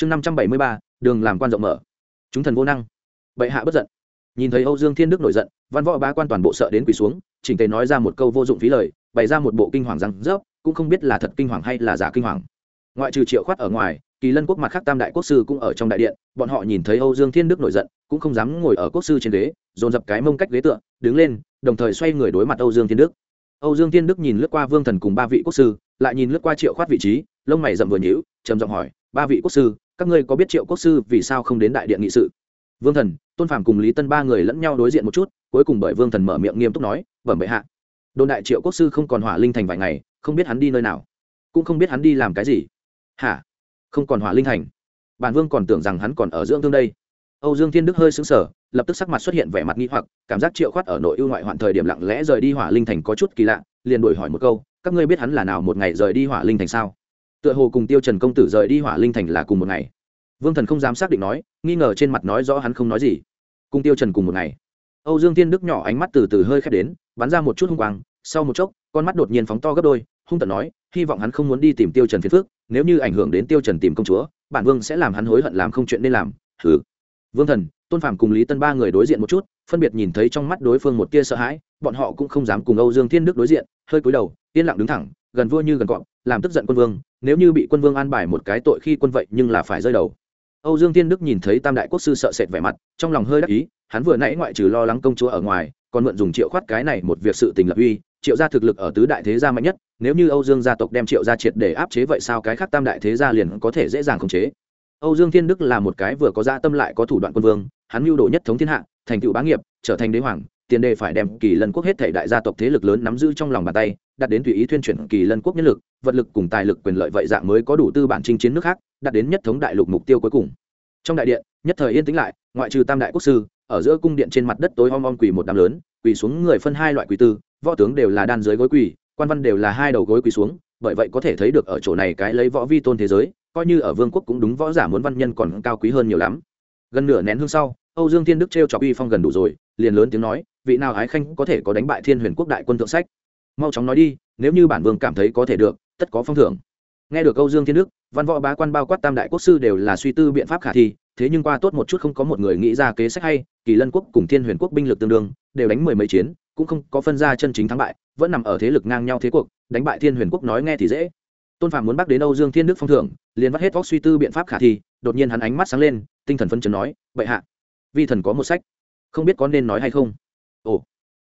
chương năm trăm bảy mươi ba, đường làm quan rộng mở. Chúng thần vô năng. Bệ hạ bất giận. Nhìn thấy âu dương thiên đức nổi giận, văn võ bá quan toàn bộ sợ đến quỳ xuống, chỉnh tề nói ra một câu vô dụng phí lời, bày ra một bộ kinh hoàng răng rớp, cũng không biết là thật kinh hoàng hay là giả kinh hoàng. Ngoại trừ triệu khoát ở ngoài, kỳ lân quốc mặt khác tam đại quốc sư cũng ở trong đại điện, bọn họ nhìn thấy âu dương thiên đức nổi giận, cũng không dám ngồi ở quốc sư trên ghế, dồn dập cái mông cách ghế tựa, đứng lên, đồng thời xoay người đối mặt âu dương thiên đức. Âu dương thiên đức nhìn lướt qua vương thần cùng ba vị quốc sư, lại nhìn lướt qua triệu khoát vị trí, lông mày rậm vừa nhíu, trầm giọng hỏi, ba vị quốc sư các ngươi có biết triệu quốc sư vì sao không đến đại điện nghị sự? Vương thần, tôn phàm cùng lý tân ba người lẫn nhau đối diện một chút, cuối cùng bởi vương thần mở miệng nghiêm túc nói, bẩm bệ hạ, đồn đại triệu quốc sư không còn hỏa linh thành vài ngày, không biết hắn đi nơi nào, cũng không biết hắn đi làm cái gì. Hả? Không còn hỏa linh thành? Bản vương còn tưởng rằng hắn còn ở dưỡng thương đây. Âu dương thiên đức hơi xứng sở lập tức sắc mặt xuất hiện vẻ mặt nghi hoặc, cảm giác triệu khoát ở nội ưu ngoại hoạn thời điểm lặng lẽ rời đi hỏa linh thành có chút kỳ lạ, liền đổi hỏi một câu, các ngươi biết hắn là nào một ngày rời đi hỏa linh thành sao? Tựa hồ cùng tiêu trần công tử rời đi hỏa linh thành là cùng một ngày. Vương thần không dám xác định nói, nghi ngờ trên mặt nói rõ hắn không nói gì. Cùng tiêu trần cùng một ngày. Âu dương thiên đức nhỏ ánh mắt từ từ hơi khép đến, bắn ra một chút hung quang, sau một chốc, con mắt đột nhiên phóng to gấp đôi, hung tận nói, hy vọng hắn không muốn đi tìm tiêu trần phiền phước nếu như ảnh hưởng đến tiêu trần tìm công chúa, bản vương sẽ làm hắn hối hận làm không chuyện nên làm. Thử vương thần, tôn phạm cùng lý tân ba người đối diện một chút, phân biệt nhìn thấy trong mắt đối phương một tia sợ hãi, bọn họ cũng không dám cùng âu dương thiên đức đối diện, hơi cúi đầu, yên lặng đứng thẳng gần vua như gần cọp, làm tức giận quân vương, nếu như bị quân vương an bài một cái tội khi quân vậy nhưng là phải rơi đầu. Âu dương thiên đức nhìn thấy tam đại quốc sư sợ sệt vẻ mặt, trong lòng hơi đắc ý, hắn vừa nãy ngoại trừ lo lắng công chúa ở ngoài, còn mượn dùng triệu khoát cái này một việc sự tình lập uy, triệu gia thực lực ở tứ đại thế gia mạnh nhất, nếu như âu dương gia tộc đem triệu gia triệt để áp chế vậy sao cái khác tam đại thế gia liền có thể dễ dàng khống chế. Âu dương thiên đức là một cái vừa có gia tâm lại có thủ đoạn quân vương, hắn mưu đồ nhất thống thiên hạ, thành tựu bá nghiệp, trở thành đế hoàng, tiền đề phải đem kỳ lân quốc hết thể đại gia tộc thế lực lớn nắm giữ trong lòng bàn tay đạt đến tùy ý tuyên truyền kỳ lân quốc nhân lực, vật lực cùng tài lực quyền lợi vậy dạng mới có đủ tư bản chinh chiến nước khác, đạt đến nhất thống đại lục mục tiêu cuối cùng. Trong đại điện, nhất thời yên tĩnh lại, ngoại trừ tam đại quốc sư, ở giữa cung điện trên mặt đất tối om om quỳ một đám lớn, quỳ xuống người phân hai loại quỳ tư, võ tướng đều là đan dưới gối quỳ, quan văn đều là hai đầu gối quỳ xuống, bởi vậy có thể thấy được ở chỗ này cái lấy võ vi tôn thế giới, coi như ở vương quốc cũng đúng võ giả muốn văn nhân còn cao quý hơn nhiều lắm. Gần nửa nén hương sau, âu dương thiên đức t r e o chọc uy phong gần đủ rồi, liền lớn tiếng nói, vị nào ái khanh có thể có đánh bại thiên huyền quốc đại quân thượng sách? Mau chóng nói đi, nếu như bản vương cảm thấy có thể được, tất có phong thưởng. Nghe được âu dương thiên đức, văn võ bá quan bao quát tam đại quốc sư đều là suy tư biện pháp khả thi, thế nhưng qua tốt một chút không có một người nghĩ ra kế sách hay, kỳ lân quốc cùng thiên huyền quốc binh lực tương đương, đều đánh mười mấy chiến, cũng không có phân ra chân chính thắng bại, vẫn nằm ở thế lực ngang nhau thế cuộc, đánh bại thiên huyền quốc nói nghe thì dễ. Tôn phạm muốn bắt đến âu dương thiên đức phong thưởng, liền vắt hết vóc suy tư biện pháp khả thi, đột nhiên hắn ánh mắt sáng lên, tinh thần phân chấn nói, bệ hạ, vi thần có một sách, không biết có nên nói hay không?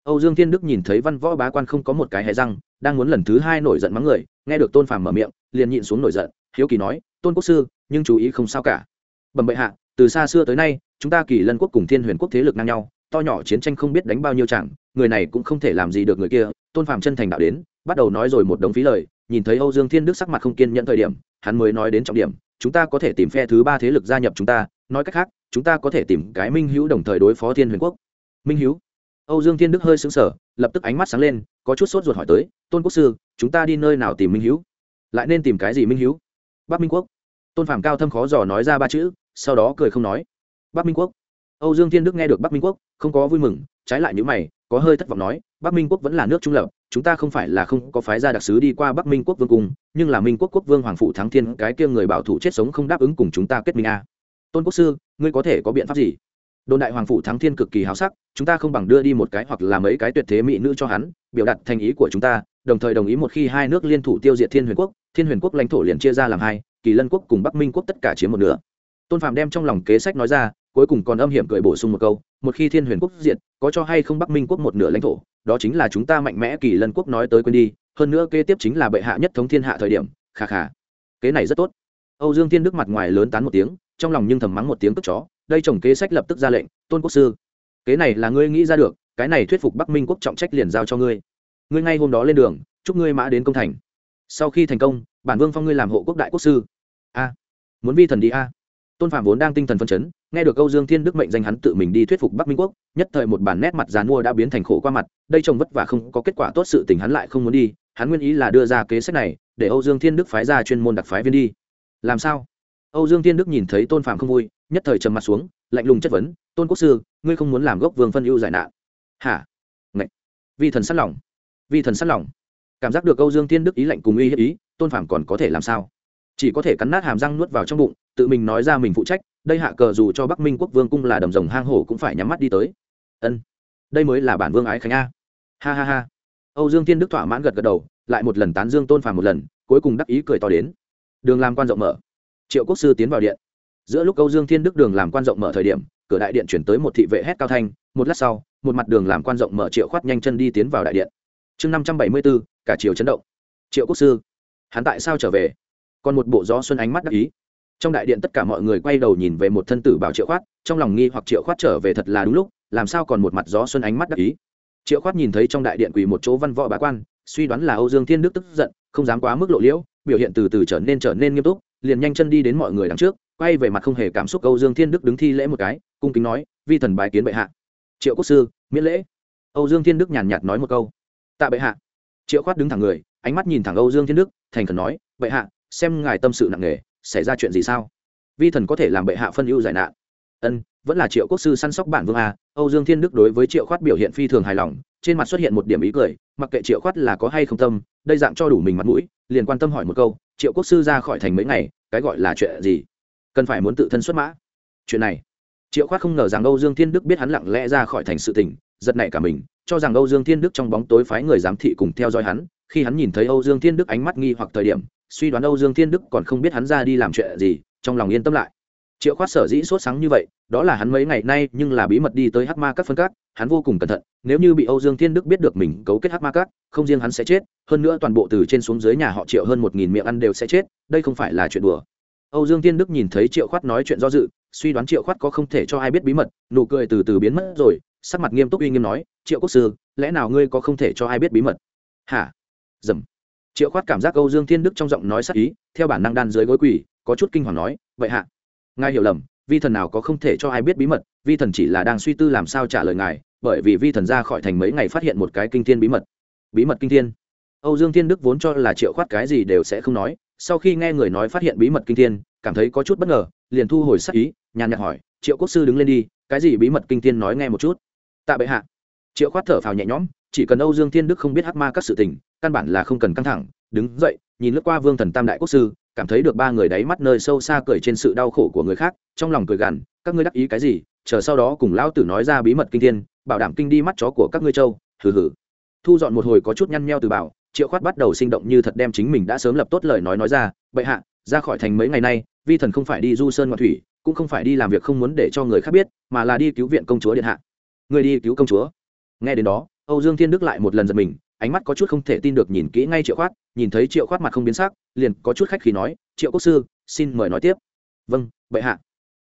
Âu dương thiên đức nhìn thấy văn võ bá quan không có một cái hé răng, đang muốn lần thứ hai nổi giận mắng người, nghe được tôn phàm mở miệng, liền nhịn xuống nổi giận, hiếu kỳ nói, tôn quốc sư, nhưng chú ý không sao cả. Bẩm bệ hạ, từ xa xưa tới nay, chúng ta kỳ lân quốc cùng thiên huyền quốc thế lực ngang nhau, to nhỏ chiến tranh không biết đánh bao nhiêu chẳng, người này cũng không thể làm gì được người kia, tôn phàm chân thành đạo đến, bắt đầu nói rồi một đống phí lời, nhìn thấy âu dương thiên đức sắc mặt không kiên nhẫn thời điểm, hắn mới nói đến trọng điểm, chúng ta có thể tìm phe thứ ba thế lực gia nhập chúng ta, nói cách khác, chúng ta có thể tìm cái minh hữu đồng thời đối phó thiên huyền quốc. Minh hữu âu dương thiên đức hơi sững sờ, lập tức ánh mắt sáng lên có chút sốt ruột hỏi tới tôn quốc sư chúng ta đi nơi nào tìm minh hữu lại nên tìm cái gì minh hữu bắc minh quốc. Tôn phàm cao thâm khó dò nói ra ba chữ sau đó cười không nói. Bắc minh quốc. Âu dương thiên đức nghe được bắc minh quốc không có vui mừng trái lại nhíu mày có hơi thất vọng nói bắc minh quốc vẫn là nước trung lập chúng ta không phải là không có phái ra đặc sứ đi qua bắc minh quốc vương cung nhưng là minh quốc quốc vương hoàng phụ thắng thiên cái kia người bảo thủ chết sống không đáp ứng cùng chúng ta kết minh a. Tôn quốc sư ngươi có thể có biện pháp gì? Đồn đại hoàng phụ thắng thiên cực kỳ háo sắc, chúng ta không bằng đưa đi một cái hoặc là mấy cái tuyệt thế mỹ nữ cho hắn, biểu đạt thành ý của chúng ta, đồng thời đồng ý một khi hai nước liên thủ tiêu diệt thiên huyền quốc, thiên huyền quốc lãnh thổ liền chia ra làm hai, kỳ lân quốc cùng bắc minh quốc tất cả chiếm một nửa. Tôn phạm đem trong lòng kế sách nói ra, cuối cùng còn âm hiểm cười bổ sung một câu, một khi thiên huyền quốc diệt, có cho hay không bắc minh quốc một nửa lãnh thổ, đó chính là chúng ta mạnh mẽ kỳ lân quốc nói tới quên đi, hơn nữa kế tiếp chính là bệ hạ nhất thống thiên hạ thời điểm, kha kha. Kế này rất tốt. Âu dương thiên đức mặt ngoài lớn tán một tiếng, trong lòng nhưng thầm mắng một tiếng tức chó đây chồng kế sách lập tức ra lệnh, tôn quốc sư, kế này là ngươi nghĩ ra được, cái này thuyết phục bắc minh quốc trọng trách liền giao cho ngươi. Ngươi ngay hôm đó lên đường, chúc ngươi mã đến công thành. Sau khi thành công, bản vương phong ngươi làm hộ quốc đại quốc sư. A, muốn vi thần đi a. Tôn phạm vốn đang tinh thần phân chấn, nghe được câu dương thiên đức mệnh danh hắn tự mình đi thuyết phục bắc minh quốc, nhất thời một bản nét mặt dàn mua đã biến thành khổ qua mặt, đây trông vất vả không có kết quả tốt sự tình hắn lại không muốn đi, hắn nguyên ý là đưa ra kế sách này, để âu dương thiên đức phái ra chuyên môn đặc phái viên đi. Làm sao? Âu dương thiên đức nhìn thấy tôn phạm không vui nhất thời trầm mặt xuống, lạnh lùng chất vấn, tôn quốc sư, ngươi không muốn làm gốc vương phân ưu giải nạn? Hả? Ngạch vi thần sắt lòng. Vi thần sắt lòng. Cảm giác được âu dương thiên đức ý lạnh cùng uy hiếp ý, tôn Phàm còn có thể làm sao? Chỉ có thể cắn nát hàm răng nuốt vào trong bụng, tự mình nói ra mình phụ trách, đây hạ cờ dù cho bắc minh quốc vương cung là đầm rồng hang hổ cũng phải nhắm mắt đi tới. Ân, đây mới là bản vương ái khánh a. Ha ha ha. Âu dương thiên đức thỏa mãn gật gật đầu, lại một lần tán dương tôn phàm một lần, cuối cùng đắc ý cười to đến. Đường làm quan rộng mở. Triệu quốc sư tiến vào điện giữa lúc âu dương thiên đức đường làm quan rộng mở thời điểm, cửa đại điện chuyển tới một thị vệ hét cao thanh, một lát sau, một mặt đường làm quan rộng mở triệu khoát nhanh chân đi tiến vào đại điện. Chương năm trăm bảy mươi bốn, cả triều chấn động. Triệu quốc sư, hắn tại sao trở về? Còn một bộ gió xuân ánh mắt đắc ý. Trong đại điện tất cả mọi người quay đầu nhìn về một thân tử bảo triệu khoát, trong lòng nghi hoặc triệu khoát trở về thật là đúng lúc, làm sao còn một mặt gió xuân ánh mắt đắc ý? Triệu khoát nhìn thấy trong đại điện quỳ một chỗ văn võ bá quan, suy đoán là âu dương thiên đức tức giận, không dám quá mức lộ liễu, biểu hiện từ từ trở nên trở nên nghiêm túc, liền nhanh chân đi đến mọi người đằng trước quay về mặt không hề cảm xúc âu dương thiên đức đứng thi lễ một cái, cung kính nói, vi thần bái kiến bệ hạ. Triệu quốc sư, miễn lễ. Âu dương thiên đức nhàn nhạt nói một câu. Tạ bệ hạ. Triệu khoát đứng thẳng người, ánh mắt nhìn thẳng âu dương thiên đức, thành khẩn nói, bệ hạ, xem ngài tâm sự nặng nề, xảy ra chuyện gì sao? Vi thần có thể làm bệ hạ phân ưu giải nạn. Ân, vẫn là triệu quốc sư săn sóc bản vương a. Âu dương thiên đức đối với triệu khoát biểu hiện phi thường hài lòng, trên mặt xuất hiện một điểm ý cười, mặc kệ triệu khoát là có hay không tâm, đây dạng cho đủ mình mặt mũi, liền quan tâm hỏi một câu, triệu quốc sư ra khỏi thành mấy ngày, cái gọi là chuyện gì? Cần phải muốn tự thân xuất mã. Chuyện này, triệu khoát không ngờ rằng âu dương thiên đức biết hắn lặng lẽ ra khỏi thành sự tình, giật nảy cả mình, cho rằng âu dương thiên đức trong bóng tối phái người giám thị cùng theo dõi hắn. Khi hắn nhìn thấy âu dương thiên đức ánh mắt nghi hoặc thời điểm, suy đoán âu dương thiên đức còn không biết hắn ra đi làm chuyện gì, trong lòng yên tâm lại. Triệu khoát sở dĩ sốt sáng như vậy, đó là hắn mấy ngày nay nhưng là bí mật đi tới hắc ma các phân cát, hắn vô cùng cẩn thận, nếu như bị âu dương thiên đức biết được mình cấu kết hắc ma các, không riêng hắn sẽ chết, hơn nữa toàn bộ từ trên xuống dưới nhà họ triệu hơn một nghìn miệng ăn đều sẽ chết, đây không phải là chuyện đùa âu dương thiên đức nhìn thấy triệu khoát nói chuyện do dự, suy đoán triệu khoát có không thể cho ai biết bí mật, nụ cười từ từ biến mất rồi, sắc mặt nghiêm túc uy nghiêm nói, triệu quốc sư, lẽ nào ngươi có không thể cho ai biết bí mật? Hả? Dầm. Triệu khoát cảm giác âu dương thiên đức trong giọng nói sắc ý, theo bản năng đan dưới gối quỳ, có chút kinh hoàng nói, vậy hạ, ngài hiểu lầm, vi thần nào có không thể cho ai biết bí mật, vi thần chỉ là đang suy tư làm sao trả lời ngài, bởi vì vi thần ra khỏi thành mấy ngày phát hiện một cái kinh thiên bí mật. Bí mật kinh thiên? Âu dương thiên đức vốn cho là triệu khoát cái gì đều sẽ không nói sau khi nghe người nói phát hiện bí mật kinh thiên, cảm thấy có chút bất ngờ, liền thu hồi sắc ý, nhàn nhạt hỏi, triệu quốc sư đứng lên đi, cái gì bí mật kinh thiên nói nghe một chút? Tạ bệ hạ. Triệu khoát thở phào nhẹ nhõm, chỉ cần âu dương thiên đức không biết hắc ma các sự tình, căn bản là không cần căng thẳng, đứng dậy, nhìn lướt qua vương thần tam đại quốc sư, cảm thấy được ba người đáy mắt nơi sâu xa cười trên sự đau khổ của người khác, trong lòng cười gằn, các ngươi đắc ý cái gì? Chờ sau đó cùng lão tử nói ra bí mật kinh thiên, bảo đảm kinh đi mắt chó của các ngươi châu, hừ hừ. Thu dọn một hồi có chút nhăn nheo từ bảo triệu khoát bắt đầu sinh động như thật đem chính mình đã sớm lập tốt lời nói nói ra, bệ hạ, ra khỏi thành mấy ngày nay, vi thần không phải đi du sơn ngoại thủy, cũng không phải đi làm việc không muốn để cho người khác biết, mà là đi cứu viện công chúa điện hạ. Người đi cứu công chúa? Nghe đến đó, âu dương thiên đức lại một lần giật mình, ánh mắt có chút không thể tin được nhìn kỹ ngay triệu khoát, nhìn thấy triệu khoát mặt không biến sắc, liền có chút khách khí nói, triệu quốc sư, xin mời nói tiếp. Vâng bệ hạ.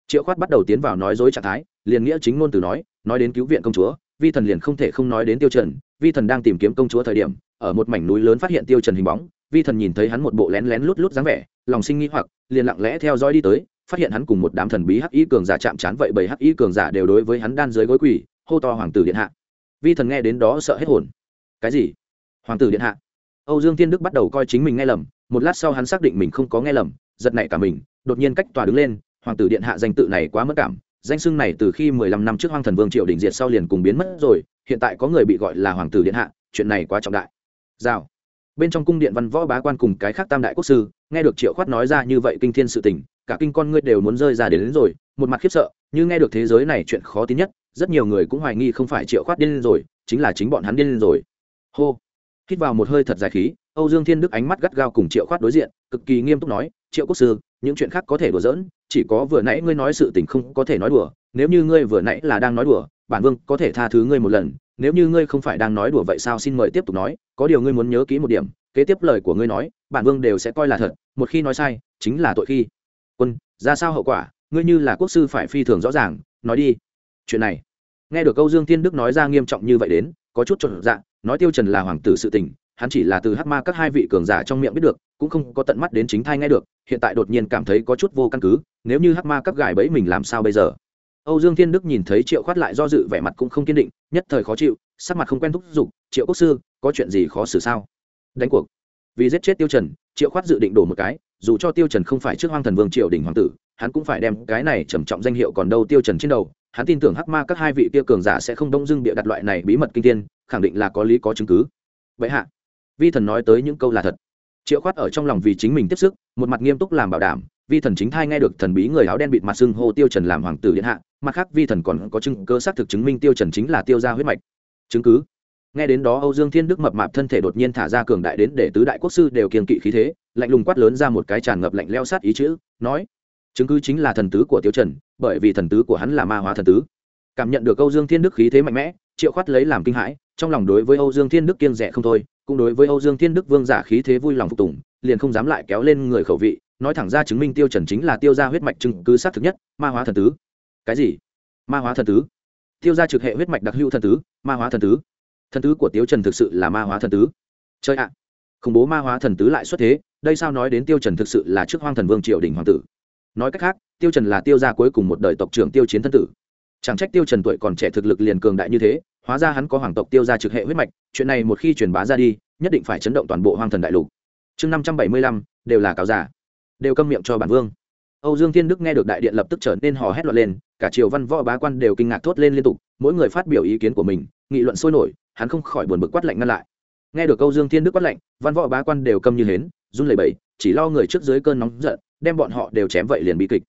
Triệu khoát bắt đầu tiến vào nói dối trạng thái, liền nghĩa chính ngôn từ nói nói đến cứu viện công chúa, vi thần liền không thể không nói đến tiêu chuẩn vi thần đang tìm kiếm công chúa thời điểm ở một mảnh núi lớn phát hiện tiêu trần hình bóng, vi thần nhìn thấy hắn một bộ lén lén lút lút dáng vẻ, lòng sinh nghi hoặc, liền lặng lẽ theo dõi đi tới, phát hiện hắn cùng một đám thần bí hắc y cường giả chạm chán vậy bảy hắc y cường giả đều đối với hắn đan dưới gối quỳ, hô to hoàng tử điện hạ. Vi thần nghe đến đó sợ hết hồn. Cái gì? Hoàng tử điện hạ. Âu dương thiên đức bắt đầu coi chính mình nghe lầm, một lát sau hắn xác định mình không có nghe lầm, giật nảy cả mình, đột nhiên cách tòa đứng lên, hoàng tử điện hạ danh tự này quá mất cảm, danh xưng này từ khi mười lăm năm trước hoang thần vương triệu đình diệt sau liền cùng biến mất rồi, hiện tại có người bị gọi là hoàng tử điện hạ, chuyện này quá trọng đại rào. Bên trong cung điện văn võ bá quan cùng cái khác tam đại quốc sư nghe được triệu khoát nói ra như vậy kinh thiên sự tình cả kinh con ngươi đều muốn rơi ra đến, đến rồi một mặt khiếp sợ như nghe được thế giới này chuyện khó tin nhất rất nhiều người cũng hoài nghi không phải triệu khoát điên lên rồi chính là chính bọn hắn điên lên rồi. Hô. Hít vào một hơi thật dài khí âu dương thiên đức ánh mắt gắt gao cùng triệu khoát đối diện cực kỳ nghiêm túc nói triệu quốc sư những chuyện khác có thể đùa giỡn chỉ có vừa nãy ngươi nói sự tình không có thể nói đùa nếu như ngươi vừa nãy là đang nói đùa bản vương có thể tha thứ ngươi một lần, nếu như ngươi không phải đang nói đùa vậy sao xin mời tiếp tục nói, có điều ngươi muốn nhớ kỹ một điểm, kế tiếp lời của ngươi nói, bản vương đều sẽ coi là thật, một khi nói sai, chính là tội khi. Quân, ra sao hậu quả, ngươi như là quốc sư phải phi thường rõ ràng, nói đi. Chuyện này, nghe được câu dương thiên đức nói ra nghiêm trọng như vậy đến, có chút trộn dạ nói tiêu trần là hoàng tử sự tình, hắn chỉ là từ hắc ma các hai vị cường giả trong miệng biết được, cũng không có tận mắt đến chính thai nghe được, hiện tại đột nhiên cảm thấy có chút vô căn cứ, nếu như hắc ma các gài bẫy mình làm sao bây giờ? Âu dương thiên đức nhìn thấy triệu khoát lại do dự vẻ mặt cũng không kiên định, nhất thời khó chịu, sắc mặt không quen thúc giục, triệu quốc sư, có chuyện gì khó xử sao? Đánh cuộc. Vì giết chết tiêu trần, triệu khoát dự định đổ một cái, dù cho tiêu trần không phải trước hoang thần vương triệu đỉnh hoàng tử, hắn cũng phải đem cái này trầm trọng danh hiệu còn đâu tiêu trần trên đầu. Hắn tin tưởng hắc ma các hai vị kia cường giả sẽ không đông dưng bịa đặt loại này bí mật kinh thiên, khẳng định là có lý có chứng cứ. Vậy hạ. Vi thần nói tới những câu là thật. Triệu khoát ở trong lòng vì chính mình tiếp sức, một mặt nghiêm túc làm bảo đảm vi thần chính thai nghe được thần bí người áo đen bịt mặt xưng hô tiêu trần làm hoàng tử điện hạ, mặt khác vi thần còn có chứng cơ xác thực chứng minh tiêu trần chính là tiêu gia huyết mạch. Chứng cứ? Nghe đến đó âu dương thiên đức mập mạp thân thể đột nhiên thả ra cường đại đến để tứ đại quốc sư đều kiêng kỵ khí thế, lạnh lùng quát lớn ra một cái tràn ngập lạnh leo sát ý chữ, nói, chứng cứ chính là thần tứ của tiêu trần, bởi vì thần tứ của hắn là ma hóa thần tứ. Cảm nhận được âu dương thiên đức khí thế mạnh mẽ, triệu khoát lấy làm kinh hãi, trong lòng đối với âu dương thiên đức kiêng rẻ không thôi, cũng đối với âu dương thiên đức vương giả khí thế vui lòng phục tùng, liền không dám lại kéo lên người khẩu vị nói thẳng ra chứng minh tiêu trần chính là tiêu gia huyết mạch chứng cứ xác thực nhất, ma hóa thần tứ. Cái gì? Ma hóa thần tứ? Tiêu gia trực hệ huyết mạch đặc hữu thần tứ, ma hóa thần tứ. Thần tứ của tiêu trần thực sự là ma hóa thần tứ. Chơi ạ! Khủng bố ma hóa thần tứ lại xuất thế, đây sao nói đến tiêu trần thực sự là trước hoang thần vương triều đình hoàng tử? Nói cách khác, tiêu trần là tiêu gia cuối cùng một đời tộc trưởng tiêu chiến thân tử. Chẳng trách tiêu trần tuổi còn trẻ thực lực liền cường đại như thế, hóa ra hắn có hoàng tộc tiêu gia trực hệ huyết mạch, chuyện này một khi truyền bá ra đi, nhất định phải chấn động toàn bộ hoang thần đại lục. Chương năm trăm bảy mươi lăm, đều là cáo giả đều câm miệng cho bản vương. Âu dương thiên đức nghe được đại điện lập tức trở nên hò hét loạn lên, cả triều văn võ bá quan đều kinh ngạc thốt lên liên tục, mỗi người phát biểu ý kiến của mình, nghị luận sôi nổi, hắn không khỏi buồn bực quát lạnh ngăn lại. Nghe được âu dương thiên đức quát lạnh, văn võ bá quan đều câm như hến, run lẩy bẩy, chỉ lo người trước dưới cơn nóng giận, đem bọn họ đều chém vậy liền bị kịch.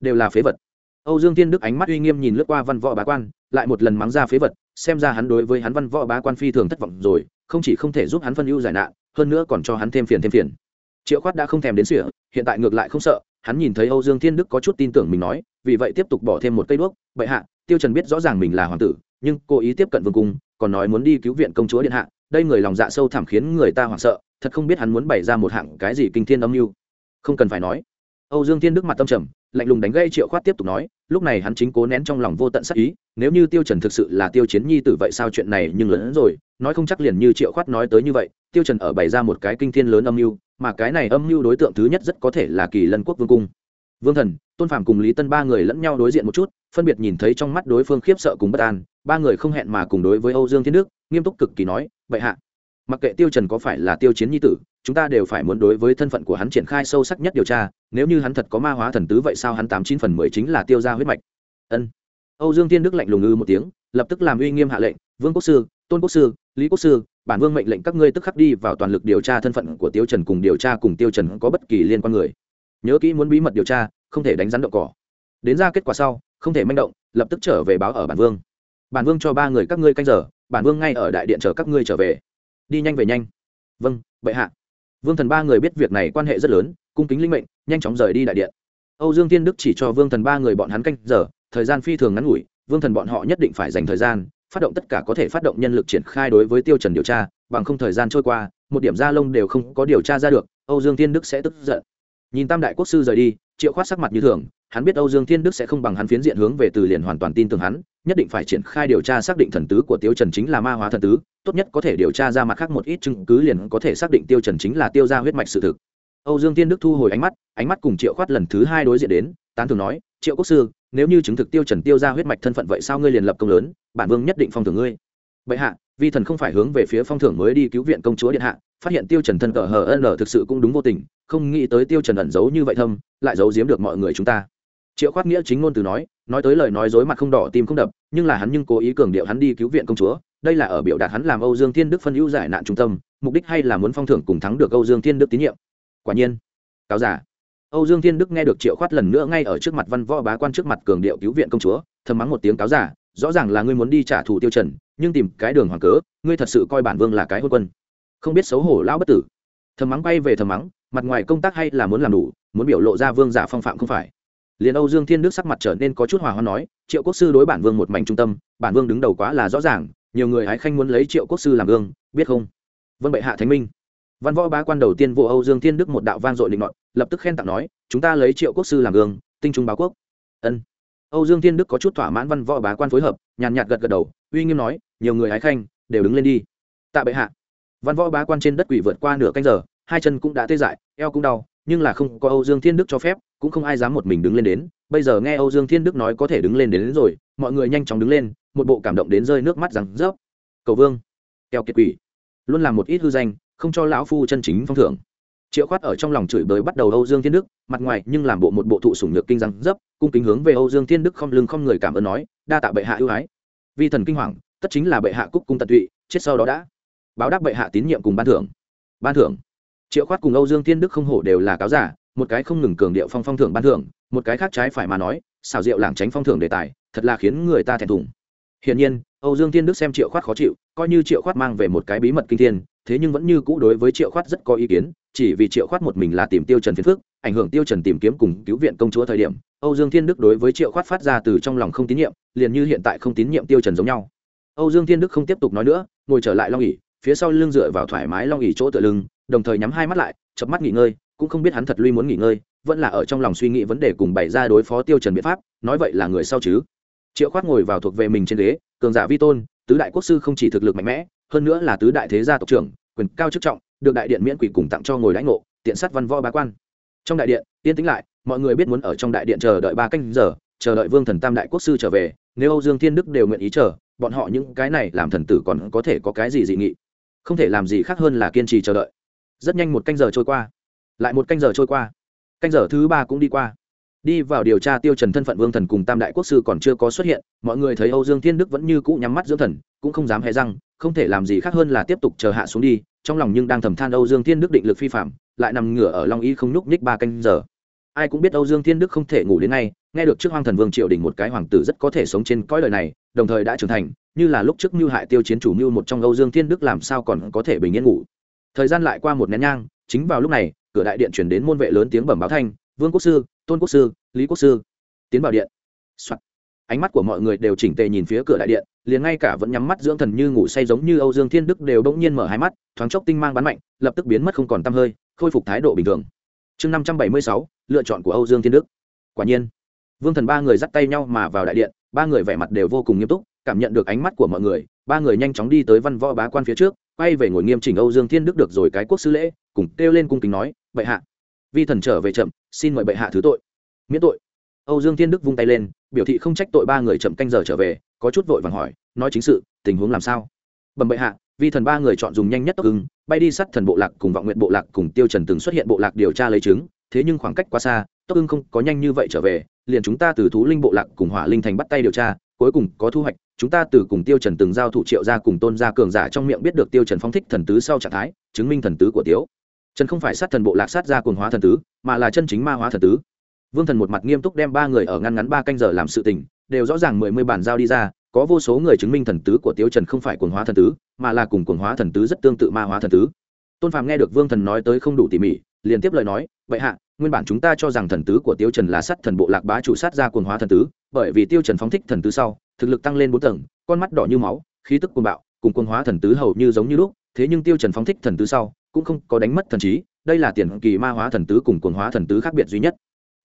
Đều là phế vật. Âu dương thiên đức ánh mắt uy nghiêm nhìn lướt qua văn võ bá quan, lại một lần mắng ra phế vật, xem ra hắn đối với hắn văn võ bá quan phi thường thất vọng rồi, không chỉ không thể giúp hắn phân ưu giải nạn, hơn nữa còn cho hắn thêm phiền thêm phiền triệu khoát đã không thèm đến sỉa, hiện tại ngược lại không sợ, hắn nhìn thấy âu dương thiên đức có chút tin tưởng mình nói, vì vậy tiếp tục bỏ thêm một cây đuốc, bệ hạ, tiêu trần biết rõ ràng mình là hoàng tử, nhưng cố ý tiếp cận vương cung, còn nói muốn đi cứu viện công chúa điện hạ, đây người lòng dạ sâu thẳm khiến người ta hoảng sợ, thật không biết hắn muốn bày ra một hạng cái gì kinh thiên âm mưu. Không cần phải nói âu dương thiên đức mặt tâm trầm, lạnh lùng đánh gãy triệu khoát tiếp tục nói, lúc này hắn chính cố nén trong lòng vô tận sắc ý, nếu như tiêu trần thực sự là tiêu chiến nhi tử vậy sao chuyện này nhưng lớn rồi, nói không chắc liền như triệu khoát nói tới như vậy, tiêu trần ở bày ra một cái kinh thiên lớn âm mưu, mà cái này âm mưu đối tượng thứ nhất rất có thể là kỳ lân quốc vương cung. Vương thần, tôn phàm cùng lý tân ba người lẫn nhau đối diện một chút, phân biệt nhìn thấy trong mắt đối phương khiếp sợ cùng bất an, ba người không hẹn mà cùng đối với âu dương thiên đức, nghiêm túc cực kỳ nói vậy hạ mặc kệ tiêu trần có phải là tiêu chiến nhi tử, chúng ta đều phải muốn đối với thân phận của hắn triển khai sâu sắc nhất điều tra, nếu như hắn thật có ma hóa thần tứ vậy sao hắn tám chín phần mười chính là tiêu gia huyết mạch? Ân. Âu dương thiên đức lạnh lùng ngư một tiếng, lập tức làm uy nghiêm hạ lệnh, vương quốc sư, tôn quốc sư, lý quốc sư, bản vương mệnh lệnh các ngươi tức khắc đi vào toàn lực điều tra thân phận của tiêu trần cùng điều tra cùng tiêu trần có bất kỳ liên quan người. Nhớ kỹ muốn bí mật điều tra, không thể đánh rắn động cỏ. Đến ra kết quả sau, không thể manh động, lập tức trở về báo ở bản vương. Bản vương cho ba người các ngươi canh giờ, bản vương ngay ở đại điện chờ các ngươi trở về đi nhanh về nhanh. Vâng bệ hạ. Vương thần ba người biết việc này quan hệ rất lớn, cung kính linh mệnh, nhanh chóng rời đi đại điện. Âu dương tiên đức chỉ cho vương thần ba người bọn hắn canh giờ, thời gian phi thường ngắn ngủi, vương thần bọn họ nhất định phải dành thời gian, phát động tất cả có thể phát động nhân lực triển khai đối với tiêu trần điều tra, bằng không thời gian trôi qua, một điểm da lông đều không có điều tra ra được, âu dương tiên đức sẽ tức giận. Nhìn tam đại quốc sư rời đi, triệu khoát sắc mặt như thường, hắn biết âu dương thiên đức sẽ không bằng hắn phiến diện hướng về từ liền hoàn toàn tin tưởng hắn nhất định phải triển khai điều tra xác định thần tứ của tiêu trần chính là ma hóa thần tứ, tốt nhất có thể điều tra ra mặt khác một ít chứng cứ liền có thể xác định tiêu trần chính là tiêu gia huyết mạch sự thực. Âu dương thiên đức thu hồi ánh mắt ánh mắt cùng triệu khoát lần thứ hai đối diện đến, tán thường nói, triệu quốc sư, nếu như chứng thực tiêu trần tiêu gia huyết mạch thân phận vậy sao ngươi liền lập công lớn, bản vương nhất định phong thưởng ngươi. Bệ hạ, vi thần không phải hướng về phía phong thưởng mới đi cứu viện công chúa điện hạ, phát hiện tiêu trần thân cờ hờ ân thực sự cũng đúng vô tình, không nghĩ tới tiêu trần ẩn giấu như vậy thâm, lại giấu giếm được mọi người chúng ta triệu khoát nghĩa chính ngôn từ nói nói tới lời nói dối mặt không đỏ, tim không đập, nhưng là hắn nhưng cố ý cường điệu hắn đi cứu viện công chúa. Đây là ở biểu đạt hắn làm âu dương thiên đức phân hữu giải nạn trung tâm, mục đích hay là muốn phong thưởng cùng thắng được âu dương thiên đức tín nhiệm. Quả nhiên, cáo giả. Âu dương thiên đức nghe được triệu khoát lần nữa ngay ở trước mặt văn võ bá quan trước mặt cường điệu cứu viện công chúa, thầm mắng một tiếng cáo giả, rõ ràng là ngươi muốn đi trả thù tiêu trần, nhưng tìm cái đường hoàng cớ, ngươi thật sự coi bản vương là cái hôn quân. Không biết xấu hổ lão bất tử. Thầm mắng bay về thầm mắng, mặt ngoài công tác hay là muốn làm đủ, muốn biểu lộ ra vương giả phong phạm không phải liền âu dương thiên đức sắc mặt trở nên có chút hòa hoa nói triệu quốc sư đối bản vương một mảnh trung tâm bản vương đứng đầu quá là rõ ràng nhiều người hái khanh muốn lấy triệu quốc sư làm gương, biết không? Vân bệ hạ thánh minh. Văn võ bá quan đầu tiên vô âu dương thiên đức một đạo vang dội định luận lập tức khen tặng nói chúng ta lấy triệu quốc sư làm gương, tinh trung báo quốc. Ân. Âu dương thiên đức có chút thỏa mãn văn võ bá quan phối hợp nhàn nhạt gật gật đầu uy nghiêm nói nhiều người hái khanh đều đứng lên đi. Tạ bệ hạ. Văn võ bá quan trên đất quỷ vượt qua nửa canh giờ hai chân cũng đã tê dại eo cũng đau nhưng là không có âu dương thiên đức cho phép cũng không ai dám một mình đứng lên đến. Bây giờ nghe âu dương thiên đức nói có thể đứng lên đến, đến rồi mọi người nhanh chóng đứng lên một bộ cảm động đến rơi nước mắt rằng rớp. Cầu vương keo kiệt quỷ. Luôn làm một ít hư danh không cho lão phu chân chính phong thưởng. Triệu khoát ở trong lòng chửi bới bắt đầu âu dương thiên đức mặt ngoài nhưng làm bộ một bộ thụ sủng nhược kinh răng dấp cung kính hướng về âu dương thiên đức không lưng không người cảm ơn nói đa tạ bệ hạ ưu ái. Vi thần kinh hoàng tất chính là bệ hạ cúc cung tận tụy chết sau đó đã. Báo đáp bệ hạ tín nhiệm cùng ban thưởng. Ban thưởng. Triệu khoát cùng âu dương thiên đức không hổ đều là cáo giả một cái không ngừng cường điệu phong phong thưởng ban thưởng, một cái khác trái phải mà nói, xảo diệu lảng tránh phong thưởng đề tài, thật là khiến người ta thẹn thùng. Hiển nhiên, âu dương thiên đức xem triệu khoát khó chịu, coi như triệu khoát mang về một cái bí mật kinh thiên, thế nhưng vẫn như cũ đối với triệu khoát rất có ý kiến, chỉ vì triệu khoát một mình là tìm tiêu trần phiền phước ảnh hưởng tiêu trần tìm kiếm cùng cứu viện công chúa thời điểm, âu dương thiên đức đối với triệu khoát phát ra từ trong lòng không tín nhiệm, liền như hiện tại không tín nhiệm tiêu trần giống nhau. Âu dương thiên đức không tiếp tục nói nữa, ngồi trở lại long ỉ phía sau lưng dựa vào thoải mái long ỉ chỗ tựa lưng, đồng thời nhắm hai mắt lại chập mắt nghỉ ngơi cũng không biết hắn thật lui muốn nghỉ ngơi, vẫn là ở trong lòng suy nghĩ vấn đề cùng bày ra đối phó tiêu trần biện pháp, nói vậy là người sau chứ. Triệu khoát ngồi vào thuộc về mình trên ghế, cường giả vi tôn, tứ đại quốc sư không chỉ thực lực mạnh mẽ, hơn nữa là tứ đại thế gia tộc trưởng, quyền cao chức trọng, được đại điện miễn quỷ cùng tặng cho ngồi lãnh ngộ, tiện sát văn võ bá quan. Trong đại điện, yên tĩnh lại, mọi người biết muốn ở trong đại điện chờ đợi ba canh giờ, chờ đợi vương thần tam đại quốc sư trở về, nếu âu dương thiên đức đều nguyện ý chờ, bọn họ những cái này làm thần tử còn có thể có cái gì dị nghị? Không thể làm gì khác hơn là kiên trì chờ đợi. Rất nhanh một canh giờ trôi qua lại một canh giờ trôi qua. Canh giờ thứ ba cũng đi qua. Đi vào điều tra tiêu trần thân phận vương thần cùng tam đại quốc sư còn chưa có xuất hiện, mọi người thấy âu dương thiên đức vẫn như cũ nhắm mắt dưỡng thần, cũng không dám hé răng, không thể làm gì khác hơn là tiếp tục chờ hạ xuống đi, trong lòng nhưng đang thầm than âu dương thiên đức định lực phi phạm, lại nằm ngửa ở long y không nhúc nhích ba canh giờ. Ai cũng biết âu dương thiên đức không thể ngủ đến nay, nghe được trước hoàng thần vương triều đình một cái hoàng tử rất có thể sống trên cõi đời này, đồng thời đã trưởng thành, như là lúc trước mưu hại tiêu chiến chủ mưu một trong âu dương thiên đức làm sao còn có thể bình yên ngủ. Thời gian lại qua một nén nhang, chính vào lúc này cửa đại điện chuyển đến môn vệ lớn tiếng bẩm báo thanh, vương quốc sư, tôn quốc sư, lý quốc sư. Tiến vào điện、Soạn. ánh mắt của mọi người đều chỉnh tề nhìn phía cửa đại điện, liền ngay cả vẫn nhắm mắt dưỡng thần như ngủ say giống như âu dương thiên đức đều bỗng nhiên mở hai mắt, thoáng chốc tinh mang bắn mạnh, lập tức biến mất không còn t hơi, khôi phục thái độ bình thường. Chương năm trăm bảy mươi sáu, lựa chọn của âu dương thiên đức. Quả nhiên, vương thần ba người dắt tay nhau mà vào đại điện, ba người vẻ mặt đều vô cùng nghiêm túc, cảm nhận được ánh mắt của mọi người, ba người nhanh chóng đi tới văn võ bá quan phía trước, quay về ngồi nghiêm chỉnh âu dương thiên đức được rồi cái quốc sư lễ, cùng kêu lên cung kính nói bệ hạ. Vi thần trở về chậm xin mời bệ hạ thứ tội. Miễn tội. Âu dương thiên đức vung tay lên biểu thị không trách tội ba người chậm canh giờ trở về có chút vội vàng hỏi nói chính sự tình huống làm sao? Bẩm bệ hạ vi thần ba người chọn dùng nhanh nhất tốc ứng, bay đi sắt thần bộ lạc cùng vọng nguyện bộ lạc cùng tiêu trần từng xuất hiện bộ lạc điều tra lấy chứng thế nhưng khoảng cách quá xa tốc ưng không có nhanh như vậy trở về liền chúng ta từ thú linh bộ lạc cùng hỏa linh thành bắt tay điều tra cuối cùng có thu hoạch chúng ta từ cùng tiêu trần từng giao thủ triệu gia cùng tôn gia cường giả trong miệng biết được tiêu trần phong thích thần tứ sau trạng thái chứng minh thần tứ của tiếu trần không phải sát thần bộ lạc sát ra cuồng hóa thần tứ, mà là chân chính ma hóa thần tứ. Vương thần một mặt nghiêm túc đem ba người ở ngăn ngắn ba canh giờ làm sự tình, đều rõ ràng mười mươi bản giao đi ra, có vô số người chứng minh thần tứ của Tiêu trần không phải cuồng hóa thần tứ, mà là cùng cuồng hóa thần tứ rất tương tự ma hóa thần tứ. Tôn phàm nghe được vương thần nói tới không đủ tỉ mỉ, liền tiếp lời nói, vậy hạ, nguyên bản chúng ta cho rằng thần tứ của tiêu trần là sát thần bộ lạc bá chủ sát ra cuồng hóa thần tứ, bởi vì tiêu trần phóng thích thần tứ sau, thực lực tăng lên bốn tầng, con mắt đỏ như máu, khí tức cuồng bạo, cùng cuồng hóa thần tứ hầu như giống như lúc, thế nhưng tiêu trần phóng thích thần tứ sau cũng không có đánh mất thần trí, đây là tiền kỳ ma hóa thần tứ cùng cuồng hóa thần tứ khác biệt duy nhất.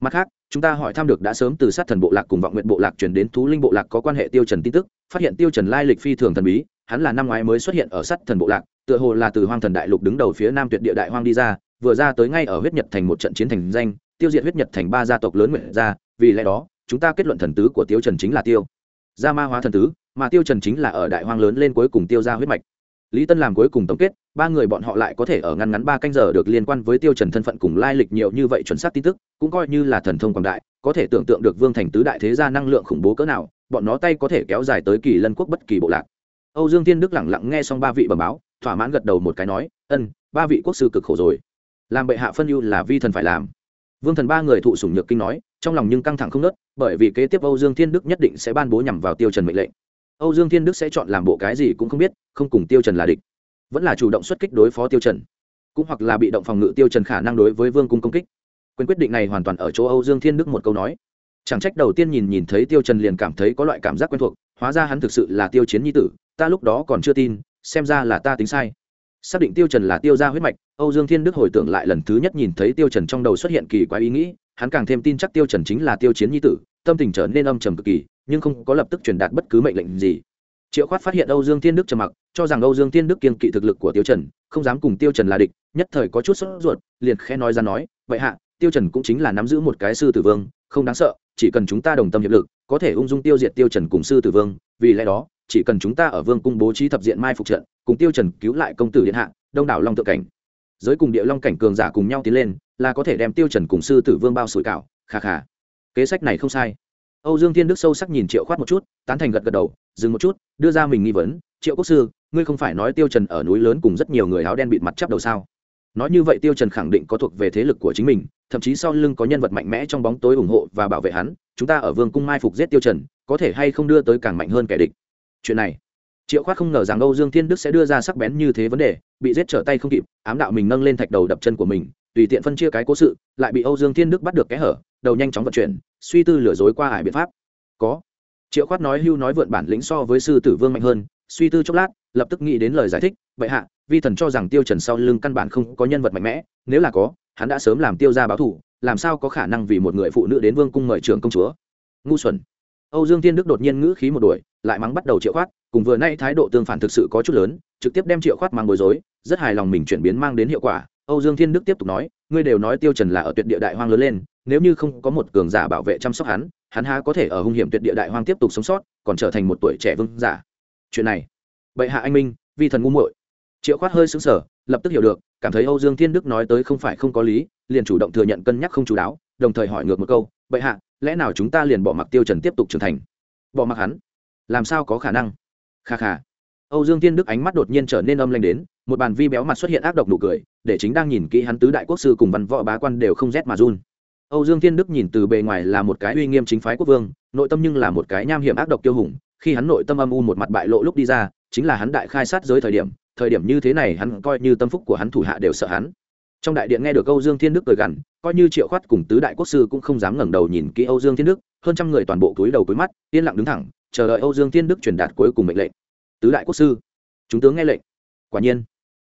Mặt khác, chúng ta hỏi thăm được đã sớm từ sát thần bộ lạc cùng vọng nguyện bộ lạc chuyển đến thú linh bộ lạc có quan hệ tiêu trần tin tức, phát hiện tiêu trần lai lịch phi thường thần bí, hắn là năm ngoái mới xuất hiện ở sát thần bộ lạc, tựa hồ là từ hoang thần đại lục đứng đầu phía nam tuyệt địa đại hoang đi ra, vừa ra tới ngay ở huyết nhật thành một trận chiến thành danh, tiêu diệt huyết nhật thành ba gia tộc lớn nguyện ra, vì lẽ đó, chúng ta kết luận thần tứ của tiêu trần chính là tiêu gia ma hóa thần tứ, mà tiêu trần chính là ở đại hoang lớn lên cuối cùng tiêu gia huyết mạch lý tân làm cuối cùng tổng kết, ba người bọn họ lại có thể ở ngăn ngắn ba canh giờ được liên quan với tiêu trần thân phận cùng lai lịch nhiều như vậy chuẩn xác tin tức, cũng coi như là thần thông quảng đại, có thể tưởng tượng được vương thành tứ đại thế gia năng lượng khủng bố cỡ nào, bọn nó tay có thể kéo dài tới kỳ lân quốc bất kỳ bộ lạc. Âu dương thiên đức lẳng lặng nghe xong ba vị bẩm báo, thỏa mãn gật đầu một cái nói, ân, ba vị quốc sư cực khổ rồi. Làm bệ hạ phân ưu là vi thần phải làm. Vương thần ba người thụ sủng nhược kinh nói, trong lòng nhưng căng thẳng không nớt, bởi vì kế tiếp âu dương thiên đức nhất định sẽ ban bố nhằm vào tiêu trần mệnh lệnh âu dương thiên đức sẽ chọn làm bộ cái gì cũng không biết, không cùng tiêu trần là địch. Vẫn là chủ động xuất kích đối phó tiêu trần. Cũng hoặc là bị động phòng ngự tiêu trần khả năng đối với vương cung công kích. Quyền quyết định này hoàn toàn ở chỗ âu dương thiên đức một câu nói. Chẳng trách đầu tiên nhìn nhìn thấy tiêu trần liền cảm thấy có loại cảm giác quen thuộc, hóa ra hắn thực sự là tiêu chiến nhi tử, ta lúc đó còn chưa tin, xem ra là ta tính sai. Xác định tiêu trần là tiêu gia huyết mạch, âu dương thiên đức hồi tưởng lại lần thứ nhất nhìn thấy tiêu trần trong đầu xuất hiện kỳ quái ý nghĩ, hắn càng thêm tin chắc tiêu trần chính là tiêu chiến nhi tử, tâm tình trở nên âm trầm cực kỳ nhưng không có lập tức truyền đạt bất cứ mệnh lệnh gì. Triệu khoát phát hiện âu dương thiên đức trầm mặc, cho rằng âu dương thiên đức kiên kỵ thực lực của tiêu trần, không dám cùng tiêu trần là địch, nhất thời có chút sốt ruột, liền khẽ nói ra nói, vậy hạ, tiêu trần cũng chính là nắm giữ một cái sư tử vương, không đáng sợ, chỉ cần chúng ta đồng tâm hiệp lực, có thể ung dung tiêu diệt tiêu trần cùng sư tử vương, vì lẽ đó, chỉ cần chúng ta ở vương cung bố trí thập diện mai phục trận, cùng tiêu trần cứu lại công tử điện hạ, đông đảo long tự cảnh, giới cùng địa long cảnh cường giả cùng nhau tiến lên, là có thể đem tiêu trần cùng sư tử vương bao sủi cảo khà khà kế sách này không sai âu dương thiên đức sâu sắc nhìn triệu khoát một chút, tán thành gật gật đầu, dừng một chút, đưa ra mình nghi vấn, triệu quốc sư, ngươi không phải nói tiêu trần ở núi lớn cùng rất nhiều người áo đen bịt mặt chắp đầu sao? Nói như vậy tiêu trần khẳng định có thuộc về thế lực của chính mình, thậm chí sau lưng có nhân vật mạnh mẽ trong bóng tối ủng hộ và bảo vệ hắn, chúng ta ở vương cung mai phục giết tiêu trần, có thể hay không đưa tới càng mạnh hơn kẻ địch? Chuyện này, triệu khoát không ngờ rằng âu dương thiên đức sẽ đưa ra sắc bén như thế vấn đề, bị giết trở tay không kịp, ám đạo mình nâng lên thạch đầu đập chân của mình, tùy tiện phân chia cái cố sự, lại bị âu dương thiên đức bắt được cái hở, đầu nhanh chóng vận chuyển suy tư lừa dối qua hải biện pháp. Có. Triệu khoát nói hưu nói vượn bản lĩnh so với sư tử vương mạnh hơn, suy tư chốc lát, lập tức nghĩ đến lời giải thích vậy hạ, vi thần cho rằng tiêu trần sau lưng căn bản không có nhân vật mạnh mẽ, nếu là có, hắn đã sớm làm tiêu ra báo thủ. làm sao có khả năng vì một người phụ nữ đến vương cung mời trưởng công chúa? Ngu xuẩn. Âu dương tiên đức đột nhiên ngữ khí một đuổi, lại mắng bắt đầu triệu khoát, cùng vừa nay thái độ tương phản thực sự có chút lớn, trực tiếp đem triệu khoát mang bối rối, rất hài lòng mình chuyển biến mang đến hiệu quả âu dương thiên đức tiếp tục nói, ngươi đều nói tiêu trần là ở tuyệt địa đại hoang lớn lên, nếu như không có một cường giả bảo vệ chăm sóc hắn hắn há có thể ở hung hiểm tuyệt địa đại hoang tiếp tục sống sót, còn trở thành một tuổi trẻ vương giả. Chuyện này, bệ hạ anh minh, vi thần ngu muội. Triệu khoát hơi sững sờ, lập tức hiểu được, cảm thấy âu dương thiên đức nói tới không phải không có lý, liền chủ động thừa nhận cân nhắc không chú đáo, đồng thời hỏi ngược một câu, bệ hạ, lẽ nào chúng ta liền bỏ mặc tiêu trần tiếp tục trưởng thành? Bỏ mặc hắn? Làm sao có khả năng? Kha kha. Âu dương thiên đức ánh mắt đột nhiên trở nên âm lãnh đến, một bàn vi béo mặt xuất hiện ác độc nụ cười để chính đang nhìn kỹ hắn tứ đại quốc sư cùng văn võ bá quan đều không rét mà run. Âu dương thiên đức nhìn từ bề ngoài là một cái uy nghiêm chính phái quốc vương, nội tâm nhưng là một cái nham hiểm ác độc tiêu hùng, khi hắn nội tâm âm u một mặt bại lộ lúc đi ra, chính là hắn đại khai sát giới thời điểm thời điểm như thế này hắn coi như tâm phúc của hắn thủ hạ đều sợ hắn. Trong đại điện nghe được âu dương thiên đức cười gằn, coi như triệu khoát cùng tứ đại quốc sư cũng không dám ngẩng đầu nhìn kỹ âu dương thiên đức, hơn trăm người toàn bộ túi đầu túi mắt, yên lặng đứng thẳng, chờ đợi âu dương thiên đức truyền đạt cuối cùng mệnh lệnh. Tứ đại quốc sư, chúng tướng nghe lệnh. Quả nhiên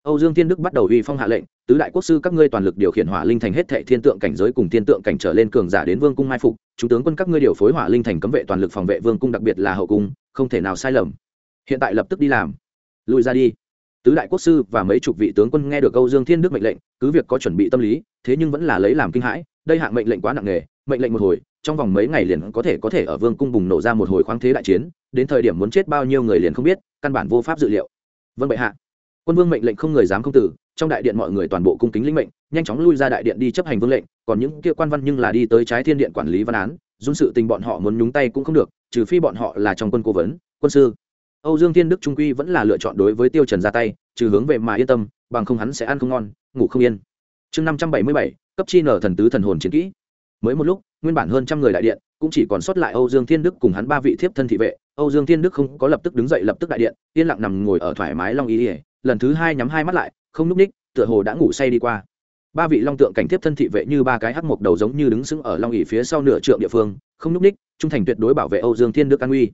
âu dương thiên đức bắt đầu uy phong hạ lệnh, tứ đại quốc sư các ngươi toàn lực điều khiển hỏa linh thành hết thảy thiên tượng cảnh giới cùng thiên tượng cảnh trở lên cường giả đến vương cung mai phục, chúng tướng quân các ngươi điều phối hỏa linh thành cấm vệ toàn lực phòng vệ vương cung đặc biệt là hậu cung, không thể nào sai lầm. Hiện tại lập tức đi làm. Lùi ra đi. Tứ đại quốc sư và mấy chục vị tướng quân nghe được âu dương thiên đức mệnh lệnh, cứ việc có chuẩn bị tâm lý, thế nhưng vẫn là lấy làm kinh hãi, đây hạng mệnh lệnh quá nặng nề, mệnh lệnh một hồi, trong vòng mấy ngày liền có thể có thể ở vương cung bùng nổ ra một hồi khoáng thế đại chiến, đến thời điểm muốn chết bao nhiêu người liền không biết, căn bản vô pháp dự liệu. Vâng bệ hạ quân vương mệnh lệnh không người dám không tử, trong đại điện mọi người toàn bộ cung kính linh mệnh, nhanh chóng lui ra đại điện đi chấp hành vương lệnh, còn những kia quan văn nhưng là đi tới trái thiên điện quản lý văn án dung sự tình bọn họ muốn nhúng tay cũng không được, trừ phi bọn họ là trong quân cố vấn, quân sư. Âu dương thiên đức trung quy vẫn là lựa chọn đối với tiêu trần ra tay, trừ hướng về mà yên tâm, bằng không hắn sẽ ăn không ngon, ngủ không yên. Chương năm trăm bảy mươi bảy, cấp chi nở thần tứ thần hồn chiến kỹ. Mới một lúc, nguyên bản hơn trăm người đại điện, cũng chỉ còn sót lại âu dương thiên đức cùng hắn ba vị thiếp thân thị vệ. Âu dương thiên đức không có lập tức đứng dậy lập tức đại điện, yên lặng nằm ngồi ở thoải mái long ý ỉa lần thứ hai nhắm hai mắt lại, không núp ních, tựa hồ đã ngủ say đi qua. Ba vị long tượng cảnh thiếp thân thị vệ như ba cái hắc mộc đầu giống như đứng sững ở long ỉ phía sau nửa trượng địa phương, không núp ních, trung thành tuyệt đối bảo vệ âu dương thiên đức an uy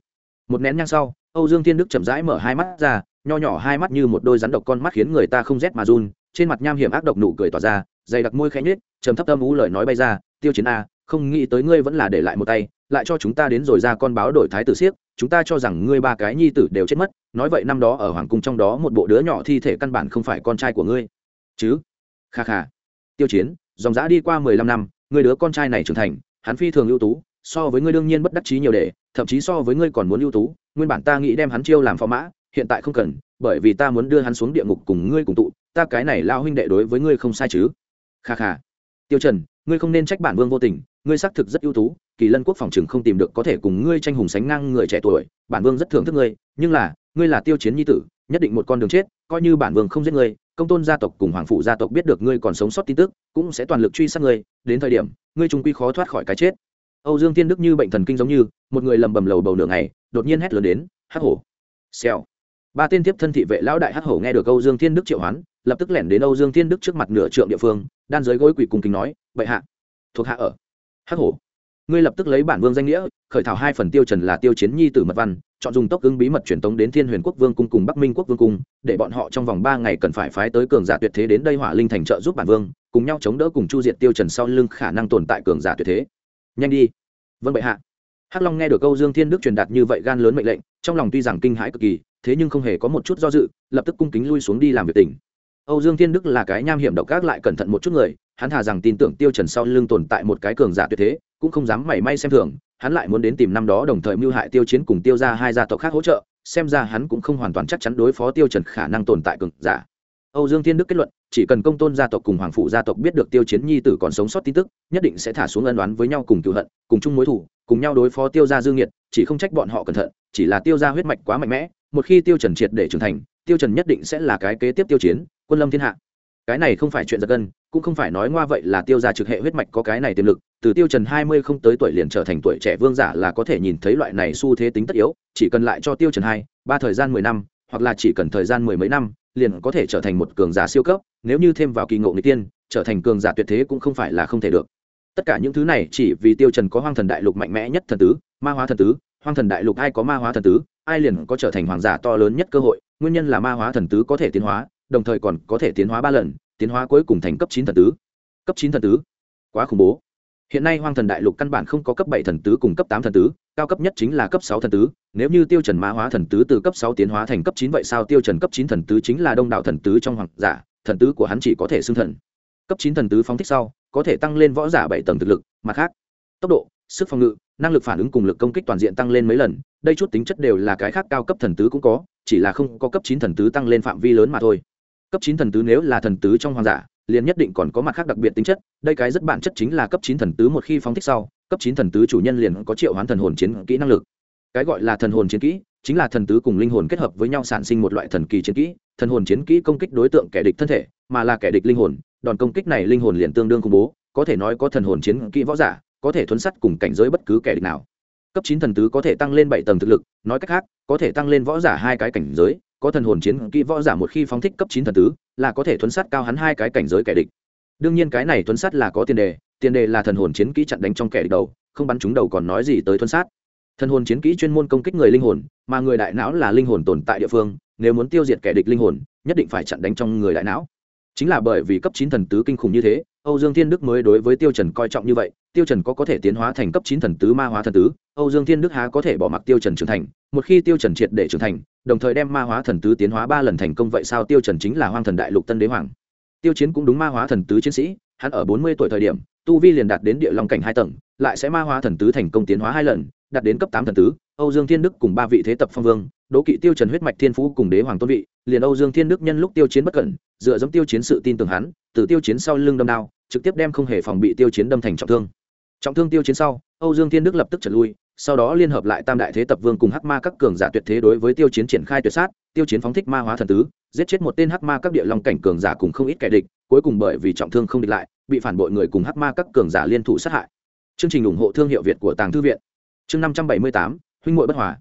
một nén nhang sau, âu dương thiên đức chậm rãi mở hai mắt ra, nho nhỏ hai mắt như một đôi rắn độc con mắt khiến người ta không rét mà run, trên mặt nham hiểm ác độc nụ cười tỏa ra, dày đặc môi khẽ nhếch, trầm thấp âm ú lời nói bay ra, tiêu chiến a, không nghĩ tới ngươi vẫn là để lại một tay, lại cho chúng ta đến rồi ra con báo đổi thái tử siếc, chúng ta cho rằng ngươi ba cái nhi tử đều chết mất nói vậy năm đó ở hoàng cung trong đó một bộ đứa nhỏ thi thể căn bản không phải con trai của ngươi. Chứ? Kha kha. Tiêu chiến, dòng dã đi qua mười lăm năm người đứa con trai này trưởng thành, hắn phi thường ưu tú, so với ngươi đương nhiên bất đắc chí nhiều để, thậm chí so với ngươi còn muốn ưu tú, nguyên bản ta nghĩ đem hắn chiêu làm phó mã, hiện tại không cần, bởi vì ta muốn đưa hắn xuống địa ngục cùng ngươi cùng tụ, ta cái này lao huynh đệ đối với ngươi không sai chứ. Kha kha. Tiêu trần, ngươi không nên trách bản vương vô tình ngươi xác thực rất ưu tú, kỳ lân quốc phòng chừng không tìm được có thể cùng ngươi tranh hùng sánh ngang người trẻ tuổi, bản vương rất thưởng thức ngươi, nhưng là, ngươi là tiêu chiến nhi tử, nhất định một con đường chết, coi như bản vương không giết ngươi, công tôn gia tộc cùng hoàng phụ gia tộc biết được ngươi còn sống sót tin tức, cũng sẽ toàn lực truy sát ngươi, đến thời điểm, ngươi trung quy khó thoát khỏi cái chết. Âu dương tiên đức như bệnh thần kinh giống như, một người lầm bầm lầu bầu nửa ngày, đột nhiên hét lớn đến, hắc hổ! Xèo. Ba tên tiếp thân thị vệ lão đại hắc hổ nghe được âu dương thiên đức triệu hoán, lập tức lẻn đến âu dương thiên đức trước mặt nửa trượng địa phương, đan giới gối quỷ cùng kính nói, bệ hạ, thuộc hạ ở hắc hổ. Ngươi lập tức lấy bản vương danh nghĩa, khởi thảo hai phần tiêu trần là tiêu chiến nhi tử mật văn, chọn dùng tốc ứng bí mật truyền tống đến thiên huyền quốc vương cung cùng bắc minh quốc vương cung, để bọn họ trong vòng ba ngày cần phải phái tới cường giả tuyệt thế đến đây hỏa linh thành trợ giúp bản vương, cùng nhau chống đỡ cùng chu diệt tiêu trần sau lưng khả năng tồn tại cường giả tuyệt thế. Nhanh đi. Vâng bệ hạ. Hắc long nghe được câu dương thiên đức truyền đạt như vậy gan lớn mệnh lệnh, trong lòng tuy rằng kinh hãi cực kỳ, thế nhưng không hề có một chút do dự, lập tức cung kính lui xuống đi làm việc tỉnh. Âu dương thiên đức là cái nham hiểm độc ác lại cẩn thận một chút người hắn thà rằng tin tưởng tiêu trần sau lưng tồn tại một cái cường giả tuyệt thế, cũng không dám mảy may xem thường, hắn lại muốn đến tìm năm đó đồng thời mưu hại tiêu chiến cùng tiêu ra hai gia tộc khác hỗ trợ, xem ra hắn cũng không hoàn toàn chắc chắn đối phó tiêu trần khả năng tồn tại cường giả. Âu dương thiên đức kết luận, chỉ cần công tôn gia tộc cùng hoàng phụ gia tộc biết được tiêu chiến nhi tử còn sống sót tin tức, nhất định sẽ thả xuống ân đoán với nhau cùng cựu hận, cùng chung mối thủ cùng nhau đối phó tiêu gia dương nhiệt chỉ không trách bọn họ cẩn thận, chỉ là tiêu gia huyết mạch quá mạnh mẽ, một khi tiêu trần triệt để trưởng thành, tiêu trần nhất định sẽ là cái kế tiếp tiêu chiến, quân lâm thiên hạ cái này không phải chuyện giật gân, cũng không phải nói ngoa vậy là tiêu gia trực hệ huyết mạch có cái này tiềm lực, từ tiêu trần hai mươi không tới tuổi liền trở thành tuổi trẻ vương giả là có thể nhìn thấy loại này xu thế tính tất yếu, chỉ cần lại cho tiêu trần hai, ba thời gian mười năm, hoặc là chỉ cần thời gian mười mấy năm, liền có thể trở thành một cường giả siêu cấp, nếu như thêm vào kỳ ngộ người tiên, trở thành cường giả tuyệt thế cũng không phải là không thể được. Tất cả những thứ này chỉ vì tiêu trần có hoang thần đại lục mạnh mẽ nhất thần tứ, ma hóa thần tứ, hoang thần đại lục ai có ma hóa thần tứ, ai liền có trở thành hoàng giả to lớn nhất cơ hội, nguyên nhân là ma hóa thần tứ có thể tiến hóa đồng thời còn có thể tiến hóa ba lần, tiến hóa cuối cùng thành cấp chín thần tứ. Cấp chín thần tứ? Quá khủng bố. Hiện nay hoang thần đại lục căn bản không có cấp bảy thần tứ cùng cấp tám thần tứ, cao cấp nhất chính là cấp sáu thần tứ. Nếu như tiêu trần ma hóa thần tứ từ cấp sáu tiến hóa thành cấp chín vậy sao tiêu trần cấp chín thần tứ chính là đông đảo thần tứ trong hoàng giả, thần tứ của hắn chỉ có thể xưng thần. Cấp chín thần tứ phóng thích sau, có thể tăng lên võ giả bảy tầng thực lực, mặt khác, tốc độ, sức phòng ngự, năng lực phản ứng cùng lực công kích toàn diện tăng lên mấy lần, đây chút tính chất đều là cái khác cao cấp thần tứ cũng có, chỉ là không có cấp chín thần tứ tăng lên phạm vi lớn mà thôi cấp chín thần tứ nếu là thần tứ trong hoàng giả, liền nhất định còn có mặt khác đặc biệt tính chất, đây cái rất bản chất chính là cấp chín thần tứ một khi phóng thích sau, cấp chín thần tứ chủ nhân liền có triệu hoán thần hồn chiến kỹ năng lực. Cái gọi là thần hồn chiến kỹ, chính là thần tứ cùng linh hồn kết hợp với nhau sản sinh một loại thần kỳ chiến kỹ, thần hồn chiến kỹ công kích đối tượng kẻ địch thân thể, mà là kẻ địch linh hồn, đòn công kích này linh hồn liền tương đương khủng bố, có thể nói có thần hồn chiến kỹ võ giả, có thể thuấn sắt cùng cảnh giới bất cứ kẻ địch nào. Cấp chín thần tứ có thể tăng lên bảy tầng thực lực, nói cách khác, có thể tăng lên võ giả hai cái cảnh giới có thần hồn chiến kỹ võ giả một khi phóng thích cấp chín thần tứ, là có thể thuấn sát cao hắn hai cái cảnh giới kẻ địch. Đương nhiên cái này thuấn sát là có tiền đề tiền đề là thần hồn chiến kỹ chặn đánh trong kẻ địch đầu, không bắn chúng đầu còn nói gì tới thuấn sát. Thần hồn chiến kỹ chuyên môn công kích người linh hồn, mà người đại não là linh hồn tồn tại địa phương, nếu muốn tiêu diệt kẻ địch linh hồn, nhất định phải chặn đánh trong người đại não. Chính là bởi vì cấp chín thần tứ kinh khủng như thế âu dương thiên đức mới đối với tiêu trần coi trọng như vậy, tiêu trần có có thể tiến hóa thành cấp chín thần tứ ma hóa thần tứ, âu dương thiên đức há có thể bỏ mặc tiêu trần trưởng thành, một khi tiêu trần triệt để trưởng thành, đồng thời đem ma hóa thần tứ tiến hóa ba lần thành công vậy sao tiêu trần chính là hoang thần đại lục tân đế hoàng. Tiêu chiến cũng đúng ma hóa thần tứ chiến sĩ, hắn ở bốn mươi tuổi thời điểm, tu vi liền đạt đến địa long cảnh hai tầng, lại sẽ ma hóa thần tứ thành công tiến hóa hai lần, đạt đến cấp tám thần tứ, âu dương thiên đức cùng ba vị thế tập phong vương đỗ kỵ tiêu trần huyết mạch thiên phú cùng đế hoàng tôn vị, liền âu dương thiên đức nhân lúc tiêu chiến bất cẩn, dựa dẫm tiêu chiến sự tin tưởng hắn, từ tiêu chiến sau lưng đâm đao trực tiếp đem không hề phòng bị tiêu chiến đâm thành trọng thương. Trọng thương tiêu chiến sau, âu dương thiên đức lập tức trở lui, sau đó liên hợp lại tam đại thế tập vương cùng hắc ma các cường giả tuyệt thế đối với tiêu chiến triển khai tuyệt sát, tiêu chiến phóng thích ma hóa thần tứ, giết chết một tên hắc ma các địa long cảnh cường giả cùng không ít kẻ địch, cuối cùng bởi vì trọng thương không địch lại, bị phản bội người cùng hắc ma các cường giả liên thủ sát hại. Chương trình ủng hộ thương hiệu việt của tàng thư viện. Chương năm trăm bảy mươi tám, huynh hội bất hòa.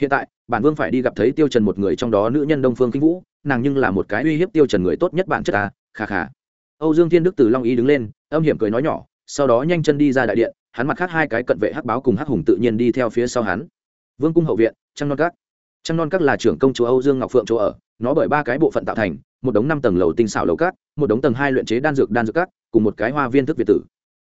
Hiện tại, bản vương phải đi gặp thấy tiêu trần một người trong đó nữ nhân đông phương kinh vũ, nàng nhưng là một cái uy hiếp tiêu trần người tốt nhất bản chất à, ta khà khà âu dương thiên đức từ long y đứng lên, âm hiểm cười nói nhỏ, sau đó nhanh chân đi ra đại điện, hắn mặt khác hai cái cận vệ hắc báo cùng hắc hùng tự nhiên đi theo phía sau hắn. Vương cung hậu viện, trăng non các. Trăng non các là trưởng công chúa âu dương ngọc phượng chỗ ở, nó bởi ba cái bộ phận tạo thành, một đống năm tầng lầu tinh xảo lầu các, một đống tầng hai luyện chế đan dược đan dược các, cùng một cái hoa viên thức việt tử.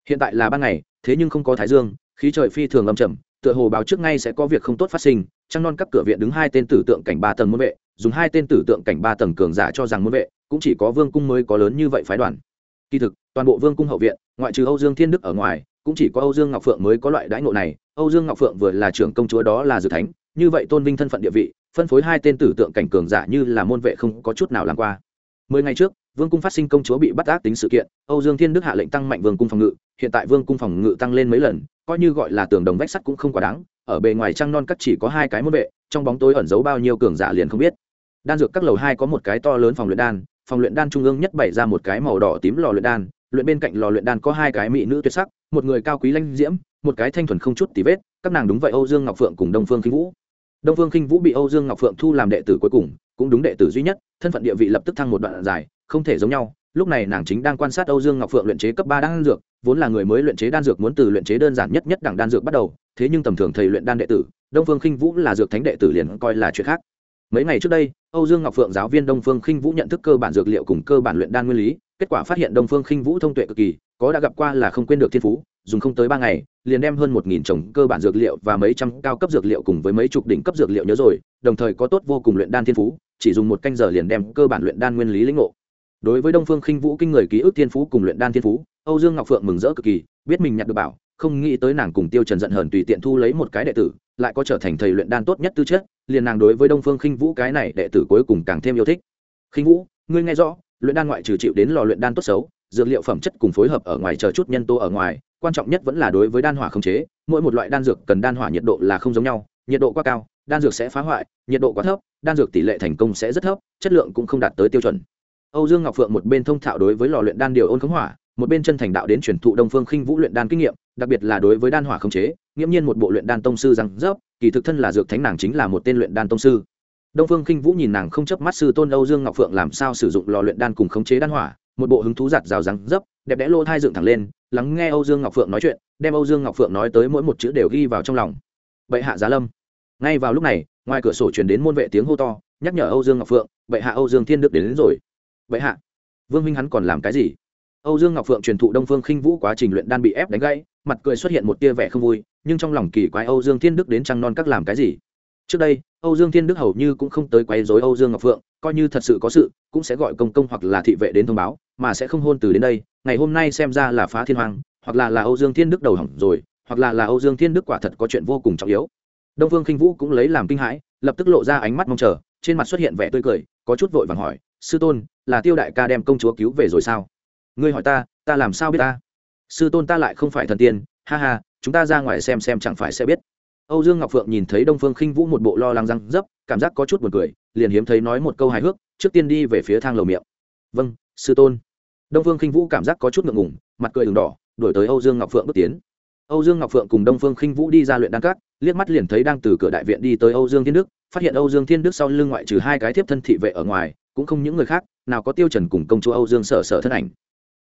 Hiện tại là ban ngày, thế nhưng không có thái dương, khí trời phi thường âm trầm, tựa hồ báo trước ngay sẽ có việc không tốt phát sinh. Trăng non các cửa viện đứng hai tên tử tượng cảnh ba tầng môn vệ, dùng hai tên tử tượng cảnh ba tầng cường giả cho rằng môn vệ cũng chỉ có vương cung mới có lớn như vậy phái đoàn. Kỳ thực, toàn bộ vương cung hậu viện, ngoại trừ âu dương thiên đức ở ngoài, cũng chỉ có âu dương ngọc phượng mới có loại đãi ngộ này. Âu dương ngọc phượng vừa là trưởng công chúa đó là dự thánh, như vậy tôn vinh thân phận địa vị, phân phối hai tên tử tượng cảnh cường giả như là môn vệ không có chút nào làm qua. Mười ngày trước, vương cung phát sinh công chúa bị bắt ác tính sự kiện, âu dương thiên đức hạ lệnh tăng mạnh vương cung phòng ngự, hiện tại vương cung phòng ngự tăng lên mấy lần, coi như gọi là tường đồng vách sắt cũng không quá đáng, ở bề ngoài trăng non cắt chỉ có hai cái môn vệ, trong bóng tối ẩn giấu bao nhiêu cường giả liền không biết. Đan dược các lầu hai có một cái to lớn phòng luyện đan phòng luyện đan trung ương nhất bày ra một cái màu đỏ tím lò luyện đan, luyện bên cạnh lò luyện đan có hai cái mỹ nữ tuyệt sắc, một người cao quý lanh diễm, một cái thanh thuần không chút tí vết, các nàng đúng vậy âu dương ngọc phượng cùng đông phương khinh vũ. Đông phương khinh vũ bị âu dương ngọc phượng thu làm đệ tử cuối cùng, cũng đúng đệ tử duy nhất, thân phận địa vị lập tức thăng một đoạn dài, không thể giống nhau. Lúc này nàng chính đang quan sát âu dương ngọc phượng luyện chế cấp ba đan dược, vốn là người mới luyện chế đan dược muốn từ luyện chế đơn giản nhất nhất đẳng đan dược bắt đầu, thế nhưng tầm thường thầy luyện đan đệ tử, đông phương khinh vũ là dược thánh đệ tử liền coi là chuyện khác mấy ngày trước đây, âu dương ngọc phượng giáo viên đông phương khinh vũ nhận thức cơ bản dược liệu cùng cơ bản luyện đan nguyên lý, kết quả phát hiện đông phương khinh vũ thông tuệ cực kỳ, có đã gặp qua là không quên được thiên phú, dùng không tới ba ngày, liền đem hơn một nghìn trồng cơ bản dược liệu và mấy trăm cao cấp dược liệu cùng với mấy chục đỉnh cấp dược liệu nhớ rồi, đồng thời có tốt vô cùng luyện đan thiên phú, chỉ dùng một canh giờ liền đem cơ bản luyện đan nguyên lý lĩnh ngộ. Đối với đông phương khinh vũ kinh người ký ức thiên phú cùng luyện đan thiên phú, âu dương ngọc phượng mừng rỡ cực kỳ, biết mình nhặt được bảo, không nghĩ tới nàng cùng tiêu trần giận hờn tùy tiện thu lấy một cái đệ tử, lại có trở thành thầy luyện đan tốt nhất tư chất liền nàng đối với đông phương khinh vũ cái này đệ tử cuối cùng càng thêm yêu thích. Khinh vũ, ngươi nghe rõ, luyện đan ngoại trừ chịu đến lò luyện đan tốt xấu, dược liệu phẩm chất cùng phối hợp ở ngoài chờ chút nhân tố ở ngoài, quan trọng nhất vẫn là đối với đan hỏa khống chế, mỗi một loại đan dược cần đan hỏa nhiệt độ là không giống nhau, nhiệt độ quá cao, đan dược sẽ phá hoại, nhiệt độ quá thấp, đan dược tỷ lệ thành công sẽ rất thấp, chất lượng cũng không đạt tới tiêu chuẩn. Âu dương ngọc phượng một bên thông thạo đối với lò luyện đan điều ôn khống hỏa, một bên chân thành đạo đến truyền thụ đông phương khinh vũ luyện đan kinh nghiệm đặc biệt là đối với đan hỏa khống chế nghiễm nhiên một bộ luyện đan tông sư rằng dốc kỳ thực thân là dược thánh nàng chính là một tên luyện đan tông sư. Đông phương khinh vũ nhìn nàng không chấp mắt sư tôn âu dương ngọc phượng làm sao sử dụng lò luyện đan cùng khống chế đan hỏa một bộ hứng thú giặt rào răng dấp đẹp đẽ lô thai dựng thẳng lên lắng nghe âu dương ngọc phượng nói chuyện đem âu dương ngọc phượng nói tới mỗi một chữ đều ghi vào trong lòng. Bệ hạ giá lâm. Ngay vào lúc này ngoài cửa sổ truyền đến môn vệ tiếng hô to nhắc nhở âu dương ngọc phượng bệ hạ âu dương thiên đức đến, đến rồi. Bệ hạ vương minh hắn còn làm cái gì? Âu dương ngọc phượng truyền thụ đông phương khinh vũ quá trình luyện đan bị ép đánh gãy mặt cười xuất hiện một tia vẻ không vui, nhưng trong lòng kỳ quái âu dương thiên đức đến trăng non các làm cái gì? Trước đây, âu dương thiên đức hầu như cũng không tới quấy rối âu dương ngọc phượng, coi như thật sự có sự, cũng sẽ gọi công công hoặc là thị vệ đến thông báo, mà sẽ không hôn từ đến đây. Ngày hôm nay xem ra là phá thiên hoàng hoặc là là âu dương thiên đức đầu hỏng rồi, hoặc là là âu dương thiên đức quả thật có chuyện vô cùng trọng yếu. Đông phương khinh vũ cũng lấy làm kinh hãi, lập tức lộ ra ánh mắt mong chờ, trên mặt xuất hiện vẻ tươi cười, có chút vội vàng hỏi, sư tôn, là tiêu đại ca đem công chúa cứu về rồi sao? Ngươi hỏi ta ta làm sao biết ta? Sư tôn ta lại không phải thần tiên, ha ha, chúng ta ra ngoài xem xem chẳng phải sẽ biết. Âu dương ngọc phượng nhìn thấy đông phương khinh vũ một bộ lo lắng răng dấp, cảm giác có chút buồn cười, liền hiếm thấy nói một câu hài hước, trước tiên đi về phía thang lầu miệng. Vâng sư tôn. Đông phương khinh vũ cảm giác có chút ngượng ngùng, mặt cười đường đỏ đổi tới âu dương ngọc phượng bước tiến. Âu dương ngọc phượng cùng đông phương khinh vũ đi ra luyện đan cát liếc mắt liền thấy đang từ cửa đại viện đi tới âu dương thiên đức, phát hiện âu dương thiên đức sau lưng ngoại trừ hai cái thiếp thân thị vệ ở ngoài, cũng không những người khác, nào có tiêu trần cùng công chúa âu dương sở sở thân ảnh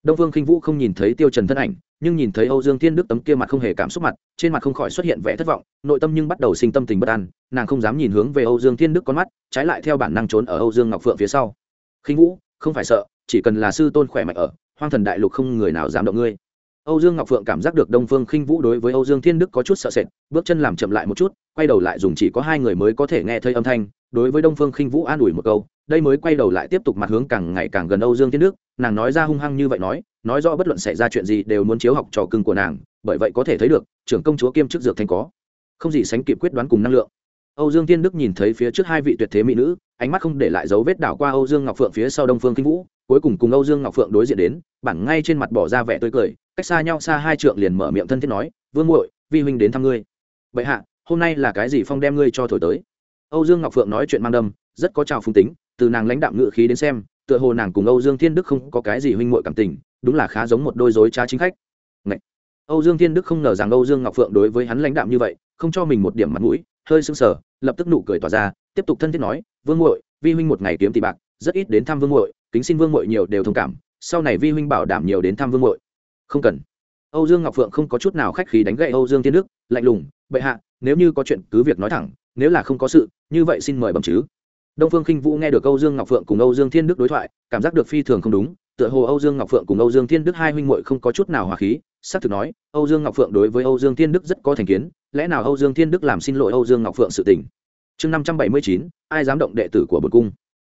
đông phương khinh vũ không nhìn thấy tiêu trần thân ảnh, nhưng nhìn thấy âu dương thiên đức tấm kia mặt không hề cảm xúc mặt, trên mặt không khỏi xuất hiện vẻ thất vọng, nội tâm nhưng bắt đầu sinh tâm tình bất an, nàng không dám nhìn hướng về âu dương thiên đức con mắt, trái lại theo bản năng trốn ở âu dương ngọc phượng phía sau. Khinh vũ, không phải sợ, chỉ cần là sư tôn khỏe mạnh ở, hoang thần đại lục không người nào dám động ngươi. Âu dương ngọc phượng cảm giác được đông phương khinh vũ đối với âu dương thiên đức có chút sợ sệt, bước chân làm chậm lại một chút, quay đầu lại dùng chỉ có hai người mới có thể nghe thấy âm thanh, đối với đông phương khinh vũ an ủi một câu đây mới quay đầu lại tiếp tục mặt hướng càng ngày càng gần âu dương thiên đức, nàng nói ra hung hăng như vậy nói nói rõ bất luận xảy ra chuyện gì đều muốn chiếu học trò cưng của nàng, bởi vậy có thể thấy được, trưởng công chúa kiêm chức dược thành có. Không gì sánh kịp quyết đoán cùng năng lượng. Âu dương thiên đức nhìn thấy phía trước hai vị tuyệt thế mỹ nữ, ánh mắt không để lại dấu vết đảo qua âu dương ngọc phượng phía sau đông phương kinh vũ, cuối cùng cùng âu dương ngọc phượng đối diện đến bản ngay trên mặt bỏ ra vẻ tươi cười, cách xa nhau xa hai trượng liền mở miệng thân thiết nói, vương muội, vi huynh đến thăm ngươi. Bệ hạ, hôm nay là cái gì phong đem ngươi cho thổi tới? Âu dương ngọc phượng nói chuyện mang đâm, rất có trào phung tính từ nàng lãnh đạo ngự khí đến xem, tựa hồ nàng cùng âu dương thiên đức không có cái gì huynh muội cảm tình, đúng là khá giống một đôi dối trá chính khách. Ngậy! âu dương thiên đức không ngờ rằng âu dương ngọc phượng đối với hắn lãnh đạo như vậy, không cho mình một điểm mặt mũi, hơi sưng sờ, lập tức nụ cười tỏa ra, tiếp tục thân thiết nói, vương muội, vi huynh một ngày kiếm tỷ bạc, rất ít đến thăm vương muội, kính xin vương muội nhiều đều thông cảm, sau này vi huynh bảo đảm nhiều đến thăm vương muội. Không cần. Âu dương ngọc phượng không có chút nào khách khí đánh gậy âu dương thiên đức, lạnh lùng, bệ hạ, nếu như có chuyện cứ việc nói thẳng, nếu là không có sự, như vậy xin mời bẩm chứ đông phương khinh vũ nghe được âu dương ngọc phượng cùng âu dương thiên đức đối thoại cảm giác được phi thường không đúng tựa hồ âu dương ngọc phượng cùng âu dương thiên đức hai huynh muội không có chút nào hòa khí xác thực nói âu dương ngọc phượng đối với âu dương thiên đức rất có thành kiến lẽ nào âu dương thiên đức làm xin lỗi âu dương ngọc phượng sự tình chương năm trăm bảy mươi chín ai dám động đệ tử của bổn cung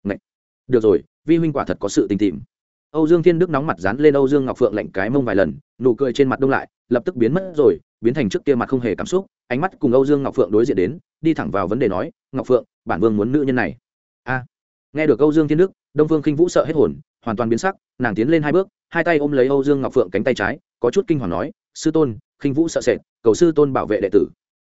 Ngậy. được rồi vi huynh quả thật có sự tình tìm âu dương thiên đức nóng mặt dán lên âu dương ngọc phượng lạnh cái mông vài lần nụ cười trên mặt đông lại lập tức biến mất rồi biến thành trước kia mặt không hề cảm xúc ánh mắt cùng âu dương ngọc phượng đối diện đến đi thẳng vào vấn đề nói ngọc phượng bản vương muốn nữ nhân này a nghe được âu dương thiên đức, đông phương khinh vũ sợ hết hồn, hoàn toàn biến sắc, nàng tiến lên hai bước, hai tay ôm lấy âu dương ngọc phượng cánh tay trái, có chút kinh hoàng nói, sư tôn khinh vũ sợ sệt, cầu sư tôn bảo vệ đệ tử.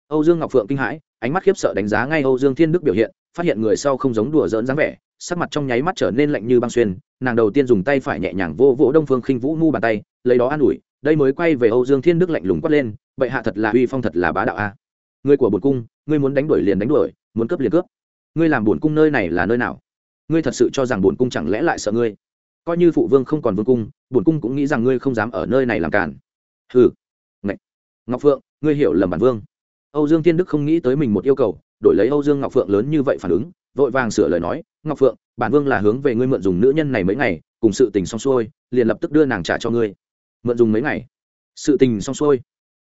Âu dương ngọc phượng kinh hãi, ánh mắt khiếp sợ đánh giá ngay âu dương thiên đức biểu hiện, phát hiện người sau không giống đùa giỡn dáng vẻ, sắc mặt trong nháy mắt trở nên lạnh như băng xuyên, nàng đầu tiên dùng tay phải nhẹ nhàng vô vỗ đông phương khinh vũ ngu bàn tay, lấy đó an ủi, đây mới quay về âu dương thiên đức lạnh lùng quát lên, bệ hạ thật là uy phong thật là bá đạo a. Người của bột cung, ngươi muốn đánh đuổi liền đánh đuổi, muốn cướp liền cướp ngươi làm bổn cung nơi này là nơi nào? Ngươi thật sự cho rằng bổn cung chẳng lẽ lại sợ ngươi? Coi như phụ vương không còn vương cung, bổn cung cũng nghĩ rằng ngươi không dám ở nơi này làm cản hừ. Ngậy. ngọc phượng, ngươi hiểu lầm bản vương. Âu dương thiên đức không nghĩ tới mình một yêu cầu, đổi lấy âu dương ngọc phượng lớn như vậy phản ứng, vội vàng sửa lời nói, ngọc phượng, bản vương là hướng về ngươi mượn dùng nữ nhân này mấy ngày, cùng sự tình xong xuôi, liền lập tức đưa nàng trả cho ngươi. Mượn dùng mấy ngày? Sự tình xong xuôi.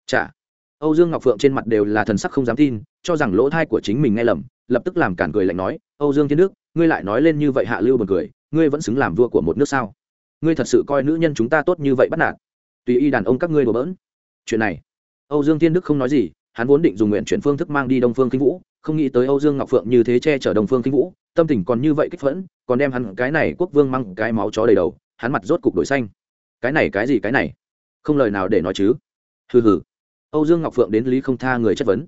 Trả. Âu dương ngọc phượng trên mặt đều là thần sắc không dám tin, cho rằng lỗ thai của chính mình nghe lầm lập tức làm cản cười lạnh nói, âu dương thiên đức, ngươi lại nói lên như vậy hạ lưu b u ồ n cười, ngươi vẫn xứng làm vua của một nước sao? Ngươi thật sự coi nữ nhân chúng ta tốt như vậy bắt nạt. Tùy y đàn ông các ngươi đùa bỡn. Chuyện này, âu dương thiên đức không nói gì, hắn vốn định dùng nguyện chuyển phương thức mang đi đông phương kinh vũ, không nghĩ tới âu dương ngọc phượng như thế che chở đông phương kinh vũ, tâm tình còn như vậy kích phẫn, còn đem hắn cái này quốc vương mang cái máu chó đầy đầu, hắn mặt rốt cục đổi xanh. Cái này, cái gì, cái này? Không lời nào để nói chứ. Hừ hừ. Âu dương ngọc phượng đến lý không tha người chất vấn.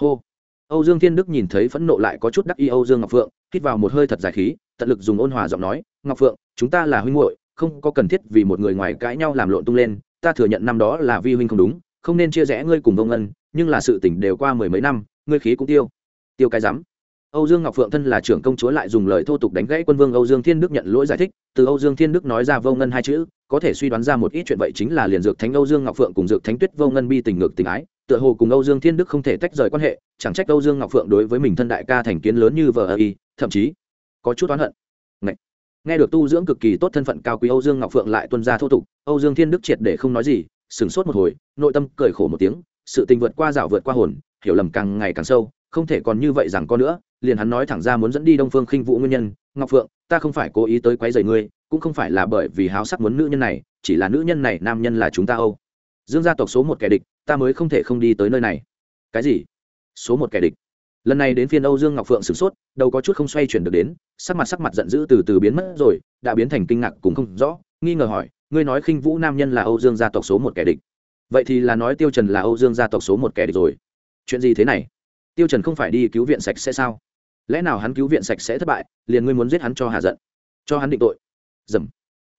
Hô âu dương thiên đức nhìn thấy phẫn nộ lại có chút đắc ý âu dương ngọc phượng hít vào một hơi thật dài khí tận lực dùng ôn hòa giọng nói ngọc phượng chúng ta là huynh muội không có cần thiết vì một người ngoài cãi nhau làm lộn tung lên ta thừa nhận năm đó là vi huynh không đúng không nên chia rẽ ngươi cùng vông ân nhưng là sự tình đều qua mười mấy năm ngươi khí cũng tiêu tiêu cái rắm. Âu Dương Ngọc Phượng thân là trưởng công chúa lại dùng lời thô tục đánh gãy quân vương Âu Dương Thiên Đức nhận lỗi giải thích, từ Âu Dương Thiên Đức nói ra vô ngân hai chữ, có thể suy đoán ra một ít chuyện vậy chính là liền dược thánh Âu Dương Ngọc Phượng cùng dược thánh Tuyết vô ngân bi tình ngược tình ái, tựa hồ cùng Âu Dương Thiên Đức không thể tách rời quan hệ, chẳng trách Âu Dương Ngọc Phượng đối với mình thân đại ca thành kiến lớn như vợ y, thậm chí có chút oán hận. Ngậy. Nghe được tu dưỡng cực kỳ tốt thân phận cao quý Âu Dương Ngọc Phượng lại tuân ra thô tục, Âu Dương Thiên Đức triệt để không nói gì, sững sốt một hồi, nội tâm cười khổ một tiếng, sự tình vượt qua dạo vượt qua hồn, hiểu lầm càng ngày càng sâu, không thể còn như vậy rằng có nữa liền hắn nói thẳng ra muốn dẫn đi đông phương khinh vũ nguyên nhân ngọc phượng ta không phải cố ý tới quấy rầy ngươi, cũng không phải là bởi vì háo sắc muốn nữ nhân này, chỉ là nữ nhân này nam nhân là chúng ta âu. Dương gia tộc số một kẻ địch, ta mới không thể không đi tới nơi này. Cái gì? Số một kẻ địch? Lần này đến phiên âu dương ngọc phượng sửng sốt, đầu có chút không xoay chuyển được đến, sắc mặt sắc mặt giận dữ từ từ biến mất rồi, đã biến thành kinh ngạc cũng không rõ, nghi ngờ hỏi, ngươi nói khinh vũ nam nhân là âu dương gia tộc số một kẻ địch. Vậy thì là nói tiêu trần là âu dương gia tộc số một kẻ địch rồi. Chuyện gì thế này? Tiêu trần không phải đi cứu viện sạch sẽ sao? Lẽ nào hắn cứu viện sạch sẽ thất bại, liền ngươi muốn giết hắn cho hà giận, cho hắn định tội? Dầm.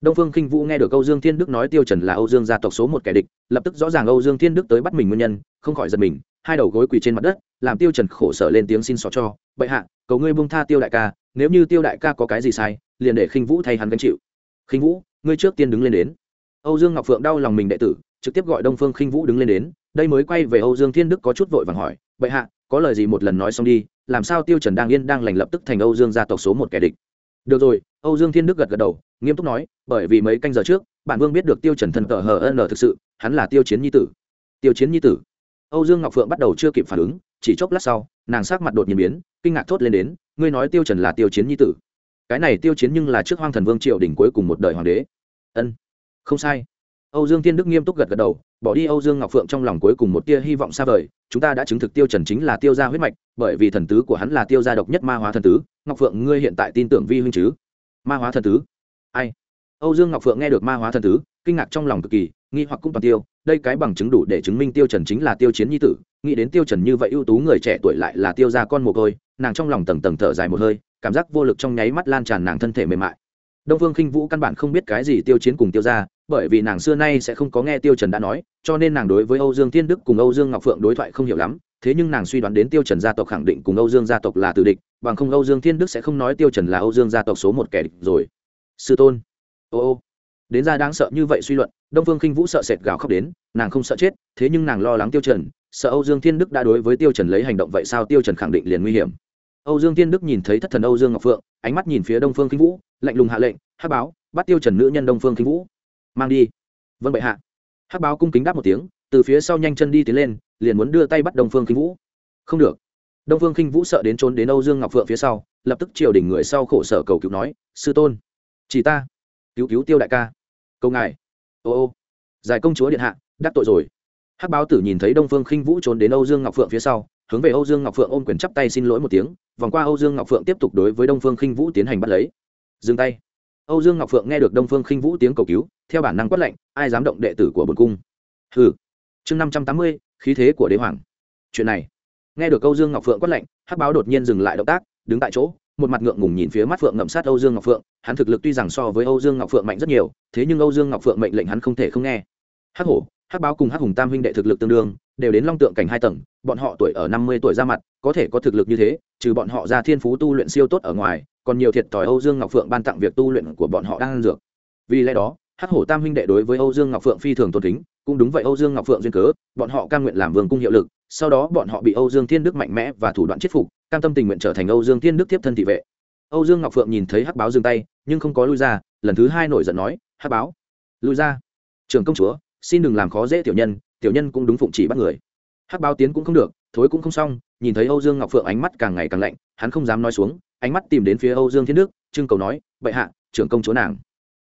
Đông phương kinh vũ nghe được âu dương thiên đức nói tiêu trần là âu dương gia tộc số một kẻ địch, lập tức rõ ràng âu dương thiên đức tới bắt mình nguyên nhân, không khỏi giật mình, hai đầu gối quỳ trên mặt đất, làm tiêu trần khổ sở lên tiếng xin xỏ cho, bệ hạ, cầu ngươi buông tha tiêu đại ca, nếu như tiêu đại ca có cái gì sai, liền để khinh vũ thay hắn gánh chịu. Khinh vũ, ngươi trước tiên đứng lên đến. Âu dương ngọc phượng đau lòng mình đệ tử, trực tiếp gọi đông phương khinh vũ đứng lên đến, đây mới quay về âu dương thiên đức có chút vội vàng hỏi, bệ hạ có lời gì một lần nói xong đi, làm sao tiêu trần đang yên đang lành lập tức thành âu dương gia tộc số một kẻ địch? Được rồi, âu dương thiên đức gật gật đầu, nghiêm túc nói, bởi vì mấy canh giờ trước bản vương biết được tiêu trần thần cờ hờ ân thực sự, hắn là tiêu chiến nhi tử. Tiêu chiến nhi tử. Âu dương ngọc phượng bắt đầu chưa kịp phản ứng, chỉ chốc lát sau, nàng sắc mặt đột nhiên biến, kinh ngạc thốt lên đến, ngươi nói tiêu trần là tiêu chiến nhi tử? Cái này tiêu chiến nhưng là trước hoang thần vương triều đỉnh cuối cùng một đời hoàng đế. Ân, không sai âu dương thiên đức nghiêm túc gật gật đầu, bỏ đi âu dương ngọc phượng trong lòng cuối cùng một tia hy vọng xa vời, chúng ta đã chứng thực tiêu trần chính là tiêu gia huyết mạch, bởi vì thần tứ của hắn là tiêu gia độc nhất ma hóa thần tứ, ngọc phượng ngươi hiện tại tin tưởng vi huynh chứ? Ma hóa thần tứ? Ai? Âu dương ngọc phượng nghe được ma hóa thần tứ, kinh ngạc trong lòng cực kỳ, nghi hoặc cũng toàn tiêu, đây cái bằng chứng đủ để chứng minh tiêu trần chính là tiêu chiến nhi tử, nghĩ đến tiêu trần như vậy ưu tú người trẻ tuổi lại là tiêu gia con mồ côi, nàng trong lòng tầng tầng thở dài một hơi, cảm giác vô lực trong nháy mắt lan tràn nàng thân thể mềm mại. Đông phương khinh vũ căn bản không biết cái gì tiêu chiến cùng tiêu gia bởi vì nàng xưa nay sẽ không có nghe tiêu trần đã nói, cho nên nàng đối với âu dương thiên đức cùng âu dương ngọc phượng đối thoại không hiểu lắm, thế nhưng nàng suy đoán đến tiêu trần gia tộc khẳng định cùng âu dương gia tộc là tử địch, bằng không âu dương thiên đức sẽ không nói tiêu trần là âu dương gia tộc số một kẻ địch rồi. Sư tôn. Ô ô. Đến ra đáng sợ như vậy suy luận, đông phương khinh vũ sợ sệt gào khóc đến, nàng không sợ chết, thế nhưng nàng lo lắng tiêu trần, sợ âu dương thiên đức đã đối với tiêu trần lấy hành động vậy sao tiêu trần khẳng định liền nguy hiểm. Âu dương thiên đức nhìn thấy thất thần âu dương ngọc phượng, ánh mắt nhìn phía đông phương khinh vũ, lạnh lùng hạ lệnh, hắc báo, bắt tiêu trần nữ nhân đông phương khinh vũ mang đi. Vâng bệ hạ. Hắc báo cung kính đáp một tiếng, từ phía sau nhanh chân đi tiến lên, liền muốn đưa tay bắt đông phương khinh vũ. Không được. Đông phương khinh vũ sợ đến trốn đến âu dương ngọc phượng phía sau, lập tức triều đỉnh người sau khổ sở cầu cứu nói, sư tôn, chỉ ta, cứu cứu tiêu đại ca. Câu ngài. Ô ô, giải công chúa điện hạ, đắc tội rồi. Hắc báo tử nhìn thấy đông phương khinh vũ trốn đến âu dương ngọc phượng phía sau, hướng về âu dương ngọc phượng ôm quyền chắp tay xin lỗi một tiếng, vòng qua âu dương ngọc phượng tiếp tục đối với đông phương khinh vũ tiến hành bắt lấy. Dừng tay. Âu dương ngọc phượng nghe được đông phương khinh vũ tiếng cầu cứu theo bản năng quát lệnh ai dám động đệ tử của bồn cung? Hừ. Chương năm trăm tám mươi, khí thế của đế hoàng. Chuyện này. Nghe được âu dương ngọc phượng quát lệnh hắc báo đột nhiên dừng lại động tác, đứng tại chỗ, một mặt ngượng ngùng nhìn phía mắt phượng ngậm sát âu dương ngọc phượng, hắn thực lực tuy rằng so với âu dương ngọc phượng mạnh rất nhiều, thế nhưng âu dương ngọc phượng mệnh lệnh hắn không thể không nghe. Hắc hổ, hắc báo cùng hắc hùng tam huynh đệ thực lực tương đương, đều đến long tượng cảnh hai tầng, bọn họ tuổi ở năm mươi tuổi ra mặt, có thể có thực lực như thế, trừ bọn họ ra thiên phú tu luyện siêu tốt ở ngoài, còn nhiều thiệt thòi âu dương ngọc phượng ban tặng việc tu luyện của bọn họ đang dược. Vì lẽ đó hắc hổ tam huynh đệ đối với âu dương ngọc phượng phi thường tôn kính, cũng đúng vậy âu dương ngọc phượng duyên cớ, bọn họ cam nguyện làm vương cung hiệu lực, sau đó bọn họ bị âu dương thiên đức mạnh mẽ và thủ đoạn chết phục, cam tâm tình nguyện trở thành âu dương thiên đức tiếp thân thị vệ. Âu dương ngọc phượng nhìn thấy hắc báo dừng tay, nhưng không có lui ra, lần thứ hai nổi giận nói, hắc báo, lui ra. Trường công chúa, xin đừng làm khó dễ tiểu nhân tiểu nhân cũng đúng phụng chỉ bắt người. Hắc báo tiến cũng không được, thối cũng không xong, nhìn thấy âu dương ngọc phượng ánh mắt càng ngày càng lạnh, hắn không dám nói xuống, ánh mắt tìm đến phía âu dương thiên đức, trưng cầu nói, bệ hạ, trưởng công chúa nàng.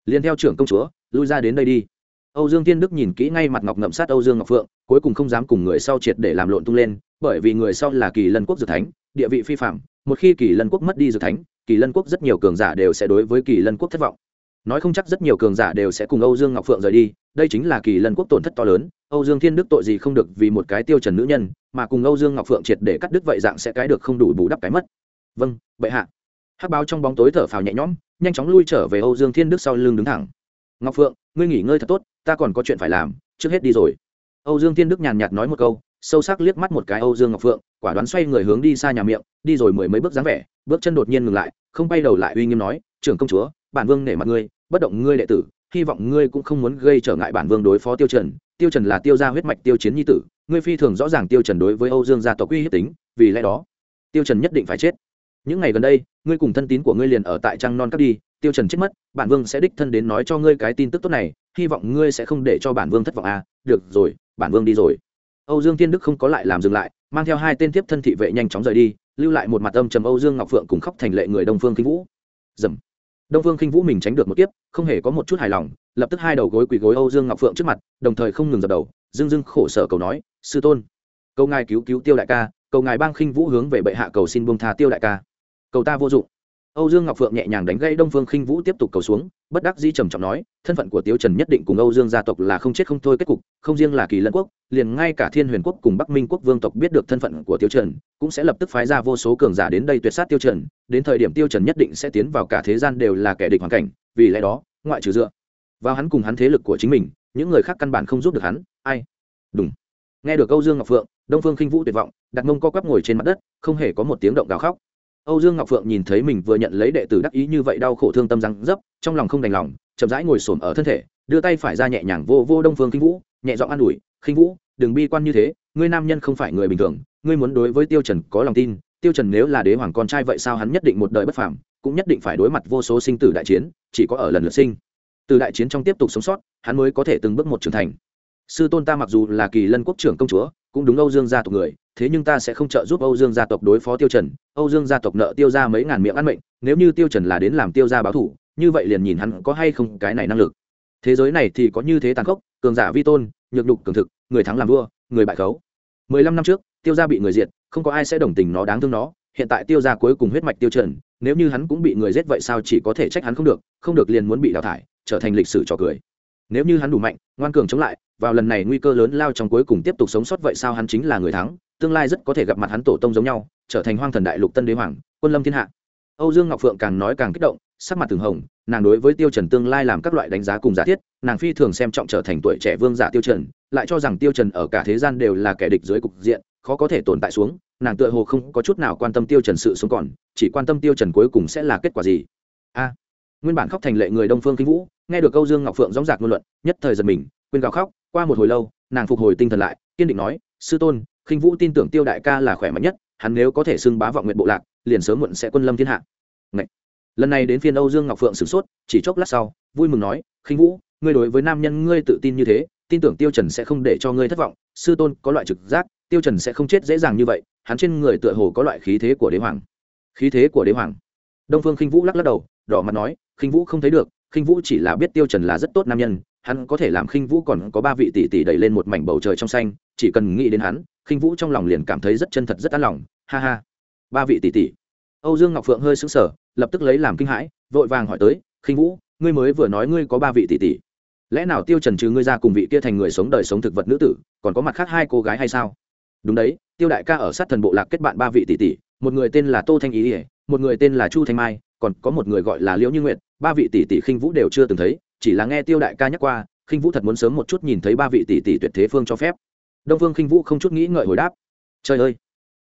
Liền theo trưởng công chúa lui ra đến đây đi. Âu dương thiên đức nhìn kỹ ngay mặt ngọc ngậm sát âu dương ngọc phượng, cuối cùng không dám cùng người sau triệt để làm lộn tung lên, bởi vì người sau là kỳ lân quốc dược thánh, địa vị phi phạm một khi kỳ lân quốc mất đi dược thánh, kỳ lân quốc rất nhiều cường giả đều sẽ đối với kỳ lân quốc thất vọng. Nói không chắc rất nhiều cường giả đều sẽ cùng âu dương ngọc phượng rời đi, đây chính là kỳ lân quốc tổn thất to lớn, âu dương thiên đức tội gì không được vì một cái tiêu trần nữ nhân, mà cùng âu dương ngọc phượng triệt để cắt đứt vậy dạng sẽ cái được không đủ bù đắp cái mất. Vâng bệ hạ. Hắc báo trong bóng tối thở phào nhẹ nhõm, nhanh chóng lui trở về âu dương thiên đức sau lưng đứng thẳng ngọc phượng, ngươi nghỉ ngơi thật tốt, ta còn có chuyện phải làm, trước hết đi rồi. Âu dương thiên đức nhàn nhạt nói một câu, sâu sắc liếc mắt một cái âu dương ngọc phượng, quả đoán xoay người hướng đi xa nhà miệng, đi rồi mười mấy bước dáng vẻ, bước chân đột nhiên ngừng lại, không bay đầu lại uy nghiêm nói, trưởng công chúa, bản vương nể mặt ngươi, bất động ngươi đệ tử, hy vọng ngươi cũng không muốn gây trở ngại bản vương đối phó tiêu trần. Tiêu trần là tiêu gia huyết mạch tiêu chiến nhi tử, ngươi phi thường rõ ràng tiêu trần đối với âu dương gia tộc uy hiếp tính, vì lẽ đó, tiêu trần nhất định phải chết. Những ngày gần đây, ngươi cùng thân tín của ngươi liền ở tại trang non cắt đi tiêu trần chết mất, bản vương sẽ đích thân đến nói cho ngươi cái tin tức tốt này, hy vọng ngươi sẽ không để cho bản vương thất vọng à. Được rồi, bản vương đi rồi. Âu dương thiên đức không có lại làm dừng lại, mang theo hai tên tiếp thân thị vệ nhanh chóng rời đi, lưu lại một mặt âm trầm âu dương ngọc phượng cùng khóc thành lệ người đông phương kinh vũ. Dầm. Đông phương kinh vũ mình tránh được một kiếp, không hề có một chút hài lòng, lập tức hai đầu gối quỳ gối âu dương ngọc phượng trước mặt, đồng thời không ngừng dập đầu dương dương khổ sở cầu nói, sư tôn, cầu ngài cứu cứu tiêu đại ca, cầu ngài bang Kinh vũ hướng về bệ hạ cầu xin buông tha tiêu đại ca. Cầu ta vô dụng âu dương ngọc phượng nhẹ nhàng đánh gãy đông phương khinh vũ tiếp tục cầu xuống, bất đắc dĩ trầm trọng nói, thân phận của tiêu trần nhất định cùng âu dương gia tộc là không chết không thôi kết cục, không riêng là kỳ lân quốc, liền ngay cả thiên huyền quốc cùng bắc minh quốc vương tộc biết được thân phận của tiêu trần, cũng sẽ lập tức phái ra vô số cường giả đến đây tuyệt sát tiêu trần, đến thời điểm tiêu trần nhất định sẽ tiến vào cả thế gian đều là kẻ địch hoàn cảnh, vì lẽ đó, ngoại trừ dựa vào hắn cùng hắn thế lực của chính mình, những người khác căn bản không giúp được hắn, ai? Đúng nghe được âu dương ngọc phượng, đông phương khinh vũ tuyệt vọng, đặt mông co quắp ngồi trên mặt đất, không hề có một tiếng động gào khóc âu dương ngọc phượng nhìn thấy mình vừa nhận lấy đệ tử đắc ý như vậy đau khổ thương tâm răng dấp, trong lòng không đành lòng, chậm rãi ngồi xổm ở thân thể, đưa tay phải ra nhẹ nhàng vô vô đông phương khinh vũ, nhẹ giọng an ủi khinh vũ, đừng bi quan như thế, ngươi nam nhân không phải người bình thường, ngươi muốn đối với tiêu trần có lòng tin, tiêu trần nếu là đế hoàng con trai vậy sao hắn nhất định một đời bất phàm, cũng nhất định phải đối mặt vô số sinh tử đại chiến, chỉ có ở lần lượt sinh. Từ đại chiến trong tiếp tục sống sót, hắn mới có thể từng bước một trưởng thành. Sư tôn ta mặc dù là kỳ lân quốc trưởng công chúa cũng đúng âu dương gia tộc người, thế nhưng ta sẽ không trợ giúp âu dương gia tộc đối phó tiêu trần. Âu dương gia tộc nợ tiêu ra mấy ngàn miệng ăn mệnh, nếu như tiêu trần là đến làm tiêu gia báo thủ, như vậy liền nhìn hắn có hay không cái này năng lực. Thế giới này thì có như thế tàn khốc, cường giả vi tôn, nhược đục cường thực, người thắng làm vua, người bại khấu. Mười lăm năm trước, tiêu gia bị người diệt, không có ai sẽ đồng tình nó đáng thương nó. Hiện tại tiêu gia cuối cùng huyết mạch tiêu trần, nếu như hắn cũng bị người giết vậy sao chỉ có thể trách hắn không được không được liền muốn bị đào thải, trở thành lịch sử trò cười. Nếu như hắn đủ mạnh, ngoan cường chống lại vào lần này nguy cơ lớn lao trong cuối cùng tiếp tục sống sót vậy sao hắn chính là người thắng, tương lai rất có thể gặp mặt hắn tổ tông giống nhau, trở thành hoang thần đại lục tân đế hoàng, quân lâm thiên hạ. Âu dương ngọc phượng càng nói càng kích động, sắc mặt từng hồng, nàng đối với tiêu trần tương lai làm các loại đánh giá cùng giả thiết, nàng phi thường xem trọng trở thành tuổi trẻ vương giả tiêu trần, lại cho rằng tiêu trần ở cả thế gian đều là kẻ địch dưới cục diện, khó có thể tồn tại xuống, nàng tựa hồ không có chút nào quan tâm tiêu trần sự sống còn, chỉ quan tâm tiêu trần cuối cùng sẽ là kết quả gì. A, nguyên bản khóc thành lệ người đông phương kinh vũ, nghe được câu dương ngọc phượng dõng dạc ngôn luận, nhất thời giật mình quên gào khóc, qua một hồi lâu, nàng phục hồi tinh thần lại, kiên định nói, sư tôn, khinh vũ tin tưởng tiêu đại ca là khỏe mạnh nhất, hắn nếu có thể xưng bá vọng nguyện bộ lạc, liền sớm muộn sẽ quân lâm thiên hạ. Ngậy. lần này đến phiên âu dương ngọc phượng sửng sốt, chỉ chốc lát sau, vui mừng nói, khinh vũ, ngươi đối với nam nhân ngươi tự tin như thế, tin tưởng tiêu trần sẽ không để cho ngươi thất vọng. Sư tôn, có loại trực giác, tiêu trần sẽ không chết dễ dàng như vậy, hắn trên người tựa hồ có loại khí thế của đế hoàng. Khí thế của đế hoàng. Đông phương khinh vũ lắc lắc đầu, đỏ mặt nói, khinh vũ không thấy được, khinh vũ chỉ là biết tiêu trần là rất tốt nam nhân hắn có thể làm khinh vũ còn có ba vị tỷ tỷ đẩy lên một mảnh bầu trời trong xanh, chỉ cần nghĩ đến hắn, khinh vũ trong lòng liền cảm thấy rất chân thật, rất an lòng. Ha ha. Ba vị tỷ tỷ. Âu dương ngọc phượng hơi sững sờ, lập tức lấy làm kinh hãi, vội vàng hỏi tới, khinh vũ, ngươi mới vừa nói ngươi có ba vị tỷ tỷ. Lẽ nào tiêu trần trừ ngươi ra cùng vị kia thành người sống đời sống thực vật nữ tử, còn có mặt khác hai cô gái hay sao? Đúng đấy, tiêu đại ca ở sát thần bộ lạc kết bạn ba vị tỷ tỷ, một người tên là tô thanh ý ỉa một người tên là chu thanh mai, còn có một người gọi là liễu như nguyệt, ba vị tỷ tỷ khinh vũ đều chưa từng thấy chỉ là nghe tiêu đại ca nhắc qua khinh vũ thật muốn sớm một chút nhìn thấy ba vị tỷ tỷ tuyệt thế phương cho phép. Đông phương khinh vũ không chút nghĩ ngợi hồi đáp. Trời ơi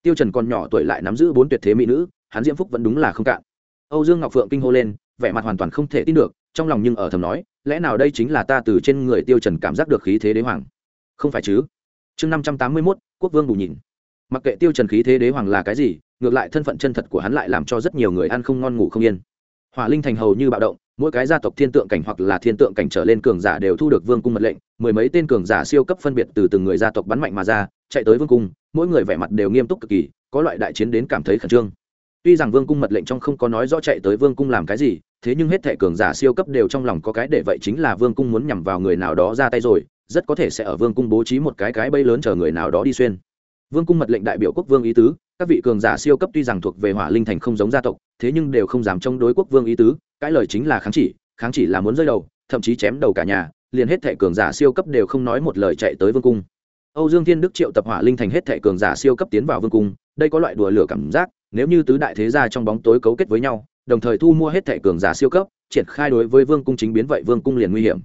tiêu trần còn nhỏ tuổi lại nắm giữ bốn tuyệt thế mỹ nữ hắn diễm phúc vẫn đúng là không cạn. Âu dương ngọc phượng kinh hô lên vẻ mặt hoàn toàn không thể tin được trong lòng nhưng ở thầm nói lẽ nào đây chính là ta từ trên người tiêu trần cảm giác được khí thế đế hoàng? Không phải chứ? Chương năm trăm tám mươi 581, quốc vương bù nhìn. Mặc kệ tiêu trần khí thế đế hoàng là cái gì ngược lại thân phận chân thật của hắn lại làm cho rất nhiều người ăn không ngon ngủ không yên. Hỏa linh thành hầu như bạo động mỗi cái gia tộc thiên tượng cảnh hoặc là thiên tượng cảnh trở lên cường giả đều thu được vương cung mật lệnh, mười mấy tên cường giả siêu cấp phân biệt từ từng người gia tộc bắn mạnh mà ra, chạy tới vương cung, mỗi người vẻ mặt đều nghiêm túc cực kỳ, có loại đại chiến đến cảm thấy khẩn trương. Tuy rằng vương cung mật lệnh trong không có nói rõ chạy tới vương cung làm cái gì, thế nhưng hết thẻ cường giả siêu cấp đều trong lòng có cái để vậy chính là vương cung muốn nhằm vào người nào đó ra tay rồi, rất có thể sẽ ở vương cung bố trí một cái cái bây lớn chờ người nào đó đi xuyên vương cung mật lệnh đại biểu quốc vương ý tứ, các vị cường giả siêu cấp tuy rằng thuộc về hỏa linh thành không giống gia tộc, thế nhưng đều không dám chống đối quốc vương ý tứ cãi lời chính là kháng chỉ kháng chỉ là muốn rơi đầu, thậm chí chém đầu cả nhà, liền hết thệ cường giả siêu cấp đều không nói một lời chạy tới vương cung. Âu dương thiên đức triệu tập hỏa linh thành hết thệ cường giả siêu cấp tiến vào vương cung, đây có loại đùa lửa cảm giác, nếu như tứ đại thế gia trong bóng tối cấu kết với nhau, đồng thời thu mua hết thẻ cường giả siêu cấp, triển khai đối với vương cung chính biến vậy vương cung liền nguy hiểm.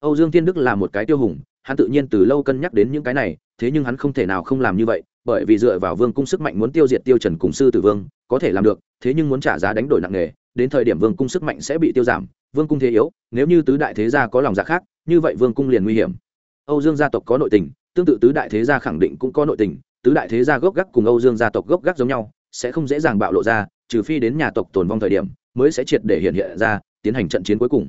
Âu dương thiên đức là một cái tiêu hùng, hắn tự nhiên từ lâu cân nhắc đến những cái này thế nhưng hắn không thể nào không làm như vậy, bởi vì dựa vào vương cung sức mạnh muốn tiêu diệt tiêu trần cùng sư tử vương, có thể làm được, thế nhưng muốn trả giá đánh đổi nặng nề, đến thời điểm vương cung sức mạnh sẽ bị tiêu giảm, vương cung thế yếu, nếu như tứ đại thế gia có lòng dạ khác, như vậy vương cung liền nguy hiểm. Âu dương gia tộc có nội tình, tương tự tứ đại thế gia khẳng định cũng có nội tình, tứ đại thế gia gốc gác cùng âu dương gia tộc gốc gác giống nhau, sẽ không dễ dàng bạo lộ ra, trừ phi đến nhà tộc tồn vong thời điểm, mới sẽ triệt để hiện hiện ra, tiến hành trận chiến cuối cùng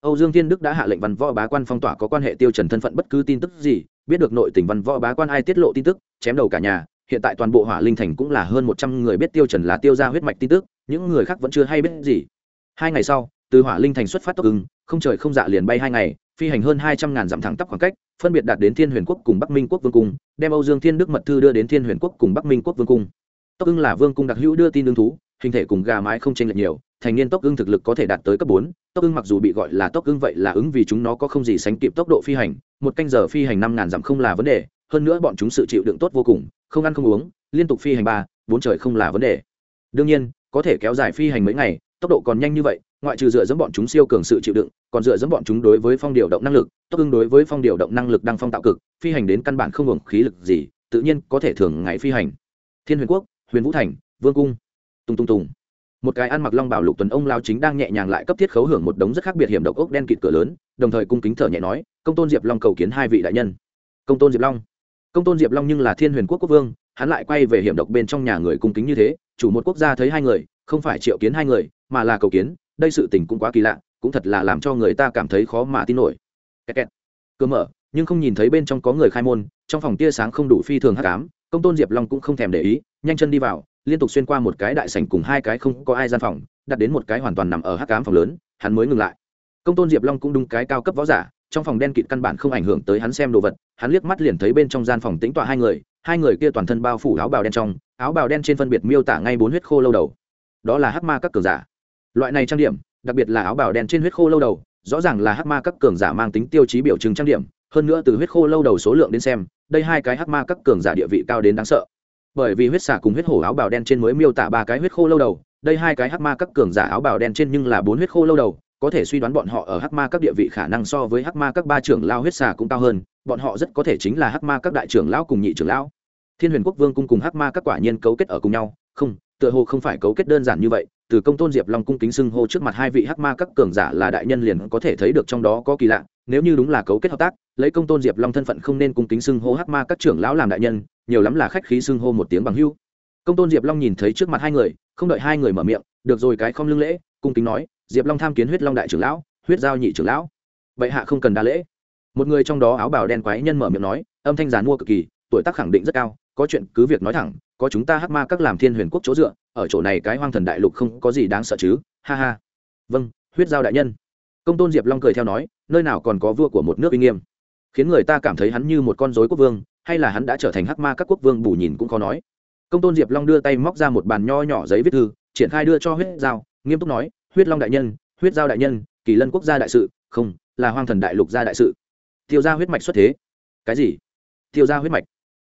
âu dương thiên đức đã hạ lệnh văn võ bá quan phong tỏa có quan hệ tiêu trần thân phận bất cứ tin tức gì, biết được nội tình văn võ bá quan ai tiết lộ tin tức, chém đầu cả nhà, hiện tại toàn bộ hỏa linh thành cũng là hơn một trăm người biết tiêu trần là tiêu gia huyết mạch tin tức, những người khác vẫn chưa hay biết gì. Hai ngày sau, từ hỏa linh thành xuất phát tốc ưng không trời không dạ liền bay hai ngày, phi hành hơn hai trăm ngàn dặm thẳng tắp khoảng cách, phân biệt đạt đến thiên huyền quốc cùng bắc minh quốc vương cung, đem âu dương thiên đức mật thư đưa đến thiên huyền quốc cùng bắc minh quốc vương cung. Tốc ưng là vương cung đặc hữu đưa tin đương thú, hình thể cùng gà mái không chênh lệch nhiều thành niên tốc ưng thực lực có thể đạt tới cấp bốn, tốc ưng mặc dù bị gọi là tốc ưng vậy là ứng vì chúng nó có không gì sánh kịp tốc độ phi hành, một canh giờ phi hành năm ngàn dặm không là vấn đề, hơn nữa bọn chúng sự chịu đựng tốt vô cùng, không ăn không uống, liên tục phi hành ba, bốn trời không là vấn đề. Đương nhiên, có thể kéo dài phi hành mấy ngày, tốc độ còn nhanh như vậy, ngoại trừ dựa dẫm bọn chúng siêu cường sự chịu đựng, còn dựa dẫm bọn chúng đối với phong điều động năng lực, tốc ưng đối với phong điều động năng lực đang phong tạo cực, phi hành đến căn bản không hưởng khí lực gì, tự nhiên có thể thường ngày phi hành. Thiên huyền quốc, huyền vũ thành, vương cung. Tung tung tùng một cái ăn mặc long bảo lục tuần ông lao chính đang nhẹ nhàng lại cấp thiết khấu hưởng một đống rất khác biệt hiểm độc ốc đen kịt cửa lớn, đồng thời cung kính thở nhẹ nói, công tôn diệp long cầu kiến hai vị đại nhân. Công tôn diệp long? Công tôn diệp long nhưng là thiên huyền quốc quốc vương, hắn lại quay về hiểm độc bên trong nhà người cung kính như thế, chủ một quốc gia thấy hai người, không phải triệu kiến hai người, mà là cầu kiến, đây sự tình cũng quá kỳ lạ, cũng thật là làm cho người ta cảm thấy khó mà tin nổi. Kẹt kẹt. cơ mở, nhưng không nhìn thấy bên trong có người khai môn, trong phòng tia sáng không đủ phi thường hắc ám, công tôn diệp long cũng không thèm để ý, nhanh chân đi vào liên tục xuyên qua một cái đại sảnh cùng hai cái không có ai gian phòng, đặt đến một cái hoàn toàn nằm ở hắc ám phòng lớn, hắn mới ngừng lại. Công tôn diệp long cũng đúng cái cao cấp võ giả, trong phòng đen kịt căn bản không ảnh hưởng tới hắn xem đồ vật, hắn liếc mắt liền thấy bên trong gian phòng tĩnh tọa hai người hai người kia toàn thân bao phủ áo bào đen trong, áo bào đen trên phân biệt miêu tả ngay bốn huyết khô lâu đầu. Đó là hắc ma các cường giả. Loại này trang điểm, đặc biệt là áo bào đen trên huyết khô lâu đầu, rõ ràng là hắc ma các cường giả mang tính tiêu chí biểu trưng trang điểm, hơn nữa từ huyết khô lâu đầu số lượng đến xem, đây hai cái hắc ma các cường giả địa vị cao đến đáng sợ bởi vì huyết xả cùng huyết hổ áo bào đen trên mới miêu tả ba cái huyết khô lâu đầu, đây hai cái hắc ma các cường giả áo bào đen trên nhưng là bốn huyết khô lâu đầu, có thể suy đoán bọn họ ở hắc ma các địa vị khả năng so với hắc ma các ba trưởng lao huyết xà cũng cao hơn, bọn họ rất có thể chính là hắc ma các đại trưởng lão cùng nhị trưởng lão. Thiên huyền quốc vương cung cùng hắc ma các quả nhiên cấu kết ở cùng nhau, không, tựa hồ không phải cấu kết đơn giản như vậy, từ công tôn diệp long cung kính xưng hô trước mặt hai vị hắc ma các cường giả là đại nhân liền có thể thấy được trong đó có kỳ lạ, nếu như đúng là cấu kết hợp tác, lấy công tôn diệp long thân phận không nên cung kính xưng hô hắc ma các trưởng lão làm đại nhân nhiều lắm là khách khí xưng hô một tiếng bằng hưu. Công tôn diệp long nhìn thấy trước mặt hai người, không đợi hai người mở miệng, được rồi cái không lưng lễ, cung kính nói, diệp long tham kiến huyết long đại trưởng lão, huyết giao nhị trưởng lão. Bệ hạ không cần đa lễ. Một người trong đó áo bào đen quái nhân mở miệng nói, âm thanh giàn mua cực kỳ, tuổi tác khẳng định rất cao, có chuyện cứ việc nói thẳng, có chúng ta hắc ma các làm thiên huyền quốc chỗ dựa, ở chỗ này cái hoang thần đại lục không có gì đáng sợ chứ, ha ha. Vâng huyết giao đại nhân. Công tôn diệp long cười theo nói, nơi nào còn có vua của một nước uy nghiêm? Khiến người ta cảm thấy hắn như một con dối quốc vương hay là hắn đã trở thành hắc ma các quốc vương bù nhìn cũng khó nói. Công tôn diệp long đưa tay móc ra một bàn nho nhỏ giấy viết thư, triển khai đưa cho huyết giao, nghiêm túc nói, huyết long đại nhân, huyết giao đại nhân, kỳ lân quốc gia đại sự, không, là hoang thần đại lục gia đại sự. Tiêu ra huyết mạch xuất thế. Cái gì? Tiêu ra huyết mạch.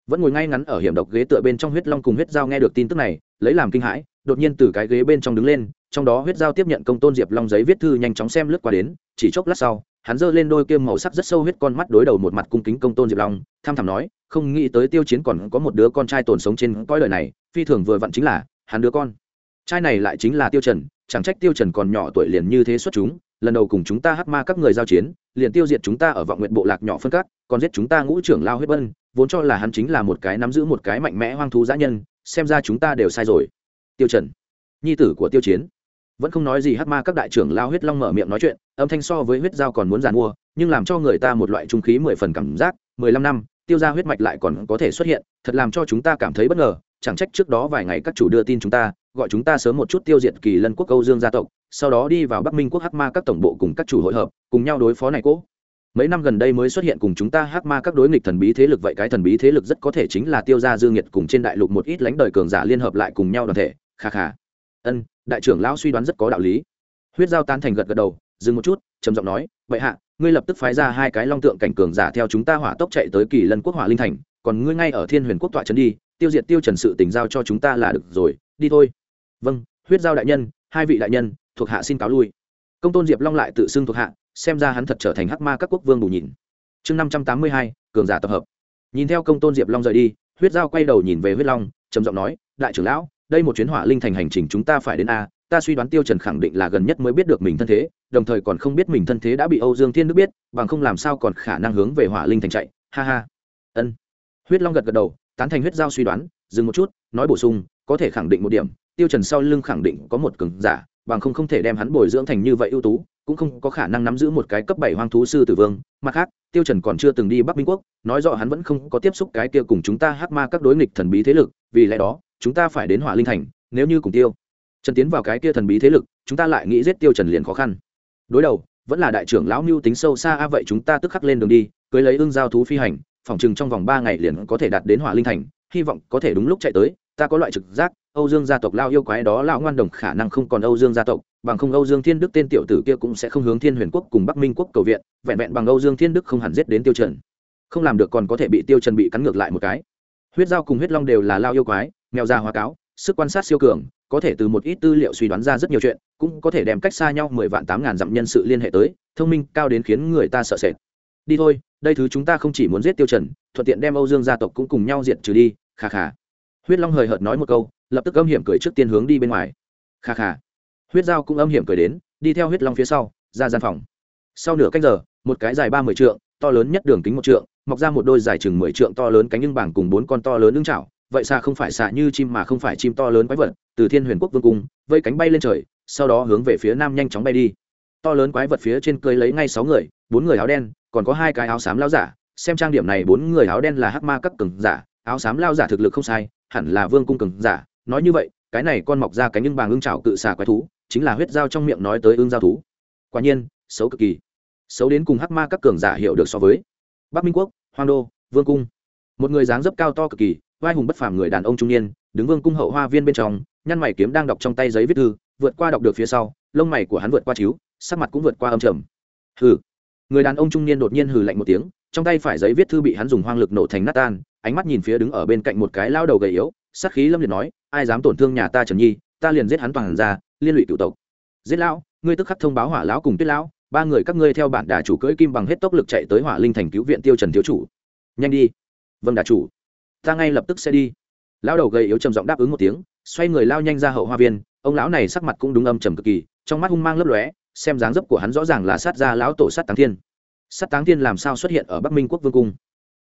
Vẫn ngồi ngay ngắn ở hiểm độc ghế tựa bên trong huyết long cùng huyết giao nghe được tin tức này, lấy làm kinh hãi, đột nhiên từ cái ghế bên trong đứng lên, trong đó huyết giao tiếp nhận công tôn diệp long giấy viết thư nhanh chóng xem lướt qua đến, chỉ chốc lát sau hắn giơ lên đôi kia màu sắc rất sâu huyết con mắt đối đầu một mặt cung kính công tôn diệp long, tham thảm nói, không nghĩ tới tiêu chiến còn có một đứa con trai tồn sống trên cõi đời này, phi thường vừa vặn chính là hắn đứa con. Trai này lại chính là tiêu trần, chẳng trách tiêu trần còn nhỏ tuổi liền như thế xuất chúng, lần đầu cùng chúng ta hắc ma các người giao chiến, liền tiêu diệt chúng ta ở vọng nguyện bộ lạc nhỏ phân cắt còn giết chúng ta ngũ trưởng lao huyết bân, vốn cho là hắn chính là một cái nắm giữ một cái mạnh mẽ hoang thú dã nhân, xem ra chúng ta đều sai rồi. Tiêu trần, nhi tử của tiêu chiến vẫn không nói gì hắc ma các đại trưởng lao huyết long mở miệng nói chuyện, âm thanh so với huyết dao còn muốn giàn mua, nhưng làm cho người ta một loại trung khí mười phần cảm giác, mười lăm năm, tiêu ra huyết mạch lại còn có thể xuất hiện, thật làm cho chúng ta cảm thấy bất ngờ, chẳng trách trước đó vài ngày các chủ đưa tin chúng ta, gọi chúng ta sớm một chút tiêu diệt kỳ lân quốc âu dương gia tộc, sau đó đi vào bắc minh quốc hắc ma các tổng bộ cùng các chủ hội hợp, cùng nhau đối phó này cố. Mấy năm gần đây mới xuất hiện cùng chúng ta hắc ma các đối nghịch thần bí thế lực, vậy cái thần bí thế lực rất có thể chính là tiêu gia dương nhiệt cùng trên đại lục một ít lãnh đời cường giả liên hợp lại cùng nhau đoàn thể, kha kha ân, đại trưởng lão suy đoán rất có đạo lý. Huyết giao tan thành gật gật đầu, dừng một chút, trầm giọng nói vậy hạ, ngươi lập tức phái ra hai cái long tượng cảnh cường giả theo chúng ta hỏa tốc chạy tới kỳ lân quốc hỏa linh thành, còn ngươi ngay ở thiên huyền quốc tọa trấn đi, tiêu diệt tiêu trần sự tình giao cho chúng ta là được rồi, đi thôi. Vâng huyết giao đại nhân, hai vị đại nhân, thuộc hạ xin cáo lui. Công tôn diệp long lại tự xưng thuộc hạ, xem ra hắn thật trở thành hắc ma các quốc vương bù nhìn. Chương năm trăm tám mươi hai, cường giả tập hợp. Nhìn theo công tôn diệp long rời đi, huyết giao quay đầu nhìn về huyết long, trầm giọng nói, đại trưởng lão đây một chuyến hỏa linh thành hành trình chúng ta phải đến a, ta suy đoán tiêu trần khẳng định là gần nhất mới biết được mình thân thế, đồng thời còn không biết mình thân thế đã bị âu dương thiên đức biết, bằng không làm sao còn khả năng hướng về hỏa linh thành chạy. Ha ha. Ân. Huyết long gật gật đầu, tán thành huyết giao suy đoán, dừng một chút, nói bổ sung, có thể khẳng định một điểm, tiêu trần sau lưng khẳng định có một cường giả, bằng không không thể đem hắn bồi dưỡng thành như vậy ưu tú, cũng không có khả năng nắm giữ một cái cấp bảy hoang thú sư tử vương. Mặt khác, tiêu trần còn chưa từng đi bắc minh quốc, nói rõ hắn vẫn không có tiếp xúc cái kia cùng chúng ta hắc ma các đối nghịch thần bí thế lực, vì lẽ đó chúng ta phải đến hỏa linh thành, nếu như cùng tiêu. Trần tiến vào cái kia thần bí thế lực, chúng ta lại nghĩ giết tiêu trần liền khó khăn. Đối đầu, vẫn là đại trưởng lão mưu tính sâu xa, a, vậy chúng ta tức khắc lên đường đi, cưới lấy ương giao thú phi hành, phòng chừng trong vòng ba ngày liền có thể đạt đến hỏa linh thành, hy vọng có thể đúng lúc chạy tới, ta có loại trực giác, âu dương gia tộc lao yêu quái đó lão ngoan đồng khả năng không còn âu dương gia tộc, bằng không âu dương thiên đức tên tiểu tử kia cũng sẽ không hướng thiên huyền quốc cùng bắc minh quốc cầu viện, vẹn vẹn bằng âu dương thiên đức không hẳn giết đến tiêu trần. Không làm được còn có thể bị tiêu trần bị cắn ngược lại một cái. Huyết giao cùng huyết long đều là lao yêu quái mèo già hóa cáo, sức quan sát siêu cường, có thể từ một ít tư liệu suy đoán ra rất nhiều chuyện, cũng có thể đem cách xa nhau mười vạn tám ngàn dặm nhân sự liên hệ tới, thông minh, cao đến khiến người ta sợ sệt. Đi thôi, đây thứ chúng ta không chỉ muốn giết tiêu trần, thuận tiện đem âu dương gia tộc cũng cùng nhau diệt trừ đi khà khà huyết long hời hợt nói một câu, lập tức âm hiểm cười trước tiên hướng đi bên ngoài. Khà khà huyết dao cũng âm hiểm cười đến, đi theo huyết long phía sau, ra gian phòng. Sau nửa cách giờ, một cái dài ba mươi trượng, to lớn nhất đường kính một trượng, mọc ra một đôi dài chừng mười trượng to lớn cánh nhưng bảng cùng bốn con to lớn lưng chảo vậy xa không phải xạ như chim mà không phải chim to lớn quái vật, từ thiên huyền quốc vương cung, vây cánh bay lên trời, sau đó hướng về phía nam nhanh chóng bay đi. To lớn quái vật phía trên cưới lấy ngay sáu người, bốn người áo đen, còn có hai cái áo xám lao giả. Xem trang điểm này, bốn người áo đen là hắc ma các cường giả, áo xám lao giả thực lực không sai, hẳn là vương cung cường giả. Nói như vậy, cái này con mọc ra cánh nhưng bàng ưng trào cự xà quái thú, chính là huyết dao trong miệng nói tới ương giao thú. Quả nhiên, xấu cực kỳ. Xấu đến cùng hắc ma các cường giả hiểu được so với bắc minh quốc, hoang đô, vương cung. Một người dáng dấp cao to cực kỳ vai hùng bất phàm người đàn ông trung niên, đứng vương cung hậu hoa viên bên trong, nhăn mày kiếm đang đọc trong tay giấy viết thư, vượt qua đọc được phía sau, lông mày của hắn vượt qua chiếu, sắc mặt cũng vượt qua âm trầm. Hừ. Người đàn ông trung niên đột nhiên hừ lạnh một tiếng, trong tay phải giấy viết thư bị hắn dùng hoang lực nổ thành nát tan, ánh mắt nhìn phía đứng ở bên cạnh một cái lao đầu gầy yếu, sắc khí lâm liệt nói, ai dám tổn thương nhà ta trần nhi, ta liền giết hắn toàn ra, liên lụy cựu tộc. Giết lão, ngươi tức khắc thông báo hỏa lão cùng tuyết lão, ba người các ngươi theo bản đà chủ cưỡi kim bằng hết tốc lực chạy tới hỏa linh thành cứu viện tiêu trần thiếu chủ. Nhanh đi. Vâng đà chủ ta ngay lập tức sẽ đi. Lão đầu gầy yếu trầm giọng đáp ứng một tiếng, xoay người lao nhanh ra hậu hoa viên, ông lão này sắc mặt cũng đúng âm trầm cực kỳ, trong mắt hung mang lấp lóe, xem dáng dấp của hắn rõ ràng là sát ra lão tổ sát táng thiên. Sát táng thiên làm sao xuất hiện ở bắc minh quốc vương cung?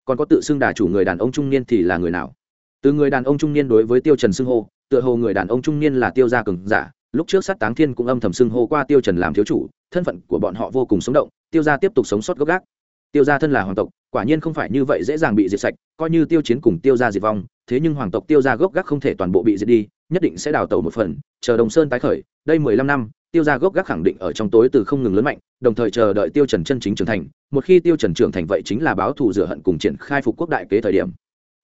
Còn có tự xưng đà chủ người đàn ông trung niên thì là người nào? Từ người đàn ông trung niên đối với tiêu trần xưng hô, tựa hồ người đàn ông trung niên là tiêu gia cường giả, lúc trước sát táng thiên cũng âm thầm xưng hô qua tiêu trần làm thiếu chủ, thân phận của bọn họ vô cùng sống động, tiêu gia tiếp tục sống sót gốc gác tiêu gia thân là hoàng tộc, quả nhiên không phải như vậy dễ dàng bị diệt sạch, coi như tiêu chiến cùng tiêu gia diệt vong, thế nhưng hoàng tộc tiêu gia gốc gác không thể toàn bộ bị diệt đi, nhất định sẽ đào tẩu một phần, chờ đồng sơn tái khởi, đây mười lăm năm, tiêu gia gốc gác khẳng định ở trong tối từ không ngừng lớn mạnh, đồng thời chờ đợi tiêu trần chân chính trưởng thành, một khi tiêu trần trưởng thành vậy chính là báo thù rửa hận cùng triển khai phục quốc đại kế thời điểm.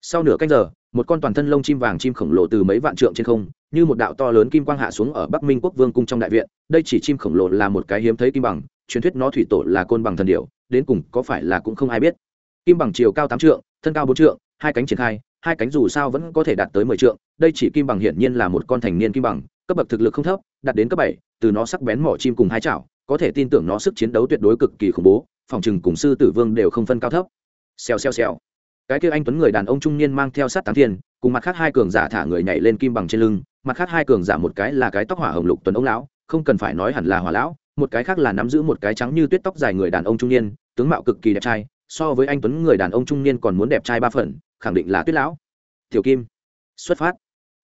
Sau nửa canh giờ, một con toàn thân lông chim vàng chim khổng lồ từ mấy vạn trượng trên không, như một đạo to lớn kim quang hạ xuống ở bắc minh quốc vương cung trong đại viện, đây chỉ chim khổng lồ là một cái hiếm thấy kim bằng, truyền thuyết nó thủy tổ là côn bằng thần điểu đến cùng có phải là cũng không ai biết. Kim bằng chiều cao tám trượng, thân cao bốn trượng, hai cánh triển khai, hai cánh dù sao vẫn có thể đạt tới mười trượng, đây chỉ kim bằng hiển nhiên là một con thành niên kim bằng, cấp bậc thực lực không thấp, đạt đến cấp bảy, từ nó sắc bén mỏ chim cùng hai chảo, có thể tin tưởng nó sức chiến đấu tuyệt đối cực kỳ khủng bố, phòng chừng cùng sư tử vương đều không phân cao thấp. Xèo xèo xèo. Cái kia anh tuấn người đàn ông trung niên mang theo sát tán thiên cùng mặt khác hai cường giả thả người nhảy lên kim bằng trên lưng, mặt khác hai cường giả một cái là cái tóc hỏa hồng lục tuấn ông lão, không cần phải nói hẳn là hỏa lão, một cái khác là nắm giữ một cái trắng như tuyết tóc dài người đàn ông trung niên tướng mạo cực kỳ đẹp trai, so với anh tuấn người đàn ông trung niên còn muốn đẹp trai ba phần, khẳng định là tuyết lão. Tiểu kim, xuất phát.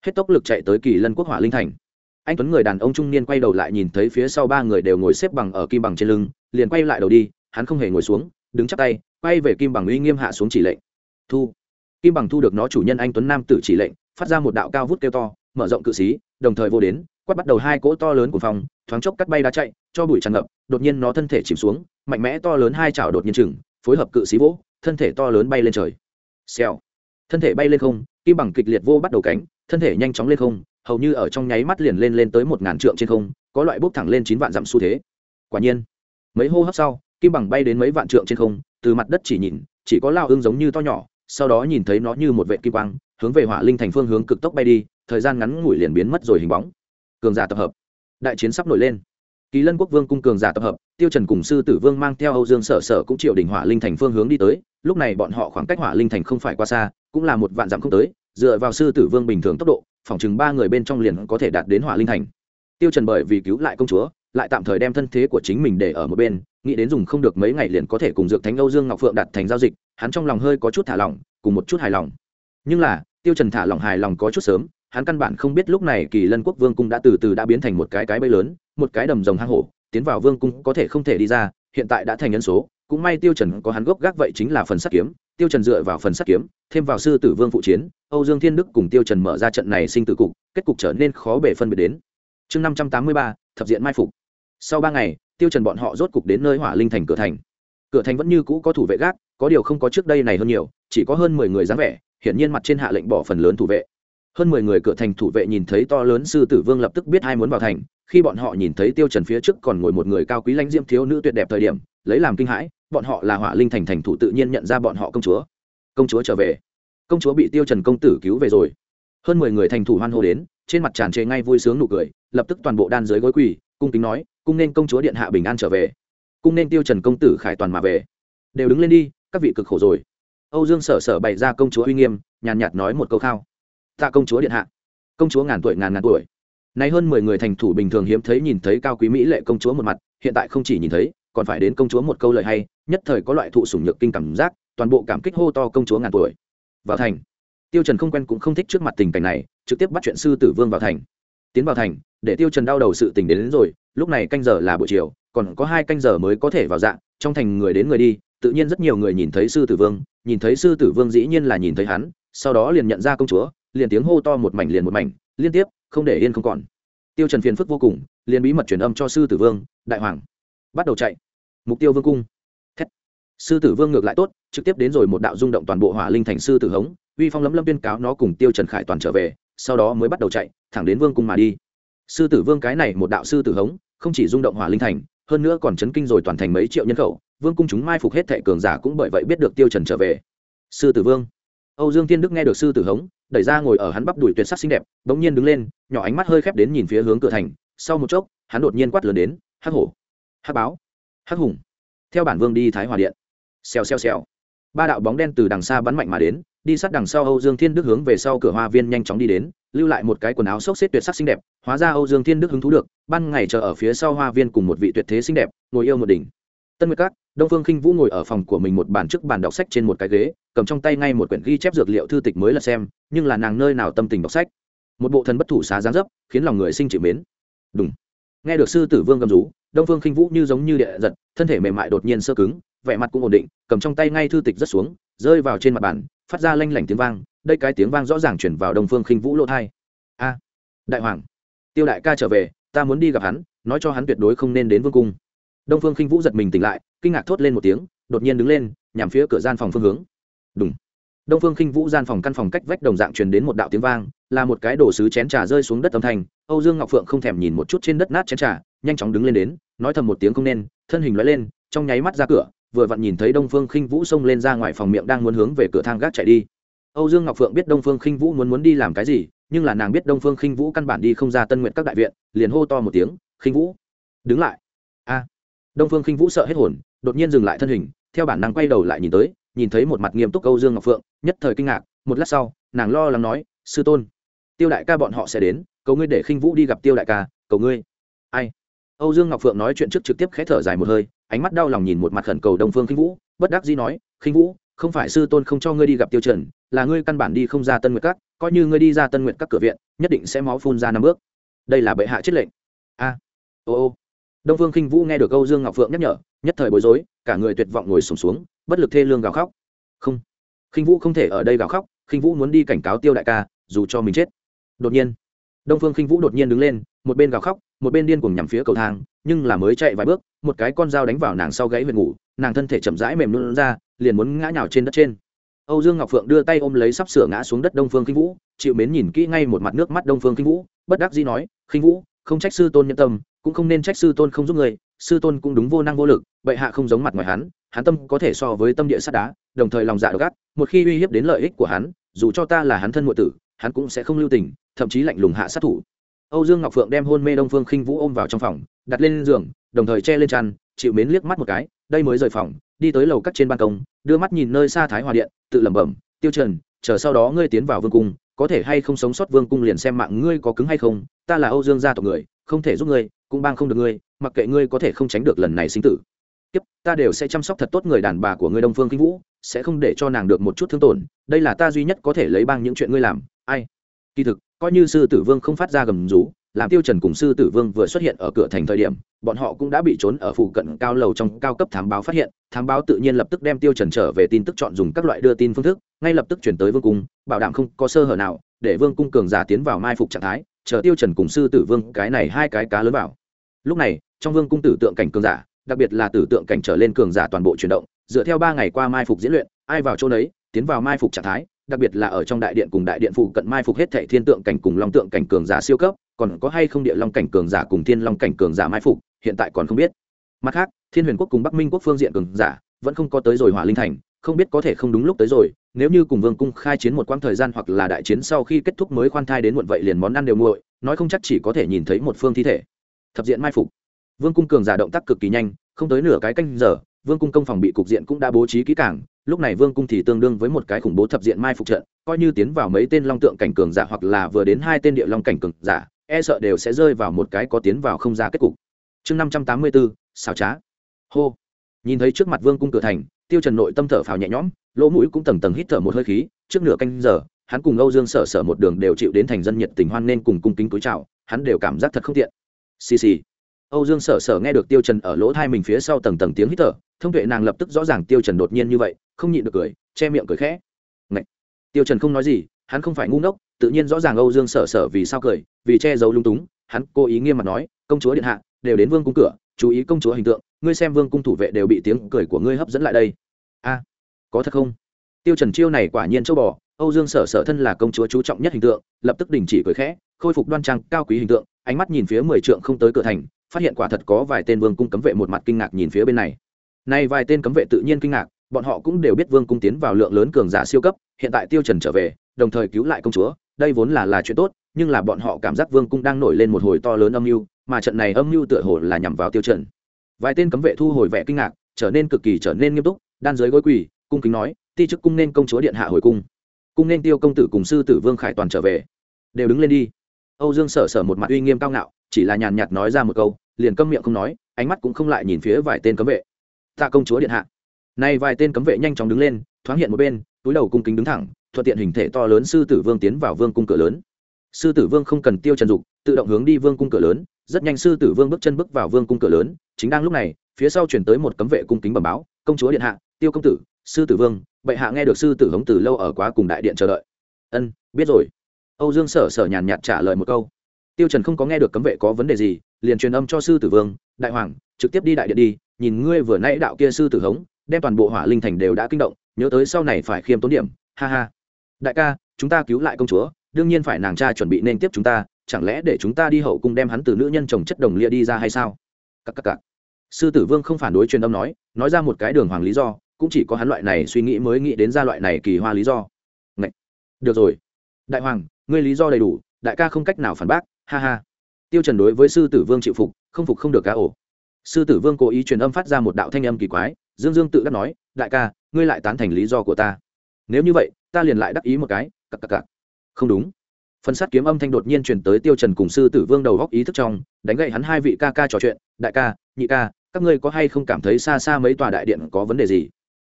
Hết tốc lực chạy tới kỳ lân quốc hỏa linh thành. Anh tuấn người đàn ông trung niên quay đầu lại nhìn thấy phía sau ba người đều ngồi xếp bằng ở kim bằng trên lưng, liền quay lại đầu đi, hắn không hề ngồi xuống, đứng chắp tay, quay về kim bằng uy nghiêm hạ xuống chỉ lệnh. Thu. Kim bằng thu được nó chủ nhân anh tuấn nam tử chỉ lệnh, phát ra một đạo cao vút kêu to, mở rộng cự xí, đồng thời vô đến, quát bắt đầu hai cỗ to lớn của phòng, thoáng chốc cắt bay đá chạy, cho bụi tràn ngập, đột nhiên nó thân thể chìm xuống mạnh mẽ to lớn hai chảo đột nhiên chừng, phối hợp cự xí vỗ, thân thể to lớn bay lên trời. Xèo. Thân thể bay lên không, kim bằng kịch liệt vô bắt đầu cánh, thân thể nhanh chóng lên không, hầu như ở trong nháy mắt liền lên lên tới một ngàn trượng trên không, có loại bốc thẳng lên chín vạn dặm xu thế. Quả nhiên, mấy hô hấp sau, kim bằng bay đến mấy vạn trượng trên không, từ mặt đất chỉ nhìn, chỉ có lao ưng giống như to nhỏ, sau đó nhìn thấy nó như một vệ kim quang, hướng về hỏa linh thành phương hướng cực tốc bay đi, thời gian ngắn ngủi liền biến mất rồi hình bóng. Cường giả tập hợp. Đại chiến sắp nổi lên. Kỳ lân quốc vương cung cường giả tập hợp tiêu trần cùng sư tử vương mang theo âu dương sở sở cũng triệu đỉnh hỏa linh thành phương hướng đi tới. Lúc này bọn họ khoảng cách hỏa linh thành không phải quá xa, cũng là một vạn dặm không tới. Dựa vào sư tử vương bình thường tốc độ, phòng chừng ba người bên trong liền có thể đạt đến hỏa linh thành. Tiêu trần bởi vì cứu lại công chúa, lại tạm thời đem thân thế của chính mình để ở một bên, nghĩ đến dùng không được mấy ngày liền có thể cùng dược thánh âu dương ngọc phượng đạt thành giao dịch, hắn trong lòng hơi có chút thả lỏng, cùng một chút hài lòng. Nhưng là, tiêu trần thả lỏng hài lòng có chút sớm, hắn căn bản không biết lúc này kỳ lân quốc vương cung đã từ từ đã biến thành một cái cái bẫy lớn, một cái đầm rồng hang hổ tiến vào vương cung có thể không thể đi ra, hiện tại đã thành nhân số, cũng may tiêu trần có hắn gốc gác vậy chính là phần sắt kiếm, tiêu trần dựa vào phần sắt kiếm, thêm vào sư tử vương phụ chiến, âu dương thiên đức cùng tiêu trần mở ra trận này sinh tử cục, kết cục trở nên khó bể phân biệt đến. Chương năm trăm tám mươi ba, thập diện mai phục. Sau ba ngày, tiêu trần bọn họ rốt cục đến nơi hỏa linh thành cửa thành. Cửa thành vẫn như cũ có thủ vệ gác, có điều không có trước đây này hơn nhiều, chỉ có hơn mười người dáng vẻ, hiển nhiên mặt trên hạ lệnh bỏ phần lớn thủ vệ. Hơn mười người cửa thành thủ vệ nhìn thấy to lớn sư tử vương lập tức biết hai muốn vào thành khi bọn họ nhìn thấy tiêu trần phía trước còn ngồi một người cao quý lãnh diễm thiếu nữ tuyệt đẹp thời điểm, lấy làm kinh hãi, bọn họ là hỏa linh thành thành thủ tự nhiên nhận ra bọn họ công chúa. Công chúa trở về. Công chúa bị tiêu trần công tử cứu về rồi. Hơn mười người thành thủ hoan hô đến, trên mặt tràn trề ngay vui sướng nụ cười, lập tức toàn bộ đan dưới gối quỳ, cung kính nói, cung nên công chúa điện hạ bình an trở về. Cung nên tiêu trần công tử khải toàn mà về. Đều đứng lên đi, các vị cực khổ rồi. Âu dương sở sở bày ra công chúa uy nghiêm, nhàn nhạt nói một câu khao. Tạ công chúa điện hạ. Công chúa ngàn tuổi ngàn ngàn tuổi nay hơn mười người thành thủ bình thường hiếm thấy nhìn thấy cao quý mỹ lệ công chúa một mặt hiện tại không chỉ nhìn thấy còn phải đến công chúa một câu lời hay nhất thời có loại thụ sủng nhược kinh cảm giác toàn bộ cảm kích hô to công chúa ngàn tuổi. Vào thành. Tiêu trần không quen cũng không thích trước mặt tình cảnh này trực tiếp bắt chuyện sư tử vương vào thành. Tiến vào thành để tiêu trần đau đầu sự tình đến, đến rồi lúc này canh giờ là buổi chiều còn có hai canh giờ mới có thể vào dạng trong thành người đến người đi tự nhiên rất nhiều người nhìn thấy sư tử vương nhìn thấy sư tử vương dĩ nhiên là nhìn thấy hắn sau đó liền nhận ra công chúa liền tiếng hô to một mảnh liền một mảnh liên tiếp không để yên không còn. Tiêu trần phiền phức vô cùng, liền bí mật truyền âm cho sư tử vương, đại hoàng, bắt đầu chạy. Mục tiêu vương cung. Thét. sư tử vương ngược lại tốt, trực tiếp đến rồi một đạo rung động toàn bộ hỏa linh thành sư tử hống, uy phong lấm lâm tuyên cáo nó cùng tiêu trần khải toàn trở về, sau đó mới bắt đầu chạy, thẳng đến vương cung mà đi. Sư tử vương cái này một đạo sư tử hống, không chỉ rung động hỏa linh thành, hơn nữa còn chấn kinh rồi toàn thành mấy triệu nhân khẩu, vương cung chúng mai phục hết thệ cường giả cũng bởi vậy biết được tiêu trần trở về. Sư tử vương. Âu dương thiên đức nghe được sư tử hống đẩy ra ngồi ở hắn bắp đùi tuyệt sắc xinh đẹp, bỗng nhiên đứng lên, nhỏ ánh mắt hơi khép đến nhìn phía hướng cửa thành. Sau một chốc, hắn đột nhiên quát lớn đến, hắc hổ, hắc báo, hắc hùng. Theo bản vương đi thái hòa điện. Xèo xèo xèo. Ba đạo bóng đen từ đằng xa bắn mạnh mà đến, đi sát đằng sau âu dương thiên đức hướng về sau cửa hoa viên nhanh chóng đi đến, lưu lại một cái quần áo xốc xếp tuyệt sắc xinh đẹp, hóa ra âu dương thiên đức hứng thú được, ban ngày chờ ở phía sau hoa viên cùng một vị tuyệt thế xinh đẹp, ngồi yêu một đỉnh. Tân nguyệt các đông phương khinh vũ ngồi ở phòng của mình một bàn trước bàn đọc sách trên một cái ghế, cầm trong tay ngay một quyển ghi chép dược liệu thư tịch mới là xem, nhưng là nàng nơi nào tâm tình đọc sách một bộ thần bất thủ xá giáng dấp, khiến lòng người sinh chịu mến Đùng. nghe được sư tử vương gầm rú, đông phương khinh vũ như giống như địa giật, thân thể mềm mại đột nhiên sơ cứng, vẻ mặt cũng ổn định, cầm trong tay ngay thư tịch rất xuống, rơi vào trên mặt bàn, phát ra lanh lảnh tiếng vang, đây cái tiếng vang rõ ràng truyền vào đông phương khinh vũ lỗ tai. a, đại hoàng, tiêu đại ca trở về, ta muốn đi gặp hắn, nói cho hắn tuyệt đối không nên đến vương cung đông phương khinh vũ giật mình tỉnh lại kinh ngạc thốt lên một tiếng, đột nhiên đứng lên, nhằm phía cửa gian phòng phương hướng. Đúng đông phương khinh vũ gian phòng căn phòng cách vách đồng dạng truyền đến một đạo tiếng vang, là một cái đổ sứ chén trà rơi xuống đất âm thanh. Âu dương ngọc phượng không thèm nhìn một chút trên đất nát chén trà, nhanh chóng đứng lên đến, nói thầm một tiếng không nên, thân hình loại lên, trong nháy mắt ra cửa, vừa vặn nhìn thấy đông phương khinh vũ xông lên ra ngoài phòng miệng đang muốn hướng về cửa thang gác chạy đi. Âu dương ngọc phượng biết đông phương khinh vũ muốn muốn đi làm cái gì, nhưng là nàng biết đông phương khinh vũ căn bản đi không ra tân nguyện các đại viện, liền hô to một tiếng, khinh vũ, đứng lại đông phương khinh vũ sợ hết hồn, đột nhiên dừng lại thân hình, theo bản năng quay đầu lại nhìn tới, nhìn thấy một mặt nghiêm túc âu dương ngọc phượng, nhất thời kinh ngạc, một lát sau, nàng lo lắng nói, sư tôn, tiêu đại ca bọn họ sẽ đến, cầu ngươi để khinh vũ đi gặp tiêu đại ca, cầu ngươi. Ai? Âu dương ngọc phượng nói chuyện trước trực tiếp khẽ thở dài một hơi, ánh mắt đau lòng nhìn một mặt khẩn cầu đông phương khinh vũ, bất đắc dĩ nói, khinh vũ, không phải sư tôn không cho ngươi đi gặp tiêu trần, là ngươi căn bản đi không ra tân nguyệt các, coi như ngươi đi ra tân nguyệt các cửa viện, nhất định sẽ máu phun ra năm bước. Đây là bệ hạ chết lệnh. A. Ô ô đông phương khinh vũ nghe được âu dương ngọc phượng nhắc nhở nhất thời bối rối cả người tuyệt vọng ngồi sùng xuống, xuống bất lực thê lương gào khóc. Không khinh vũ không thể ở đây gào khóc khinh vũ muốn đi cảnh cáo tiêu đại ca dù cho mình chết. Đột nhiên đông phương khinh vũ đột nhiên đứng lên một bên gào khóc một bên điên cuồng nhằm phía cầu thang nhưng là mới chạy vài bước một cái con dao đánh vào nàng sau gãy huyệt ngủ nàng thân thể chậm rãi mềm luôn ra liền muốn ngã nhào trên đất trên. Âu dương ngọc phượng đưa tay ôm lấy sắp sửa ngã xuống đất đông phương khinh vũ chịu mến nhìn kỹ ngay một mặt nước mắt đông phương khinh vũ bất đắc dĩ nói khinh vũ không trách sư tôn nhân tâm, cũng không nên trách sư tôn không giúp người, sư tôn cũng đúng vô năng vô lực, bệ hạ không giống mặt ngoài hắn hắn tâm có thể so với tâm địa sắt đá, đồng thời lòng dạ độc ác, một khi uy hiếp đến lợi ích của hắn, dù cho ta là hắn thân ngụ tử, hắn cũng sẽ không lưu tình, thậm chí lạnh lùng hạ sát thủ. Âu dương ngọc phượng đem hôn mê đông phương khinh vũ ôm vào trong phòng, đặt lên giường, đồng thời che lên chăn, chịu mến liếc mắt một cái, đây mới rời phòng, đi tới lầu cắt trên ban công, đưa mắt nhìn nơi xa thái hòa điện, tự lẩm bẩm, tiêu trần, chờ sau đó ngươi tiến vào vương cung có thể hay không sống sót vương cung liền xem mạng ngươi có cứng hay không, ta là âu dương gia tộc người, không thể giúp ngươi, cũng bang không được ngươi, mặc kệ ngươi có thể không tránh được lần này sinh tử. Tiếp ta đều sẽ chăm sóc thật tốt người đàn bà của ngươi đông phương kinh vũ, sẽ không để cho nàng được một chút thương tổn, đây là ta duy nhất có thể lấy bang những chuyện ngươi làm, ai? Kỳ thực, coi như sư tử vương không phát ra gầm rú làm tiêu trần cùng sư tử vương vừa xuất hiện ở cửa thành thời điểm, bọn họ cũng đã bị trốn ở phụ cận cao lầu trong cao cấp thám báo phát hiện. Thám báo tự nhiên lập tức đem tiêu trần trở về tin tức chọn dùng các loại đưa tin phương thức, ngay lập tức chuyển tới vương cung, bảo đảm không có sơ hở nào, để vương cung cường giả tiến vào mai phục trạng thái, chờ tiêu trần cùng sư tử vương cái này hai cái cá lớn vào. Lúc này, trong vương cung tử tượng cảnh cường giả, đặc biệt là tử tượng cảnh trở lên cường giả toàn bộ chuyển động, dựa theo ba ngày qua mai phục diễn luyện, ai vào chỗ nấy, tiến vào mai phục trạng thái, đặc biệt là ở trong đại điện cùng đại điện phụ cận mai phục hết thảy thiên tượng cảnh cùng long tượng cảnh cường giả siêu cấp còn có hay không địa long cảnh cường giả cùng thiên long cảnh cường giả mai phục, hiện tại còn không biết. Mặt khác, thiên huyền quốc cùng bắc minh quốc phương diện cường giả vẫn không có tới rồi hỏa linh thành, không biết có thể không đúng lúc tới rồi, nếu như cùng vương cung khai chiến một quãng thời gian hoặc là đại chiến sau khi kết thúc mới khoan thai đến muộn vậy liền món ăn đều nguội, nói không chắc chỉ có thể nhìn thấy một phương thi thể. Thập diện mai phục. Vương cung cường giả động tác cực kỳ nhanh, không tới nửa cái canh giờ, vương cung công phòng bị cục diện cũng đã bố trí kỹ càng, lúc này vương cung thì tương đương với một cái khủng bố thập diện mai phục trận, coi như tiến vào mấy tên long tượng cảnh cường giả hoặc là vừa đến hai tên địa long cảnh cường giả e sợ đều sẽ rơi vào một cái có tiến vào không ra kết cục. Chương năm trăm tám mươi bốn xào trá. Hô. Nhìn thấy trước mặt vương cung cửa thành, tiêu trần nội tâm thở phào nhẹ nhõm, lỗ mũi cũng tầng tầng hít thở một hơi khí, trước nửa canh giờ, hắn cùng âu dương sở sở một đường đều chịu đến thành dân nhiệt tình hoan nên cùng cung kính túi chào, hắn đều cảm giác thật không tiện. Xì xì. Âu dương sở sở nghe được tiêu trần ở lỗ thai mình phía sau tầng tầng tiếng hít thở, thông tuệ nàng lập tức rõ ràng tiêu trần đột nhiên như vậy, không nhịn được cười, che miệng cười khẽ. Ngậy. tiêu trần không nói gì, hắn không phải ngu ngốc tự nhiên rõ ràng âu dương sở sở vì sao cười, vì che giấu lung túng, hắn cố ý nghiêm mặt nói, công chúa điện hạ, đều đến vương cung cửa, chú ý công chúa hình tượng, ngươi xem vương cung thủ vệ đều bị tiếng cười của ngươi hấp dẫn lại đây. A, có thật không? Tiêu trần chiêu này quả nhiên châu bò, âu dương sở sở thân là công chúa chú trọng nhất hình tượng, lập tức đình chỉ cười khẽ, khôi phục đoan trang, cao quý hình tượng, ánh mắt nhìn phía mười trượng không tới cửa thành, phát hiện quả thật có vài tên vương cung cấm vệ một mặt kinh ngạc nhìn phía bên này. Nay vài tên cấm vệ tự nhiên kinh ngạc, bọn họ cũng đều biết vương cung tiến vào lượng lớn cường giả siêu cấp, hiện tại tiêu trần trở về, đồng thời cứu lại công chúa đây vốn là là chuyện tốt, nhưng là bọn họ cảm giác vương cung đang nổi lên một hồi to lớn âm mưu, mà trận này âm mưu tựa hồ là nhằm vào tiêu trần vài tên cấm vệ thu hồi vẻ kinh ngạc, trở nên cực kỳ trở nên nghiêm túc, đan dưới gối quỳ, cung kính nói, ti chức cung nên công chúa điện hạ hồi cung. Cung nên tiêu công tử cùng sư tử vương khải toàn trở về. Đều đứng lên đi. Âu dương sở sở một mặt uy nghiêm cao ngạo, chỉ là nhàn nhạt nói ra một câu, liền câm miệng không nói, ánh mắt cũng không lại nhìn phía vài tên cấm vệ. Tạ công chúa điện hạ. Nay vài tên cấm vệ nhanh chóng đứng lên, thoáng hiện một bên túi đầu cung kính đứng thẳng, thuận tiện hình thể to lớn sư tử vương tiến vào vương cung cửa lớn. Sư tử vương không cần tiêu trần dục, tự động hướng đi vương cung cửa lớn, rất nhanh sư tử vương bước chân bước vào vương cung cửa lớn, chính đang lúc này, phía sau chuyển tới một cấm vệ cung kính bẩm báo, công chúa điện hạ, tiêu công tử, sư tử vương, bệ hạ nghe được sư tử hống từ lâu ở quá cùng đại điện chờ đợi. Ân, biết rồi. Âu dương sở sở nhàn nhạt trả lời một câu. Tiêu trần không có nghe được cấm vệ có vấn đề gì, liền truyền âm cho sư tử vương, đại hoàng, trực tiếp đi đại điện đi, nhìn ngươi vừa nãy đạo kia sư tử hống, đem toàn bộ hỏa linh thành đều đã kinh động nhớ tới sau này phải khiêm tốn điểm, ha ha. Đại ca, chúng ta cứu lại công chúa, đương nhiên phải nàng cha chuẩn bị nên tiếp chúng ta, chẳng lẽ để chúng ta đi hậu cung đem hắn từ nữ nhân chồng chất đồng lia đi ra hay sao? Cắc cắc cắc. sư tử vương không phản đối truyền âm nói nói ra một cái đường hoàng lý do, cũng chỉ có hắn loại này suy nghĩ mới nghĩ đến ra loại này kỳ hoa lý do. Ngậy. được rồi. Đại hoàng, ngươi lý do đầy đủ, đại ca không cách nào phản bác, ha ha. Tiêu trần đối với sư tử vương chịu phục, không phục không được cá ổ. Sư tử vương cố ý truyền âm phát ra một đạo thanh âm kỳ quái, dương dương tự đắc nói, đại ca ngươi lại tán thành lý do của ta. Nếu như vậy, ta liền lại đắc ý một cái, cặc cặc cặc. Không đúng. Phần sát kiếm âm thanh đột nhiên truyền tới tiêu trần cùng sư tử vương đầu góc ý thức trong, đánh gậy hắn hai vị ca ca trò chuyện, đại ca, nhị ca, các ngươi có hay không cảm thấy xa xa mấy tòa đại điện có vấn đề gì?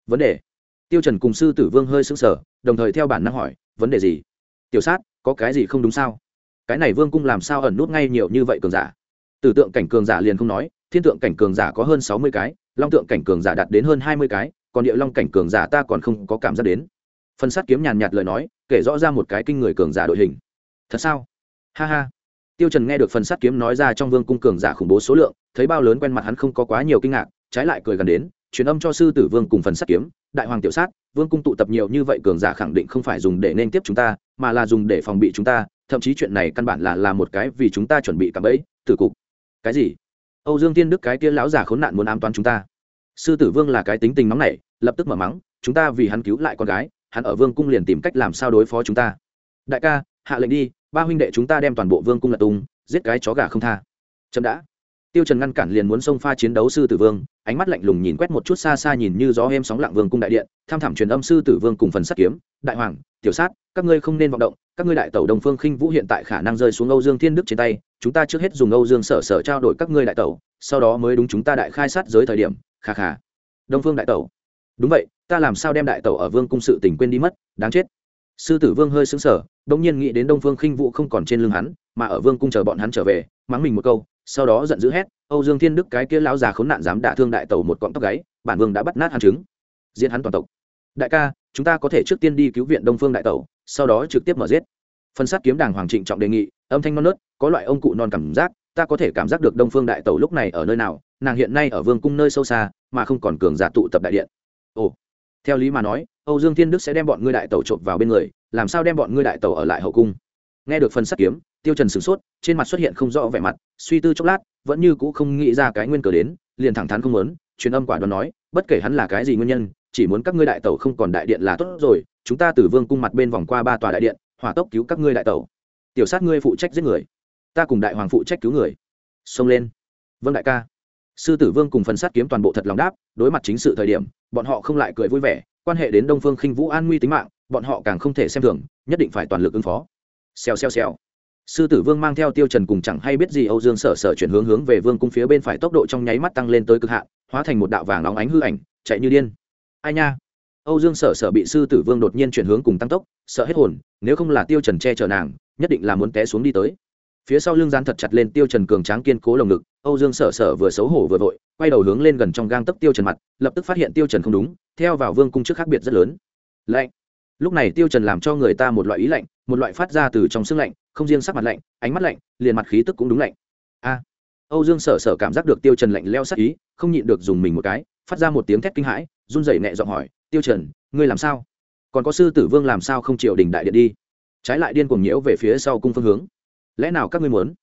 Vấn đề? Tiêu trần cùng sư tử vương hơi sững sờ, đồng thời theo bản năng hỏi, vấn đề gì? Tiểu sát, có cái gì không đúng sao? Cái này vương cung làm sao ẩn nút ngay nhiều như vậy cường giả? Tử tượng cảnh cường giả liền không nói, thiên tượng cảnh cường giả có hơn sáu mươi cái, long tượng cảnh cường giả đạt đến hơn hai mươi cái còn địa long cảnh cường giả ta còn không có cảm giác đến. Phần sát kiếm nhàn nhạt lời nói, kể rõ ra một cái kinh người cường giả đội hình. Thật sao? Ha ha. Tiêu trần nghe được phần sát kiếm nói ra trong vương cung cường giả khủng bố số lượng, thấy bao lớn quen mặt hắn không có quá nhiều kinh ngạc, trái lại cười gần đến, truyền âm cho sư tử vương cùng phần sát kiếm, đại hoàng tiểu sát, vương cung tụ tập nhiều như vậy cường giả khẳng định không phải dùng để nên tiếp chúng ta, mà là dùng để phòng bị chúng ta, thậm chí chuyện này căn bản là là một cái vì chúng ta chuẩn bị cả bẫy, tử cục. Cái gì? Âu dương tiên đức cái kia lão giả khốn nạn muốn ám toán chúng ta. Sư tử vương là cái tính tình nóng nảy lập tức mở mắng, chúng ta vì hắn cứu lại con gái, hắn ở vương cung liền tìm cách làm sao đối phó chúng ta. Đại ca, hạ lệnh đi, ba huynh đệ chúng ta đem toàn bộ vương cung lật tung, giết cái chó gà không tha. Chậm đã. Tiêu trần ngăn cản liền muốn xông pha chiến đấu sư tử vương, ánh mắt lạnh lùng nhìn quét một chút xa xa nhìn như gió êm sóng lặng vương cung đại điện, tham thảm truyền âm sư tử vương cùng phần sắt kiếm, đại hoàng, tiểu sát, các ngươi không nên vọng động, các ngươi đại tẩu đồng phương khinh vũ hiện tại khả năng rơi xuống âu dương thiên đức trên tay, chúng ta trước hết dùng âu dương sở sở trao đổi các ngươi đại tẩu, sau đó mới đúng chúng ta đại khai sát giới thời điểm, Kha kha. đông phương đại tẩu đúng vậy, ta làm sao đem đại tẩu ở vương cung sự tình quên đi mất, đáng chết. Sư tử vương hơi sững sờ g nhiên nghĩ đến đông phương khinh vũ không còn trên lưng hắn, mà ở vương cung chờ bọn hắn trở về, mắng mình một câu, sau đó giận dữ hét, âu dương thiên đức, cái kia lão già khốn nạn dám đả thương đại tẩu một cọng tóc gáy, bản vương đã bắt nát hắn chứng diễn hắn toàn tộc. Đại ca, chúng ta có thể trước tiên đi cứu viện đông phương đại tẩu, sau đó trực tiếp mở giết. Phân sát kiếm đàng hoàng trịnh trọng đề nghị, âm thanh non nớt, có loại ông cụ non cảm giác, ta có thể cảm giác được đông phương đại tẩu lúc này ở nơi nào, nàng hiện nay ở vương cung nơi sâu xa, mà không còn cường giả tụ tập đại điện ồ, theo lý mà nói, âu dương thiên đức sẽ đem bọn ngươi đại tẩu trộm vào bên người, làm sao đem bọn ngươi đại tẩu ở lại hậu cung? Nghe được phần sắt kiếm, tiêu trần sửng sốt, trên mặt xuất hiện không rõ vẻ mặt, suy tư chốc lát, vẫn như cũ không nghĩ ra cái nguyên cờ đến, liền thẳng thắn không muốn, truyền âm quả đoán nói, bất kể hắn là cái gì nguyên nhân, chỉ muốn các ngươi đại tẩu không còn đại điện là tốt rồi, chúng ta từ vương cung mặt bên vòng qua ba tòa đại điện, hỏa tốc cứu các ngươi đại tẩu. Tiểu sát ngươi phụ trách giết người. Ta cùng đại hoàng phụ trách cứu người. Xông lên. Vâng đại ca sư tử vương cùng phần sát kiếm toàn bộ thật lòng đáp, đối mặt chính sự thời điểm, bọn họ không lại cười vui vẻ, quan hệ đến đông phương khinh vũ an nguy tính mạng, bọn họ càng không thể xem thường, nhất định phải toàn lực ứng phó. Xèo xèo xèo. Sư tử vương mang theo tiêu trần cùng chẳng hay biết gì âu dương sở sở chuyển hướng hướng về vương cung phía bên phải tốc độ trong nháy mắt tăng lên tới cực hạn, hóa thành một đạo vàng nóng ánh hư ảnh, chạy như điên. Ai nha? Âu dương sở sở bị sư tử vương đột nhiên chuyển hướng cùng tăng tốc, sợ hết hồn, nếu không là tiêu trần che chở nàng, nhất định là muốn té xuống đi tới. Phía sau lưng gian thật chặt lên tiêu trần cường tráng kiên cố lồng ngực âu dương sở sở vừa xấu hổ vừa vội, quay đầu hướng lên gần trong gang tấc tiêu trần mặt, lập tức phát hiện tiêu trần không đúng, theo vào vương cung trước khác biệt rất lớn. Lạnh. Lúc này tiêu trần làm cho người ta một loại ý lạnh, một loại phát ra từ trong xương lạnh, không riêng sắc mặt lạnh, ánh mắt lạnh, liền mặt khí tức cũng đúng lạnh. A. Âu dương sở sở cảm giác được tiêu trần lạnh leo sắc ý, không nhịn được dùng mình một cái, phát ra một tiếng thét kinh hãi, run rẩy nhẹ giọng hỏi, tiêu trần, ngươi làm sao? Còn có sư tử vương làm sao không chịu đình đại điện đi? Trái lại điên cuồng nhiễu về phía sau cung phương hướng. Lẽ nào các ngươi muốn?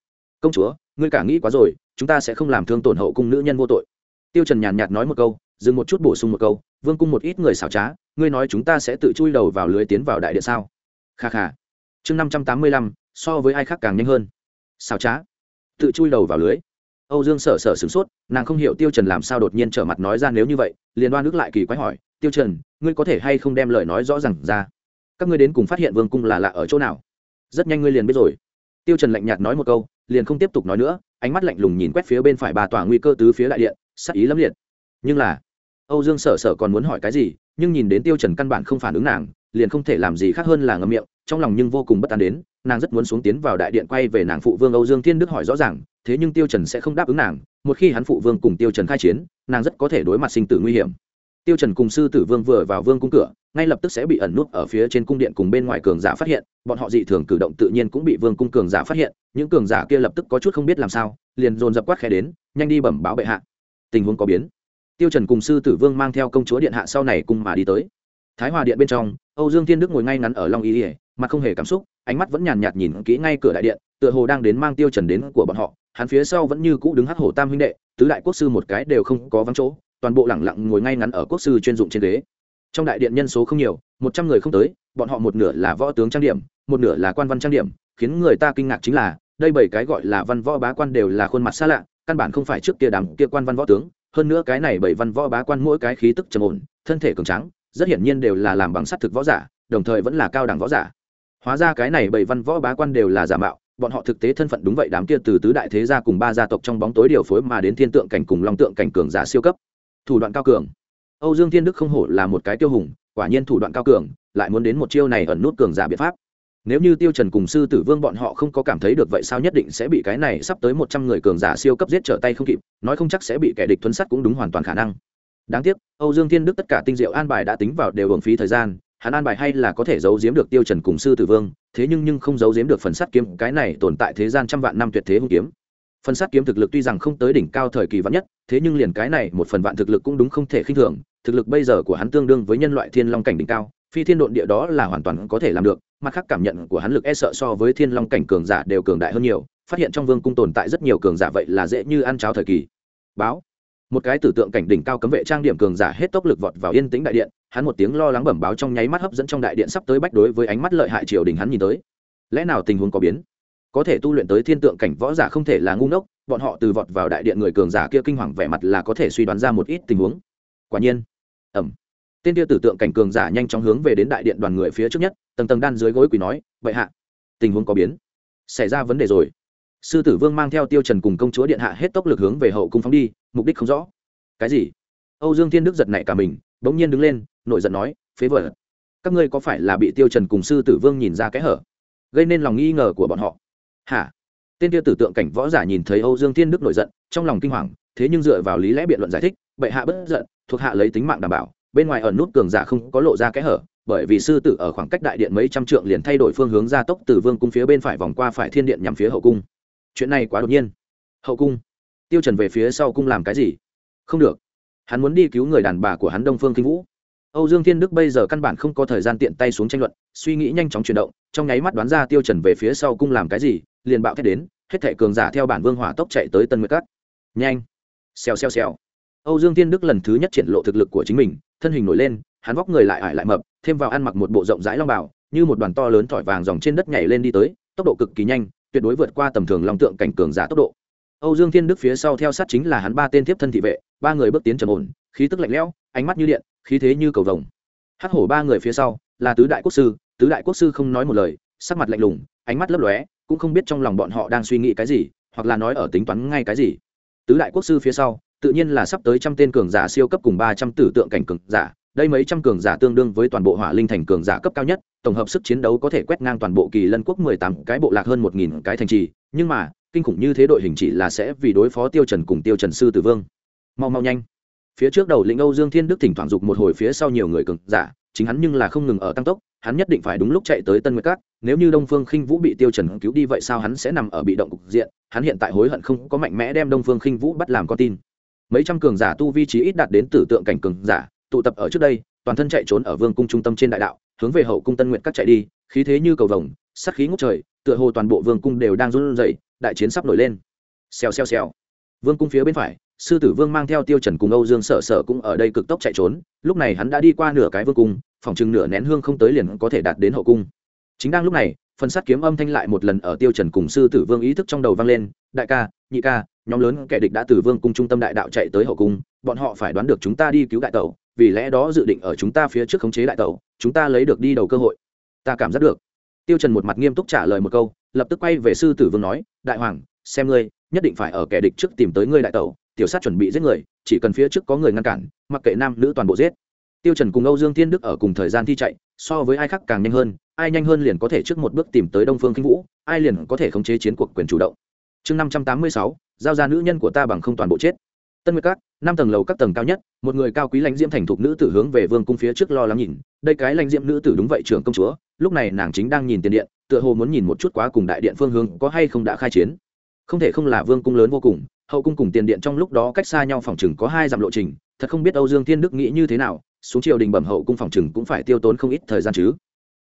Công chúa, ngươi cả nghĩ quá rồi chúng ta sẽ không làm thương tổn hậu cung nữ nhân vô tội. Tiêu trần nhàn nhạt nói một câu, dừng một chút bổ sung một câu, vương cung một ít người xảo trá, ngươi nói chúng ta sẽ tự chui đầu vào lưới tiến vào đại điện sao? Kha kha. Chương năm trăm tám mươi lăm, so với ai khác càng nhanh hơn. Xảo trá. Tự chui đầu vào lưới. Âu dương sợ sợ sửng sốt, nàng không hiểu tiêu trần làm sao đột nhiên trở mặt nói ra nếu như vậy, liền đoan nước lại kỳ quái hỏi, tiêu trần, ngươi có thể hay không đem lời nói rõ ràng ra? Các ngươi đến cùng phát hiện vương cung là lạ ở chỗ nào? Rất nhanh ngươi liền biết rồi. Tiêu trần lạnh nhạt nói một câu, liền không tiếp tục nói nữa ánh mắt lạnh lùng nhìn quét phía bên phải bà tòa nguy cơ tứ phía đại điện, sắc ý lắm liệt. Nhưng là, âu dương sở sở còn muốn hỏi cái gì, nhưng nhìn đến tiêu trần căn bản không phản ứng nàng, liền không thể làm gì khác hơn là ngậm miệng, trong lòng nhưng vô cùng bất an đến, nàng rất muốn xuống tiến vào đại điện quay về nàng phụ vương âu dương thiên đức hỏi rõ ràng, thế nhưng tiêu trần sẽ không đáp ứng nàng, một khi hắn phụ vương cùng tiêu trần khai chiến, nàng rất có thể đối mặt sinh tử nguy hiểm tiêu trần cùng sư tử vương vừa vào vương cung cửa, ngay lập tức sẽ bị ẩn nút ở phía trên cung điện cùng bên ngoài cường giả phát hiện, bọn họ dị thường cử động tự nhiên cũng bị vương cung cường giả phát hiện, những cường giả kia lập tức có chút không biết làm sao, liền dồn dập quát khẽ đến, nhanh đi bẩm báo bệ hạ. Tình huống có biến. Tiêu trần cùng sư tử vương mang theo công chúa điện hạ sau này cùng mà đi tới. Thái hòa điện bên trong, âu dương thiên đức ngồi ngay ngắn ở long y ỉa mặt không hề cảm xúc, ánh mắt vẫn nhàn nhạt nhìn kỹ ngay cửa đại điện, tựa hồ đang đến mang tiêu trần đến của bọn họ, hắn phía sau vẫn như cũ đứng hắc hổ tam huynh đệ, tứ đại quốc sư một cái đều không có vắng chỗ toàn bộ lẳng lặng ngồi ngay ngắn ở quốc sư chuyên dụng trên ghế. Trong đại điện nhân số không nhiều, một trăm người không tới, bọn họ một nửa là võ tướng trang điểm, một nửa là quan văn trang điểm, khiến người ta kinh ngạc chính là, đây bảy cái gọi là văn võ bá quan đều là khuôn mặt xa lạ, căn bản không phải trước kia đám kia quan văn võ tướng, hơn nữa cái này bảy văn võ bá quan mỗi cái khí tức trầm ổn, thân thể cường tráng, rất hiển nhiên đều là làm bằng sắt thực võ giả, đồng thời vẫn là cao đẳng võ giả. Hóa ra cái này bảy văn võ bá quan đều là giả mạo, bọn họ thực tế thân phận đúng vậy, đám kia từ tứ đại thế gia cùng ba gia tộc trong bóng tối điều phối mà đến thiên tượng cảnh cùng long tượng cảnh cường giả siêu cấp thủ đoạn cao cường. Âu dương thiên đức không hổ là một cái tiêu hùng, quả nhiên thủ đoạn cao cường, lại muốn đến một chiêu này ẩn nút cường giả biện pháp. Nếu như tiêu trần cùng sư tử vương bọn họ không có cảm thấy được vậy sao nhất định sẽ bị cái này sắp tới một trăm người cường giả siêu cấp giết trở tay không kịp, nói không chắc sẽ bị kẻ địch thuấn sắt cũng đúng hoàn toàn khả năng. Đáng tiếc, âu dương thiên đức tất cả tinh diệu an bài đã tính vào đều hưởng phí thời gian, hắn an bài hay là có thể giấu giếm được tiêu trần cùng sư tử vương, thế nhưng nhưng không giấu giếm được phần sắt kiếm, cái này tồn tại thế gian trăm vạn năm tuyệt thế hung kiếm phần sát kiếm thực lực tuy rằng không tới đỉnh cao thời kỳ vạn nhất, thế nhưng liền cái này một phần vạn thực lực cũng đúng không thể khinh thường. Thực lực bây giờ của hắn tương đương với nhân loại thiên long cảnh đỉnh cao, phi thiên độn địa đó là hoàn toàn có thể làm được, mặt khác cảm nhận của hắn lực e sợ so với thiên long cảnh cường giả đều cường đại hơn nhiều, phát hiện trong vương cung tồn tại rất nhiều cường giả vậy là dễ như ăn cháo thời kỳ. Báo. Một cái tử tượng cảnh đỉnh cao cấm vệ trang điểm cường giả hết tốc lực vọt vào yên tĩnh đại điện, hắn một tiếng lo lắng bẩm báo trong nháy mắt hấp dẫn trong đại điện sắp tới bách đối với ánh mắt lợi hại triều đình hắn nhìn tới. Lẽ nào tình huống có biến? Có thể tu luyện tới thiên tượng cảnh võ giả không thể là ngu ngốc, bọn họ từ vọt vào đại điện người cường giả kia kinh hoàng vẻ mặt là có thể suy đoán ra một ít tình huống. Quả nhiên ẩm tên kia tử tượng cảnh cường giả nhanh chóng hướng về đến đại điện đoàn người phía trước nhất, tầng tầng đan dưới gối quỳ nói vậy hạ, tình huống có biến. Xảy ra vấn đề rồi. Sư tử vương mang theo tiêu trần cùng công chúa điện hạ hết tốc lực hướng về hậu cung phóng đi, mục đích không rõ. Cái gì? Âu dương thiên đức giật nảy cả mình, bỗng nhiên đứng lên, nổi giận nói, phế vợ các ngươi có phải là bị tiêu trần cùng sư tử vương nhìn ra cái hở? Gây nên lòng nghi ngờ của bọn họ hả? Tên kia tử tượng cảnh võ giả nhìn thấy âu dương thiên đức nổi giận, trong lòng kinh hoàng, thế nhưng dựa vào lý lẽ biện luận giải thích, bệ hạ bất giận, thuộc hạ lấy tính mạng đảm bảo, bên ngoài ẩn nút cường giả không có lộ ra kẽ hở, bởi vì sư tử ở khoảng cách đại điện mấy trăm trượng liền thay đổi phương hướng ra tốc từ vương cung phía bên phải vòng qua phải thiên điện nhằm phía hậu cung. Chuyện này quá đột nhiên. Hậu cung? Tiêu trần về phía sau cung làm cái gì? Không được. Hắn muốn đi cứu người đàn bà của hắn đông phương kinh vũ. Âu dương thiên đức bây giờ căn bản không có thời gian tiện tay xuống tranh luận, suy nghĩ nhanh chóng chuyển động, trong nháy mắt đoán ra tiêu trần về phía sau cung làm cái gì liền bạo thét đến, hết thảy cường giả theo bản vương hỏa tốc chạy tới tân nguyệt cát nhanh! Xèo xèo xèo. Âu dương thiên đức lần thứ nhất triển lộ thực lực của chính mình, thân hình nổi lên, hắn vóc người lại ải lại mập, thêm vào ăn mặc một bộ rộng rãi long bào, như một đoàn to lớn thỏi vàng dòng trên đất nhảy lên đi tới, tốc độ cực kỳ nhanh, tuyệt đối vượt qua tầm thường long tượng cảnh cường giả tốc độ. Âu dương thiên đức phía sau theo sát chính là hắn ba tên tiếp thân thị vệ, ba người bước tiến trầm ổn, khí tức lạnh lẽo, ánh mắt như điện, khí thế như cầu vồng. Hắc hổ ba người phía sau là tứ đại quốc sư, tứ đại quốc sư không nói một lời, sắc mặt lạnh lùng, ánh mắt lấp lóe cũng không biết trong lòng bọn họ đang suy nghĩ cái gì, hoặc là nói ở tính toán ngay cái gì. Tứ đại quốc sư phía sau, tự nhiên là sắp tới trăm tên cường giả siêu cấp cùng ba trăm tử tượng cảnh cường giả, đây mấy trăm cường giả tương đương với toàn bộ hỏa linh thành cường giả cấp cao nhất, tổng hợp sức chiến đấu có thể quét ngang toàn bộ kỳ lân quốc mười tám cái bộ lạc hơn một nghìn cái thành trì, nhưng mà, kinh khủng như thế đội hình chỉ là sẽ vì đối phó tiêu trần cùng tiêu trần sư tử vương. Mau mau nhanh. Phía trước đầu lĩnh âu dương thiên đức thỉnh thoảng dục một hồi phía sau nhiều người cường giả, chính hắn nhưng là không ngừng ở tăng tốc hắn nhất định phải đúng lúc chạy tới tân nguyệt cát nếu như đông phương khinh vũ bị tiêu trần cứu đi vậy sao hắn sẽ nằm ở bị động cục diện? Hắn hiện tại hối hận không có mạnh mẽ đem đông phương khinh vũ bắt làm con tin. Mấy trăm cường giả tu vi trí ít đạt đến tử tượng cảnh cường giả, tụ tập ở trước đây, toàn thân chạy trốn ở vương cung trung tâm trên đại đạo, hướng về hậu cung tân nguyện các chạy đi, khí thế như cầu vồng, sát khí ngút trời, tựa hồ toàn bộ vương cung đều đang run rẩy, đại chiến sắp nổi lên. Xèo xèo xèo. Vương cung phía bên phải sư tử vương mang theo tiêu trần cùng âu dương sở sở cũng ở đây cực tốc chạy trốn. Lúc này hắn đã đi qua nửa cái vương cung, phòng chừng nửa nén hương không tới liền có thể đạt đến hậu cung. Chính đang lúc này, phần sắt kiếm âm thanh lại một lần ở tiêu trần cùng sư tử vương ý thức trong đầu vang lên. Đại ca, nhị ca, nhóm lớn kẻ địch đã từ vương cung trung tâm đại đạo chạy tới hậu cung, bọn họ phải đoán được chúng ta đi cứu đại tẩu, vì lẽ đó dự định ở chúng ta phía trước khống chế đại tẩu, chúng ta lấy được đi đầu cơ hội. Ta cảm giác được. Tiêu trần một mặt nghiêm túc trả lời một câu, lập tức quay về sư tử vương nói, đại hoàng, xem ngươi nhất định phải ở kẻ địch trước tìm tới ngươi đại tẩu, tiểu sát chuẩn bị giết người, chỉ cần phía trước có người ngăn cản, mặc kệ nam nữ toàn bộ giết. Tiêu trần cùng âu dương thiên đức ở cùng thời gian thi chạy, so với ai khác càng nhanh hơn, ai nhanh hơn liền có thể trước một bước tìm tới đông phương kinh vũ, ai liền có thể khống chế chiến cuộc quyền chủ động. Chương năm trăm tám mươi sáu, giao ra nữ nhân của ta bằng không toàn bộ chết. Tân nguyệt các, năm tầng lầu các tầng cao nhất, một người cao quý lãnh diễm thành thục nữ tử hướng về vương cung phía trước lo lắng nhìn, đây cái lãnh diễm nữ tử đúng vậy trưởng công chúa, lúc này nàng chính đang nhìn tiền điện, tựa hồ muốn nhìn một chút quá cùng đại điện phương hướng có hay không đã khai chiến không thể không là vương cung lớn vô cùng, hậu cung cùng tiền điện trong lúc đó cách xa nhau phòng chừng có hai dặm lộ trình, thật không biết âu dương thiên đức nghĩ như thế nào, xuống triều đình bẩm hậu cung phòng chừng cũng phải tiêu tốn không ít thời gian chứ.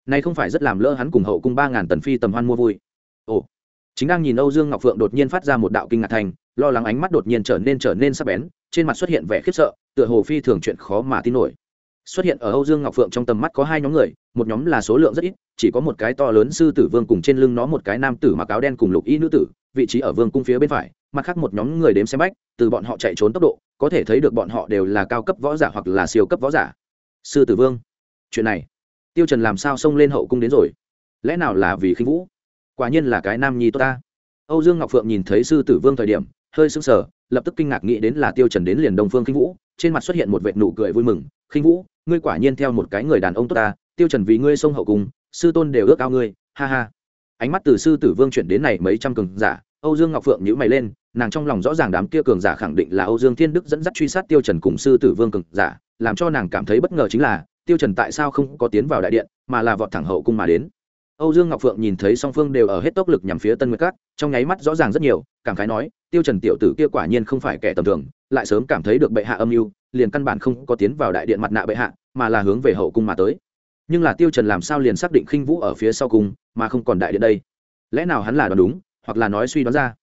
Nay không phải rất làm lỡ hắn cùng hậu cung ba ngàn tần phi tầm hoan mua vui. Ồ. Chính đang nhìn âu dương ngọc phượng đột nhiên phát ra một đạo kinh ngạc thành, lo lắng ánh mắt đột nhiên trở nên trở nên sắc bén, trên mặt xuất hiện vẻ khiếp sợ, tựa hồ phi thường chuyện khó mà tin nổi xuất hiện ở âu dương ngọc phượng trong tầm mắt có hai nhóm người, một nhóm là số lượng rất ít, chỉ có một cái to lớn sư tử vương cùng trên lưng nó một cái nam tử mặc áo đen cùng lục y nữ tử, vị trí ở vương cung phía bên phải, mặt khác một nhóm người đếm xem bách, từ bọn họ chạy trốn tốc độ, có thể thấy được bọn họ đều là cao cấp võ giả hoặc là siêu cấp võ giả. Sư tử vương, chuyện này, tiêu trần làm sao xông lên hậu cung đến rồi? Lẽ nào là vì khinh vũ? Quả nhiên là cái nam nhi tốt ta. Âu dương ngọc phượng nhìn thấy sư tử vương thời điểm, hơi sững sờ, lập tức kinh ngạc nghĩ đến là tiêu trần đến liền đông phương khinh vũ, trên mặt xuất hiện một vệt nụ cười vui mừng, khinh vũ ngươi quả nhiên theo một cái người đàn ông tốt ta, tiêu trần vì ngươi xông hậu cung sư tôn đều ước ao ngươi, ha ha. Ánh mắt từ sư tử vương chuyển đến này mấy trăm cường giả, âu dương ngọc phượng nhíu mày lên, nàng trong lòng rõ ràng đám kia cường giả khẳng định là âu dương thiên đức dẫn dắt truy sát tiêu trần cùng sư tử vương cường giả, làm cho nàng cảm thấy bất ngờ chính là, tiêu trần tại sao không có tiến vào đại điện, mà là vọt thẳng hậu cung mà đến. Âu dương ngọc phượng nhìn thấy song phương đều ở hết tốc lực nhằm phía tân nguyệt cát trong nháy mắt rõ ràng rất nhiều, cảm khái nói, tiêu trần tiểu tử kia quả nhiên không phải kẻ tầm thường, lại sớm cảm thấy được bệ hạ âm mưu liền căn bản không có tiến vào đại điện mặt nạ bệ hạ mà là hướng về hậu cung mà tới. Nhưng là tiêu trần làm sao liền xác định khinh vũ ở phía sau cung mà không còn đại điện đây? Lẽ nào hắn là đoán đúng hoặc là nói suy đoán ra?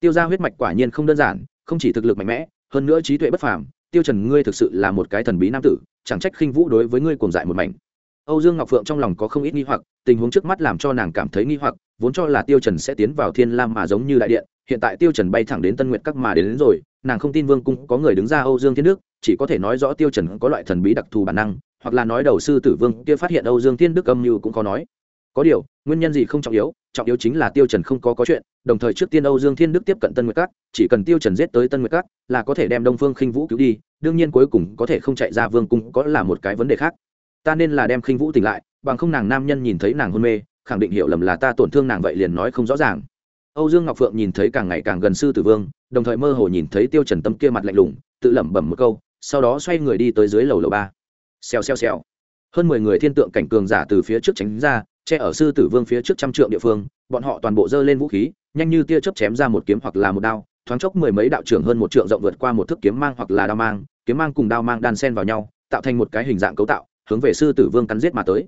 Tiêu gia huyết mạch quả nhiên không đơn giản không chỉ thực lực mạnh mẽ hơn nữa trí tuệ bất phàm tiêu trần ngươi thực sự là một cái thần bí nam tử chẳng trách khinh vũ đối với ngươi cuồng dại một mảnh. Âu dương ngọc phượng trong lòng có không ít nghi hoặc tình huống trước mắt làm cho nàng cảm thấy nghi hoặc vốn cho là tiêu trần sẽ tiến vào thiên lam mà giống như đại điện hiện tại tiêu trần bay thẳng đến tân nguyệt các mà đến, đến rồi nàng không tin vương cung có người đứng ra âu dương thiên đức chỉ có thể nói rõ tiêu trần có loại thần bí đặc thù bản năng, hoặc là nói đầu sư tử vương kia phát hiện âu dương thiên đức âm như cũng có nói. Có điều, nguyên nhân gì không trọng yếu trọng yếu chính là tiêu trần không có có chuyện, đồng thời trước tiên âu dương thiên đức tiếp cận tân nguyệt cát chỉ cần tiêu trần giết tới tân nguyệt cát là có thể đem đông phương khinh vũ cứu đi, đương nhiên cuối cùng có thể không chạy ra vương cung có là một cái vấn đề khác. Ta nên là đem khinh vũ tỉnh lại, bằng không nàng nam nhân nhìn thấy nàng hôn mê, khẳng định hiểu lầm là ta tổn thương nàng vậy liền nói không rõ ràng. Âu dương ngọc phượng nhìn thấy càng ngày càng gần sư tử vương, đồng thời mơ hồ nhìn thấy tiêu trần tâm kia mặt lạnh lùng, tự lẩm bẩm một câu sau đó xoay người đi tới dưới lầu lầu ba. Xèo xèo xèo. Hơn mười người thiên tượng cảnh cường giả từ phía trước tránh ra, che ở sư tử vương phía trước trăm trượng địa phương, bọn họ toàn bộ dơ lên vũ khí, nhanh như tia chớp chém ra một kiếm hoặc là một đao, thoáng chốc mười mấy đạo trưởng hơn một trượng rộng vượt qua một thước kiếm mang hoặc là đao mang, kiếm mang cùng đao mang đan sen vào nhau, tạo thành một cái hình dạng cấu tạo, hướng về sư tử vương cắn giết mà tới.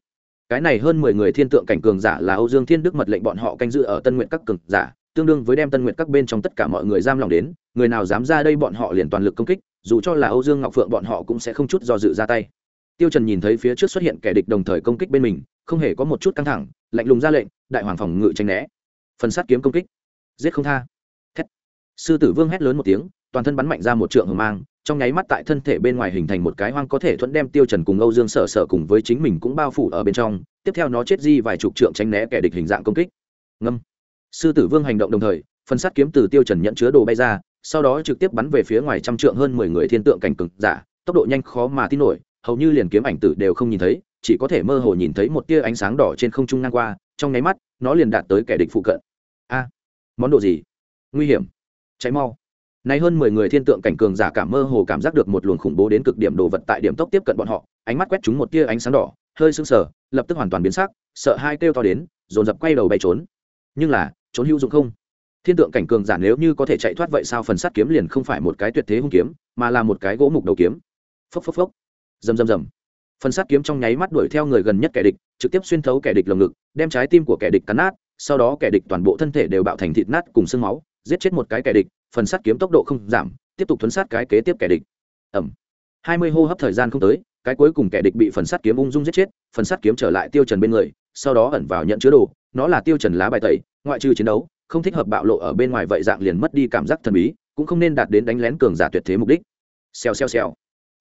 Cái này hơn mười người thiên tượng cảnh cường giả là âu dương thiên đức mật lệnh bọn họ canh giữ ở tân nguyện các cường giả, tương đương với đem tân nguyện các bên trong tất cả mọi người giam lòng đến, người nào dám ra đây bọn họ liền toàn lực công kích dù cho là âu dương ngọc phượng bọn họ cũng sẽ không chút do dự ra tay. Tiêu trần nhìn thấy phía trước xuất hiện kẻ địch đồng thời công kích bên mình, không hề có một chút căng thẳng, lạnh lùng ra lệnh, đại hoàng phòng ngự tranh né. Phần sát kiếm công kích. Giết không tha. Thét. sư tử vương hét lớn một tiếng, toàn thân bắn mạnh ra một trượng hờ mang, trong nháy mắt tại thân thể bên ngoài hình thành một cái hoang có thể thuận đem tiêu trần cùng âu dương sở sở cùng với chính mình cũng bao phủ ở bên trong, tiếp theo nó chết di vài chục trượng tránh né kẻ địch hình dạng công kích. Ngâm. Sư tử vương hành động đồng thời, phần sát kiếm từ tiêu trần nhận chứa đồ bay ra sau đó trực tiếp bắn về phía ngoài trăm trượng hơn mười người thiên tượng cảnh cực giả, tốc độ nhanh khó mà tin nổi, hầu như liền kiếm ảnh tử đều không nhìn thấy, chỉ có thể mơ hồ nhìn thấy một tia ánh sáng đỏ trên không trung ngang qua, trong nháy mắt, nó liền đạt tới kẻ địch phụ cận. A, món đồ gì? Nguy hiểm. Cháy mau. Nay hơn mười người thiên tượng cảnh cường giả cảm mơ hồ cảm giác được một luồng khủng bố đến cực điểm đồ vật tại điểm tốc tiếp cận bọn họ, ánh mắt quét chúng một tia ánh sáng đỏ, hơi sưng sờ, lập tức hoàn toàn biến sắc, sợ hai kêu to đến, dồn dập quay đầu bay trốn. Nhưng là, trốn hữu dụng không? Thiên tượng cảnh cường giả nếu như có thể chạy thoát vậy sao phần sắt kiếm liền không phải một cái tuyệt thế hung kiếm, mà là một cái gỗ mục đầu kiếm. Phốc phốc phốc. Rầm rầm rầm. Phần sắt kiếm trong nháy mắt đuổi theo người gần nhất kẻ địch, trực tiếp xuyên thấu kẻ địch lồng ngực, đem trái tim của kẻ địch cắn nát, sau đó kẻ địch toàn bộ thân thể đều bạo thành thịt nát cùng xương máu, giết chết một cái kẻ địch, phần sắt kiếm tốc độ không giảm, tiếp tục thuấn sát cái kế tiếp kẻ địch. Ẩm hai mươi hô hấp thời gian không tới, cái cuối cùng kẻ địch bị phần sắt kiếm ung dung giết chết, phần sắt kiếm trở lại tiêu trần bên người, sau đó ẩn vào nhận chứa đồ, nó là tiêu trần lá bài tẩy ngoại trừ chiến đấu, không thích hợp bạo lộ ở bên ngoài vậy dạng liền mất đi cảm giác thần bí, cũng không nên đạt đến đánh lén cường giả tuyệt thế mục đích. Xèo xèo xèo.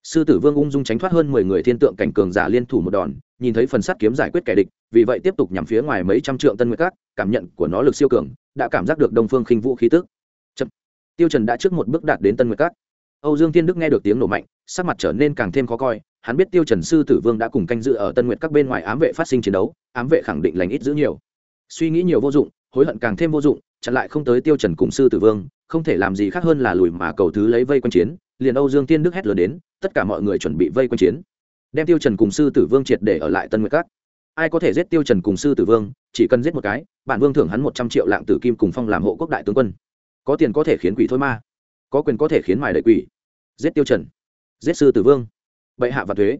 Sư tử vương ung dung tránh thoát hơn mười người thiên tượng cảnh cường giả liên thủ một đòn, nhìn thấy phần sắt kiếm giải quyết kẻ địch, vì vậy tiếp tục nhắm phía ngoài mấy trăm trượng tân nguyệt các, cảm nhận của nó lực siêu cường, đã cảm giác được đông phương khinh vũ khí tức. Chập tiêu trần đã trước một bước đạt đến tân nguyệt các. Âu dương thiên đức nghe được tiếng nổ mạnh, sắc mặt trở nên càng thêm khó coi, hắn biết tiêu trần sư tử vương đã cùng canh dự ở tân nguyệt các bên ngoài ám vệ phát sinh chiến đấu, ám vệ khẳng định lành ít giữ nhiều. Suy nghĩ nhiều vô dụng hối hận càng thêm vô dụng chặn lại không tới tiêu trần cùng sư tử vương không thể làm gì khác hơn là lùi mà cầu thứ lấy vây quanh chiến liền âu dương tiên đức hét lớn đến tất cả mọi người chuẩn bị vây quanh chiến. Đem tiêu trần cùng sư tử vương triệt để ở lại tân nguyệt Cát, ai có thể giết tiêu trần cùng sư tử vương chỉ cần giết một cái bản vương thưởng hắn một trăm triệu lạng tử kim cùng phong làm hộ quốc đại tướng quân. Có tiền có thể khiến quỷ thôi ma có quyền có thể khiến mài đợi quỷ. Giết tiêu trần giết sư tử vương. Bệ hạ và thuế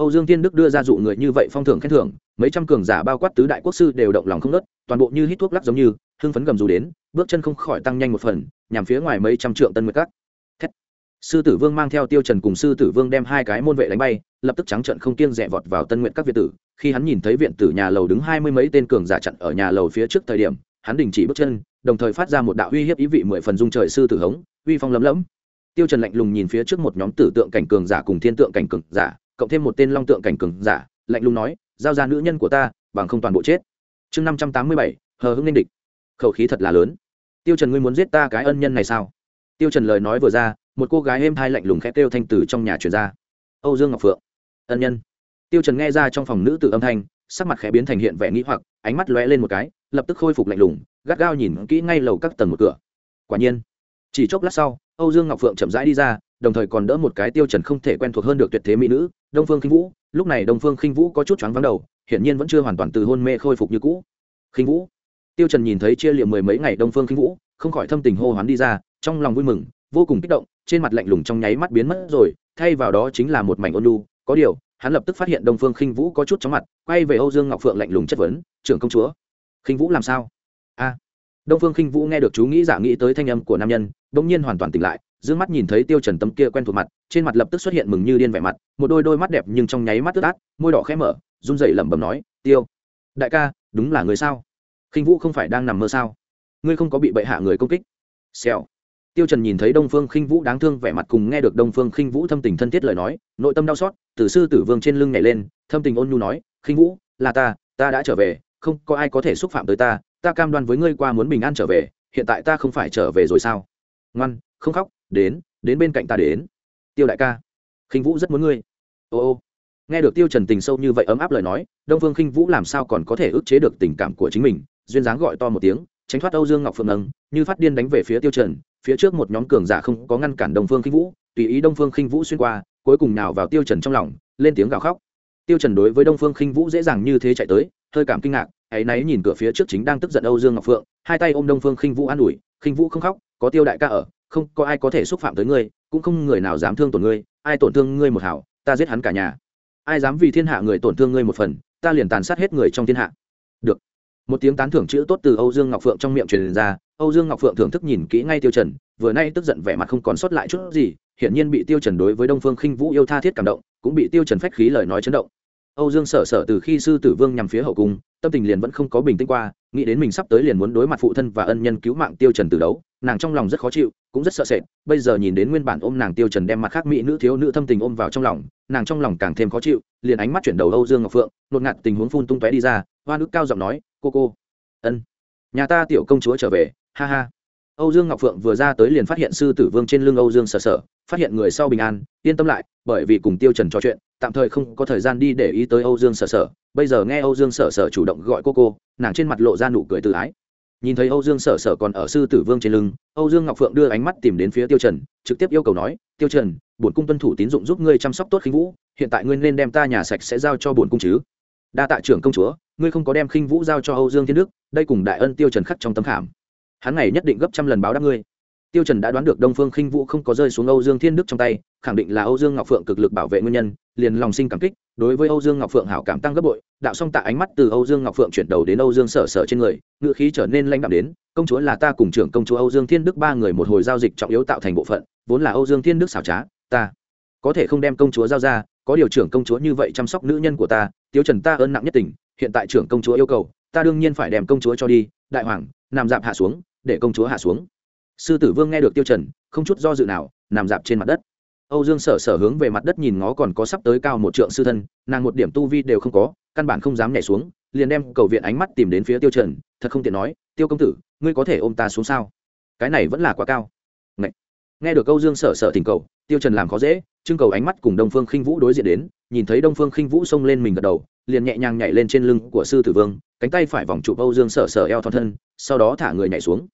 âu dương tiên đức đưa ra dụ người như vậy phong thưởng khen thưởng mấy trăm cường giả bao quát tứ đại quốc sư đều động lòng không ngớt, toàn bộ như hít thuốc lắc giống như hưng phấn gầm rú đến bước chân không khỏi tăng nhanh một phần nhằm phía ngoài mấy trăm trượng tân nguyệt các. Thét. sư tử vương mang theo tiêu trần cùng sư tử vương đem hai cái môn vệ đánh bay lập tức trắng trận không kiêng dè vọt vào tân nguyện các viện tử. Khi hắn nhìn thấy viện tử nhà lầu đứng hai mươi mấy tên cường giả chặn ở nhà lầu phía trước thời điểm hắn đình chỉ bước chân đồng thời phát ra một đạo uy hiếp ý vị mười phần dung trời sư tử hống uy phong lấm lấm. Tiêu trần lạnh lùng nhìn phía trước một nhóm tử tượng cảnh cường giả cùng thiên tượng cảnh cường giả cộng thêm một tên long tượng cảnh cường giả, lạnh lùng nói, giao ra nữ nhân của ta, bằng không toàn bộ chết. Chương năm trăm tám mươi bảy, hờ hững nên địch. Khẩu khí thật là lớn. Tiêu trần ngươi muốn giết ta cái ân nhân này sao? Tiêu trần lời nói vừa ra, một cô gái êm thai lạnh lùng khẽ kêu thanh từ trong nhà truyền ra. Âu dương ngọc phượng, ân nhân. Tiêu trần nghe ra trong phòng nữ tử âm thanh, sắc mặt khẽ biến thành hiện vẻ nghĩ hoặc, ánh mắt lóe lên một cái, lập tức khôi phục lạnh lùng, gắt gao nhìn kỹ ngay lầu các tầng một cửa. Quả nhiên, chỉ chốc lát sau âu dương ngọc phượng chậm rãi đi ra, đồng thời còn đỡ một cái tiêu trần không thể quen thuộc hơn được tuyệt thế mỹ nữ, đông phương khinh vũ. Lúc này đông phương khinh vũ có chút choáng váng đầu, hiển nhiên vẫn chưa hoàn toàn từ hôn mê khôi phục như cũ. Khinh vũ. Tiêu trần nhìn thấy chia liệm mười mấy ngày đông phương khinh vũ, không khỏi thâm tình hô hoán đi ra, trong lòng vui mừng, vô cùng kích động, trên mặt lạnh lùng trong nháy mắt biến mất rồi, thay vào đó chính là một mảnh ôn nhu. có điều, hắn lập tức phát hiện đông phương khinh vũ có chút chóng mặt, quay về âu dương ngọc phượng lạnh lùng chất vấn, trưởng công chúa, khinh vũ làm sao? A đông phương khinh vũ nghe được chú nghĩ giả nghĩ tới thanh âm của nam nhân, bỗng nhiên hoàn toàn tỉnh lại d mắt nhìn thấy tiêu trần tấm kia quen thuộc mặt, trên mặt lập tức xuất hiện mừng như điên vẻ mặt, một đôi đôi mắt đẹp nhưng trong nháy mắt tức át, môi đỏ khẽ mở, run rẩy lẩm bẩm nói, tiêu, đại ca, đúng là người sao? Khinh vũ không phải đang nằm mơ sao? Ngươi không có bị bệ hạ người công kích. Xèo. Tiêu trần nhìn thấy đông phương khinh vũ đáng thương vẻ mặt cùng nghe được đông phương khinh vũ thâm tình thân thiết lời nói, nội tâm đau xót, từ sư tử vương trên lưng nhảy lên, thâm tình ôn nhu nói, khinh vũ, là ta ta đã trở về, không có ai có thể xúc phạm tới ta ta cam đoan với ngươi qua muốn bình an trở về, hiện tại ta không phải trở về rồi sao? Ngoan, không khóc, đến đến bên cạnh ta đến. Tiêu đại ca, khinh vũ rất muốn ngươi. Ô ô. Nghe được tiêu trần tình sâu như vậy ấm áp lời nói, đông phương khinh vũ làm sao còn có thể ức chế được tình cảm của chính mình? Duyên dáng gọi to một tiếng, tránh thoát âu dương ngọc phượng nâng như phát điên đánh về phía tiêu trần, phía trước một nhóm cường giả không có ngăn cản đông phương khinh vũ, tùy ý đông phương khinh vũ xuyên qua, cuối cùng nào vào tiêu trần trong lòng, lên tiếng gào khóc. Tiêu trần đối với đông phương khinh vũ dễ dàng như thế chạy tới hơi cảm kinh ngạc, ấy náy nhìn cửa phía trước chính đang tức giận âu dương ngọc phượng, hai tay ôm đông phương khinh vũ an ủi, khinh vũ không khóc, có tiêu đại ca ở, không, có ai có thể xúc phạm tới ngươi, cũng không người nào dám thương tổn ngươi, ai tổn thương ngươi một hảo, ta giết hắn cả nhà. Ai dám vì thiên hạ người tổn thương ngươi một phần, ta liền tàn sát hết người trong thiên hạ. Được. Một tiếng tán thưởng chữ tốt từ âu dương ngọc phượng trong miệng truyền ra, âu dương ngọc phượng thưởng thức nhìn kỹ ngay tiêu trần, vừa nay tức giận vẻ mặt không còn sót lại chút gì, hiển nhiên bị tiêu trần đối với đông phương khinh vũ yêu tha thiết cảm động, cũng bị tiêu trần phách khí lời nói chấn động âu dương sở sở từ khi sư tử vương nhằm phía hậu cung, tâm tình liền vẫn không có bình tĩnh qua, nghĩ đến mình sắp tới liền muốn đối mặt phụ thân và ân nhân cứu mạng tiêu trần từ đấu, nàng trong lòng rất khó chịu, cũng rất sợ sệt, bây giờ nhìn đến nguyên bản ôm nàng tiêu trần đem mặt khác mỹ nữ thiếu nữ thâm tình ôm vào trong lòng, nàng trong lòng càng thêm khó chịu, liền ánh mắt chuyển đầu âu dương ngọc phượng nuốt ngạt tình huống phun tung tóe đi ra, hoa nước cao giọng nói, cô cô, ân, nhà ta tiểu công chúa trở về, ha ha. Âu dương ngọc phượng vừa ra tới liền phát hiện sư tử vương trên lưng âu dương sở sở, phát hiện người sau bình an, yên tâm lại, bởi vì cùng tiêu trần trò chuyện tạm thời không có thời gian đi để ý tới âu dương sở sở. Bây giờ nghe âu dương sở sở chủ động gọi cô cô, nàng trên mặt lộ ra nụ cười tự ái. Nhìn thấy âu dương sở sở còn ở sư tử vương trên lưng, âu dương ngọc phượng đưa ánh mắt tìm đến phía tiêu trần, trực tiếp yêu cầu nói, tiêu trần, bổn cung tuân thủ tín dụng giúp ngươi chăm sóc tốt khinh vũ, hiện tại ngươi nên đem ta nhà sạch sẽ giao cho bổn cung chứ? Đa tạ trưởng công chúa, ngươi không có đem khinh vũ giao cho âu dương thiên đức, đây cùng đại ân tiêu trần khắc trong tấm khảm. Hắn này nhất định gấp trăm lần báo đáp ngươi tiêu trần đã đoán được đông phương khinh vũ không có rơi xuống âu dương thiên đức trong tay, khẳng định là âu dương ngọc phượng cực lực bảo vệ nguyên nhân, liền lòng sinh cảm kích, đối với âu dương ngọc phượng hảo cảm tăng gấp bội, đạo song tạ ánh mắt từ âu dương ngọc phượng chuyển đầu đến âu dương sở sở trên người, ngựa khí trở nên lãnh đạm đến, công chúa là ta cùng trưởng công chúa âu dương thiên đức ba người một hồi giao dịch trọng yếu tạo thành bộ phận, vốn là âu dương thiên đức xảo trá, ta có thể không đem công chúa giao ra, có điều trưởng công chúa như vậy chăm sóc nữ nhân của ta, tiêu trần ta ơn nặng nhất tình, hiện tại trưởng công chúa yêu cầu, ta đương nhiên phải đem công chúa cho đi, đại hoàng, nằm dạp hạ xuống, để công chúa hạ xuống sư tử vương nghe được tiêu trần, không chút do dự nào, nằm dạp trên mặt đất. Âu dương sở sở hướng về mặt đất nhìn ngó còn có sắp tới cao một trượng sư thân, nàng một điểm tu vi đều không có, căn bản không dám nhảy xuống, liền đem cầu viện ánh mắt tìm đến phía tiêu trần, thật không tiện nói, tiêu công tử, ngươi có thể ôm ta xuống sao? Cái này vẫn là quá cao. Ngậy. nghe được âu dương sở sở thỉnh cầu, tiêu trần làm khó dễ, trưng cầu ánh mắt cùng đông phương khinh vũ đối diện đến, nhìn thấy đông phương khinh vũ xông lên mình gật đầu, liền nhẹ nhàng nhảy lên trên lưng của sư tử vương, cánh tay phải vòng chụp âu dương sở sở eo thon thân, sau đó thả người nhảy xuống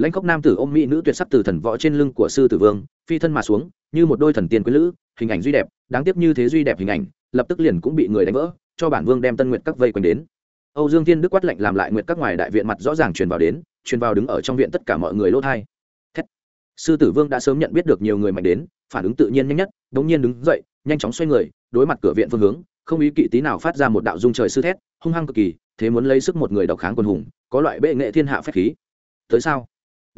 lãnh khốc nam tử ôm mỹ nữ tuyệt sắc từ thần võ trên lưng của sư tử vương, phi thân mà xuống, như một đôi thần tiên quý lữ, hình ảnh duy đẹp, đáng tiếc như thế duy đẹp hình ảnh, lập tức liền cũng bị người đánh vỡ, cho bản vương đem tân nguyện các vây quanh đến. Âu dương thiên đức quát lệnh làm lại nguyện các ngoài đại viện mặt rõ ràng truyền vào đến, truyền vào đứng ở trong viện tất cả mọi người lỗ thai. Thét. sư tử vương đã sớm nhận biết được nhiều người mạnh đến, phản ứng tự nhiên nhanh nhất, đống nhiên đứng dậy, nhanh chóng xoay người, đối mặt cửa viện phương hướng, không ý kỵ tí nào phát ra một đạo dung trời sư thét, hung hăng cực kỳ, thế muốn lấy sức một người độc kháng quân hùng, có loại bệ nghệ thiên hạ phép khí. Tới sao?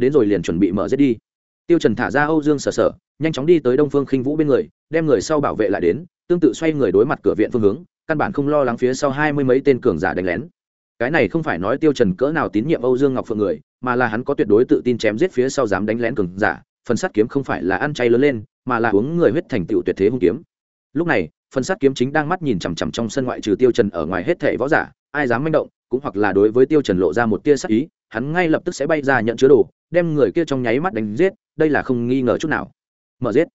Đến rồi liền chuẩn bị mở giết đi. Tiêu trần thả ra âu dương sở sở nhanh chóng đi tới đông phương khinh vũ bên người, đem người sau bảo vệ lại đến, tương tự xoay người đối mặt cửa viện phương hướng, căn bản không lo lắng phía sau hai mươi mấy tên cường giả đánh lén. Cái này không phải nói tiêu trần cỡ nào tín nhiệm âu dương ngọc phượng người, mà là hắn có tuyệt đối tự tin chém giết phía sau dám đánh lén cường giả, phần sắt kiếm không phải là ăn chay lớn lên, mà là uống người huyết thành tựu tuyệt thế hung kiếm. Lúc này, phần sắt kiếm chính đang mắt nhìn chằm chằm trong sân ngoại trừ tiêu trần ở ngoài hết thảy võ giả, ai dám manh động, cũng hoặc là đối với tiêu trần lộ ra một tia sắc ý, hắn ngay lập tức sẽ bay ra nhận chứa đồ đem người kia trong nháy mắt đánh giết, đây là không nghi ngờ chút nào. Mở giết.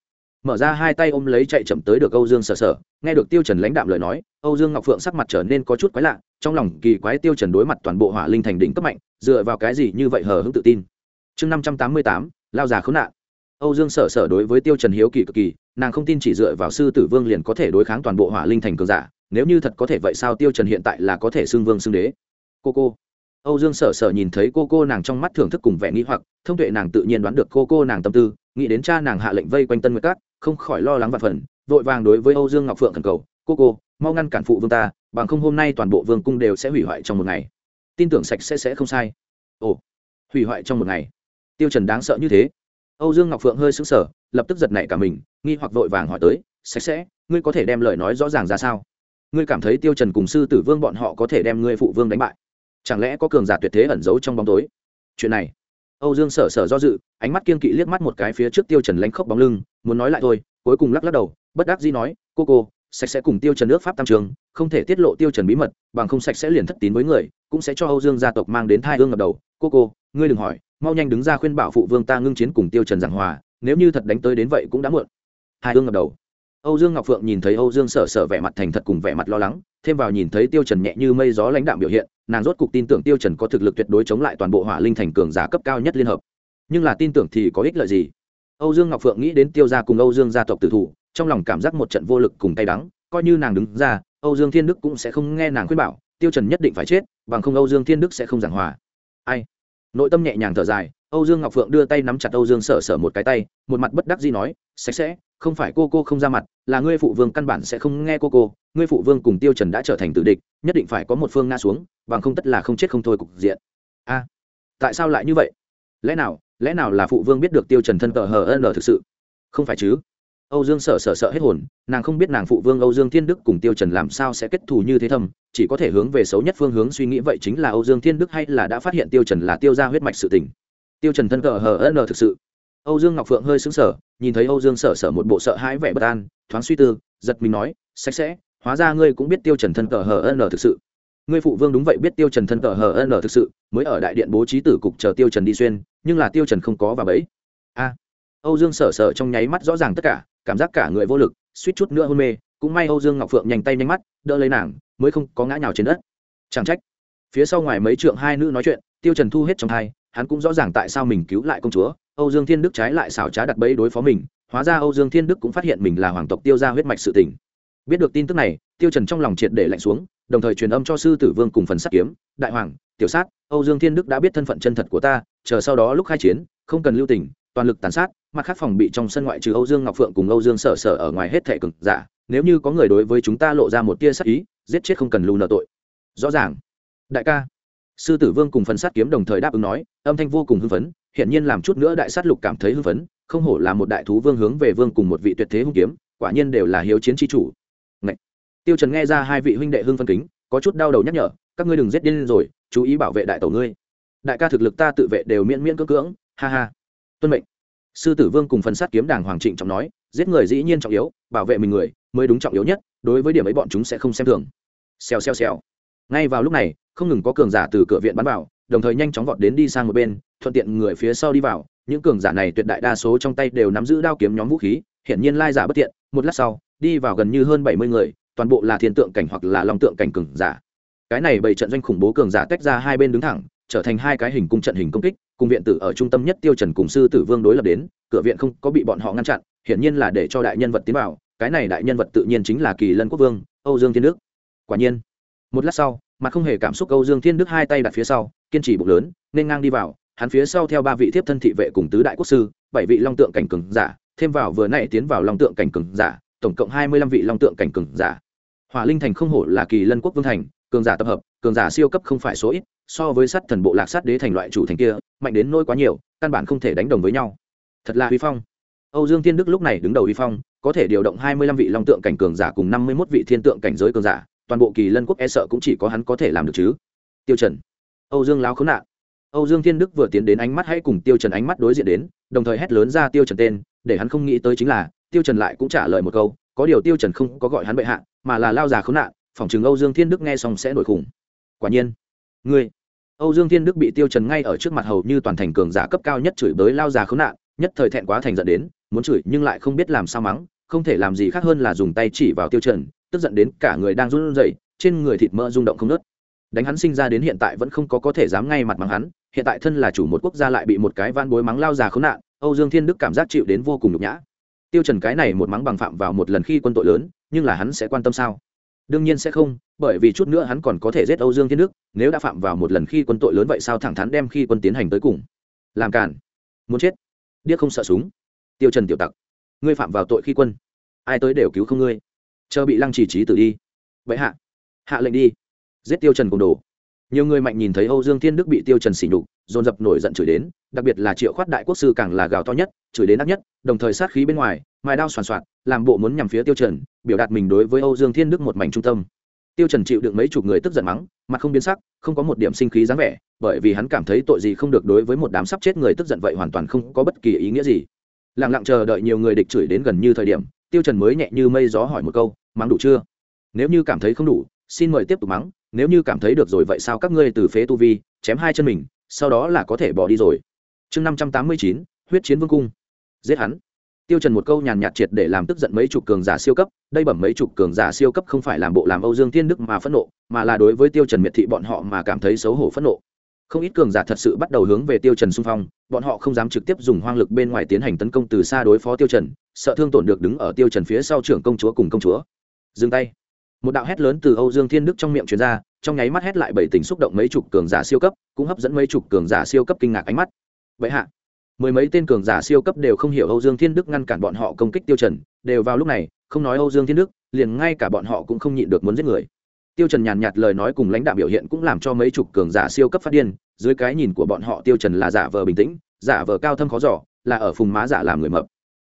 Mở ra hai tay ôm lấy chạy chậm tới được âu dương sờ sờ. nghe được tiêu trần lãnh đạm lời nói, âu dương ngọc phượng sắc mặt trở nên có chút quái lạ, trong lòng kỳ quái tiêu trần đối mặt toàn bộ hỏa linh thành đỉnh cấp mạnh, dựa vào cái gì như vậy hờ hững tự tin. Chương năm trăm tám mươi tám, lao già khốn nạn. Âu dương sở sở đối với tiêu trần hiếu kỳ cực kỳ, nàng không tin chỉ dựa vào sư tử vương liền có thể đối kháng toàn bộ hỏa linh thành cường giả, nếu như thật có thể vậy sao tiêu trần hiện tại là có thể xưng vương xưng đế? Cô cô âu dương sở sở nhìn thấy cô cô nàng trong mắt thưởng thức cùng vẻ nghi hoặc, thông tuệ nàng tự nhiên đoán được cô cô nàng tâm tư, nghĩ đến cha nàng hạ lệnh vây quanh tân nguyệt cát không khỏi lo lắng và phần, vội vàng đối với âu dương ngọc phượng khẩn cầu, cô cô, mau ngăn cản phụ vương ta, bằng không hôm nay toàn bộ vương cung đều sẽ hủy hoại trong một ngày. Tin tưởng sạch sẽ sẽ không sai. Ồ, hủy hoại trong một ngày. Tiêu trần đáng sợ như thế. Âu dương ngọc phượng hơi sững sờ, lập tức giật nảy cả mình, nghi hoặc vội vàng hỏi tới, sạch sẽ, ngươi có thể đem lời nói rõ ràng ra sao? Ngươi cảm thấy tiêu trần cùng sư tử vương bọn họ có thể đem ngươi phụ vương đánh bại? Chẳng lẽ có cường giả tuyệt thế ẩn giấu trong bóng tối? Chuyện này, âu dương sở sở do dự, ánh mắt kiên kỵ liếc mắt một cái phía trước tiêu trần lánh khóc bóng lưng, muốn nói lại thôi, cuối cùng lắc lắc đầu, bất đắc dĩ nói, cô cô, sạch sẽ cùng tiêu trần nước pháp tam trường, không thể tiết lộ tiêu trần bí mật, bằng không sạch sẽ liền thất tín với người, cũng sẽ cho âu dương gia tộc mang đến thai ương ngập đầu. Cô cô, ngươi đừng hỏi, mau nhanh đứng ra khuyên bảo phụ vương ta ngưng chiến cùng tiêu trần giảng hòa, nếu như thật đánh tới đến vậy cũng đã muộn. Hai ương ngập đầu âu dương ngọc phượng nhìn thấy âu dương sở sở vẻ mặt thành thật cùng vẻ mặt lo lắng, thêm vào nhìn thấy tiêu trần nhẹ như mây gió lãnh đạm biểu hiện, nàng rốt cục tin tưởng tiêu trần có thực lực tuyệt đối chống lại toàn bộ hỏa linh thành cường giả cấp cao nhất liên hợp. Nhưng là tin tưởng thì có ích lợi gì? Âu dương ngọc phượng nghĩ đến tiêu gia cùng âu dương gia tộc tử thủ, trong lòng cảm giác một trận vô lực cùng tay đắng, coi như nàng đứng ra, âu dương thiên đức cũng sẽ không nghe nàng khuyên bảo, tiêu trần nhất định phải chết, bằng không âu dương thiên đức sẽ không giảng hòa. Ai? Nội tâm nhẹ nhàng thở dài, âu dương ngọc phượng đưa tay nắm chặt âu dương sở sở một cái tay, một mặt bất đắc dĩ nói, sạch sẽ không phải cô cô không ra mặt là ngươi phụ vương căn bản sẽ không nghe cô cô ngươi phụ vương cùng tiêu trần đã trở thành tử địch nhất định phải có một phương nga xuống bằng không tất là không chết không thôi cục diện a tại sao lại như vậy lẽ nào lẽ nào là phụ vương biết được tiêu trần thân tờ hờ ân thực sự không phải chứ Âu Dương sợ sợ sợ hết hồn, nàng không biết nàng phụ vương Âu Dương Thiên Đức cùng Tiêu Trần làm sao sẽ kết thù như thế thầm, chỉ có thể hướng về xấu nhất phương hướng suy nghĩ vậy chính là Âu Dương Thiên Đức hay là đã phát hiện Tiêu Trần là tiêu gia huyết mạch sự tình. Tiêu Trần thân cờ hờ ân thực sự. Âu Dương Ngọc Phượng hơi sững sờ, nhìn thấy Âu Dương sợ sợ một bộ sợ hãi vẻ bất an, thoáng suy tư, giật mình nói, sạch sẽ, hóa ra ngươi cũng biết Tiêu Trần thân cờ hờ n thực sự. Ngươi phụ vương đúng vậy biết Tiêu Trần thân cờ hờ n thực sự, mới ở đại điện bố trí tử cục chờ Tiêu Trần đi xuyên, nhưng là Tiêu Trần không có vào bẫy. A. Âu Dương sợ sợ trong nháy mắt rõ ràng tất cả, cảm giác cả người vô lực suýt chút nữa hôn mê cũng may âu dương ngọc phượng nhanh tay nhanh mắt đỡ lấy nàng mới không có ngã nhào trên đất chẳng trách phía sau ngoài mấy trượng hai nữ nói chuyện tiêu trần thu hết trong hai hắn cũng rõ ràng tại sao mình cứu lại công chúa âu dương thiên đức trái lại xảo trá đặt bẫy đối phó mình, hóa ra âu dương thiên đức cũng phát hiện mình là hoàng tộc tiêu gia huyết mạch sự tình. Biết được tin tức này, tiêu trần trong lòng triệt để lạnh xuống, đồng thời truyền âm cho sư tử vương cùng phần sát kiếm, đại hoàng, tiểu sát, âu dương thiên đức đã biết thân phận chân thật của ta, chờ sau đó lúc khai chiến, không cần lưu tình, toàn lực tàn sát, mặt khác phòng bị trong sân ngoại trừ âu dương ngọc phượng cùng âu dương sở sở ở ngoài hết thệ cực giả, nếu như có người đối với chúng ta lộ ra một tia sát ý, giết chết không cần lưu nợ tội. Rõ ràng. Đại ca. Sư tử vương cùng phần sát kiếm đồng thời đáp ứng nói, âm thanh vô cùng hưng phấn hiện nhiên làm chút nữa đại sát lục cảm thấy hưng phấn, không hổ là một đại thú vương hướng về vương cùng một vị tuyệt thế hung kiếm, quả nhiên đều là hiếu chiến tri chủ. Ngậy. tiêu trần nghe ra hai vị huynh đệ hưng phân kính, có chút đau đầu nhắc nhở, các ngươi đừng giết điên rồi, chú ý bảo vệ đại tổ ngươi. Đại ca thực lực ta tự vệ đều miễn miễn cưỡng cưỡng, ha ha. Tuân mệnh. Sư tử vương cùng phần sát kiếm đảng hoàng trịnh trọng nói, giết người dĩ nhiên trọng yếu, bảo vệ mình người mới đúng trọng yếu nhất, đối với điểm ấy bọn chúng sẽ không xem thường. Xèo xèo xèo. Ngay vào lúc này, không ngừng có cường giả từ cửa viện bắn vào đồng thời nhanh chóng vọt đến đi sang một bên, thuận tiện người phía sau đi vào. Những cường giả này tuyệt đại đa số trong tay đều nắm giữ đao kiếm nhóm vũ khí, hiển nhiên lai giả bất tiện. Một lát sau, đi vào gần như hơn bảy mươi người, toàn bộ là thiên tượng cảnh hoặc là long tượng cảnh cường giả. Cái này bảy trận doanh khủng bố cường giả tách ra hai bên đứng thẳng, trở thành hai cái hình cung trận hình công kích, cùng viện tử ở trung tâm nhất tiêu trần cùng sư tử vương đối lập đến, cửa viện không có bị bọn họ ngăn chặn, hiển nhiên là để cho đại nhân vật tiến vào. Cái này đại nhân vật tự nhiên chính là kỳ lân quốc vương, âu dương thiên đức. Quả nhiên, một lát sau mà không hề cảm xúc âu dương thiên đức hai tay đặt phía sau kiên trì bụng lớn, nên ngang đi vào, hắn phía sau theo ba vị thiếp thân thị vệ cùng tứ đại quốc sư, bảy vị long tượng cảnh cường giả, thêm vào vừa nãy tiến vào long tượng cảnh cường giả, tổng cộng hai mươi lăm vị long tượng cảnh cường giả. Hỏa linh thành không hổ là kỳ lân quốc vương thành, cường giả tập hợp, cường giả siêu cấp không phải số ít, so với sát thần bộ lạc sát đế thành loại chủ thành kia, mạnh đến nỗi quá nhiều, căn bản không thể đánh đồng với nhau. Thật là huy phong. Âu dương thiên đức lúc này đứng đầu huy phong, có thể điều động hai mươi lăm vị long tượng cảnh cường giả cùng năm mươi mốt vị thiên tượng cảnh giới cường giả, toàn bộ kỳ lân quốc e sợ cũng chỉ có hắn có thể làm được chứ. Tiêu trần âu dương lao khốn nạn. Âu dương thiên đức vừa tiến đến ánh mắt hãy cùng tiêu trần ánh mắt đối diện đến, đồng thời hét lớn ra tiêu trần tên, để hắn không nghĩ tới chính là, tiêu trần lại cũng trả lời một câu, có điều tiêu trần không có gọi hắn bệ hạ, mà là lao già khốn nạn, phỏng chừng âu dương thiên đức nghe xong sẽ nổi khủng. Quả nhiên, ngươi, âu dương thiên đức bị tiêu trần ngay ở trước mặt hầu như toàn thành cường giả cấp cao nhất chửi bới lao già khốn nạn, nhất thời thẹn quá thành giận đến, muốn chửi nhưng lại không biết làm sao mắng, không thể làm gì khác hơn là dùng tay chỉ vào tiêu trần, tức giận đến cả người đang run rẩy, trên người thịt mỡ rung động không nứt đánh hắn sinh ra đến hiện tại vẫn không có có thể dám ngay mặt mắng hắn, hiện tại thân là chủ một quốc gia lại bị một cái van bối mắng lao già khốn nạn, âu dương thiên đức cảm giác chịu đến vô cùng nhục nhã. Tiêu trần cái này một mắng bằng phạm vào một lần khi quân tội lớn, nhưng là hắn sẽ quan tâm sao? Đương nhiên sẽ không, bởi vì chút nữa hắn còn có thể giết âu dương thiên đức, nếu đã phạm vào một lần khi quân tội lớn vậy sao thẳng thắn đem khi quân tiến hành tới cùng? Làm cản muốn chết. Điếc không sợ súng. Tiêu trần tiểu tặc. Ngươi phạm vào tội khi quân. Ai tới đều cứu không ngươi. Chờ bị lăng trì trí tử đi. Vậy hạ. Hạ lệnh đi giết tiêu trần cùng đồ. Nhiều người mạnh nhìn thấy âu dương thiên đức bị tiêu trần xỉ nhục, dồn dập nổi giận chửi đến, đặc biệt là triệu khoát đại quốc sư càng là gào to nhất, chửi đến ác nhất, đồng thời sát khí bên ngoài, mài đao soàn soạt làm bộ muốn nhằm phía tiêu trần, biểu đạt mình đối với âu dương thiên đức một mảnh trung tâm. Tiêu trần chịu được mấy chục người tức giận mắng, mặt không biến sắc, không có một điểm sinh khí dáng vẻ, bởi vì hắn cảm thấy tội gì không được đối với một đám sắp chết người tức giận vậy hoàn toàn không có bất kỳ ý nghĩa gì. Lặng lặng chờ đợi nhiều người địch chửi đến gần như thời điểm, tiêu trần mới nhẹ như mây gió hỏi một câu, mắng đủ chưa? Nếu như cảm thấy không đủ, xin mời tiếp tục mắng nếu như cảm thấy được rồi vậy sao các ngươi từ phế tu vi, chém hai chân mình, sau đó là có thể bỏ đi rồi. Chương năm trăm tám mươi chín, huyết chiến vương cung. Giết hắn. Tiêu trần một câu nhàn nhạt triệt để làm tức giận mấy chục cường giả siêu cấp, đây bẩm mấy chục cường giả siêu cấp không phải làm bộ làm âu dương thiên đức mà phẫn nộ, mà là đối với tiêu trần miệt thị bọn họ mà cảm thấy xấu hổ phẫn nộ. Không ít cường giả thật sự bắt đầu hướng về tiêu trần xung phong, bọn họ không dám trực tiếp dùng hoang lực bên ngoài tiến hành tấn công từ xa đối phó tiêu trần, sợ thương tổn được đứng ở tiêu trần phía sau trưởng công chúa cùng công chúa. Dừng tay một đạo hét lớn từ âu dương thiên đức trong miệng truyền ra, trong nháy mắt hét lại bảy tình xúc động mấy chục cường giả siêu cấp, cũng hấp dẫn mấy chục cường giả siêu cấp kinh ngạc ánh mắt. Vậy hạ, mười mấy tên cường giả siêu cấp đều không hiểu âu dương thiên đức ngăn cản bọn họ công kích tiêu trần, đều vào lúc này, không nói âu dương thiên đức, liền ngay cả bọn họ cũng không nhịn được muốn giết người. Tiêu trần nhàn nhạt lời nói cùng lãnh đạo biểu hiện cũng làm cho mấy chục cường giả siêu cấp phát điên, dưới cái nhìn của bọn họ tiêu trần là giả vờ bình tĩnh, giả vờ cao thâm khó giỏ là ở phùng má giả làm người mập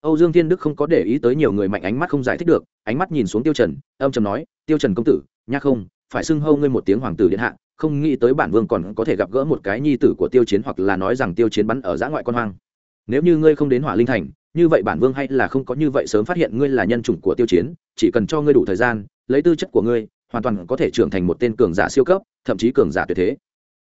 âu dương thiên đức không có để ý tới nhiều người mạnh ánh mắt không giải thích được, ánh mắt nhìn xuống tiêu trần, âm trầm nói, tiêu trần công tử, nha không, phải xưng hô ngươi một tiếng hoàng tử điện hạ, không nghĩ tới bản vương còn có thể gặp gỡ một cái nhi tử của tiêu chiến hoặc là nói rằng tiêu chiến bắn ở giã ngoại con hoang. Nếu như ngươi không đến hỏa linh thành, như vậy bản vương hay là không có như vậy sớm phát hiện ngươi là nhân chủng của tiêu chiến, chỉ cần cho ngươi đủ thời gian, lấy tư chất của ngươi, hoàn toàn có thể trưởng thành một tên cường giả siêu cấp, thậm chí cường giả tuyệt thế.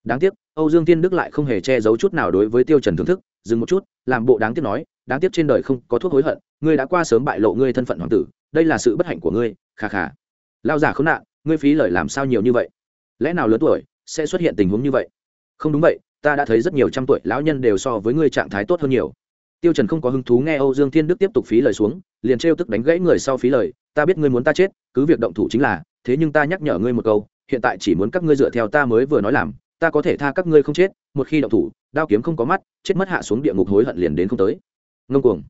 Đáng tiếc, âu dương Thiên đức lại không hề che giấu chút nào đối với tiêu trần thưởng thức, dừng một chút, làm bộ đáng tiếc nói đáng tiếc trên đời không có thuốc hối hận, ngươi đã qua sớm bại lộ ngươi thân phận hoàng tử, đây là sự bất hạnh của ngươi, kha kha. Lao giả khốn nạn, ngươi phí lời làm sao nhiều như vậy? Lẽ nào lớn tuổi sẽ xuất hiện tình huống như vậy? Không đúng vậy, ta đã thấy rất nhiều trăm tuổi lão nhân đều so với ngươi trạng thái tốt hơn nhiều. Tiêu trần không có hứng thú nghe âu dương thiên đức tiếp tục phí lời xuống, liền trêu tức đánh gãy người sau phí lời, ta biết ngươi muốn ta chết, cứ việc động thủ chính là, thế nhưng ta nhắc nhở ngươi một câu, hiện tại chỉ muốn các ngươi dựa theo ta mới vừa nói làm, ta có thể tha các ngươi không chết, một khi động thủ, đao kiếm không có mắt, chết mất hạ xuống địa ngục hối hận liền đến không tới ngông cuồng.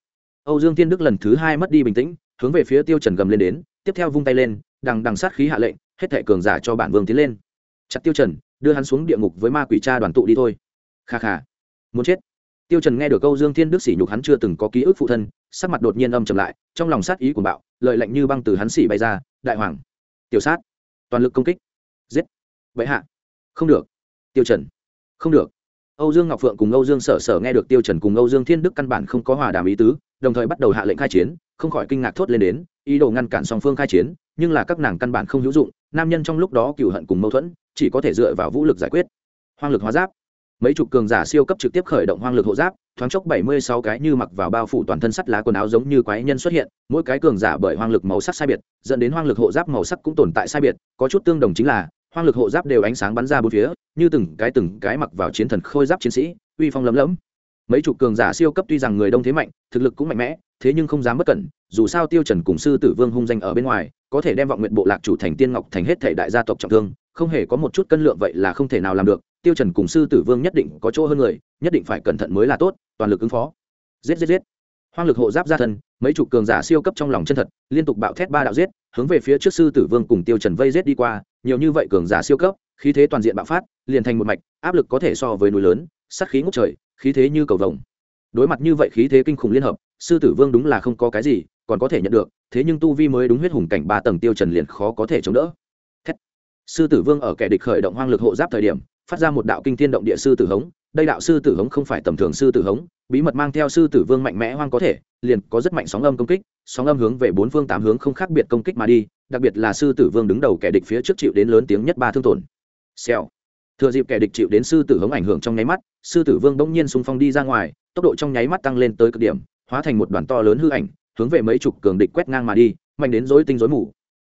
Âu dương thiên đức lần thứ hai mất đi bình tĩnh, hướng về phía tiêu trần gầm lên đến, tiếp theo vung tay lên, đằng đằng sát khí hạ lệnh, hết thệ cường giả cho bản vương tiến lên. Chặt tiêu trần, đưa hắn xuống địa ngục với ma quỷ cha đoàn tụ đi thôi. Kha kha. Muốn chết. Tiêu trần nghe được câu dương thiên đức sỉ nhục hắn chưa từng có ký ức phụ thân, sắc mặt đột nhiên âm trầm lại, trong lòng sát ý của bạo, lợi lạnh như băng từ hắn xỉ bay ra, đại hoàng. Tiểu sát. Toàn lực công kích. Giết. Vậy hạ. Không được. Tiêu trần. Không được âu dương ngọc phượng cùng âu dương sở sở nghe được tiêu trần cùng âu dương thiên đức căn bản không có hòa đàm ý tứ, đồng thời bắt đầu hạ lệnh khai chiến, không khỏi kinh ngạc thốt lên đến, ý đồ ngăn cản song phương khai chiến, nhưng là các nàng căn bản không hữu dụng, nam nhân trong lúc đó cừu hận cùng mâu thuẫn, chỉ có thể dựa vào vũ lực giải quyết. Hoang lực hóa giáp. Mấy chục cường giả siêu cấp trực tiếp khởi động hoang lực hộ giáp, thoáng chốc bảy mươi sáu cái như mặc vào bao phủ toàn thân sắt lá quần áo giống như quái nhân xuất hiện, mỗi cái cường giả bởi hoang lực màu sắc sai biệt, dẫn đến hoang lực hộ giáp màu sắc cũng tồn tại sai biệt, có chút tương đồng chính là hoang lực hộ giáp đều ánh sáng bắn ra bốn phía, như từng cái từng cái mặc vào chiến thần khôi giáp chiến sĩ, uy phong lấm lấm. Mấy chục cường giả siêu cấp tuy rằng người đông thế mạnh, thực lực cũng mạnh mẽ, thế nhưng không dám bất cẩn, dù sao tiêu trần cùng sư tử vương hung danh ở bên ngoài, có thể đem vọng nguyện bộ lạc chủ thành tiên ngọc thành hết thể đại gia tộc trọng thương, không hề có một chút cân lượng vậy là không thể nào làm được, tiêu trần cùng sư tử vương nhất định có chỗ hơn người, nhất định phải cẩn thận mới là tốt, toàn lực ứng phó. Giết giết giết. Hoang lực hộ giáp ra thân, mấy chục cường giả siêu cấp trong lòng chân thật, liên tục bạo thét ba đạo giết, hướng về phía trước sư tử vương cùng tiêu trần vây giết đi qua nhiều như vậy cường giả siêu cấp, khí thế toàn diện bạo phát, liền thành một mạch, áp lực có thể so với núi lớn, sát khí ngút trời, khí thế như cầu vồng đối mặt như vậy khí thế kinh khủng liên hợp, sư tử vương đúng là không có cái gì, còn có thể nhận được, thế nhưng tu vi mới đúng huyết hùng cảnh ba tầng tiêu trần liền khó có thể chống đỡ Thét. sư tử vương ở kẻ địch khởi động hoang lực hộ giáp thời điểm, phát ra một đạo kinh thiên động địa sư tử hống đây đạo sư tử hống không phải tầm thường sư tử hống, bí mật mang theo sư tử vương mạnh mẽ hoang có thể, liền có rất mạnh sóng âm công kích, sóng âm hướng về bốn phương tám hướng không khác biệt công kích mà đi, đặc biệt là sư tử vương đứng đầu kẻ địch phía trước chịu đến lớn tiếng nhất ba thương tổn. Xèo. Thừa dịp kẻ địch chịu đến sư tử hống ảnh hưởng trong nháy mắt, sư tử vương bỗng nhiên xung phong đi ra ngoài, tốc độ trong nháy mắt tăng lên tới cực điểm, hóa thành một đoàn to lớn hư ảnh, hướng về mấy chục cường địch quét ngang mà đi, mạnh đến rối tinh rối mù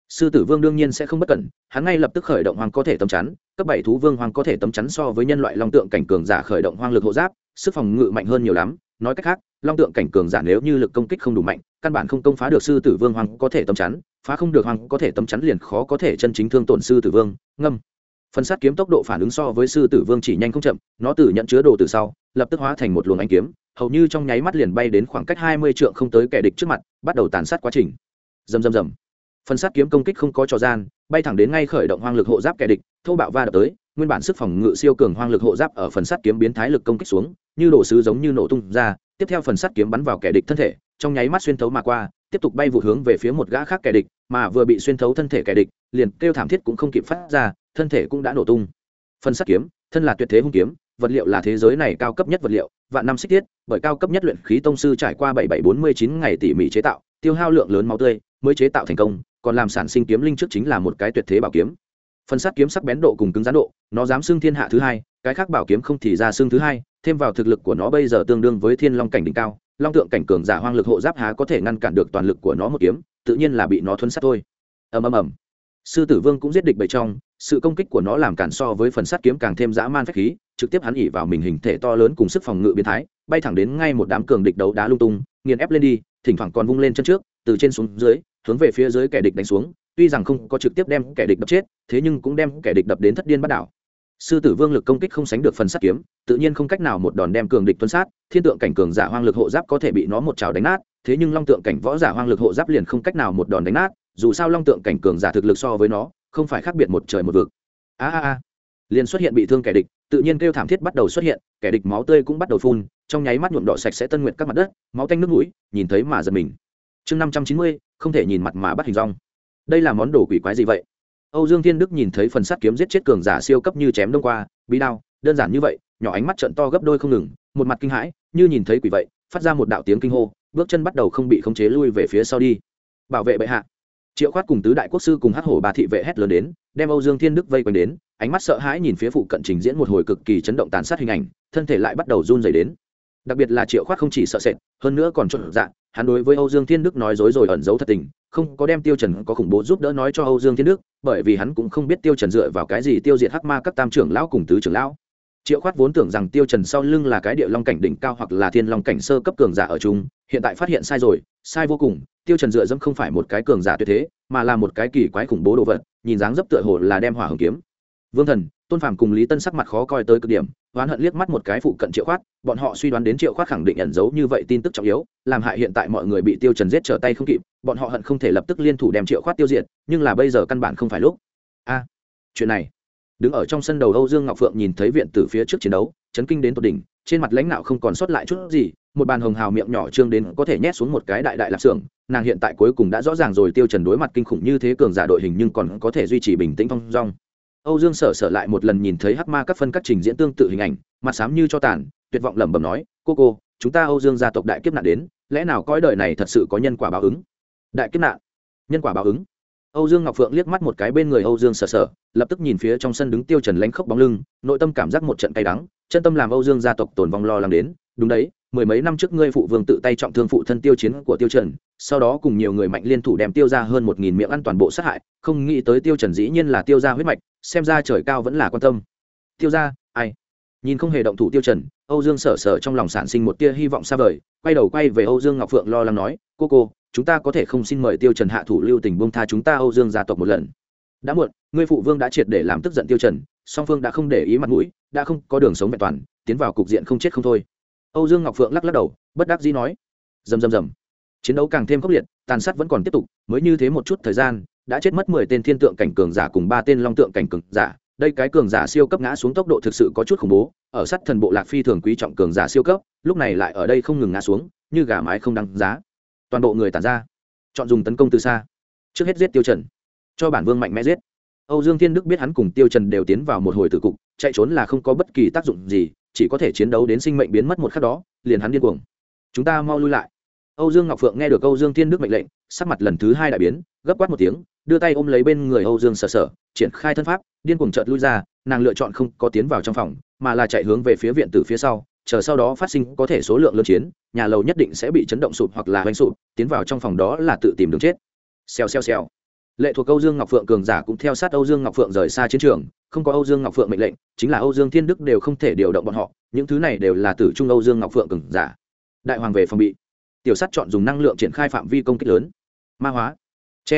sư tử vương đương nhiên sẽ không bất cẩn, hắn ngay lập tức khởi động hoang có thể tấm chắn, cấp bảy thú vương hoang có thể tấm chắn so với nhân loại long tượng cảnh cường giả khởi động hoang lực hộ giáp, sức phòng ngự mạnh hơn nhiều lắm. Nói cách khác, long tượng cảnh cường giả nếu như lực công kích không đủ mạnh, căn bản không công phá được sư tử vương hoang có thể tấm chắn, phá không được hoang có thể tấm chắn liền khó có thể chân chính thương tổn sư tử vương. Ngâm. Phần sát kiếm tốc độ phản ứng so với sư tử vương chỉ nhanh không chậm, nó từ nhận chứa đồ từ sau, lập tức hóa thành một luồng ánh kiếm, hầu như trong nháy mắt liền bay đến khoảng cách hai mươi trượng không tới kẻ địch trước mặt, bắt đầu tàn sát quá trình. Rầm rầm rầm phần sát kiếm công kích không có trò gian, bay thẳng đến ngay khởi động hoang lực hộ giáp kẻ địch, thô bạo va đập tới, nguyên bản sức phòng ngự siêu cường hoang lực hộ giáp ở phần sắt kiếm biến thái lực công kích xuống, như đổ sứ giống như nổ tung ra, tiếp theo phần sắt kiếm bắn vào kẻ địch thân thể, trong nháy mắt xuyên thấu mà qua, tiếp tục bay vụ hướng về phía một gã khác kẻ địch, mà vừa bị xuyên thấu thân thể kẻ địch, liền kêu thảm thiết cũng không kịp phát ra, thân thể cũng đã nổ tung. Phần sắt kiếm, thân là tuyệt thế hung kiếm, vật liệu là thế giới này cao cấp nhất vật liệu, vạn năm xích thiết, bởi cao cấp nhất luyện khí tông sư trải qua bảy bảy bốn mươi chín ngày tỉ mỉ chế tạo, tiêu hao lượng lớn máu tươi, mới chế tạo thành công còn làm sản sinh kiếm linh trước chính là một cái tuyệt thế bảo kiếm. Phần sắt kiếm sắc bén độ cùng cứng rắn độ, nó dám xưng thiên hạ thứ hai, cái khác bảo kiếm không thì ra xưng thứ hai, thêm vào thực lực của nó bây giờ tương đương với thiên long cảnh đỉnh cao, long tượng cảnh cường giả hoang lực hộ giáp há có thể ngăn cản được toàn lực của nó một kiếm, tự nhiên là bị nó thuấn sát thôi. Ầm ầm ầm. Sư tử vương cũng giết địch bầy trong, sự công kích của nó làm cản so với phần sắt kiếm càng thêm dã man phách khí, trực tiếp hắn ỉ vào mình hình thể to lớn cùng sức phòng ngự biến thái, bay thẳng đến ngay một đám cường địch đấu đá lung tung, nghiền ép lên đi, thỉnh thoảng còn vung lên chân trước, từ trên xuống dưới hướng về phía dưới kẻ địch đánh xuống, tuy rằng không có trực tiếp đem kẻ địch đập chết, thế nhưng cũng đem kẻ địch đập đến thất điên bắt đảo. Sư tử vương lực công kích không sánh được phần sắt kiếm, tự nhiên không cách nào một đòn đem cường địch tuân sát, thiên tượng cảnh cường giả hoang lực hộ giáp có thể bị nó một trào đánh nát, thế nhưng long tượng cảnh võ giả hoang lực hộ giáp liền không cách nào một đòn đánh nát, dù sao long tượng cảnh cường giả thực lực so với nó, không phải khác biệt một trời một vực. A a a. Liền xuất hiện bị thương kẻ địch, tự nhiên kêu thảm thiết bắt đầu xuất hiện, kẻ địch máu tươi cũng bắt đầu phun, trong nháy mắt nhuộm đỏ sạch sẽ tân nguyện các mặt đất, máu tanh nước mũi, nhìn thấy mà giật mình. Chương năm trăm chín mươi không thể nhìn mặt mà bắt hình rong đây là món đồ quỷ quái gì vậy? Âu dương thiên đức nhìn thấy phần sắt kiếm giết chết cường giả siêu cấp như chém đông qua, bí đao, đơn giản như vậy, nhỏ ánh mắt trận to gấp đôi không ngừng, một mặt kinh hãi, như nhìn thấy quỷ vậy, phát ra một đạo tiếng kinh hô, bước chân bắt đầu không bị khống chế lui về phía sau đi. Bảo vệ bệ hạ. Triệu khoát cùng tứ đại quốc sư cùng hát hổ bà thị vệ hét lớn đến, đem âu dương thiên đức vây quanh đến, ánh mắt sợ hãi nhìn phía phụ cận trình diễn một hồi cực kỳ chấn động tàn sát hình ảnh, thân thể lại bắt đầu run dày đến. Đặc biệt là triệu khoát không chỉ sợ sệt, hơn nữa còn trộn dạng hắn đối với âu dương thiên đức nói dối rồi ẩn giấu thật tình, không có đem tiêu trần có khủng bố giúp đỡ nói cho âu dương thiên đức, bởi vì hắn cũng không biết tiêu trần dựa vào cái gì tiêu diệt hắc ma các tam trưởng lão cùng tứ trưởng lão. Triệu khoát vốn tưởng rằng tiêu trần sau lưng là cái địa long cảnh đỉnh cao hoặc là thiên long cảnh sơ cấp cường giả ở chung, hiện tại phát hiện sai rồi, sai vô cùng, tiêu trần dựa dẫm không phải một cái cường giả tuyệt thế, mà là một cái kỳ quái khủng bố đồ vật, nhìn dáng dấp tựa hồ là đem hỏa hồng kiếm. Vương thần, tôn phàm cùng lý tân sắc mặt khó coi tới cực điểm oán hận liếc mắt một cái phụ cận triệu khoát, bọn họ suy đoán đến triệu khoát khẳng định ẩn giấu như vậy tin tức trọng yếu, làm hại hiện tại mọi người bị tiêu trần giết trở tay không kịp, bọn họ hận không thể lập tức liên thủ đem triệu khoát tiêu diệt, nhưng là bây giờ căn bản không phải lúc. A, chuyện này. Đứng ở trong sân đầu âu dương ngọc phượng nhìn thấy viện tử phía trước chiến đấu, chấn kinh đến tột đỉnh, trên mặt lãnh nạo không còn sót lại chút gì, một bàn hồng hào miệng nhỏ trương đến có thể nhét xuống một cái đại đại lạp xưởng, nàng hiện tại cuối cùng đã rõ ràng rồi tiêu trần đối mặt kinh khủng như thế cường giả đội hình nhưng còn có thể duy trì bình tĩnh phong dong âu dương sở sở lại một lần nhìn thấy hắc ma các phân các trình diễn tương tự hình ảnh, mặt xám như cho tàn, tuyệt vọng lẩm bẩm nói, cô cô, chúng ta âu dương gia tộc đại kiếp nạn đến, lẽ nào cõi đời này thật sự có nhân quả báo ứng? Đại kiếp nạn? Nhân quả báo ứng? Âu dương ngọc phượng liếc mắt một cái bên người âu dương sở sở, lập tức nhìn phía trong sân đứng tiêu trần lánh khốc bóng lưng, nội tâm cảm giác một trận cay đắng, chân tâm làm âu dương gia tộc tổn vong lo lắng đến. Đúng đấy, mười mấy năm trước ngươi phụ vương tự tay trọng thương phụ thân tiêu chiến của tiêu trần, sau đó cùng nhiều người mạnh liên thủ đem tiêu gia hơn một nghìn miệng ăn toàn bộ sát hại, không nghĩ tới tiêu trần dĩ nhiên là tiêu gia huyết mạch xem ra trời cao vẫn là quan tâm. Tiêu ra ai? Nhìn không hề động thủ tiêu trần, âu dương sở sở trong lòng sản sinh một tia hy vọng xa vời, quay đầu quay về âu dương ngọc phượng lo lắng nói, cô cô, chúng ta có thể không xin mời tiêu trần hạ thủ lưu tình buông tha chúng ta âu dương gia tộc một lần. Đã muộn, ngươi phụ vương đã triệt để làm tức giận tiêu trần, song phương đã không để ý mặt mũi, đã không có đường sống vẹn toàn, tiến vào cục diện không chết không thôi. Âu dương ngọc phượng lắc lắc đầu, bất đắc dĩ nói, rầm rầm rầm. Chiến đấu càng thêm khốc liệt, tàn sát vẫn còn tiếp tục, mới như thế một chút thời gian đã chết mất mười tên thiên tượng cảnh cường giả cùng ba tên long tượng cảnh cường giả. Đây cái cường giả siêu cấp ngã xuống tốc độ thực sự có chút khủng bố, ở sát thần bộ lạc phi thường quý trọng cường giả siêu cấp, lúc này lại ở đây không ngừng ngã xuống, như gà mái không đăng giá. Toàn bộ người tàn ra, chọn dùng tấn công từ xa. Trước hết giết tiêu trần, cho bản vương mạnh mẽ giết. Âu dương thiên đức biết hắn cùng tiêu trần đều tiến vào một hồi tử cục, chạy trốn là không có bất kỳ tác dụng gì, chỉ có thể chiến đấu đến sinh mệnh biến mất một khắc đó, liền hắn điên cuồng. Chúng ta mau lui lại. Âu dương ngọc phượng nghe được âu dương thiên đức mệnh lệnh, sắc mặt lần thứ hai đại biến, gấp quát một tiếng đưa tay ôm lấy bên người âu dương sở sở triển khai thân pháp, điên cuồng chợt lui ra, nàng lựa chọn không có tiến vào trong phòng, mà là chạy hướng về phía viện từ phía sau, chờ sau đó phát sinh có thể số lượng lớn chiến, nhà lầu nhất định sẽ bị chấn động sụp hoặc là hoành sụp, tiến vào trong phòng đó là tự tìm đường chết. Xèo xèo xèo. Lệ thuộc âu dương ngọc phượng cường giả cũng theo sát âu dương ngọc phượng rời xa chiến trường, không có âu dương ngọc phượng mệnh lệnh, chính là âu dương thiên đức đều không thể điều động bọn họ, những thứ này đều là tử trung âu dương ngọc phượng cường giả. Đại hoàng về phòng bị. Tiểu sắt chọn dùng năng lượng triển khai phạm vi công kích lớn. Ma hóa. C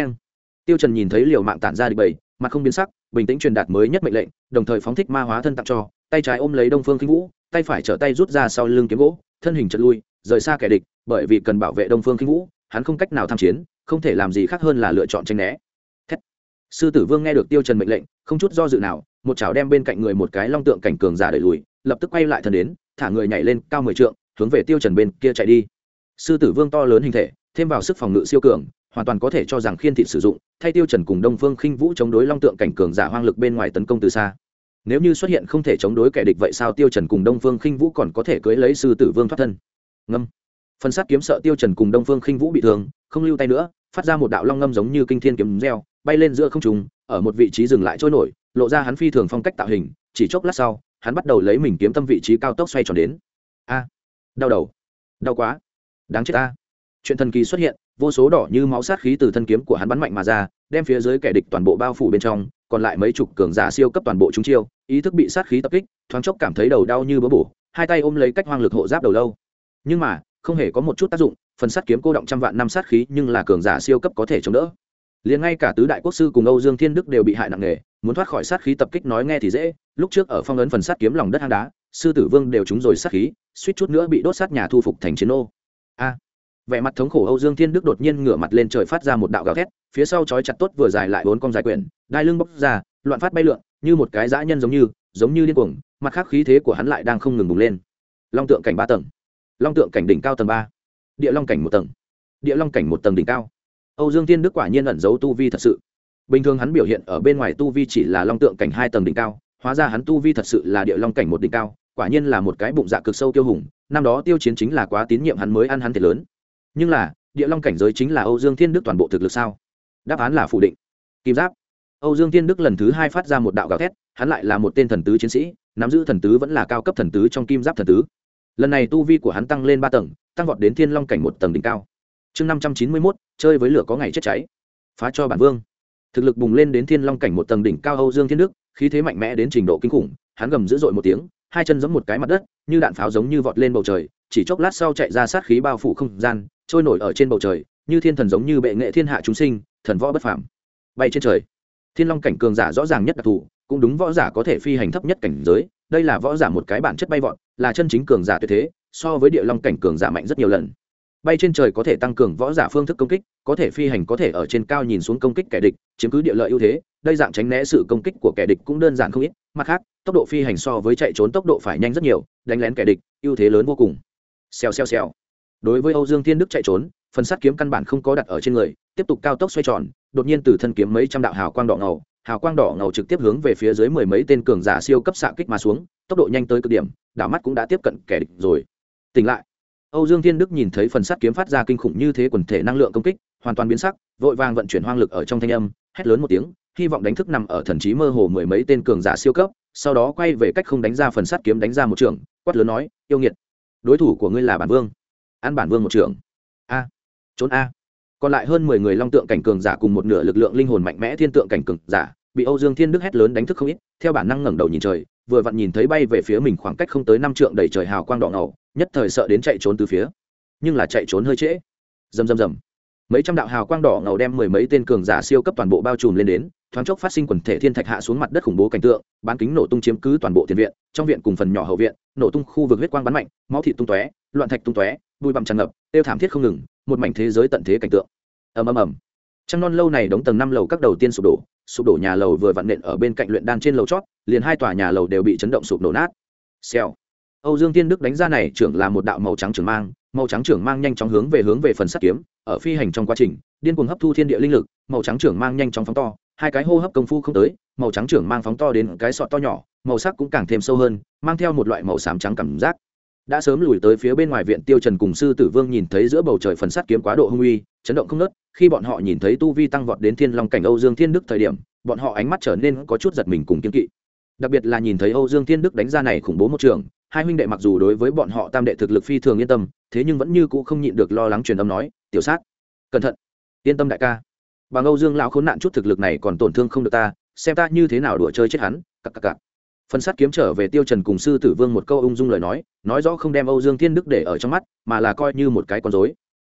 tiêu trần nhìn thấy liều mạng tản ra đi bầy, mặt không biến sắc, bình tĩnh truyền đạt mới nhất mệnh lệnh, đồng thời phóng thích ma hóa thân tặng cho, tay trái ôm lấy đông phương kinh vũ, tay phải trở tay rút ra sau lưng kiếm gỗ, thân hình chật lui, rời xa kẻ địch, bởi vì cần bảo vệ đông phương kinh vũ, hắn không cách nào tham chiến, không thể làm gì khác hơn là lựa chọn tranh né Thét. sư tử vương nghe được tiêu trần mệnh lệnh, không chút do dự nào, một chảo đem bên cạnh người một cái long tượng cảnh cường giả đẩy lùi, lập tức quay lại thân đến, thả người nhảy lên cao mười trượng, hướng về tiêu trần bên kia chạy đi sư tử vương to lớn hình thể, thêm vào sức phòng ngự siêu cường hoàn toàn có thể cho rằng khiên thị sử dụng, thay tiêu trần cùng đông phương khinh vũ chống đối long tượng cảnh cường giả hoang lực bên ngoài tấn công từ xa. Nếu như xuất hiện không thể chống đối kẻ địch vậy sao tiêu trần cùng đông phương khinh vũ còn có thể cưới lấy sư tử vương thoát thân? Ngâm. Phân sát kiếm sợ tiêu trần cùng đông phương khinh vũ bị thương, không lưu tay nữa, phát ra một đạo long ngâm giống như kinh thiên kiếm reo, bay lên giữa không trung, ở một vị trí dừng lại trôi nổi, lộ ra hắn phi thường phong cách tạo hình, chỉ chốc lát sau, hắn bắt đầu lấy mình kiếm tâm vị trí cao tốc xoay tròn đến. A. Đau đầu. Đau quá. Đáng chết ta. Chuyện thần kỳ xuất hiện vô số đỏ như máu sát khí từ thân kiếm của hắn bắn mạnh mà ra, đem phía dưới kẻ địch toàn bộ bao phủ bên trong, còn lại mấy chục cường giả siêu cấp toàn bộ chúng chiêu, ý thức bị sát khí tập kích, thoáng chốc cảm thấy đầu đau như bớ bổ, hai tay ôm lấy cách hoang lực hộ giáp đầu lâu. Nhưng mà, không hề có một chút tác dụng, phần sát kiếm cô động trăm vạn năm sát khí nhưng là cường giả siêu cấp có thể chống đỡ. Liền ngay cả tứ đại quốc sư cùng âu dương thiên đức đều bị hại nặng nề, muốn thoát khỏi sát khí tập kích nói nghe thì dễ, lúc trước ở phong ấn phần sát kiếm lòng đất hang đá, sư tử vương đều trúng rồi sát khí, suýt chút nữa bị đốt sát nhà thu phục thành chiến ô a! Vẻ mặt thống khổ âu dương thiên đức đột nhiên ngửa mặt lên trời phát ra một đạo gào thét, phía sau chói chặt tốt vừa dài lại bốn con dài quyển, đai lưng bốc ra, loạn phát bay lượn, như một cái dã nhân giống như giống như điên cuồng, mặt khác khí thế của hắn lại đang không ngừng bùng lên. Long tượng cảnh ba tầng. Long tượng cảnh đỉnh cao tầng ba. Địa long cảnh một tầng. Địa long cảnh một tầng đỉnh cao. Âu dương thiên đức quả nhiên ẩn giấu tu vi thật sự. Bình thường hắn biểu hiện ở bên ngoài tu vi chỉ là long tượng cảnh hai tầng đỉnh cao, hóa ra hắn tu vi thật sự là địa long cảnh một đỉnh cao, quả nhiên là một cái bụng dạ cực sâu tiêu hùng, năm đó tiêu chiến chính là quá tín nhiệm hắn mới ăn hắn thiệt lớn nhưng là, địa long cảnh giới chính là âu dương thiên đức toàn bộ thực lực sao? Đáp án là phủ định. Kim giáp. Âu dương thiên đức lần thứ hai phát ra một đạo gào thét, hắn lại là một tên thần tứ chiến sĩ, nắm giữ thần tứ vẫn là cao cấp thần tứ trong kim giáp thần tứ. Lần này tu vi của hắn tăng lên ba tầng, tăng vọt đến thiên long cảnh một tầng đỉnh cao. Chương năm trăm chín mươi mốt, chơi với lửa có ngày chết cháy. Phá cho bản vương. Thực lực bùng lên đến thiên long cảnh một tầng đỉnh cao âu dương thiên đức, khí thế mạnh mẽ đến trình độ kinh khủng, hắn gầm dữ dội một tiếng, hai chân giống một cái mặt đất, như đạn pháo giống như vọt lên bầu trời, chỉ chốc lát sau chạy ra sát khí bao phủ không gian trôi nổi ở trên bầu trời, như thiên thần giống như bệ nghệ thiên hạ chúng sinh, thần võ bất phàm. Bay trên trời. Thiên long cảnh cường giả rõ ràng nhất đặc thù, cũng đúng võ giả có thể phi hành thấp nhất cảnh giới, đây là võ giả một cái bản chất bay vọt, là chân chính cường giả tuyệt thế, so với địa long cảnh cường giả mạnh rất nhiều lần. Bay trên trời có thể tăng cường võ giả phương thức công kích, có thể phi hành có thể ở trên cao nhìn xuống công kích kẻ địch, chiếm cứ địa lợi ưu thế, đây dạng tránh né sự công kích của kẻ địch cũng đơn giản không ít, mặt khác, tốc độ phi hành so với chạy trốn tốc độ phải nhanh rất nhiều, đánh lén kẻ địch, ưu thế lớn vô cùng. Xèo xèo xèo đối với âu dương thiên đức chạy trốn, phần sắt kiếm căn bản không có đặt ở trên người, tiếp tục cao tốc xoay tròn, đột nhiên từ thân kiếm mấy trăm đạo hào quang đỏ ngầu, hào quang đỏ ngầu trực tiếp hướng về phía dưới mười mấy tên cường giả siêu cấp xạ kích mà xuống, tốc độ nhanh tới cực điểm, đảo mắt cũng đã tiếp cận kẻ địch rồi. Tỉnh lại. Âu dương thiên đức nhìn thấy phần sắt kiếm phát ra kinh khủng như thế quần thể năng lượng công kích, hoàn toàn biến sắc, vội vàng vận chuyển hoang lực ở trong thanh âm, hét lớn một tiếng, hy vọng đánh thức nằm ở thần trí mơ hồ mười mấy tên cường giả siêu cấp, sau đó quay về cách không đánh ra phần sắt kiếm đánh ra một trường, quát lớn nói, yêu nghiệt, đối thủ của ngươi là bản vương ăn bản vương một trưởng, a. Trốn a. Còn lại hơn mười người long tượng cảnh cường giả cùng một nửa lực lượng linh hồn mạnh mẽ thiên tượng cảnh cường giả bị âu dương thiên đức hét lớn đánh thức không ít theo bản năng ngẩng đầu nhìn trời vừa vặn nhìn thấy bay về phía mình khoảng cách không tới năm trượng đầy trời hào quang đỏ ngầu nhất thời sợ đến chạy trốn từ phía. Nhưng là chạy trốn hơi trễ. Rầm rầm rầm. Mấy trăm đạo hào quang đỏ ngầu đem mười mấy tên cường giả siêu cấp toàn bộ bao trùm lên đến thoáng chốc phát sinh quần thể thiên thạch hạ xuống mặt đất khủng bố cảnh tượng bán kính nổ tung chiếm cứ toàn bộ tiền viện trong viện cùng phần nhỏ hậu viện nổ tung khu vực huyết quang bắn mạnh máu thịt tung tóe loạn thạch tung tóe bụi bặm tràn ngập, tiêu thảm thiết không ngừng, một mảnh thế giới tận thế cảnh tượng. Ầm ầm ầm. Trăng non lâu này đóng tầng năm lầu các đầu tiên sụp đổ sụp đổ nhà lầu vừa vặn nện ở bên cạnh luyện đan trên lầu chót, liền hai tòa nhà lầu đều bị chấn động sụp đổ nát. Xèo. Âu dương tiên đức đánh ra này trưởng là một đạo màu trắng trưởng mang, màu trắng trưởng mang nhanh chóng hướng về hướng về phần sắt kiếm, ở phi hành trong quá trình, điên cuồng hấp thu thiên địa linh lực, màu trắng trưởng mang nhanh chóng phóng to, hai cái hô hấp công phu không tới, màu trắng trưởng mang phóng to đến cái sọt to nhỏ, màu sắc cũng càng thêm sâu hơn, mang theo một loại màu xám trắng cảm giác đã sớm lùi tới phía bên ngoài viện tiêu trần cùng sư tử vương nhìn thấy giữa bầu trời phần sắt kiếm quá độ hung uy, chấn động không nớt khi bọn họ nhìn thấy tu vi tăng vọt đến thiên long cảnh âu dương thiên đức thời điểm, bọn họ ánh mắt trở nên có chút giật mình cùng kiên kỵ. Đặc biệt là nhìn thấy âu dương thiên đức đánh ra này khủng bố một trường, hai huynh đệ mặc dù đối với bọn họ tam đệ thực lực phi thường yên tâm, thế nhưng vẫn như cũ không nhịn được lo lắng truyền âm nói, tiểu sát, cẩn thận, yên tâm đại ca. Bằng âu dương lão khốn nạn chút thực lực này còn tổn thương không được ta, xem ta như thế nào đùa chơi chết hắn, cặc cặc cặc. Phần sát kiếm trở về tiêu trần cùng sư tử vương một câu ung dung lời nói nói rõ không đem âu dương thiên đức để ở trong mắt, mà là coi như một cái con rối.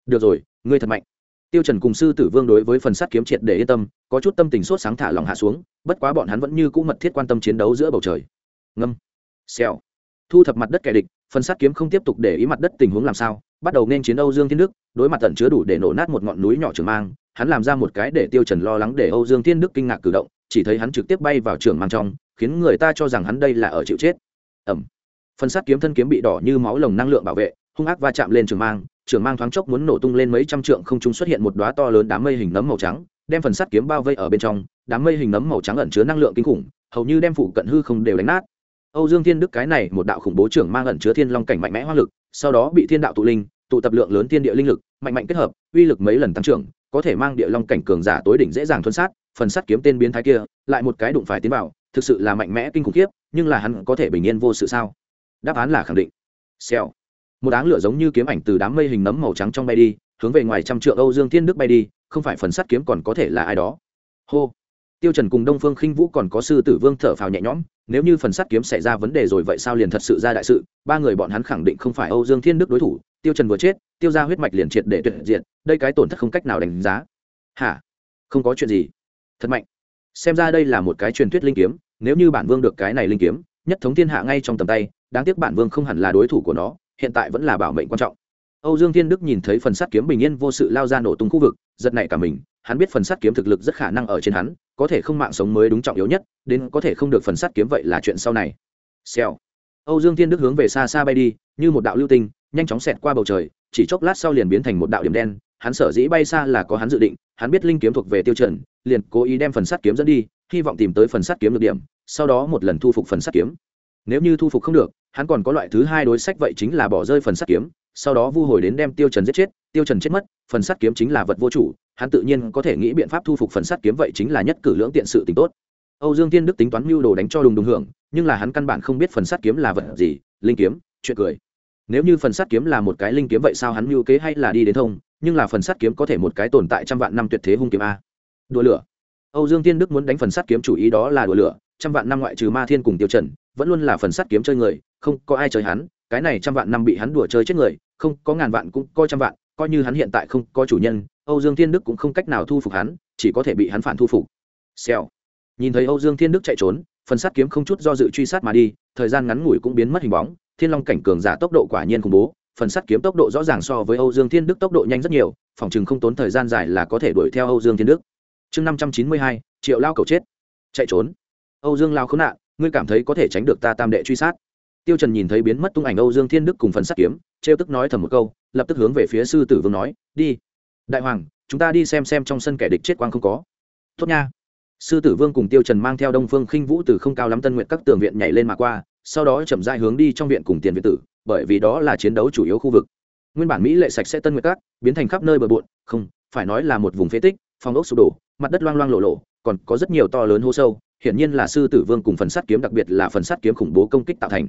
Được rồi, ngươi thật mạnh. Tiêu trần cùng sư tử vương đối với phần sát kiếm triệt để yên tâm, có chút tâm tình sốt sáng thả lòng hạ xuống, bất quá bọn hắn vẫn như cũ mật thiết quan tâm chiến đấu giữa bầu trời. Ngâm. Xèo. Thu thập mặt đất kẻ địch phần sát kiếm không tiếp tục để ý mặt đất tình huống làm sao, bắt đầu nên chiến âu dương thiên đức, đối mặt tận chứa đủ để nổ nát một ngọn núi nhỏ trường mang, hắn làm ra một cái để tiêu trần lo lắng để âu dương thiên đức kinh ngạc cử động, chỉ thấy hắn trực tiếp bay vào trường mang trong khiến người ta cho rằng hắn đây là ở chịu chết. Ẩm. Phần sắt kiếm thân kiếm bị đỏ như máu lồng năng lượng bảo vệ, hung ác va chạm lên trường mang trường mang thoáng chốc muốn nổ tung lên mấy trăm trượng không trung xuất hiện một đóa to lớn đám mây hình nấm màu trắng, đem phần sắt kiếm bao vây ở bên trong, đám mây hình nấm màu trắng ẩn chứa năng lượng kinh khủng, hầu như đem phụ cận hư không đều đánh nát. Âu dương thiên đức cái này một đạo khủng bố trưởng mang ẩn chứa thiên long cảnh mạnh mẽ hoa lực, sau đó bị thiên đạo tụ linh, tụ tập lượng lớn thiên địa linh lực, mạnh mạnh kết hợp, uy lực mấy lần tăng trưởng, có thể mang địa long cảnh cường giả tối đỉnh dễ dàng thuần sát, phần sắt kiếm tên biến thái kia, lại một cái đụng phải tiến vào thực sự là mạnh mẽ kinh khủng khiếp, nhưng là hắn có thể bình yên vô sự sao? Đáp án là khẳng định. Xèo. Một áng lửa giống như kiếm ảnh từ đám mây hình nấm màu trắng trong bay đi, hướng về ngoài trăm trượng âu dương thiên đức bay đi, không phải phần sắt kiếm còn có thể là ai đó. Hô. Tiêu trần cùng đông phương khinh vũ còn có sư tử vương thở phào nhẹ nhõm, nếu như phần sắt kiếm xảy ra vấn đề rồi vậy sao liền thật sự ra đại sự, ba người bọn hắn khẳng định không phải âu dương thiên đức đối thủ, tiêu trần vừa chết, tiêu ra huyết mạch liền triệt để tuyệt diệt, đây cái tổn thất không cách nào đánh giá. Hả? Không có chuyện gì. Thật mạnh. Xem ra đây là một cái truyền thuyết linh kiếm nếu như bản vương được cái này linh kiếm, nhất thống thiên hạ ngay trong tầm tay, đáng tiếc bản vương không hẳn là đối thủ của nó, hiện tại vẫn là bảo mệnh quan trọng. Âu dương thiên đức nhìn thấy phần sắt kiếm bình yên vô sự lao ra nổ tung khu vực, giật nảy cả mình, hắn biết phần sắt kiếm thực lực rất khả năng ở trên hắn, có thể không mạng sống mới đúng trọng yếu nhất, đến có thể không được phần sắt kiếm vậy là chuyện sau này. Xèo. Âu dương thiên đức hướng về xa xa bay đi, như một đạo lưu tinh, nhanh chóng xẹt qua bầu trời, chỉ chốc lát sau liền biến thành một đạo điểm đen hắn sở dĩ bay xa là có hắn dự định, hắn biết linh kiếm thuộc về tiêu chuẩn, liền cố ý đem phần sắt kiếm dẫn đi, hy vọng tìm tới phần sắt kiếm được điểm, sau đó một lần thu phục phần sắt kiếm. Nếu như thu phục không được, hắn còn có loại thứ hai đối sách vậy chính là bỏ rơi phần sắt kiếm, sau đó vu hồi đến đem tiêu trần giết chết, tiêu trần chết mất, phần sắt kiếm chính là vật vô chủ, hắn tự nhiên có thể nghĩ biện pháp thu phục phần sắt kiếm vậy chính là nhất cử lưỡng tiện sự tình tốt. Âu dương tiên đức tính toán mưu đồ đánh cho đùng đùng hưởng, nhưng là hắn căn bản không biết phần sắt kiếm là vật gì, linh kiếm, chuyện cười. Nếu như phần sắt kiếm là một cái linh kiếm vậy sao hắn mưu kế hay là đi đến thông nhưng là phần sắt kiếm có thể một cái tồn tại trăm vạn năm tuyệt thế hung kiếm a. Đùa lửa. Âu dương tiên đức muốn đánh phần sắt kiếm chủ ý đó là đùa lửa, trăm vạn năm ngoại trừ ma thiên cùng tiêu trần, vẫn luôn là phần sắt kiếm chơi người, không có ai chơi hắn, cái này trăm vạn năm bị hắn đùa chơi chết người, không có ngàn vạn cũng coi trăm vạn, coi như hắn hiện tại không có chủ nhân, âu dương thiên đức cũng không cách nào thu phục hắn, chỉ có thể bị hắn phản thu phục. Xèo. Nhìn thấy âu dương thiên đức chạy trốn, phần sắt kiếm không chút do dự truy sát mà đi, thời gian ngắn ngủi cũng biến mất hình bóng, thiên long cảnh cường giả tốc độ quả nhiên khủng bố phần sắt kiếm tốc độ rõ ràng so với âu dương thiên đức tốc độ nhanh rất nhiều, phòng trường không tốn thời gian dài là có thể đuổi theo âu dương thiên đức. Chương năm trăm chín mươi hai, triệu lao cầu chết. Chạy trốn. Âu dương lao khốn nạn, ngươi cảm thấy có thể tránh được ta tam đệ truy sát. Tiêu trần nhìn thấy biến mất tung ảnh âu dương thiên đức cùng phần sắt kiếm, trêu tức nói thầm một câu, lập tức hướng về phía sư tử vương nói, đi. Đại hoàng, chúng ta đi xem xem trong sân kẻ địch chết quang không có. Tốt nha. Sư tử vương cùng tiêu trần mang theo đông phương khinh vũ từ không cao lắm tân nguyện các tường viện nhảy lên mà qua, sau đó chậm rãi hướng đi trong viện cùng tiền viện tử bởi vì đó là chiến đấu chủ yếu khu vực. Nguyên bản mỹ lệ sạch sẽ tân nguyệt các, biến thành khắp nơi bờ bộn, không, phải nói là một vùng phế tích phong ốc sụp đổ, mặt đất loang loang lộ lộ, còn có rất nhiều to lớn hố sâu, hiển nhiên là sư tử vương cùng phần sắt kiếm, đặc biệt là phần sắt kiếm khủng bố công kích tạo thành.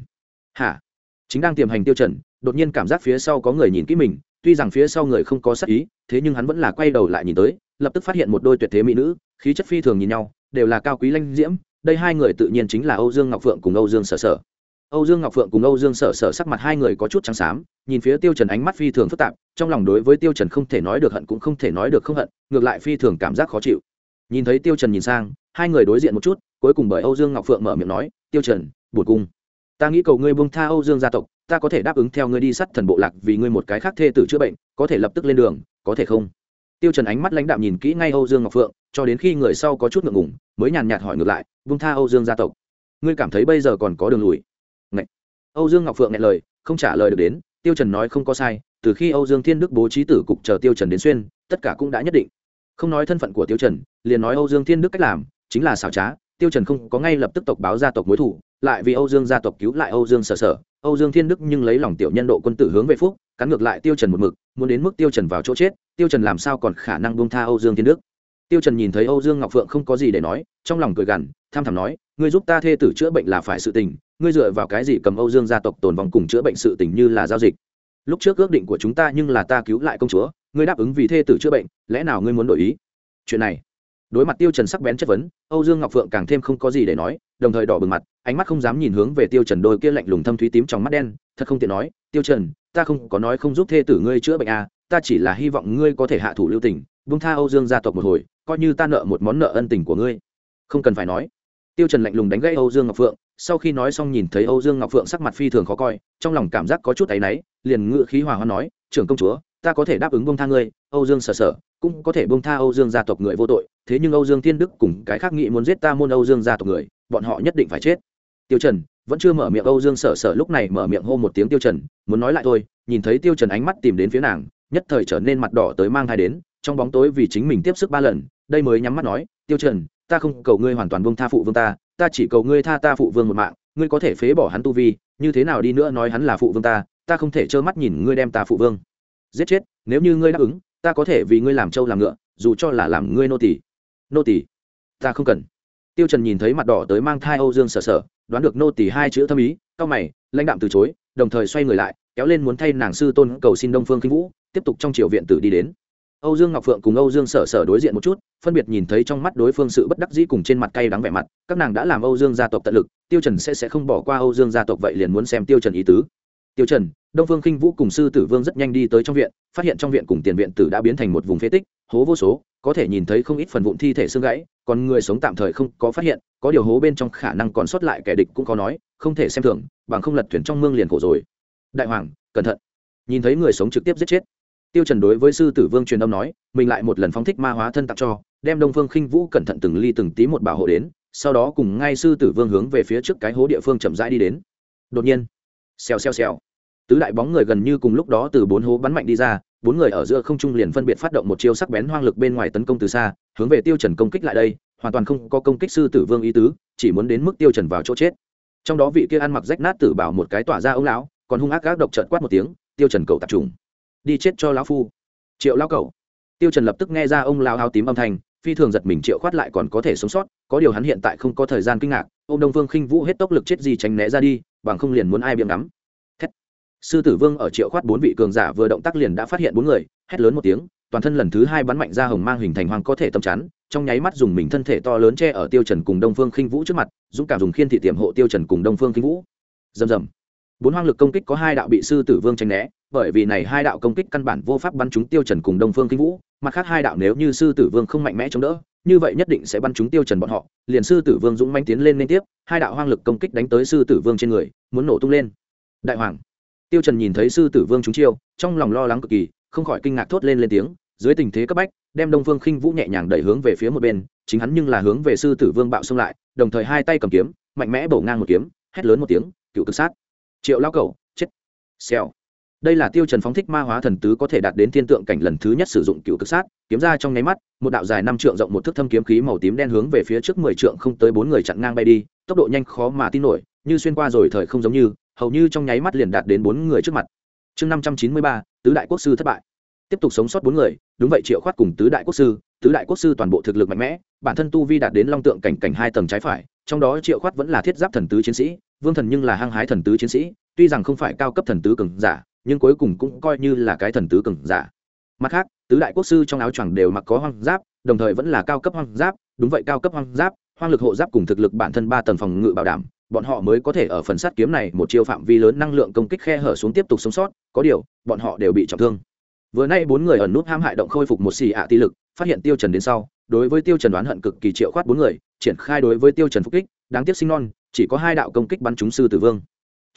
Hả? Chính đang tiềm hành tiêu trần, đột nhiên cảm giác phía sau có người nhìn kỹ mình, tuy rằng phía sau người không có sát ý, thế nhưng hắn vẫn là quay đầu lại nhìn tới, lập tức phát hiện một đôi tuyệt thế mỹ nữ, khí chất phi thường nhìn nhau, đều là cao quý lanh diễm, đây hai người tự nhiên chính là âu dương ngọc phượng cùng âu dương sở sở âu dương ngọc phượng cùng âu dương sở sở sắc mặt hai người có chút trắng xám, nhìn phía tiêu trần ánh mắt phi thường phức tạp, trong lòng đối với tiêu trần không thể nói được hận cũng không thể nói được không hận, ngược lại phi thường cảm giác khó chịu. Nhìn thấy tiêu trần nhìn sang, hai người đối diện một chút, cuối cùng bởi âu dương ngọc phượng mở miệng nói, tiêu trần, buồn cung. Ta nghĩ cầu ngươi buông tha âu dương gia tộc, ta có thể đáp ứng theo ngươi đi sắt thần bộ lạc vì ngươi một cái khác thê tử chữa bệnh, có thể lập tức lên đường, có thể không? Tiêu trần ánh mắt lãnh đạm nhìn kỹ ngay âu dương ngọc phượng, cho đến khi người sau có chút ngượng ngùng, mới nhàn nhạt hỏi ngược lại, buông tha âu dương gia tộc, ngươi cảm thấy bây giờ còn có đường lùi? Âu dương ngọc phượng nghe lời, không trả lời được đến, tiêu trần nói không có sai, từ khi âu dương thiên đức bố trí tử cục chờ tiêu trần đến xuyên, tất cả cũng đã nhất định. Không nói thân phận của tiêu trần, liền nói âu dương thiên đức cách làm, chính là xảo trá, tiêu trần không có ngay lập tức tộc báo gia tộc mối thủ, lại vì âu dương gia tộc cứu lại âu dương sở sở, âu dương thiên đức nhưng lấy lòng tiểu nhân độ quân tử hướng về phúc, cắn ngược lại tiêu trần một mực, muốn đến mức tiêu trần vào chỗ chết, tiêu trần làm sao còn khả năng buông tha âu dương thiên đức. Tiêu trần nhìn thấy âu dương ngọc phượng không có gì để nói, trong lòng cười gằn, tham thầm nói, ngươi giúp ta thê tử chữa bệnh là phải sự tình ngươi dựa vào cái gì cầm âu dương gia tộc tồn vong cùng chữa bệnh sự tình như là giao dịch? Lúc trước ước định của chúng ta nhưng là ta cứu lại công chúa, ngươi đáp ứng vì thê tử chữa bệnh, lẽ nào ngươi muốn đổi ý? Chuyện này. Đối mặt tiêu trần sắc bén chất vấn, âu dương ngọc phượng càng thêm không có gì để nói, đồng thời đỏ bừng mặt, ánh mắt không dám nhìn hướng về tiêu trần đôi kia lạnh lùng thâm thúy tím trong mắt đen, thật không tiện nói, tiêu trần, ta không có nói không giúp thê tử ngươi chữa bệnh à ta chỉ là hy vọng ngươi có thể hạ thủ lưu tình, buông tha âu dương gia tộc một hồi, coi như ta nợ một món nợ ân tình của ngươi. Không cần phải nói. Tiêu trần lạnh lùng đánh gãy âu dương ngọc phượng sau khi nói xong nhìn thấy âu dương ngọc phượng sắc mặt phi thường khó coi, trong lòng cảm giác có chút áy náy, liền ngựa khí hòa hoa nói, trưởng công chúa, ta có thể đáp ứng buông tha ngươi, âu dương sở sở, cũng có thể buông tha âu dương gia tộc người vô tội, thế nhưng âu dương thiên đức cùng cái khác nghị muốn giết ta môn âu dương gia tộc người, bọn họ nhất định phải chết. Tiêu trần vẫn chưa mở miệng, âu dương sở sở lúc này mở miệng hô một tiếng tiêu trần, muốn nói lại thôi, nhìn thấy tiêu trần ánh mắt tìm đến phía nàng, nhất thời trở nên mặt đỏ tới mang thai đến, trong bóng tối vì chính mình tiếp sức ba lần, đây mới nhắm mắt nói, tiêu trần ta không cầu ngươi hoàn toàn buông tha phụ vương ta ta chỉ cầu ngươi tha ta phụ vương một mạng, ngươi có thể phế bỏ hắn tu vi, như thế nào đi nữa nói hắn là phụ vương ta ta không thể trơ mắt nhìn ngươi đem ta phụ vương giết chết, nếu như ngươi đáp ứng, ta có thể vì ngươi làm trâu làm ngựa, dù cho là làm ngươi nô tỳ. Nô tỳ? Ta không cần. Tiêu trần nhìn thấy mặt đỏ tới mang thai âu dương sở sở đoán được nô tỳ hai chữ thâm ý cao mày, lãnh đạm từ chối, đồng thời xoay người lại, kéo lên muốn thay nàng sư tôn cầu xin đông phương kinh vũ, tiếp tục trong triều viện tử đi đến âu dương ngọc phượng cùng âu dương sở sở đối diện một chút, phân biệt nhìn thấy trong mắt đối phương sự bất đắc dĩ cùng trên mặt cay đắng vẻ mặt, các nàng đã làm âu dương gia tộc tận lực, tiêu trần sẽ sẽ không bỏ qua âu dương gia tộc vậy liền muốn xem tiêu trần ý tứ. Tiêu trần, đông phương kinh vũ cùng sư tử vương rất nhanh đi tới trong viện, phát hiện trong viện cùng tiền viện tử đã biến thành một vùng phế tích, hố vô số, có thể nhìn thấy không ít phần vụn thi thể xương gãy, còn người sống tạm thời không có phát hiện, có điều hố bên trong khả năng còn sót lại kẻ địch cũng có nói, không thể xem thường, bằng không lật thuyền trong mương liền khổ rồi. Đại hoàng, cẩn thận. Nhìn thấy người sống trực tiếp giết chết tiêu trần đối với sư tử vương truyền âm nói, mình lại một lần phóng thích ma hóa thân tặng cho, đem đông phương khinh vũ cẩn thận từng ly từng tí một bảo hộ đến, sau đó cùng ngay sư tử vương hướng về phía trước cái hố địa phương chậm rãi đi đến. Đột nhiên, xèo xèo xèo, tứ đại bóng người gần như cùng lúc đó từ bốn hố bắn mạnh đi ra, bốn người ở giữa không trung liền phân biệt phát động một chiêu sắc bén hoang lực bên ngoài tấn công từ xa, hướng về tiêu trần công kích lại đây, hoàn toàn không có công kích sư tử vương ý tứ, chỉ muốn đến mức tiêu trần vào chỗ chết. Trong đó vị kia ăn mặc rách nát tử bảo một cái tỏa ra ống lão, còn hung ác gác độc trợn quát một tiếng, tiêu trần cầu tập trung đi chết cho lão phu. Triệu lão cẩu, tiêu trần lập tức nghe ra ông lão áo tím âm thanh phi thường giật mình triệu khoát lại còn có thể sống sót có điều hắn hiện tại không có thời gian kinh ngạc ông đông vương khinh vũ hết tốc lực chết gì tránh né ra đi bằng không liền muốn ai biếng ngắm. Thét. sư tử vương ở triệu khoát bốn vị cường giả vừa động tác liền đã phát hiện bốn người hét lớn một tiếng toàn thân lần thứ hai bắn mạnh ra hồng mang hình thành hoàng có thể tâm chắn trong nháy mắt dùng mình thân thể to lớn che ở tiêu trần cùng đông phương khinh vũ trước mặt dũng cảm dùng khiên thị tiềm hộ tiêu trần cùng đông phương khinh vũ. Rầm rầm. Bốn hoang lực công kích có hai đạo bị sư tử vương tránh né bởi vì này hai đạo công kích căn bản vô pháp bắn chúng tiêu trần cùng đông phương kinh vũ, mặt khác hai đạo nếu như sư tử vương không mạnh mẽ chống đỡ, như vậy nhất định sẽ bắn chúng tiêu trần bọn họ, liền sư tử vương dũng manh tiến lên liên tiếp, hai đạo hoang lực công kích đánh tới sư tử vương trên người, muốn nổ tung lên. Đại hoàng, tiêu trần nhìn thấy sư tử vương trúng chiêu, trong lòng lo lắng cực kỳ, không khỏi kinh ngạc thốt lên lên tiếng, dưới tình thế cấp bách, đem đông phương khinh vũ nhẹ nhàng đẩy hướng về phía một bên, chính hắn nhưng là hướng về sư tử vương bạo xông lại, đồng thời hai tay cầm kiếm, mạnh mẽ bổ ngang một kiếm, hét lớn một tiếng, cựu cực sát. Triệu lao cầu chết. Xèo đây là tiêu trần phóng thích ma hóa thần tứ có thể đạt đến thiên tượng cảnh lần thứ nhất sử dụng cựu cực sát, kiếm ra trong nháy mắt, một đạo dài năm trượng rộng một thước thâm kiếm khí màu tím đen hướng về phía trước mười trượng không tới bốn người chặn ngang bay đi, tốc độ nhanh khó mà tin nổi, như xuyên qua rồi thời không giống như, hầu như trong nháy mắt liền đạt đến bốn người trước mặt. Chương năm trăm chín mươi ba, tứ đại quốc sư thất bại. Tiếp tục sống sót bốn người, đúng vậy triệu khoát cùng tứ đại quốc sư, tứ đại quốc sư toàn bộ thực lực mạnh mẽ, bản thân tu vi đạt đến long tượng cảnh cảnh hai tầng trái phải, trong đó triệu khoát vẫn là thiết giáp thần tứ chiến sĩ, vương thần nhưng là hăng hái thần tứ chiến sĩ tuy rằng không phải cao cấp thần tứ cường giả, nhưng cuối cùng cũng coi như là cái thần tứ cường giả. Mặt khác, tứ đại quốc sư trong áo choàng đều mặc có hoang giáp, đồng thời vẫn là cao cấp hoang giáp. Đúng vậy, cao cấp hoang giáp, hoang lực hộ giáp cùng thực lực bản thân ba tầng phòng ngự bảo đảm, bọn họ mới có thể ở phần sát kiếm này một chiêu phạm vi lớn năng lượng công kích khe hở xuống tiếp tục sống sót. Có điều, bọn họ đều bị trọng thương. Vừa nay bốn người ẩn nút ham hại động khôi phục một xì ạ ti lực, phát hiện tiêu trần đến sau, đối với tiêu trần đoán hận cực kỳ triệu khoát bốn người, triển khai đối với tiêu trần phục kích. Đáng tiếc sinh non, chỉ có hai đạo công kích bắn trúng sư tử vương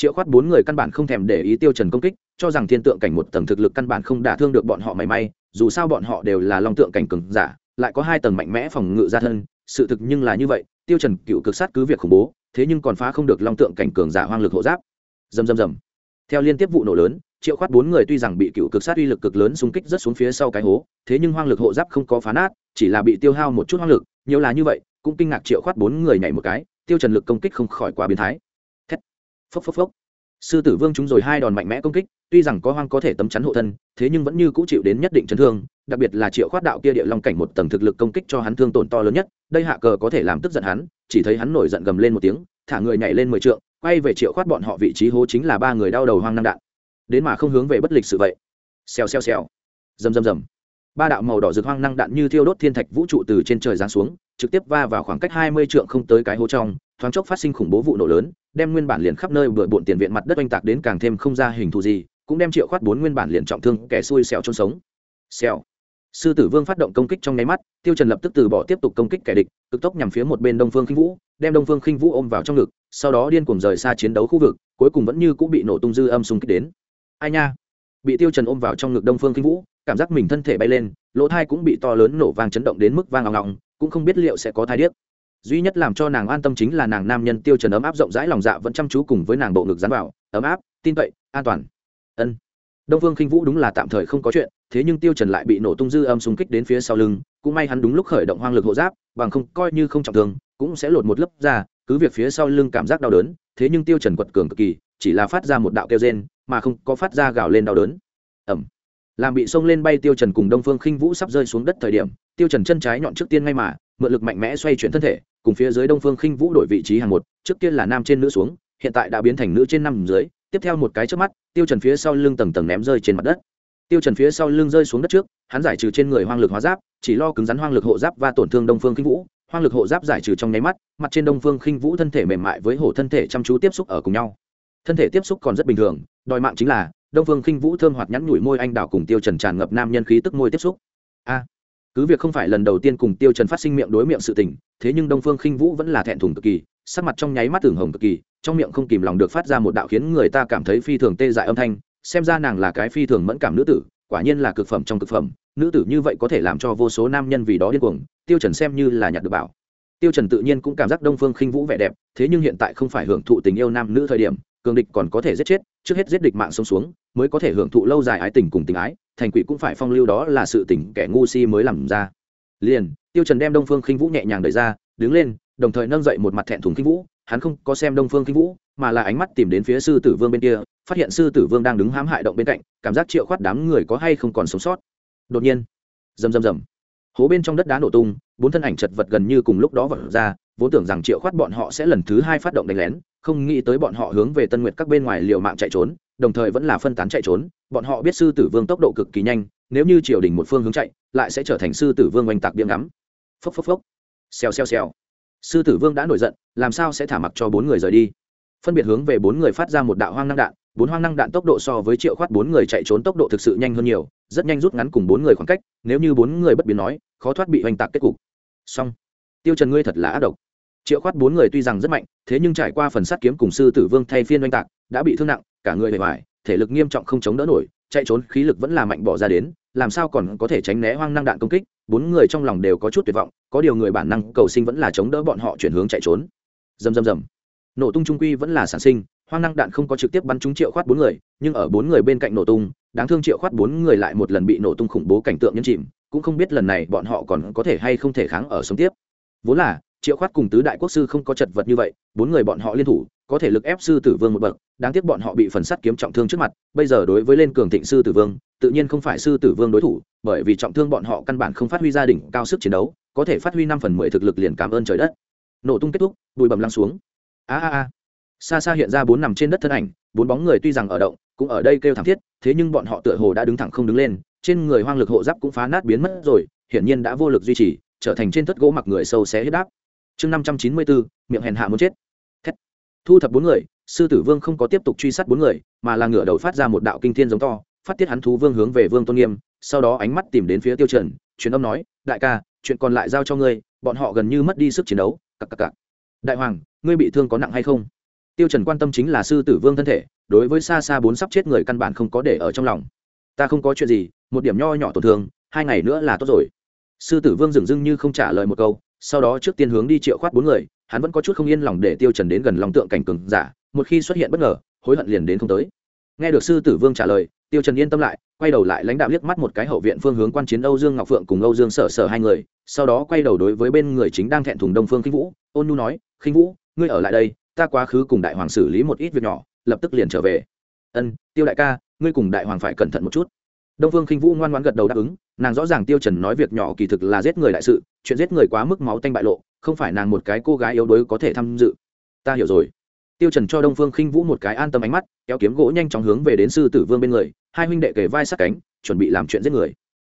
triệu khoát bốn người căn bản không thèm để ý tiêu trần công kích, cho rằng thiên tượng cảnh một tầng thực lực căn bản không đả thương được bọn họ mảy may, dù sao bọn họ đều là long tượng cảnh cường giả, lại có hai tầng mạnh mẽ phòng ngự gia thân, sự thực nhưng là như vậy, tiêu trần cựu cực sát cứ việc khủng bố, thế nhưng còn phá không được long tượng cảnh cường giả hoang lực hộ giáp. Rầm rầm rầm. Theo liên tiếp vụ nổ lớn, triệu khoát bốn người tuy rằng bị cựu cực sát uy lực cực lớn xung kích rất xuống phía sau cái hố, thế nhưng hoang lực hộ giáp không có phá nát, chỉ là bị tiêu hao một chút hoang lực, nhiều là như vậy, cũng kinh ngạc triệu khoát bốn người nhảy một cái, tiêu trần lực công kích không khỏi quá biến thái phốc phốc phốc. Sư tử vương chúng rồi hai đòn mạnh mẽ công kích, tuy rằng có hoang có thể tấm chắn hộ thân, thế nhưng vẫn như cũ chịu đến nhất định chấn thương, đặc biệt là triệu khoát đạo kia địa long cảnh một tầng thực lực công kích cho hắn thương tổn to lớn nhất, đây hạ cờ có thể làm tức giận hắn, chỉ thấy hắn nổi giận gầm lên một tiếng, thả người nhảy lên mười trượng, quay về triệu khoát bọn họ vị trí hố chính là ba người đau đầu hoang năm đạn. Đến mà không hướng về bất lịch sự vậy. Xèo xèo xèo. Rầm rầm rầm. Ba đạo màu đỏ rực hoang năng đạn như thiêu đốt thiên thạch vũ trụ từ trên trời giáng xuống, trực tiếp va vào khoảng cách hai mươi trượng không tới cái hố trong, thoáng chốc phát sinh khủng bố vụ nổ lớn đem nguyên bản liền khắp nơi bừa bộn tiền viện mặt đất oanh tạc đến càng thêm không ra hình thù gì, cũng đem triệu khoát bốn nguyên bản liền trọng thương kẻ xui xẻo chôn sống. Xẻo. Sư tử vương phát động công kích trong nháy mắt, tiêu trần lập tức từ bỏ tiếp tục công kích kẻ địch, cực tốc nhằm phía một bên đông phương khinh vũ, đem đông phương khinh vũ ôm vào trong ngực, sau đó điên cuồng rời xa chiến đấu khu vực, cuối cùng vẫn như cũng bị nổ tung dư âm xung kích đến. Ai nha? Bị tiêu trần ôm vào trong ngực đông phương khinh vũ, cảm giác mình thân thể bay lên, lỗ thai cũng bị to lớn nổ vang chấn động đến mức vang ngọng ngọng cũng không biết liệu sẽ có thai điếc duy nhất làm cho nàng an tâm chính là nàng nam nhân tiêu trần ấm áp rộng rãi lòng dạ vẫn chăm chú cùng với nàng bộ ngực dán vào, ấm áp, tin cậy, an toàn. Ân. Đông phương khinh vũ đúng là tạm thời không có chuyện, thế nhưng tiêu trần lại bị nổ tung dư âm xung kích đến phía sau lưng, cũng may hắn đúng lúc khởi động hoang lực hộ giáp, bằng không coi như không trọng thương, cũng sẽ lột một lớp ra cứ việc phía sau lưng cảm giác đau đớn, thế nhưng tiêu trần quật cường cực kỳ, chỉ là phát ra một đạo kêu rên, mà không có phát ra gào lên đau đớn. Ẩm. Làm bị xông lên bay tiêu trần cùng đông phương khinh vũ sắp rơi xuống đất thời điểm, tiêu trần chân trái nhọn trước tiên ngay mà mượn lực mạnh mẽ xoay chuyển thân thể, cùng phía dưới đông phương khinh vũ đổi vị trí hàng một, trước kia là nam trên nữ xuống, hiện tại đã biến thành nữ trên năm dưới, tiếp theo một cái trước mắt, tiêu trần phía sau lưng tầng tầng ném rơi trên mặt đất. Tiêu trần phía sau lưng rơi xuống đất trước, hắn giải trừ trên người hoang lực hóa giáp, chỉ lo cứng rắn hoang lực hộ giáp và tổn thương đông phương khinh vũ. Hoang lực hộ giáp giải trừ trong nháy mắt, mặt trên đông phương khinh vũ thân thể mềm mại với hổ thân thể chăm chú tiếp xúc ở cùng nhau. Thân thể tiếp xúc còn rất bình thường, đòi mạng chính là, đông phương khinh vũ thơm hoạt nhắn nhủi môi anh đào cùng tiêu trần tràn ngập nam nhân khí tức môi tiếp xúc. A! Cứ việc không phải lần đầu tiên cùng tiêu trần phát sinh miệng đối miệng sự tình, thế nhưng đông phương khinh vũ vẫn là thẹn thùng cực kỳ, sắc mặt trong nháy mắt tưởng hồng cực kỳ, trong miệng không kìm lòng được phát ra một đạo khiến người ta cảm thấy phi thường tê dại âm thanh, xem ra nàng là cái phi thường mẫn cảm nữ tử, quả nhiên là cực phẩm trong cực phẩm, nữ tử như vậy có thể làm cho vô số nam nhân vì đó điên cuồng, tiêu trần xem như là nhặt được bảo. Tiêu trần tự nhiên cũng cảm giác đông phương khinh vũ vẻ đẹp, thế nhưng hiện tại không phải hưởng thụ tình yêu nam nữ thời điểm, cường địch còn có thể giết chết, trước hết giết địch mạng sống xuống, mới có thể hưởng thụ lâu dài ái tình cùng tình ái thành quỷ cũng phải phong lưu đó là sự tình kẻ ngu si mới làm ra. Liền, tiêu trần đem đông phương khinh vũ nhẹ nhàng đẩy ra, đứng lên, đồng thời nâng dậy một mặt thẹn thùng khinh vũ. Hắn không có xem đông phương khinh vũ, mà là ánh mắt tìm đến phía sư tử vương bên kia, phát hiện sư tử vương đang đứng hãm hại động bên cạnh, cảm giác triệu khoát đám người có hay không còn sống sót. Đột nhiên, rầm rầm rầm. Hố bên trong đất đá nổ tung, bốn thân ảnh chật vật gần như cùng lúc đó vật ra vốn tưởng rằng triệu khoát bọn họ sẽ lần thứ hai phát động đánh lén, không nghĩ tới bọn họ hướng về tân nguyệt các bên ngoài liều mạng chạy trốn, đồng thời vẫn là phân tán chạy trốn. Bọn họ biết sư tử vương tốc độ cực kỳ nhanh, nếu như triều đình một phương hướng chạy, lại sẽ trở thành sư tử vương oanh tạc biếng ngắm. Phốc phốc phốc. Xèo xèo xèo. Sư tử vương đã nổi giận, làm sao sẽ thả mặc cho bốn người rời đi? Phân biệt hướng về bốn người phát ra một đạo hoang năng đạn, bốn hoang năng đạn tốc độ so với triệu khoát bốn người chạy trốn tốc độ thực sự nhanh hơn nhiều, rất nhanh rút ngắn cùng bốn người khoảng cách, nếu như bốn người bất biến nói, khó thoát bị oanh tạc kết cục. Song tiêu trần ngươi thật là ác độc triệu khoát bốn người tuy rằng rất mạnh, thế nhưng trải qua phần sát kiếm cùng sư tử vương thay phiên oanh tạc, đã bị thương nặng, cả người bề ngoài, thể lực nghiêm trọng không chống đỡ nổi, chạy trốn khí lực vẫn là mạnh bỏ ra đến, làm sao còn có thể tránh né hoang năng đạn công kích, bốn người trong lòng đều có chút tuyệt vọng, có điều người bản năng cầu sinh vẫn là chống đỡ bọn họ chuyển hướng chạy trốn. Dầm dầm dầm nổ tung trung quy vẫn là sản sinh, hoang năng đạn không có trực tiếp bắn trúng triệu khoát bốn người, nhưng ở bốn người bên cạnh nổ tung, đáng thương triệu khoát bốn người lại một lần bị nổ tung khủng bố cảnh tượng nhấn chìm, cũng không biết lần này bọn họ còn có thể hay không thể kháng ở sống tiếp. Vốn là triệu khoát cùng tứ đại quốc sư không có chật vật như vậy, bốn người bọn họ liên thủ, có thể lực ép sư tử vương một bậc, đáng tiếc bọn họ bị phần sắt kiếm trọng thương trước mặt, bây giờ đối với lên cường thịnh sư tử vương, tự nhiên không phải sư tử vương đối thủ, bởi vì trọng thương bọn họ căn bản không phát huy gia đình cao sức chiến đấu, có thể phát huy năm phần mười thực lực liền cảm ơn trời đất. Nổ tung kết thúc, bụi bầm lăng xuống. A a a. Xa xa hiện ra bốn nằm trên đất thân ảnh, bốn bóng người tuy rằng ở động, cũng ở đây kêu thảm thiết, thế nhưng bọn họ tựa hồ đã đứng thẳng không đứng lên, trên người hoang lực hộ giáp cũng phá nát biến mất rồi, hiển nhiên đã vô lực duy trì, trở thành trên thất gỗ mặc người sâu xé hết đáp chương năm trăm chín mươi bốn, miệng hèn hạ muốn chết. Thét. thu thập bốn người, sư tử vương không có tiếp tục truy sát bốn người, mà là ngửa đầu phát ra một đạo kinh thiên giống to, phát tiết hắn thú vương hướng về vương tôn nghiêm, sau đó ánh mắt tìm đến phía tiêu trần, truyền âm nói, đại ca, chuyện còn lại giao cho ngươi, bọn họ gần như mất đi sức chiến đấu, cặc cặc cặc. Đại hoàng, ngươi bị thương có nặng hay không? Tiêu trần quan tâm chính là sư tử vương thân thể, đối với xa xa bốn sắp chết người căn bản không có để ở trong lòng. Ta không có chuyện gì, một điểm nho nhỏ tổn thương, hai ngày nữa là tốt rồi. Sư tử vương dừng dưng như không trả lời một câu sau đó trước tiên hướng đi triệu khoát bốn người, hắn vẫn có chút không yên lòng để tiêu trần đến gần lòng tượng cảnh cường giả, một khi xuất hiện bất ngờ, hối hận liền đến không tới. Nghe được sư tử vương trả lời, tiêu trần yên tâm lại, quay đầu lại lãnh đạo liếc mắt một cái hậu viện phương hướng quan chiến âu dương ngọc phượng cùng âu dương sở sở hai người, sau đó quay đầu đối với bên người chính đang thẹn thùng đông phương khinh vũ, ôn nu nói, khinh vũ, ngươi ở lại đây, ta quá khứ cùng đại hoàng xử lý một ít việc nhỏ, lập tức liền trở về. Ân, tiêu đại ca, ngươi cùng đại hoàng phải cẩn thận một chút đông phương khinh vũ ngoan ngoãn gật đầu đáp ứng, nàng rõ ràng tiêu trần nói việc nhỏ kỳ thực là giết người đại sự, chuyện giết người quá mức máu tanh bại lộ, không phải nàng một cái cô gái yếu đuối có thể tham dự. Ta hiểu rồi. Tiêu trần cho đông phương khinh vũ một cái an tâm ánh mắt, kéo kiếm gỗ nhanh chóng hướng về đến sư tử vương bên người, hai huynh đệ kề vai sát cánh, chuẩn bị làm chuyện giết người.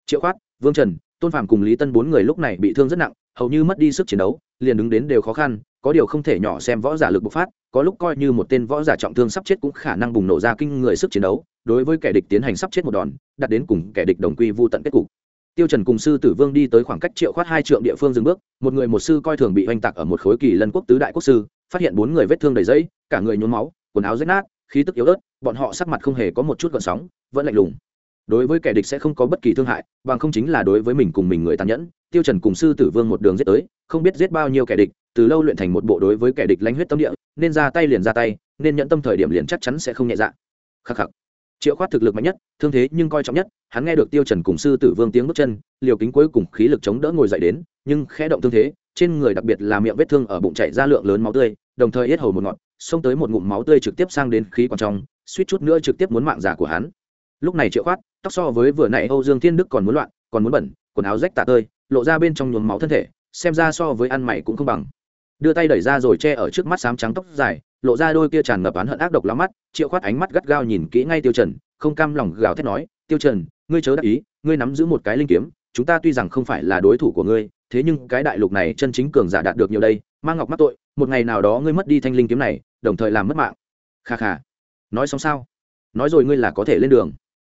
Triệu khoát, vương trần, tôn phạm cùng lý tân bốn người lúc này bị thương rất nặng, hầu như mất đi sức chiến đấu, liền đứng đến đều khó khăn có điều không thể nhỏ xem võ giả lực bộc phát, có lúc coi như một tên võ giả trọng thương sắp chết cũng khả năng bùng nổ ra kinh người sức chiến đấu, đối với kẻ địch tiến hành sắp chết một đòn đặt đến cùng kẻ địch đồng quy vu tận kết cục. Tiêu trần cùng sư tử vương đi tới khoảng cách triệu khoát hai trượng địa phương dừng bước, một người một sư coi thường bị hoành tạc ở một khối kỳ lân quốc tứ đại quốc sư, phát hiện bốn người vết thương đầy dẫy cả người nhuốm máu, quần áo rách nát, khí tức yếu ớt, bọn họ sắc mặt không hề có một chút gợn sóng, vẫn lạnh lùng. Đối với kẻ địch sẽ không có bất kỳ thương hại, bằng không chính là đối với mình cùng mình người tàn nhẫn, tiêu trần cùng sư tử vương một đường giết tới, không biết giết bao nhiêu kẻ địch từ lâu luyện thành một bộ đối với kẻ địch lãnh huyết tâm địa, nên ra tay liền ra tay, nên nhận tâm thời điểm liền chắc chắn sẽ không nhẹ dạ. Khắc khắc. Triệu khoát thực lực mạnh nhất, thương thế nhưng coi trọng nhất, hắn nghe được tiêu trần cùng sư tử vương tiếng bước chân, liều kính cuối cùng khí lực chống đỡ ngồi dậy đến, nhưng khẽ động thương thế, trên người đặc biệt là miệng vết thương ở bụng chảy ra lượng lớn máu tươi, đồng thời yết hầu một ngọn, xông tới một ngụm máu tươi trực tiếp sang đến khí quan trong, suýt chút nữa trực tiếp muốn mạng giả của hắn. Lúc này triệu khoát, tóc so với vừa nãy âu dương thiên đức còn muốn loạn, còn muốn bẩn, quần áo rách tả tơi, lộ ra bên trong nhuốm máu thân thể, xem ra so với ăn mày cũng không bằng đưa tay đẩy ra rồi che ở trước mắt sám trắng tóc dài, lộ ra đôi kia tràn ngập oán hận ác độc lắm mắt, triệu khoát ánh mắt gắt gao nhìn kỹ ngay tiêu trần, không cam lòng gào thét nói, tiêu trần, ngươi chớ đắc ý, ngươi nắm giữ một cái linh kiếm, chúng ta tuy rằng không phải là đối thủ của ngươi, thế nhưng cái đại lục này chân chính cường giả đạt được nhiều đây, mang ngọc mắc tội, một ngày nào đó ngươi mất đi thanh linh kiếm này, đồng thời làm mất mạng. Kha kha, nói xong sao? Nói rồi ngươi là có thể lên đường.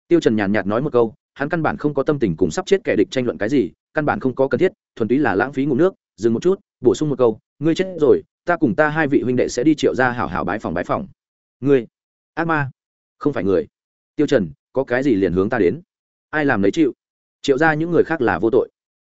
Tiêu trần nhàn nhạt nói một câu, hắn căn bản không có tâm tình cùng sắp chết kẻ địch tranh luận cái gì, căn bản không có cần thiết, thuần túy là lãng phí ngụm nước dừng một chút, bổ sung một câu, ngươi chết rồi, ta cùng ta hai vị huynh đệ sẽ đi triệu ra hảo hảo bái phòng bái phòng. Ngươi, ác ma, không phải người. Tiêu trần, có cái gì liền hướng ta đến. Ai làm lấy chịu? Triệu ra những người khác là vô tội.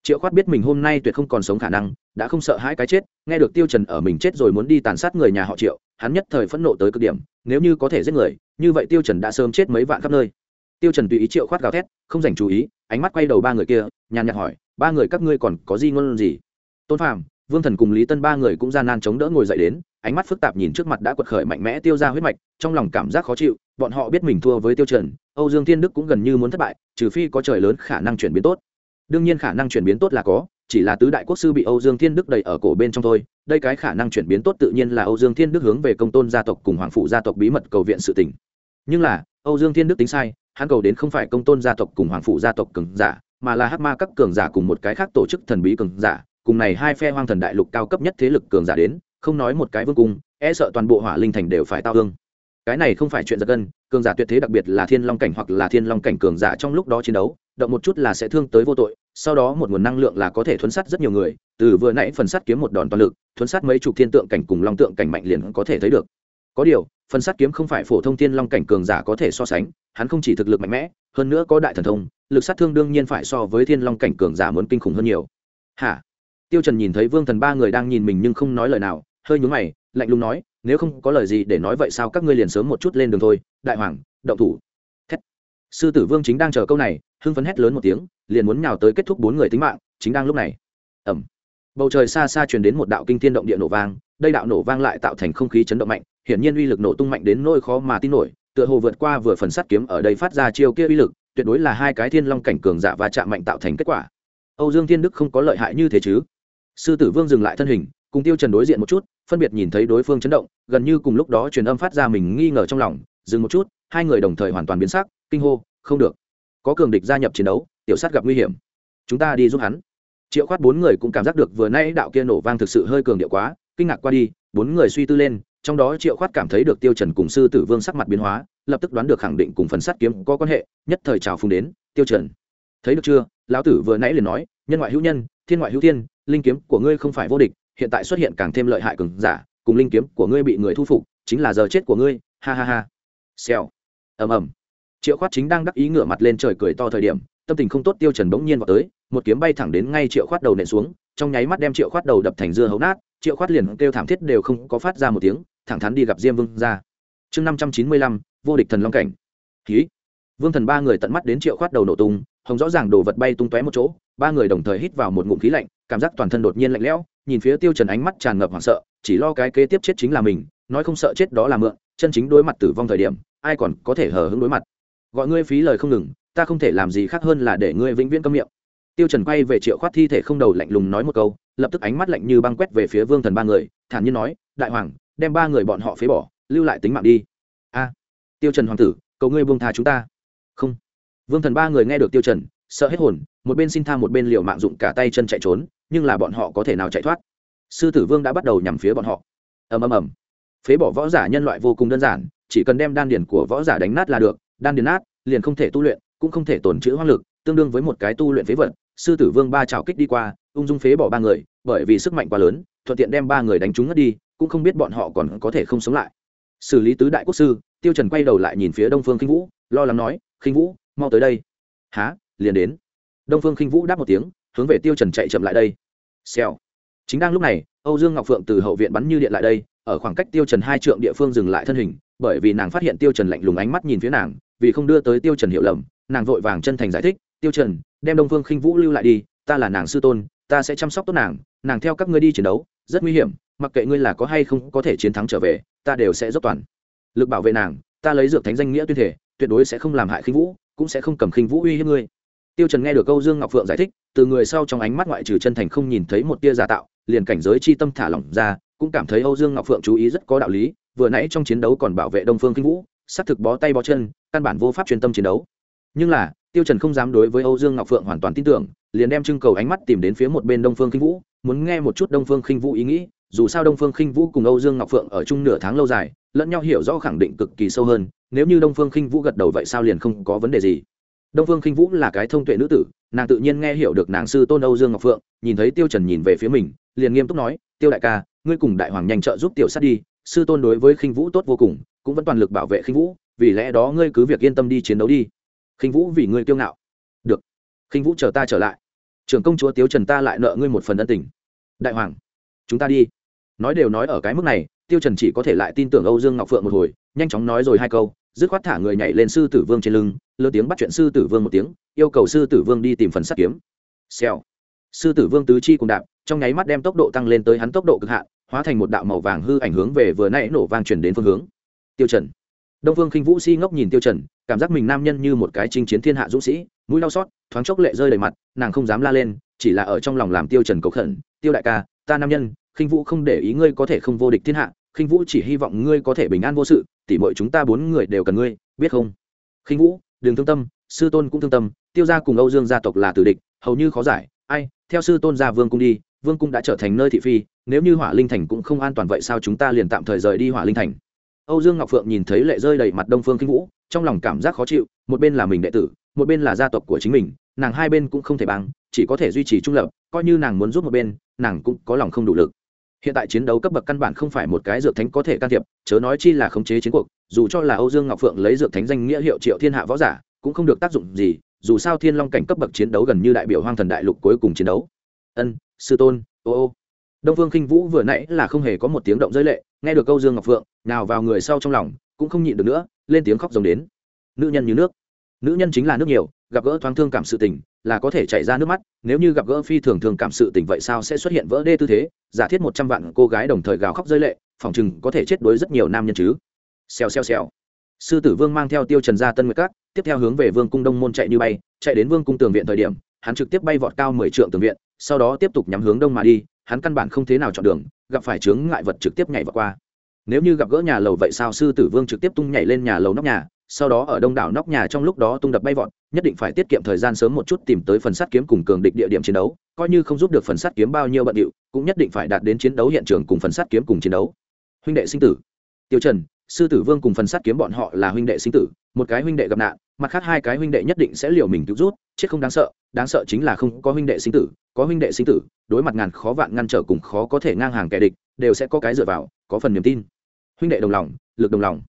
Triệu khoát biết mình hôm nay tuyệt không còn sống khả năng, đã không sợ hãi cái chết, nghe được tiêu trần ở mình chết rồi muốn đi tàn sát người nhà họ triệu, hắn nhất thời phẫn nộ tới cực điểm, nếu như có thể giết người, như vậy tiêu trần đã sớm chết mấy vạn khắp nơi. Tiêu trần tùy ý triệu khoát gào thét, không dành chú ý, ánh mắt quay đầu ba người kia, nhàn nhạt hỏi, ba người các ngươi còn có gì ngôn gì? Tôn phạm vương thần cùng lý tân ba người cũng gian nan chống đỡ ngồi dậy đến, ánh mắt phức tạp nhìn trước mặt đã quật khởi mạnh mẽ tiêu ra huyết mạch, trong lòng cảm giác khó chịu, bọn họ biết mình thua với tiêu trần, âu dương thiên đức cũng gần như muốn thất bại, trừ phi có trời lớn khả năng chuyển biến tốt. Đương nhiên khả năng chuyển biến tốt là có, chỉ là tứ đại quốc sư bị âu dương thiên đức đẩy ở cổ bên trong thôi, đây cái khả năng chuyển biến tốt tự nhiên là âu dương thiên đức hướng về công tôn gia tộc cùng hoàng phụ gia tộc bí mật cầu viện sự tình. Nhưng là, âu dương thiên đức tính sai, hắn cầu đến không phải công tôn gia tộc cùng hoàng phụ gia tộc cường giả, mà là hắc ma các cường giả cùng một cái khác tổ chức thần bí cường giả cùng này hai phe hoang thần đại lục cao cấp nhất thế lực cường giả đến, không nói một cái vương cung e sợ toàn bộ hỏa linh thành đều phải tao hương cái này không phải chuyện giật gân, cường giả tuyệt thế đặc biệt là thiên long cảnh hoặc là thiên long cảnh cường giả trong lúc đó chiến đấu, động một chút là sẽ thương tới vô tội, sau đó một nguồn năng lượng là có thể thuấn sát rất nhiều người, từ vừa nãy phần sắt kiếm một đòn toàn lực, thuấn sát mấy chục thiên tượng cảnh cùng long tượng cảnh mạnh liền có thể thấy được. Có điều, phần sắt kiếm không phải phổ thông thiên long cảnh cường giả có thể so sánh, hắn không chỉ thực lực mạnh mẽ, hơn nữa có đại thần thông, lực sát thương đương nhiên phải so với thiên long cảnh cường giả muốn kinh khủng hơn nhiều. Hả? Tiêu trần nhìn thấy vương thần ba người đang nhìn mình nhưng không nói lời nào hơi nhướng mày lạnh lùng nói nếu không có lời gì để nói vậy sao các ngươi liền sớm một chút lên đường thôi đại hoàng động thủ. Thét. sư tử vương chính đang chờ câu này hưng phấn hét lớn một tiếng liền muốn nhào tới kết thúc bốn người tính mạng chính đang lúc này. Ầm, bầu trời xa xa truyền đến một đạo kinh thiên động địa nổ vang đây đạo nổ vang lại tạo thành không khí chấn động mạnh hiển nhiên uy lực nổ tung mạnh đến nỗi khó mà tin nổi tựa hồ vượt qua vừa phần sắt kiếm ở đây phát ra chiêu kia uy lực tuyệt đối là hai cái thiên long cảnh cường giả và chạm mạnh tạo thành kết quả. Âu dương thiên đức không có lợi hại như thế chứ? Sư tử vương dừng lại thân hình, cùng tiêu trần đối diện một chút, phân biệt nhìn thấy đối phương chấn động, gần như cùng lúc đó truyền âm phát ra mình nghi ngờ trong lòng, dừng một chút, hai người đồng thời hoàn toàn biến sắc, kinh hô, không được. Có cường địch gia nhập chiến đấu, tiểu sát gặp nguy hiểm. Chúng ta đi giúp hắn. Triệu khoát bốn người cũng cảm giác được vừa nay đạo kia nổ vang thực sự hơi cường điệu quá, kinh ngạc qua đi, bốn người suy tư lên, trong đó triệu khoát cảm thấy được tiêu trần cùng sư tử vương sắc mặt biến hóa, lập tức đoán được khẳng định cùng phần sắt kiếm có quan hệ, nhất thời chào phùng đến, tiêu trần, thấy được chưa? Lão tử vừa nãy liền nói, nhân ngoại hữu nhân, thiên ngoại hữu thiên linh kiếm của ngươi không phải vô địch, hiện tại xuất hiện càng thêm lợi hại cường giả, cùng linh kiếm của ngươi bị người thu phục, chính là giờ chết của ngươi, ha ha ha. Xèo. Ầm ầm. Triệu khoát chính đang đắc ý ngửa mặt lên trời cười to thời điểm, tâm tình không tốt tiêu trần bỗng nhiên vào tới, một kiếm bay thẳng đến ngay triệu khoát đầu nện xuống, trong nháy mắt đem triệu khoát đầu đập thành dưa hấu nát, triệu khoát liền kêu thảm thiết đều không có phát ra một tiếng, thẳng thắn đi gặp diêm vương ra. Chương năm trăm chín mươi lăm, vô địch thần long cảnh. Khí vương thần ba người tận mắt đến triệu khoát đầu nổ tung, hồng rõ ràng đồ vật bay tung tóe một chỗ ba người đồng thời hít vào một ngụm khí lạnh, cảm giác toàn thân đột nhiên lạnh lẽo, nhìn phía tiêu trần ánh mắt tràn ngập hoảng sợ, chỉ lo cái kế tiếp chết chính là mình, nói không sợ chết đó là mượn, chân chính đối mặt tử vong thời điểm, ai còn có thể hờ hững đối mặt. Gọi ngươi phí lời không ngừng, ta không thể làm gì khác hơn là để ngươi vĩnh viễn câm miệng. Tiêu trần quay về triệu khoát thi thể không đầu lạnh lùng nói một câu, lập tức ánh mắt lạnh như băng quét về phía vương thần ba người, thản nhiên nói, đại hoàng, đem ba người bọn họ phế bỏ, lưu lại tính mạng đi. A, tiêu trần hoàng tử, cầu ngươi buông tha chúng ta. Không. Vương thần ba người nghe được tiêu trần sợ hết hồn, một bên xin tha một bên liều mạng dụng cả tay chân chạy trốn, nhưng là bọn họ có thể nào chạy thoát? Sư tử vương đã bắt đầu nhằm phía bọn họ. Ầm ầm ầm. Phế bỏ võ giả nhân loại vô cùng đơn giản, chỉ cần đem đan điền của võ giả đánh nát là được, đan điền nát, liền không thể tu luyện, cũng không thể tổn trữ hoang lực, tương đương với một cái tu luyện phế vật. Sư tử vương ba trào kích đi qua, ung dung phế bỏ ba người, bởi vì sức mạnh quá lớn, thuận tiện đem ba người đánh trúng ngất đi, cũng không biết bọn họ còn có thể không sống lại. Xử lý tứ đại quốc sư, tiêu trần quay đầu lại nhìn phía đông phương khinh vũ, lo lắng nói khinh vũ, mau tới đây. Há liền đến. Đông phương khinh vũ đáp một tiếng, hướng về tiêu trần chạy chậm lại đây. Xèo. Chính đang lúc này, âu dương ngọc phượng từ hậu viện bắn như điện lại đây, ở khoảng cách tiêu trần hai trượng địa phương dừng lại thân hình, bởi vì nàng phát hiện tiêu trần lạnh lùng ánh mắt nhìn phía nàng, vì không đưa tới tiêu trần hiểu lầm, nàng vội vàng chân thành giải thích, tiêu trần, đem đông phương khinh vũ lưu lại đi, ta là nàng sư tôn, ta sẽ chăm sóc tốt nàng nàng theo các ngươi đi chiến đấu, rất nguy hiểm, mặc kệ ngươi là có hay không có thể chiến thắng trở về, ta đều sẽ dốc toàn lực bảo vệ nàng, ta lấy dược thánh danh nghĩa tuyên thể, tuyệt đối sẽ không làm hại khinh vũ, cũng sẽ không cầm khinh vũ uy hiếp ngươi tiêu trần nghe được câu dương ngọc phượng giải thích, từ người sau trong ánh mắt ngoại trừ chân thành không nhìn thấy một tia giả tạo, liền cảnh giới chi tâm thả lỏng ra, cũng cảm thấy âu dương ngọc phượng chú ý rất có đạo lý, vừa nãy trong chiến đấu còn bảo vệ đông phương Kinh vũ, xác thực bó tay bó chân, căn bản vô pháp chuyên tâm chiến đấu. Nhưng là, tiêu trần không dám đối với âu dương ngọc phượng hoàn toàn tin tưởng, liền đem trưng cầu ánh mắt tìm đến phía một bên đông phương Kinh vũ, muốn nghe một chút đông phương Kinh vũ ý nghĩ, dù sao đông phương khinh vũ cùng âu dương ngọc phượng ở chung nửa tháng lâu dài, lẫn nhau hiểu rõ khẳng định cực kỳ sâu hơn, nếu như đông phương khinh vũ gật đầu vậy sao liền không có vấn đề gì đông phương khinh vũ là cái thông tuệ nữ tử, nàng tự nhiên nghe hiểu được nàng sư tôn âu dương ngọc phượng, nhìn thấy tiêu trần nhìn về phía mình, liền nghiêm túc nói, tiêu đại ca, ngươi cùng đại hoàng nhanh trợ giúp tiểu sát đi, sư tôn đối với khinh vũ tốt vô cùng, cũng vẫn toàn lực bảo vệ khinh vũ, vì lẽ đó ngươi cứ việc yên tâm đi chiến đấu đi. Khinh vũ vì ngươi kiêu ngạo. Được, khinh vũ chờ ta trở lại. Trưởng công chúa tiếu trần ta lại nợ ngươi một phần ân tình. Đại hoàng, chúng ta đi. Nói đều nói ở cái mức này, tiêu trần chỉ có thể lại tin tưởng âu dương ngọc phượng một hồi, nhanh chóng nói rồi hai câu dứt khoát thả người nhảy lên sư tử vương trên lưng lơ tiếng bắt chuyện sư tử vương một tiếng, yêu cầu sư tử vương đi tìm phần sắt kiếm. Xèo. Sư tử vương tứ chi cùng đạp, trong nháy mắt đem tốc độ tăng lên tới hắn tốc độ cực hạn, hóa thành một đạo màu vàng hư ảnh hướng về vừa nãy nổ vang chuyển đến phương hướng. Tiêu trần. Đông vương khinh vũ si ngốc nhìn tiêu trần, cảm giác mình nam nhân như một cái chinh chiến thiên hạ dũng sĩ, mũi đau xót, thoáng chốc lệ rơi đầy mặt, nàng không dám la lên, chỉ là ở trong lòng làm tiêu trần cầu khẩn, tiêu đại ca, ta nam nhân, khinh vũ không để ý ngươi có thể không vô địch thiên hạ, khinh vũ chỉ hy vọng ngươi có thể bình an vô sự tỉ mọi chúng ta bốn người đều cần ngươi, biết không? Khinh vũ đừng thương tâm, sư tôn cũng thương tâm, tiêu gia cùng âu dương gia tộc là tử địch, hầu như khó giải. Ai, theo sư tôn gia vương cung đi, vương cung đã trở thành nơi thị phi, nếu như hỏa linh thành cũng không an toàn vậy sao chúng ta liền tạm thời rời đi hỏa linh thành? Âu dương ngọc phượng nhìn thấy lệ rơi đầy mặt đông phương khinh vũ, trong lòng cảm giác khó chịu, một bên là mình đệ tử, một bên là gia tộc của chính mình, nàng hai bên cũng không thể bằng, chỉ có thể duy trì trung lập, coi như nàng muốn giúp một bên, nàng cũng có lòng không đủ lực hiện tại chiến đấu cấp bậc căn bản không phải một cái dược thánh có thể can thiệp, chớ nói chi là khống chế chiến cuộc, dù cho là âu dương ngọc phượng lấy dược thánh danh nghĩa hiệu triệu thiên hạ võ giả, cũng không được tác dụng gì, dù sao thiên long cảnh cấp bậc chiến đấu gần như đại biểu hoang thần đại lục cuối cùng chiến đấu. Ân, sư tôn, ô ô. Đông phương khinh vũ vừa nãy là không hề có một tiếng động giới lệ, nghe được câu dương ngọc phượng, nào vào người sau trong lòng, cũng không nhịn được nữa, lên tiếng khóc rồng đến. Nữ nhân như nước. Nữ nhân chính là nước nhiều gặp gỡ thoáng thương cảm sự tình, là có thể chảy ra nước mắt, nếu như gặp gỡ phi thường thường cảm sự tình vậy sao sẽ xuất hiện vỡ đê tư thế, giả thiết một trăm vạn cô gái đồng thời gào khóc rơi lệ, phòng chừng có thể chết đối rất nhiều nam nhân chứ. Xèo xèo xèo. Sư tử vương mang theo tiêu trần gia tân nguyệt các, tiếp theo hướng về vương cung đông môn chạy như bay, chạy đến vương cung tường viện thời điểm, hắn trực tiếp bay vọt cao mười trượng tường viện, sau đó tiếp tục nhắm hướng đông mà đi, hắn căn bản không thế nào chọn đường, gặp phải chướng ngại vật trực tiếp nhảy vọt qua. Nếu như gặp gỡ nhà lầu vậy sao sư tử vương trực tiếp tung nhảy lên nhà lầu nóc nhà sau đó ở đông đảo nóc nhà trong lúc đó tung đập bay vọt, nhất định phải tiết kiệm thời gian sớm một chút tìm tới phần sắt kiếm cùng cường địch địa điểm chiến đấu, coi như không giúp được phần sắt kiếm bao nhiêu bận điệu, cũng nhất định phải đạt đến chiến đấu hiện trường cùng phần sắt kiếm cùng chiến đấu. Huynh đệ sinh tử. Tiêu trần, sư tử vương cùng phần sắt kiếm bọn họ là huynh đệ sinh tử, một cái huynh đệ gặp nạn, mặt khác hai cái huynh đệ nhất định sẽ liều mình cứu rút, chết không đáng sợ đáng sợ chính là không có huynh đệ sinh tử, có huynh đệ sinh tử, đối mặt ngàn khó vạn ngăn trở cùng khó có thể ngang hàng kẻ địch, đều sẽ có cái dựa vào, có phần niềm tin. Huynh đệ đồng lòng, lực đồng lòng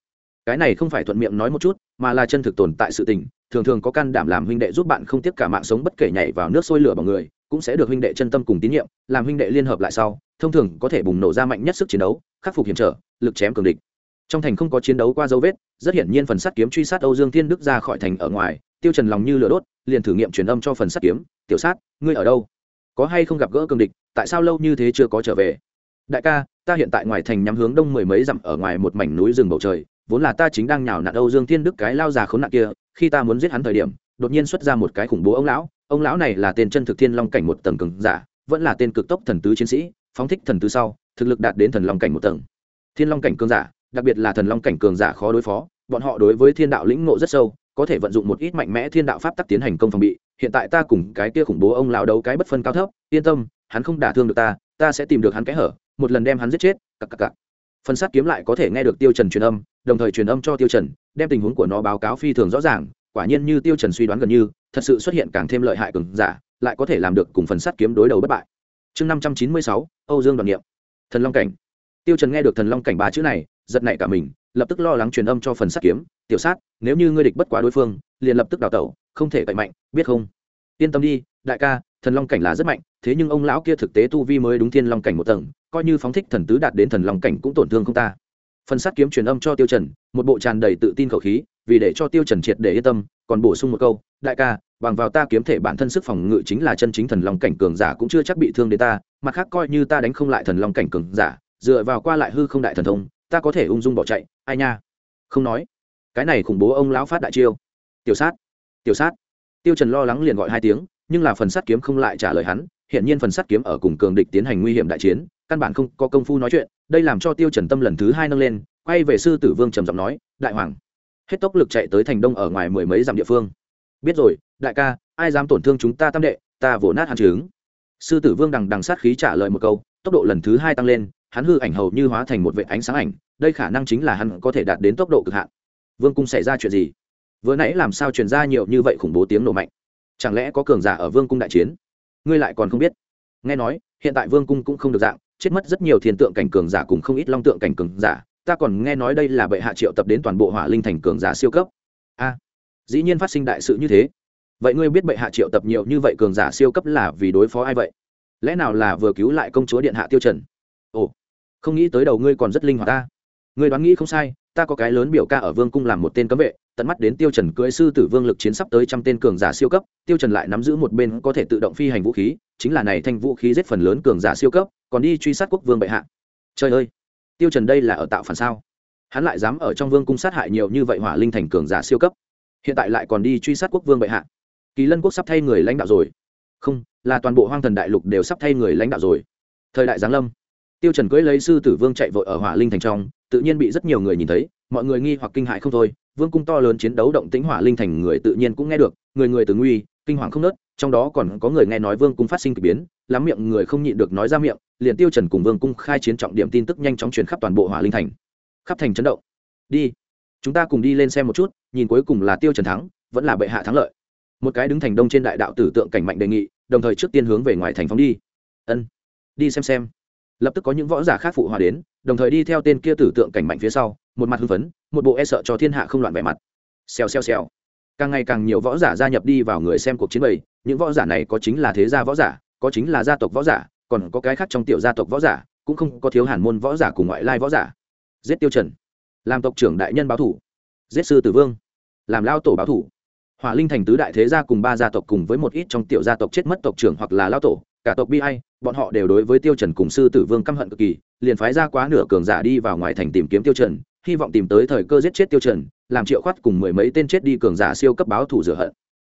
cái này không phải thuận miệng nói một chút, mà là chân thực tồn tại sự tình. Thường thường có can đảm làm huynh đệ giúp bạn không tiếp cả mạng sống bất kể nhảy vào nước sôi lửa bằng người, cũng sẽ được huynh đệ chân tâm cùng tín nhiệm, làm huynh đệ liên hợp lại sau, thông thường có thể bùng nổ ra mạnh nhất sức chiến đấu, khắc phục hiểm trở, lực chém cường địch. Trong thành không có chiến đấu qua dấu vết, rất hiển nhiên phần sắt kiếm truy sát âu dương thiên đức ra khỏi thành ở ngoài, tiêu trần lòng như lửa đốt, liền thử nghiệm truyền âm cho phần sắt kiếm, tiểu sát, ngươi ở đâu? Có hay không gặp gỡ cường địch, tại sao lâu như thế chưa có trở về? Đại ca, ta hiện tại ngoài thành nhắm hướng đông mười mấy dặm ở ngoài một mảnh núi rừng bầu trời vốn là ta chính đang nhào nặn âu dương thiên đức cái lao già khốn nạn kia, khi ta muốn giết hắn thời điểm, đột nhiên xuất ra một cái khủng bố ông lão. Ông lão này là tên chân thực thiên long cảnh một tầng cường giả, vẫn là tên cực tốc thần tứ chiến sĩ, phóng thích thần tứ sau, thực lực đạt đến thần long cảnh một tầng. Thiên long cảnh cường giả, đặc biệt là thần long cảnh cường giả khó đối phó, bọn họ đối với thiên đạo lĩnh ngộ rất sâu, có thể vận dụng một ít mạnh mẽ thiên đạo pháp tắc tiến hành công phòng bị. Hiện tại ta cùng cái kia khủng bố ông lão đấu cái bất phân cao thấp, yên tâm, hắn không đả thương được ta ta sẽ tìm được hắn cái hở, một lần đem hắn giết chết, cặc cặc cặc. Phần sát kiếm lại có thể nghe được tiêu trần truyền âm đồng thời truyền âm cho tiêu trần, đem tình huống của nó báo cáo phi thường rõ ràng, quả nhiên như tiêu trần suy đoán gần như, thật sự xuất hiện càng thêm lợi hại cường giả, lại có thể làm được cùng phần sắt kiếm đối đầu bất bại. Chương năm trăm chín mươi sáu, âu dương đoàn niệm. Thần long cảnh. Tiêu trần nghe được thần long cảnh ba chữ này, giật nảy cả mình, lập tức lo lắng truyền âm cho phần sắt kiếm, tiểu sát, nếu như ngươi địch bất quá đối phương, liền lập tức đào tẩu, không thể cậy mạnh, biết không? Yên tâm đi, đại ca, thần long cảnh là rất mạnh, thế nhưng ông lão kia thực tế tu vi mới đúng thiên long cảnh một tầng, coi như phóng thích thần tứ đạt đến thần long cảnh cũng tổn thương không ta phần sắt kiếm truyền âm cho tiêu trần, một bộ tràn đầy tự tin khẩu khí, vì để cho tiêu trần triệt để yên tâm, còn bổ sung một câu, đại ca, bằng vào ta kiếm thể bản thân sức phòng ngự chính là chân chính thần long cảnh cường giả cũng chưa chắc bị thương đến ta, mặt khác coi như ta đánh không lại thần long cảnh cường giả, dựa vào qua lại hư không đại thần thông, ta có thể ung dung bỏ chạy, ai nha? Không nói. Cái này khủng bố ông lão phát đại chiêu. Tiểu sát tiểu sát. Tiêu trần lo lắng liền gọi hai tiếng, nhưng là phần sắt kiếm không lại trả lời hắn hiện nhiên phần sắt kiếm ở cùng cường địch tiến hành nguy hiểm đại chiến căn bản không có công phu nói chuyện, đây làm cho tiêu trần tâm lần thứ hai nâng lên, quay về sư tử vương trầm giọng nói, đại hoàng, hết tốc lực chạy tới thành đông ở ngoài mười mấy dặm địa phương. Biết rồi, đại ca, ai dám tổn thương chúng ta tam đệ, ta vỗ nát hàn trứng. Sư tử vương đằng đằng sát khí trả lời một câu, tốc độ lần thứ hai tăng lên, hắn hư ảnh hầu như hóa thành một vệ ánh sáng ảnh, đây khả năng chính là hắn có thể đạt đến tốc độ cực hạn. Vương cung xảy ra chuyện gì? Vừa nãy làm sao truyền ra nhiều như vậy khủng bố tiếng nổ mạnh? Chẳng lẽ có cường giả ở vương cung đại chiến? Ngươi lại còn không biết. Nghe nói, hiện tại vương cung cũng không được dạng chết mất rất nhiều thiên tượng cảnh cường giả cùng không ít long tượng cảnh cường giả, ta còn nghe nói đây là bệ hạ triệu tập đến toàn bộ hỏa linh thành cường giả siêu cấp. A, dĩ nhiên phát sinh đại sự như thế. Vậy ngươi biết bệ hạ triệu tập nhiều như vậy cường giả siêu cấp là vì đối phó ai vậy? Lẽ nào là vừa cứu lại công chúa điện hạ tiêu trần? Ồ, không nghĩ tới đầu ngươi còn rất linh hoạt ta. Ngươi đoán nghĩ không sai, ta có cái lớn biểu ca ở vương cung làm một tên cấm vệ, tận mắt đến tiêu trần cưỡi sư tử vương lực chiến sắp tới trăm tên cường giả siêu cấp, tiêu trần lại nắm giữ một bên có thể tự động phi hành vũ khí chính là này thanh vũ khí giết phần lớn cường giả siêu cấp, còn đi truy sát quốc vương bệ hạ. Trời ơi, tiêu trần đây là ở tạo phản sao? Hắn lại dám ở trong vương cung sát hại nhiều như vậy hỏa linh thành cường giả siêu cấp, hiện tại lại còn đi truy sát quốc vương bệ hạ. Kỳ lân quốc sắp thay người lãnh đạo rồi. Không, là toàn bộ hoang thần đại lục đều sắp thay người lãnh đạo rồi. Thời đại giáng lâm, tiêu trần cưỡi lấy sư tử vương chạy vội ở hỏa linh thành trong, tự nhiên bị rất nhiều người nhìn thấy, mọi người nghi hoặc kinh hãi không thôi. Vương cung to lớn chiến đấu động tĩnh hỏa linh thành người tự nhiên cũng nghe được, người người từ nguy, kinh hoàng không nớt trong đó còn có người nghe nói vương cung phát sinh kỳ biến, lắm miệng người không nhịn được nói ra miệng, liền tiêu trần cùng vương cung khai chiến trọng điểm tin tức nhanh chóng truyền khắp toàn bộ hỏa linh thành. Khắp thành chấn động. Đi. Chúng ta cùng đi lên xem một chút, nhìn cuối cùng là tiêu trần thắng, vẫn là bệ hạ thắng lợi. Một cái đứng thành đông trên đại đạo tử tượng cảnh mạnh đề nghị, đồng thời trước tiên hướng về ngoài thành phóng đi. Ân. Đi xem xem. Lập tức có những võ giả khác phụ hòa đến, đồng thời đi theo tên kia tử tượng cảnh mạnh phía sau, một mặt hưng phấn, một bộ e sợ cho thiên hạ không loạn vẻ mặt. Xèo xèo xèo. Càng ngày càng nhiều võ giả gia nhập đi vào người xem cuộc chiến bày những võ giả này có chính là thế gia võ giả, có chính là gia tộc võ giả, còn có cái khác trong tiểu gia tộc võ giả, cũng không có thiếu hàn môn võ giả cùng ngoại lai võ giả. Giết tiêu trần. Làm tộc trưởng đại nhân báo thủ. Giết sư tử vương. Làm lao tổ báo thủ. Hỏa linh thành tứ đại thế gia cùng ba gia tộc cùng với một ít trong tiểu gia tộc chết mất tộc trưởng hoặc là lao tổ, cả tộc bi ai, bọn họ đều đối với tiêu trần cùng sư tử vương căm hận cực kỳ, liền phái ra quá nửa cường giả đi vào ngoài thành tìm kiếm tiêu trần, hy vọng tìm tới thời cơ giết chết tiêu trần, làm triệu khoát cùng mười mấy tên chết đi cường giả siêu cấp báo thủ rửa hận.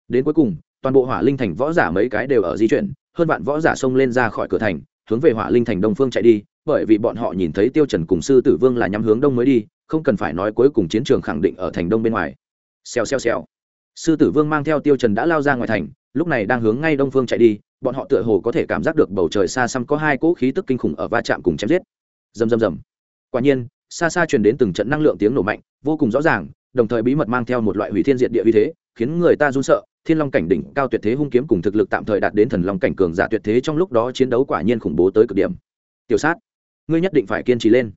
Đến cuối cùng toàn bộ hỏa linh thành võ giả mấy cái đều ở di chuyển, hơn vạn võ giả xông lên ra khỏi cửa thành, hướng về hỏa linh thành đông phương chạy đi, bởi vì bọn họ nhìn thấy tiêu trần cùng sư tử vương là nhắm hướng đông mới đi, không cần phải nói cuối cùng chiến trường khẳng định ở thành đông bên ngoài. Xèo xèo xèo. Sư tử vương mang theo tiêu trần đã lao ra ngoài thành, lúc này đang hướng ngay đông phương chạy đi, bọn họ tựa hồ có thể cảm giác được bầu trời xa xăm có hai cỗ khí tức kinh khủng ở va chạm cùng chém giết. Rầm rầm rầm. Quả nhiên, xa xa truyền đến từng trận năng lượng tiếng nổ mạnh, vô cùng rõ ràng, đồng thời bí mật mang theo một loại hủy thiên diệt địa uy thế, khiến người ta run sợ thiên long cảnh đỉnh cao tuyệt thế hung kiếm cùng thực lực tạm thời đạt đến thần long cảnh cường giả tuyệt thế trong lúc đó chiến đấu quả nhiên khủng bố tới cực điểm. Tiểu sát, ngươi nhất định phải kiên trì lên.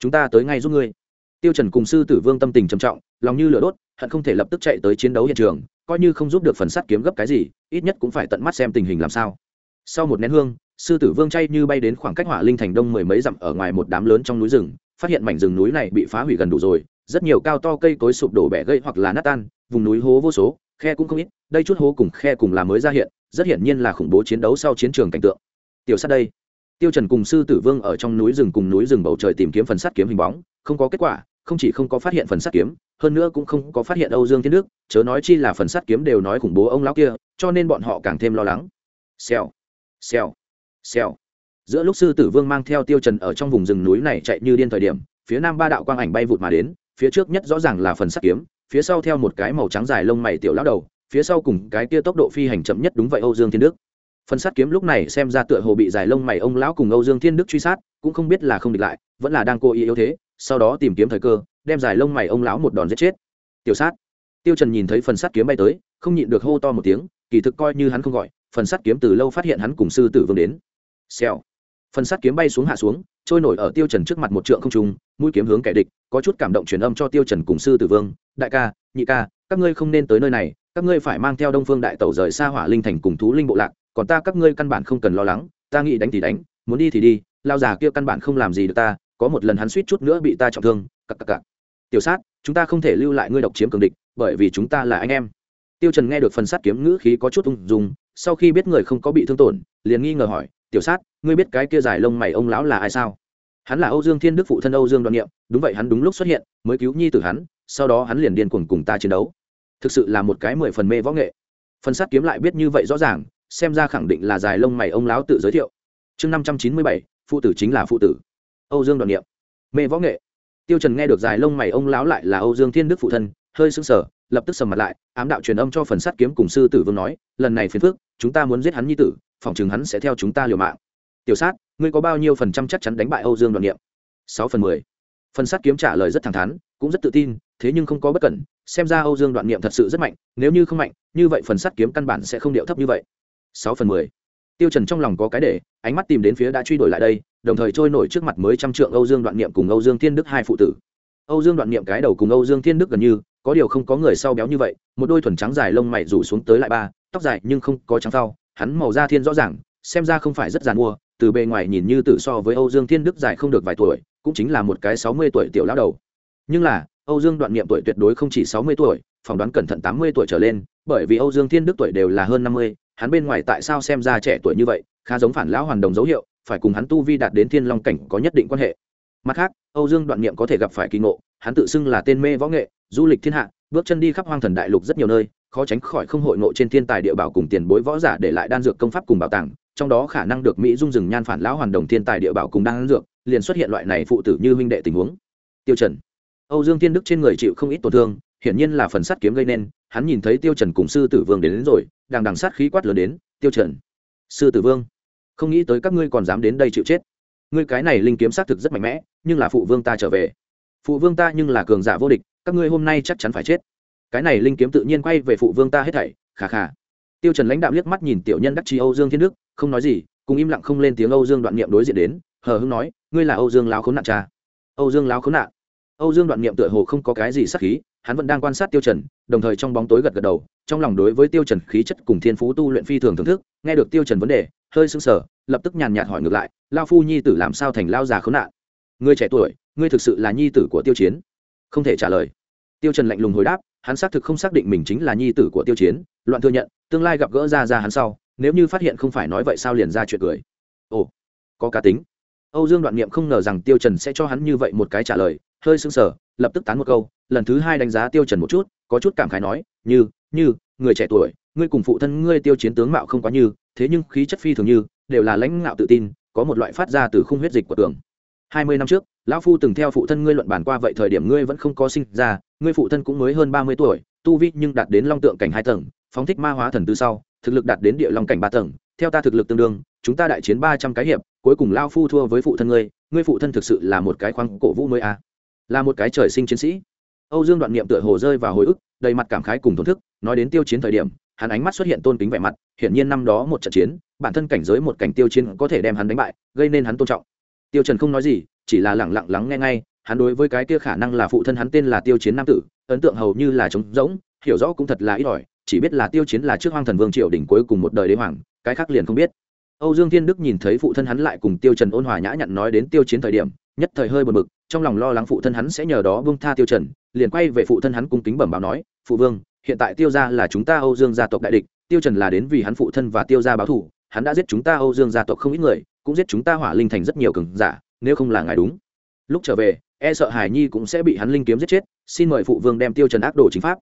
Chúng ta tới ngay giúp ngươi. Tiêu trần cùng sư tử vương tâm tình trầm trọng, lòng như lửa đốt, hận không thể lập tức chạy tới chiến đấu hiện trường, coi như không giúp được phần sắt kiếm gấp cái gì, ít nhất cũng phải tận mắt xem tình hình làm sao. Sau một nén hương, sư tử vương chay như bay đến khoảng cách hỏa linh thành đông mười mấy dặm ở ngoài một đám lớn trong núi rừng, phát hiện mảnh rừng núi này bị phá hủy gần đủ rồi, rất nhiều cao to cây cối sụp đổ bẻ gây hoặc là nát tan, vùng núi hố vô số, khe cũng không ít đây chút hố cùng khe cùng là mới ra hiện, rất hiển nhiên là khủng bố chiến đấu sau chiến trường cảnh tượng. Tiểu sát đây. Tiêu trần cùng sư tử vương ở trong núi rừng cùng núi rừng bầu trời tìm kiếm phần sắt kiếm hình bóng, không có kết quả, không chỉ không có phát hiện phần sắt kiếm, hơn nữa cũng không có phát hiện âu dương thiên đức, chớ nói chi là phần sắt kiếm đều nói khủng bố ông lão kia, cho nên bọn họ càng thêm lo lắng. Xèo. Xèo. Xèo. Giữa lúc sư tử vương mang theo tiêu trần ở trong vùng rừng núi này chạy như điên thời điểm, phía nam ba đạo quang ảnh bay vụt mà đến, phía trước nhất rõ ràng là phần sắt kiếm, phía sau theo một cái màu trắng dài lông mày tiểu lão đầu phía sau cùng cái kia tốc độ phi hành chậm nhất đúng vậy âu dương thiên đức. Phần sát kiếm lúc này xem ra tựa hồ bị dài lông mày ông lão cùng âu dương thiên đức truy sát, cũng không biết là không địch lại, vẫn là đang cố ý yếu thế, sau đó tìm kiếm thời cơ, đem dài lông mày ông lão một đòn giết chết. Tiểu sát. Tiêu trần nhìn thấy phần sát kiếm bay tới, không nhịn được hô to một tiếng, kỳ thực coi như hắn không gọi, phần sát kiếm từ lâu phát hiện hắn cùng sư tử vương đến. Xèo. Phần sát kiếm bay xuống hạ xuống, trôi nổi ở tiêu trần trước mặt một trượng không trung, mũi kiếm hướng kẻ địch, có chút cảm động truyền âm cho tiêu trần cùng sư tử vương, đại ca, nhị ca các ngươi không nên tới nơi này, các ngươi phải mang theo đông phương đại tẩu rời xa hỏa linh thành cùng thú linh bộ lạc, còn ta các ngươi căn bản không cần lo lắng, ta nghĩ đánh thì đánh, muốn đi thì đi lao già kia căn bản không làm gì được ta, có một lần hắn suýt chút nữa bị ta trọng thương, cặc cặc cặc. Tiểu sát, chúng ta không thể lưu lại ngươi độc chiếm cường địch, bởi vì chúng ta là anh em. Tiêu trần nghe được phần sát kiếm ngữ khí có chút ung dung, sau khi biết người không có bị thương tổn, liền nghi ngờ hỏi, tiểu sát, ngươi biết cái kia dài lông mày ông lão là ai sao? Hắn là âu dương thiên đức phụ thân âu dương đoàn niệm, đúng vậy hắn đúng lúc xuất hiện, mới cứu nhi tử hắn, sau đó hắn liền điên cuồng cùng ta chiến đấu thực sự là một cái mười phần mê võ nghệ. Phần sát kiếm lại biết như vậy rõ ràng, xem ra khẳng định là dài lông mày ông lão tự giới thiệu. Chương năm trăm chín mươi bảy, phụ tử chính là phụ tử. Âu dương đoàn niệm. Mê võ nghệ. Tiêu trần nghe được dài lông mày ông lão lại là âu dương thiên đức phụ thân, hơi sững sờ, lập tức sầm mặt lại, ám đạo truyền âm cho phần sát kiếm cùng sư tử vương nói, lần này phiền phước chúng ta muốn giết hắn nhi tử, phòng chừng hắn sẽ theo chúng ta liều mạng. Tiểu sát, ngươi có bao nhiêu phần trăm chắc chắn đánh bại âu dương đoàn niệm? Sáu phần mười. Phần sát kiếm trả lời rất thẳng thắn, cũng rất tự tin, thế nhưng không có bất cẩn xem ra âu dương đoạn niệm thật sự rất mạnh, nếu như không mạnh, như vậy phần sắt kiếm căn bản sẽ không điệu thấp như vậy. Sáu phần mười. Tiêu trần trong lòng có cái để, ánh mắt tìm đến phía đã truy đuổi lại đây, đồng thời trôi nổi trước mặt mới trăm trượng âu dương đoạn niệm cùng âu dương thiên đức hai phụ tử. Âu dương đoạn niệm cái đầu cùng âu dương thiên đức gần như, có điều không có người sau béo như vậy, một đôi thuần trắng dài lông mày rủ xuống tới lại ba, tóc dài nhưng không có trắng phao, hắn màu da thiên rõ ràng, xem ra không phải rất giàn mua từ bề ngoài nhìn như tự so với âu dương thiên đức dài không được vài tuổi, cũng chính là một cái sáu mươi tuổi tiểu lão đầu. Nhưng là âu dương đoạn niệm tuổi tuyệt đối không chỉ sáu mươi tuổi, phỏng đoán cẩn thận tám mươi tuổi trở lên, bởi vì âu dương thiên đức tuổi đều là hơn năm mươi, hắn bên ngoài tại sao xem ra trẻ tuổi như vậy, khá giống phản lão hoàn đồng dấu hiệu, phải cùng hắn tu vi đạt đến thiên long cảnh có nhất định quan hệ. Mặt khác, âu dương đoạn niệm có thể gặp phải kỳ ngộ, hắn tự xưng là tên mê võ nghệ, du lịch thiên hạ, bước chân đi khắp hoang thần đại lục rất nhiều nơi, khó tránh khỏi không hội ngộ trên thiên tài địa bảo cùng tiền bối võ giả để lại đan dược công pháp cùng bảo tàng, trong đó khả năng được mỹ dung rừng nhan phản lão hoàn đồng thiên tài địa bảo cùng đan dược, liền xuất hiện loại này phụ tử như huynh đệ tình huống. Tiêu trần âu dương tiên đức trên người chịu không ít tổn thương hiển nhiên là phần sắt kiếm gây nên hắn nhìn thấy tiêu trần cùng sư tử vương đến, đến rồi đang đằng sát khí quát lớn đến tiêu trần sư tử vương không nghĩ tới các ngươi còn dám đến đây chịu chết. Ngươi cái này linh kiếm sát thực rất mạnh mẽ nhưng là phụ vương ta trở về. Phụ vương ta nhưng là cường giả vô địch các ngươi hôm nay chắc chắn phải chết. Cái này linh kiếm tự nhiên quay về phụ vương ta hết thảy khà khà tiêu trần lãnh đạo liếc mắt nhìn tiểu nhân đắc chi âu dương thiên đức không nói gì cùng im lặng không lên tiếng âu dương đoạn niệm đối diện đến hờ hững nói ngươi là âu dương lão khốn nạn cha. Âu dương lão khốn nạn âu dương đoạn niệm tựa hồ không có cái gì sắc khí, hắn vẫn đang quan sát tiêu trần, đồng thời trong bóng tối gật gật đầu, trong lòng đối với tiêu trần khí chất cùng thiên phú tu luyện phi thường thưởng thức, nghe được tiêu trần vấn đề, hơi sững sờ, lập tức nhàn nhạt hỏi ngược lại lao phu nhi tử làm sao thành lao già khốn nạn? Ngươi trẻ tuổi, ngươi thực sự là nhi tử của tiêu chiến? Không thể trả lời. Tiêu trần lạnh lùng hồi đáp, hắn xác thực không xác định mình chính là nhi tử của tiêu chiến, loạn thừa nhận, tương lai gặp gỡ ra ra hắn sau, nếu như phát hiện không phải nói vậy sao liền ra chuyện cười. Ồ, có cá tính. Âu dương đoạn niệm không ngờ rằng tiêu trần sẽ cho hắn như vậy một cái trả lời hơi sững sờ, lập tức tán một câu, lần thứ hai đánh giá tiêu trần một chút, có chút cảm khái nói, như như, người trẻ tuổi, ngươi cùng phụ thân ngươi tiêu chiến tướng mạo không quá như, thế nhưng khí chất phi thường như, đều là lãnh ngạo tự tin, có một loại phát ra từ khung huyết dịch của tường hai mươi năm trước, lão phu từng theo phụ thân ngươi luận bàn qua vậy thời điểm ngươi vẫn không có sinh ra, ngươi phụ thân cũng mới hơn ba mươi tuổi, tu vi nhưng đạt đến long tượng cảnh hai tầng, phóng thích ma hóa thần tư sau, thực lực đạt đến địa long cảnh ba tầng, theo ta thực lực tương đương, chúng ta đại chiến ba trăm cái hiệp, cuối cùng lao phu thua với phụ thân ngươi ngươi phụ thân thực sự là một cái khoáng cổ vũ mới a à là một cái trời sinh chiến sĩ. Âu dương đoạn niệm tựa hồ rơi vào hồi ức, đầy mặt cảm khái cùng thổn thức, nói đến tiêu chiến thời điểm, hắn ánh mắt xuất hiện tôn kính vẻ mặt, hiển nhiên năm đó một trận chiến, bản thân cảnh giới một cảnh tiêu chiến có thể đem hắn đánh bại, gây nên hắn tôn trọng. Tiêu trần không nói gì, chỉ là lặng lặng lắng nghe ngay, hắn đối với cái kia khả năng là phụ thân hắn tên là tiêu chiến nam tử, ấn tượng hầu như là trống rỗng, hiểu rõ cũng thật là ít ỏi, chỉ biết là tiêu chiến là trước hoang thần vương triều đỉnh cuối cùng một đời đế hoàng, cái khác liền không biết. Âu dương thiên đức nhìn thấy phụ thân hắn lại cùng tiêu trần ôn hòa nhã nhặn nói đến tiêu chiến thời điểm nhất thời hơi buồn bực, trong lòng lo lắng phụ thân hắn sẽ nhờ đó vương tha tiêu trần, liền quay về phụ thân hắn cung kính bẩm báo nói, phụ vương, hiện tại tiêu gia là chúng ta âu dương gia tộc đại địch, tiêu trần là đến vì hắn phụ thân và tiêu gia báo thù hắn đã giết chúng ta âu dương gia tộc không ít người, cũng giết chúng ta hỏa linh thành rất nhiều cường giả, nếu không là ngài đúng. Lúc trở về e sợ hải nhi cũng sẽ bị hắn linh kiếm giết chết, xin mời phụ vương đem tiêu trần ác đồ chính pháp.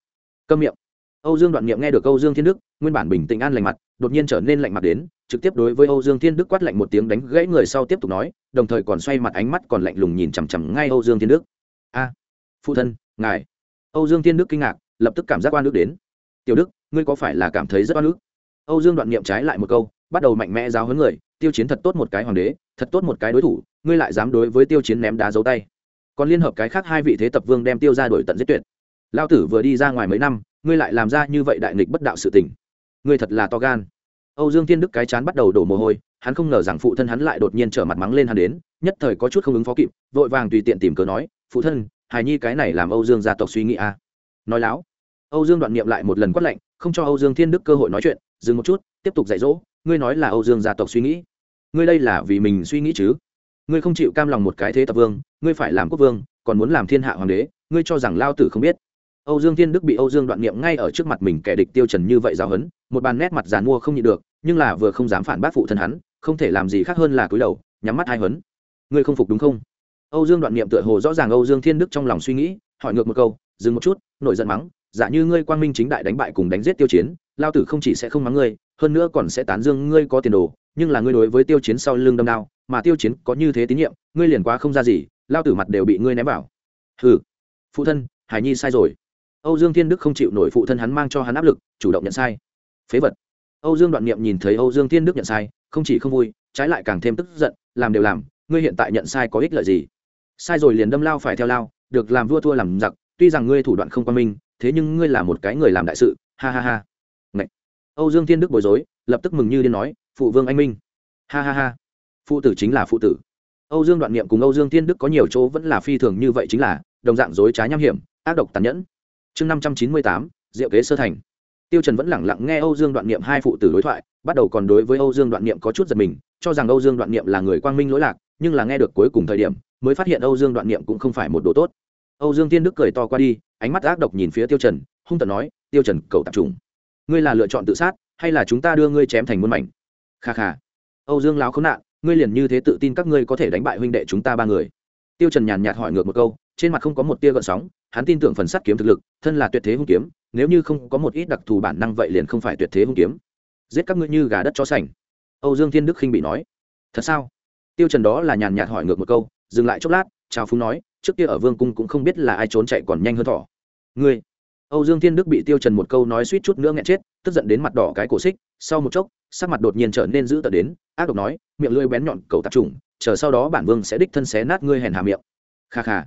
Câm miệng âu dương đoạn niệm nghe được âu dương thiên đức, nguyên bản bình tĩnh an lành mặt, đột nhiên trở nên lạnh mặt đến, trực tiếp đối với âu dương thiên đức quát lạnh một tiếng đánh gãy người sau tiếp tục nói, đồng thời còn xoay mặt ánh mắt còn lạnh lùng nhìn chằm chằm ngay âu dương thiên đức. A, phụ thân, ngài. Âu dương thiên đức kinh ngạc, lập tức cảm giác oan ức đến. Tiểu đức, ngươi có phải là cảm thấy rất oan ức? Âu dương đoạn niệm trái lại một câu, bắt đầu mạnh mẽ giáo huấn người, tiêu chiến thật tốt một cái hoàng đế, thật tốt một cái đối thủ, ngươi lại dám đối với tiêu chiến ném đá dấu tay. Còn liên hợp cái khác hai vị thế tập vương đem tiêu ra đổi tận giết tuyệt. Lão tử vừa đi ra ngoài mấy năm ngươi lại làm ra như vậy đại nghịch bất đạo sự tình. Ngươi thật là to gan. Âu dương thiên đức cái chán bắt đầu đổ mồ hôi, hắn không ngờ rằng phụ thân hắn lại đột nhiên trở mặt mắng lên hắn đến, nhất thời có chút không ứng phó kịp, vội vàng tùy tiện tìm cớ nói, phụ thân, hài nhi cái này làm âu dương gia tộc suy nghĩ à. nói láo. Âu dương đoạn niệm lại một lần quát lạnh, không cho âu dương thiên đức cơ hội nói chuyện, dừng một chút, tiếp tục dạy dỗ, ngươi nói là âu dương gia tộc suy nghĩ. Ngươi đây là vì mình suy nghĩ chứ? Ngươi không chịu cam lòng một cái thế tập vương, ngươi phải làm quốc vương, còn muốn làm thiên hạ hoàng đế, ngươi cho rằng lao tử không biết âu dương thiên đức bị âu dương đoạn niệm ngay ở trước mặt mình kẻ địch tiêu trần như vậy giáo hấn một bàn nét mặt giàn mua không nhịn được, nhưng là vừa không dám phản bác phụ thân hắn, không thể làm gì khác hơn là cúi đầu, nhắm mắt hai hấn ngươi không phục đúng không? Âu dương đoạn niệm tựa hồ rõ ràng âu dương thiên đức trong lòng suy nghĩ, hỏi ngược một câu, dừng một chút, nổi giận mắng giả như ngươi quang minh chính đại đánh bại cùng đánh giết tiêu chiến, lao tử không chỉ sẽ không mắng ngươi, hơn nữa còn sẽ tán dương ngươi có tiền đồ, nhưng là ngươi đối với tiêu chiến sau lưng đâm đao, mà tiêu chiến có như thế tín nhiệm, ngươi liền quá không ra gì, lao tử mặt đều bị ngươi ném vào. Hừ, phụ thân hải nhi sai rồi âu dương thiên đức không chịu nổi phụ thân hắn mang cho hắn áp lực, chủ động nhận sai. Phế vật. Âu dương đoạn niệm nhìn thấy âu dương thiên đức nhận sai, không chỉ không vui, trái lại càng thêm tức giận, làm đều làm, ngươi hiện tại nhận sai có ích lợi gì? Sai rồi liền đâm lao phải theo lao, được làm vua thua làm giặc, tuy rằng ngươi thủ đoạn không qua minh, thế nhưng ngươi là một cái người làm đại sự, ha ha ha. Ngậy. âu dương thiên đức bối rối, lập tức mừng như điên nói, phụ vương anh minh. Ha ha ha. Phụ tử chính là phụ tử. Âu dương đoạn niệm cùng âu dương thiên đức có nhiều chỗ vẫn là phi thường như vậy chính là, đồng dạng dối trá nham hiểm, ác độc tàn nhẫn chương năm trăm chín mươi tám, diệu kế sơ thành. Tiêu trần vẫn lẳng lặng nghe âu dương đoạn niệm hai phụ tử đối thoại, bắt đầu còn đối với âu dương đoạn niệm có chút giật mình, cho rằng âu dương đoạn niệm là người quang minh lỗi lạc, nhưng là nghe được cuối cùng thời điểm, mới phát hiện âu dương đoạn niệm cũng không phải một đồ tốt. Âu dương tiên đức cười to qua đi, ánh mắt ác độc nhìn phía tiêu trần, hung tợn nói, tiêu trần, cầu tập trung ngươi là lựa chọn tự sát, hay là chúng ta đưa ngươi chém thành muôn mảnh? Kha kha. Âu dương láo khốn nạn, ngươi liền như thế tự tin các ngươi có thể đánh bại huynh đệ chúng ta ba người. Tiêu trần nhàn nhạt hỏi ngược một câu trên mặt không có một tia gợn sóng, hắn tin tưởng phần sắt kiếm thực lực, thân là tuyệt thế hung kiếm, nếu như không có một ít đặc thù bản năng vậy liền không phải tuyệt thế hung kiếm. Giết các ngươi như gà đất chó sành. Âu dương thiên đức khinh bị nói. Thật sao? Tiêu trần đó là nhàn nhạt hỏi ngược một câu, dừng lại chốc lát, chào phúng nói, trước kia ở vương cung cũng không biết là ai trốn chạy còn nhanh hơn thỏ. Ngươi. Âu dương thiên đức bị tiêu trần một câu nói suýt chút nữa nghẹn chết, tức giận đến mặt đỏ cái cổ xích, sau một chốc, sắc mặt đột nhiên trở nên dữ tợn đến, ác độc nói, miệng lưỡi bén nhọn cầu tạp trùng, chờ sau đó bản vương sẽ đích thân xé nát ngươi hèn hà miệng. Kha kha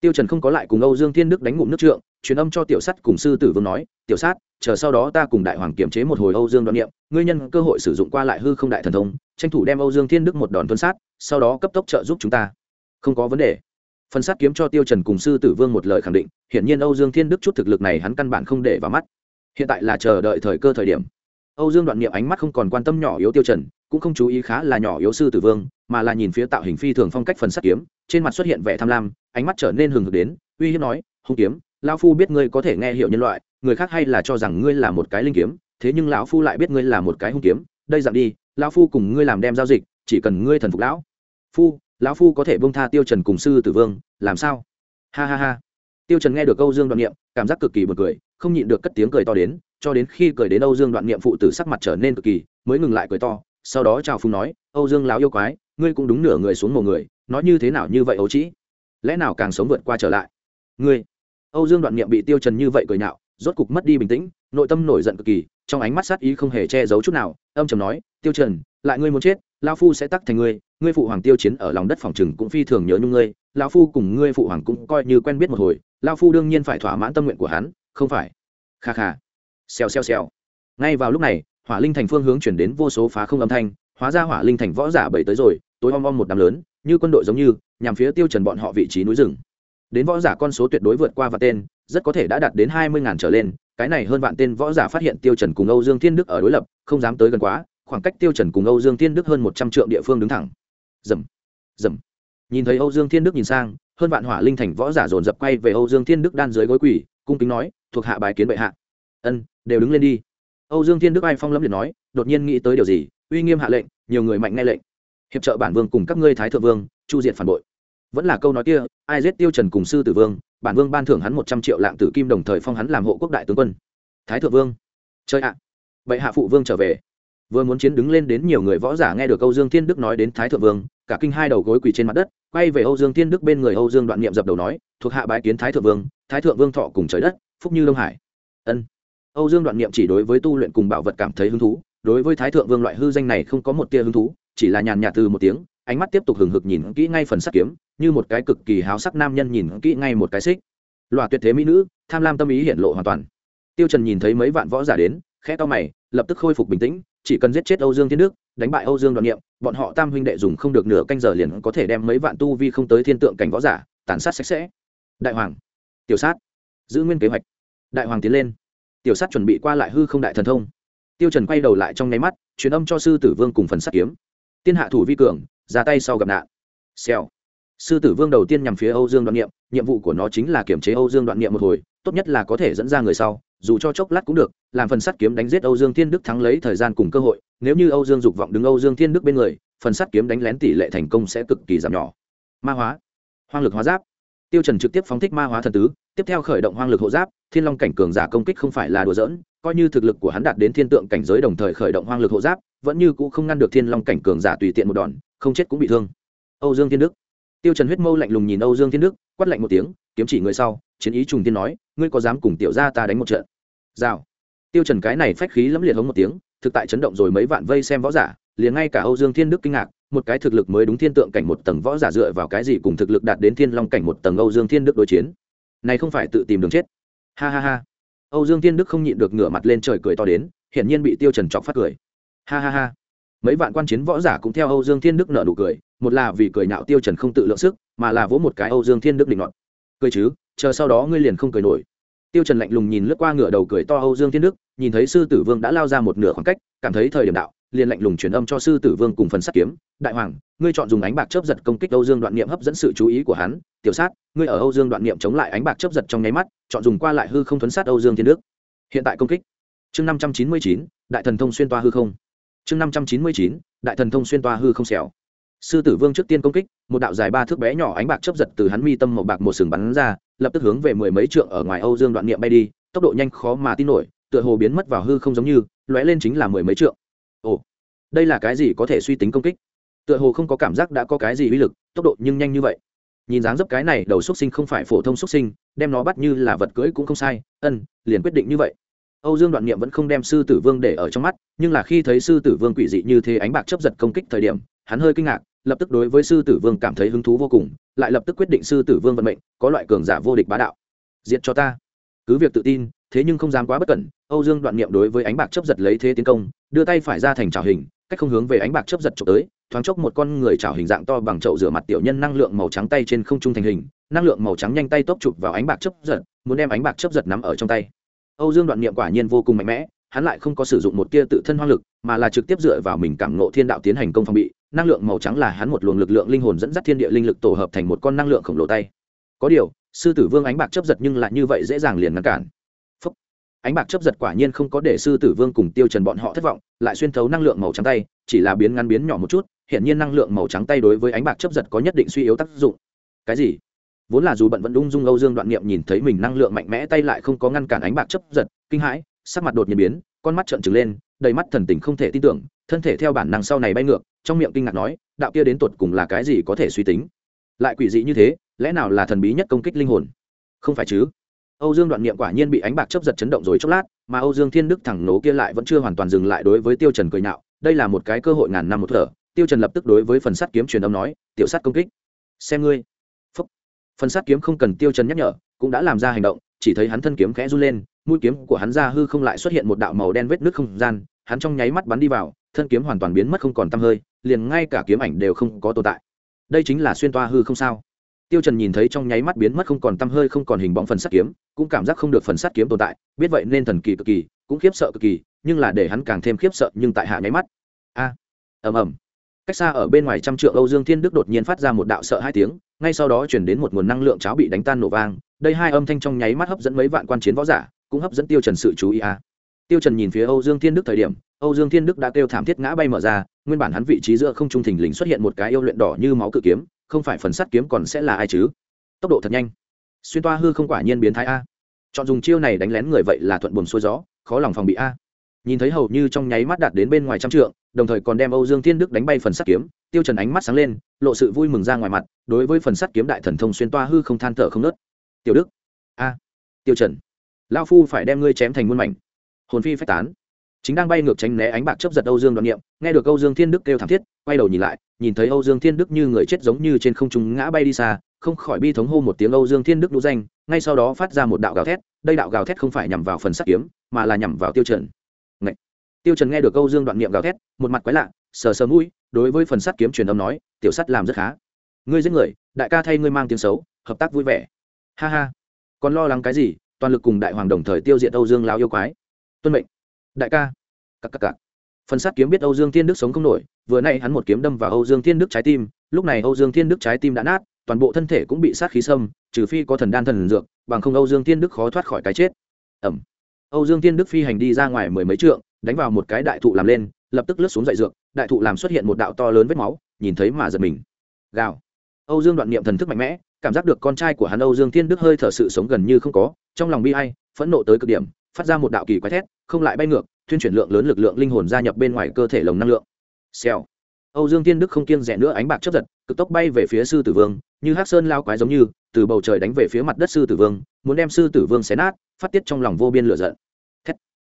tiêu trần không có lại cùng âu dương thiên đức đánh ngụm nước trượng, truyền âm cho tiểu sắt cùng sư tử vương nói, tiểu sát, chờ sau đó ta cùng đại hoàng kiểm chế một hồi âu dương đoạn niệm, ngươi nhân cơ hội sử dụng qua lại hư không đại thần thông, tranh thủ đem âu dương thiên đức một đòn tuân sát, sau đó cấp tốc trợ giúp chúng ta. Không có vấn đề. Phần sát kiếm cho tiêu trần cùng sư tử vương một lời khẳng định, hiển nhiên âu dương thiên đức chút thực lực này hắn căn bản không để vào mắt. Hiện tại là chờ đợi thời cơ thời điểm. Âu dương đoạn niệm ánh mắt không còn quan tâm nhỏ yếu tiêu trần, cũng không chú ý khá là nhỏ yếu sư tử vương, mà là nhìn phía tạo hình phi thường phong cách phần sát kiếm, trên mặt xuất hiện vẻ tham lam ánh mắt trở nên hừng hực đến, uy hiếp nói, hung kiếm, lão phu biết ngươi có thể nghe hiểu nhân loại, người khác hay là cho rằng ngươi là một cái linh kiếm, thế nhưng lão phu lại biết ngươi là một cái hung kiếm, đây dặn đi, lão phu cùng ngươi làm đem giao dịch, chỉ cần ngươi thần phục lão phu lão phu có thể bông tha tiêu trần cùng sư tử vương, làm sao? Ha ha ha. Tiêu trần nghe được câu dương đoạn niệm, cảm giác cực kỳ buồn cười, không nhịn được cất tiếng cười to đến, cho đến khi cười đến âu dương đoạn niệm phụ tử sắc mặt trở nên cực kỳ, mới ngừng lại cười to, sau đó chào phung nói, âu dương lão yêu quái, ngươi cũng đúng nửa người xuống một người, nói như thế nào như vậy ấu trĩ? Lẽ nào càng sống vượt qua trở lại? Ngươi, âu dương đoạn niệm bị tiêu trần như vậy cười nhạo, rốt cục mất đi bình tĩnh, nội tâm nổi giận cực kỳ, trong ánh mắt sát ý không hề che giấu chút nào, âm trầm nói, tiêu trần, lại ngươi muốn chết, lão phu sẽ tắc thành ngươi ngươi phụ hoàng tiêu chiến ở lòng đất phòng trừng cũng phi thường nhớ nhung ngươi, lão phu cùng ngươi phụ hoàng cũng coi như quen biết một hồi, lão phu đương nhiên phải thỏa mãn tâm nguyện của hắn, không phải? Kha kha. Xèo xèo xèo. Ngay vào lúc này, hỏa linh thành phương hướng chuyển đến vô số phá không âm thanh, hóa ra hỏa linh thành võ giả bảy tới rồi, tối om om một đám lớn như quân đội giống như, nhằm phía tiêu trần bọn họ vị trí núi rừng. Đến võ giả con số tuyệt đối vượt qua và tên, rất có thể đã đạt đến hai mươi ngàn trở lên, cái này hơn vạn tên võ giả phát hiện tiêu trần cùng âu dương thiên đức ở đối lập, không dám tới gần quá, khoảng cách tiêu trần cùng âu dương thiên đức hơn một trăm trượng địa phương đứng thẳng. Dầm dầm nhìn thấy âu dương thiên đức nhìn sang, hơn vạn hỏa linh thành võ giả dồn dập quay về âu dương thiên đức đan dưới gối quỷ cung kính nói, thuộc hạ bài kiến bệ hạ. Ân, đều đứng lên đi. Âu dương thiên đức ai phong lâm liệt nói, đột nhiên nghĩ tới điều gì, uy nghiêm hạ lệnh, nhiều người mạnh nghe lệnh hiệp trợ bản vương cùng các ngươi thái thượng vương, chu diện phản bội. Vẫn là câu nói kia, ai giết tiêu trần cùng sư tử vương, bản vương ban thưởng hắn một trăm triệu lạng tử kim đồng thời phong hắn làm hộ quốc đại tướng quân. Thái thượng vương. Chơi ạ. Bệ hạ phụ vương trở về. Vừa muốn chiến đứng lên đến nhiều người võ giả nghe được âu dương thiên đức nói đến thái thượng vương, cả kinh hai đầu gối quỳ trên mặt đất, quay về âu dương thiên đức bên người âu dương đoạn niệm dập đầu nói, thuộc hạ bái kiến thái thượng vương, thái thượng vương thọ cùng trời đất, phúc như đông hải. Ân. Âu dương đoạn niệm chỉ đối với tu luyện cùng bảo vật cảm thấy hứng thú, đối với thái thượng vương loại hư danh này không có một tia hứng thú chỉ là nhàn nhạt từ một tiếng, ánh mắt tiếp tục hừng hực nhìn kỹ ngay phần sắt kiếm, như một cái cực kỳ háo sắc nam nhân nhìn kỹ ngay một cái xích. Loa tuyệt thế mỹ nữ, tham lam tâm ý hiện lộ hoàn toàn. Tiêu trần nhìn thấy mấy vạn võ giả đến, khẽ to mày, lập tức khôi phục bình tĩnh, chỉ cần giết chết âu dương thiên đức, đánh bại âu dương đoàn niệm, bọn họ tam huynh đệ dùng không được nửa canh giờ liền có thể đem mấy vạn tu vi không tới thiên tượng cảnh võ giả, tàn sát sạch sẽ. Đại hoàng, tiểu sát, giữ nguyên kế hoạch. Đại hoàng tiến lên. Tiểu sát chuẩn bị qua lại hư không đại thần thông. Tiêu trần quay đầu lại trong nháy mắt, truyền âm cho sư tử vương cùng phần sắt kiếm tiên hạ thủ vi cường, ra tay sau gặp nạn. Xèo. Sư tử vương đầu tiên nhằm phía âu dương đoạn niệm, nhiệm vụ của nó chính là kiểm chế âu dương đoạn niệm một hồi, tốt nhất là có thể dẫn ra người sau, dù cho chốc lát cũng được, làm phần sắt kiếm đánh giết âu dương thiên đức thắng lấy thời gian cùng cơ hội, nếu như âu dương dục vọng đứng âu dương thiên đức bên người, phần sắt kiếm đánh lén tỷ lệ thành công sẽ cực kỳ giảm nhỏ. Ma hóa. Hoang lực hóa giáp. Tiêu trần trực tiếp phóng thích ma hóa thần tứ, tiếp theo khởi động hoang lực hộ giáp thiên long cảnh cường giả công kích không phải là đùa giỡn, coi như thực lực của hắn đạt đến thiên tượng cảnh giới đồng thời khởi động hoang lực hộ giáp, vẫn như cũ không ngăn được thiên long cảnh cường giả tùy tiện một đòn, không chết cũng bị thương. Âu dương thiên đức. Tiêu trần huyết mâu lạnh lùng nhìn âu dương thiên đức, quát lạnh một tiếng, kiếm chỉ người sau. Chiến ý trùng tiên nói, ngươi có dám cùng tiểu gia ta đánh một trận? Rào. Tiêu trần cái này phách khí lẫm liệt hống một tiếng, thực tại chấn động rồi mấy vạn vây xem võ giả, liền ngay cả âu dương thiên đức kinh ngạc, một cái thực lực mới đúng thiên tượng cảnh một tầng võ giả dựa vào cái gì cùng thực lực đạt đến thiên long cảnh một tầng âu dương thiên đức đối chiến. Này không phải tự tìm đường chết ha ha ha. Âu dương thiên đức không nhịn được ngửa mặt lên trời cười to đến, hiển nhiên bị tiêu trần chọc phát cười. Ha ha ha. Mấy vạn quan chiến võ giả cũng theo âu dương thiên đức nở nụ cười, một là vì cười nhạo tiêu trần không tự lượng sức, mà là vỗ một cái âu dương thiên đức định nọt cười chứ, chờ sau đó ngươi liền không cười nổi. Tiêu trần lạnh lùng nhìn lướt qua ngửa đầu cười to âu dương thiên đức, nhìn thấy sư tử vương đã lao ra một nửa khoảng cách, cảm thấy thời điểm đạo liền lạnh lùng truyền âm cho sư tử vương cùng phần sắt kiếm, đại hoàng, ngươi chọn dùng ánh bạc chớp giật công kích âu dương đoạn niệm hấp dẫn sự chú ý của hắn. Tiểu sát, ngươi ở âu dương đoạn niệm chống lại ánh bạc chớp giật trong nháy mắt, chọn dùng qua lại hư không thuấn sát âu dương thiên đức. Hiện tại công kích. Chương năm trăm chín mươi chín, đại thần thông xuyên toa hư không. Chương năm trăm chín mươi chín, đại thần thông xuyên toa hư không xẻo. Sư tử vương trước tiên công kích, một đạo dài ba thước bé nhỏ ánh bạc chớp giật từ hắn mi tâm một bạc một sừng bắn ra, lập tức hướng về mười mấy trượng ở ngoài âu dương đoạn niệm bay đi, tốc độ nhanh khó mà tin nổi, tựa hồ biến mất vào hư không giống như, lóe lên chính là mười mấy trượng đây là cái gì có thể suy tính công kích? Tựa hồ không có cảm giác đã có cái gì uy lực, tốc độ nhưng nhanh như vậy. Nhìn dáng dấp cái này, đầu xuất sinh không phải phổ thông xuất sinh, đem nó bắt như là vật cưỡi cũng không sai, ân, liền quyết định như vậy. Âu dương đoạn niệm vẫn không đem sư tử vương để ở trong mắt, nhưng là khi thấy sư tử vương quỷ dị như thế ánh bạc chấp giật công kích thời điểm, hắn hơi kinh ngạc, lập tức đối với sư tử vương cảm thấy hứng thú vô cùng, lại lập tức quyết định sư tử vương vận mệnh, có loại cường giả vô địch bá đạo. Diệt cho ta. Cứ việc tự tin, thế nhưng không dám quá bất cẩn, âu dương đoạn niệm đối với ánh bạc chấp giật lấy thế tiến công, đưa tay phải ra thành trào hình cách không hướng về ánh bạc chớp giật trộm tới, thoáng chốc một con người chảo hình dạng to bằng chậu rửa mặt tiểu nhân năng lượng màu trắng tay trên không trung thành hình, năng lượng màu trắng nhanh tay tốc chụp vào ánh bạc chớp giật, muốn đem ánh bạc chớp giật nắm ở trong tay. Âu dương đoạn niệm quả nhiên vô cùng mạnh mẽ, hắn lại không có sử dụng một tia tự thân hoang lực, mà là trực tiếp dựa vào mình cảm nộ thiên đạo tiến hành công phòng bị, năng lượng màu trắng là hắn một luồng lực lượng linh hồn dẫn dắt thiên địa linh lực tổ hợp thành một con năng lượng khổng lồ tay. Có điều, sư tử vương ánh bạc chấp giật nhưng lại như vậy dễ dàng liền ngăn cản ánh bạc chấp giật quả nhiên không có để sư tử vương cùng tiêu trần bọn họ thất vọng, lại xuyên thấu năng lượng màu trắng tay, chỉ là biến ngắn biến nhỏ một chút hiện nhiên năng lượng màu trắng tay đối với ánh bạc chấp giật có nhất định suy yếu tác dụng. Cái gì? Vốn là dù bận vẫn ung dung âu dương đoạn niệm nhìn thấy mình năng lượng mạnh mẽ tay lại không có ngăn cản ánh bạc chấp giật, kinh hãi, sắc mặt đột nhiên biến, con mắt trợn trừng lên, đầy mắt thần tình không thể tin tưởng, thân thể theo bản năng sau này bay ngược, trong miệng kinh ngạc nói, đạo kia đến tột cùng là cái gì có thể suy tính? Lại quỷ dị như thế, lẽ nào là thần bí nhất công kích linh hồn? Không phải chứ? Âu dương đoạn niệm quả nhiên bị ánh bạc chớp giật chấn động rồi chốc lát, mà âu dương thiên đức thẳng nổ kia lại vẫn chưa hoàn toàn dừng lại đối với tiêu trần cười nhạo, đây là một cái cơ hội ngàn năm một thở. Tiêu trần lập tức đối với phần sắt kiếm truyền âm nói, tiểu sắt công kích, xem ngươi. Phúc. phần sắt kiếm không cần tiêu trần nhắc nhở, cũng đã làm ra hành động, chỉ thấy hắn thân kiếm khẽ run lên, mũi kiếm của hắn ra hư không lại xuất hiện một đạo màu đen vết nước không gian, hắn trong nháy mắt bắn đi vào, thân kiếm hoàn toàn biến mất không còn tăm hơi, liền ngay cả kiếm ảnh đều không có tồn tại. Đây chính là xuyên toa hư không sao? Tiêu trần nhìn thấy trong nháy mắt biến mất không còn tăm hơi, không còn hình bóng phần sắt kiếm, cũng cảm giác không được phần sắt kiếm tồn tại, biết vậy nên thần kỳ cực kỳ, cũng khiếp sợ cực kỳ, nhưng là để hắn càng thêm khiếp sợ nhưng tại hạ nháy mắt. A, ầm ầm. Cách xa ở bên ngoài trăm trượng âu dương thiên đức đột nhiên phát ra một đạo sợ hai tiếng, ngay sau đó chuyển đến một nguồn năng lượng cháo bị đánh tan nổ vang. Đây hai âm thanh trong nháy mắt hấp dẫn mấy vạn quan chiến võ giả, cũng hấp dẫn tiêu trần sự chú ý a. Tiêu trần nhìn phía âu dương thiên đức thời điểm, âu dương thiên đức đã kêu thảm thiết ngã bay mở ra, nguyên bản hắn vị trí giữa không trung thình lình xuất hiện một cái yêu luyện đỏ như máu cự kiếm không phải phần sắt kiếm còn sẽ là ai chứ? Tốc độ thật nhanh. Xuyên toa hư không quả nhiên biến thái a. Chọn dùng chiêu này đánh lén người vậy là thuận buồm xuôi gió, khó lòng phòng bị a. Nhìn thấy hầu như trong nháy mắt đạt đến bên ngoài trăm trượng, đồng thời còn đem âu dương thiên đức đánh bay phần sắt kiếm, tiêu trần ánh mắt sáng lên, lộ sự vui mừng ra ngoài mặt, đối với phần sắt kiếm đại thần thông xuyên toa hư không than thở không nớt tiểu đức. A, tiêu trần, lão phu phải đem ngươi chém thành muôn mảnh. Hồn phi phách tán chính đang bay ngược tránh né ánh bạc chớp giật âu dương đoạn niệm, nghe được âu dương thiên đức kêu thảm thiết, quay đầu nhìn lại, nhìn thấy âu dương thiên đức như người chết giống như trên không trung ngã bay đi xa, không khỏi bi thống hô một tiếng âu dương thiên đức đũ danh, ngay sau đó phát ra một đạo gào thét, đây đạo gào thét không phải nhằm vào phần sắt kiếm, mà là nhằm vào tiêu trần. Ngậy. tiêu trần nghe được âu dương đoạn niệm gào thét, một mặt quái lạ, sờ sờ mũi, đối với phần sắt kiếm truyền âm nói, tiểu sắt làm rất khá. Ngươi giết người, đại ca thay ngươi mang tiếng xấu, hợp tác vui vẻ. Ha ha! Còn lo lắng cái gì? Toàn lực cùng đại hoàng đồng thời tiêu diệt âu dương lão yêu quái. Tuân mệnh đại ca. Cặp cặp cặp phần sát kiếm biết âu dương thiên đức sống không nổi, vừa nay hắn một kiếm đâm vào âu dương thiên đức trái tim, lúc này âu dương thiên đức trái tim đã nát, toàn bộ thân thể cũng bị sát khí xâm, trừ phi có thần đan thần dược, bằng không âu dương thiên đức khó thoát khỏi cái chết. Ẩm. Âu dương thiên đức phi hành đi ra ngoài mười mấy trượng, đánh vào một cái đại thụ làm lên, lập tức lướt xuống dậy dược, đại thụ làm xuất hiện một đạo to lớn vết máu, nhìn thấy mà giật mình. Gào. Âu dương đoạn niệm thần thức mạnh mẽ, cảm giác được con trai của hắn âu dương thiên đức hơi thở sự sống gần như không có, trong lòng bi ai, phẫn nộ tới cực điểm phát ra một đạo kỳ quái thét, không lại bay ngược, thuyên chuyển lượng lớn lực lượng linh hồn gia nhập bên ngoài cơ thể lồng năng lượng. Xèo. Âu dương thiên đức không kiêng rẻ nữa ánh bạc chấp giật, cực tốc bay về phía sư tử vương, như hắc sơn lao quái giống như, từ bầu trời đánh về phía mặt đất sư tử vương, muốn đem sư tử vương xé nát, phát tiết trong lòng vô biên lửa giận. Thét.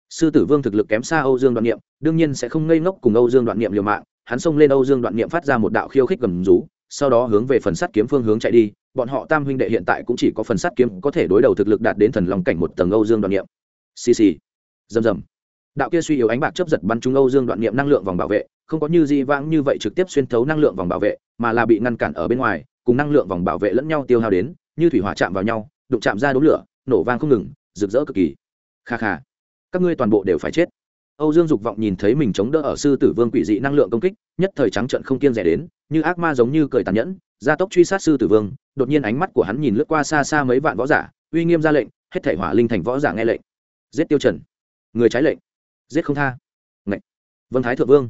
sư tử vương thực lực kém xa âu dương đoạn niệm, đương nhiên sẽ không ngây ngốc cùng âu dương đoạn niệm liều mạng, hắn xông lên âu dương đoạn niệm phát ra một đạo khiêu khích gầm rú, sau đó hướng về phần sắt kiếm phương hướng chạy đi, bọn họ tam huynh đệ hiện tại cũng chỉ có phần sắt kiếm có thể đối đầu thực lực đạt đến thần lòng cảnh một tầng âu dương đoạn niệm xì xì. Rầm rầm. Đạo kia suy yếu ánh bạc chấp giật bắn trúng âu dương đoạn niệm năng lượng vòng bảo vệ, không có như di vãng như vậy trực tiếp xuyên thấu năng lượng vòng bảo vệ, mà là bị ngăn cản ở bên ngoài, cùng năng lượng vòng bảo vệ lẫn nhau tiêu hao đến, như thủy hỏa chạm vào nhau, đụng chạm ra đốm lửa, nổ vang không ngừng, rực rỡ cực kỳ. Kha kha. Các ngươi toàn bộ đều phải chết. Âu dương dục vọng nhìn thấy mình chống đỡ ở sư tử vương quỷ dị năng lượng công kích, nhất thời trắng trận không kiên rẻ đến, như ác ma giống như cười tàn nhẫn, gia tốc truy sát sư tử vương, đột nhiên ánh mắt của hắn nhìn lướt qua xa xa mấy vạn võ giả, uy nghiêm ra lệnh, hết thể hỏa linh thành võ giả nghe lệnh giết tiêu trần. Người trái lệnh. Giết không tha. Ngậy. vân thái thượng vương.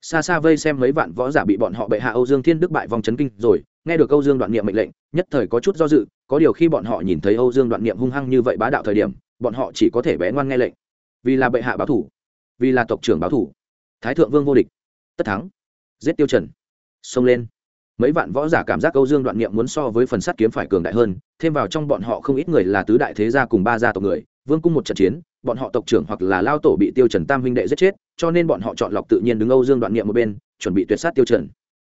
Xa xa vây xem mấy vạn võ giả bị bọn họ bệ hạ âu dương thiên đức bại vòng chấn kinh rồi, nghe được âu dương đoạn niệm mệnh lệnh, nhất thời có chút do dự, có điều khi bọn họ nhìn thấy âu dương đoạn niệm hung hăng như vậy bá đạo thời điểm, bọn họ chỉ có thể bé ngoan nghe lệnh. Vì là bệ hạ báo thủ, vì là tộc trưởng báo thủ, thái thượng vương vô địch. Tất thắng. Giết tiêu trần. Xông lên. Mấy vạn võ giả cảm giác âu dương đoạn niệm muốn so với phần sắt kiếm phải cường đại hơn, thêm vào trong bọn họ không ít người là tứ đại thế gia cùng ba gia tộc người vương cung một trận chiến, bọn họ tộc trưởng hoặc là lao tổ bị tiêu trần tam huynh đệ giết chết, cho nên bọn họ chọn lọc tự nhiên đứng âu dương đoạn niệm một bên, chuẩn bị tuyệt sát tiêu trần.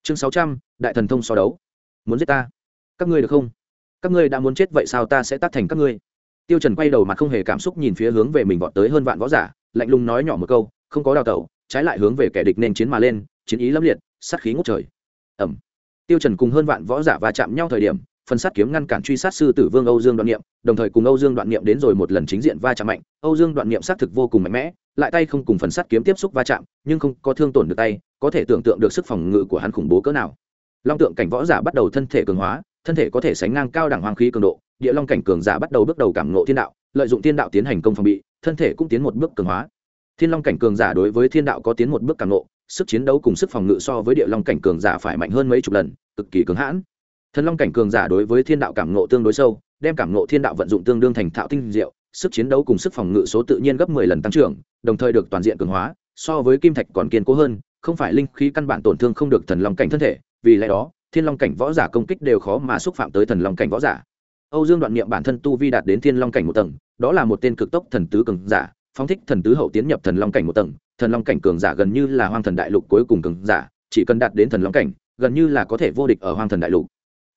Chương sáu trăm, đại thần thông so đấu. Muốn giết ta? Các ngươi được không? Các ngươi đã muốn chết vậy sao ta sẽ tác thành các ngươi? Tiêu trần quay đầu mặt không hề cảm xúc nhìn phía hướng về mình vọt tới hơn vạn võ giả, lạnh lùng nói nhỏ một câu, không có đào tẩu, trái lại hướng về kẻ địch nên chiến mà lên, chiến ý lâm liệt, sát khí ngút trời. Ẩm. Tiêu trần cùng hơn vạn võ giả va chạm nhau thời điểm phần sát kiếm ngăn cản truy sát sư tử vương âu dương đoạn niệm, đồng thời cùng âu dương đoạn niệm đến rồi một lần chính diện va chạm mạnh. Âu dương đoạn niệm xác thực vô cùng mạnh mẽ, lại tay không cùng phần sát kiếm tiếp xúc va chạm, nhưng không có thương tổn được tay, có thể tưởng tượng được sức phòng ngự của hắn khủng bố cỡ nào. Long tượng cảnh võ giả bắt đầu thân thể cường hóa, thân thể có thể sánh ngang cao đẳng hoàng khí cường độ, địa long cảnh cường giả bắt đầu bước đầu cảm ngộ thiên đạo, lợi dụng thiên đạo tiến hành công phòng bị, thân thể cũng tiến một bước cường hóa. Thiên long cảnh cường giả đối với thiên đạo có tiến một bước cảm ngộ, sức chiến đấu cùng sức phòng ngự so với địa long cảnh cường giả phải mạnh hơn mấy chục lần, cực kỳ cứng hãn thần long cảnh cường giả đối với thiên đạo cảm nộ tương đối sâu, đem cảm nộ thiên đạo vận dụng tương đương thành thạo tinh diệu, sức chiến đấu cùng sức phòng ngự số tự nhiên gấp mười lần tăng trưởng, đồng thời được toàn diện cường hóa, so với kim thạch còn kiên cố hơn, không phải linh khí căn bản tổn thương không được thần long cảnh thân thể, vì lẽ đó, thiên long cảnh võ giả công kích đều khó mà xúc phạm tới thần long cảnh võ giả. Âu dương đoạn niệm bản thân tu vi đạt đến thiên long cảnh một tầng, đó là một tên cực tốc thần tứ cường giả, phóng thích thần tứ hậu tiến nhập thần long cảnh một tầng, thần long cảnh cường giả gần như là hoang thần đại lục cuối cùng cường giả, chỉ cần đạt đến thần long cảnh, gần như là có thể vô địch ở hoang thần đại lục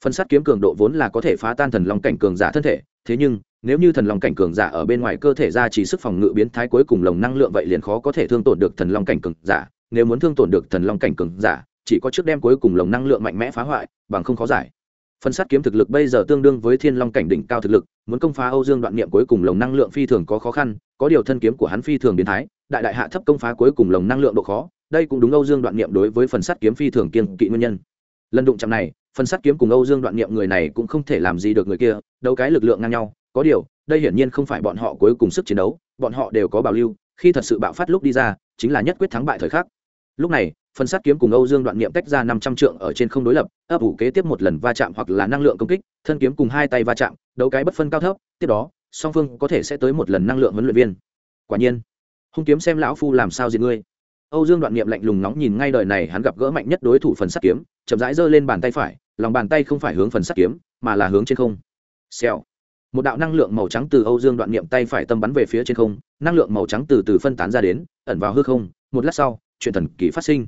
phân sát kiếm cường độ vốn là có thể phá tan thần long cảnh cường giả thân thể, thế nhưng, nếu như thần long cảnh cường giả ở bên ngoài cơ thể ra chỉ sức phòng ngự biến thái cuối cùng lồng năng lượng vậy liền khó có thể thương tổn được thần long cảnh cường giả. Nếu muốn thương tổn được thần long cảnh cường giả, chỉ có trước đem cuối cùng lồng năng lượng mạnh mẽ phá hoại, bằng không khó giải. Phân sát kiếm thực lực bây giờ tương đương với thiên long cảnh đỉnh cao thực lực, muốn công phá âu dương đoạn niệm cuối cùng lồng năng lượng phi thường có khó khăn, có điều thân kiếm của hắn phi thường biến thái, đại đại hạ thấp công phá cuối cùng lồng năng lượng độ khó, đây cũng đúng âu dương đoạn niệm đối với phần sát kiếm phi thường kiên kỵ nguyên nhân. Lần đụng chạm này phần sắt kiếm cùng âu dương đoạn niệm người này cũng không thể làm gì được người kia, đấu cái lực lượng ngang nhau. Có điều, đây hiển nhiên không phải bọn họ cuối cùng sức chiến đấu, bọn họ đều có bảo lưu, khi thật sự bạo phát lúc đi ra, chính là nhất quyết thắng bại thời khắc. Lúc này phần sát kiếm cùng âu dương đoạn niệm tách ra năm trăm trượng ở trên không đối lập, ấp ủ kế tiếp một lần va chạm hoặc là năng lượng công kích, thân kiếm cùng hai tay va chạm, đấu cái bất phân cao thấp, tiếp đó, song phương có thể sẽ tới một lần năng lượng huấn luyện viên. Quả nhiên, hung kiếm xem lão phu làm sao diệt ngươi. Âu dương đoạn niệm lạnh lùng nóng nhìn ngay đời này, hắn gặp gỡ mạnh nhất đối thủ phần sắt kiếm, chậm rãi giơ lên bàn tay phải lòng bàn tay không phải hướng phần sắt kiếm, mà là hướng trên không. Xèo. Một đạo năng lượng màu trắng từ âu dương đoạn niệm tay phải tâm bắn về phía trên không, năng lượng màu trắng từ từ phân tán ra đến, ẩn vào hư không. Một lát sau, chuyện thần kỳ phát sinh.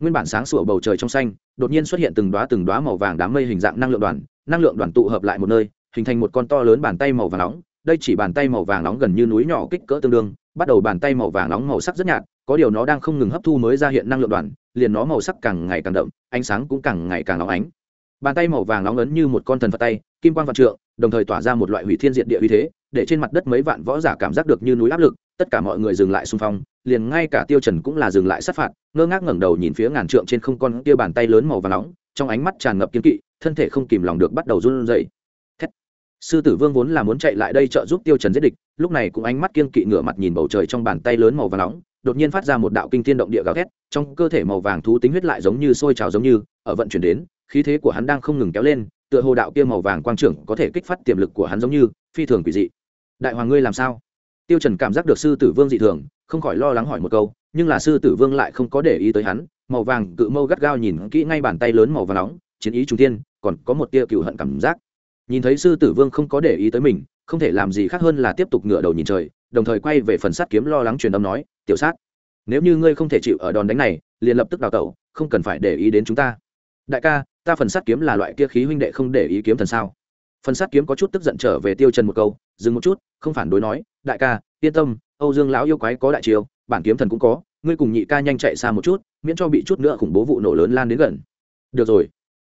Nguyên bản sáng sủa bầu trời trong xanh, đột nhiên xuất hiện từng đoá từng đoá màu vàng đám mây hình dạng năng lượng đoàn. Năng lượng đoàn tụ hợp lại một nơi, hình thành một con to lớn bàn tay màu vàng nóng. Đây chỉ bàn tay màu vàng nóng gần như núi nhỏ kích cỡ tương đương, bắt đầu bàn tay màu vàng nóng màu sắc rất nhạt, có điều nó đang không ngừng hấp thu mới ra hiện năng lượng đoàn, liền nó màu sắc càng ngày càng đậm, ánh sáng cũng càng ngày càng nóng ánh bàn tay màu vàng nóng ấn như một con thần phật tay, kim quan vạn trượng, đồng thời tỏa ra một loại hủy thiên diện địa uy thế, để trên mặt đất mấy vạn võ giả cảm giác được như núi áp lực, tất cả mọi người dừng lại xung phong, liền ngay cả tiêu trần cũng là dừng lại sát phạt, ngơ ngác ngẩng đầu nhìn phía ngàn trượng trên không con kia bàn tay lớn màu vàng nóng, trong ánh mắt tràn ngập kiên kỵ, thân thể không kìm lòng được bắt đầu run rẩy. Sư tử vương vốn là muốn chạy lại đây trợ giúp tiêu trần giết địch, lúc này cũng ánh mắt kiên kỵ ngửa mặt nhìn bầu trời trong bàn tay lớn màu vàng nóng, đột nhiên phát ra một đạo kinh thiên động địa gào thét, trong cơ thể màu vàng thú tính huyết lại giống như sôi trào giống như, ở vận chuyển đến khí thế của hắn đang không ngừng kéo lên, tựa hồ đạo kia màu vàng quang trưởng có thể kích phát tiềm lực của hắn giống như phi thường quỷ dị. Đại hoàng ngươi làm sao? Tiêu trần cảm giác được sư tử vương dị thường, không khỏi lo lắng hỏi một câu, nhưng là sư tử vương lại không có để ý tới hắn, màu vàng cự mâu gắt gao nhìn kỹ ngay bàn tay lớn màu vàng nóng, chiến ý trung tiên còn có một tia cựu hận cảm giác. Nhìn thấy sư tử vương không có để ý tới mình, không thể làm gì khác hơn là tiếp tục ngửa đầu nhìn trời, đồng thời quay về phần sát kiếm lo lắng truyền âm nói, tiểu sát, nếu như ngươi không thể chịu ở đòn đánh này, liền lập tức đào tẩu, không cần phải để ý đến chúng ta. Đại ca ta phần sát kiếm là loại kia khí huynh đệ không để ý kiếm thần sao? Phần sát kiếm có chút tức giận trở về tiêu trần một câu, dừng một chút, không phản đối nói, đại ca, yên tâm, âu dương lão yêu quái có đại chiêu, bản kiếm thần cũng có, ngươi cùng nhị ca nhanh chạy xa một chút, miễn cho bị chút nữa khủng bố vụ nổ lớn lan đến gần. Được rồi.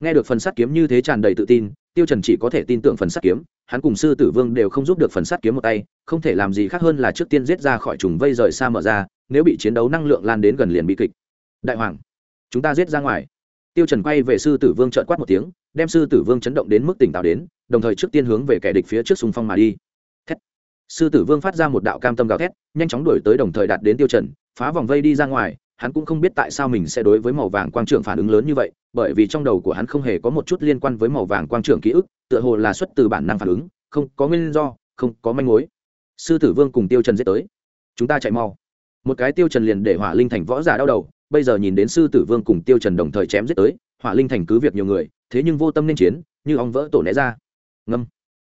Nghe được phần sát kiếm như thế tràn đầy tự tin, tiêu trần chỉ có thể tin tưởng phần sát kiếm, hắn cùng sư tử vương đều không giúp được phần sát kiếm một tay, không thể làm gì khác hơn là trước tiên giết ra khỏi trùng vây rời xa mở ra, nếu bị chiến đấu năng lượng lan đến gần liền bị kịch. Đại hoàng, chúng ta giết ra ngoài tiêu trần quay về sư tử vương trợn quát một tiếng, đem sư tử vương chấn động đến mức tỉnh táo đến, đồng thời trước tiên hướng về kẻ địch phía trước xung phong mà đi. Thét. sư tử vương phát ra một đạo cam tâm gào thét, nhanh chóng đuổi tới đồng thời đạt đến tiêu trần, phá vòng vây đi ra ngoài, hắn cũng không biết tại sao mình sẽ đối với màu vàng quang trưởng phản ứng lớn như vậy, bởi vì trong đầu của hắn không hề có một chút liên quan với màu vàng quang trưởng ký ức, tựa hồ là xuất từ bản năng phản ứng, không có nguyên do, không có manh mối. Sư tử vương cùng tiêu trần giết tới. Chúng ta chạy mau. Một cái tiêu trần liền để hỏa linh thành võ giả đau đầu bây giờ nhìn đến sư tử vương cùng tiêu trần đồng thời chém giết tới, hỏa linh thành cứ việc nhiều người, thế nhưng vô tâm nên chiến, như ong vỡ tổ né ra. Ngâm.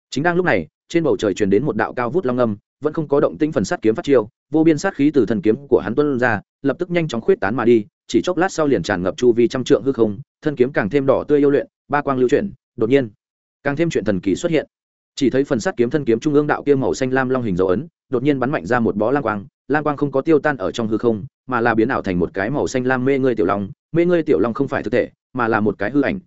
Chính đang lúc này, trên bầu trời truyền đến một đạo cao vút long ngâm vẫn không có động tĩnh phần sát kiếm phát chiêu, vô biên sát khí từ thần kiếm của hắn tuôn ra, lập tức nhanh chóng khuyết tán mà đi, chỉ chốc lát sau liền tràn ngập chu vi trăm trượng hư không, thân kiếm càng thêm đỏ tươi yêu luyện, ba quang lưu chuyển, đột nhiên, càng thêm chuyện thần kỳ xuất hiện. Chỉ thấy phần sát kiếm thân kiếm trung ương đạo kia màu xanh lam long hình dấu ấn đột nhiên bắn mạnh ra một bó lang quang lang quang không có tiêu tan ở trong hư không, mà là biến ảo thành một cái màu xanh lam mê ngươi tiểu long. Mê ngươi tiểu long không phải thực thể, mà là một cái hư ảnh.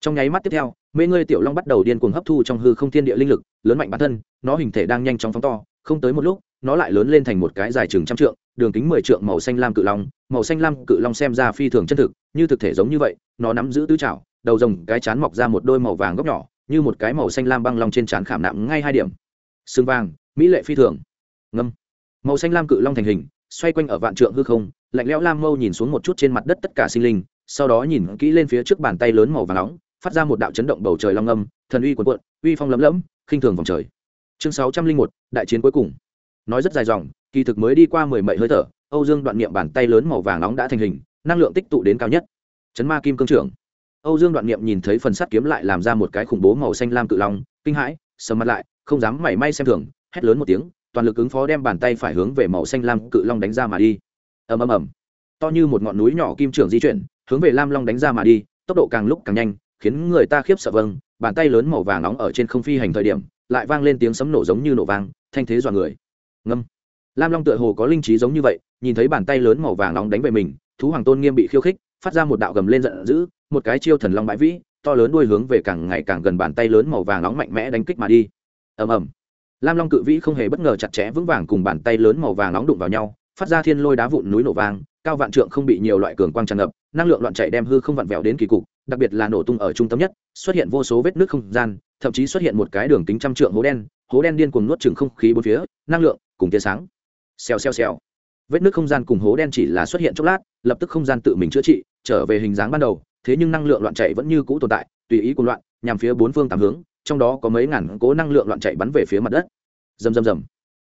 Trong nháy mắt tiếp theo, mê ngươi tiểu long bắt đầu điên cuồng hấp thu trong hư không thiên địa linh lực, lớn mạnh bản thân, nó hình thể đang nhanh chóng phóng to, không tới một lúc, nó lại lớn lên thành một cái dài chừng trăm trượng, đường kính mười trượng màu xanh lam cự long. Màu xanh lam cự long xem ra phi thường chân thực, như thực thể giống như vậy, nó nắm giữ tứ trảo, đầu rồng cái chán mọc ra một đôi màu vàng góc nhỏ, như một cái màu xanh lam băng long trên trán khảm nạm ngay hai điểm. Xương vàng, mỹ lệ phi thường ngâm. Màu xanh lam cự long thành hình, xoay quanh ở vạn trượng hư không, lạnh lẽo lam mâu nhìn xuống một chút trên mặt đất tất cả sinh linh, sau đó nhìn kỹ lên phía trước bàn tay lớn màu vàng nóng, phát ra một đạo chấn động bầu trời long âm thần uy quần quận uy phong lấm lẫm khinh thường vòng trời. Chương sáu trăm linh một, đại chiến cuối cùng. Nói rất dài dòng, kỳ thực mới đi qua mười mậy hơi thở, âu dương đoạn niệm bàn tay lớn màu vàng nóng đã thành hình, năng lượng tích tụ đến cao nhất. Chấn ma kim cương trưởng. Âu dương đoạn niệm nhìn thấy phần sắt kiếm lại làm ra một cái khủng bố màu xanh lam cự long, kinh hãi, sầm mặt lại, không dám mảy may xem thường, hét lớn một tiếng toàn lực ứng phó đem bàn tay phải hướng về màu xanh lam cự long đánh ra mà đi. Ầm ầm ầm. To như một ngọn núi nhỏ kim trưởng di chuyển, hướng về lam long đánh ra mà đi, tốc độ càng lúc càng nhanh, khiến người ta khiếp sợ vâng bàn tay lớn màu vàng nóng ở trên không phi hành thời điểm, lại vang lên tiếng sấm nổ giống như nổ vang, thanh thế dọa người. Ngâm. Lam long tựa hồ có linh trí giống như vậy, nhìn thấy bàn tay lớn màu vàng nóng đánh về mình, thú hoàng tôn nghiêm bị khiêu khích, phát ra một đạo gầm lên giận dữ, một cái chiêu thần long bãi vĩ, to lớn đuôi hướng về càng ngày càng gần bàn tay lớn màu vàng nóng mạnh mẽ đánh kích mà đi. Ầm ầm lam long cự vĩ không hề bất ngờ chặt chẽ vững vàng cùng bàn tay lớn màu vàng nóng đụng vào nhau, phát ra thiên lôi đá vụn núi nổ vàng cao vạn trượng không bị nhiều loại cường quang tràn ngập, năng lượng loạn chạy đem hư không vặn vẹo đến kỳ cục, đặc biệt là nổ tung ở trung tâm nhất, xuất hiện vô số vết nước không gian, thậm chí xuất hiện một cái đường kính trăm trượng hố đen hố đen điên cuồng nuốt chừng không khí bốn phía, năng lượng cùng tia sáng. Xèo xèo xèo. Vết nước không gian cùng hố đen chỉ là xuất hiện chốc lát, lập tức không gian tự mình chữa trị, trở về hình dáng ban đầu, thế nhưng năng lượng loạn chạy vẫn như cũ tồn tại, tùy ý cuồng loạn, nhằm phía bốn phương tám hướng trong đó có mấy ngàn cố năng lượng loạn chạy bắn về phía mặt đất. Rầm rầm rầm.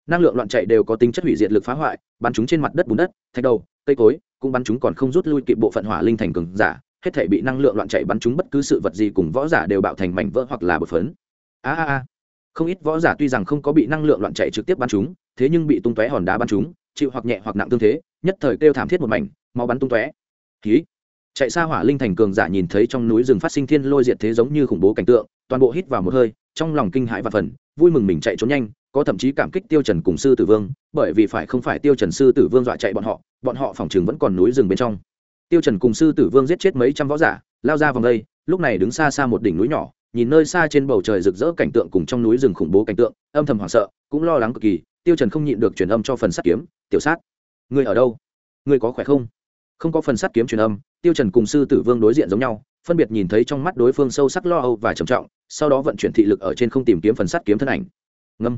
Năng lượng loạn chạy đều có tính chất hủy diệt lực phá hoại, bắn chúng trên mặt đất bùn đất, thạch đầu, cây cối, cũng bắn chúng còn không rút lui kịp bộ phận hỏa linh thành cường giả, hết thể bị năng lượng loạn chạy bắn chúng bất cứ sự vật gì cùng võ giả đều bạo thành mảnh vỡ hoặc là bột phấn. A a a. Không ít võ giả tuy rằng không có bị năng lượng loạn chạy trực tiếp bắn chúng, thế nhưng bị tung tóe hòn đá bắn chúng, chịu hoặc nhẹ hoặc nặng tương thế, nhất thời kêu thảm thiết một mảnh, máu bắn tung tóe. Khí chạy xa hỏa linh thành cường giả nhìn thấy trong núi rừng phát sinh thiên lôi diệt thế giống như khủng bố cảnh tượng, toàn bộ hít vào một hơi, trong lòng kinh hãi và phần, vui mừng mình chạy trốn nhanh, có thậm chí cảm kích tiêu trần cùng sư tử vương, bởi vì phải không phải tiêu trần sư tử vương dọa chạy bọn họ bọn họ phòng trường vẫn còn núi rừng bên trong. Tiêu trần cùng sư tử vương giết chết mấy trăm võ giả, lao ra vòng đây, lúc này đứng xa xa một đỉnh núi nhỏ, nhìn nơi xa trên bầu trời rực rỡ cảnh tượng cùng trong núi rừng khủng bố cảnh tượng, âm thầm hoảng sợ, cũng lo lắng cực kỳ, tiêu trần không nhịn được truyền âm cho phần sát kiếm, tiểu sát người ở đâu? Người có khỏe không? Không có phần sắt kiếm truyền âm, tiêu trần cùng sư tử vương đối diện giống nhau, phân biệt nhìn thấy trong mắt đối phương sâu sắc lo âu và trầm trọng, sau đó vận chuyển thị lực ở trên không tìm kiếm phần sắt kiếm thân ảnh. Ngâm.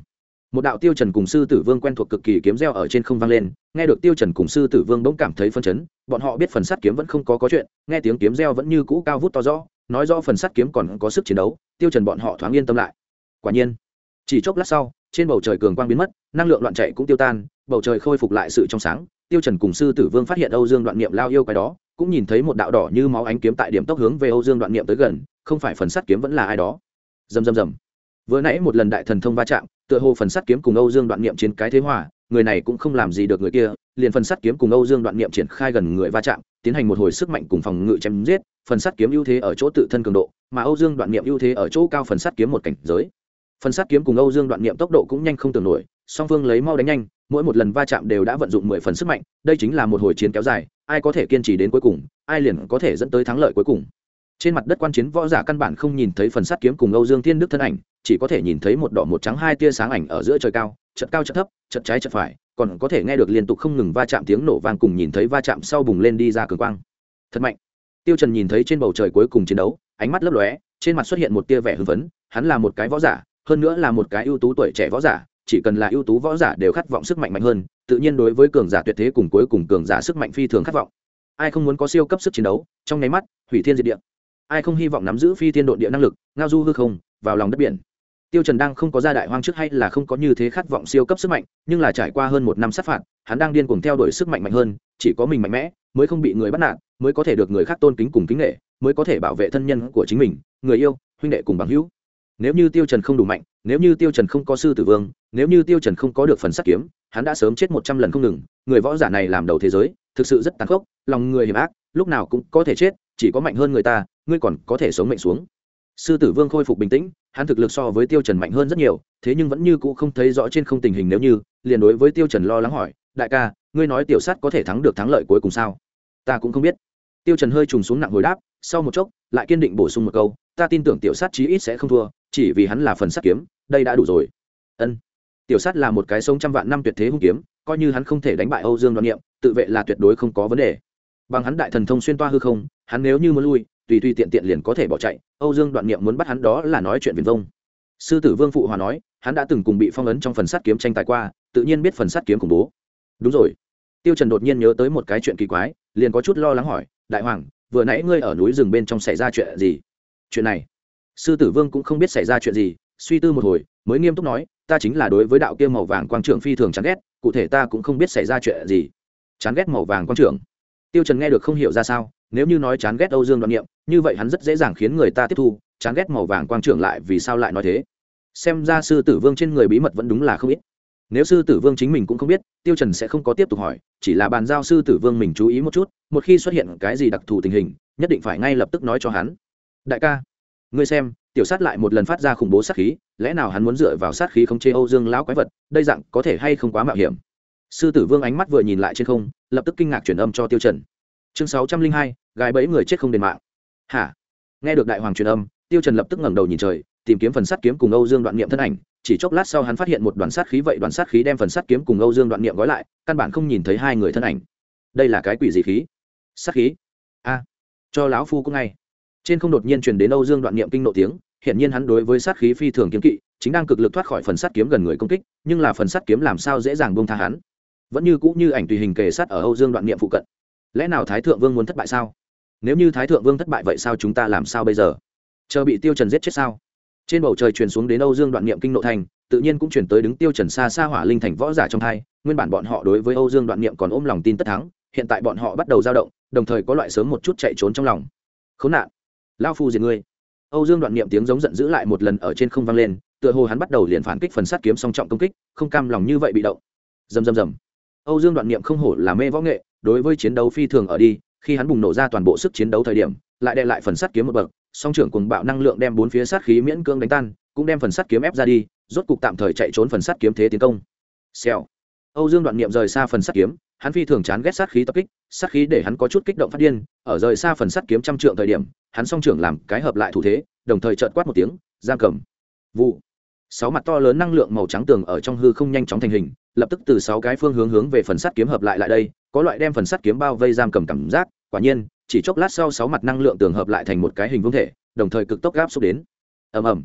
Một đạo tiêu trần cùng sư tử vương quen thuộc cực kỳ kiếm reo ở trên không vang lên, nghe được tiêu trần cùng sư tử vương bỗng cảm thấy phân chấn, bọn họ biết phần sắt kiếm vẫn không có có chuyện, nghe tiếng kiếm reo vẫn như cũ cao vút to rõ, nói rõ phần sắt kiếm còn có sức chiến đấu, tiêu trần bọn họ thoáng yên tâm lại. Quả nhiên, chỉ chốc lát sau, trên bầu trời cường quang biến mất, năng lượng loạn chạy cũng tiêu tan bầu trời khôi phục lại sự trong sáng, tiêu trần cùng sư tử vương phát hiện âu dương đoạn niệm lao yêu cái đó, cũng nhìn thấy một đạo đỏ như máu ánh kiếm tại điểm tốc hướng về âu dương đoạn niệm tới gần, không phải phần sắt kiếm vẫn là ai đó. Rầm rầm rầm. Vừa nãy một lần đại thần thông va chạm, tựa hồ phần sắt kiếm cùng âu dương đoạn niệm chiến cái thế hòa, người này cũng không làm gì được người kia, liền phần sắt kiếm cùng âu dương đoạn niệm triển khai gần người va chạm, tiến hành một hồi sức mạnh cùng phòng ngự chém giết, phần sắt kiếm ưu thế ở chỗ tự thân cường độ, mà âu dương đoạn niệm ưu thế ở chỗ cao phần sắt kiếm một cảnh giới phần sắt kiếm cùng âu dương đoạn niệm tốc độ cũng nhanh không tưởng nổi, song phương lấy mau đánh nhanh, mỗi một lần va chạm đều đã vận dụng mười phần sức mạnh, đây chính là một hồi chiến kéo dài, ai có thể kiên trì đến cuối cùng, ai liền có thể dẫn tới thắng lợi cuối cùng. Trên mặt đất quan chiến võ giả căn bản không nhìn thấy phần sắt kiếm cùng âu dương thiên đức thân ảnh, chỉ có thể nhìn thấy một đỏ một trắng hai tia sáng ảnh ở giữa trời cao chật cao chật thấp chật trái chật phải, còn có thể nghe được liên tục không ngừng va chạm tiếng nổ vang cùng nhìn thấy va chạm sau bùng lên đi ra cường quang. Thật mạnh. Tiêu trần nhìn thấy trên bầu trời cuối cùng chiến đấu, ánh mắt lấp lóe, trên mặt xuất hiện một tia vẻ hưng phấn, hắn là một cái võ giả hơn nữa là một cái ưu tú tuổi trẻ võ giả, chỉ cần là ưu tú võ giả đều khát vọng sức mạnh mạnh hơn, tự nhiên đối với cường giả tuyệt thế cùng cuối cùng cường giả sức mạnh phi thường khát vọng. Ai không muốn có siêu cấp sức chiến đấu, trong nháy mắt, hủy thiên diệt địa. Ai không hy vọng nắm giữ phi thiên độ địa năng lực, ngao du hư không, vào lòng đất biển. Tiêu trần đang không có gia đại hoang trước hay là không có như thế khát vọng siêu cấp sức mạnh, nhưng là trải qua hơn một năm sát phạt, hắn đang điên cuồng theo đuổi sức mạnh mạnh hơn, chỉ có mình mạnh mẽ, mới không bị người bắt nạt, mới có thể được người khác tôn kính cùng kính nghệ mới có thể bảo vệ thân nhân của chính mình, người yêu, huynh đệ cùng bằng hữu nếu như tiêu trần không đủ mạnh, nếu như tiêu trần không có sư tử vương, nếu như tiêu trần không có được phần sắt kiếm, hắn đã sớm chết một trăm lần không ngừng. Người võ giả này làm đầu thế giới, thực sự rất tàn khốc, lòng người hiểm ác, lúc nào cũng có thể chết, chỉ có mạnh hơn người ta, ngươi còn có thể sống mệnh xuống. Sư tử vương khôi phục bình tĩnh, hắn thực lực so với tiêu trần mạnh hơn rất nhiều, thế nhưng vẫn như cũ không thấy rõ trên không tình hình nếu như, liền đối với tiêu trần lo lắng hỏi, đại ca, ngươi nói tiểu sát có thể thắng được thắng lợi cuối cùng sao? Ta cũng không biết. Tiêu trần hơi trùng xuống nặng hồi đáp, sau một chốc, lại kiên định bổ sung một câu, ta tin tưởng tiểu sát chí ít sẽ không thua chỉ vì hắn là phần sắt kiếm, đây đã đủ rồi. Ân. Tiểu sát là một cái sống trăm vạn năm tuyệt thế hung kiếm, coi như hắn không thể đánh bại âu dương đoan niệm, tự vệ là tuyệt đối không có vấn đề. Bằng hắn đại thần thông xuyên toa hư không, hắn nếu như muốn lui, tùy tùy tiện tiện liền có thể bỏ chạy, âu dương đoạn niệm muốn bắt hắn đó là nói chuyện viền vông. Sư tử vương phụ hòa nói, hắn đã từng cùng bị phong ấn trong phần sắt kiếm tranh tài qua, tự nhiên biết phần sắt kiếm khủng bố. Đúng rồi. Tiêu trần đột nhiên nhớ tới một cái chuyện kỳ quái, liền có chút lo lắng hỏi, đại hoàng, vừa nãy ngươi ở núi rừng bên trong xảy ra chuyện gì? Chuyện này sư tử vương cũng không biết xảy ra chuyện gì, suy tư một hồi, mới nghiêm túc nói, ta chính là đối với đạo kia màu vàng quang trưởng phi thường chán ghét, cụ thể ta cũng không biết xảy ra chuyện gì. Chán ghét màu vàng quang trưởng? Tiêu trần nghe được không hiểu ra sao, nếu như nói chán ghét âu dương đoạn niệm, như vậy hắn rất dễ dàng khiến người ta tiếp thu, chán ghét màu vàng quang trưởng lại vì sao lại nói thế? Xem ra sư tử vương trên người bí mật vẫn đúng là không ít. Nếu sư tử vương chính mình cũng không biết, tiêu trần sẽ không có tiếp tục hỏi, chỉ là bàn giao sư tử vương mình chú ý một chút, một khi xuất hiện cái gì đặc thù tình hình, nhất định phải ngay lập tức nói cho hắn. Đại ca ngươi xem, tiểu sát lại một lần phát ra khủng bố sát khí, lẽ nào hắn muốn dựa vào sát khí không chê âu dương lão quái vật, đây dạng có thể hay không quá mạo hiểm? Sư tử vương ánh mắt vừa nhìn lại trên không, lập tức kinh ngạc truyền âm cho tiêu trần. Chương sáu trăm linh hai gái bẫy người chết không đền mạng. Hả? Nghe được đại hoàng truyền âm, tiêu trần lập tức ngẩng đầu nhìn trời, tìm kiếm phần sát kiếm cùng âu dương đoạn niệm thân ảnh, chỉ chốc lát sau hắn phát hiện một đoàn sát khí vậy đoàn sát khí đem phần sát kiếm cùng âu dương đoạn niệm gói lại, căn bản không nhìn thấy hai người thân ảnh. Đây là cái quỷ gì khí? Sát khí? A, cho lão phu cũng ngay trên không đột nhiên truyền đến âu dương đoạn niệm kinh nộ tiếng hiện nhiên hắn đối với sát khí phi thường kiếm kỵ, chính đang cực lực thoát khỏi phần sắt kiếm gần người công kích, nhưng là phần sắt kiếm làm sao dễ dàng buông tha hắn? Vẫn như cũ như ảnh tùy hình kề sát ở âu dương đoạn niệm phụ cận. Lẽ nào thái thượng vương muốn thất bại sao? Nếu như thái thượng vương thất bại vậy sao chúng ta làm sao bây giờ? Chờ bị tiêu trần giết chết sao? Trên bầu trời truyền xuống đến âu dương đoạn niệm kinh nộ thành, tự nhiên cũng truyền tới đứng tiêu trần xa xa hỏa linh thành võ giả trong hai, nguyên bản bọn họ đối với âu dương đoạn niệm còn ôm lòng tin tất thắng, hiện tại bọn họ bắt đầu dao động, đồng thời có loại sớm một chút chạy trốn trong lòng. Khốn nạn! Lao phu diệt ngươi. Âu dương đoạn niệm tiếng giống giận dữ lại một lần ở trên không vang lên, tựa hồ hắn bắt đầu liền phản kích phần sát kiếm song trọng công kích, không cam lòng như vậy bị động. Dầm dầm dầm! âu dương đoạn niệm không hổ là mê võ nghệ, đối với chiến đấu phi thường ở đi, khi hắn bùng nổ ra toàn bộ sức chiến đấu thời điểm, lại đè lại phần sắt kiếm một bậc, song trưởng cùng bạo năng lượng đem bốn phía sát khí miễn cưỡng đánh tan, cũng đem phần sắt kiếm ép ra đi, rốt cục tạm thời chạy trốn phần sắt kiếm thế tiến công. Xèo. Âu dương đoạn niệm rời xa phần sắt kiếm hắn phi thường chán ghét sát khí tập kích, sát khí để hắn có chút kích động phát điên, ở rời xa phần sắt kiếm trăm trượng thời điểm, hắn song trưởng làm cái hợp lại thủ thế, đồng thời trợn quát một tiếng, giam cầm. Vụ. Sáu mặt to lớn năng lượng màu trắng tường ở trong hư không nhanh chóng thành hình, lập tức từ sáu cái phương hướng hướng về phần sắt kiếm hợp lại lại đây, có loại đem phần sắt kiếm bao vây giam cầm cảm giác, quả nhiên, chỉ chốc lát sau sáu mặt năng lượng tường hợp lại thành một cái hình vương thể, đồng thời cực tốc gáp xúc đến. Ầm ầm.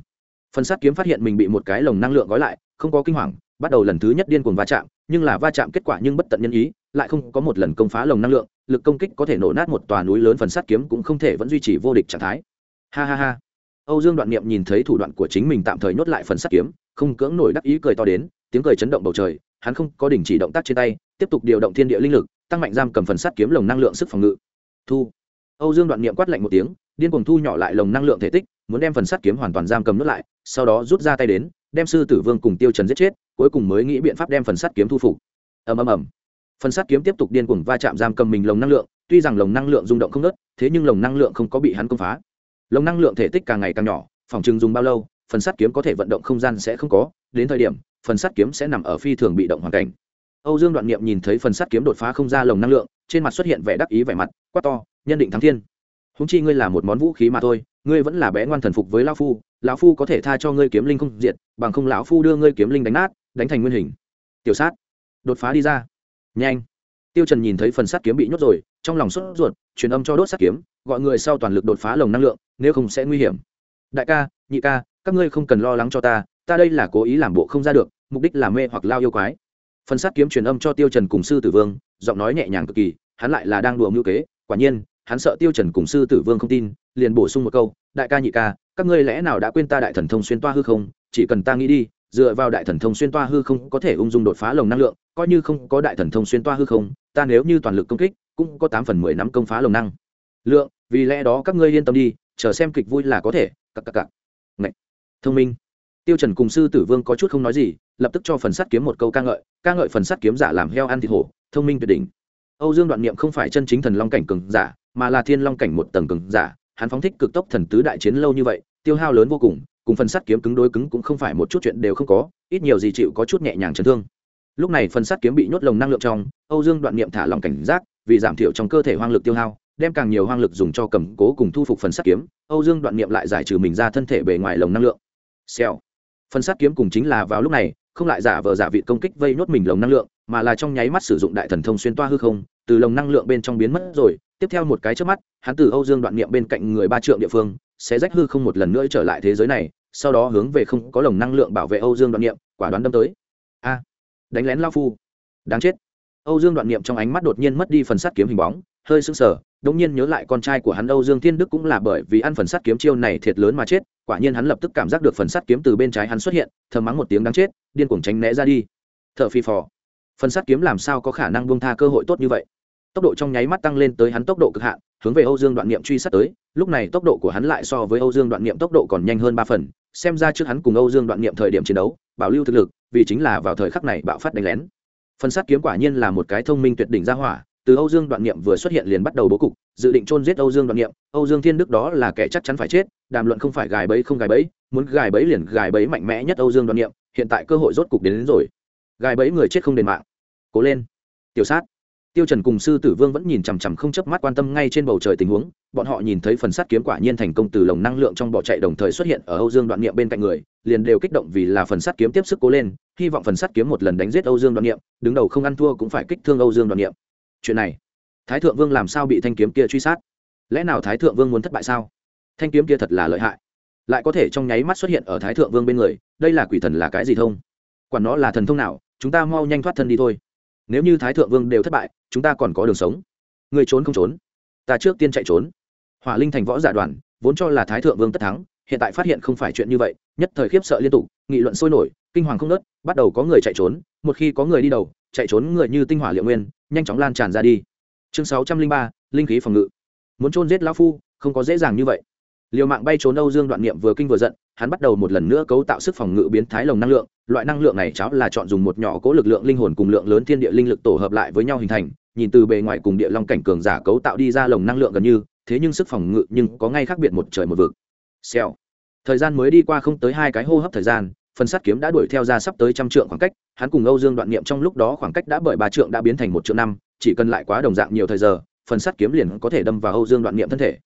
Phần sắt kiếm phát hiện mình bị một cái lồng năng lượng gói lại, không có kinh hoàng, bắt đầu lần thứ nhất điên cuồng va chạm, nhưng là va chạm kết quả nhưng bất tận nhân ý lại không có một lần công phá lồng năng lượng, lực công kích có thể nổ nát một tòa núi lớn phần sắt kiếm cũng không thể vẫn duy trì vô địch trạng thái. Ha ha ha. Âu dương đoạn niệm nhìn thấy thủ đoạn của chính mình tạm thời nhốt lại phần sắt kiếm, không cưỡng nổi đắc ý cười to đến, tiếng cười chấn động bầu trời, hắn không có đình chỉ động tác trên tay, tiếp tục điều động thiên địa linh lực, tăng mạnh giam cầm phần sắt kiếm lồng năng lượng sức phòng ngự. Thu. Âu dương đoạn niệm quát lạnh một tiếng, điên cuồng thu nhỏ lại lồng năng lượng thể tích, muốn đem phần sắt kiếm hoàn toàn giam cầm nuốt lại, sau đó rút ra tay đến, đem sư tử vương cùng tiêu trần giết chết, cuối cùng mới nghĩ biện pháp đem phần sắt kiếm thu phục. Ầm ầm ầm phần sắt kiếm tiếp tục điên cuồng va chạm giam cầm mình lồng năng lượng, tuy rằng lồng năng lượng rung động không nớt thế nhưng lồng năng lượng không có bị hắn công phá. Lồng năng lượng thể tích càng ngày càng nhỏ, phòng chừng dùng bao lâu phần sắt kiếm có thể vận động không gian sẽ không có, đến thời điểm phần sắt kiếm sẽ nằm ở phi thường bị động hoàn cảnh. Âu dương đoạn niệm nhìn thấy phần sắt kiếm đột phá không ra lồng năng lượng, trên mặt xuất hiện vẻ đắc ý vẻ mặt, quát to, nhân định thắng thiên. Húng chi ngươi là một món vũ khí mà thôi, ngươi vẫn là bé ngoan thần phục với lão phu lão phu có thể tha cho ngươi kiếm linh không diệt, bằng không lão phu đưa ngươi kiếm linh đánh nát, đánh thành nguyên hình. Tiểu sát đột phá đi ra nhanh. Tiêu trần nhìn thấy phần sắt kiếm bị nhốt rồi, trong lòng sốt ruột, truyền âm cho đốt sắt kiếm, gọi người sau toàn lực đột phá lồng năng lượng, nếu không sẽ nguy hiểm. Đại ca, nhị ca, các ngươi không cần lo lắng cho ta ta đây là cố ý làm bộ không ra được, mục đích là mê hoặc lao yêu quái. Phần sắt kiếm truyền âm cho tiêu trần cùng sư tử vương, giọng nói nhẹ nhàng cực kỳ, hắn lại là đang đùa mưu kế, quả nhiên, hắn sợ tiêu trần cùng sư tử vương không tin, liền bổ sung một câu, đại ca nhị ca, các ngươi lẽ nào đã quên ta đại thần thông xuyên toa hư không, chỉ cần ta nghĩ đi dựa vào đại thần thông xuyên toa hư không có thể ung dung đột phá lồng năng lượng, coi như không có đại thần thông xuyên toa hư không, ta nếu như toàn lực công kích, cũng có tám phần mười nắm công phá lồng năng. Lượng, vì lẽ đó các ngươi yên tâm đi, chờ xem kịch vui là có thể cặp cặp cặp Ngậy. thông minh. Tiêu trần cùng sư tử vương có chút không nói gì, lập tức cho phần sắt kiếm một câu ca ngợi ca ngợi phần sắt kiếm giả làm heo ăn thịt hổ, thông minh tuyệt đỉnh. Âu dương đoạn niệm không phải chân chính thần long cảnh cường giả, mà là thiên long cảnh một tầng cường giả, hắn phóng thích cực tốc thần tứ đại chiến lâu như vậy, tiêu hao lớn vô cùng cùng phần sắt kiếm cứng đối cứng cũng không phải một chút chuyện đều không có, ít nhiều gì chịu có chút nhẹ nhàng chấn thương. Lúc này phần sắt kiếm bị nhốt lồng năng lượng trong, âu dương đoạn niệm thả lòng cảnh giác, vì giảm thiểu trong cơ thể hoang lực tiêu hao, đem càng nhiều hoang lực dùng cho cầm cố cùng thu phục phần sắt kiếm, âu dương đoạn niệm lại giải trừ mình ra thân thể bề ngoài lồng năng lượng. Xèo. Phần sắt kiếm cùng chính là vào lúc này, không lại giả vờ giả vị công kích vây nhốt mình lồng năng lượng, mà là trong nháy mắt sử dụng đại thần thông xuyên toa hư không, từ lồng năng lượng bên trong biến mất rồi. Tiếp theo một cái trước mắt, hắn từ âu dương đoạn niệm bên cạnh người ba trượng địa phương sẽ rách hư không một lần nữa trở lại thế giới này, sau đó hướng về không có lồng năng lượng bảo vệ âu dương đoạn niệm, quả đoán đâm tới. A, đánh lén lao phu. Đáng chết. Âu dương đoạn niệm trong ánh mắt đột nhiên mất đi phần sắt kiếm hình bóng, hơi sưng sờ, đống nhiên nhớ lại con trai của hắn âu dương thiên đức cũng là bởi vì ăn phần sắt kiếm chiêu này thiệt lớn mà chết, quả nhiên hắn lập tức cảm giác được phần sắt kiếm từ bên trái hắn xuất hiện, thầm mắng một tiếng đáng chết, điên cuồng tránh né ra đi. Thở phi phò. Phần sắt kiếm làm sao có khả năng buông tha cơ hội tốt như vậy? Tốc độ trong nháy mắt tăng lên tới hắn tốc độ cực hạn hướng về âu dương đoạn niệm truy sát tới lúc này tốc độ của hắn lại so với âu dương đoạn niệm tốc độ còn nhanh hơn ba phần xem ra trước hắn cùng âu dương đoạn niệm thời điểm chiến đấu bảo lưu thực lực vì chính là vào thời khắc này bạo phát đánh lén. Phần sát kiếm quả nhiên là một cái thông minh tuyệt đỉnh ra hỏa từ âu dương đoạn niệm vừa xuất hiện liền bắt đầu bố cục dự định chôn giết âu dương đoạn niệm âu dương thiên đức đó là kẻ chắc chắn phải chết đàm luận không phải gài bẫy không gài bẫy muốn gài bẫy liền gài bẫy mạnh mẽ nhất âu dương đoạn niệm hiện tại cơ hội rốt cục đến, đến rồi. Gài bẫy người chết không đền mạng. Cố lên. Tiểu sát tiêu trần cùng sư tử vương vẫn nhìn chằm chằm không chớp mắt quan tâm ngay trên bầu trời tình huống, bọn họ nhìn thấy phần sắt kiếm quả nhiên thành công từ lồng năng lượng trong bỏ chạy đồng thời xuất hiện ở âu dương đoạn niệm bên cạnh người, liền đều kích động vì là phần sắt kiếm tiếp sức cố lên, hy vọng phần sắt kiếm một lần đánh giết âu dương đoạn niệm, đứng đầu không ăn thua cũng phải kích thương âu dương đoạn niệm. Chuyện này, thái thượng vương làm sao bị thanh kiếm kia truy sát? Lẽ nào thái thượng vương muốn thất bại sao? Thanh kiếm kia thật là lợi hại. Lại có thể trong nháy mắt xuất hiện ở thái thượng vương bên người, đây là quỷ thần là cái gì thông? Quản nó là thần thông nào? Chúng ta mau nhanh thoát thân đi thôi nếu như thái thượng vương đều thất bại, chúng ta còn có đường sống. Người trốn không trốn? Ta trước tiên chạy trốn. Hỏa linh thành võ giả đoàn, vốn cho là thái thượng vương tất thắng, hiện tại phát hiện không phải chuyện như vậy, nhất thời khiếp sợ liên tục, nghị luận sôi nổi, kinh hoàng không nớt bắt đầu có người chạy trốn, một khi có người đi đầu, chạy trốn người như tinh hỏa liệu nguyên, nhanh chóng lan tràn ra đi. Chương sáu trăm linh ba, linh khí phòng ngự. Muốn trôn giết lão phu, không có dễ dàng như vậy. Liều mạng bay trốn âu dương đoạn niệm vừa kinh vừa giận, hắn bắt đầu một lần nữa cấu tạo sức phòng ngự biến thái lồng năng lượng loại năng lượng này cháo là chọn dùng một nhỏ cố lực lượng linh hồn cùng lượng lớn thiên địa linh lực tổ hợp lại với nhau hình thành, nhìn từ bề ngoài cùng địa long cảnh cường giả cấu tạo đi ra lồng năng lượng gần như, thế nhưng sức phòng ngự nhưng có ngay khác biệt một trời một vực. Xèo. Thời gian mới đi qua không tới hai cái hô hấp thời gian, phần sắt kiếm đã đuổi theo ra sắp tới trăm trượng khoảng cách, hắn cùng âu dương đoạn niệm trong lúc đó khoảng cách đã bởi ba trượng đã biến thành một trượng năm, chỉ cần lại quá đồng dạng nhiều thời giờ, phần sắt kiếm liền có thể đâm vào âu dương đoạn niệm thân thể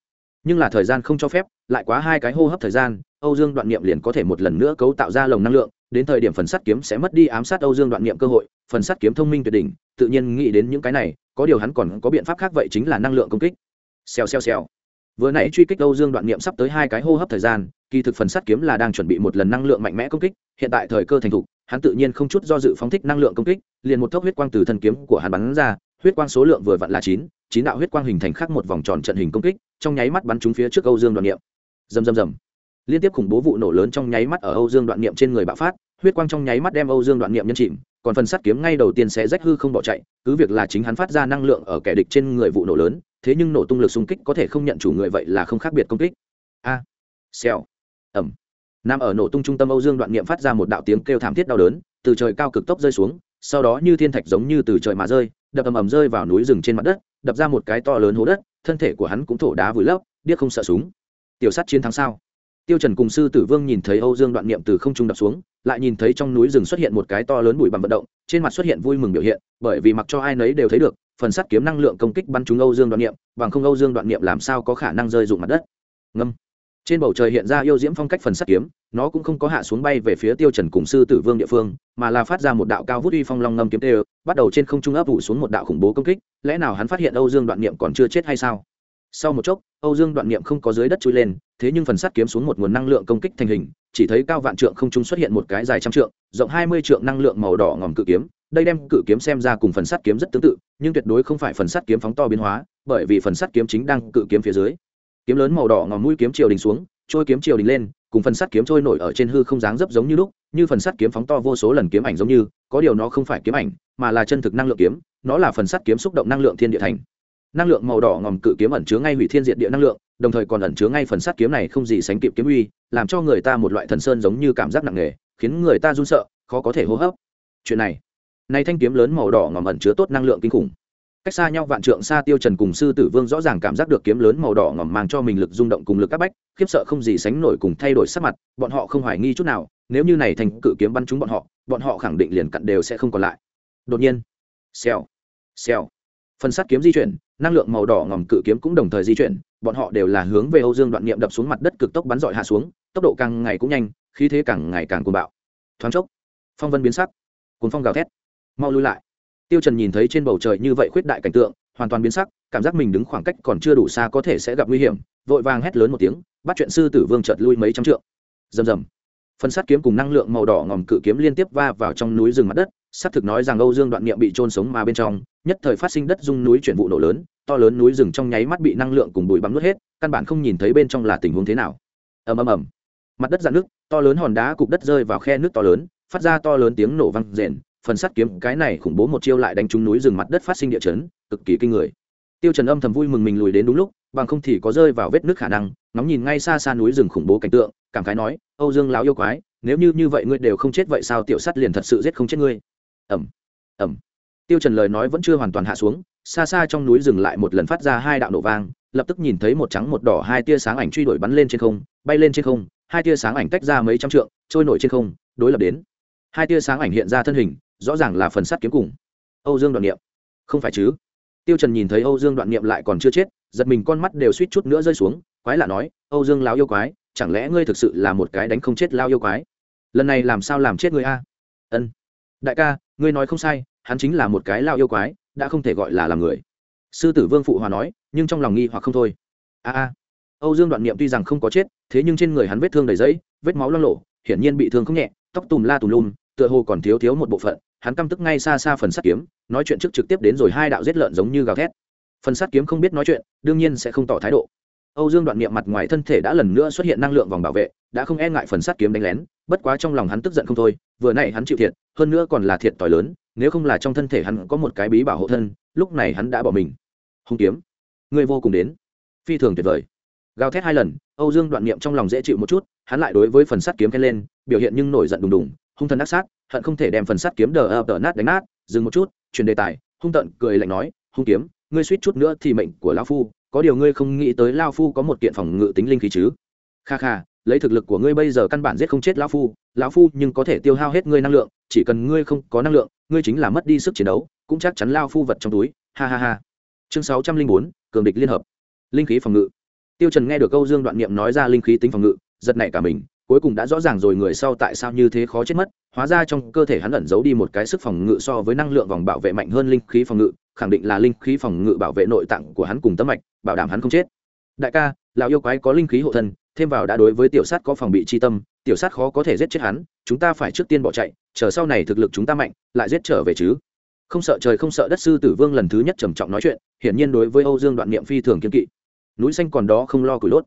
nhưng là thời gian không cho phép, lại quá hai cái hô hấp thời gian, âu dương đoạn niệm liền có thể một lần nữa cấu tạo ra lồng năng lượng, đến thời điểm phần sắt kiếm sẽ mất đi ám sát âu dương đoạn niệm cơ hội, phần sắt kiếm thông minh tuyệt đỉnh, tự nhiên nghĩ đến những cái này, có điều hắn còn có biện pháp khác vậy chính là năng lượng công kích. Xèo xèo xèo. Vừa nãy truy kích âu dương đoạn niệm sắp tới hai cái hô hấp thời gian, kỳ thực phần sắt kiếm là đang chuẩn bị một lần năng lượng mạnh mẽ công kích, hiện tại thời cơ thành thục, hắn tự nhiên không chút do dự phóng thích năng lượng công kích, liền một thốc huyết quang từ thân kiếm của hắn bắn ra, huyết quang số lượng vừa vặn là chín chín đạo huyết quang hình thành khắc một vòng tròn trận hình công kích trong nháy mắt bắn trúng phía trước âu dương đoạn niệm. Rầm rầm rầm. Liên tiếp khủng bố vụ nổ lớn trong nháy mắt ở âu dương đoạn niệm trên người bạo phát huyết quang trong nháy mắt đem âu dương đoạn niệm nhân chìm còn phần sắt kiếm ngay đầu tiên sẽ rách hư không bỏ chạy cứ việc là chính hắn phát ra năng lượng ở kẻ địch trên người vụ nổ lớn thế nhưng nổ tung lực xung kích có thể không nhận chủ người vậy là không khác biệt công kích. A. À, xèo. Ẩm nằm ở nổ tung trung tâm âu dương đoạn niệm phát ra một đạo tiếng kêu thảm thiết đau đớn từ trời cao cực tốc rơi xuống sau đó như thiên thạch giống như từ trời mà rơi đập ầm ầm rơi vào núi rừng trên mặt đất, đập ra một cái to lớn hố đất, thân thể của hắn cũng thổ đá vùi lấp, điếc không sợ súng. Tiểu sắt chiến thắng sao? Tiêu trần cùng sư tử vương nhìn thấy âu dương đoạn niệm từ không trung đập xuống, lại nhìn thấy trong núi rừng xuất hiện một cái to lớn bụi bặm vận động, trên mặt xuất hiện vui mừng biểu hiện, bởi vì mặc cho ai nấy đều thấy được, phần sắt kiếm năng lượng công kích bắn trúng âu dương đoạn niệm, bằng không âu dương đoạn niệm làm sao có khả năng rơi dụng mặt đất. Ngâm trên bầu trời hiện ra yêu diễm phong cách phần sắt kiếm, nó cũng không có hạ xuống bay về phía tiêu trần cùng sư tử vương địa phương, mà là phát ra một đạo cao vút uy phong long ngâm kiếm tê, bắt đầu trên không trung ấp ủ xuống một đạo khủng bố công kích, lẽ nào hắn phát hiện âu dương đoạn niệm còn chưa chết hay sao? Sau một chốc, âu dương đoạn niệm không có dưới đất chui lên, thế nhưng phần sắt kiếm xuống một nguồn năng lượng công kích thành hình, chỉ thấy cao vạn trượng không trung xuất hiện một cái dài trăm trượng, rộng hai mươi trượng năng lượng màu đỏ ngòm cự kiếm, đây đem cự kiếm xem ra cùng phần sắt kiếm rất tương tự, nhưng tuyệt đối không phải phần sắt kiếm phóng to biến hóa, bởi vì phần sắt kiếm chính đang cự kiếm phía dưới kiếm lớn màu đỏ ngòm mũi kiếm triều đình xuống, trôi kiếm triều đình lên, cùng phần sắt kiếm trôi nổi ở trên hư không dáng dấp giống như lúc, như phần sắt kiếm phóng to vô số lần kiếm ảnh giống như, có điều nó không phải kiếm ảnh, mà là chân thực năng lượng kiếm, nó là phần sắt kiếm xúc động năng lượng thiên địa thành. Năng lượng màu đỏ ngòm cự kiếm ẩn chứa ngay hủy thiên diện địa năng lượng, đồng thời còn ẩn chứa ngay phần sắt kiếm này không gì sánh kịp kiếm uy, làm cho người ta một loại thần sơn giống như cảm giác nặng nề, khiến người ta run sợ, khó có thể hô hấp. Chuyện này nay thanh kiếm lớn màu đỏ ngòm ẩn chứa tốt năng lượng kinh khủng cách xa nhau vạn trượng xa tiêu trần cùng sư tử vương rõ ràng cảm giác được kiếm lớn màu đỏ ngòm mang cho mình lực rung động cùng lực áp bách, khiếp sợ không gì sánh nổi cùng thay đổi sắc mặt, bọn họ không hoài nghi chút nào, nếu như này thành cự kiếm bắn trúng bọn họ bọn họ khẳng định liền cặn đều sẽ không còn lại. Đột nhiên, xèo xèo phần sắt kiếm di chuyển, năng lượng màu đỏ ngòm cự kiếm cũng đồng thời di chuyển, bọn họ đều là hướng về âu dương đoạn niệm đập xuống mặt đất cực tốc bắn dội hạ xuống, tốc độ càng ngày cũng nhanh, khí thế càng ngày càng cuồng bạo. Thoáng chốc, phong vân biến sắc cuốn phong gào thét, mau lui lại tiêu trần nhìn thấy trên bầu trời như vậy khuyết đại cảnh tượng, hoàn toàn biến sắc, cảm giác mình đứng khoảng cách còn chưa đủ xa có thể sẽ gặp nguy hiểm, vội vàng hét lớn một tiếng, bắt chuyện sư tử vương chợt lui mấy trăm trượng. Rầm rầm. Phân sát kiếm cùng năng lượng màu đỏ ngòm cự kiếm liên tiếp va vào trong núi rừng mặt đất xác thực nói rằng âu dương đoạn niệm bị trôn sống mà bên trong, nhất thời phát sinh đất dung núi chuyển vụ nổ lớn, to lớn núi rừng trong nháy mắt bị năng lượng cùng bụi bắm nuốt hết, căn bản không nhìn thấy bên trong là tình huống thế nào. Ầm ầm ầm. Mặt đất dạn nước to lớn hòn đá cục đất rơi vào khe nước to lớn, phát ra to lớn tiếng nổ vang rền phần sắt kiếm, cái này khủng bố một chiêu lại đánh trúng núi rừng mặt đất phát sinh địa chấn, cực kỳ kinh người. Tiêu trần âm thầm vui mừng mình lùi đến đúng lúc, bằng không thì có rơi vào vết nước khả năng, ngóng nhìn ngay xa xa núi rừng khủng bố cảnh tượng, cảm khái nói, âu dương lão yêu quái, nếu như như vậy ngươi đều không chết vậy sao tiểu sắt liền thật sự giết không chết ngươi? Ẩm ẩm tiêu trần lời nói vẫn chưa hoàn toàn hạ xuống, xa xa trong núi rừng lại một lần phát ra hai đạo nổ vang, lập tức nhìn thấy một trắng một đỏ hai tia sáng ảnh truy đuổi bắn lên trên không, bay lên trên không, hai tia sáng ảnh tách ra mấy trăm trượng, trôi nổi trên không, đối lập đến. Hai tia sáng ảnh hiện ra thân hình rõ ràng là phần sắt kiếm cùng. Âu dương đoạn niệm. Không phải chứ? Tiêu trần nhìn thấy âu dương đoạn niệm lại còn chưa chết, giật mình con mắt đều suýt chút nữa rơi xuống, quái lạ nói, âu dương lão yêu quái, chẳng lẽ ngươi thực sự là một cái đánh không chết lao yêu quái? Lần này làm sao làm chết ngươi a? Ân. Đại ca, ngươi nói không sai, hắn chính là một cái lao yêu quái, đã không thể gọi là làm người. Sư tử vương phụ hòa nói, nhưng trong lòng nghi hoặc không thôi. A a. Âu dương đoạn niệm tuy rằng không có chết, thế nhưng trên người hắn vết thương đầy dẫy vết máu loang lộ hiển nhiên bị thương không nhẹ, tóc tùm la tùm lum, tựa hồ còn thiếu thiếu một bộ phận hắn căm tức ngay xa xa phần sắt kiếm, nói chuyện trước trực tiếp đến rồi hai đạo giết lợn giống như gào thét. Phần sắt kiếm không biết nói chuyện, đương nhiên sẽ không tỏ thái độ. Âu dương đoạn niệm mặt ngoài thân thể đã lần nữa xuất hiện năng lượng vòng bảo vệ, đã không e ngại phần sắt kiếm đánh lén, bất quá trong lòng hắn tức giận không thôi, vừa nãy hắn chịu thiệt, hơn nữa còn là thiệt tỏi lớn, nếu không là trong thân thể hắn có một cái bí bảo hộ thân, lúc này hắn đã bỏ mình. Hung kiếm. Người vô cùng đến. Phi thường tuyệt vời. Gào thét hai lần, âu dương đoạn niệm trong lòng dễ chịu một chút, hắn lại đối với phần sắt kiếm khen lên, biểu hiện nhưng nổi giận đùng đùng, hung thần ác sát hận không thể đem phần sắt kiếm đờ ập đờ nát đánh nát, dừng một chút, chuyển đề tài, hung tận cười lạnh nói, hung kiếm, ngươi suýt chút nữa thì mệnh của lao phu, có điều ngươi không nghĩ tới lao phu có một kiện phòng ngự tính linh khí chứ? Kha kha, lấy thực lực của ngươi bây giờ căn bản giết không chết lão phu lão phu nhưng có thể tiêu hao hết ngươi năng lượng, chỉ cần ngươi không có năng lượng, ngươi chính là mất đi sức chiến đấu, cũng chắc chắn lao phu vật trong túi. Ha ha ha. Chương sáu trăm linh bốn, cường địch liên hợp. Linh khí phòng ngự. Tiêu trần nghe được câu dương đoạn niệm nói ra linh khí tính phòng ngự, giật nảy cả mình cuối cùng đã rõ ràng rồi người sau tại sao như thế khó chết mất, hóa ra trong cơ thể hắn ẩn giấu đi một cái sức phòng ngự so với năng lượng vòng bảo vệ mạnh hơn linh khí phòng ngự, khẳng định là linh khí phòng ngự bảo vệ nội tạng của hắn cùng tấm mạch, bảo đảm hắn không chết. Đại ca, lão yêu quái có linh khí hộ thân, thêm vào đã đối với tiểu sát có phòng bị chi tâm, tiểu sát khó có thể giết chết hắn, chúng ta phải trước tiên bỏ chạy, chờ sau này thực lực chúng ta mạnh, lại giết trở về chứ. Không sợ trời không sợ đất sư tử vương lần thứ nhất trầm trọng nói chuyện, hiển nhiên đối với âu dương đoạn niệm phi thường kiên kỵ. Núi xanh còn đó không lo củi lốt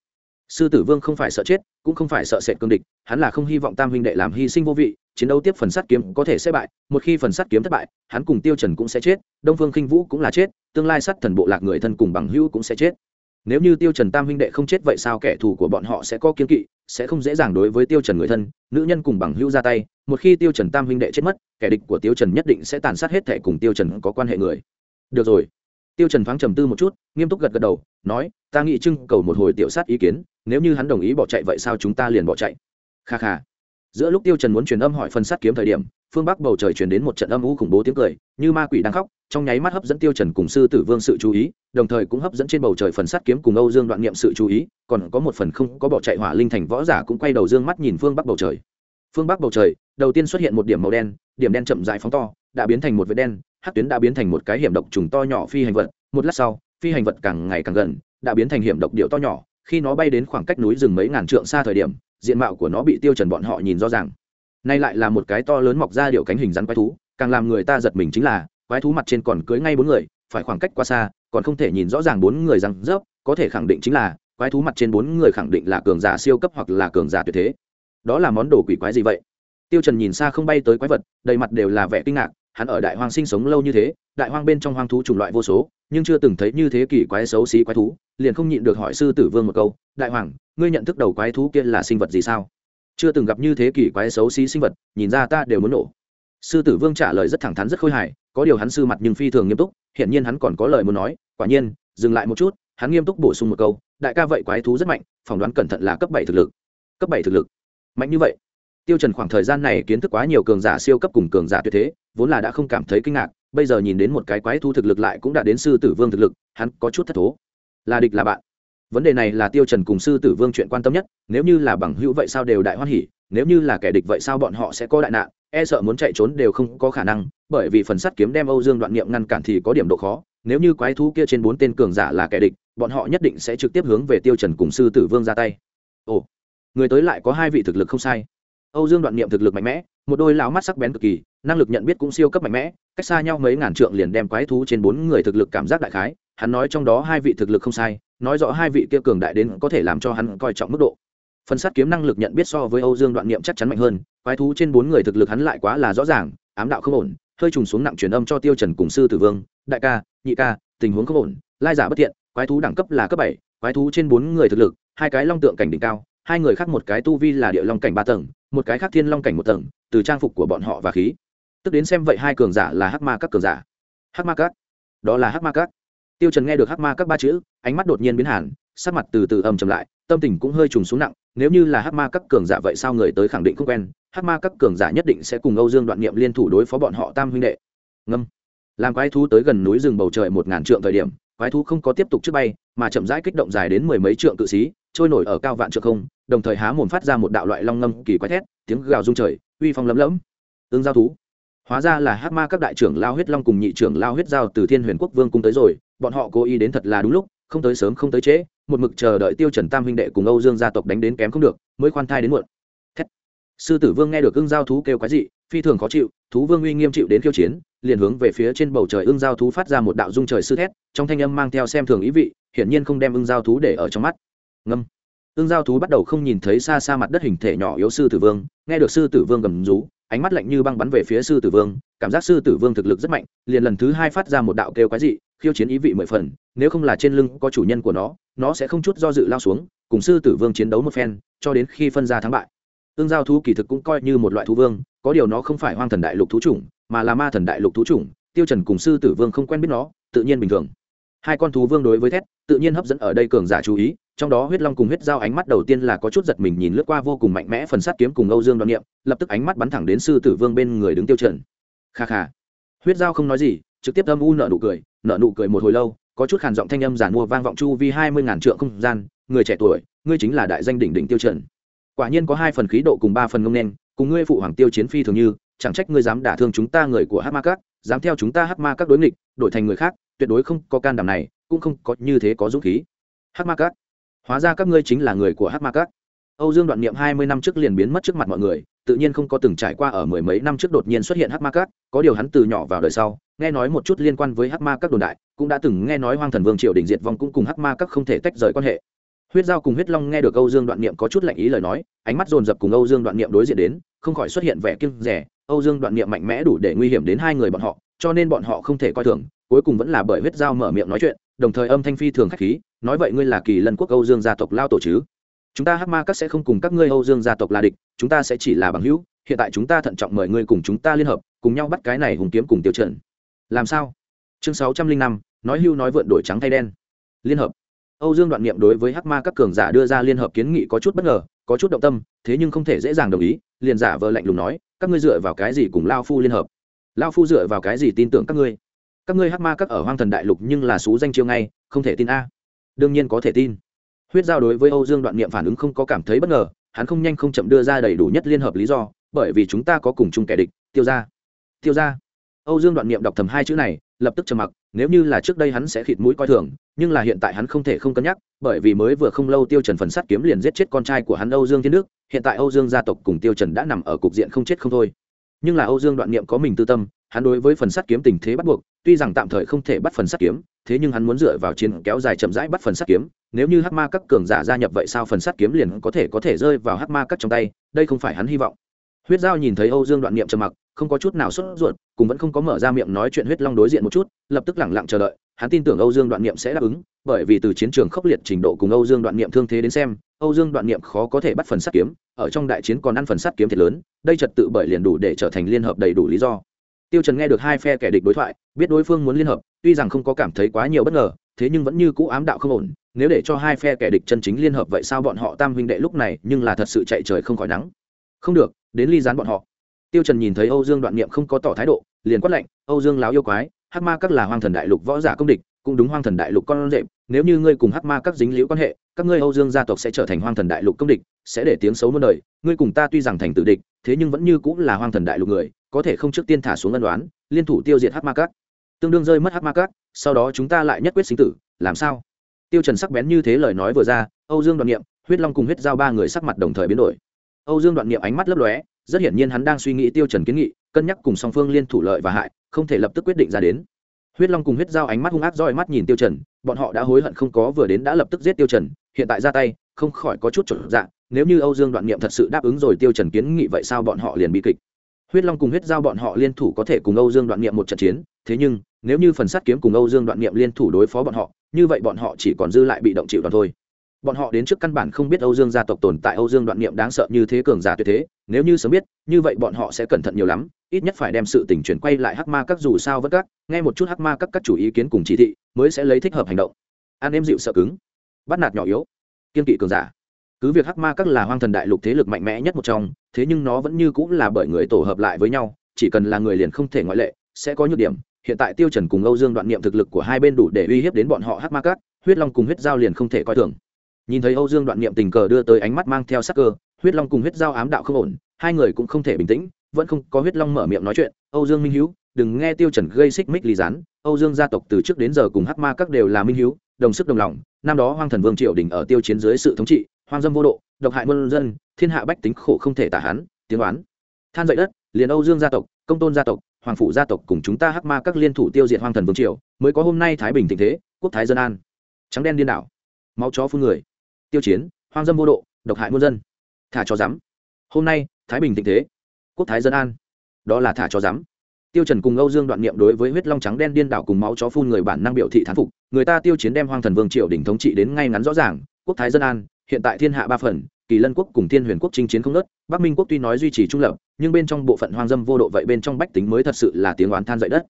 sư tử vương không phải sợ chết, cũng không phải sợ sệt cương địch, hắn là không hy vọng tam huynh đệ làm hy sinh vô vị, chiến đấu tiếp phần sắt kiếm có thể sẽ bại, một khi phần sắt kiếm thất bại, hắn cùng tiêu trần cũng sẽ chết, đông phương khinh vũ cũng là chết, tương lai sắt thần bộ lạc người thân cùng bằng hữu cũng sẽ chết. Nếu như tiêu trần tam huynh đệ không chết vậy sao kẻ thù của bọn họ sẽ có kiên kỵ, sẽ không dễ dàng đối với tiêu trần người thân, nữ nhân cùng bằng hữu ra tay, một khi tiêu trần tam huynh đệ chết mất, kẻ địch của tiêu trần nhất định sẽ tàn sát hết thể cùng tiêu trần có quan hệ người. Được rồi tiêu trần thoáng trầm tư một chút, nghiêm túc gật gật đầu, nói, ta nghĩ trưng cầu một hồi tiểu sát ý kiến, nếu như hắn đồng ý bỏ chạy vậy sao chúng ta liền bỏ chạy? Kha kha. Giữa lúc tiêu trần muốn truyền âm hỏi phần sát kiếm thời điểm, phương bắc bầu trời truyền đến một trận âm u khủng bố tiếng cười, như ma quỷ đang khóc, trong nháy mắt hấp dẫn tiêu trần cùng sư tử vương sự chú ý, đồng thời cũng hấp dẫn trên bầu trời phần sát kiếm cùng âu dương đoạn niệm sự chú ý, còn có một phần không có bỏ chạy hỏa linh thành võ giả cũng quay đầu dương mắt nhìn phương bắc bầu trời. Phương bắc bầu trời, đầu tiên xuất hiện một điểm màu đen, điểm đen chậm rãi phóng to, đã biến thành một vệt đen hắc tuyến đã biến thành một cái hiểm độc trùng to nhỏ phi hành vật, một lát sau, phi hành vật càng ngày càng gần, đã biến thành hiểm độc điệu to nhỏ, khi nó bay đến khoảng cách núi rừng mấy ngàn trượng xa thời điểm, diện mạo của nó bị tiêu trần bọn họ nhìn rõ ràng. Nay lại là một cái to lớn mọc ra điệu cánh hình rắn quái thú, càng làm người ta giật mình chính là, quái thú mặt trên còn cưới ngay bốn người, phải khoảng cách quá xa, còn không thể nhìn rõ ràng bốn người răng rớp, có thể khẳng định chính là, quái thú mặt trên bốn người khẳng định là cường giả siêu cấp hoặc là cường giả tuyệt thế. Đó là món đồ quỷ quái gì vậy? Tiêu trần nhìn xa không bay tới quái vật, đầy mặt đều là vẻ kinh ngạc hắn ở đại hoang sinh sống lâu như thế, đại hoang bên trong hoang thú chủng loại vô số, nhưng chưa từng thấy như thế kỷ quái xấu xí quái thú, liền không nhịn được hỏi sư tử vương một câu, đại hoàng, ngươi nhận thức đầu quái thú kia là sinh vật gì sao? Chưa từng gặp như thế kỷ quái xấu xí sinh vật, nhìn ra ta đều muốn nổ. Sư tử vương trả lời rất thẳng thắn rất khôi hài, có điều hắn sư mặt nhưng phi thường nghiêm túc, hiển nhiên hắn còn có lời muốn nói, quả nhiên, dừng lại một chút, hắn nghiêm túc bổ sung một câu, đại ca vậy quái thú rất mạnh, phỏng đoán cẩn thận là cấp bảy thực lực. Cấp bảy thực lực. Mạnh như vậy tiêu trần khoảng thời gian này kiến thức quá nhiều cường giả siêu cấp cùng cường giả tuyệt thế, vốn là đã không cảm thấy kinh ngạc, bây giờ nhìn đến một cái quái thú thực lực lại cũng đã đến sư tử vương thực lực, hắn có chút thất thố. Là địch là bạn. Vấn đề này là tiêu trần cùng sư tử vương chuyện quan tâm nhất, nếu như là bằng hữu vậy sao đều đại hoan hỉ, nếu như là kẻ địch vậy sao bọn họ sẽ có đại nạn e sợ muốn chạy trốn đều không có khả năng, bởi vì phần sắt kiếm đem âu dương đoạn niệm ngăn cản thì có điểm độ khó, nếu như quái thú kia trên bốn tên cường giả là kẻ địch, bọn họ nhất định sẽ trực tiếp hướng về tiêu trần cùng sư tử vương ra tay. Ồ, người tới lại có hai vị thực lực không sai âu dương đoạn niệm thực lực mạnh mẽ, một đôi lão mắt sắc bén cực kỳ, năng lực nhận biết cũng siêu cấp mạnh mẽ, cách xa nhau mấy ngàn trượng liền đem quái thú trên bốn người thực lực cảm giác đại khái, hắn nói trong đó hai vị thực lực không sai, nói rõ hai vị kia cường đại đến có thể làm cho hắn coi trọng mức độ. Phần sát kiếm năng lực nhận biết so với âu dương đoạn niệm chắc chắn mạnh hơn, quái thú trên bốn người thực lực hắn lại quá là rõ ràng, ám đạo không ổn, hơi trùng xuống nặng truyền âm cho tiêu trần cùng sư tử vương, đại ca, nhị ca, tình huống không ổn, lai giả bất thiện, quái thú đẳng cấp là cấp bảy, quái thú trên bốn người thực lực, hai cái long tượng cảnh đỉnh cao, hai người khác một cái tu vi là địa long cảnh ba tầng một cái khác thiên long cảnh một tầng, từ trang phục của bọn họ và khí. Tức đến xem vậy hai cường giả là hắc ma các cường giả. Hắc ma các? Đó là hắc ma các. Tiêu trần nghe được hắc ma các ba chữ, ánh mắt đột nhiên biến hẳn sắc mặt từ từ ầm trầm lại, tâm tình cũng hơi trùng xuống nặng, nếu như là hắc ma các cường giả vậy sao người tới khẳng định không quen, hắc ma các cường giả nhất định sẽ cùng âu dương đoạn niệm liên thủ đối phó bọn họ tam huynh đệ. Ngâm. Làm quái thú tới gần núi rừng bầu trời một ngàn trượng thời điểm, quái thú không có tiếp tục trước bay, mà chậm rãi kích động dài đến mười mấy trượng cự sĩ trôi nổi ở cao vạn trượng không đồng thời há mồm phát ra một đạo loại long ngâm kỳ quái thét, tiếng gào rung trời, uy phong lấm lẫm ương giao thú. Hóa ra là hát ma các đại trưởng lao huyết long cùng nhị trưởng lao huyết giao từ thiên huyền quốc vương cung tới rồi, bọn họ cố ý đến thật là đúng lúc, không tới sớm không tới trễ, một mực chờ đợi tiêu trần tam huynh đệ cùng âu dương gia tộc đánh đến kém không được, mới khoan thai đến muộn. Thét. sư tử vương nghe được ương giao thú kêu quái dị, phi thường khó chịu, thú vương uy nghiêm chịu đến khiêu chiến, liền hướng về phía trên bầu trời ương giao thú phát ra một đạo dung trời sư thét, trong thanh âm mang theo xem thường ý vị, hiển nhiên không đem ương giao thú để ở trong mắt. Ngâm ương giao thú bắt đầu không nhìn thấy xa xa mặt đất hình thể nhỏ yếu sư tử vương, nghe được sư tử vương gầm rú, ánh mắt lạnh như băng bắn về phía sư tử vương, cảm giác sư tử vương thực lực rất mạnh, liền lần thứ hai phát ra một đạo kêu quái dị, khiêu chiến ý vị mười phần, nếu không là trên lưng có chủ nhân của nó nó sẽ không chút do dự lao xuống, cùng sư tử vương chiến đấu một phen, cho đến khi phân ra thắng bại. Ương giao thú kỳ thực cũng coi như một loại thú vương, có điều nó không phải hoang thần đại lục thú chủng, mà là ma thần đại lục thú chủng, tiêu trần cùng sư tử vương không quen biết nó, tự nhiên bình thường. Hai con thú vương đối với thét, tự nhiên hấp dẫn ở đây cường giả chú ý trong đó huyết long cùng huyết giao ánh mắt đầu tiên là có chút giật mình nhìn lướt qua vô cùng mạnh mẽ phần sát kiếm cùng âu dương đoan niệm, lập tức ánh mắt bắn thẳng đến sư tử vương bên người đứng tiêu trần. Kha kha. Huyết giao không nói gì, trực tiếp âm u nở nụ cười, nở nụ cười một hồi lâu, có chút khàn giọng thanh âm giản mua vang vọng chu vi hai mươi ngàn trượng không gian, người trẻ tuổi, ngươi chính là đại danh đỉnh đỉnh tiêu trần. Quả nhiên có hai phần khí độ cùng ba phần ngông nên cùng ngươi phụ hoàng tiêu chiến phi thường như, chẳng trách ngươi dám đả thương chúng ta người của hắc ma các, dám theo chúng ta hắc ma các đối nghịch, đổi thành người khác, tuyệt đối không có can đảm này, cũng không có như thế có dũng khí. Hắc ma các hóa ra các ngươi chính là người của hát ma các. Âu dương đoạn niệm hai mươi năm trước liền biến mất trước mặt mọi người, tự nhiên không có từng trải qua ở mười mấy năm trước đột nhiên xuất hiện hát ma các, có điều hắn từ nhỏ vào đời sau, nghe nói một chút liên quan với hát ma các đồn đại, cũng đã từng nghe nói hoang thần vương triều đình diệt vong cũng cùng hát ma các không thể tách rời quan hệ. Huyết giao cùng huyết long nghe được âu dương đoạn niệm có chút lạnh ý lời nói, ánh mắt dồn dập cùng âu dương đoạn niệm đối diện đến, không khỏi xuất hiện vẻ kiêng rẻ âu dương đoạn niệm mạnh mẽ đủ để nguy hiểm đến hai người bọn họ, cho nên bọn họ không thể coi thường, cuối cùng vẫn là bởi huyết giao mở miệng nói chuyện đồng thời âm thanh phi thường khách khí, nói vậy ngươi là kỳ lân quốc âu dương gia tộc lao tổ chứ? Chúng ta hắc ma các sẽ không cùng các ngươi âu dương gia tộc là địch, chúng ta sẽ chỉ là bằng hữu, hiện tại chúng ta thận trọng mời ngươi cùng chúng ta liên hợp, cùng nhau bắt cái này hùng kiếm cùng tiêu trận. Làm sao? Chương sáu trăm linh năm, nói hưu nói vượn đổi trắng thay đen. Liên hợp. Âu dương đoạn niệm đối với hắc ma các cường giả đưa ra liên hợp kiến nghị có chút bất ngờ, có chút động tâm, thế nhưng không thể dễ dàng đồng ý, liền giả vờ lạnh lùng nói, các ngươi dựa vào cái gì cùng lao phu liên hợp? Lao phu dựa vào cái gì tin tưởng các ngươi? Các ngươi hắc ma các ở hoang thần đại lục nhưng là xú danh chiêu ngay, không thể tin a. Đương nhiên có thể tin. Huyết giao đối với âu dương đoạn niệm phản ứng không có cảm thấy bất ngờ, hắn không nhanh không chậm đưa ra đầy đủ nhất liên hợp lý do, bởi vì chúng ta có cùng chung kẻ địch, tiêu ra tiêu ra âu dương đoạn niệm đọc thầm hai chữ này, lập tức trầm mặc, nếu như là trước đây hắn sẽ khịt mũi coi thường, nhưng là hiện tại hắn không thể không cân nhắc, bởi vì mới vừa không lâu tiêu trần phần sắt kiếm liền giết chết con trai của hắn âu dương thiên đức, hiện tại âu dương gia tộc cùng tiêu trần đã nằm ở cục diện không chết không thôi. Nhưng là âu dương đoạn niệm có mình tư tâm, hắn đối với phần sắt kiếm tình thế bắt buộc tuy rằng tạm thời không thể bắt phần sắt kiếm, thế nhưng hắn muốn dựa vào chiến kéo dài chậm rãi bắt phần sắt kiếm, nếu như hắc ma các cường giả gia nhập vậy sao phần sắt kiếm liền có thể có thể rơi vào hắc ma các trong tay, đây không phải hắn hy vọng. Huyết giao nhìn thấy âu dương đoạn niệm trầm mặc, không có chút nào sốt ruột cùng vẫn không có mở ra miệng nói chuyện huyết long đối diện một chút, lập tức lẳng lặng chờ đợi, hắn tin tưởng âu dương đoạn niệm sẽ đáp ứng, bởi vì từ chiến trường khốc liệt trình độ cùng âu dương đoạn niệm thương thế đến xem, âu dương đoạn niệm khó có thể bắt phần sắt kiếm, ở trong đại chiến còn ăn phần sắt kiếm thiệt lớn, đây trật tự bởi liền đủ để trở thành liên hợp đầy đủ lý do. Tiêu trần nghe được hai phe kẻ địch đối thoại biết đối phương muốn liên hợp, tuy rằng không có cảm thấy quá nhiều bất ngờ, thế nhưng vẫn như cũ ám đạo không ổn, nếu để cho hai phe kẻ địch chân chính liên hợp vậy sao bọn họ tam huynh đệ lúc này nhưng là thật sự chạy trời không khỏi nắng. Không được, đến ly gián bọn họ. Tiêu trần nhìn thấy âu dương đoạn niệm không có tỏ thái độ, liền quát lệnh âu dương láo yêu quái, hắc ma các là hoang thần đại lục võ giả công địch, cũng đúng hoang thần đại lục con rệm nếu như ngươi cùng hắc ma các dính liễu quan hệ, các ngươi âu dương gia tộc sẽ trở thành hoang thần đại lục công địch, sẽ để tiếng xấu muôn đời, ngươi cùng ta tuy rằng thành tử địch, thế nhưng vẫn như cũng là hoang thần đại lục người, có thể không trước tiên thả xuống ân đoán liên thủ tiêu diệt hắc ma các tương đương rơi mất hắc ma cát sau đó chúng ta lại nhất quyết sinh tử, làm sao? Tiêu trần sắc bén như thế lời nói vừa ra, âu dương đoạn niệm, huyết long cùng huyết giao ba người sắc mặt đồng thời biến đổi. Âu dương đoạn niệm ánh mắt lấp lóe, rất hiển nhiên hắn đang suy nghĩ tiêu trần kiến nghị, cân nhắc cùng song phương liên thủ lợi và hại, không thể lập tức quyết định ra đến. Huyết long cùng huyết giao ánh mắt hung ác roi mắt nhìn tiêu trần, bọn họ đã hối hận không có vừa đến đã lập tức giết tiêu trần, hiện tại ra tay, không khỏi có chút trở dạng nếu như âu dương đoạn niệm thật sự đáp ứng rồi tiêu trần kiến nghị vậy sao bọn họ liền bị kịch? Huyết long cùng huyết giao bọn họ liên thủ có thể cùng âu dương đoạn niệm một trận chiến. Thế nhưng, nếu như phần sát kiếm cùng âu dương đoạn niệm liên thủ đối phó bọn họ, như vậy bọn họ chỉ còn dư lại bị động chịu đòn thôi. Bọn họ đến trước căn bản không biết âu dương gia tộc tồn tại, âu dương đoạn niệm đáng sợ như thế cường giả tuyệt thế. Nếu như sớm biết, như vậy bọn họ sẽ cẩn thận nhiều lắm. Ít nhất phải đem sự tình chuyển quay lại hắc ma các dù sao vẫn các. Nghe một chút hắc ma các các chủ ý kiến cùng chỉ thị, mới sẽ lấy thích hợp hành động. An em dịu sợ cứng. Bắt nạt nhỏ yếu. Kiên kỵ cường giả. Cứ việc hắc ma các là hoang thần đại lục thế lực mạnh mẽ nhất một trong thế nhưng nó vẫn như cũng là bởi người tổ hợp lại với nhau, chỉ cần là người liền không thể ngoại lệ, sẽ có nhược điểm. Hiện tại tiêu trần cùng âu dương đoạn niệm thực lực của hai bên đủ để uy hiếp đến bọn họ hắc ma cát huyết long cùng huyết giao liền không thể coi thường. Nhìn thấy âu dương đoạn niệm tình cờ đưa tới ánh mắt mang theo sắc cơ, huyết long cùng huyết giao ám đạo không ổn, hai người cũng không thể bình tĩnh, vẫn không có huyết long mở miệng nói chuyện. Âu dương minh hiếu, đừng nghe tiêu trần gây xích mích lý gián, âu dương gia tộc từ trước đến giờ cùng hắc ma các đều là minh hiếu, đồng sức đồng lòng, năm đó hoang thần vương triều đình ở tiêu chiến dưới sự thống trị, hoang dâm vô độ, độc hại muôn dân thiên hạ bách tính khổ không thể tả hắn, tiếng oán. Than dậy đất, liền âu dương gia tộc, công tôn gia tộc, hoàng phủ gia tộc cùng chúng ta hắc ma các liên thủ tiêu diệt hoang thần vương triều, mới có hôm nay thái bình thịnh thế, quốc thái dân an. Trắng đen điên đảo. Máu chó phun người. Tiêu chiến, hoang dâm vô độ, độc hại muôn dân. Thả cho rắm. Hôm nay, thái bình thịnh thế, quốc thái dân an. Đó là thả cho rắm. Tiêu trần cùng âu dương đoạn niệm đối với huyết long trắng đen điên đảo cùng máu chó phun người bản năng biểu thị thán phục, người ta tiêu chiến đem hoang thần vương triều đỉnh thống trị đến ngay ngắn rõ ràng, quốc thái dân an, hiện tại thiên hạ ba phần kỳ lân quốc cùng thiên huyền quốc chinh chiến không nớt bắc minh quốc tuy nói duy trì trung lập, nhưng bên trong bộ phận hoang dâm vô độ vậy bên trong bách tính mới thật sự là tiếng oán than dậy đất.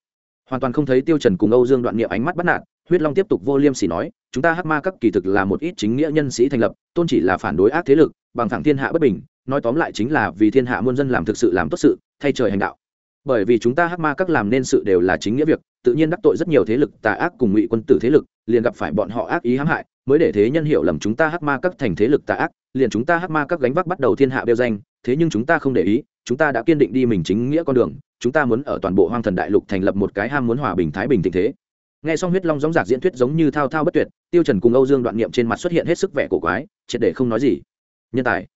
Hoàn toàn không thấy tiêu trần cùng âu dương đoạn niệm ánh mắt bắt nạt, huyết long tiếp tục vô liêm sỉ nói, chúng ta hắc ma các kỳ thực là một ít chính nghĩa nhân sĩ thành lập, tôn chỉ là phản đối ác thế lực, bằng thẳng thiên hạ bất bình, nói tóm lại chính là vì thiên hạ muôn dân làm thực sự làm tốt sự, thay trời hành đạo bởi vì chúng ta hắc ma các làm nên sự đều là chính nghĩa việc, tự nhiên đắc tội rất nhiều thế lực, tà ác cùng ngụy quân tử thế lực, liền gặp phải bọn họ ác ý hãm hại, mới để thế nhân hiểu lầm chúng ta hắc ma các thành thế lực tà ác, liền chúng ta hắc ma các gánh vác bắt đầu thiên hạ đeo danh, thế nhưng chúng ta không để ý, chúng ta đã kiên định đi mình chính nghĩa con đường, chúng ta muốn ở toàn bộ hoang thần đại lục thành lập một cái ham muốn hòa bình thái bình tình thế. Nghe xong huyết long giống giạc diễn thuyết giống như thao thao bất tuyệt, tiêu trần cùng âu dương đoạn niệm trên mặt xuất hiện hết sức vẻ cổ quái, triệt để không nói gì. Nhân tài.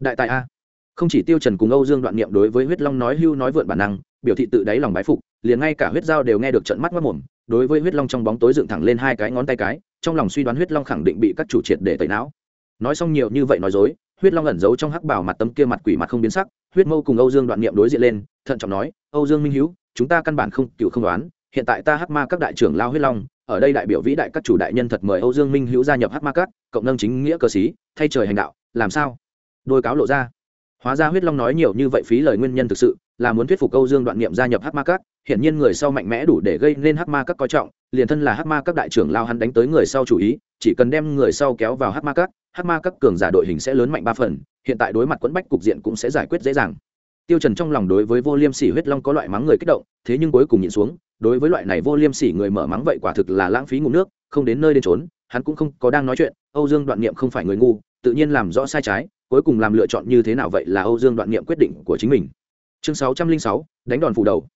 Đại tài a. Không chỉ tiêu trần cùng âu dương đoạn niệm đối với huyết long nói hưu nói vượn bản năng biểu thị tự đáy lòng bái phục, liền ngay cả huyết giao đều nghe được trận mắt mất mồm, đối với huyết long trong bóng tối dựng thẳng lên hai cái ngón tay cái, trong lòng suy đoán huyết long khẳng định bị các chủ triệt để tẩy não. Nói xong nhiều như vậy nói dối, huyết long ẩn giấu trong hắc bảo mặt tấm kia mặt quỷ mặt không biến sắc, huyết mâu cùng âu dương đoạn niệm đối diện lên, thận trọng nói, âu dương minh hiếu, chúng ta căn bản không, cựu không đoán, hiện tại ta hắc ma các đại trưởng lao huyết long, ở đây đại biểu vĩ đại các chủ đại nhân thật mời âu dương minh hữu gia nhập hắc ma các, cộng nâng chính nghĩa cơ sĩ, thay trời hành đạo, làm sao? Đôi cáo lộ ra. Hóa ra huyết long nói nhiều như vậy phí lời nguyên nhân thực sự là muốn thuyết phục âu dương đoạn niệm gia nhập hắc ma các hiện nhiên người sau mạnh mẽ đủ để gây nên hắc ma các coi trọng, liền thân là hắc ma các đại trưởng lao hắn đánh tới người sau chủ ý, chỉ cần đem người sau kéo vào hắc ma các, hắc ma các cường giả đội hình sẽ lớn mạnh ba phần, hiện tại đối mặt quẫn bách cục diện cũng sẽ giải quyết dễ dàng. Tiêu trần trong lòng đối với vô liêm sỉ huyết long có loại mắng người kích động, thế nhưng cuối cùng nhìn xuống, đối với loại này vô liêm sỉ người mở mắng vậy quả thực là lãng phí ngụm nước, không đến nơi đến trốn hắn cũng không có đang nói chuyện, âu dương đoạn niệm không phải người ngu, tự nhiên làm rõ sai trái, cuối cùng làm lựa chọn như thế nào vậy là âu dương đoạn niệm quyết định của chính mình chương sáu trăm linh sáu, đánh đòn phủ đầu.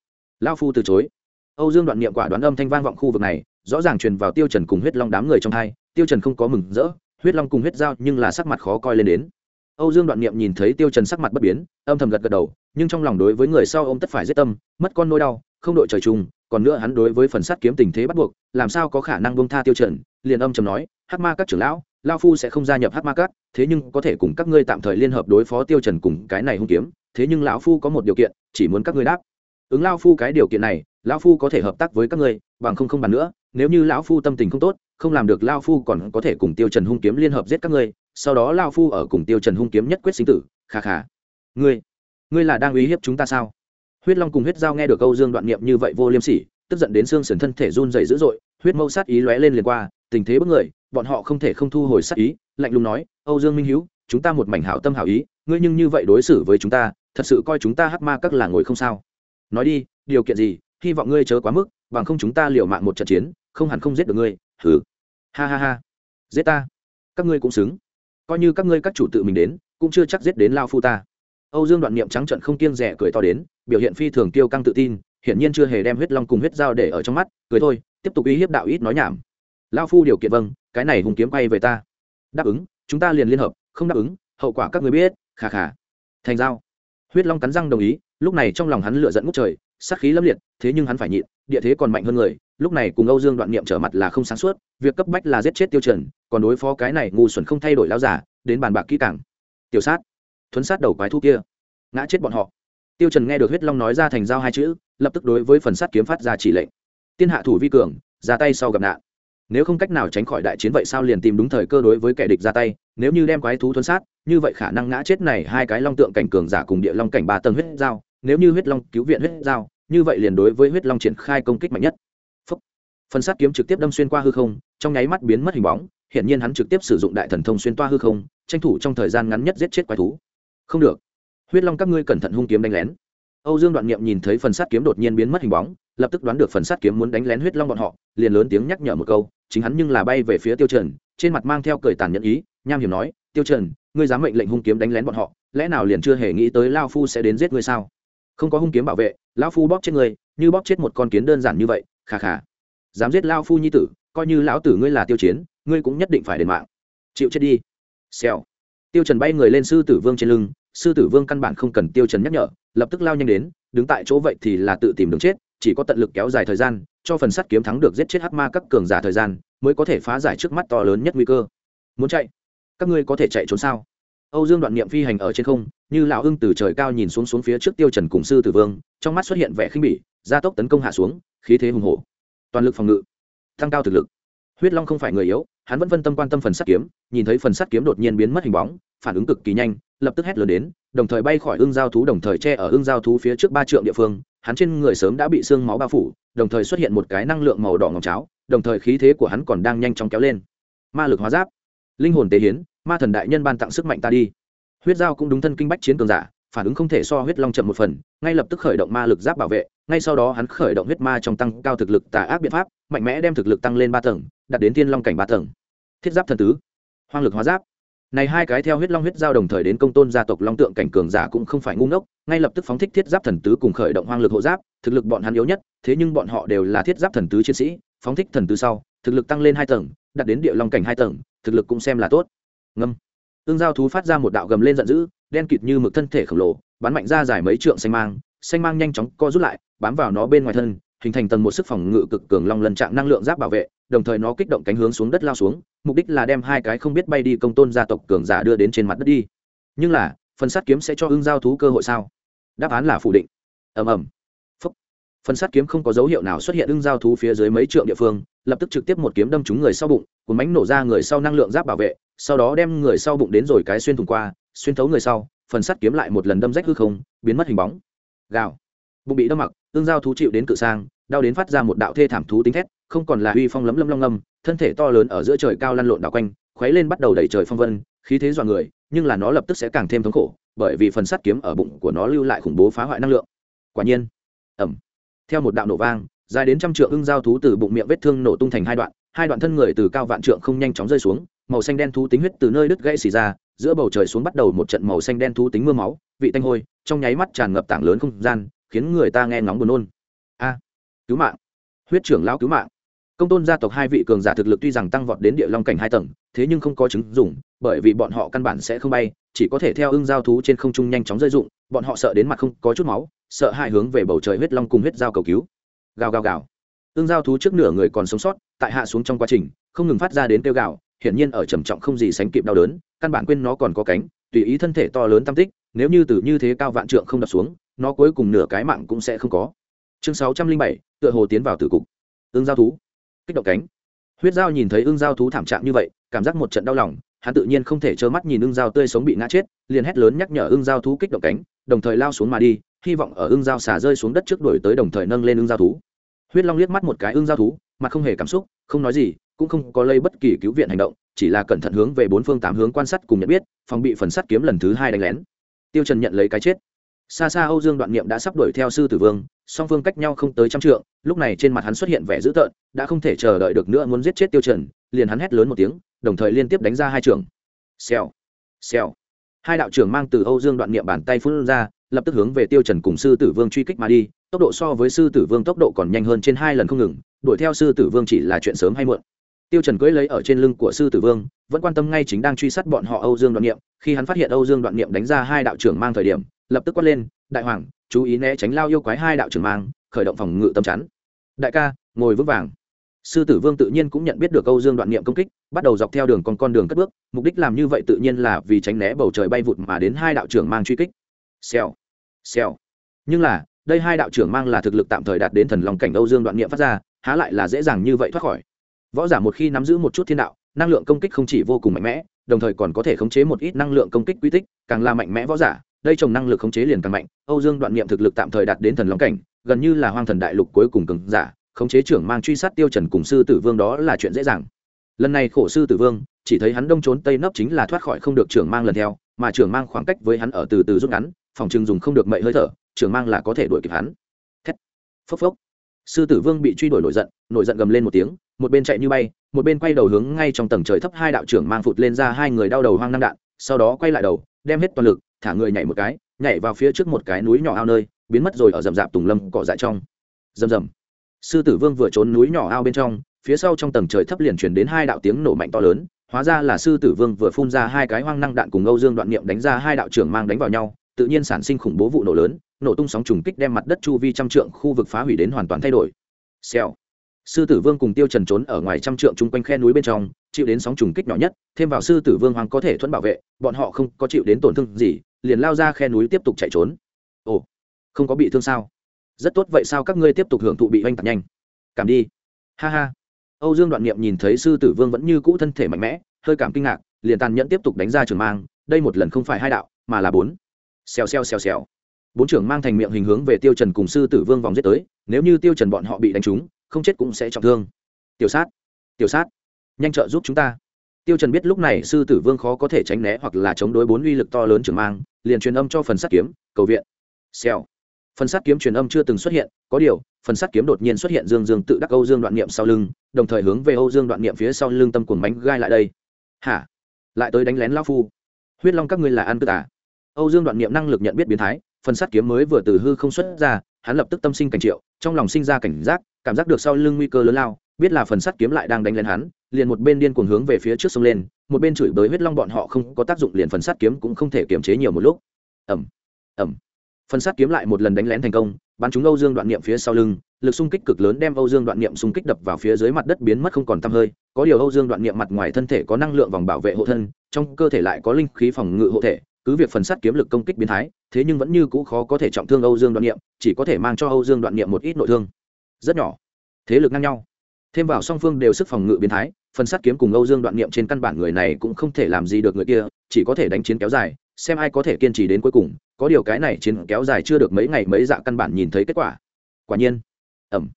Lao phu từ chối. Âu dương đoạn niệm quả đoán âm thanh vang vọng khu vực này, rõ ràng truyền vào tiêu trần cùng huyết long đám người trong hai, tiêu trần không có mừng rỡ, huyết long cùng huyết giao nhưng là sắc mặt khó coi lên đến. Âu dương đoạn niệm nhìn thấy tiêu trần sắc mặt bất biến, âm thầm gật gật đầu, nhưng trong lòng đối với người sau ông tất phải giết tâm, mất con nỗi đau, không đội trời chung, còn nữa hắn đối với phần sát kiếm tình thế bắt buộc, làm sao có khả năng buông tha tiêu trần, liền âm trầm nói, hắc ma các trưởng lão, lao phu sẽ không gia nhập hắc ma các thế nhưng có thể cùng các ngươi tạm thời liên hợp đối phó tiêu trần cùng cái này hung kiếm thế nhưng lão phu có một điều kiện, chỉ muốn các ngươi đáp. Ứng lao phu cái điều kiện này, lão phu có thể hợp tác với các ngươi, bằng không không bàn nữa, nếu như lão phu tâm tình không tốt, không làm được lao phu còn có thể cùng tiêu trần hung kiếm liên hợp giết các ngươi, sau đó lao phu ở cùng tiêu trần hung kiếm nhất quyết sinh tử, kha kha. Ngươi ngươi là đang uy hiếp chúng ta sao? Huyết long cùng huyết giao nghe được câu dương đoạn niệm như vậy vô liêm sỉ, tức giận đến xương sườn thân thể run rẩy dữ dội, huyết mâu sát ý lóe lên liền qua, tình thế bất người, bọn họ không thể không thu hồi sát ý, lạnh lùng nói, âu dương minh hiếu, chúng ta một mảnh hảo tâm hảo ý, ngươi nhưng như vậy đối xử với chúng ta thật sự coi chúng ta hắc ma các là ngồi không sao. Nói đi, điều kiện gì? Hy vọng ngươi chớ quá mức, bằng không chúng ta liều mạng một trận chiến, không hẳn không giết được ngươi. Thử ha ha ha. Giết ta. Các ngươi cũng xứng. Coi như các ngươi các chủ tự mình đến, cũng chưa chắc giết đến lao phu ta. Âu dương đoạn niệm trắng trận không kiêng rẻ cười to đến, biểu hiện phi thường tiêu căng tự tin, hiển nhiên chưa hề đem huyết long cùng huyết dao để ở trong mắt, cười thôi, tiếp tục uy hiếp đạo ít nói nhảm. Lao phu điều kiện vâng cái này hùng kiếm quay về ta. Đáp ứng, chúng ta liền liên hợp, không đáp ứng, hậu quả các người biết khà khà thành giao huyết long cắn răng đồng ý, lúc này trong lòng hắn lựa dẫn ngút trời, sát khí lâm liệt, thế nhưng hắn phải nhịn, địa thế còn mạnh hơn người, lúc này cùng âu dương đoạn niệm trở mặt là không sáng suốt, việc cấp bách là giết chết tiêu trần, còn đối phó cái này ngu xuẩn không thay đổi lão giả đến bàn bạc kỹ càng. Tiểu sát, thuấn sát đầu quái thú kia, ngã chết bọn họ. Tiêu trần nghe được huyết long nói ra thành giao hai chữ, lập tức đối với phần sát kiếm phát ra chỉ lệnh. Tiên hạ thủ vi cường, ra tay sau gặp nạn. Nếu không cách nào tránh khỏi đại chiến vậy sao liền tìm đúng thời cơ đối với kẻ địch ra tay, nếu như đem quái thú thuấn sát như vậy khả năng ngã chết này hai cái long tượng cảnh cường giả cùng địa long cảnh ba tầng huyết giao, nếu như huyết long cứu viện huyết giao, như vậy liền đối với huyết long triển khai công kích mạnh nhất. Phúc. phần sát kiếm trực tiếp đâm xuyên qua hư không, trong nháy mắt biến mất hình bóng hiện nhiên hắn trực tiếp sử dụng đại thần thông xuyên toa hư không, tranh thủ trong thời gian ngắn nhất giết chết quái thú. Không được. Huyết long các ngươi cẩn thận hung kiếm đánh lén. Âu dương đoạn niệm nhìn thấy phần sát kiếm đột nhiên biến mất hình bóng, lập tức đoán được phần sát kiếm muốn đánh lén huyết long bọn họ, liền lớn tiếng nhắc nhở một câu, chính hắn nhưng là bay về phía tiêu trần, trên mặt mang theo cười tàn nhẫn ý, nham hiểm nói, tiêu trần ngươi dám mệnh lệnh hung kiếm đánh lén bọn họ, lẽ nào liền chưa hề nghĩ tới lao phu sẽ đến giết ngươi sao? Không có hung kiếm bảo vệ lão phu bóp chết ngươi, như bóp chết một con kiến đơn giản như vậy khà khà dám giết lao phu nhi tử, coi như lão tử ngươi là tiêu chiến, ngươi cũng nhất định phải đền mạng. Chịu chết đi. Xèo. Tiêu trần bay người lên sư tử vương trên lưng, sư tử vương căn bản không cần tiêu trần nhắc nhở, lập tức lao nhanh đến, đứng tại chỗ vậy thì là tự tìm đường chết, chỉ có tận lực kéo dài thời gian, cho phần sắt kiếm thắng được giết chết hắc ma các cường giả thời gian, mới có thể phá giải trước mắt to lớn nhất nguy cơ. Muốn chạy các ngươi có thể chạy trốn sao? Âu dương đoạn niệm phi hành ở trên không, như lão hưng từ trời cao nhìn xuống xuống phía trước tiêu trần cùng sư tử vương, trong mắt xuất hiện vẻ khinh bỉ, gia tốc tấn công hạ xuống, khí thế hùng hổ. Toàn lực phòng ngự, tăng cao thực lực. Huyết long không phải người yếu, hắn vẫn phân tâm quan tâm phần sắt kiếm, nhìn thấy phần sắt kiếm đột nhiên biến mất hình bóng, phản ứng cực kỳ nhanh, lập tức hét lớn đến, đồng thời bay khỏi ương giao thú đồng thời che ở ương giao thú phía trước ba trượng địa phương, hắn trên người sớm đã bị xương máu bao phủ, đồng thời xuất hiện một cái năng lượng màu đỏ ngọc cháo, đồng thời khí thế của hắn còn đang nhanh chóng kéo lên. Ma lực hóa giáp linh hồn tế hiến, ma thần đại nhân ban tặng sức mạnh ta đi. Huyết giao cũng đúng thân kinh bách chiến cường giả, phản ứng không thể so huyết long chậm một phần, ngay lập tức khởi động ma lực giáp bảo vệ, ngay sau đó hắn khởi động huyết ma trong tăng cao thực lực tà ác biện pháp, mạnh mẽ đem thực lực tăng lên ba tầng, đạt đến tiên long cảnh ba tầng. Thiết giáp thần tứ, hoang lực hóa giáp. Này hai cái theo huyết long huyết giao đồng thời đến công tôn gia tộc long tượng cảnh cường giả cũng không phải ngu ngốc, ngay lập tức phóng thích thiết giáp thần tứ cùng khởi động hoang lực hộ giáp, thực lực bọn hắn yếu nhất, thế nhưng bọn họ đều là thiết giáp thần tứ chiến sĩ, phóng thích thần tứ sau, thực lực tăng lên hai tầng, đạt đến địa long cảnh hai tầng thực lực cũng xem là tốt. Ngâm. Ương giao thú phát ra một đạo gầm lên giận dữ, đen kịt như mực thân thể khổng lồ, bắn mạnh ra dài mấy trượng xanh mang xanh mang nhanh chóng co rút lại, bám vào nó bên ngoài thân, hình thành tầng một sức phòng ngự cực cường long lần trạng năng lượng giáp bảo vệ, đồng thời nó kích động cánh hướng xuống đất lao xuống, mục đích là đem hai cái không biết bay đi công tôn gia tộc cường giả đưa đến trên mặt đất đi. Nhưng là, phần sát kiếm sẽ cho ưng giao thú cơ hội sao? Đáp án là phủ định. Ầm ầm phần sát kiếm không có dấu hiệu nào xuất hiện ưng giao thú phía dưới mấy trượng địa phương, lập tức trực tiếp một kiếm đâm trúng người sau bụng, cuốn bánh nổ ra người sau năng lượng giáp bảo vệ, sau đó đem người sau bụng đến rồi cái xuyên thủng qua, xuyên thấu người sau phần sắt kiếm lại một lần đâm rách hư không, biến mất hình bóng. Gào. Bụng bị đâm mặc ương giao thú chịu đến cự sang, đau đến phát ra một đạo thê thảm thú tính thét, không còn là uy phong lấm lấm long ngâm, thân thể to lớn ở giữa trời cao lăn lộn đảo quanh, khuấy lên bắt đầu đẩy trời phong vân, khí thế dọa người, nhưng là nó lập tức sẽ càng thêm thống khổ, bởi vì phần sắt kiếm ở bụng của nó lưu lại khủng bố phá hoại năng lượng. Quả nhiên. Ẩm theo một đạo nổ vang, dài đến trăm trượng ưng giao thú từ bụng miệng vết thương nổ tung thành hai đoạn hai đoạn thân người từ cao vạn trượng không nhanh chóng rơi xuống, màu xanh đen thú tính huyết từ nơi đứt gãy xì ra, giữa bầu trời xuống bắt đầu một trận màu xanh đen thú tính mưa máu, vị tanh hôi, trong nháy mắt tràn ngập tảng lớn không gian, khiến người ta nghe ngóng buồn nôn. A, cứu mạng. Huyết trưởng lão cứu mạng. Công tôn gia tộc hai vị cường giả thực lực tuy rằng tăng vọt đến địa long cảnh hai tầng, thế nhưng không có chứng dùng bởi vì bọn họ căn bản sẽ không bay, chỉ có thể theo ưng giao thú trên không trung nhanh chóng rơi dụng, bọn họ sợ đến mặt không có chút máu sợ hãi hướng về bầu trời huyết long cùng huyết giao cầu cứu. Gào gào gào. Ưng giao thú trước nửa người còn sống sót, tại hạ xuống trong quá trình, không ngừng phát ra đến kêu gào, hiển nhiên ở trầm trọng không gì sánh kịp đau đớn, căn bản quên nó còn có cánh, tùy ý thân thể to lớn tam tích, nếu như từ như thế cao vạn trượng không đập xuống, nó cuối cùng nửa cái mạng cũng sẽ không có. Chương sáu trăm linh bảy, tựa hồ tiến vào tử cục. Ương giao thú. Kích động cánh. Huyết giao nhìn thấy ương giao thú thảm trạng như vậy, cảm giác một trận đau lòng, hắn tự nhiên không thể trơ mắt nhìn ương giao tươi sống bị ngã chết, liền hét lớn nhắc nhở ương giao thú kích động cánh, đồng thời lao xuống mà đi hy vọng ở ương giao xả rơi xuống đất trước đuổi tới đồng thời nâng lên ương giao thú. Huyết long liếc mắt một cái ương giao thú, mà không hề cảm xúc, không nói gì, cũng không có lây bất kỳ cứu viện hành động, chỉ là cẩn thận hướng về bốn phương tám hướng quan sát cùng nhận biết, phòng bị phần sắt kiếm lần thứ hai đánh lén. Tiêu trần nhận lấy cái chết. Xa xa âu dương đoạn niệm đã sắp đuổi theo sư tử vương, song phương cách nhau không tới trăm trượng, lúc này trên mặt hắn xuất hiện vẻ dữ tợn, đã không thể chờ đợi được nữa muốn giết chết tiêu trần, liền hắn hét lớn một tiếng, đồng thời liên tiếp đánh ra hai trường. Xèo xèo. Hai đạo trưởng mang từ âu dương đoạn niệm bàn tay phun ra lập tức hướng về tiêu trần cùng sư tử vương truy kích mà đi, tốc độ so với sư tử vương tốc độ còn nhanh hơn trên hai lần không ngừng, đuổi theo sư tử vương chỉ là chuyện sớm hay muộn. Tiêu trần cưỡi lấy ở trên lưng của sư tử vương, vẫn quan tâm ngay chính đang truy sát bọn họ âu dương đoạn niệm, khi hắn phát hiện âu dương đoạn niệm đánh ra hai đạo trưởng mang thời điểm, lập tức quát lên, đại hoàng, chú ý né tránh lao yêu quái hai đạo trưởng mang, khởi động phòng ngự tâm chắn. Đại ca, ngồi vững vàng. Sư tử vương tự nhiên cũng nhận biết được âu dương đoạn niệm công kích, bắt đầu dọc theo đường con con đường cất bước, mục đích làm như vậy tự nhiên là vì tránh né bầu trời bay vụt mà đến hai đạo trưởng mang truy kích xèo. Xèo. Nhưng là, đây hai đạo trưởng mang là thực lực tạm thời đạt đến thần long cảnh âu dương đoạn niệm phát ra, há lại là dễ dàng như vậy thoát khỏi. Võ giả một khi nắm giữ một chút thiên đạo, năng lượng công kích không chỉ vô cùng mạnh mẽ, đồng thời còn có thể khống chế một ít năng lượng công kích quy tích, càng là mạnh mẽ võ giả, đây trồng năng lực khống chế liền càng mạnh. Âu dương đoạn niệm thực lực tạm thời đạt đến thần long cảnh, gần như là hoang thần đại lục cuối cùng cường giả, khống chế trưởng mang truy sát tiêu trần cùng sư tử vương đó là chuyện dễ dàng. Lần này khổ sư tử vương, chỉ thấy hắn đông trốn tây nấp chính là thoát khỏi không được trưởng mang lần theo, mà trưởng mang khoảng cách với hắn ở từ từ rút ngắn phòng trường dùng không được mậy hơi thở, trường mang là có thể đuổi kịp hắn. Thét. Phốc phốc. Sư tử vương bị truy đuổi nổi giận nổi giận gầm lên một tiếng, một bên chạy như bay, một bên quay đầu hướng ngay trong tầng trời thấp hai đạo trưởng mang phụt lên ra hai người đau đầu hoang năng đạn, sau đó quay lại đầu, đem hết toàn lực, thả người nhảy một cái, nhảy vào phía trước một cái núi nhỏ ao nơi, biến mất rồi ở rậm rạp tùng lâm cỏ dại trong. Rầm rầm. Sư tử vương vừa trốn núi nhỏ ao bên trong, phía sau trong tầng trời thấp liền chuyển đến hai đạo tiếng nổ mạnh to lớn, hóa ra là sư tử vương vừa phun ra hai cái hoang năng đạn cùng âu dương đoạn niệm đánh ra hai đạo trưởng mang đánh vào nhau tự nhiên sản sinh khủng bố vụ nổ lớn, nổ tung sóng trùng kích đem mặt đất chu vi trăm trượng khu vực phá hủy đến hoàn toàn thay đổi. Xèo. Sư tử vương cùng tiêu trần trốn ở ngoài trăm trượng chung quanh khe núi bên trong, chịu đến sóng trùng kích nhỏ nhất, thêm vào sư tử vương hoàng có thể thuẫn bảo vệ, bọn họ không có chịu đến tổn thương gì, liền lao ra khe núi tiếp tục chạy trốn. Ồ, không có bị thương sao? Rất tốt, vậy sao các ngươi tiếp tục hưởng thụ bị oanh tạc nhanh? Cảm đi. Ha ha. Âu dương đoạn niệm nhìn thấy sư tử vương vẫn như cũ thân thể mạnh mẽ, hơi cảm kinh ngạc, liền tàn nhẫn tiếp tục đánh ra trường mang, đây một lần không phải hai đạo, mà là bốn xèo xèo xèo xèo. Bốn trưởng mang thành miệng hình hướng về tiêu trần cùng sư tử vương vòng giết tới, nếu như tiêu trần bọn họ bị đánh trúng, không chết cũng sẽ trọng thương. Tiểu sát tiểu sát, nhanh trợ giúp chúng ta. Tiêu trần biết lúc này sư tử vương khó có thể tránh né hoặc là chống đối bốn uy lực to lớn trưởng mang, liền truyền âm cho phần sắt kiếm, cầu viện. Xèo. Phần sắt kiếm truyền âm chưa từng xuất hiện, có điều, phần sắt kiếm đột nhiên xuất hiện dương dương tự đắc âu dương đoạn niệm sau lưng, đồng thời hướng về âu dương đoạn niệm phía sau lưng tâm cuồng bánh gai lại đây. Hả? Lại tới đánh lén lão phu. Huyết long các ngươi là ăn cướp à? Âu dương đoạn niệm năng lực nhận biết biến thái, phần sắt kiếm mới vừa từ hư không xuất ra, hắn lập tức tâm sinh cảnh triệu, trong lòng sinh ra cảnh giác, cảm giác được sau lưng nguy cơ lớn lao, biết là phần sắt kiếm lại đang đánh lên hắn, liền một bên điên cuồng hướng về phía trước xông lên, một bên chửi bới huyết long bọn họ không có tác dụng liền phần sắt kiếm cũng không thể kiềm chế nhiều một lúc. Ẩm ẩm phần sắt kiếm lại một lần đánh lén thành công, bắn trúng âu dương đoạn niệm phía sau lưng, lực xung kích cực lớn đem âu dương đoạn niệm xung kích đập vào phía dưới mặt đất biến mất không còn tăm hơi, có điều âu dương đoạn niệm mặt ngoài thân thể có năng lượng vòng bảo vệ hộ thân, trong cơ thể lại có linh khí phòng ngự hộ thể cứ việc phần sắt kiếm lực công kích biến thái, thế nhưng vẫn như cũ khó có thể trọng thương âu dương đoạn niệm, chỉ có thể mang cho âu dương đoạn niệm một ít nội thương. Rất nhỏ. Thế lực ngang nhau. Thêm vào song phương đều sức phòng ngự biến thái, phần sắt kiếm cùng âu dương đoạn niệm trên căn bản người này cũng không thể làm gì được người kia, chỉ có thể đánh chiến kéo dài, xem ai có thể kiên trì đến cuối cùng, có điều cái này chiến kéo dài chưa được mấy ngày mấy dạ căn bản nhìn thấy kết quả. Quả nhiên. Ẩm.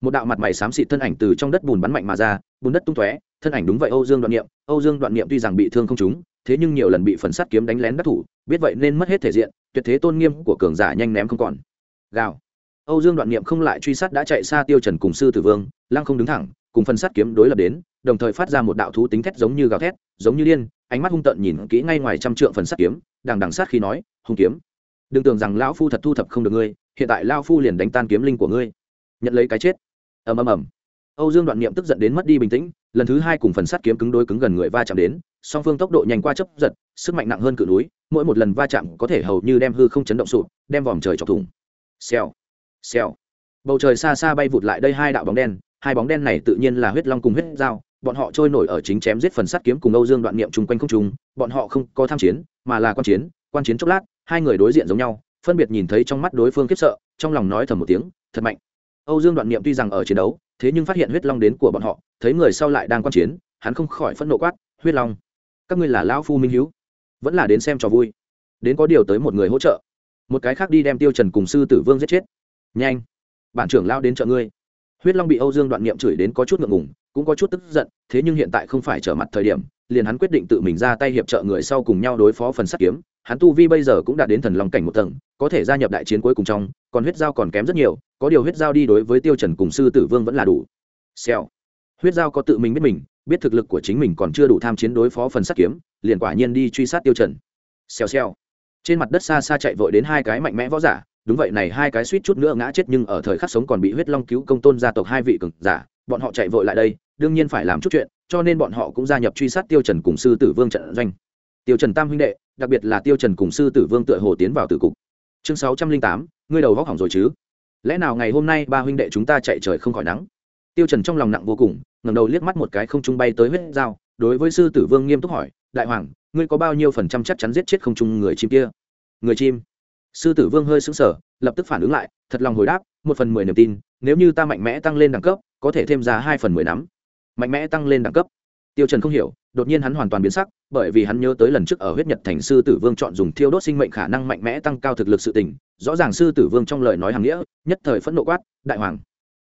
Một đạo mặt mày xám xịt thân ảnh từ trong đất bùn bắn mạnh mà ra, bùn đất tung tóe, thân ảnh đúng vậy âu dương đoạn niệm, âu dương đoạn niệm tuy rằng bị thương không trúng thế nhưng nhiều lần bị phần sắt kiếm đánh lén đắc thủ, biết vậy nên mất hết thể diện, tuyệt thế tôn nghiêm của cường giả nhanh ném không còn. Gào. Âu dương đoạn niệm không lại truy sát đã chạy xa tiêu trần cùng sư tử vương, lăng không đứng thẳng, cùng phần sắt kiếm đối lập đến, đồng thời phát ra một đạo thú tính thét giống như gào thét, giống như điên, ánh mắt hung tợn nhìn kỹ ngay ngoài trăm trượng phần sắt kiếm, đằng đằng sát khi nói, hung kiếm, đừng tưởng rằng lão phu thật thu thập không được ngươi, hiện tại lão phu liền đánh tan kiếm linh của ngươi, nhận lấy cái chết. Ầm ầm ầm âu dương đoạn niệm tức giận đến mất đi bình tĩnh lần thứ hai cùng phần sắt kiếm cứng đối cứng gần người va chạm đến song phương tốc độ nhanh qua chớp, giật sức mạnh nặng hơn cự núi mỗi một lần va chạm có thể hầu như đem hư không chấn động sụp đem vòm trời chọc thủng. Xèo xèo. Bầu trời xa xa bay vụt lại đây hai đạo bóng đen hai bóng đen này tự nhiên là huyết long cùng huyết dao bọn họ trôi nổi ở chính chém giết phần sắt kiếm cùng âu dương đoạn niệm chung quanh không trung bọn họ không có tham chiến mà là quan chiến quan chiến chốc lát hai người đối diện giống nhau phân biệt nhìn thấy trong mắt đối phương khiếp sợ trong lòng nói thầm một tiếng thật mạnh. Âu dương đoạn niệm tuy rằng ở chiến đấu thế nhưng phát hiện huyết long đến của bọn họ, thấy người sau lại đang quan chiến, hắn không khỏi phẫn nộ quát, huyết long, các ngươi là lão phu minh hiếu, vẫn là đến xem trò vui. Đến có điều tới một người hỗ trợ. Một cái khác đi đem tiêu trần cùng sư tử vương giết chết. Nhanh, bản trưởng lao đến trợ ngươi. Huyết long bị âu dương đoạn niệm chửi đến có chút ngượng ngùng, cũng có chút tức giận, thế nhưng hiện tại không phải trở mặt thời điểm, liền hắn quyết định tự mình ra tay hiệp trợ người sau cùng nhau đối phó phần sắt kiếm. Hắn tu vi bây giờ cũng đã đến thần long cảnh một tầng, có thể gia nhập đại chiến cuối cùng trong, còn huyết giao còn kém rất nhiều có điều huyết giao đi đối với tiêu trần cùng sư tử vương vẫn là đủ. Xèo. Huyết giao có tự mình biết mình, biết thực lực của chính mình còn chưa đủ tham chiến đối phó phần sắt kiếm, liền quả nhiên đi truy sát tiêu trần. Xèo xèo. Trên mặt đất xa xa chạy vội đến hai cái mạnh mẽ võ giả, đúng vậy này hai cái suýt chút nữa ngã chết nhưng ở thời khắc sống còn bị huyết long cứu công tôn gia tộc hai vị cường giả, bọn họ chạy vội lại đây, đương nhiên phải làm chút chuyện, cho nên bọn họ cũng gia nhập truy sát tiêu trần cùng sư tử vương trận doanh. Tiêu trần tam huynh đệ, đặc biệt là tiêu trần cùng sư tử vương tựa hồ tiến vào tử cục. Chương sáu trăm linh tám, ngươi đầu vóc hỏng rồi chứ? Lẽ nào ngày hôm nay ba huynh đệ chúng ta chạy trời không khỏi nắng? Tiêu trần trong lòng nặng vô cùng, ngẩng đầu liếc mắt một cái không trung bay tới huyết dao, đối với sư tử vương nghiêm túc hỏi, đại hoàng, ngươi có bao nhiêu phần trăm chắc chắn giết chết không trung người chim kia? Người chim? Sư tử vương hơi sững sờ, lập tức phản ứng lại, thật lòng hồi đáp, một phần mười niềm tin, nếu như ta mạnh mẽ tăng lên đẳng cấp, có thể thêm ra hai phần mười nắm. Mạnh mẽ tăng lên đẳng cấp? Tiêu trần không hiểu, đột nhiên hắn hoàn toàn biến sắc, bởi vì hắn nhớ tới lần trước ở huyết nhật thành sư tử vương chọn dùng thiêu đốt sinh mệnh khả năng mạnh mẽ tăng cao thực lực sự tình, rõ ràng sư tử vương trong lời nói hàng nghĩa, nhất thời phẫn nộ quát, đại hoàng,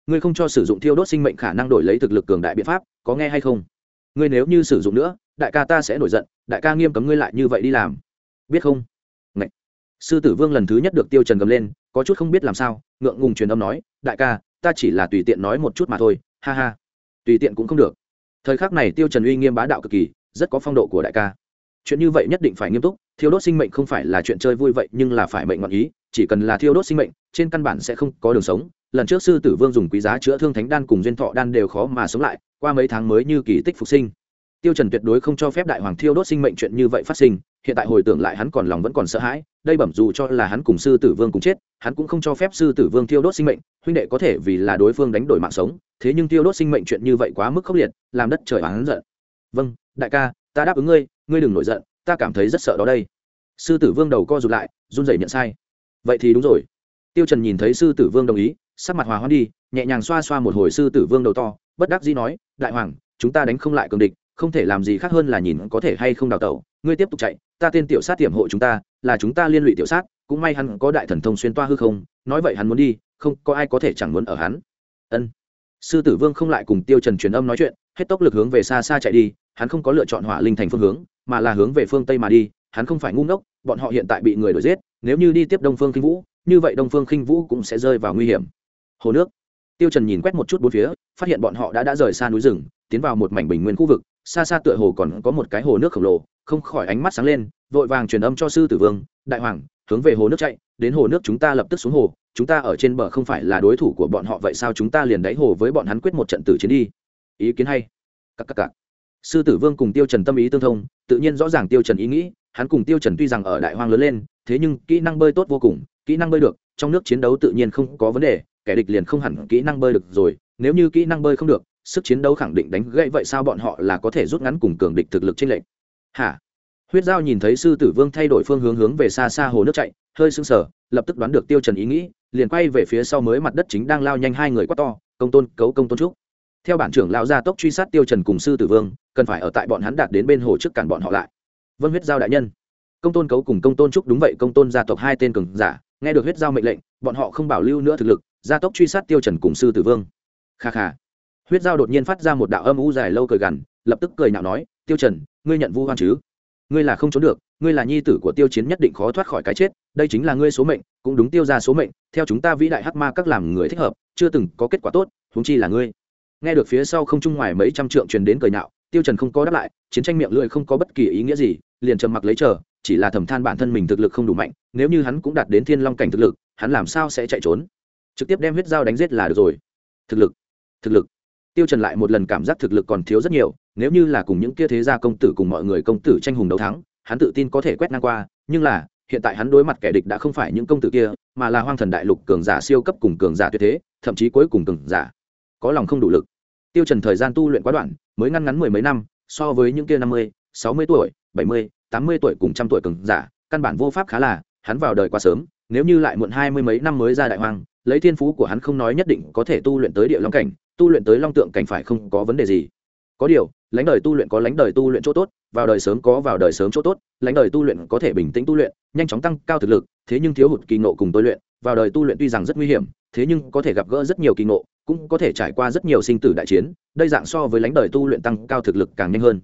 ngươi không cho sử dụng thiêu đốt sinh mệnh khả năng đổi lấy thực lực cường đại biện pháp, có nghe hay không? Ngươi nếu như sử dụng nữa, đại ca ta sẽ nổi giận, đại ca nghiêm cấm ngươi lại như vậy đi làm. Biết không? Ngậy. sư tử vương lần thứ nhất được tiêu trần gầm lên, có chút không biết làm sao, ngượng ngùng truyền âm nói, đại ca, ta chỉ là tùy tiện nói một chút mà thôi, ha ha. Tùy tiện cũng không được thời khắc này tiêu trần uy nghiêm bá đạo cực kỳ, rất có phong độ của đại ca. Chuyện như vậy nhất định phải nghiêm túc, thiêu đốt sinh mệnh không phải là chuyện chơi vui vậy nhưng là phải mệnh ngọn ý, chỉ cần là thiêu đốt sinh mệnh, trên căn bản sẽ không có đường sống. Lần trước sư tử vương dùng quý giá chữa thương thánh đan cùng duyên thọ đan đều khó mà sống lại, qua mấy tháng mới như kỳ tích phục sinh. Tiêu trần tuyệt đối không cho phép đại hoàng thiêu đốt sinh mệnh chuyện như vậy phát sinh, hiện tại hồi tưởng lại hắn còn lòng vẫn còn sợ hãi đây bẩm dù cho là hắn cùng sư tử vương cùng chết, hắn cũng không cho phép sư tử vương tiêu đốt sinh mệnh, huynh đệ có thể vì là đối phương đánh đổi mạng sống, thế nhưng tiêu đốt sinh mệnh chuyện như vậy quá mức khốc liệt, làm đất trời hắn giận. Vâng đại ca, ta đáp ứng ngươi ngươi đừng nổi giận, ta cảm thấy rất sợ đó đây. Sư tử vương đầu co rụt lại, run rẩy nhận sai. Vậy thì đúng rồi. Tiêu trần nhìn thấy sư tử vương đồng ý, sắc mặt hòa hoãn đi, nhẹ nhàng xoa xoa một hồi sư tử vương đầu to, bất đắc dĩ nói, đại hoàng, chúng ta đánh không lại cường địch, không thể làm gì khác hơn là nhìn có thể hay không đào tẩu, ngươi tiếp tục chạy, ta tên tiểu sát tiềm hộ chúng ta là chúng ta liên lụy tiểu sát, cũng may hắn có đại thần thông xuyên toa hư không, nói vậy hắn muốn đi, không có ai có thể chẳng muốn ở hắn. Ân. Sư tử vương không lại cùng tiêu trần truyền âm nói chuyện, hết tốc lực hướng về xa xa chạy đi, hắn không có lựa chọn hỏa linh thành phương hướng, mà là hướng về phương tây mà đi, hắn không phải ngu ngốc, bọn họ hiện tại bị người đuổi giết, nếu như đi tiếp đông phương kinh vũ, như vậy đông phương kinh vũ cũng sẽ rơi vào nguy hiểm. Hồ nước. Tiêu trần nhìn quét một chút bốn phía, phát hiện bọn họ đã đã rời xa núi rừng, tiến vào một mảnh bình nguyên khu vực xa xa tựa hồ còn có một cái hồ nước khổng lồ, không khỏi ánh mắt sáng lên, vội vàng truyền âm cho sư tử vương, đại hoàng, hướng về hồ nước chạy, đến hồ nước chúng ta lập tức xuống hồ, chúng ta ở trên bờ không phải là đối thủ của bọn họ vậy sao chúng ta liền đáy hồ với bọn hắn quyết một trận tử chiến đi. Ý kiến hay. Các các các. Sư tử vương cùng tiêu trần tâm ý tương thông, tự nhiên rõ ràng tiêu trần ý nghĩ, hắn cùng tiêu trần tuy rằng ở đại hoang lớn lên, thế nhưng kỹ năng bơi tốt vô cùng, kỹ năng bơi được, trong nước chiến đấu tự nhiên không có vấn đề, kẻ địch liền không hẳn kỹ năng bơi được rồi, nếu như kỹ năng bơi không được sức chiến đấu khẳng định đánh gãy vậy sao bọn họ là có thể rút ngắn cùng cường địch thực lực trên lệnh hả? Huyết giao nhìn thấy sư tử vương thay đổi phương hướng hướng về xa xa hồ nước chạy, hơi sưng sờ, lập tức đoán được tiêu trần ý nghĩ, liền quay về phía sau mới mặt đất chính đang lao nhanh hai người quá to, công tôn, cấu công tôn trúc. Theo bản trưởng lão gia tốc truy sát tiêu trần cùng sư tử vương, cần phải ở tại bọn hắn đạt đến bên hồ trước cản bọn họ lại. Vân huyết giao đại nhân. Công tôn cấu cùng công tôn trúc đúng vậy, công tôn gia tộc hai tên cường giả, nghe được huyết giao mệnh lệnh, bọn họ không bảo lưu nữa thực lực, gia tốc truy sát tiêu trần cùng sư tử vương. Kha kha huyết giao đột nhiên phát ra một đạo âm u dài lâu cười gằn, lập tức cười nhạo nói, tiêu trần, ngươi nhận vu hoan chứ? Ngươi là không trốn được, ngươi là nhi tử của tiêu chiến nhất định khó thoát khỏi cái chết, đây chính là ngươi số mệnh, cũng đúng tiêu ra số mệnh, theo chúng ta vĩ đại hắc ma các làm người thích hợp, chưa từng có kết quả tốt, huống chi là ngươi. Nghe được phía sau không trung ngoài mấy trăm trượng truyền đến cười nhạo, tiêu trần không có đáp lại, chiến tranh miệng lưỡi không có bất kỳ ý nghĩa gì, liền trầm mặc lấy chờ, chỉ là thầm than bản thân mình thực lực không đủ mạnh, nếu như hắn cũng đạt đến thiên long cảnh thực lực, hắn làm sao sẽ chạy trốn? Trực tiếp đem huyết dao đánh giết là được rồi. Thực lực thực lực tiêu trần lại một lần cảm giác thực lực còn thiếu rất nhiều, nếu như là cùng những kia thế gia công tử cùng mọi người công tử tranh hùng đấu thắng, hắn tự tin có thể quét ngang qua, nhưng là, hiện tại hắn đối mặt kẻ địch đã không phải những công tử kia, mà là hoang thần đại lục cường giả siêu cấp cùng cường giả tuyệt thế, thậm chí cuối cùng cường giả. Có lòng không đủ lực. Tiêu trần thời gian tu luyện quá đoạn, mới ngăn ngắn mười mấy năm, so với những kia năm mươi, sáu mươi tuổi, bảy mươi, tám mươi tuổi cùng trăm tuổi cường giả, căn bản vô pháp khá là, hắn vào đời quá sớm, nếu như lại muộn hai mươi mấy năm mới ra đại hoang, lấy thiên phú của hắn không nói nhất định có thể tu luyện tới địa long cảnh tu luyện tới long tượng cảnh phải không có vấn đề gì. Có điều, lãnh đời tu luyện có lãnh đời tu luyện chỗ tốt, vào đời sớm có vào đời sớm chỗ tốt, lãnh đời tu luyện có thể bình tĩnh tu luyện, nhanh chóng tăng cao thực lực, thế nhưng thiếu hụt kỳ ngộ cùng tôi luyện, vào đời tu luyện tuy rằng rất nguy hiểm, thế nhưng có thể gặp gỡ rất nhiều kỳ ngộ, cũng có thể trải qua rất nhiều sinh tử đại chiến, đây dạng so với lãnh đời tu luyện tăng cao thực lực càng nhanh hơn.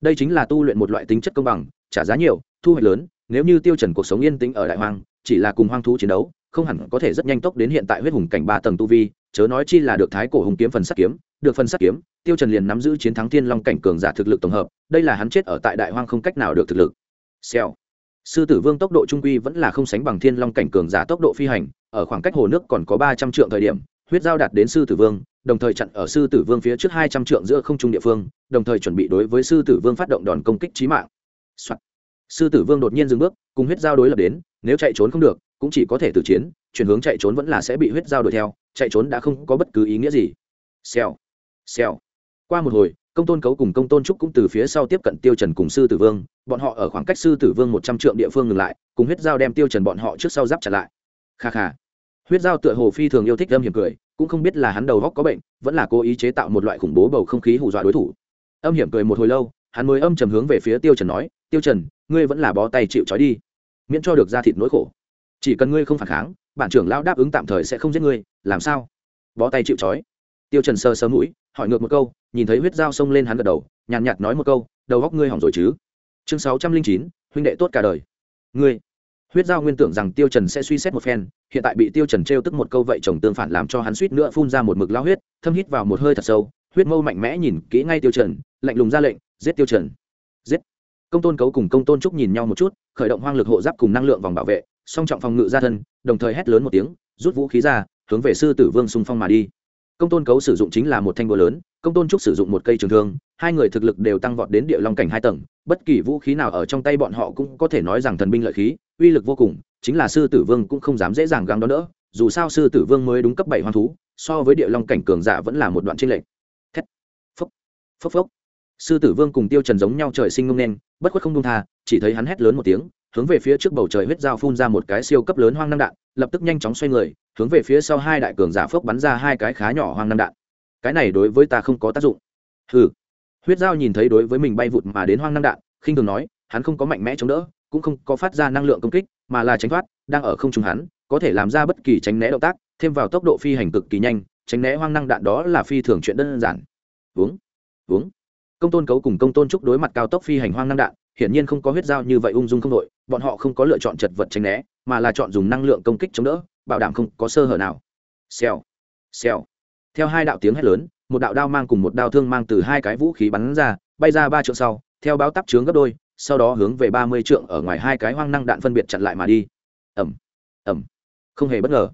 Đây chính là tu luyện một loại tính chất công bằng, trả giá nhiều, thu hoạch lớn, nếu như tiêu chuẩn cuộc sống yên tĩnh ở đại hoang, chỉ là cùng hoang thú chiến đấu không hẳn có thể rất nhanh tốc đến hiện tại huyết hùng cảnh ba tầng tu vi, chớ nói chi là được thái cổ hùng kiếm phần sắt kiếm, được phần sắt kiếm, tiêu trần liền nắm giữ chiến thắng thiên long cảnh cường giả thực lực tổng hợp, đây là hắn chết ở tại đại hoang không cách nào được thực lực. Xèo. Sư tử vương tốc độ trung quy vẫn là không sánh bằng thiên long cảnh cường giả tốc độ phi hành, ở khoảng cách hồ nước còn có ba trăm trượng thời điểm, huyết giao đạt đến sư tử vương, đồng thời chặn ở sư tử vương phía trước hai trăm trượng giữa không trung địa phương, đồng thời chuẩn bị đối với sư tử vương phát động đòn công kích chí mạng. Soạn. sư tử vương đột nhiên dừng bước, cùng huyết giao đối lập đến, nếu chạy trốn không được cũng chỉ có thể từ chiến, chuyển hướng chạy trốn vẫn là sẽ bị huyết giao đuổi theo, chạy trốn đã không có bất cứ ý nghĩa gì. Xèo xèo. Qua một hồi, công tôn cấu cùng công tôn trúc cũng từ phía sau tiếp cận tiêu trần cùng sư tử vương, bọn họ ở khoảng cách sư tử vương một trăm trượng địa phương ngừng lại, cùng huyết giao đem tiêu trần bọn họ trước sau giáp chặt lại. Kha kha. Huyết giao tựa hồ phi thường yêu thích âm hiểm cười, cũng không biết là hắn đầu góc có bệnh, vẫn là cố ý chế tạo một loại khủng bố bầu không khí hù dọa đối thủ. Âm hiểm cười một hồi lâu, hắn mới âm trầm hướng về phía tiêu trần nói, tiêu trần, ngươi vẫn là bó tay chịu trói đi, miễn cho được ra thịt nỗi khổ chỉ cần ngươi không phản kháng, bản trưởng lão đáp ứng tạm thời sẽ không giết ngươi, làm sao? Bó tay chịu trói. Tiêu trần sơ sơ mũi, hỏi ngược một câu, nhìn thấy huyết dao xông lên hắn gật đầu, nhàn nhạt nói một câu, đầu góc ngươi hỏng rồi chứ? Chương sáu trăm linh chín, huynh đệ tốt cả đời. Ngươi. Huyết giao nguyên tưởng rằng tiêu trần sẽ suy xét một phen, hiện tại bị tiêu trần treo tức một câu vậy chồng tương phản làm cho hắn suýt nữa phun ra một mực lao huyết, thâm hít vào một hơi thật sâu, huyết mâu mạnh mẽ nhìn kỹ ngay tiêu trần, lạnh lùng ra lệnh, giết tiêu trần công tôn cấu cùng công tôn trúc nhìn nhau một chút, khởi động hoang lực hộ giáp cùng năng lượng vòng bảo vệ, song trọng phòng ngự ra thân, đồng thời hét lớn một tiếng, rút vũ khí ra, hướng về sư tử vương xung phong mà đi. Công tôn cấu sử dụng chính là một thanh búa lớn, công tôn trúc sử dụng một cây trường thương, hai người thực lực đều tăng vọt đến địa long cảnh hai tầng, bất kỳ vũ khí nào ở trong tay bọn họ cũng có thể nói rằng thần binh lợi khí, uy lực vô cùng, chính là sư tử vương cũng không dám dễ dàng găng đó nữa dù sao sư tử vương mới đúng cấp bảy hoang thú, so với địa long cảnh cường giả vẫn là một đoạn tranh lệch. Thét. Phốc phốc phốc sư tử vương cùng tiêu trần giống nhau trời sinh ngông nên, bất khuất không dung tha, chỉ thấy hắn hét lớn một tiếng, hướng về phía trước bầu trời huyết dao phun ra một cái siêu cấp lớn hoang năm đạn, lập tức nhanh chóng xoay người, hướng về phía sau hai đại cường giả phước bắn ra hai cái khá nhỏ hoang năm đạn. Cái này đối với ta không có tác dụng. Hừ. Huyết dao nhìn thấy đối với mình bay vụt mà đến hoang năm đạn, khinh thường nói, hắn không có mạnh mẽ chống đỡ, cũng không có phát ra năng lượng công kích, mà là tránh thoát, đang ở không trung hắn, có thể làm ra bất kỳ tránh né động tác, thêm vào tốc độ phi hành cực kỳ nhanh, tránh né hoang năng đạn đó là phi thường chuyện đơn giản. Uống uống công tôn cấu cùng công tôn trúc đối mặt cao tốc phi hành hoang năng đạn, hiển nhiên không có huyết dao như vậy ung dung không đội, bọn họ không có lựa chọn chật vật tránh né, mà là chọn dùng năng lượng công kích chống đỡ, bảo đảm không có sơ hở nào. Xèo xèo. Theo hai đạo tiếng hét lớn, một đạo đao mang cùng một đao thương mang từ hai cái vũ khí bắn ra, bay ra ba trượng sau, theo báo tắp trướng gấp đôi, sau đó hướng về ba mươi trượng ở ngoài hai cái hoang năng đạn phân biệt chặn lại mà đi. Ẩm ẩm không hề bất ngờ.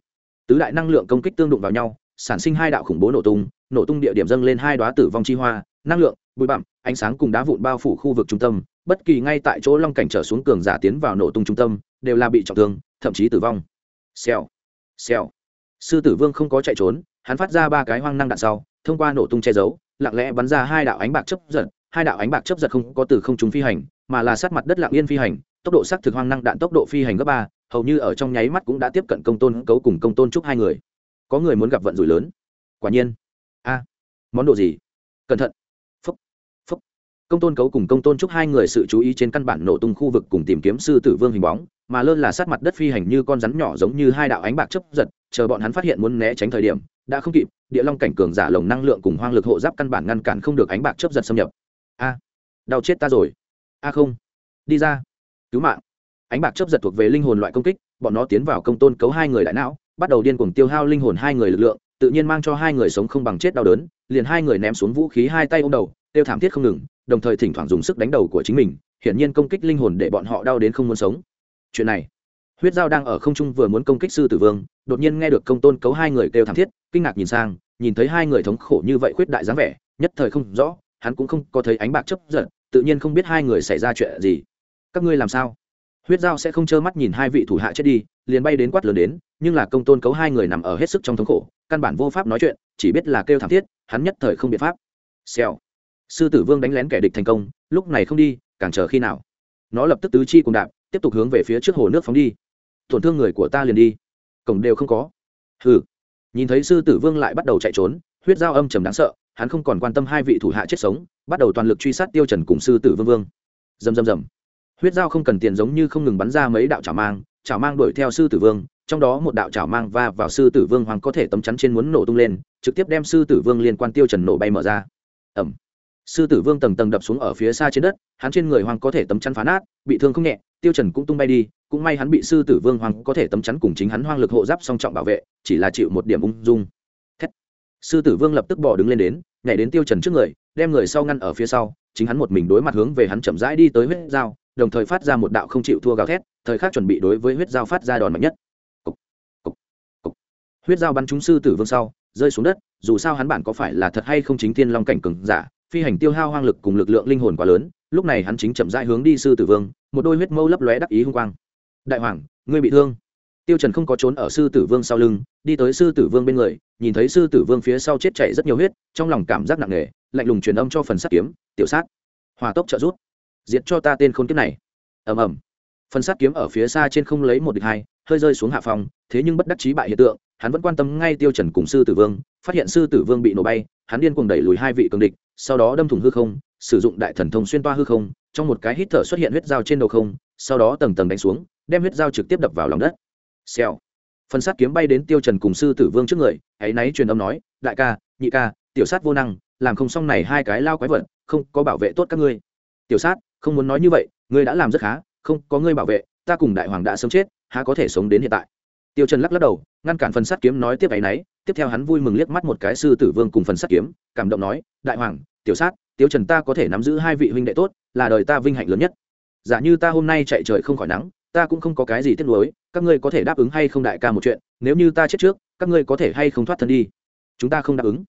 Tứ đại năng lượng công kích tương đụng vào nhau, sản sinh hai đạo khủng bố nổ tung nổ tung địa điểm dâng lên hai đoá tử vong chi hoa, năng lượng bụi bặm, ánh sáng cùng đá vụn bao phủ khu vực trung tâm, bất kỳ ngay tại chỗ long cảnh trở xuống cường giả tiến vào nổ tung trung tâm, đều là bị trọng thương, thậm chí tử vong. Xèo xèo. Sư tử vương không có chạy trốn, hắn phát ra ba cái hoang năng đạn sau, thông qua nổ tung che giấu, lặng lẽ bắn ra hai đạo ánh bạc chấp giật, hai đạo ánh bạc chấp giật không có từ không trung phi hành, mà là sát mặt đất lặng yên phi hành, tốc độ sắc thực hoang năng đạn tốc độ phi hành gấp ba, hầu như ở trong nháy mắt cũng đã tiếp cận công tôn cấu cùng công tôn trúc hai người. Có người muốn gặp vận rủi lớn. Quả nhiên. A, món đồ gì? Cẩn thận công tôn cấu cùng công tôn trúc hai người sự chú ý trên căn bản nổ tung khu vực cùng tìm kiếm sư tử vương hình bóng, mà lơn là sát mặt đất phi hành như con rắn nhỏ giống như hai đạo ánh bạc chấp giật, chờ bọn hắn phát hiện muốn né tránh thời điểm, đã không kịp, địa long cảnh cường giả lồng năng lượng cùng hoang lực hộ giáp căn bản ngăn cản không được ánh bạc chấp giật xâm nhập. A à, đau chết ta rồi. A à không, đi ra. Cứu mạng. Ánh bạc chấp giật thuộc về linh hồn loại công kích, bọn nó tiến vào công tôn cấu hai người đại não, bắt đầu điên cuồng tiêu hao linh hồn hai người lực lượng, tự nhiên mang cho hai người sống không bằng chết đau đớn, liền hai người ném xuống vũ khí hai tay ôm đầu, tiêu thảm thiết không ngừng đồng thời thỉnh thoảng dùng sức đánh đầu của chính mình, hiển nhiên công kích linh hồn để bọn họ đau đến không muốn sống. Chuyện này, huyết dao đang ở không trung vừa muốn công kích sư tử vương, đột nhiên nghe được công tôn cấu hai người kêu thảm thiết, kinh ngạc nhìn sang, nhìn thấy hai người thống khổ như vậy khuyết đại dáng vẻ, nhất thời không rõ, hắn cũng không có thấy ánh bạc chấp giận tự nhiên không biết hai người xảy ra chuyện gì. Các ngươi làm sao? Huyết dao sẽ không trơ mắt nhìn hai vị thủ hạ chết đi, liền bay đến quát lớn đến, nhưng là công tôn cấu hai người nằm ở hết sức trong thống khổ, căn bản vô pháp nói chuyện, chỉ biết là kêu thảm thiết, hắn nhất thời không biện pháp. Xèo sư tử vương đánh lén kẻ địch thành công, lúc này không đi, càng chờ khi nào? Nó lập tức tứ chi cùng đạp, tiếp tục hướng về phía trước hồ nước phóng đi. Tổn thương người của ta liền đi. Cổng đều không có. Hừ. Nhìn thấy sư tử vương lại bắt đầu chạy trốn, huyết dao âm trầm đáng sợ, hắn không còn quan tâm hai vị thủ hạ chết sống, bắt đầu toàn lực truy sát tiêu trần cùng sư tử vương vương. Dầm dầm dầm huyết dao không cần tiền giống như không ngừng bắn ra mấy đạo chảo mang chảo mang đuổi theo sư tử vương, trong đó một đạo chảo mang va vào sư tử vương hoàng có thể tấm chắn trên muốn nổ tung lên, trực tiếp đem sư tử vương liên quan tiêu trần nổ bay mở ra. Ẩm sư tử vương tầng tầng đập xuống ở phía xa trên đất hắn trên người hoàng có thể tấm chắn phá nát bị thương không nhẹ tiêu trần cũng tung bay đi cũng may hắn bị sư tử vương hoàng có thể tấm chắn cùng chính hắn hoang lực hộ giáp song trọng bảo vệ chỉ là chịu một điểm ung dung Thét. sư tử vương lập tức bỏ đứng lên đến nhảy đến tiêu trần trước người đem người sau ngăn ở phía sau chính hắn một mình đối mặt hướng về hắn chậm rãi đi tới huyết dao đồng thời phát ra một đạo không chịu thua gào thét thời khắc chuẩn bị đối với huyết dao phát ra đòn mạnh nhất cục, cục, cục. huyết dao bắn trúng sư tử vương sau rơi xuống đất dù sao hắn bản có phải là thật hay không chính thiên long cảnh cường giả phi hành tiêu hao hoang lực cùng lực lượng linh hồn quá lớn, lúc này hắn chính chậm rãi hướng đi sư tử vương, một đôi huyết mâu lấp lóe đắc ý hung quang. Đại hoàng, ngươi bị thương. Tiêu trần không có trốn ở sư tử vương sau lưng, đi tới sư tử vương bên người, nhìn thấy sư tử vương phía sau chết chảy rất nhiều huyết, trong lòng cảm giác nặng nề, lạnh lùng truyền âm cho phần sát kiếm, tiểu sát, hòa tốc trợ rút diệt cho ta tên khốn kiếp này. Ầm ầm. Phần sát kiếm ở phía xa trên không lấy một địch hai hơi rơi xuống hạ phòng thế nhưng bất đắc chí bại hiện tượng, hắn vẫn quan tâm ngay tiêu trần cùng sư tử vương, phát hiện sư tử vương bị nổ bay, hắn điên cuồng đẩy lùi hai vị cường địch, sau đó đâm thủng hư không, sử dụng đại thần thông xuyên toa hư không, trong một cái hít thở xuất hiện huyết dao trên đầu không, sau đó tầng tầng đánh xuống, đem huyết dao trực tiếp đập vào lòng đất. Xèo. Phần sát kiếm bay đến tiêu trần cùng sư tử vương trước người hãy náy truyền âm nói, đại ca, nhị ca, tiểu sát vô năng, làm không xong này hai cái lao quái vật, không có bảo vệ tốt các ngươi. Tiểu sát, không muốn nói như vậy, ngươi đã làm rất khá, không có ngươi bảo vệ, ta cùng đại hoàng đã sớm chết há có thể sống đến hiện tại. Tiêu trần lắc lắc đầu, ngăn cản phần Sắt kiếm nói tiếp ấy nấy, tiếp theo hắn vui mừng liếc mắt một cái sư tử vương cùng phần Sắt kiếm, cảm động nói, đại hoàng, tiểu sát, tiêu trần ta có thể nắm giữ hai vị huynh đệ tốt, là đời ta vinh hạnh lớn nhất. Giả như ta hôm nay chạy trời không khỏi nắng, ta cũng không có cái gì tiếc nuối, các ngươi có thể đáp ứng hay không đại ca một chuyện, nếu như ta chết trước, các ngươi có thể hay không thoát thân đi. Chúng ta không đáp ứng.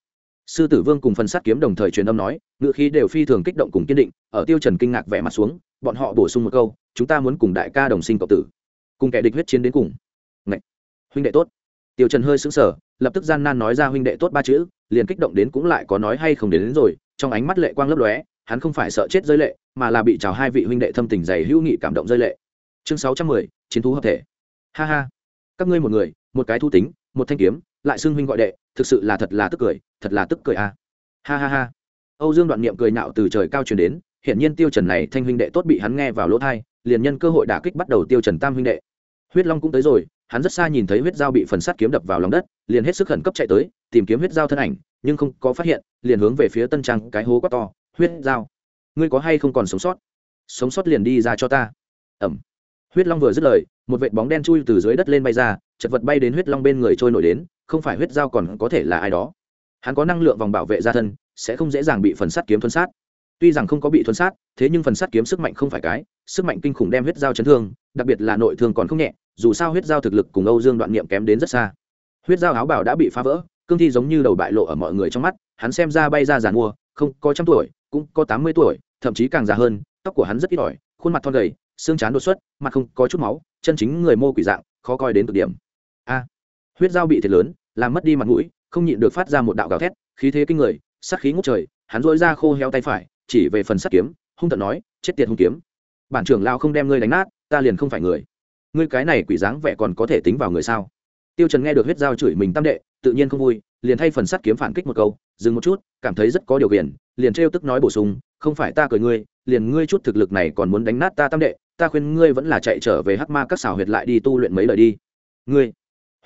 Sư tử vương cùng phần sát kiếm đồng thời truyền âm nói ngựa khí đều phi thường kích động cùng kiên định, ở tiêu trần kinh ngạc vẻ mặt xuống, bọn họ bổ sung một câu, chúng ta muốn cùng đại ca đồng sinh cộng tử cùng kẻ địch huyết chiến đến cùng. Ngậy! huynh đệ tốt. Tiêu trần hơi sững sờ lập tức gian nan nói ra huynh đệ tốt ba chữ liền kích động đến cũng lại có nói hay không đến, đến rồi trong ánh mắt lệ quang lấp lóe hắn không phải sợ chết rơi lệ mà là bị chào hai vị huynh đệ thâm tình dày hữu nghị cảm động rơi lệ. Chương sáu trăm mười chiến thú hợp thể. Ha ha. Các ngươi một người một cái thu tính một thanh kiếm lại xưng huynh gọi đệ thực sự là thật là tức cười thật là tức cười a ha ha ha. Âu dương đoạn niệm cười nạo từ trời cao truyền đến hiện nhiên tiêu trần này thanh huynh đệ tốt bị hắn nghe vào lỗ thai liền nhân cơ hội đả kích bắt đầu tiêu trần tam huynh đệ huyết long cũng tới rồi, hắn rất xa nhìn thấy huyết dao bị phần sắt kiếm đập vào lòng đất, liền hết sức khẩn cấp chạy tới, tìm kiếm huyết dao thân ảnh, nhưng không có phát hiện, liền hướng về phía tân trang cái hố quá to, huyết dao, ngươi có hay không còn sống sót? Sống sót liền đi ra cho ta. Ẩm. Huyết long vừa dứt lời, một vệt bóng đen chui từ dưới đất lên bay ra, chật vật bay đến huyết long bên người trôi nổi đến, không phải huyết dao còn có thể là ai đó. Hắn có năng lượng vòng bảo vệ gia thân, sẽ không dễ dàng bị phần sắt kiếm thuấn sát tuy rằng không có bị thuần sát, thế nhưng phần sắt kiếm sức mạnh không phải cái, sức mạnh kinh khủng đem huyết dao chấn thương, đặc biệt là nội thương còn không nhẹ, dù sao huyết dao thực lực cùng âu dương đoạn niệm kém đến rất xa. Huyết dao áo bảo đã bị phá vỡ, cương thi giống như đầu bại lộ ở mọi người trong mắt, hắn xem ra bay ra giàn mua, không có trăm tuổi, cũng có tám mươi tuổi, thậm chí càng già hơn, tóc của hắn rất ít ỏi, khuôn mặt thon gầy, xương chán đột xuất, mặt không có chút máu, chân chính người mô quỷ dạng, khó coi đến cực điểm. A, huyết dao bị thiệt lớn, làm mất đi mặt mũi, không nhịn được phát ra một đạo gào thét, khí thế kinh người, sát khí ngút trời, hắn dỗi ra khô heo tay phải chỉ về phần sắt kiếm, hung tận nói, chết tiệt hung kiếm. Bản trưởng lao không đem ngươi đánh nát, ta liền không phải người. Ngươi cái này quỷ dáng vẻ còn có thể tính vào người sao? Tiêu trần nghe được huyết dao chửi mình tam đệ, tự nhiên không vui, liền thay phần sắt kiếm phản kích một câu, dừng một chút, cảm thấy rất có điều kiện, liền trêu tức nói bổ sung, không phải ta cười ngươi, liền ngươi chút thực lực này còn muốn đánh nát ta tam đệ, ta khuyên ngươi vẫn là chạy trở về hắc ma các xảo huyệt lại đi tu luyện mấy lời đi. Ngươi?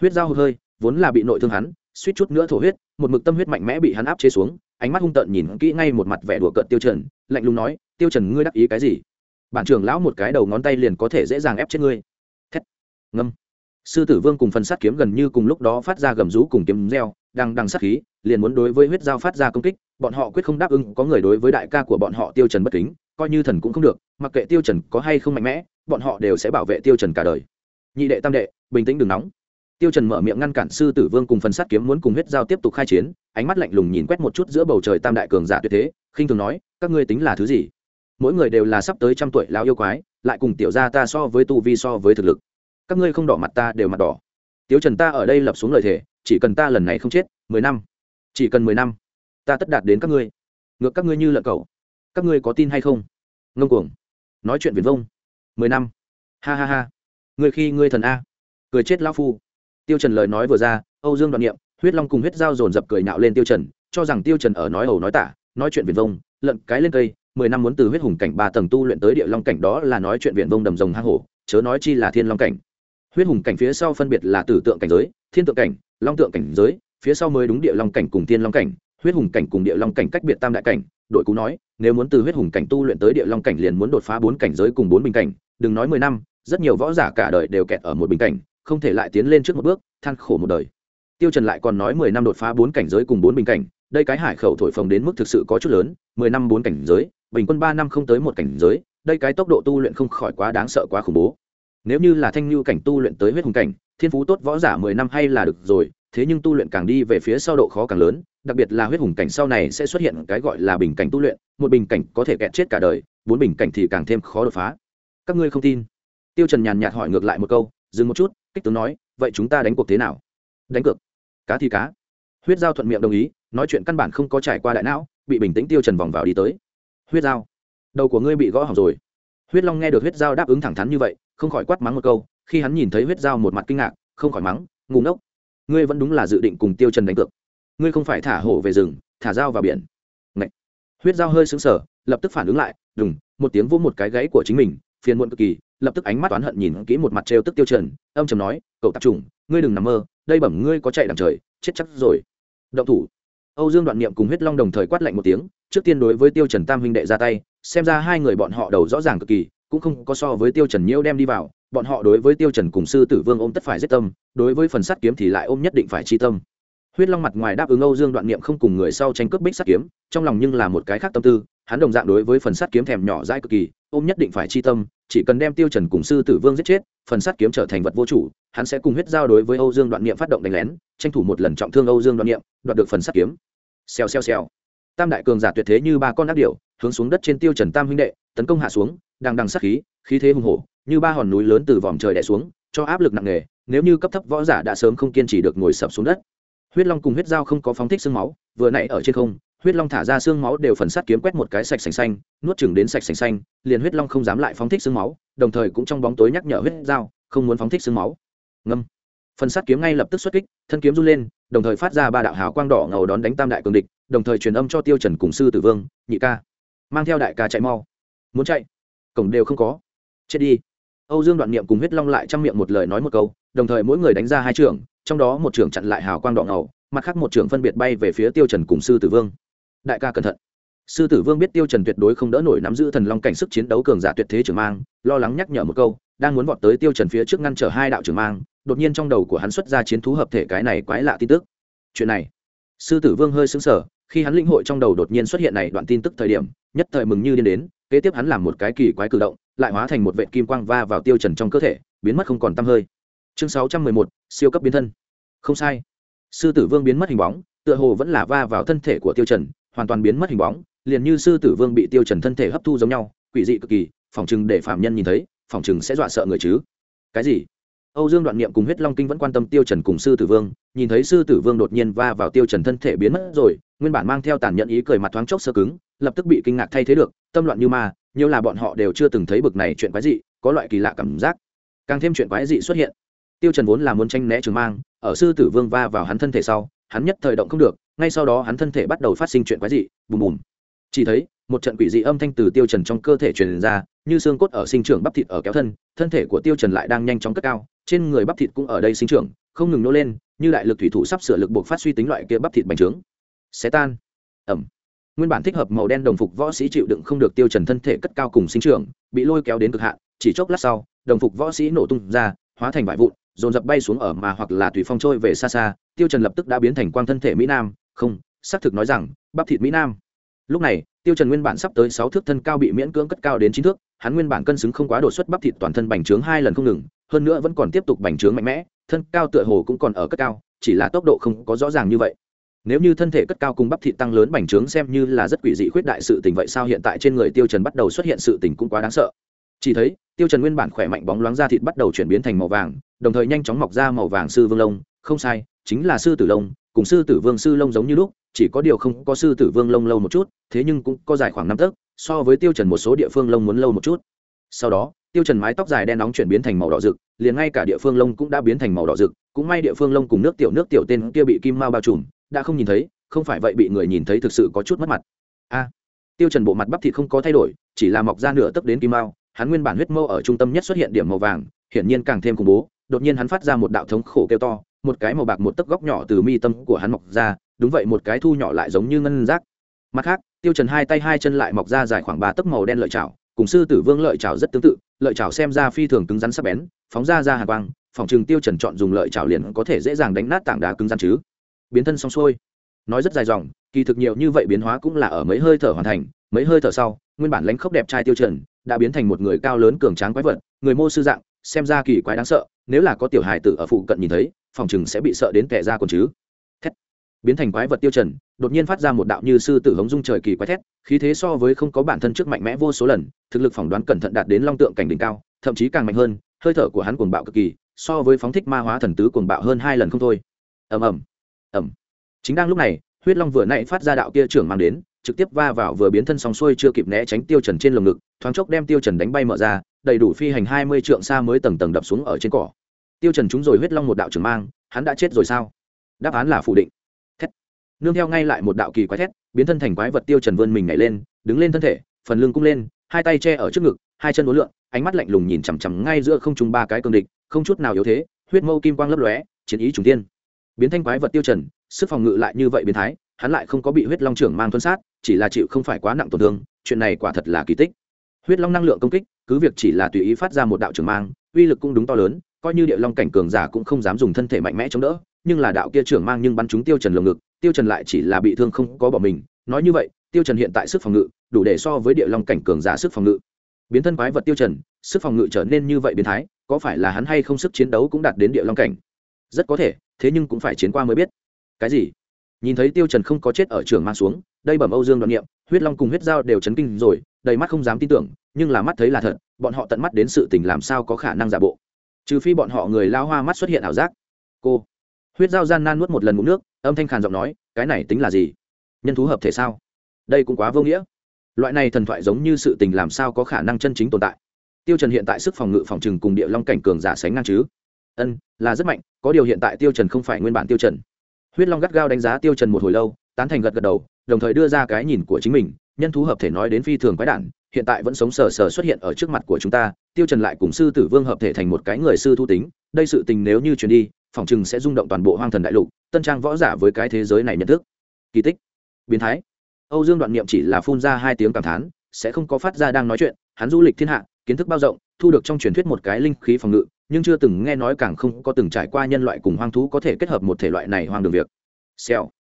Huyết dao hơi, vốn là bị nội thương hắn, suýt chút nữa thổ huyết, một mực tâm huyết mạnh mẽ bị hắn áp chế xuống ánh mắt hung tợn nhìn kỹ ngay một mặt vẻ đùa cợt tiêu trần, lạnh lùng nói, tiêu trần, ngươi đắc ý cái gì? Bản trưởng lão một cái đầu ngón tay liền có thể dễ dàng ép chết ngươi. Thét. Ngâm. Sư tử vương cùng phần sát kiếm gần như cùng lúc đó phát ra gầm rú cùng kiếm reo, đang đằng sát khí, liền muốn đối với huyết dao phát ra công kích, bọn họ quyết không đáp ứng, có người đối với đại ca của bọn họ tiêu trần bất kính, coi như thần cũng không được, mặc kệ tiêu trần có hay không mạnh mẽ, bọn họ đều sẽ bảo vệ tiêu trần cả đời. Nhị đệ tam đệ, bình tĩnh đừng nóng. Tiêu trần mở miệng ngăn cản sư tử vương cùng phần sát kiếm muốn cùng huyết giao tiếp tục khai chiến ánh mắt lạnh lùng nhìn quét một chút giữa bầu trời tam đại cường giả tuyệt thế, khinh thường nói, các ngươi tính là thứ gì? Mỗi người đều là sắp tới trăm tuổi lão yêu quái, lại cùng tiểu gia ta so với tu vi so với thực lực. Các ngươi không đỏ mặt ta đều mặt đỏ. Tiêu trần ta ở đây lập xuống lời thề, chỉ cần ta lần này không chết, mười năm. Chỉ cần mười năm, ta tất đạt đến các ngươi. Ngược các ngươi như lợn cẩu. Các ngươi có tin hay không? Ngông cuồng. Nói chuyện viển vông. Mười năm. Ha ha ha. Người khi ngươi thần a. Cười chết lão phu. Tiêu trần lời nói vừa ra, âu dương đoạn niệm huyết long cùng huyết giao dồn dập cười nhạo lên tiêu trần, cho rằng tiêu trần ở nói ẩu nói tả, nói chuyện viển vông, lận cái lên cây, mười năm muốn từ huyết hùng cảnh ba tầng tu luyện tới địa long cảnh đó là nói chuyện viển vông đầm rồng hang hổ, chớ nói chi là thiên long cảnh. Huyết hùng cảnh phía sau phân biệt là tử tượng cảnh giới, thiên tượng cảnh, long tượng cảnh giới, phía sau mới đúng địa long cảnh cùng thiên long cảnh, huyết hùng cảnh cùng địa long cảnh cách biệt tam đại cảnh, đội cú nói, nếu muốn từ huyết hùng cảnh tu luyện tới địa long cảnh liền muốn đột phá bốn cảnh giới cùng bốn bình cảnh, đừng nói mười năm, rất nhiều võ giả cả đời đều kẹt ở một bình cảnh, không thể lại tiến lên trước một bước, than khổ một đời tiêu trần lại còn nói mười năm đột phá bốn cảnh giới cùng bốn bình cảnh, đây cái hải khẩu thổi phồng đến mức thực sự có chút lớn, mười năm bốn cảnh giới, bình quân ba năm không tới một cảnh giới, đây cái tốc độ tu luyện không khỏi quá đáng sợ quá khủng bố. Nếu như là thanh lưu cảnh tu luyện tới huyết hùng cảnh, thiên phú tốt võ giả mười năm hay là được rồi, thế nhưng tu luyện càng đi về phía sau độ khó càng lớn, đặc biệt là huyết hùng cảnh sau này sẽ xuất hiện cái gọi là bình cảnh tu luyện, một bình cảnh có thể kẹt chết cả đời, bốn bình cảnh thì càng thêm khó đột phá. Các ngươi không tin? Tiêu trần nhàn nhạt hỏi ngược lại một câu, dừng một chút, kích tướng nói, vậy chúng ta đánh cuộc thế nào? Đánh cược cá thì cá. Huyết giao thuận miệng đồng ý, nói chuyện căn bản không có trải qua đại não, bị bình tĩnh tiêu trần vòng vào đi tới. Huyết giao, đầu của ngươi bị gõ hỏng rồi. Huyết long nghe được huyết giao đáp ứng thẳng thắn như vậy, không khỏi quát mắng một câu, khi hắn nhìn thấy huyết giao một mặt kinh ngạc, không khỏi mắng, ngu ngốc. Ngươi vẫn đúng là dự định cùng tiêu trần đánh cược. Ngươi không phải thả hổ về rừng, thả dao vào biển. Ngậy. huyết dao hơi sững sờ, lập tức phản ứng lại, đùng, một tiếng vỗ một cái gáy của chính mình, phiền muộn cực kỳ, lập tức ánh mắt oán hận nhìn kỹ một mặt trêu tức tiêu trần, âm trầm nói, cậu tạp trùng, ngươi đừng nằm mơ đây bẩm ngươi có chạy đằng trời, chết chắc rồi. Động thủ. Âu dương đoạn niệm cùng huyết long đồng thời quát lạnh một tiếng, trước tiên đối với tiêu trần tam huynh đệ ra tay, xem ra hai người bọn họ đầu rõ ràng cực kỳ, cũng không có so với tiêu trần nhiễu đem đi vào, bọn họ đối với tiêu trần cùng sư tử vương ôm tất phải giết tâm, đối với phần sắt kiếm thì lại ôm nhất định phải chi tâm. Huyết long mặt ngoài đáp ứng âu dương đoạn niệm không cùng người sau tranh cướp bích sắt kiếm, trong lòng nhưng là một cái khác tâm tư, hắn đồng dạng đối với phần sắt kiếm thèm nhỏ dãi cực kỳ ôm nhất định phải chi tâm, chỉ cần đem tiêu trần cùng sư tử vương giết chết, phần sắt kiếm trở thành vật vô chủ, hắn sẽ cùng huyết giao đối với âu dương đoạn niệm phát động đánh lén, tranh thủ một lần trọng thương âu dương đoạn niệm, đoạt được phần sắt kiếm. Xèo xèo xèo. Tam đại cường giả tuyệt thế như ba con ác điểu, hướng xuống đất trên tiêu trần tam huynh đệ, tấn công hạ xuống đang đằng sát khí khí thế hùng hổ, như ba hòn núi lớn từ vòm trời đè xuống, cho áp lực nặng nề, nếu như cấp thấp võ giả đã sớm không kiên trì được ngồi sập xuống đất. Huyết long cùng huyết dao không có phóng thích xương máu, vừa nãy ở trên không huyết long thả ra xương máu đều phần sắt kiếm quét một cái sạch sành xanh nuốt chừng đến sạch sành xanh liền huyết long không dám lại phóng thích xương máu đồng thời cũng trong bóng tối nhắc nhở huyết dao không muốn phóng thích xương máu. Ngâm. Phần sắt kiếm ngay lập tức xuất kích thân kiếm run lên đồng thời phát ra ba đạo hào quang đỏ ngầu đón đánh tam đại cường địch đồng thời truyền âm cho tiêu trần cùng sư tử vương nhị ca. Mang theo đại ca chạy mau. Muốn chạy? Cổng đều không có. Chết đi. Âu dương đoạn niệm cùng huyết long lại chăm miệng một lời nói một câu đồng thời mỗi người đánh ra hai trưởng, trong đó một trưởng chặn lại hào quang đỏ ngầu mặt khác một trưởng phân biệt bay về phía tiêu trần cùng sư tử vương đại ca cẩn thận. Sư tử vương biết tiêu trần tuyệt đối không đỡ nổi nắm giữ thần long cảnh sức chiến đấu cường giả tuyệt thế trưởng mang lo lắng nhắc nhở một câu đang muốn vọt tới tiêu trần phía trước ngăn trở hai đạo trưởng mang đột nhiên trong đầu của hắn xuất ra chiến thú hợp thể cái này quái lạ tin tức. Chuyện này sư tử vương hơi sững sờ khi hắn linh hội trong đầu đột nhiên xuất hiện này đoạn tin tức thời điểm nhất thời mừng như điên đến kế tiếp hắn làm một cái kỳ quái cử động lại hóa thành một vệt kim quang va vào tiêu trần trong cơ thể biến mất không còn tăm hơi. Chương 611, siêu cấp biến thân. Không sai. Sư tử vương biến mất hình bóng tựa hồ vẫn là va vào thân thể của tiêu trần hoàn toàn biến mất hình bóng liền như sư tử vương bị tiêu trần thân thể hấp thu giống nhau quỷ dị cực kỳ phòng chừng để phạm nhân nhìn thấy phòng chừng sẽ dọa sợ người chứ cái gì Âu Dương Đoạn Niệm cùng Huyết Long Kinh vẫn quan tâm Tiêu Trần cùng sư tử vương, nhìn thấy sư tử vương đột nhiên va vào Tiêu Trần thân thể biến mất rồi, nguyên bản mang theo tàn nhẫn ý cười mặt thoáng chốc sơ cứng, lập tức bị kinh ngạc thay thế được, tâm loạn như ma, nhiều là bọn họ đều chưa từng thấy bực này chuyện quái dị, có loại kỳ lạ cảm giác. Càng thêm chuyện quái dị xuất hiện. Tiêu Trần vốn là muốn tranh né trường mang, ở sư tử vương va vào hắn thân thể sau, hắn nhất thời động không được, ngay sau đó hắn thân thể bắt đầu phát sinh chuyện quái dị, bùm bùm. Chỉ thấy, một trận quỷ dị âm thanh từ Tiêu Trần trong cơ thể truyền ra, như xương cốt ở sinh trưởng bắp thịt ở kéo thân, thân thể của Tiêu Trần lại đang nhanh chóng cất cao, trên người bắp thịt cũng ở đây sinh trưởng không ngừng nô lên như đại lực thủy thủ sắp sửa lực buộc phát suy tính loại kia bắp thịt bành trướng. Xé tan. Ẩm. Nguyên bản thích hợp màu đen đồng phục võ sĩ chịu đựng không được tiêu trần thân thể cất cao cùng sinh trưởng bị lôi kéo đến cực hạn chỉ chốc lát sau đồng phục võ sĩ nổ tung ra hóa thành vải vụn dồn dập bay xuống ở mà hoặc là tùy phong trôi về xa xa tiêu trần lập tức đã biến thành quang thân thể mỹ nam không, xác thực nói rằng, bắp thịt mỹ nam. Lúc này, tiêu trần nguyên bản sắp tới sáu thước thân cao bị miễn cưỡng cất cao đến chín thước, hắn nguyên bản cân xứng không quá đột xuất bắp thịt toàn thân bành trướng hai lần không ngừng, hơn nữa vẫn còn tiếp tục bành trướng mạnh mẽ, thân cao tựa hồ cũng còn ở cất cao, chỉ là tốc độ không có rõ ràng như vậy. Nếu như thân thể cất cao cùng bắp thịt tăng lớn bành trướng xem như là rất quỷ dị khuyết đại sự tình vậy sao hiện tại trên người tiêu trần bắt đầu xuất hiện sự tình cũng quá đáng sợ. Chỉ thấy, tiêu trần nguyên bản khỏe mạnh bóng loáng da thịt bắt đầu chuyển biến thành màu vàng, đồng thời nhanh chóng mọc ra màu vàng sư vương lông, không sai, chính là sư tử lông cùng sư tử vương sư lông giống như lúc, chỉ có điều không có sư tử vương lông lâu một chút, thế nhưng cũng có dài khoảng năm tấc, so với tiêu trần một số địa phương lông muốn lâu một chút. Sau đó, tiêu trần mái tóc dài đen nóng chuyển biến thành màu đỏ rực, liền ngay cả địa phương lông cũng đã biến thành màu đỏ rực, cũng may địa phương lông cùng nước tiểu nước tiểu tên kia bị kim mao bao trùm, đã không nhìn thấy, không phải vậy bị người nhìn thấy thực sự có chút mất mặt. A, tiêu trần bộ mặt bắp thịt không có thay đổi, chỉ là mọc ra nửa tấc đến kim mao, hắn nguyên bản huyết mâu ở trung tâm nhất xuất hiện điểm màu vàng, hiển nhiên càng thêm khủng bố, đột nhiên hắn phát ra một đạo thống khổ kêu to một cái màu bạc một tấc góc nhỏ từ mi tâm của hắn mọc ra, đúng vậy một cái thu nhỏ lại giống như ngân rác mặt khác, tiêu trần hai tay hai chân lại mọc ra dài khoảng ba tấc màu đen lợi chảo, cùng sư tử vương lợi chảo rất tương tự, lợi chảo xem ra phi thường cứng rắn sắc bén, phóng ra ra hàn quang, phòng trường tiêu trần chọn dùng lợi chảo liền có thể dễ dàng đánh nát tảng đá cứng rắn chứ. Biến thân xong xuôi. Nói rất dài dòng, kỳ thực nhiều như vậy biến hóa cũng là ở mấy hơi thở hoàn thành, mấy hơi thở sau, nguyên bản lãnh khốc đẹp trai tiêu trần đã biến thành một người cao lớn cường tráng quái vật, người mô sư dạng, xem ra kỳ quái đáng sợ, nếu là có tiểu hài tử ở phụ cận nhìn thấy phòng chừng sẽ bị sợ đến kẻ ra còn chứ. Thét. Biến thành quái vật tiêu trần, đột nhiên phát ra một đạo như sư tử hống dung trời kỳ quái thét, khí thế so với không có bản thân trước mạnh mẽ vô số lần, thực lực phỏng đoán cẩn thận đạt đến long tượng cảnh đỉnh cao, thậm chí càng mạnh hơn, hơi thở của hắn cuồng bạo cực kỳ, so với phóng thích ma hóa thần tứ cuồng bạo hơn hai lần không thôi. Ầm ầm. Ầm. Chính đang lúc này, huyết long vừa nãy phát ra đạo kia trưởng mang đến, trực tiếp va vào vừa biến thân sóng xuôi chưa kịp né tránh tiêu trần trên lồng ngực, thoáng chốc đem tiêu trần đánh bay mở ra, đầy đủ phi hành hai mươi trượng xa mới tầng tầng đập xuống ở trên cỏ tiêu trần chúng rồi huyết long một đạo trưởng mang, hắn đã chết rồi sao? Đáp án là phủ định. Thét. Nương theo ngay lại một đạo kỳ quái thét, biến thân thành quái vật tiêu trần vươn mình nhảy lên, đứng lên thân thể, phần lưng cung lên, hai tay che ở trước ngực, hai chân uốn lượn, ánh mắt lạnh lùng nhìn chằm chằm ngay giữa không trung ba cái cường địch, không chút nào yếu thế, huyết mâu kim quang lấp lóe, chiến ý trùng tiên biến thanh quái vật tiêu trần, sức phòng ngự lại như vậy biến thái, hắn lại không có bị huyết long trưởng mang tuân sát, chỉ là chịu không phải quá nặng tổn thương, chuyện này quả thật là kỳ tích. Huyết long năng lượng công kích, cứ việc chỉ là tùy ý phát ra một đạo trưởng mang, uy lực cũng đúng to lớn coi như địa long cảnh cường giả cũng không dám dùng thân thể mạnh mẽ chống đỡ, nhưng là đạo kia trưởng mang nhưng bắn chúng tiêu trần lồng ngực, tiêu trần lại chỉ là bị thương không có bỏ mình. Nói như vậy, tiêu trần hiện tại sức phòng ngự, đủ để so với địa long cảnh cường giả sức phòng ngự. Biến thân quái vật tiêu trần, sức phòng ngự trở nên như vậy biến thái, có phải là hắn hay không sức chiến đấu cũng đạt đến địa long cảnh? Rất có thể, thế nhưng cũng phải chiến qua mới biết. Cái gì? Nhìn thấy tiêu trần không có chết ở trường mang xuống, đây bẩm âu dương đoạn niệm, huyết long cùng huyết giao đều chấn kinh rồi, đầy mắt không dám tin tưởng, nhưng là mắt thấy là thật, bọn họ tận mắt đến sự tình làm sao có khả năng giả bộ trừ phi bọn họ người lao hoa mắt xuất hiện ảo giác. Cô. Huyết giao gian nan nuốt một lần ngụm nước, âm thanh khàn giọng nói, cái này tính là gì? Nhân thú hợp thể sao? Đây cũng quá vô nghĩa. Loại này thần thoại giống như sự tình làm sao có khả năng chân chính tồn tại? Tiêu trần hiện tại sức phòng ngự phòng trừng cùng địa long cảnh cường giả sánh ngang chứ? Ân, là rất mạnh, có điều hiện tại tiêu trần không phải nguyên bản tiêu trần. Huyết long gắt gao đánh giá tiêu trần một hồi lâu, tán thành gật gật đầu, đồng thời đưa ra cái nhìn của chính mình nhân thú hợp thể nói đến phi thường quái đản, hiện tại vẫn sống sờ sờ xuất hiện ở trước mặt của chúng ta, tiêu trần lại cùng sư tử vương hợp thể thành một cái người sư thu tính, đây sự tình nếu như truyền đi phỏng chừng sẽ rung động toàn bộ hoang thần đại lục, tân trang võ giả với cái thế giới này nhận thức. Kỳ tích. Biến thái. Âu dương đoạn niệm chỉ là phun ra hai tiếng cảm thán, sẽ không có phát ra đang nói chuyện, hắn du lịch thiên hạ, kiến thức bao rộng, thu được trong truyền thuyết một cái linh khí phòng ngự, nhưng chưa từng nghe nói càng không có từng trải qua nhân loại cùng hoang thú có thể kết hợp một thể loại này hoang đường việc. Xèo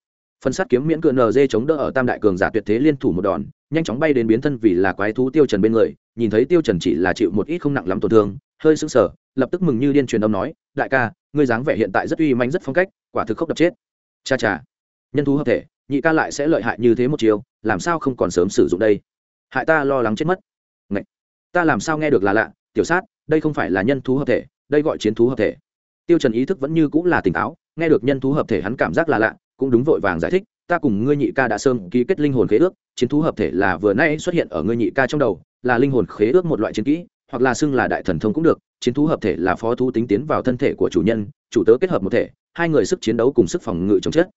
phân sát kiếm miễn cựa nd chống đỡ ở tam đại cường giả tuyệt thế liên thủ một đòn, nhanh chóng bay đến biến thân vì là quái thú tiêu trần bên người, nhìn thấy tiêu trần chỉ là chịu một ít không nặng lắm tổn thương, hơi sững sờ, lập tức mừng như điên truyền âm nói, đại ca, ngươi dáng vẻ hiện tại rất uy manh, rất phong cách, quả thực khốc đập chết. Cha cha, nhân thú hợp thể, nhị ca lại sẽ lợi hại như thế một chiều làm sao không còn sớm sử dụng đây? Hại ta lo lắng chết mất. Ngậy! ta làm sao nghe được là lạ, tiểu sát, đây không phải là nhân thú hợp thể, đây gọi chiến thú hợp thể. Tiêu trần ý thức vẫn như cũng là tỉnh táo, nghe được nhân thú hợp thể hắn cảm giác là lạ cũng đúng vội vàng giải thích, ta cùng ngươi nhị ca đã sơn ký kết linh hồn khế ước, chiến thú hợp thể là vừa nay xuất hiện ở ngươi nhị ca trong đầu, là linh hồn khế ước một loại chiến kỹ, hoặc là xưng là đại thần thông cũng được, chiến thú hợp thể là phó thú tính tiến vào thân thể của chủ nhân, chủ tớ kết hợp một thể, hai người sức chiến đấu cùng sức phòng ngự chống chết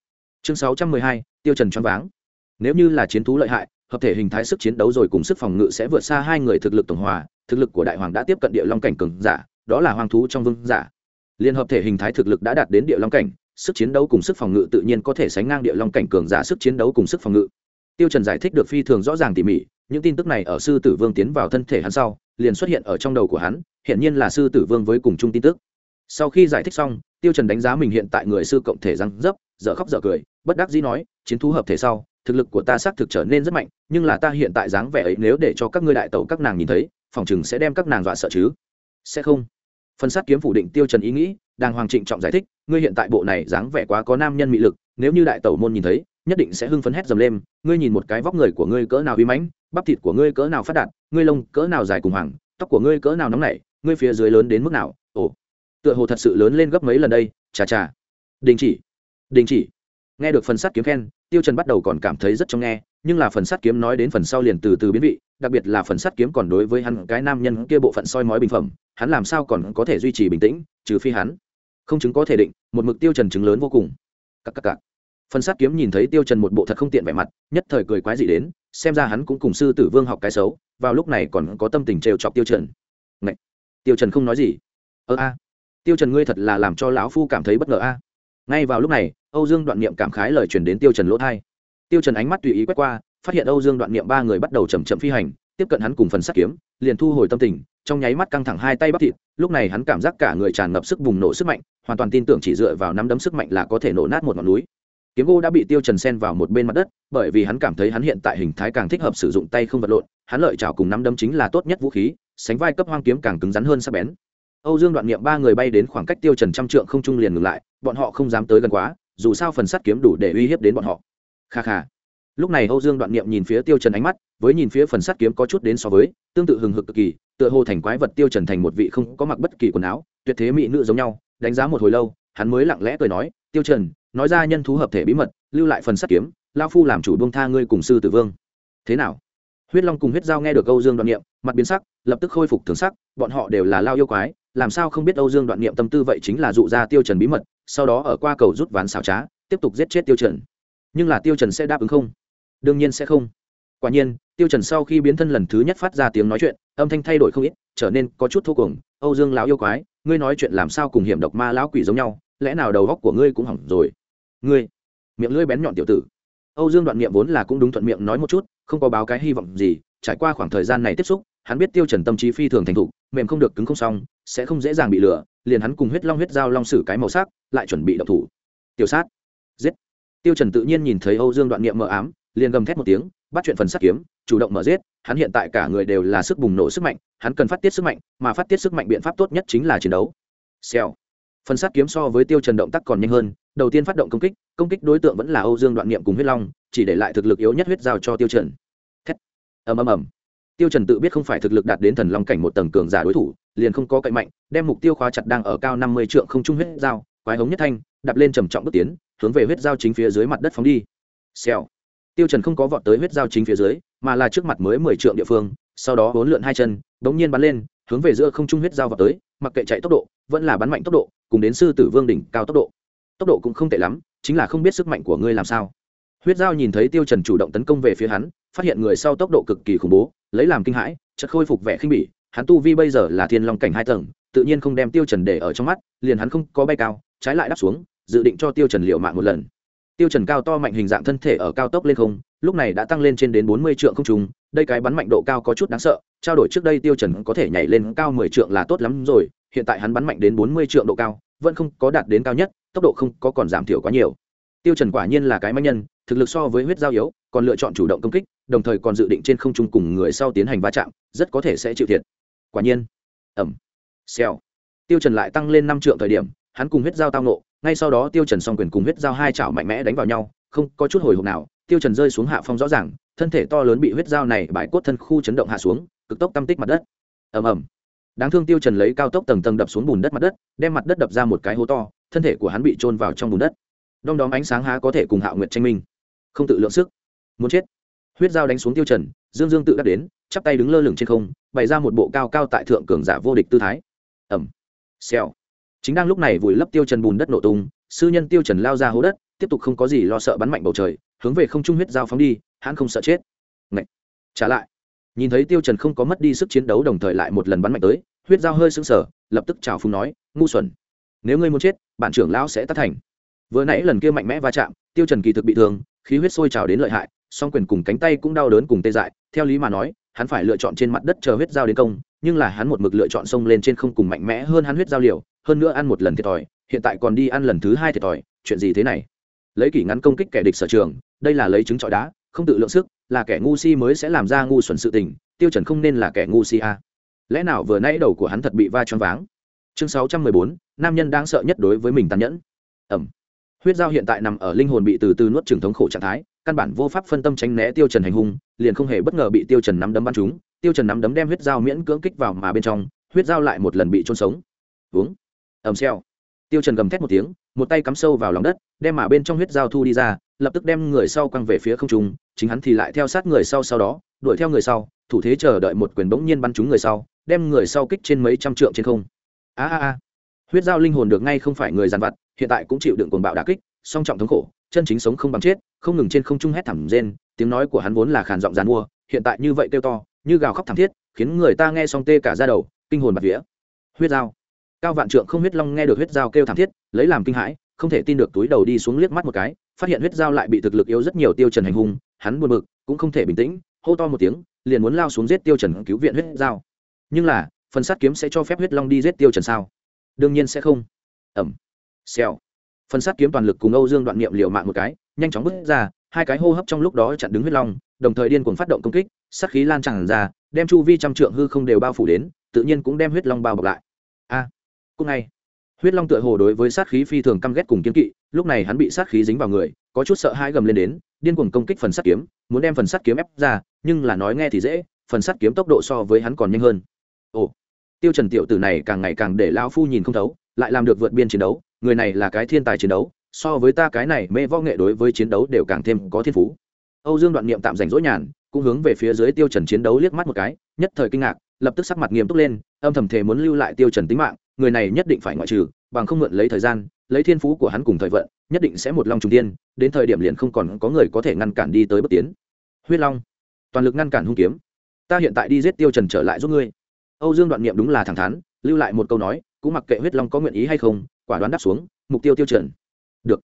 chương sáu trăm mười hai, tiêu trần choáng váng. Nếu như là chiến thú lợi hại, hợp thể hình thái sức chiến đấu rồi cùng sức phòng ngự sẽ vượt xa hai người thực lực tổng hòa, thực lực của đại hoàng đã tiếp cận địa long cảnh cường giả, đó là hoàng thú trong vương giả. Liên hợp thể hình thái thực lực đã đạt đến địa long cảnh sức chiến đấu cùng sức phòng ngự tự nhiên có thể sánh ngang địa long cảnh cường giả sức chiến đấu cùng sức phòng ngự. Tiêu trần giải thích được phi thường rõ ràng tỉ mỉ, những tin tức này ở sư tử vương tiến vào thân thể hắn sau, liền xuất hiện ở trong đầu của hắn hiện nhiên là sư tử vương với cùng chung tin tức. Sau khi giải thích xong, tiêu trần đánh giá mình hiện tại người sư cộng thể răng dấp, dở khóc dở cười, bất đắc dĩ nói, chiến thú hợp thể sau, thực lực của ta xác thực trở nên rất mạnh, nhưng là ta hiện tại dáng vẻ ấy nếu để cho các ngươi đại tẩu các nàng nhìn thấy, phòng chừng sẽ đem các nàng dọa sợ chứ. Sẽ không phần sát kiếm phủ định tiêu trần ý nghĩ đang hoàng trịnh trọng giải thích, ngươi hiện tại bộ này dáng vẻ quá có nam nhân mị lực, nếu như đại tẩu môn nhìn thấy, nhất định sẽ hưng phấn hét dầm lên, ngươi nhìn một cái vóc người của ngươi cỡ nào uy mãnh, bắp thịt của ngươi cỡ nào phát đạt, ngươi lông cỡ nào dài cùng hoàng, tóc của ngươi cỡ nào nóng nảy, ngươi phía dưới lớn đến mức nào, ồ, tựa hồ thật sự lớn lên gấp mấy lần đây, chà chà. Đình chỉ đình chỉ. Nghe được phần sát kiếm khen, tiêu trần bắt đầu còn cảm thấy rất trong nghe nhưng là phần sắt kiếm nói đến phần sau liền từ từ biến vị, đặc biệt là phần sắt kiếm còn đối với hắn cái nam nhân kia bộ phận soi mói bình phẩm, hắn làm sao còn có thể duy trì bình tĩnh, trừ phi hắn không chứng có thể định, một mực tiêu trần chứng lớn vô cùng. Cặc cặc cặc. Phần sắt kiếm nhìn thấy tiêu trần một bộ thật không tiện vẻ mặt, nhất thời cười quái dị đến, xem ra hắn cũng cùng sư tử vương học cái xấu, vào lúc này còn có tâm tình trêu chọc tiêu trần. Ngậy! tiêu trần không nói gì. Ơ a. Tiêu trần ngươi thật là làm cho lão phu cảm thấy bất ngờ a. Ngay vào lúc này, âu dương đoạn niệm cảm khái lời truyền đến tiêu trần lỗ thay tiêu trần ánh mắt tùy ý quét qua, phát hiện âu dương đoạn niệm ba người bắt đầu chậm chậm phi hành, tiếp cận hắn cùng phần sát kiếm, liền thu hồi tâm tình, trong nháy mắt căng thẳng hai tay bắp thịt, lúc này hắn cảm giác cả người tràn ngập sức bùng nổ sức mạnh, hoàn toàn tin tưởng chỉ dựa vào nắm đấm sức mạnh là có thể nổ nát một ngọn núi. Kiếm gỗ đã bị tiêu trần sen vào một bên mặt đất, bởi vì hắn cảm thấy hắn hiện tại hình thái càng thích hợp sử dụng tay không vật lộn, hắn lợi chảo cùng nắm đấm chính là tốt nhất vũ khí, sánh vai cấp hoang kiếm càng cứng rắn hơn sắc bén. Âu dương đoạn niệm ba người bay đến khoảng cách tiêu trần trăm trượng không trung liền ngừng lại, bọn họ không dám tới gần quá, dù sao phần sắt kiếm đủ để uy hiếp đến bọn họ kha kha. Lúc này âu dương đoạn niệm nhìn phía tiêu trần ánh mắt, với nhìn phía phần sắt kiếm có chút đến so với, tương tự hừng hực cực kỳ, tựa hồ thành quái vật tiêu trần thành một vị không có mặc bất kỳ quần áo, tuyệt thế mỹ nữ giống nhau, đánh giá một hồi lâu, hắn mới lặng lẽ cười nói, tiêu trần, nói ra nhân thú hợp thể bí mật, lưu lại phần sắt kiếm lao phu làm chủ buông tha ngươi cùng sư tử vương. Thế nào? Huyết long cùng huyết giao nghe được âu dương đoạn niệm, mặt biến sắc, lập tức khôi phục thường sắc, bọn họ đều là lao yêu quái, làm sao không biết âu dương đoạn niệm tâm tư vậy chính là dụ ra tiêu trần bí mật, sau đó ở qua cầu rút ván xảo trá, tiếp tục giết chết tiêu trần nhưng là tiêu trần sẽ đáp ứng không? Đương nhiên sẽ không. Quả nhiên, tiêu trần sau khi biến thân lần thứ nhất phát ra tiếng nói chuyện, âm thanh thay đổi không ít, trở nên có chút thô cuồng. Âu dương lão yêu quái, ngươi nói chuyện làm sao cùng hiểm độc ma lão quỷ giống nhau, lẽ nào đầu góc của ngươi cũng hỏng rồi? Ngươi, miệng lưỡi bén nhọn tiểu tử. Âu dương đoạn niệm vốn là cũng đúng thuận miệng nói một chút, không có báo cái hy vọng gì, trải qua khoảng thời gian này tiếp xúc, hắn biết tiêu trần tâm trí phi thường thành thục, mềm không được cứng không xong, sẽ không dễ dàng bị lừa, liền hắn cùng huyết long huyết dao long sử cái màu sắc, lại chuẩn bị động thủ. Tiểu sát. Giết tiêu trần tự nhiên nhìn thấy âu dương đoạn niệm mờ ám, liền gầm thét một tiếng, bắt chuyện phần sắt kiếm, chủ động mở giết, hắn hiện tại cả người đều là sức bùng nổ sức mạnh, hắn cần phát tiết sức mạnh, mà phát tiết sức mạnh biện pháp tốt nhất chính là chiến đấu. Xèo. Phần Sát kiếm so với tiêu trần động tác còn nhanh hơn, đầu tiên phát động công kích công kích đối tượng vẫn là âu dương đoạn niệm cùng huyết long, chỉ để lại thực lực yếu nhất huyết giao cho tiêu trần. Thét. Ầm ầm ầm. Tiêu trần tự biết không phải thực lực đạt đến thần long cảnh một tầng cường giả đối thủ, liền không có cậy mạnh, đem mục tiêu khóa chặt đang ở cao năm mươi trượng không trung huyết giao, quái hống nhất thanh đạp lên trầm trọng bước tiến, hướng về huyết giao chính phía dưới mặt đất phóng đi. Xèo. Tiêu trần không có vọt tới huyết giao chính phía dưới, mà là trước mặt mới mười trượng địa phương, sau đó bốn lượn hai chân, đống nhiên bắn lên, hướng về giữa không trung huyết giao vọt tới, mặc kệ chạy tốc độ, vẫn là bắn mạnh tốc độ, cùng đến sư tử vương đỉnh cao tốc độ. Tốc độ cũng không tệ lắm, chính là không biết sức mạnh của ngươi làm sao. Huyết giao nhìn thấy tiêu trần chủ động tấn công về phía hắn, phát hiện người sau tốc độ cực kỳ khủng bố, lấy làm kinh hãi, chợt khôi phục vẻ khinh bỉ. Hắn tu vi bây giờ là thiên long cảnh hai tầng, tự nhiên không đem tiêu trần để ở trong mắt, liền hắn không có bay cao trái lại đáp xuống, dự định cho tiêu trần liều mạng một lần. Tiêu trần cao to mạnh hình dạng thân thể ở cao tốc lên không, lúc này đã tăng lên trên đến bốn mươi trượng không trung. đây cái bắn mạnh độ cao có chút đáng sợ, trao đổi trước đây tiêu trần có thể nhảy lên cao mười trượng là tốt lắm rồi, hiện tại hắn bắn mạnh đến bốn mươi trượng độ cao, vẫn không có đạt đến cao nhất, tốc độ không có còn giảm thiểu quá nhiều. Tiêu trần quả nhiên là cái manh nhân, thực lực so với huyết giao yếu, còn lựa chọn chủ động công kích, đồng thời còn dự định trên không trung cùng người sau tiến hành va chạm, rất có thể sẽ chịu thiệt. Quả nhiên. Ẩm. Xèo. Tiêu trần lại tăng lên năm trượng thời điểm hắn cùng huyết giao tao nộ ngay sau đó tiêu trần song quyền cùng huyết giao hai chảo mạnh mẽ đánh vào nhau không có chút hồi hộp nào tiêu trần rơi xuống hạ phong rõ ràng thân thể to lớn bị huyết giao này bãi cốt thân khu chấn động hạ xuống cực tốc tâm tích mặt đất. Ầm ầm. Đáng thương tiêu trần lấy cao tốc tầng tầng đập xuống bùn đất mặt đất đem mặt đất đập ra một cái hố to thân thể của hắn bị trôn vào trong bùn đất. Đom đóm ánh sáng há có thể cùng hạo nguyệt tranh minh. Không tự lượng sức. Muốn chết. Huyết dao đánh xuống tiêu trần dương dương tự đắc đến chắp tay đứng lơ lửng trên không bày ra một bộ cao cao tại thượng cường giả vô địch tư thái. Ầm, xèo chính đang lúc này vùi lấp tiêu trần bùn đất nổ tung, sư nhân tiêu trần lao ra hố đất, tiếp tục không có gì lo sợ bắn mạnh bầu trời, hướng về không trung huyết giao phóng đi, hắn không sợ chết. Ngậy. trả lại! Nhìn thấy tiêu trần không có mất đi sức chiến đấu đồng thời lại một lần bắn mạnh tới, huyết giao hơi sững sờ, lập tức chào phúng nói, ngu xuẩn! Nếu ngươi muốn chết, bản trưởng lão sẽ tắt thành. Vừa nãy lần kia mạnh mẽ va chạm, tiêu trần kỳ thực bị thương, khí huyết sôi trào đến lợi hại, song quyền cùng cánh tay cũng đau đớn cùng tê dại, theo lý mà nói, hắn phải lựa chọn trên mặt đất chờ huyết giao đến công, nhưng là hắn một mực lựa chọn xông lên trên không cùng mạnh mẽ hơn hắn huyết giao liều hơn nữa ăn một lần thiệt thòi hiện tại còn đi ăn lần thứ hai thiệt thòi chuyện gì thế này? Lấy kỷ ngắn công kích kẻ địch sở trường đây là lấy chứng trọi đá không tự lượng sức là kẻ ngu si mới sẽ làm ra ngu xuẩn sự tình tiêu trần không nên là kẻ ngu si à. lẽ nào vừa nãy đầu của hắn thật bị va choáng váng? Chương 614, nam nhân đang sợ nhất đối với mình tàn nhẫn. Ẩm. Huyết giao hiện tại nằm ở linh hồn bị từ từ nuốt trường thống khổ trạng thái căn bản vô pháp phân tâm tránh né tiêu trần hành hung liền không hề bất ngờ bị tiêu trần nắm đấm bắn trúng. Tiêu trần nắm đấm đem huyết giao miễn cưỡng kích vào mà bên trong huyết giao lại một lần bị trôn sống. Uống ầm xèo. Tiêu trần gầm thét một tiếng, một tay cắm sâu vào lòng đất, đem mà bên trong huyết giao thu đi ra, lập tức đem người sau quăng về phía không trung, chính hắn thì lại theo sát người sau sau đó, đuổi theo người sau, thủ thế chờ đợi một quyền bỗng nhiên bắn trúng người sau, đem người sau kích trên mấy trăm trượng trên không. A a a. Huyết giao linh hồn được ngay không phải người giàn vặt, hiện tại cũng chịu đựng cuồng bạo đả kích, song trọng thống khổ, chân chính sống không bằng chết, không ngừng trên không trung hét thảm rên, tiếng nói của hắn vốn là khàn giọng giàn mua, hiện tại như vậy kêu to, như gào khóc thảm thiết, khiến người ta nghe xong tê cả ra đầu, kinh hồn bạt vía. Huyết dao cao vạn trượng không huyết long nghe được huyết dao kêu thảm thiết lấy làm kinh hãi không thể tin được túi đầu đi xuống liếc mắt một cái phát hiện huyết dao lại bị thực lực yếu rất nhiều tiêu trần hành hung hắn buồn bực cũng không thể bình tĩnh hô to một tiếng liền muốn lao xuống giết tiêu trần cứu viện huyết dao nhưng là phần sát kiếm sẽ cho phép huyết long đi giết tiêu trần sao? Đương nhiên sẽ không. Ẩm. Xèo. Phần sát kiếm toàn lực cùng âu dương đoạn niệm liều mạng một cái nhanh chóng bước ra hai cái hô hấp trong lúc đó chặn đứng huyết long đồng thời điên cuồng phát động công kích sát khí lan tràn ra đem chu vi trăm trượng hư không đều bao phủ đến tự nhiên cũng đem huyết long bao bọc lại. A. à, cũng ngay. Huyết long tựa hồ đối với sát khí phi thường căm ghét cùng kiếm kỵ, lúc này hắn bị sát khí dính vào người, có chút sợ hãi gầm lên đến, điên cuồng công kích phần sắt kiếm, muốn đem phần sắt kiếm ép ra, nhưng là nói nghe thì dễ, phần sắt kiếm tốc độ so với hắn còn nhanh hơn. Ồ, tiêu trần tiểu tử này càng ngày càng để lão phu nhìn không thấu, lại làm được vượt biên chiến đấu, người này là cái thiên tài chiến đấu, so với ta cái này mê võ nghệ đối với chiến đấu đều càng thêm có thiên phú. Âu dương đoạn niệm tạm rảnh rỗi nhàn, cũng hướng về phía dưới tiêu trần chiến đấu liếc mắt một cái, nhất thời kinh ngạc, lập tức sắc mặt nghiêm túc lên, âm thầm thề muốn lưu lại tiêu trần tính mạng người này nhất định phải ngoại trừ, bằng không mượn lấy thời gian, lấy thiên phú của hắn cùng thời vận, nhất định sẽ một long trùng tiên đến thời điểm liền không còn có người có thể ngăn cản đi tới bất tiến. Huyết long, toàn lực ngăn cản hung kiếm. Ta hiện tại đi giết tiêu trần trở lại giúp ngươi. Âu dương đoạn niệm đúng là thẳng thắn, lưu lại một câu nói, cũng mặc kệ huyết long có nguyện ý hay không, quả đoán đáp xuống, mục tiêu tiêu trần. được.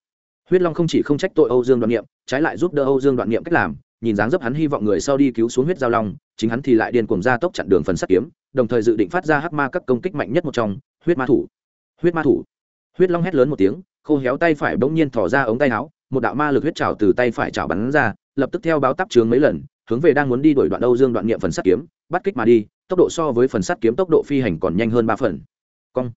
Huyết long không chỉ không trách tội âu dương đoạn niệm, trái lại giúp đỡ âu dương đoạn niệm cách làm, nhìn dáng dấp hắn hy vọng người sau đi cứu xuống huyết giao long, chính hắn thì lại điên cuồng ra tốc chặn đường phần sắt kiếm, đồng thời dự định phát ra hắc ma các công kích mạnh nhất một trong huyết ma thủ. Huyết ma thủ. Huyết long hét lớn một tiếng, khô héo tay phải bỗng nhiên thỏ ra ống tay áo, một đạo ma lực huyết trào từ tay phải trào bắn ra, lập tức theo báo tắp trướng mấy lần, hướng về đang muốn đi đuổi đoạn âu dương đoạn niệm phần sắt kiếm, bắt kích mà đi, tốc độ so với phần sắt kiếm tốc độ phi hành còn nhanh hơn ba phần. Cong.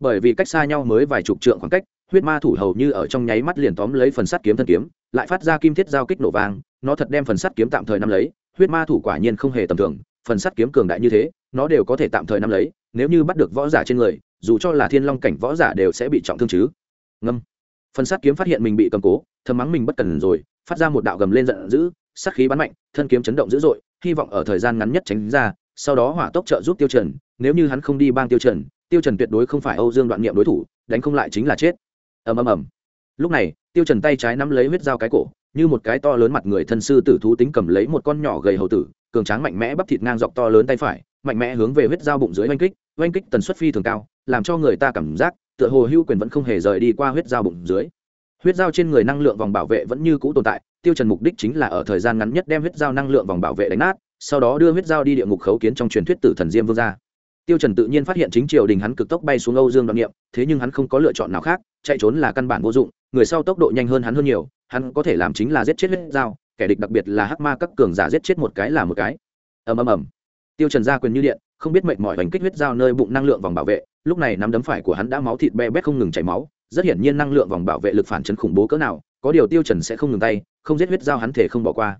Bởi vì cách xa nhau mới vài chục trượng khoảng cách, huyết ma thủ hầu như ở trong nháy mắt liền tóm lấy phần sắt kiếm thân kiếm, lại phát ra kim thiết giao kích nổ vang, nó thật đem phần sắt kiếm tạm thời nắm lấy, huyết ma thủ quả nhiên không hề tầm thường, phần sắt kiếm cường đại như thế, nó đều có thể tạm thời nắm lấy, nếu như bắt được võ giả trên người dù cho là thiên long cảnh võ giả đều sẽ bị trọng thương chứ. Ngâm. Phần sắt kiếm phát hiện mình bị cầm cố, thầm mắng mình bất cần rồi, phát ra một đạo gầm lên giận dữ, sát khí bắn mạnh, thân kiếm chấn động dữ dội, hy vọng ở thời gian ngắn nhất tránh ra, sau đó hỏa tốc trợ giúp tiêu trần, nếu như hắn không đi bang tiêu trần tiêu trần tuyệt đối không phải âu dương đoạn niệm đối thủ, đánh không lại chính là chết. Ầm ầm ầm. Lúc này, tiêu trần tay trái nắm lấy huyết dao cái cổ, như một cái to lớn mặt người thân sư tử thú tính cầm lấy một con nhỏ gầy hầu tử, cường tráng mạnh mẽ bắp thịt ngang dọc to lớn tay phải, mạnh mẽ hướng về huyết dao bụng dưới oanh kích oanh kích tần suất phi thường cao làm cho người ta cảm giác, tựa hồ hưu quyền vẫn không hề rời đi qua huyết dao bụng dưới. Huyết dao trên người năng lượng vòng bảo vệ vẫn như cũ tồn tại, tiêu trần mục đích chính là ở thời gian ngắn nhất đem huyết giao năng lượng vòng bảo vệ đánh nát, sau đó đưa huyết giao đi địa ngục khấu kiến trong truyền thuyết tử thần diêm vương ra tiêu trần tự nhiên phát hiện chính triều đình hắn cực tốc bay xuống âu dương đoạn niệm, thế nhưng hắn không có lựa chọn nào khác, chạy trốn là căn bản vô dụng, người sau tốc độ nhanh hơn hắn hơn nhiều, hắn có thể làm chính là giết chết huyết giao, kẻ địch đặc biệt là hắc ma các cường giả giết chết một cái là một cái. Ầm ầm ầm. Tiêu trần ra quyền như điện, không biết mệt mỏi hành kích huyết giao nơi bụng năng lượng vòng bảo vệ lúc này nắm đấm phải của hắn đã máu thịt be bét không ngừng chảy máu, rất hiển nhiên năng lượng vòng bảo vệ lực phản chấn khủng bố cỡ nào, có điều tiêu trần sẽ không ngừng tay, không giết huyết giao hắn thể không bỏ qua.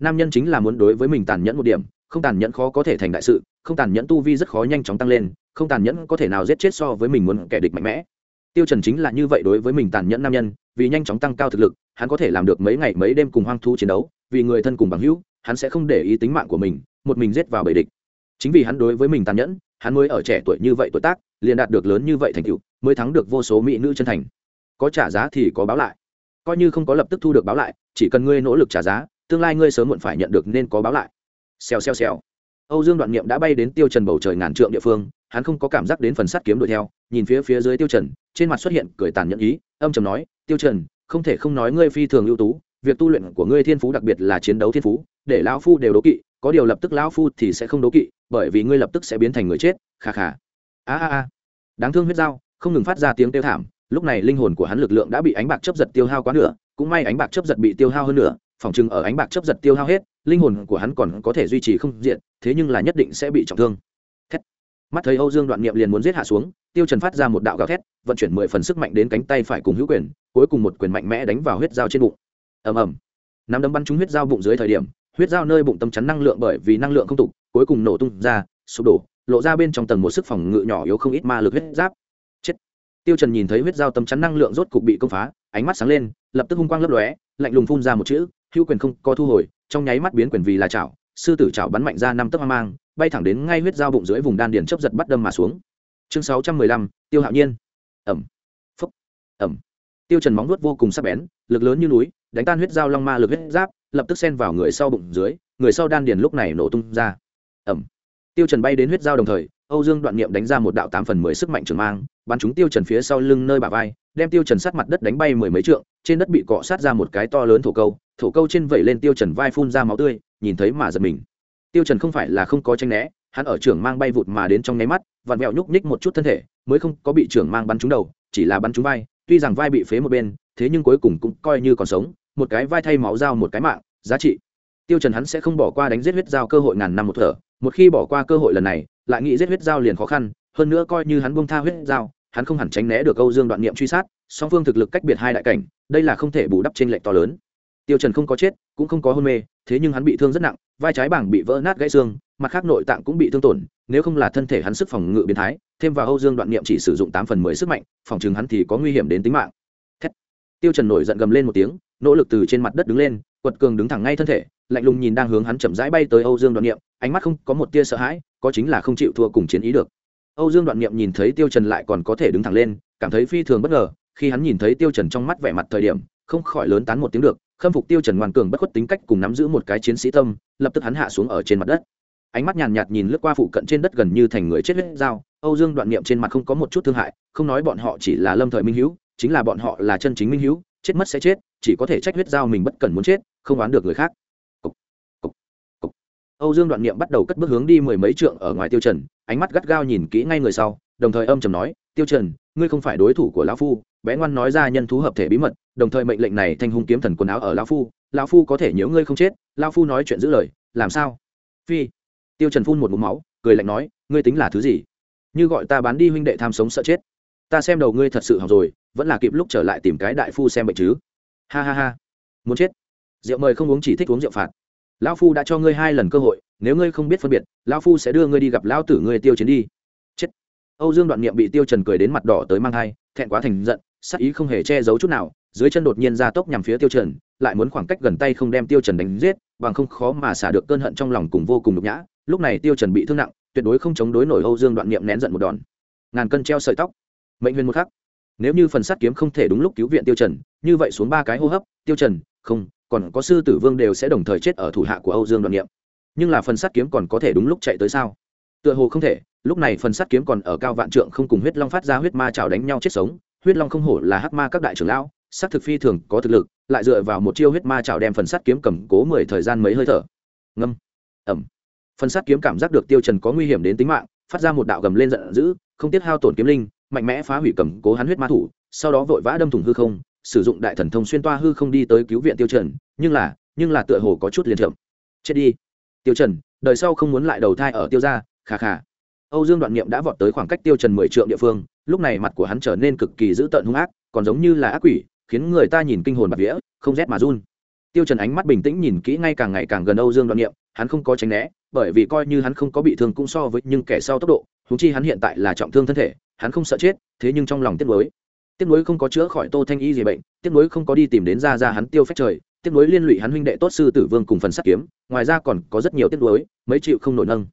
Nam nhân chính là muốn đối với mình tàn nhẫn một điểm, không tàn nhẫn khó có thể thành đại sự, không tàn nhẫn tu vi rất khó nhanh chóng tăng lên, không tàn nhẫn có thể nào giết chết so với mình muốn kẻ địch mạnh mẽ. Tiêu trần chính là như vậy đối với mình tàn nhẫn nam nhân, vì nhanh chóng tăng cao thực lực, hắn có thể làm được mấy ngày mấy đêm cùng hoang thú chiến đấu, vì người thân cùng bằng hữu, hắn sẽ không để ý tính mạng của mình, một mình giết vào bầy địch. Chính vì hắn đối với mình tàn nhẫn hắn mới ở trẻ tuổi như vậy tuổi tác, liền đạt được lớn như vậy thành tựu, mới thắng được vô số mỹ nữ chân thành. Có trả giá thì có báo lại. Coi như không có lập tức thu được báo lại, chỉ cần ngươi nỗ lực trả giá, tương lai ngươi sớm muộn phải nhận được nên có báo lại. Xèo xèo xèo. Âu dương đoạn niệm đã bay đến tiêu trần bầu trời ngàn trượng địa phương, hắn không có cảm giác đến phần sắt kiếm đuổi theo, nhìn phía phía dưới tiêu trần, trên mặt xuất hiện cười tàn nhẫn ý, âm trầm nói, tiêu trần, không thể không nói ngươi phi thường ưu tú, việc tu luyện của ngươi thiên phú đặc biệt là chiến đấu thiên phú, để lão phu đều đố kỵ, có điều lập tức lão phu thì sẽ không đố kỵ bởi vì ngươi lập tức sẽ biến thành người chết kha kha, a a a. Đáng thương huyết dao không ngừng phát ra tiếng tiêu thảm lúc này linh hồn của hắn lực lượng đã bị ánh bạc chấp giật tiêu hao quá nửa cũng may ánh bạc chấp giật bị tiêu hao hơn nửa. phòng chừng ở ánh bạc chấp giật tiêu hao hết linh hồn của hắn còn có thể duy trì không diện thế nhưng là nhất định sẽ bị trọng thương. Thét. Mắt thấy âu dương đoạn niệm liền muốn giết hạ xuống tiêu trần phát ra một đạo gào thét vận chuyển mười phần sức mạnh đến cánh tay phải cùng hữu quyền cuối cùng một quyền mạnh mẽ đánh vào huyết dao trên bụng. Ầm ầm. Nắm đấm bắn trúng huyết dao bụng dưới thời điểm huyết dao nơi bụng tâm chắn năng lượng bởi vì năng lượng không tục, cuối cùng nổ tung ra, sụp đổ, lộ ra bên trong tầng một sức phòng ngự nhỏ yếu không ít ma lực huyết giáp. Chết. Tiêu trần nhìn thấy huyết dao tâm chắn năng lượng rốt cục bị công phá, ánh mắt sáng lên, lập tức hung quang lấp lóe, lạnh lùng phun ra một chữ, hữu quyền không có thu hồi. Trong nháy mắt biến quyền vì là chảo, sư tử chảo bắn mạnh ra năm tấc hoang mang, bay thẳng đến ngay huyết dao bụng dưới vùng đan điền chớp giật bắt đâm mà xuống. Chương sáu trăm mười lăm, tiêu hạo nhiên. Ẩm. Phúc. Ẩm. Tiêu trần móng nuốt vô cùng sắc bén, lực lớn như núi, đánh tan huyết dao long ma lực huyết giáp lập tức xen vào người sau bụng dưới, người sau đan điền lúc này nổ tung ra. Ẩm. Tiêu trần bay đến huyết dao đồng thời, âu dương đoạn niệm đánh ra một đạo tám phần mười sức mạnh trường mang, bắn trúng tiêu trần phía sau lưng nơi bả vai, đem tiêu trần sát mặt đất đánh bay mười mấy trượng, trên đất bị cọ sát ra một cái to lớn thổ câu thổ câu trên vẩy lên tiêu trần vai phun ra máu tươi, nhìn thấy mà giật mình. Tiêu trần không phải là không có tranh né, hắn ở trường mang bay vụt mà đến trong nháy mắt, vặn vẹo nhúc nhích một chút thân thể, mới không có bị trường mang bắn trúng đầu, chỉ là bắn trúng vai, tuy rằng vai bị phế một bên, thế nhưng cuối cùng cũng coi như còn sống một cái vai thay máu dao một cái mạng, giá trị. Tiêu trần hắn sẽ không bỏ qua đánh giết huyết dao cơ hội ngàn năm một thở, một khi bỏ qua cơ hội lần này, lại nghĩ giết huyết dao liền khó khăn, hơn nữa coi như hắn buông tha huyết dao hắn không hẳn tránh né được câu dương đoạn niệm truy sát, song phương thực lực cách biệt hai đại cảnh, đây là không thể bù đắp trên lệch to lớn. Tiêu trần không có chết, cũng không có hôn mê, thế nhưng hắn bị thương rất nặng, vai trái bảng bị vỡ nát gãy xương, mặt khác nội tạng cũng bị thương tổn, nếu không là thân thể hắn sức phòng ngự biến thái, thêm vào âu dương đoạn niệm chỉ sử dụng tám phần mười sức mạnh, phòng trường hắn thì có nguy hiểm đến tính mạng. Thét. tiêu trần nổi giận gầm lên một tiếng nỗ lực từ trên mặt đất đứng lên, quật cường đứng thẳng ngay thân thể, lạnh lùng nhìn đang hướng hắn chậm rãi bay tới âu dương đoạn niệm, ánh mắt không có một tia sợ hãi, có chính là không chịu thua cùng chiến ý được. Âu dương đoạn niệm nhìn thấy tiêu trần lại còn có thể đứng thẳng lên, cảm thấy phi thường bất ngờ, khi hắn nhìn thấy tiêu trần trong mắt vẻ mặt thời điểm, không khỏi lớn tán một tiếng được, khâm phục tiêu trần ngoan cường bất khuất tính cách cùng nắm giữ một cái chiến sĩ tâm, lập tức hắn hạ xuống ở trên mặt đất. Ánh mắt nhàn nhạt nhìn lướt qua phụ cận trên đất gần như thành người chết huyết dao, âu dương đoạn niệm trên mặt không có một chút thương hại, không nói bọn họ chỉ là lâm thời minh hữu chính là bọn họ là chân chính minh hữu chết mất sẽ chết chỉ có thể trách huyết dao mình bất cần muốn chết không oán được người khác. Cục, cục, cục. âu dương đoạn niệm bắt đầu cất bước hướng đi mười mấy trượng ở ngoài tiêu trần ánh mắt gắt gao nhìn kỹ ngay người sau đồng thời âm trầm nói tiêu trần ngươi không phải đối thủ của lão phu. Bé ngoan nói ra nhân thú hợp thể bí mật đồng thời mệnh lệnh này thanh hung kiếm thần quần áo ở lão phu lão phu có thể nhớ ngươi không chết lão phu nói chuyện giữ lời làm sao? Phi. Tiêu trần phun một ngụm máu cười lạnh nói ngươi tính là thứ gì? Như gọi ta bán đi huynh đệ tham sống sợ chết. Ta xem đầu ngươi thật sự hỏng rồi vẫn là kịp lúc trở lại tìm cái đại phu xem bệnh chứ. Ha ha ha. Muốn chết. Rượu mời không uống chỉ thích uống rượu phạt. Lão phu đã cho ngươi hai lần cơ hội, nếu ngươi không biết phân biệt, lão phu sẽ đưa ngươi đi gặp lão tử ngươi tiêu chiến đi. Chết. Âu dương đoạn niệm bị tiêu trần cười đến mặt đỏ tới mang hai, thẹn quá thành giận, sắc ý không hề che giấu chút nào, dưới chân đột nhiên ra tốc nhằm phía tiêu trần, lại muốn khoảng cách gần tay không đem tiêu trần đánh giết, bằng không khó mà xả được cơn hận trong lòng cùng vô cùng nhục nhã. Lúc này tiêu trần bị thương nặng, tuyệt đối không chống đối nổi âu dương đoạn niệm nén giận một đòn. Ngàn cân treo sợi tóc. Mệnh huyền một khắc nếu như phần sát kiếm không thể đúng lúc cứu viện tiêu trần, như vậy xuống ba cái hô hấp, tiêu trần, không, còn có sư tử vương đều sẽ đồng thời chết ở thủ hạ của âu dương đoạn niệm. Nhưng là phần sát kiếm còn có thể đúng lúc chạy tới sao? Tựa hồ không thể, lúc này phần sát kiếm còn ở cao vạn trượng không cùng huyết long phát ra huyết ma chảo đánh nhau chết sống, huyết long không hổ là hắc ma các đại trưởng lão sắc thực phi thường có thực lực, lại dựa vào một chiêu huyết ma chảo đem phần sắt kiếm cầm cố mười thời gian mấy hơi thở. Ngâm. Ẩm. Phần sắt kiếm cảm giác được tiêu trần có nguy hiểm đến tính mạng, phát ra một đạo gầm lên giận dữ, không tiếc hao tổn kiếm linh mạnh mẽ phá hủy cầm cố hắn huyết ma thủ, sau đó vội vã đâm thủng hư không, sử dụng đại thần thông xuyên toa hư không đi tới cứu viện tiêu trần, nhưng là nhưng là tựa hồ có chút liền chậm. Chết đi. Tiêu trần, đời sau không muốn lại đầu thai ở tiêu gia khà khà âu dương đoạn niệm đã vọt tới khoảng cách tiêu trần mười trượng địa phương, lúc này mặt của hắn trở nên cực kỳ dữ tợn hung ác, còn giống như là ác quỷ, khiến người ta nhìn kinh hồn bạt vía, không rét mà run. Tiêu trần ánh mắt bình tĩnh nhìn kỹ ngay càng ngày càng gần âu dương đoạn niệm, hắn không có tránh né, bởi vì coi như hắn không có bị thương cũng so với, nhưng kẻ sau tốc độ thú chi hắn hiện tại là trọng thương thân thể hắn không sợ chết, thế nhưng trong lòng tiếc nuối. Tiếc nuối không có chữa khỏi tô thanh y gì bệnh, tiếc nuối không có đi tìm đến ra ra hắn tiêu phách trời, tiếc nuối liên lụy hắn huynh đệ tốt sư tử vương cùng phần sắt kiếm, ngoài ra còn có rất nhiều tiếc nuối, mấy chịu không nổi nâng.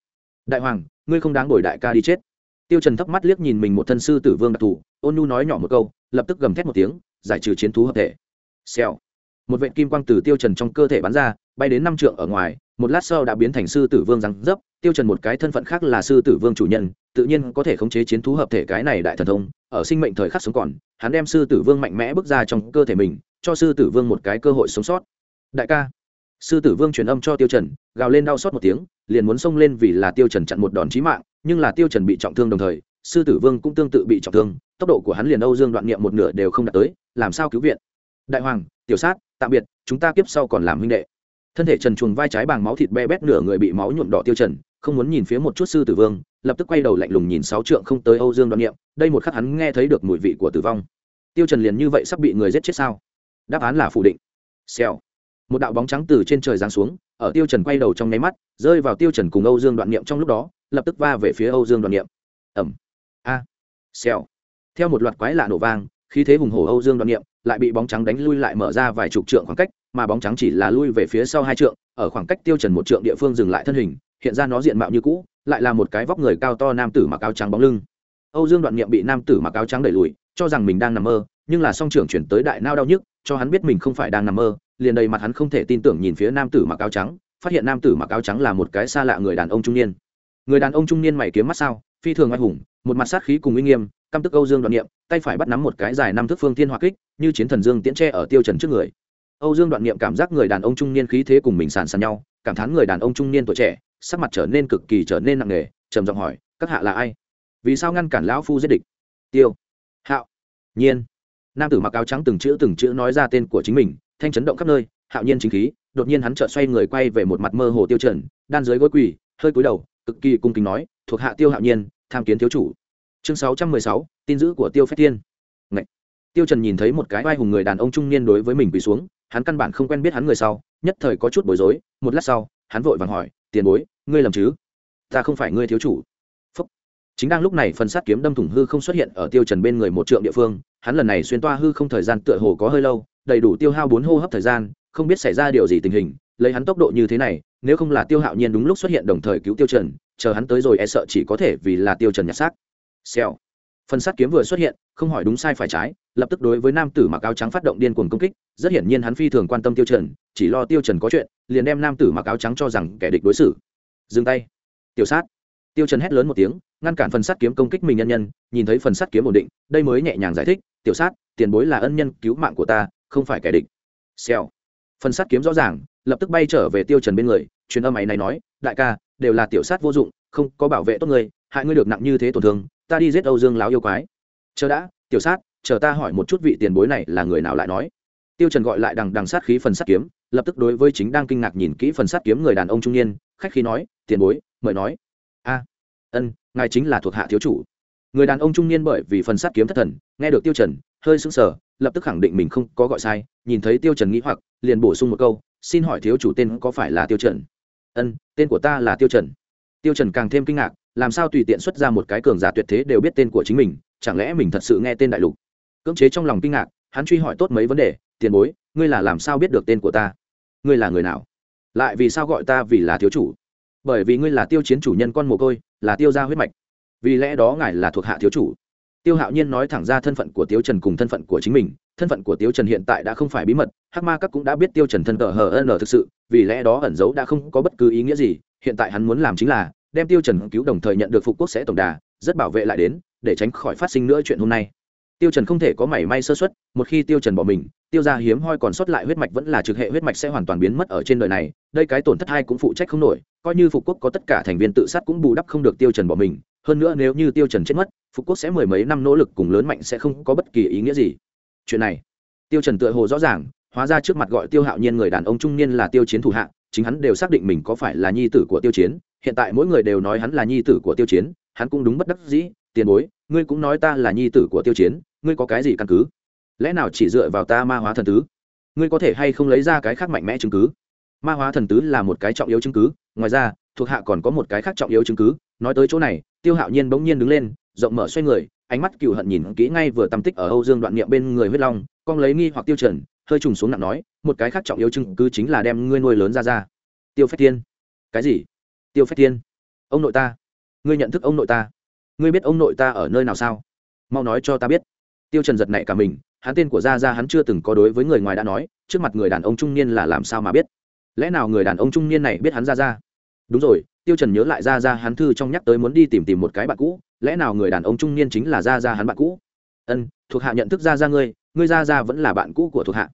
Đại hoàng, ngươi không đáng đổi đại ca đi chết. Tiêu trần thấp mắt liếc nhìn mình một thân sư tử vương đặc thù, ôn nhu nói nhỏ một câu, lập tức gầm thét một tiếng, giải trừ chiến thú hợp thể. Xèo. Một vệt kim quang từ tiêu trần trong cơ thể bắn ra, bay đến năm trượng ở ngoài, một lát sau đã biến thành sư tử vương răng dấp, tiêu trần một cái thân phận khác là sư tử vương chủ nhân tự nhiên có thể khống chế chiến thú hợp thể cái này đại thần thông, ở sinh mệnh thời khắc sống còn, hắn đem sư tử vương mạnh mẽ bước ra trong cơ thể mình, cho sư tử vương một cái cơ hội sống sót. Đại ca, sư tử vương truyền âm cho tiêu trần, gào lên đau xót một tiếng, liền muốn xông lên vì là tiêu trần chặn một đòn chí mạng, nhưng là tiêu trần bị trọng thương đồng thời, sư tử vương cũng tương tự bị trọng thương, tốc độ của hắn liền âu dương đoạn niệm một nửa đều không đạt tới, làm sao cứu viện? Đại hoàng, tiểu sát, tạm biệt, chúng ta kiếp sau còn làm huynh đệ. Thân thể trần chuồng vai trái bằng máu thịt be bét nửa người bị máu nhuộm đỏ tiêu trần, không muốn nhìn phía một chút sư tử vương lập tức quay đầu lạnh lùng nhìn sáu trượng không tới âu dương Đoan niệm, đây một khắc hắn nghe thấy được mùi vị của tử vong. Tiêu trần liền như vậy sắp bị người giết chết sao? Đáp án là phủ định. Xèo. Một đạo bóng trắng từ trên trời giáng xuống, ở tiêu trần quay đầu trong nháy mắt, rơi vào tiêu trần cùng âu dương đoạn niệm trong lúc đó, lập tức va về phía âu dương đoạn niệm. Ẩm a. À. xèo. Theo một loạt quái lạ nổ vang, khí thế hùng hổ âu dương đoạn niệm lại bị bóng trắng đánh lui lại mở ra vài chục trượng khoảng cách, mà bóng trắng chỉ là lui về phía sau hai trượng, ở khoảng cách tiêu trần một trượng địa phương dừng lại thân hình, hiện ra nó diện mạo như cũ lại là một cái vóc người cao to nam tử mặc áo trắng bóng lưng. Âu dương đoạn niệm bị nam tử mặc áo trắng đẩy lùi, cho rằng mình đang nằm mơ, nhưng là song trưởng chuyển tới đại nao đau nhức, cho hắn biết mình không phải đang nằm mơ, liền đầy mặt hắn không thể tin tưởng nhìn phía nam tử mặc áo trắng, phát hiện nam tử mặc áo trắng là một cái xa lạ người đàn ông trung niên. Người đàn ông trung niên mày kiếm mắt sao, phi thường anh hùng, một mặt sát khí cùng uy nghiêm, căm tức âu dương đoạn niệm, tay phải bắt nắm một cái dài năm thước phương thiên hỏa kích, như chiến thần dương tiễn tre ở tiêu trần trước người. Âu dương đoạn niệm cảm giác người đàn ông trung niên khí thế cùng mình sàn sàn nhau cảm thán người đàn ông trung niên tuổi trẻ, sắc mặt trở nên cực kỳ trở nên nặng nề, trầm giọng hỏi, các hạ là ai? Vì sao ngăn cản lão phu giết địch? Tiêu. Hạo. Nhiên. Nam tử mặc áo trắng từng chữ từng chữ nói ra tên của chính mình, thanh chấn động khắp nơi, hạo nhiên chính khí, đột nhiên hắn chợt xoay người quay về một mặt mơ hồ tiêu trần, đan dưới gối quỳ, hơi cúi đầu, cực kỳ cung kính nói, thuộc hạ tiêu hạo nhiên, tham kiến thiếu chủ. Chương sáu trăm mười sáu, tin dữ của tiêu phách tiên tiêu trần nhìn thấy một cái vai hùng người đàn ông trung niên đối với mình quỳ xuống, hắn căn bản không quen biết hắn người sau, nhất thời có chút bối rối, một lát sau, hắn vội vàng hỏi, tiền bối, ngươi làm chứ? Ta không phải ngươi thiếu chủ. Phúc. chính đang lúc này phần sát kiếm đâm thủng hư không xuất hiện ở tiêu trần bên người một trượng địa phương, hắn lần này xuyên toa hư không thời gian tựa hồ có hơi lâu, đầy đủ tiêu hao bốn hô hấp thời gian, không biết xảy ra điều gì tình hình, lấy hắn tốc độ như thế này, nếu không là tiêu hạo nhiên đúng lúc xuất hiện đồng thời cứu tiêu trần, chờ hắn tới rồi e sợ chỉ có thể vì là tiêu trần nhặt xác. Xèo. Phần sát kiếm vừa xuất hiện, không hỏi đúng sai phải trái lập tức đối với nam tử mặc áo trắng phát động điên cuồng công kích, rất hiển nhiên hắn phi thường quan tâm tiêu trần, chỉ lo tiêu trần có chuyện, liền đem nam tử mặc áo trắng cho rằng kẻ địch đối xử. Dừng tay. Tiểu sát. Tiêu trần hét lớn một tiếng, ngăn cản phần sát kiếm công kích mình nhân nhân, nhìn thấy phần sát kiếm ổn định, đây mới nhẹ nhàng giải thích, tiểu sát, tiền bối là ân nhân cứu mạng của ta, không phải kẻ địch. Xèo. Phần sát kiếm rõ ràng, lập tức bay trở về tiêu trần bên người, truyền âm ấy này nói, đại ca, đều là tiểu sát vô dụng, không có bảo vệ tốt người hại ngươi được nặng như thế tổn thương, ta đi giết âu dương láo yêu quái. Chờ đã, tiểu sát chờ ta hỏi một chút vị tiền bối này là người nào lại nói. Tiêu trần gọi lại đằng đằng sát khí phần sát kiếm, lập tức đối với chính đang kinh ngạc nhìn kỹ phần sát kiếm người đàn ông trung niên, khách khí nói, tiền bối, mời nói. A, ân, ngài chính là thuộc hạ thiếu chủ. Người đàn ông trung niên bởi vì phần sát kiếm thất thần, nghe được tiêu trần, hơi sững sờ, lập tức khẳng định mình không có gọi sai, nhìn thấy tiêu trần nghĩ hoặc, liền bổ sung một câu, xin hỏi thiếu chủ tên có phải là tiêu trần? Ân, tên của ta là tiêu trần. Tiêu trần càng thêm kinh ngạc, làm sao tùy tiện xuất ra một cái cường giả tuyệt thế đều biết tên của chính mình, chẳng lẽ mình thật sự nghe tên đại lục? Cưỡng chế trong lòng kinh ngạc, hắn truy hỏi tốt mấy vấn đề, tiền bối, ngươi là làm sao biết được tên của ta? Ngươi là người nào? Lại vì sao gọi ta vì là thiếu chủ? Bởi vì ngươi là tiêu chiến chủ nhân con mồ côi, là tiêu gia huyết mạch. Vì lẽ đó ngài là thuộc hạ thiếu chủ. Tiêu hạo nhiên nói thẳng ra thân phận của tiêu trần cùng thân phận của chính mình. Thân phận của tiêu trần hiện tại đã không phải bí mật, hắc ma các cũng đã biết tiêu trần thân cờ hờ ân thực sự, vì lẽ đó ẩn giấu đã không có bất cứ ý nghĩa gì. Hiện tại hắn muốn làm chính là đem tiêu trần cứu đồng thời nhận được phục quốc sẽ tổng đà, rất bảo vệ lại đến, để tránh khỏi phát sinh nữa chuyện hôm nay tiêu trần không thể có mảy may sơ suất, một khi tiêu trần bỏ mình, tiêu gia hiếm hoi còn sót lại huyết mạch vẫn là trực hệ huyết mạch sẽ hoàn toàn biến mất ở trên đời này, đây cái tổn thất hai cũng phụ trách không nổi, coi như phục quốc có tất cả thành viên tự sát cũng bù đắp không được tiêu trần bỏ mình, hơn nữa nếu như tiêu trần chết mất, phục quốc sẽ mười mấy năm nỗ lực cùng lớn mạnh sẽ không có bất kỳ ý nghĩa gì. Chuyện này, tiêu trần tựa hồ rõ ràng, hóa ra trước mặt gọi tiêu hạo nhiên người đàn ông trung niên là tiêu chiến thủ hạ, chính hắn đều xác định mình có phải là nhi tử của tiêu chiến, hiện tại mỗi người đều nói hắn là nhi tử của tiêu chiến, hắn cũng đúng bất đắc dĩ, tiền bối, ngươi cũng nói ta là nhi tử của tiêu chiến ngươi có cái gì căn cứ? Lẽ nào chỉ dựa vào ta ma hóa thần tứ? Ngươi có thể hay không lấy ra cái khác mạnh mẽ chứng cứ? Ma hóa thần tứ là một cái trọng yếu chứng cứ, ngoài ra, thuộc hạ còn có một cái khác trọng yếu chứng cứ. Nói tới chỗ này, tiêu hạo nhiên bỗng nhiên đứng lên, rộng mở xoay người, ánh mắt cựu hận nhìn kỹ ngay vừa tăm tích ở âu dương đoạn niệm bên người huyết long, con lấy nghi hoặc tiêu trần, hơi trùng xuống nặng nói, một cái khác trọng yếu chứng cứ chính là đem ngươi nuôi lớn ra ra. Tiêu phách tiên cái gì? Tiêu phách tiên ông nội ta. Ngươi nhận thức ông nội ta. Ngươi biết ông nội ta ở nơi nào sao? Mau nói cho ta biết tiêu trần giật nảy cả mình, hắn tên của gia gia hắn chưa từng có đối với người ngoài đã nói, trước mặt người đàn ông trung niên là làm sao mà biết? Lẽ nào người đàn ông trung niên này biết hắn gia gia? Đúng rồi, tiêu trần nhớ lại gia gia hắn thư trong nhắc tới muốn đi tìm tìm một cái bạn cũ, lẽ nào người đàn ông trung niên chính là gia gia hắn bạn cũ? Ân, thuộc hạ nhận thức gia gia ngươi ngươi gia gia vẫn là bạn cũ của thuộc hạ.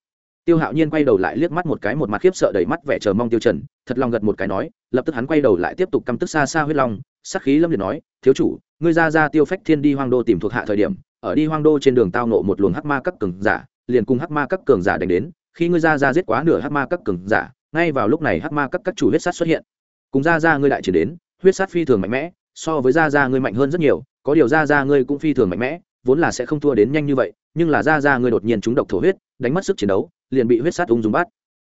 Tiêu hạo nhiên quay đầu lại liếc mắt một cái một mặt khiếp sợ đầy mắt vẻ chờ mong tiêu trần, thật lòng gật một cái nói, lập tức hắn quay đầu lại tiếp tục căm tức xa xa huyết long, sắc khí lâm liệt nói, thiếu chủ, ngươi gia gia tiêu phách thiên đi hoang đô tìm thuộc hạ thời điểm ở đi hoang đô trên đường tao nộ một luồng hắc ma các cường giả, liền cùng hắc ma các cường giả đánh đến, khi ngươi ra ra giết quá nửa hắc ma các cường giả, ngay vào lúc này hắc ma các các chủ huyết sát xuất hiện. Cùng ra ra ngươi đại chiến đến, huyết sát phi thường mạnh mẽ, so với ra ra ngươi mạnh hơn rất nhiều, có điều ra ra ngươi cũng phi thường mạnh mẽ, vốn là sẽ không thua đến nhanh như vậy, nhưng là ra ra ngươi đột nhiên trúng độc thổ huyết, đánh mất sức chiến đấu, liền bị huyết sát ung dung bắt.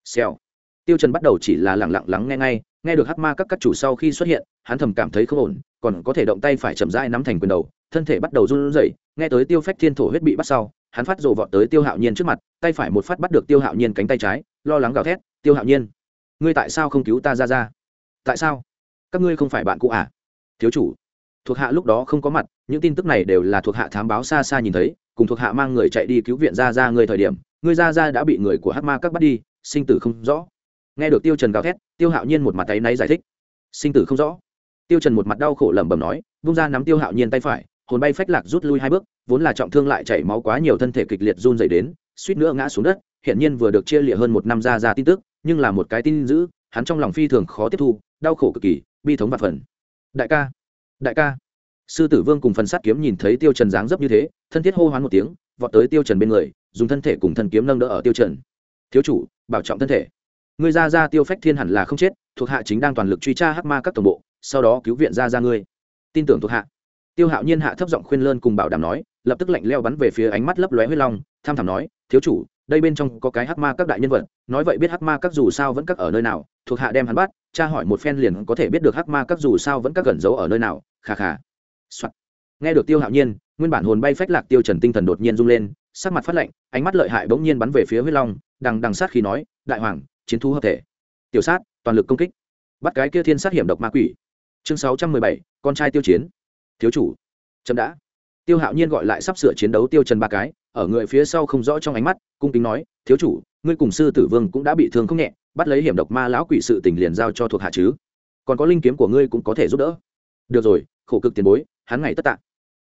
Xèo. Tiêu trần bắt đầu chỉ là lặng lặng lắng nghe ngay nghe được hắc ma các các chủ sau khi xuất hiện, hắn thầm cảm thấy không ổn, còn có thể động tay phải chậm rãi nắm thành quyền đầu, thân thể bắt đầu run rẩy, nghe tới tiêu phách thiên thổ huyết bị bắt sau, hắn phát rồ vọt tới tiêu hạo nhiên trước mặt, tay phải một phát bắt được tiêu hạo nhiên cánh tay trái, lo lắng gào thét, tiêu hạo nhiên, ngươi tại sao không cứu ta ra ra? Tại sao? Các ngươi không phải bạn cũ à? Thiếu chủ. Thuộc hạ lúc đó không có mặt, những tin tức này đều là thuộc hạ thám báo xa xa nhìn thấy, cùng thuộc hạ mang người chạy đi cứu viện ra ra người thời điểm, người ra ra đã bị người của hát ma các bắt đi, sinh tử không rõ nghe được tiêu trần gào thét, tiêu hạo nhiên một mặt tay náy giải thích. Sinh tử không rõ. Tiêu trần một mặt đau khổ lẩm bẩm nói, vung ra nắm tiêu hạo nhiên tay phải, hồn bay phách lạc rút lui hai bước, vốn là trọng thương lại chảy máu quá nhiều thân thể kịch liệt run rẩy đến, suýt nữa ngã xuống đất hiện nhiên vừa được chia lịa hơn một năm ra ra tin tức, nhưng là một cái tin dữ, hắn trong lòng phi thường khó tiếp thu, đau khổ cực kỳ, bi thống và phần. Đại ca đại ca. Sư tử vương cùng phần sát kiếm nhìn thấy tiêu trần dáng dấp như thế, thân thiết hô hoán một tiếng, vọt tới tiêu trần bên người, dùng thân thể cùng thân kiếm nâng đỡ ở tiêu trần. Thiếu chủ, bảo trọng thân thể ngươi ra ra tiêu phách thiên hẳn là không chết, thuộc hạ chính đang toàn lực truy tra hắc ma các tổng bộ, sau đó cứu viện ra ra ngươi. Tin tưởng thuộc hạ. Tiêu hạo nhiên hạ thấp giọng khuyên lơn cùng bảo đảm nói, lập tức lạnh leo bắn về phía ánh mắt lấp lóe huyết long, tham thảm nói, thiếu chủ, đây bên trong có cái hắc ma các đại nhân vật, nói vậy biết hắc ma các dù sao vẫn các ở nơi nào, thuộc hạ đem hắn bắt, tra hỏi một phen liền có thể biết được hắc ma các dù sao vẫn các gần giấu ở nơi nào khà khà、Soạn. nghe được tiêu hạo nhiên, nguyên bản hồn bay phách lạc tiêu trần tinh thần đột nhiên rung lên, sắc mặt phát lạnh, ánh mắt lợi hại bỗng nhiên bắn về phía huyết long, đằng đằng sát khi nói, đại hoàng chiến thu hợp thể. Tiểu sát, toàn lực công kích. Bắt cái kia thiên sát hiểm độc ma quỷ. Chương sáu trăm mười bảy, con trai tiêu chiến. Thiếu chủ. Chậm đã. Tiêu hạo nhiên gọi lại sắp sửa chiến đấu tiêu trần ba cái, ở người phía sau không rõ trong ánh mắt, cung kính nói, thiếu chủ, ngươi cùng sư tử vương cũng đã bị thương không nhẹ, bắt lấy hiểm độc ma lão quỷ sự tình liền giao cho thuộc hạ chứ. Còn có linh kiếm của ngươi cũng có thể giúp đỡ. Được rồi, khổ cực tiền bối, hắn ngày tất tạ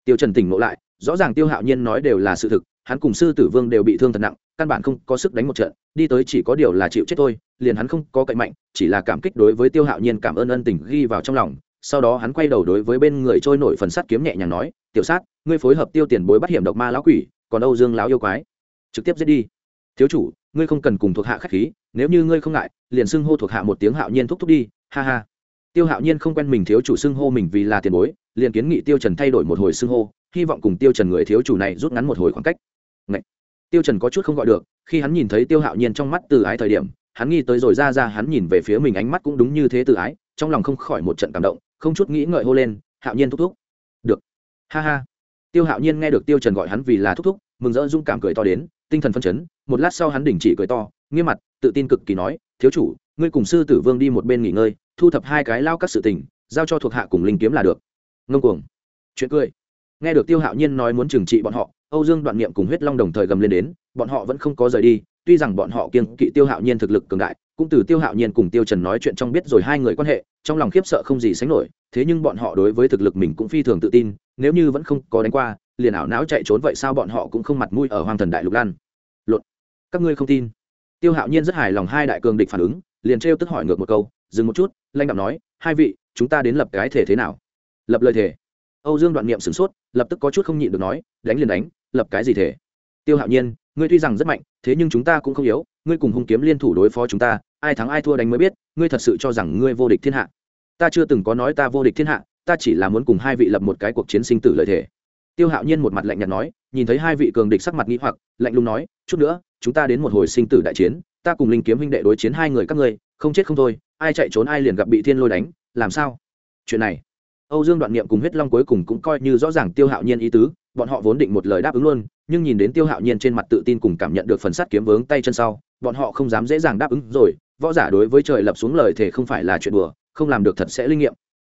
tiêu trần tỉnh ngộ lại, rõ ràng tiêu hạo nhiên nói đều là sự thực, hắn cùng sư tử vương đều bị thương thật nặng, căn bản không có sức đánh một trận, đi tới chỉ có điều là chịu chết thôi, liền hắn không có cậy mạnh, chỉ là cảm kích đối với tiêu hạo nhiên cảm ơn ân tình ghi vào trong lòng, sau đó hắn quay đầu đối với bên người trôi nổi phần sắt kiếm nhẹ nhàng nói, tiểu sát, ngươi phối hợp tiêu tiền bối bắt hiểm độc ma lão quỷ, còn âu dương lão yêu quái, trực tiếp giết đi. Thiếu chủ, ngươi không cần cùng thuộc hạ khách khí, nếu như ngươi không ngại, liền xưng hô thuộc hạ một tiếng hạo nhiên thúc thúc đi, ha ha tiêu hạo nhiên không quen mình thiếu chủ xưng hô mình vì là tiền bối, liền kiến nghị tiêu trần thay đổi một hồi xưng hô, hy vọng cùng tiêu trần người thiếu chủ này rút ngắn một hồi khoảng cách. Ngậy! tiêu trần có chút không gọi được, khi hắn nhìn thấy tiêu hạo nhiên trong mắt từ ái thời điểm, hắn nghi tới rồi ra ra hắn nhìn về phía mình ánh mắt cũng đúng như thế từ ái, trong lòng không khỏi một trận cảm động, không chút nghĩ ngợi hô lên, hạo nhiên thúc thúc. Được. Ha ha. Tiêu hạo nhiên nghe được tiêu trần gọi hắn vì là thúc thúc, mừng rỡ dung cảm cười to đến, tinh thần phân chấn, một lát sau hắn đình chỉ cười to, nghiêm mặt, tự tin cực kỳ nói, thiếu chủ, ngươi cùng sư tử vương đi một bên nghỉ ngơi thu thập hai cái lao các sự tình, giao cho thuộc hạ cùng linh kiếm là được. Ngông cuồng. Chuyện cười. Nghe được tiêu hạo nhiên nói muốn trừng trị bọn họ, âu dương đoạn niệm cùng huyết long đồng thời gầm lên đến, bọn họ vẫn không có rời đi, tuy rằng bọn họ kiên kỵ tiêu hạo nhiên thực lực cường đại, cũng từ tiêu hạo nhiên cùng tiêu trần nói chuyện trong biết rồi hai người quan hệ, trong lòng khiếp sợ không gì sánh nổi, thế nhưng bọn họ đối với thực lực mình cũng phi thường tự tin, nếu như vẫn không có đánh qua, liền ảo não chạy trốn vậy sao bọn họ cũng không mặt mũi ở hoàng thần đại lục lan. Lột. các ngươi không tin. Tiêu hạo nhiên rất hài lòng hai đại cường địch phản ứng, liền trêu tức hỏi ngược một câu dừng một chút lanh đạo nói, hai vị, chúng ta đến lập cái thể thế nào? Lập lời thể. Âu dương đoạn niệm sửng sốt, lập tức có chút không nhịn được nói, đánh liền đánh, lập cái gì thể? Tiêu hạo nhiên, ngươi tuy rằng rất mạnh, thế nhưng chúng ta cũng không yếu, ngươi cùng hung kiếm liên thủ đối phó chúng ta, ai thắng ai thua đánh mới biết, ngươi thật sự cho rằng ngươi vô địch thiên hạ? Ta chưa từng có nói ta vô địch thiên hạ, ta chỉ là muốn cùng hai vị lập một cái cuộc chiến sinh tử lợi thể. Tiêu hạo nhiên một mặt lạnh nhạt nói, nhìn thấy hai vị cường địch sắc mặt nghĩ hoặc, lạnh lùng nói, chút nữa, chúng ta đến một hồi sinh tử đại chiến, ta cùng linh kiếm huynh đệ đối chiến hai người các ngươi không chết không thôi, ai chạy trốn ai liền gặp bị thiên lôi đánh, làm sao? Chuyện này, âu dương đoạn niệm cùng huyết long cuối cùng cũng coi như rõ ràng tiêu hạo nhiên ý tứ, bọn họ vốn định một lời đáp ứng luôn, nhưng nhìn đến tiêu hạo nhiên trên mặt tự tin cùng cảm nhận được phần sắt kiếm vướng tay chân sau, bọn họ không dám dễ dàng đáp ứng rồi, võ giả đối với trời lập xuống lời thể không phải là chuyện đùa, không làm được thật sẽ linh nghiệm.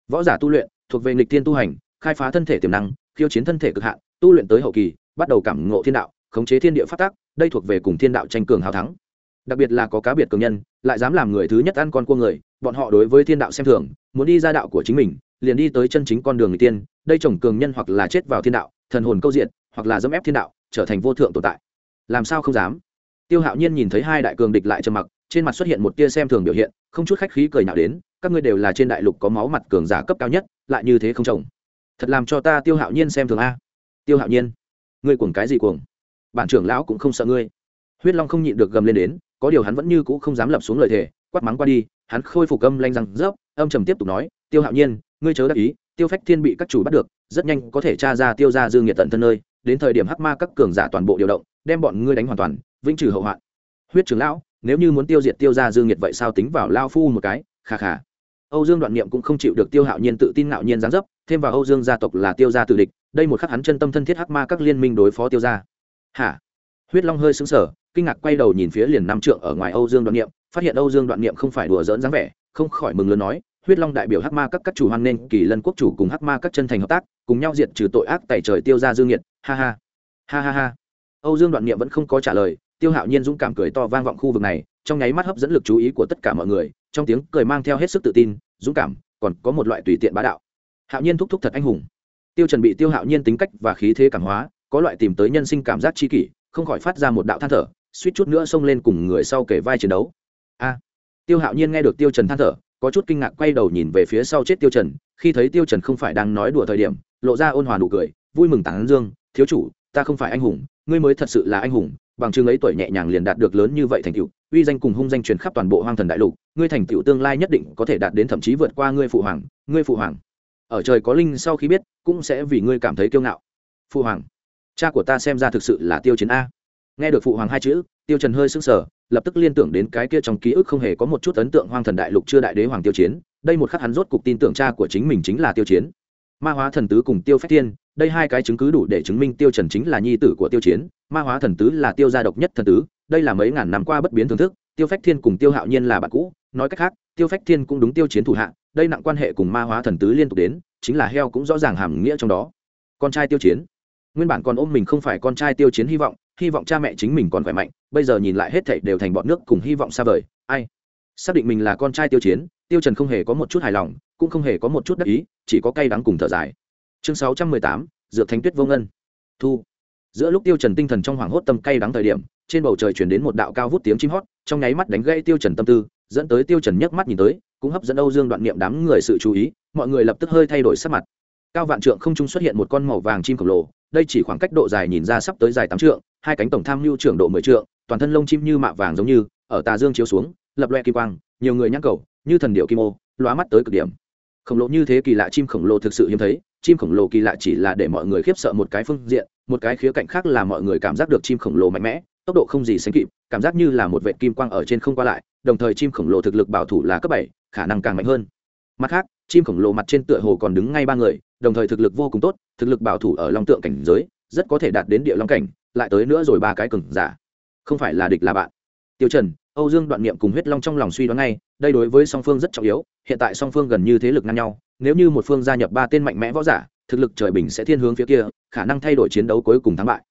Võ giả tu luyện, thuộc về nghịch thiên tu hành, khai phá thân thể tiềm năng, khiêu chiến thân thể cực hạn, tu luyện tới hậu kỳ, bắt đầu cảm ngộ thiên đạo, khống chế thiên địa phát tác, đây thuộc về cùng thiên đạo tranh cường hào thắng. Đặc biệt là có cá biệt cường nhân lại dám làm người thứ nhất ăn con cua người, bọn họ đối với thiên đạo xem thường, muốn đi ra đạo của chính mình, liền đi tới chân chính con đường người tiên, đây trồng cường nhân hoặc là chết vào thiên đạo, thần hồn câu diện, hoặc là dẫm ép thiên đạo, trở thành vô thượng tồn tại. Làm sao không dám? Tiêu hạo nhiên nhìn thấy hai đại cường địch lại trầm mặc, trên mặt xuất hiện một tia xem thường biểu hiện, không chút khách khí cười nào đến, các ngươi đều là trên đại lục có máu mặt cường giả cấp cao nhất, lại như thế không chồng. Thật làm cho ta tiêu hạo nhiên xem thường a. Tiêu hạo nhiên, ngươi cuồng cái gì cuồng? Bản trưởng lão cũng không sợ ngươi. Huyết long không nhịn được gầm lên đến có điều hắn vẫn như cũ không dám lập xuống lời thề, quát mắng qua đi, hắn khôi phục âm lanh răng rớp, âm trầm tiếp tục nói, tiêu hạo nhiên, ngươi chớ đắc ý, tiêu phách thiên bị các chủ bắt được, rất nhanh có thể tra ra tiêu ra dương nhiệt tận thân nơi, đến thời điểm hắc ma các cường giả toàn bộ điều động, đem bọn ngươi đánh hoàn toàn, vĩnh trừ hậu hoạn. Huyết trưởng lão, nếu như muốn tiêu diệt tiêu ra dương nhiệt vậy sao tính vào lao phu một cái? Khà khà. Âu dương đoạn niệm cũng không chịu được tiêu hạo nhiên tự tin ngạo nhiên giáng dấp, thêm vào âu dương gia tộc là tiêu gia tự địch, đây một khắc hắn chân tâm thân thiết hắc ma các liên minh đối phó tiêu gia. Hả? Huyết long hơi sững sở kinh ngạc quay đầu nhìn phía liền năm trượng ở ngoài âu dương đoạn niệm, phát hiện âu dương đoạn niệm không phải đùa dỡn dáng vẻ, không khỏi mừng lớn nói, huyết long đại biểu hắc ma các các chủ hoan nên kỳ lân quốc chủ cùng hắc ma các chân thành hợp tác, cùng nhau diệt trừ tội ác tại trời tiêu ra dương nhiệt, ha ha. Ha ha ha. Âu dương đoạn niệm vẫn không có trả lời, tiêu hạo nhiên dũng cảm cười to vang vọng khu vực này, trong nháy mắt hấp dẫn lực chú ý của tất cả mọi người, trong tiếng cười mang theo hết sức tự tin, dũng cảm, còn có một loại tùy tiện bá đạo. Hạo nhiên thúc thúc thật anh hùng. Tiêu trần bị tiêu hạo nhiên tính cách và khí thế cảm hóa, có loại tìm tới nhân sinh cảm giác chi kỷ không khỏi phát ra một đạo than thở, suýt chút nữa xông lên cùng người sau kể vai chiến đấu. A! Tiêu hạo nhiên nghe được tiêu trần than thở, có chút kinh ngạc quay đầu nhìn về phía sau chết tiêu trần, khi thấy tiêu trần không phải đang nói đùa thời điểm, lộ ra ôn hòa nụ cười, vui mừng tán dương, thiếu chủ, ta không phải anh hùng, ngươi mới thật sự là anh hùng, bằng chứng ấy tuổi nhẹ nhàng liền đạt được lớn như vậy thành tựu, uy danh cùng hung danh truyền khắp toàn bộ hoang thần đại lục, ngươi thành tựu tương lai nhất định có thể đạt đến thậm chí vượt qua ngươi phụ hoàng, ngươi phụ hoàng. Ở trời có linh sau khi biết, cũng sẽ vì ngươi cảm thấy kiêu ngạo. Phụ hoàng cha của ta xem ra thực sự là tiêu chiến a. Nghe được phụ hoàng hai chữ, tiêu trần hơi sững sờ, lập tức liên tưởng đến cái kia trong ký ức không hề có một chút ấn tượng hoang thần đại lục chưa đại đế hoàng tiêu chiến, đây một khắc hắn rốt cục tin tưởng cha của chính mình chính là tiêu chiến. Ma hóa thần tứ cùng tiêu phách thiên, đây hai cái chứng cứ đủ để chứng minh tiêu trần chính là nhi tử của tiêu chiến, ma hóa thần tứ là tiêu gia độc nhất thần tứ, đây là mấy ngàn năm qua bất biến thưởng thức, tiêu phách thiên cùng tiêu hạo nhiên là bạn cũ, nói cách khác, tiêu phách thiên cũng đúng tiêu chiến thủ hạ, đây nặng quan hệ cùng ma hóa thần tứ liên tục đến, chính là heo cũng rõ ràng hàm nghĩa trong đó. Con trai tiêu chiến nguyên bản còn ôm mình không phải con trai tiêu chiến hy vọng hy vọng cha mẹ chính mình còn khỏe mạnh bây giờ nhìn lại hết thảy đều thành bọn nước cùng hy vọng xa vời. Ai? Xác định mình là con trai tiêu chiến tiêu trần không hề có một chút hài lòng cũng không hề có một chút đắc ý chỉ có cay đắng cùng thở dài. Chương 618, dược thánh tuyết vô ngân. Thu. Giữa lúc tiêu trần tinh thần trong hoàng hốt tâm cay đắng thời điểm trên bầu trời truyền đến một đạo cao vút tiếng chim hót trong nháy mắt đánh gãy tiêu trần tâm tư dẫn tới tiêu trần nhấc mắt nhìn tới cũng hấp dẫn âu dương đoạn niệm đám người sự chú ý mọi người lập tức hơi thay đổi sắc mặt. Cao vạn trượng không trung xuất hiện một con màu vàng chim khổng lồ đây chỉ khoảng cách độ dài nhìn ra sắp tới dài tám trượng, hai cánh tổng tham mưu trưởng độ mười trượng, toàn thân lông chim như mạ vàng giống như, ở tà dương chiếu xuống, lập loe kim quang, nhiều người nhắc cầu, như thần điệu kim ô, lóa mắt tới cực điểm. Khổng lồ như thế kỳ lạ chim khổng lồ thực sự hiếm thấy, chim khổng lồ kỳ lạ chỉ là để mọi người khiếp sợ một cái phương diện, một cái khía cạnh khác là mọi người cảm giác được chim khổng lồ mạnh mẽ, tốc độ không gì sánh kịp, cảm giác như là một vệ kim quang ở trên không qua lại, đồng thời chim khổng lồ thực lực bảo thủ là cấp bảy, khả năng càng mạnh hơn. Mặt khác, chim khổng lồ mặt trên tựa hồ còn đứng ngay ba người đồng thời thực lực vô cùng tốt, thực lực bảo thủ ở long tượng cảnh giới, rất có thể đạt đến địa long cảnh, lại tới nữa rồi ba cái cừng giả. Không phải là địch là bạn. Tiêu trần, âu dương đoạn niệm cùng huyết long trong lòng suy đoán ngay, đây đối với song phương rất trọng yếu, hiện tại song phương gần như thế lực ngang nhau, nếu như một phương gia nhập ba tên mạnh mẽ võ giả, thực lực trời bình sẽ thiên hướng phía kia, khả năng thay đổi chiến đấu cuối cùng thắng bại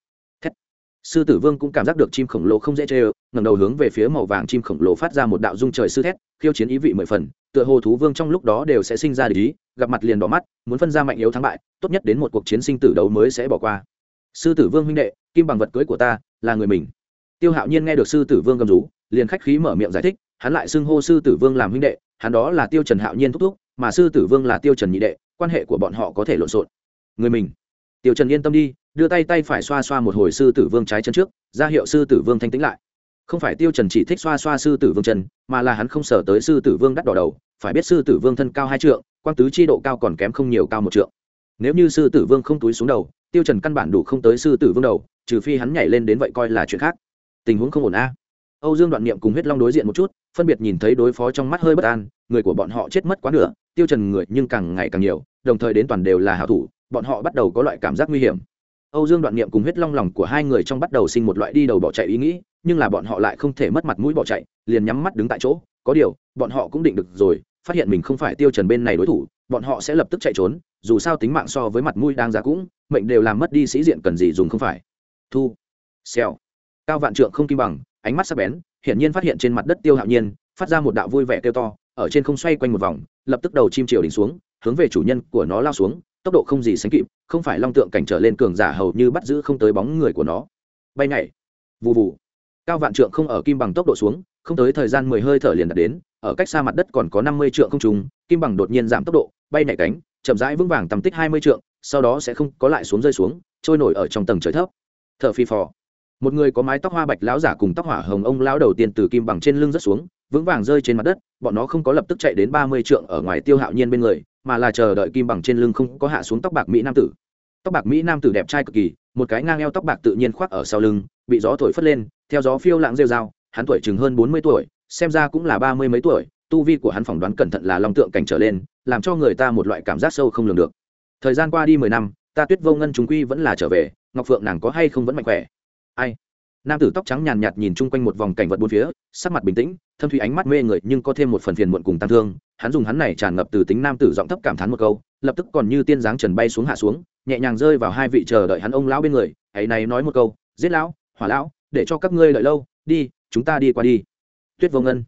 sư tử vương cũng cảm giác được chim khổng lồ không dễ chơi, ngẩng đầu hướng về phía màu vàng chim khổng lồ phát ra một đạo dung trời sư thét, khiêu chiến ý vị mười phần, tựa hồ thú vương trong lúc đó đều sẽ sinh ra để ý, gặp mặt liền đỏ mắt, muốn phân ra mạnh yếu thắng bại, tốt nhất đến một cuộc chiến sinh tử đấu mới sẽ bỏ qua. Sư tử vương huynh đệ, kim bằng vật cưới của ta, là người mình. Tiêu hạo nhiên nghe được sư tử vương gầm rú, liền khách khí mở miệng giải thích, hắn lại xưng hô sư tử vương làm huynh đệ, hắn đó là tiêu trần hạo nhiên thúc thúc, mà sư tử vương là tiêu trần nhị đệ, quan hệ của bọn họ có thể lộn xộn. Người mình. Tiêu trần yên tâm đi đưa tay tay phải xoa xoa một hồi sư tử vương trái chân trước, ra hiệu sư tử vương thanh tĩnh lại. Không phải tiêu trần chỉ thích xoa xoa sư tử vương chân, mà là hắn không sợ tới sư tử vương đắt đỏ đầu, phải biết sư tử vương thân cao hai trượng, quang tứ chi độ cao còn kém không nhiều cao một trượng. Nếu như sư tử vương không túi xuống đầu, tiêu trần căn bản đủ không tới sư tử vương đầu, trừ phi hắn nhảy lên đến vậy coi là chuyện khác. Tình huống không ổn a. Âu dương đoạn niệm cùng huyết long đối diện một chút, phân biệt nhìn thấy đối phó trong mắt hơi bất an, người của bọn họ chết mất quá nửa, tiêu trần người nhưng càng ngày càng nhiều, đồng thời đến toàn đều là hảo thủ, bọn họ bắt đầu có loại cảm giác nguy hiểm âu dương đoạn niệm cùng huyết long lòng của hai người trong bắt đầu sinh một loại đi đầu bỏ chạy ý nghĩ, nhưng là bọn họ lại không thể mất mặt mũi bỏ chạy, liền nhắm mắt đứng tại chỗ. Có điều, bọn họ cũng định được rồi, phát hiện mình không phải tiêu trần bên này đối thủ, bọn họ sẽ lập tức chạy trốn, dù sao tính mạng so với mặt mũi đang giá cũng, mệnh đều làm mất đi sĩ diện cần gì dùng không phải. Thu. Xèo. Cao vạn trượng không kim bằng, ánh mắt sắc bén, hiển nhiên phát hiện trên mặt đất tiêu hạo nhiên, phát ra một đạo vui vẻ kêu to, ở trên không xoay quanh một vòng, lập tức đầu chim chiều đỉnh xuống hướng về chủ nhân của nó lao xuống, tốc độ không gì sánh kịp, không phải long tượng cảnh trở lên cường giả hầu như bắt giữ không tới bóng người của nó. Bay nhảy vụ vụ cao vạn trượng không ở kim bằng tốc độ xuống, không tới thời gian mười hơi thở liền đạt đến, ở cách xa mặt đất còn có năm mươi trượng không trùng, kim bằng đột nhiên giảm tốc độ, bay nhảy cánh, chậm rãi vững vàng tầm tích hai mươi trượng, sau đó sẽ không có lại xuống rơi xuống, trôi nổi ở trong tầng trời thấp. Thở phi phò. Một người có mái tóc hoa bạch lão giả cùng tóc hỏa hồng ông lão đầu tiên từ kim bằng trên lưng rất xuống, vững vàng rơi trên mặt đất, bọn nó không có lập tức chạy đến ba mươi trượng ở ngoài tiêu hạo nhiên bên người mà là chờ đợi kim bằng trên lưng không có hạ xuống tóc bạc mỹ nam tử. Tóc bạc mỹ nam tử đẹp trai cực kỳ, một cái ngang eo tóc bạc tự nhiên khoác ở sau lưng, bị gió thổi phất lên, theo gió phiêu lãng rêu dao hắn tuổi chừng hơn bốn mươi tuổi, xem ra cũng là ba mươi mấy tuổi, tu vi của hắn phỏng đoán cẩn thận là long tượng cảnh trở lên, làm cho người ta một loại cảm giác sâu không lường được. Thời gian qua đi mười năm, ta tuyết vô ngân chúng quy vẫn là trở về, ngọc phượng nàng có hay không vẫn mạnh khỏe. Ai? Nam tử tóc trắng nhàn nhạt nhìn chung quanh một vòng cảnh vật bốn phía, sắc mặt bình tĩnh thâm thủy ánh mắt mê người nhưng có thêm một phần phiền muộn cùng tăng thương, hắn dùng hắn này tràn ngập từ tính nam tử giọng thấp cảm thán một câu, lập tức còn như tiên dáng trần bay xuống hạ xuống, nhẹ nhàng rơi vào hai vị chờ đợi hắn ông lão bên người ấy này nói một câu, giết lão, hỏa lão, để cho các ngươi đợi lâu, đi, chúng ta đi qua đi. Tuyết vô ngân.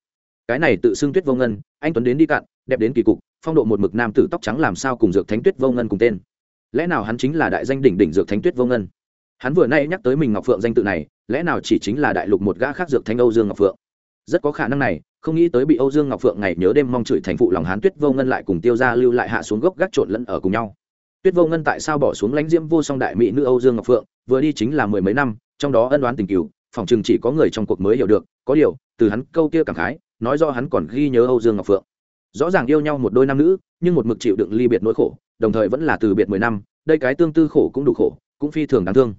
Cái này tự xưng tuyết vô ngân, anh tuấn đến đi cạn, đẹp đến kỳ cục, phong độ một mực nam tử tóc trắng làm sao cùng dược thánh tuyết vô ngân cùng tên. Lẽ nào hắn chính là đại danh đỉnh đỉnh dược thánh tuyết vô ngân? Hắn vừa nay nhắc tới mình ngọc phượng danh tự này, lẽ nào chỉ chính là đại lục một gã khác dược thánh âu dương ngọc phượng? Rất có khả năng này, không nghĩ tới bị âu dương ngọc phượng ngày nhớ đêm mong chửi thành phụ lòng hán tuyết vô ngân lại cùng tiêu ra lưu lại hạ xuống gốc gác trộn lẫn ở cùng nhau. Tuyết vô ngân tại sao bỏ xuống lãnh diễm vô song đại mỹ nữ âu dương ngọc phượng, vừa đi chính là mười mấy năm, trong đó ân đoán tình cựu phòng chừng chỉ có người trong cuộc mới hiểu được, có điều, từ hắn câu kia cảm khái, nói do hắn còn ghi nhớ âu dương ngọc phượng. Rõ ràng yêu nhau một đôi nam nữ, nhưng một mực chịu đựng ly biệt nỗi khổ, đồng thời vẫn là từ biệt mười năm, đây cái tương tư khổ cũng đủ khổ, cũng phi thường đáng thương.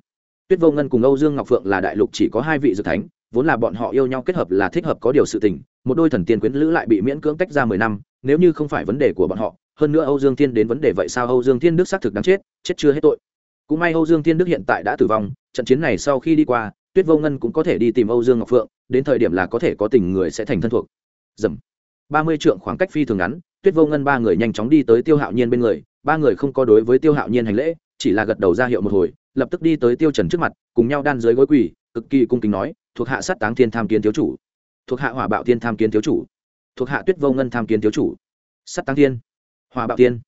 Tuyết vô ngân cùng âu dương ngọc phượng là đại lục chỉ có hai vị dược thánh vốn là bọn họ yêu nhau kết hợp là thích hợp có điều sự tình, một đôi thần tiên quyến lữ lại bị miễn cưỡng tách ra mười năm, nếu như không phải vấn đề của bọn họ, hơn nữa âu dương thiên đến vấn đề vậy sao âu dương thiên đức xác thực đáng chết chết chưa hết tội. Cũng may âu dương thiên đức hiện tại đã tử vong, trận chiến này sau khi đi qua, tuyết vô ngân cũng có thể đi tìm âu dương ngọc phượng, đến thời điểm là có thể có tình người sẽ thành thân thuộc. Dầm. Ba mươi trượng khoảng cách phi thường ngắn, tuyết vô ngân ba người nhanh chóng đi tới tiêu hạo nhiên bên người, ba người không có đối với tiêu hạo nhiên hành lễ, chỉ là gật đầu ra hiệu một hồi, lập tức đi tới tiêu trần trước mặt, cùng nhau đan dưới gối quỳ, cực kỳ cung kính nói thuộc hạ sát táng thiên tham kiến thiếu chủ. Thuộc hạ hỏa bạo thiên tham kiến thiếu chủ. Thuộc hạ tuyết vô ngân tham kiến thiếu chủ. Sát táng thiên. Hỏa bạo thiên.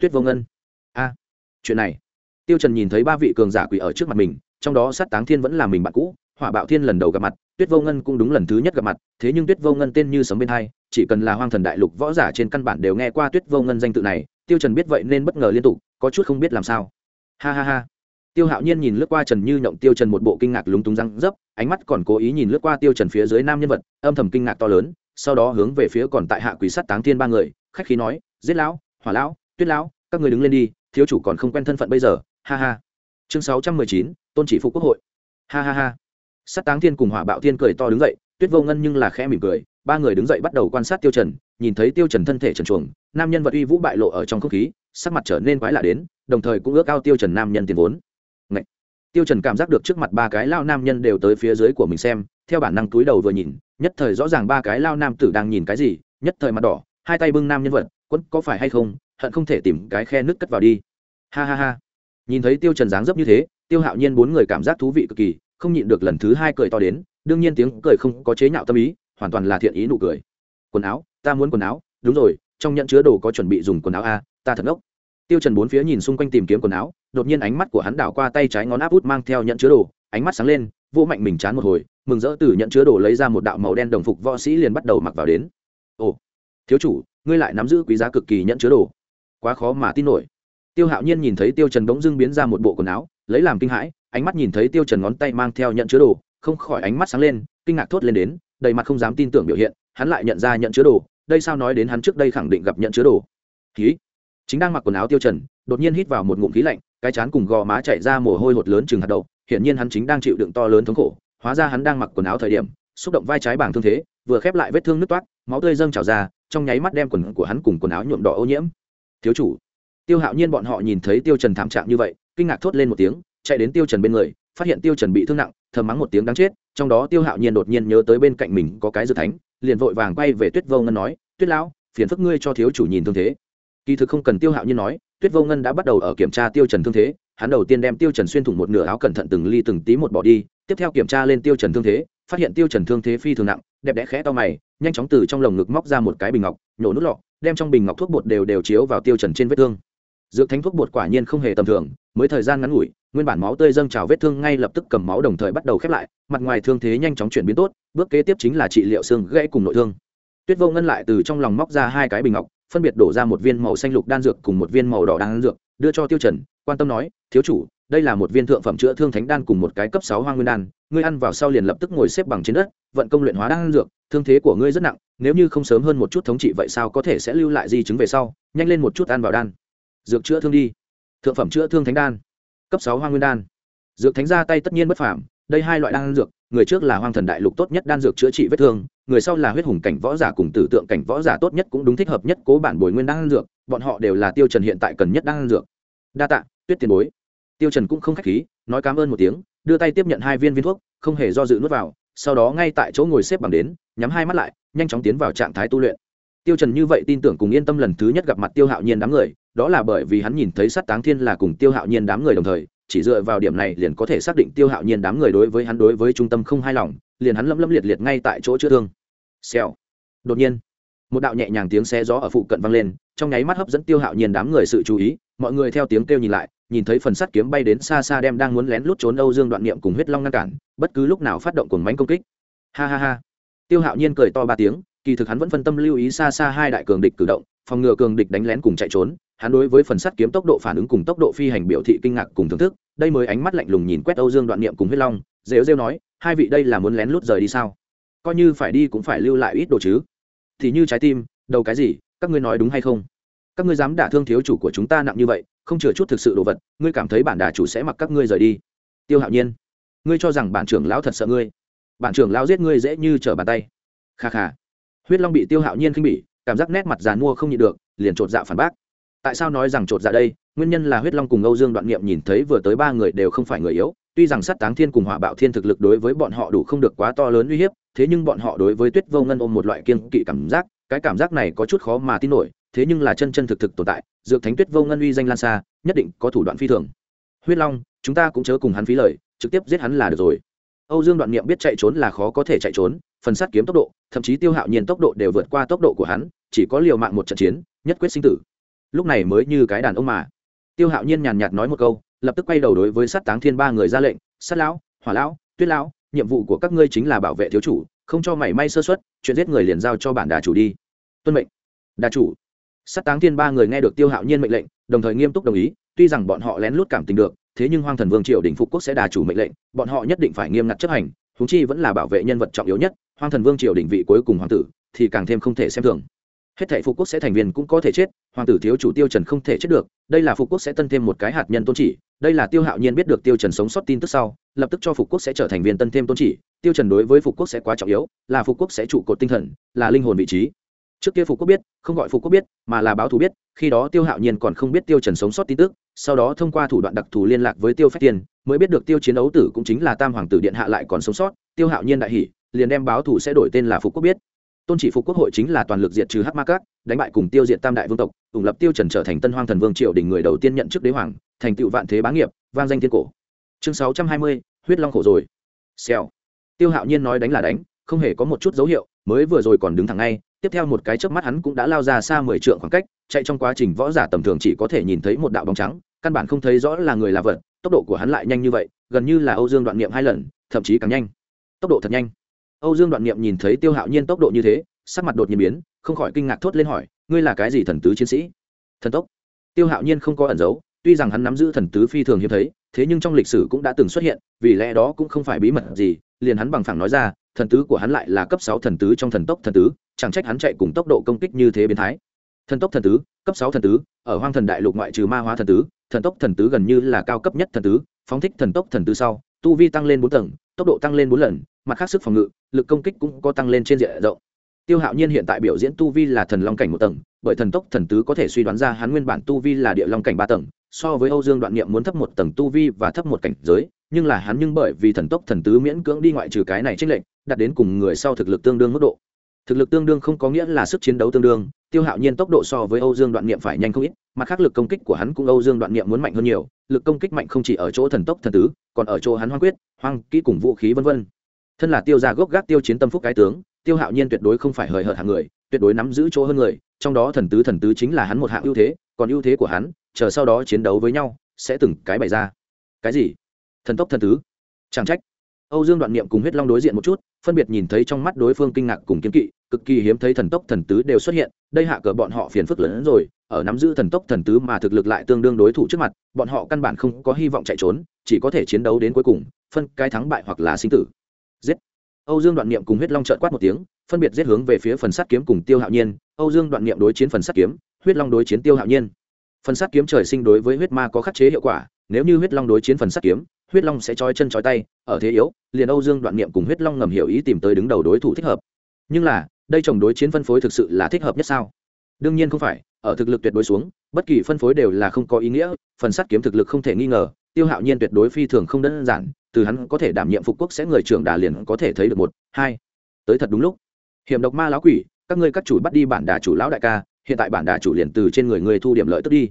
Tuyết vô ngân. A, chuyện này. Tiêu trần nhìn thấy ba vị cường giả quỷ ở trước mặt mình, trong đó sát táng thiên vẫn là mình bạn cũ, hỏa bạo thiên lần đầu gặp mặt, tuyết vô ngân cũng đúng lần thứ nhất gặp mặt, thế nhưng tuyết vô ngân tên như sấm bên hai, chỉ cần là hoang thần đại lục võ giả trên căn bản đều nghe qua tuyết vô ngân danh tự này, tiêu trần biết vậy nên bất ngờ liên tục, có chút không biết làm sao. Ha ha ha tiêu hạo nhiên nhìn lướt qua trần như nhộng, tiêu trần một bộ kinh ngạc lúng túng răng dấp, ánh mắt còn cố ý nhìn lướt qua tiêu trần phía dưới nam nhân vật, âm thầm kinh ngạc to lớn, sau đó hướng về phía còn tại hạ quỷ sát táng thiên ba người, khách khí nói, giết lão, hỏa lão, tuyết lão, các người đứng lên đi, thiếu chủ còn không quen thân phận bây giờ, ha ha. Chương sáu trăm mười chín, tôn chỉ phục quốc hội. Ha ha ha. Sát táng thiên cùng hỏa bạo thiên cười to đứng dậy, tuyết vô ngân nhưng là khẽ mỉm cười, ba người đứng dậy bắt đầu quan sát tiêu trần, nhìn thấy tiêu trần thân thể trần chuồng nam nhân vật uy vũ bại lộ ở trong không khí, sắc mặt trở nên quái lạ đến, đồng thời cũng ước ao tiêu trần nam nhân tiền vốn tiêu trần cảm giác được trước mặt ba cái lao nam nhân đều tới phía dưới của mình xem theo bản năng túi đầu vừa nhìn nhất thời rõ ràng ba cái lao nam tử đang nhìn cái gì nhất thời mặt đỏ hai tay bưng nam nhân vật quấn, có phải hay không? Hận không thể tìm cái khe nước cất vào đi. Ha ha ha. Nhìn thấy tiêu trần dáng dấp như thế tiêu hạo nhiên bốn người cảm giác thú vị cực kỳ không nhịn được lần thứ hai cười to đến đương nhiên tiếng cười không có chế nhạo tâm ý hoàn toàn là thiện ý nụ cười. Quần áo ta muốn quần áo. Đúng rồi trong nhận chứa đồ có chuẩn bị dùng quần áo a ta thật ngốc. Tiêu trần bốn phía nhìn xung quanh tìm kiếm quần áo đột nhiên ánh mắt của hắn đảo qua tay trái ngón áp út mang theo nhận chứa đồ, ánh mắt sáng lên vô mạnh mình chán một hồi, mừng rỡ từ nhận chứa đồ lấy ra một đạo màu đen đồng phục võ sĩ liền bắt đầu mặc vào đến. Ồ, thiếu chủ, ngươi lại nắm giữ quý giá cực kỳ nhận chứa đồ. Quá khó mà tin nổi. Tiêu hạo nhiên nhìn thấy tiêu trần bỗng dưng biến ra một bộ quần áo, lấy làm kinh hãi, ánh mắt nhìn thấy tiêu trần ngón tay mang theo nhận chứa đồ, không khỏi ánh mắt sáng lên, kinh ngạc thốt lên đến, đầy mặt không dám tin tưởng biểu hiện, hắn lại nhận ra nhận chứa đồ, đây sao nói đến hắn trước đây khẳng định gặp nhận chứa đồ. Khí chính đang mặc quần áo tiêu trần, đột nhiên hít vào một ngụm khí lạnh cái chán cùng gò má chảy ra mồ hôi hột lớn chừng hạt đậu, hiển nhiên hắn chính đang chịu đựng to lớn thống khổ, hóa ra hắn đang mặc quần áo thời điểm, xúc động vai trái bảng thương thế, vừa khép lại vết thương nứt toát, máu tươi dâng trào ra, trong nháy mắt đem quần của hắn cùng quần áo nhuộm đỏ ô nhiễm. Thiếu chủ. Tiêu hạo nhiên bọn họ nhìn thấy tiêu trần thảm trạng như vậy, kinh ngạc thốt lên một tiếng, chạy đến tiêu trần bên người, phát hiện tiêu trần bị thương nặng, thầm mắng một tiếng đáng chết, trong đó tiêu hạo nhiên đột nhiên nhớ tới bên cạnh mình có cái dự thánh, liền vội vàng quay về tuyết vô ngân nói, tuyết lão, phiền phức ngươi cho thiếu chủ nhìn thương thế. Kỳ thực không cần tiêu hạo nhiên nói tuyết vô ngân đã bắt đầu ở kiểm tra tiêu trần thương thế, hắn đầu tiên đem tiêu trần xuyên thủng một nửa áo cẩn thận từng ly từng tí một bỏ đi, tiếp theo kiểm tra lên tiêu trần thương thế, phát hiện tiêu trần thương thế phi thường nặng, đẹp đẽ khẽ to mày, nhanh chóng từ trong lồng ngực móc ra một cái bình ngọc, nhổ nút lọ, đem trong bình ngọc thuốc bột đều đều chiếu vào tiêu trần trên vết thương. Dược thánh thuốc bột quả nhiên không hề tầm thường, mới thời gian ngắn ngủi, nguyên bản máu tươi dâng trào vết thương ngay lập tức cầm máu đồng thời bắt đầu khép lại, mặt ngoài thương thế nhanh chóng chuyển biến tốt, bước kế tiếp chính là trị liệu xương gãy cùng nội thương. Tuyết vô ngân lại từ trong lòng móc ra hai cái bình ngọc phân biệt đổ ra một viên màu xanh lục đan dược cùng một viên màu đỏ đan dược, đưa cho tiêu trần, quan tâm nói, thiếu chủ, đây là một viên thượng phẩm chữa thương thánh đan cùng một cái cấp sáu hoang nguyên đan, ngươi ăn vào sau liền lập tức ngồi xếp bằng trên đất, vận công luyện hóa đan dược, thương thế của ngươi rất nặng, nếu như không sớm hơn một chút thống trị vậy sao có thể sẽ lưu lại di chứng về sau, nhanh lên một chút ăn vào đan. Dược chữa thương đi. Thượng phẩm chữa thương thánh đan, cấp sáu hoang nguyên đan. Dược thánh ra tay tất nhiên bất phàm, đây hai loại đan dược người trước là hoang thần đại lục tốt nhất đan dược chữa trị vết thương, người sau là huyết hùng cảnh võ giả cùng tử tượng cảnh võ giả tốt nhất cũng đúng thích hợp nhất cố bản bồi nguyên đan dược, bọn họ đều là tiêu trần hiện tại cần nhất đan dược. Đa tạ, tuyết tiền bối. Tiêu trần cũng không khách khí, nói cảm ơn một tiếng, đưa tay tiếp nhận hai viên viên thuốc, không hề do dự nuốt vào, sau đó ngay tại chỗ ngồi xếp bằng đến, nhắm hai mắt lại, nhanh chóng tiến vào trạng thái tu luyện. Tiêu trần như vậy tin tưởng cùng yên tâm lần thứ nhất gặp mặt tiêu hạo nhiên đám người, đó là bởi vì hắn nhìn thấy sát táng thiên là cùng tiêu hạo nhiên đám người đồng thời chỉ dựa vào điểm này liền có thể xác định tiêu hạo nhiên đám người đối với hắn đối với trung tâm không hài lòng, liền hắn lâm lâm liệt liệt ngay tại chỗ chữa thương. Xèo. Đột nhiên, một đạo nhẹ nhàng tiếng xe gió ở phụ cận vang lên, trong nháy mắt hấp dẫn tiêu hạo nhiên đám người sự chú ý, mọi người theo tiếng kêu nhìn lại, nhìn thấy phần sắt kiếm bay đến xa xa đem đang muốn lén lút trốn âu dương đoạn niệm cùng huyết long ngăn cản, bất cứ lúc nào phát động cùng mánh công kích. Ha ha ha. Tiêu hạo nhiên cười to ba tiếng, kỳ thực hắn vẫn phân tâm lưu ý xa xa hai đại cường địch cử động, phòng ngừa cường địch đánh lén cùng chạy trốn hắn đối với phần sắt kiếm tốc độ phản ứng cùng tốc độ phi hành biểu thị kinh ngạc cùng thưởng thức, đây mới ánh mắt lạnh lùng nhìn quét âu dương đoạn niệm cùng huyết long, rêu rêu nói, hai vị đây là muốn lén lút rời đi sao? Coi như phải đi cũng phải lưu lại ít đồ chứ. Thì như trái tim, đầu cái gì, các ngươi nói đúng hay không? Các ngươi dám đả thương thiếu chủ của chúng ta nặng như vậy, không chừa chút thực sự đồ vật, ngươi cảm thấy bản đà chủ sẽ mặc các ngươi rời đi. Tiêu hạo nhiên, ngươi cho rằng bản trưởng lão thật sợ ngươi? Bản trưởng lão giết ngươi dễ như trở bàn tay. Kha kha. Huyết long bị tiêu hạo nhiên khinh bỉ, cảm giác nét mặt giàn mua không nhịn được, liền chột dạ phản bác tại sao nói rằng chột dạ đây? Nguyên nhân là huyết long cùng âu dương đoạn niệm nhìn thấy vừa tới ba người đều không phải người yếu. Tuy rằng sát táng thiên cùng hỏa bạo thiên thực lực đối với bọn họ đủ không được quá to lớn uy hiếp, thế nhưng bọn họ đối với tuyết vô ngân ôm một loại kiên kỵ cảm giác, cái cảm giác này có chút khó mà tin nổi, thế nhưng là chân chân thực thực tồn tại, dược thánh tuyết vô ngân uy danh lan xa, nhất định có thủ đoạn phi thường. Huyết long, chúng ta cũng chớ cùng hắn phí lời, trực tiếp giết hắn là được rồi. Âu dương đoạn niệm biết chạy trốn là khó có thể chạy trốn, phần sát kiếm tốc độ, thậm chí tiêu hạo nhiên tốc độ đều vượt qua tốc độ của hắn, chỉ có liều mạng một trận chiến, nhất quyết sinh tử lúc này mới như cái đàn ông mà. Tiêu hạo nhiên nhàn nhạt nói một câu, lập tức quay đầu đối với sát táng thiên ba người ra lệnh, sát lão, hỏa lão, tuyết lão, nhiệm vụ của các ngươi chính là bảo vệ thiếu chủ, không cho mảy may sơ xuất chuyện giết người liền giao cho bản đà chủ đi. Tuân mệnh, đà chủ. Sát táng thiên ba người nghe được tiêu hạo nhiên mệnh lệnh, đồng thời nghiêm túc đồng ý, tuy rằng bọn họ lén lút cảm tình được, thế nhưng hoang thần vương triều đình phục quốc sẽ đà chủ mệnh lệnh, bọn họ nhất định phải nghiêm ngặt chấp hành húng chi vẫn là bảo vệ nhân vật trọng yếu nhất, hoang thần vương triều đình vị cuối cùng hoàng tử, thì càng thêm không thể xem thường hết thảy phục quốc sẽ thành viên cũng có thể chết, hoàng tử thiếu chủ tiêu trần không thể chết được, đây là phục quốc sẽ tân thêm một cái hạt nhân tôn chỉ, đây là tiêu hạo nhiên biết được tiêu trần sống sót tin tức sau, lập tức cho phục quốc sẽ trở thành viên tân thêm tôn chỉ, tiêu trần đối với phục quốc sẽ quá trọng yếu, là phục quốc sẽ trụ cột tinh thần, là linh hồn vị trí. Trước kia phục quốc biết, không gọi phục quốc biết, mà là báo thù biết, khi đó tiêu hạo nhiên còn không biết tiêu trần sống sót tin tức, sau đó thông qua thủ đoạn đặc thù liên lạc với tiêu phách tiên mới biết được tiêu chiến đấu tử cũng chính là tam hoàng tử điện hạ lại còn sống sót, tiêu hạo nhiên đại hỉ, liền đem báo thù sẽ đổi tên là phục quốc biết tôn chỉ phục quốc hội chính là toàn lực diệt trừ hắc ma cát đánh bại cùng tiêu diệt tam đại vương tộc, ủng lập tiêu trần trở thành tân hoang thần vương triều đình người đầu tiên nhận chức đế hoàng, thành tựu vạn thế bá nghiệp, vang danh thiên cổ. Chương sáu trăm hai mươi, huyết long khổ rồi. Xèo. Tiêu hạo nhiên nói đánh là đánh, không hề có một chút dấu hiệu, mới vừa rồi còn đứng thẳng ngay, tiếp theo một cái chớp mắt hắn cũng đã lao ra xa mười trượng khoảng cách, chạy trong quá trình võ giả tầm thường chỉ có thể nhìn thấy một đạo bóng trắng, căn bản không thấy rõ là người là vật, tốc độ của hắn lại nhanh như vậy, gần như là âu dương đoạn niệm hai lần, thậm chí càng nhanh. Tốc độ thật nhanh âu dương đoạn niệm nhìn thấy tiêu hạo nhiên tốc độ như thế, sắc mặt đột nhiên biến, không khỏi kinh ngạc thốt lên hỏi, ngươi là cái gì thần tứ chiến sĩ? Thần tốc. Tiêu hạo nhiên không có ẩn giấu, tuy rằng hắn nắm giữ thần tứ phi thường hiếm thấy, thế nhưng trong lịch sử cũng đã từng xuất hiện, vì lẽ đó cũng không phải bí mật gì, liền hắn bằng phẳng nói ra, thần tứ của hắn lại là cấp sáu thần tứ trong thần tốc thần tứ, chẳng trách hắn chạy cùng tốc độ công kích như thế biến thái. Thần tốc thần tứ, cấp sáu thần tứ, ở hoang thần đại lục ngoại trừ ma hóa thần tứ, thần tốc thần tứ gần như là cao cấp nhất thần tứ, phóng thích thần tốc thần tứ sau, tu vi tăng lên bốn tầng, tốc độ tăng lên bốn lần, mặt khác sức phòng ngự lực công kích cũng có tăng lên trên diện rộng. Tiêu hạo nhiên hiện tại biểu diễn tu vi là thần long cảnh một tầng, bởi thần tốc thần tứ có thể suy đoán ra hắn nguyên bản tu vi là địa long cảnh ba tầng, so với âu dương đoạn niệm muốn thấp một tầng tu vi và thấp một cảnh giới, nhưng là hắn nhưng bởi vì thần tốc thần tứ miễn cưỡng đi ngoại trừ cái này tranh lệnh đặt đến cùng người sau thực lực tương đương mức độ. Thực lực tương đương không có nghĩa là sức chiến đấu tương đương, tiêu hạo nhiên tốc độ so với âu dương đoạn niệm phải nhanh không ít, mặt khác lực công kích của hắn cũng âu dương đoạn niệm muốn mạnh hơn nhiều, lực công kích mạnh không chỉ ở chỗ thần tốc thần tứ, còn ở chỗ hắn hoang quyết, hoang kỹ cùng vũ khí vân vân thân là tiêu gia gốc gác tiêu chiến tâm phúc cái tướng, tiêu hạo nhiên tuyệt đối không phải hời hợt hàng người, tuyệt đối nắm giữ chỗ hơn người, trong đó thần tứ thần tứ chính là hắn một hạng ưu thế, còn ưu thế của hắn, chờ sau đó chiến đấu với nhau, sẽ từng cái bày ra. Cái gì? Thần tốc thần tứ? Chẳng trách. Âu dương đoạn niệm cùng huyết long đối diện một chút, phân biệt nhìn thấy trong mắt đối phương kinh ngạc cùng kiếm kỵ, cực kỳ hiếm thấy thần tốc thần tứ đều xuất hiện, đây hạ cờ bọn họ phiền phức lớn hơn rồi, ở nắm giữ thần tốc thần tứ mà thực lực lại tương đương đối thủ trước mặt, bọn họ căn bản không có hy vọng chạy trốn, chỉ có thể chiến đấu đến cuối cùng, phân cái thắng bại hoặc là sinh tử giết. Âu dương đoạn niệm cùng huyết long trợn quát một tiếng, phân biệt giết hướng về phía phần sắt kiếm cùng tiêu hạo nhiên. Âu dương đoạn niệm đối chiến phần sắt kiếm, huyết long đối chiến tiêu hạo nhiên. Phần sắt kiếm trời sinh đối với huyết ma có khắc chế hiệu quả, nếu như huyết long đối chiến phần sắt kiếm, huyết long sẽ trói chân trói tay, ở thế yếu, liền âu dương đoạn niệm cùng huyết long ngầm hiểu ý tìm tới đứng đầu đối thủ thích hợp. Nhưng là, đây chồng đối chiến phân phối thực sự là thích hợp nhất sao? Đương nhiên không phải, ở thực lực tuyệt đối xuống, bất kỳ phân phối đều là không có ý nghĩa, phần sắt kiếm thực lực không thể nghi ngờ, tiêu hạo nhiên tuyệt đối phi thường không đơn giản từ hắn có thể đảm nhiệm phục quốc sẽ người trưởng đà liền có thể thấy được một, hai. Tới thật đúng lúc. Hiểm độc ma lão quỷ, các ngươi các chủ bắt đi bản đà chủ lão đại ca, hiện tại bản đà chủ liền từ trên người người thu điểm lợi tức đi.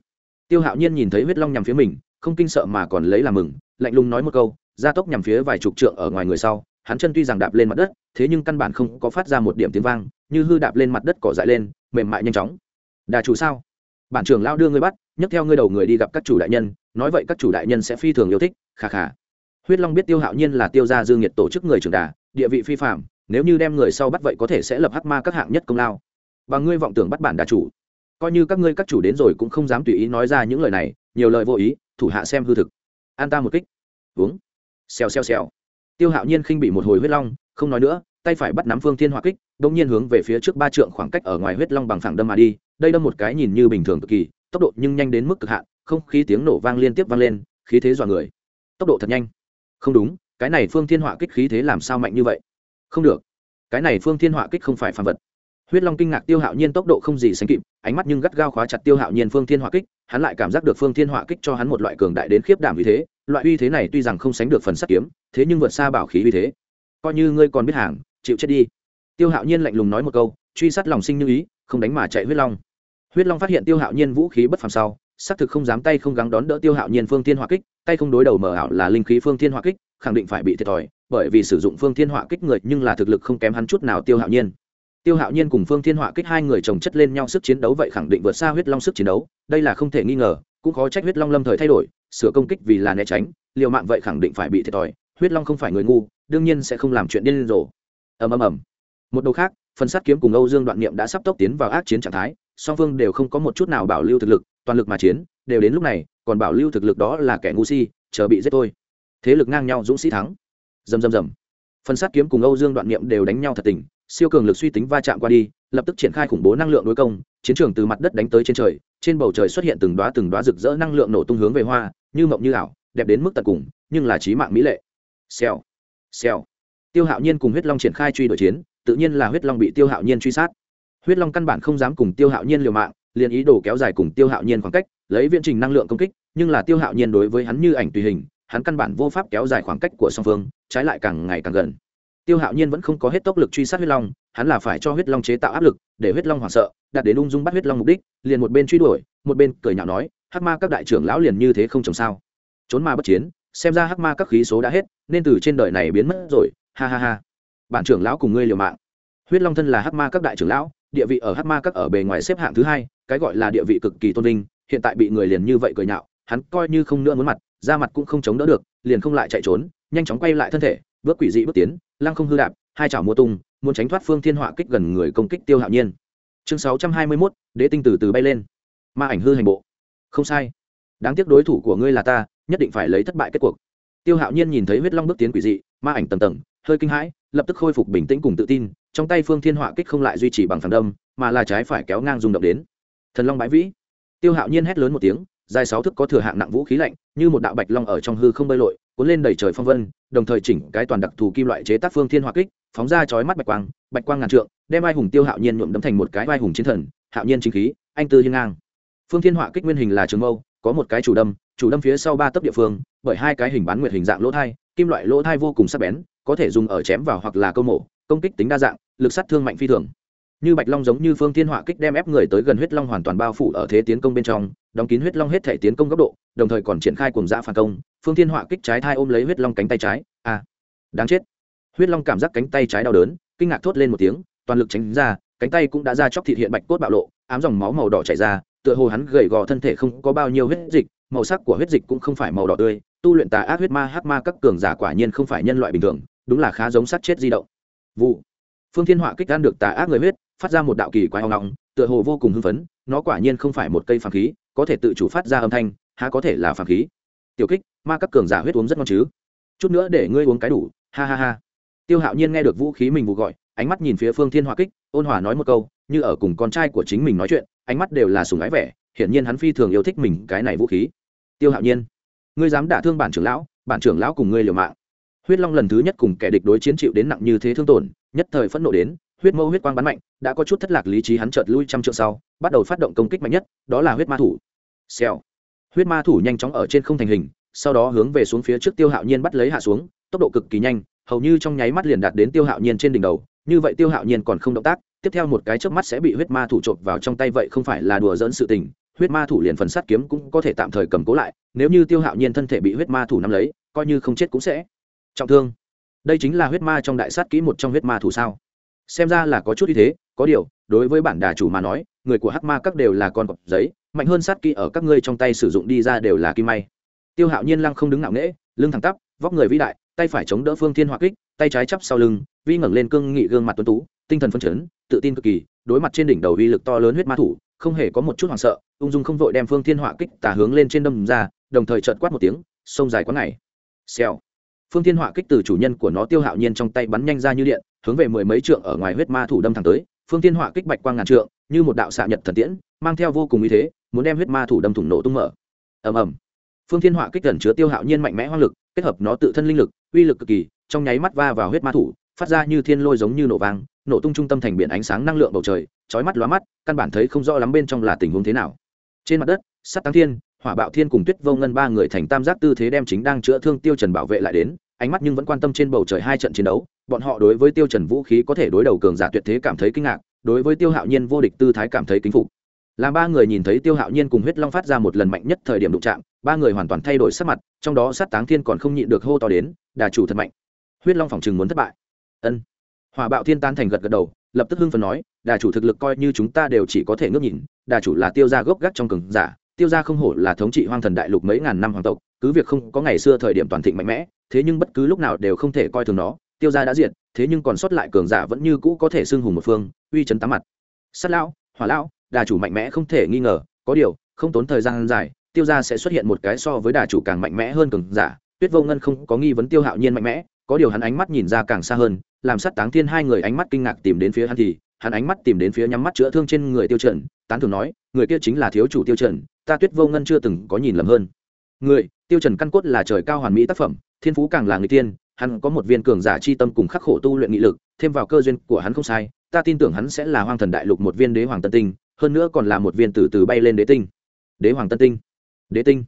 Tiêu hạo nhiên nhìn thấy huyết long nhằm phía mình, không kinh sợ mà còn lấy làm mừng, lạnh lùng nói một câu, gia tốc nhằm phía vài chục trượng ở ngoài người sau, hắn chân tuy rằng đạp lên mặt đất, thế nhưng căn bản không có phát ra một điểm tiếng vang, như hư đạp lên mặt đất cỏ dại lên, mềm mại nhanh chóng. Đà chủ sao? Bản trưởng lao đưa ngươi bắt, nhấc theo ngươi đầu người đi gặp các chủ đại nhân, nói vậy các chủ đại nhân sẽ phi thường yêu thích khà khà huyết long biết tiêu hạo nhiên là tiêu gia dương nhiệt tổ chức người trưởng đà, địa vị phi phạm nếu như đem người sau bắt vậy có thể sẽ lập hắc ma các hạng nhất công lao. Và ngươi vọng tưởng bắt bản đà chủ. Coi như các ngươi các chủ đến rồi cũng không dám tùy ý nói ra những lời này, nhiều lời vô ý, thủ hạ xem hư thực. An ta một kích. Uống xèo xèo xèo. Tiêu hạo nhiên khinh bị một hồi huyết long, không nói nữa, tay phải bắt nắm phương thiên hỏa kích đ ỗ n g nhiên hướng về phía trước ba trượng khoảng cách ở ngoài huyết long bằng phẳng đâm mà đi, đây đâm một cái nhìn như bình thường cực kỳ, tốc độ nhưng nhanh đến mức cực hạn, không khí tiếng nổ vang liên tiếp vang lên, khí thế dọa người. Tốc độ thật nhanh không đúng, cái này phương thiên hỏa kích khí thế làm sao mạnh như vậy? Không được, cái này phương thiên hỏa kích không phải phàm vật. Huyết long kinh ngạc tiêu hạo nhiên tốc độ không gì sánh kịp, ánh mắt nhưng gắt gao khóa chặt tiêu hạo nhiên phương thiên hỏa kích, hắn lại cảm giác được phương thiên hỏa kích cho hắn một loại cường đại đến khiếp đảm uy thế, loại uy thế này tuy rằng không sánh được phần sắt kiếm, thế nhưng vượt xa bảo khí uy thế. Coi như ngươi còn biết hàng, chịu chết đi. Tiêu hạo nhiên lạnh lùng nói một câu, truy sát lòng sinh như ý, không đánh mà chạy huyết long. Huyết long phát hiện tiêu hạo nhiên vũ khí bất phàm sau xác thực không dám tay không gắng đón đỡ tiêu hạo nhiên phương thiên hỏa kích, tay không đối đầu mở ảo là linh khí phương thiên hỏa kích, khẳng định phải bị thiệt thòi, bởi vì sử dụng phương thiên hỏa kích người nhưng là thực lực không kém hắn chút nào tiêu hạo nhiên. Tiêu hạo nhiên cùng phương thiên hỏa kích hai người chồng chất lên nhau sức chiến đấu vậy khẳng định vượt xa huyết long sức chiến đấu, đây là không thể nghi ngờ, cũng khó trách huyết long lâm thời thay đổi, sửa công kích vì là né tránh, liều mạng vậy khẳng định phải bị thiệt thòi, huyết long không phải người ngu, đương nhiên sẽ không làm chuyện điên rồ. Ầm ầm ầm. Một đầu khác, phần sát kiếm cùng âu dương đoạn niệm đã sắp tốc tiến vào ác chiến trạng thái, song phương đều không có một chút nào bảo lưu thực lực toàn lực mà chiến, đều đến lúc này, còn bảo lưu thực lực đó là kẻ ngu si, chờ bị giết thôi. Thế lực ngang nhau dũng sĩ thắng. Dầm dầm dầm phần sát kiếm cùng âu dương đoạn niệm đều đánh nhau thật tình, siêu cường lực suy tính va chạm qua đi, lập tức triển khai khủng bố năng lượng đối công, chiến trường từ mặt đất đánh tới trên trời, trên bầu trời xuất hiện từng đoá từng đoá rực rỡ năng lượng nổ tung hướng về hoa, như mộng như ảo, đẹp đến mức tận cùng, nhưng là trí mạng mỹ lệ. Xèo. Xèo. Tiêu hạo nhiên cùng huyết long triển khai truy đuổi chiến, tự nhiên là huyết long bị tiêu hạo nhiên truy sát. Huyết long căn bản không dám cùng tiêu hạo nhiên liều mạng liền ý đồ kéo dài cùng tiêu hạo nhiên khoảng cách, lấy viễn trình năng lượng công kích, nhưng là tiêu hạo nhiên đối với hắn như ảnh tùy hình, hắn căn bản vô pháp kéo dài khoảng cách của song phương, trái lại càng ngày càng gần. Tiêu hạo nhiên vẫn không có hết tốc lực truy sát huyết long, hắn là phải cho huyết long chế tạo áp lực, để huyết long hoảng sợ, đạt đến ung dung bắt huyết long mục đích, liền một bên truy đuổi, một bên cười nhạo nói, hắc ma các đại trưởng lão liền như thế không trồng sao? Trốn ma bất chiến, xem ra hắc ma các khí số đã hết, nên từ trên đời này biến mất rồi, ha ha ha. Bản trưởng lão cùng ngươi liều mạng. Huyết long thân là hắc ma các đại trưởng lão, địa vị ở hắc ma các ở bề ngoài xếp hạng thứ hai cái gọi là địa vị cực kỳ tôn vinh hiện tại bị người liền như vậy cười nhạo hắn coi như không nữa muốn mặt ra mặt cũng không chống đỡ được liền không lại chạy trốn nhanh chóng quay lại thân thể bước quỷ dị bước tiến lăng không hư đạp hai chảo mua tung muốn tránh thoát phương thiên họa kích gần người công kích tiêu hạo nhiên. Chương sáu trăm hai mươi 621, đế tinh từ từ bay lên. Ma ảnh hư hành bộ. Không sai. Đáng tiếc đối thủ của ngươi là ta nhất định phải lấy thất bại kết cuộc. Tiêu hạo nhiên nhìn thấy huyết long bước tiến quỷ dị ma ảnh tầng tầng hơi kinh hãi lập tức khôi phục bình tĩnh cùng tự tin trong tay phương thiên họa kích không lại duy trì bằng phản đâm mà là trái phải kéo ngang rung động đến thần long bãi vĩ. Tiêu hạo nhiên hét lớn một tiếng dài sáu thước có thừa hạng nặng vũ khí lạnh, như một đạo bạch long ở trong hư không bơi lội, cuốn lên đầy trời phong vân, đồng thời chỉnh cái toàn đặc thù kim loại chế tác phương thiên hoa kích, phóng ra chói mắt bạch quang bạch quang ngàn trượng, đem ai hùng tiêu hạo nhiên nhuộm đấm thành một cái ai hùng chiến thần, hạo nhiên chính khí, anh tư hiên ngang. Phương thiên họa kích nguyên hình là trường mâu, có một cái chủ đâm chủ đâm phía sau ba tấc địa phương, bởi hai cái hình bán nguyệt hình dạng lỗ thai, kim loại lỗ thai vô cùng sắc bén, có thể dùng ở chém vào hoặc là câu mổ, công kích tính đa dạng, lực sát thương mạnh phi thường như bạch long giống như phương thiên hỏa kích đem ép người tới gần huyết long hoàn toàn bao phủ ở thế tiến công bên trong đóng kín huyết long hết thể tiến công góc độ đồng thời còn triển khai cùng dã phản công. Phương thiên hỏa kích trái thai ôm lấy huyết long cánh tay trái. A à, đáng chết. Huyết long cảm giác cánh tay trái đau đớn kinh ngạc thốt lên một tiếng toàn lực tránh ra cánh tay cũng đã ra chóc thịt hiện bạch cốt bạo lộ ám dòng máu màu đỏ chảy ra tựa hồ hắn gầy gò thân thể không có bao nhiêu huyết dịch màu sắc của huyết dịch cũng không phải màu đỏ tươi tu luyện tà ác huyết ma hắc ma các cường giả quả nhiên không phải nhân loại bình thường đúng là khá giống sát chết di động. Vụ. Phương thiên họa kích gan được tà ác người huyết phát ra một đạo kỳ quái hoang ngọng, tựa hồ vô cùng hưng phấn, nó quả nhiên không phải một cây phàm khí, có thể tự chủ phát ra âm thanh, há có thể là phàm khí. Tiểu kích, ma các cường giả huyết uống rất ngon chứ? Chút nữa để ngươi uống cái đủ, ha ha ha. Tiêu hạo nhiên nghe được vũ khí mình vụ gọi, ánh mắt nhìn phía phương thiên hỏa kích, ôn hòa nói một câu, như ở cùng con trai của chính mình nói chuyện, ánh mắt đều là sùng ái vẻ, hiển nhiên hắn phi thường yêu thích mình cái này vũ khí. Tiêu hạo nhiên, ngươi dám đả thương bản trưởng lão, bản trưởng lão cùng ngươi liều mạng. Huyết long lần thứ nhất cùng kẻ địch đối chiến chịu đến nặng như thế thương tổn, nhất thời phẫn nộ đến huyết mâu huyết quang bắn mạnh, đã có chút thất lạc lý trí hắn chợt lui trăm trượng sau, bắt đầu phát động công kích mạnh nhất, đó là huyết ma thủ. Xèo. Huyết ma thủ nhanh chóng ở trên không thành hình, sau đó hướng về xuống phía trước tiêu hạo nhiên bắt lấy hạ xuống, tốc độ cực kỳ nhanh, hầu như trong nháy mắt liền đạt đến tiêu hạo nhiên trên đỉnh đầu, như vậy tiêu hạo nhiên còn không động tác, tiếp theo một cái chớp mắt sẽ bị huyết ma thủ chộp vào trong tay vậy không phải là đùa dỡn sự tình, huyết ma thủ liền phần sát kiếm cũng có thể tạm thời cầm cố lại, nếu như tiêu hạo nhiên thân thể bị huyết ma thủ nắm lấy, coi như không chết cũng sẽ trọng thương. Đây chính là huyết ma trong đại sát kỹ một trong huyết ma thủ sao? Xem ra là có chút như thế, có điều, đối với bản đà chủ mà nói, người của hắc ma các đều là con cọp giấy, mạnh hơn sát kỹ ở các ngươi trong tay sử dụng đi ra đều là kim may. Tiêu hạo nhiên lăng không đứng ngạo nghễ, lưng thẳng tắp, vóc người vĩ đại, tay phải chống đỡ phương thiên hỏa kích, tay trái chắp sau lưng, vi ngẩng lên cương nghị gương mặt tuấn tú, tinh thần phân chấn, tự tin cực kỳ, đối mặt trên đỉnh đầu uy lực to lớn huyết ma thủ, không hề có một chút hoảng sợ, ung dung không vội đem phương thiên hỏa kích tả hướng lên trên đâm ra, đồng thời chợt quát một tiếng, sông dài quá ngày. Xèo. Phương thiên hỏa kích từ chủ nhân của nó tiêu hạo nhiên trong tay bắn nhanh ra như điện hướng về mười mấy trượng ở ngoài huyết ma thủ đâm thẳng tới, phương thiên hỏa kích bạch quang ngàn trượng, như một đạo xạ nhật thần tiễn, mang theo vô cùng ý thế, muốn đem huyết ma thủ đâm thủng nổ tung mở. Ầm ầm. Phương thiên hỏa kích gần chứa tiêu hạo nhiên mạnh mẽ hoang lực, kết hợp nó tự thân linh lực, uy lực cực kỳ, trong nháy mắt va vào huyết ma thủ, phát ra như thiên lôi giống như nổ vang, nổ tung trung tâm thành biển ánh sáng năng lượng bầu trời, chói mắt lóa mắt, căn bản thấy không rõ lắm bên trong là tình huống thế nào. Trên mặt đất, sắt tăng thiên, hỏa bạo thiên cùng tuyết vô ngân ba người thành tam giác tư thế đem chính đang chữa thương tiêu trần bảo vệ lại đến ánh mắt nhưng vẫn quan tâm trên bầu trời hai trận chiến đấu, bọn họ đối với tiêu trần vũ khí có thể đối đầu cường giả tuyệt thế cảm thấy kinh ngạc, đối với tiêu hạo nhiên vô địch tư thái cảm thấy kính phục. Làm ba người nhìn thấy tiêu hạo nhiên cùng huyết long phát ra một lần mạnh nhất thời điểm đụng chạm, ba người hoàn toàn thay đổi sắc mặt, trong đó sát táng thiên còn không nhịn được hô to đến, đà chủ thật mạnh. Huyết long phòng chừng muốn thất bại. Ân. Hỏa bạo thiên tan thành gật gật đầu, lập tức hưng phấn nói, đà chủ thực lực coi như chúng ta đều chỉ có thể ngước nhìn, đà chủ là tiêu gia gốc gác trong cường giả, tiêu gia không hổ là thống trị hoang thần đại lục mấy ngàn năm hoàng tộc cứ việc không có ngày xưa thời điểm toàn thịnh mạnh mẽ, thế nhưng bất cứ lúc nào đều không thể coi thường nó. Tiêu gia đã diệt, thế nhưng còn sót lại cường giả vẫn như cũ có thể xưng hùng một phương, uy chấn tám mặt. Sắt lão, hỏa lão, đà chủ mạnh mẽ không thể nghi ngờ, có điều, không tốn thời gian dài, tiêu gia sẽ xuất hiện một cái so với đà chủ càng mạnh mẽ hơn cường giả. Tuyết vô ngân không có nghi vấn tiêu hạo nhiên mạnh mẽ, có điều hắn ánh mắt nhìn ra càng xa hơn, làm sát táng thiên hai người ánh mắt kinh ngạc tìm đến phía hắn thì, hắn ánh mắt tìm đến phía nhắm mắt chữa thương trên người tiêu trần, tán thường nói, người kia chính là thiếu chủ tiêu trần, ta tuyết vô ngân chưa từng có nhìn lầm hơn. Người tiêu trần căn cốt là trời cao hoàn mỹ tác phẩm, thiên phú càng là người tiên, hắn có một viên cường giả chi tâm cùng khắc khổ tu luyện nghị lực, thêm vào cơ duyên của hắn không sai, ta tin tưởng hắn sẽ là hoang thần đại lục một viên đế hoàng tân tinh, hơn nữa còn là một viên từ từ bay lên đế tinh. Đế hoàng tân tinh. Đế tinh.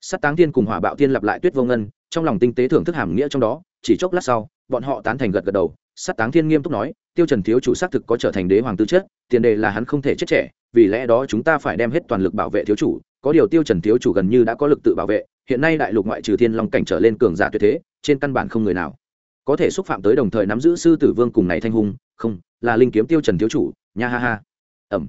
Sát táng thiên cùng hỏa bạo thiên lặp lại tuyết vô ngân, trong lòng tinh tế thưởng thức hàm nghĩa trong đó, chỉ chốc lát sau, bọn họ tán thành gật gật đầu, sát táng thiên nghiêm túc nói, tiêu trần thiếu chủ xác thực có trở thành đế hoàng tư chất, tiền đề là hắn không thể chết trẻ, vì lẽ đó chúng ta phải đem hết toàn lực bảo vệ thiếu chủ, có điều tiêu trần thiếu chủ gần như đã có lực tự bảo vệ hiện nay đại lục ngoại trừ thiên long cảnh trở lên cường giả tuyệt thế, trên căn bản không người nào có thể xúc phạm tới đồng thời nắm giữ sư tử vương cùng này thanh hùng không, là linh kiếm tiêu trần thiếu chủ, nha ha ha. Ẩm.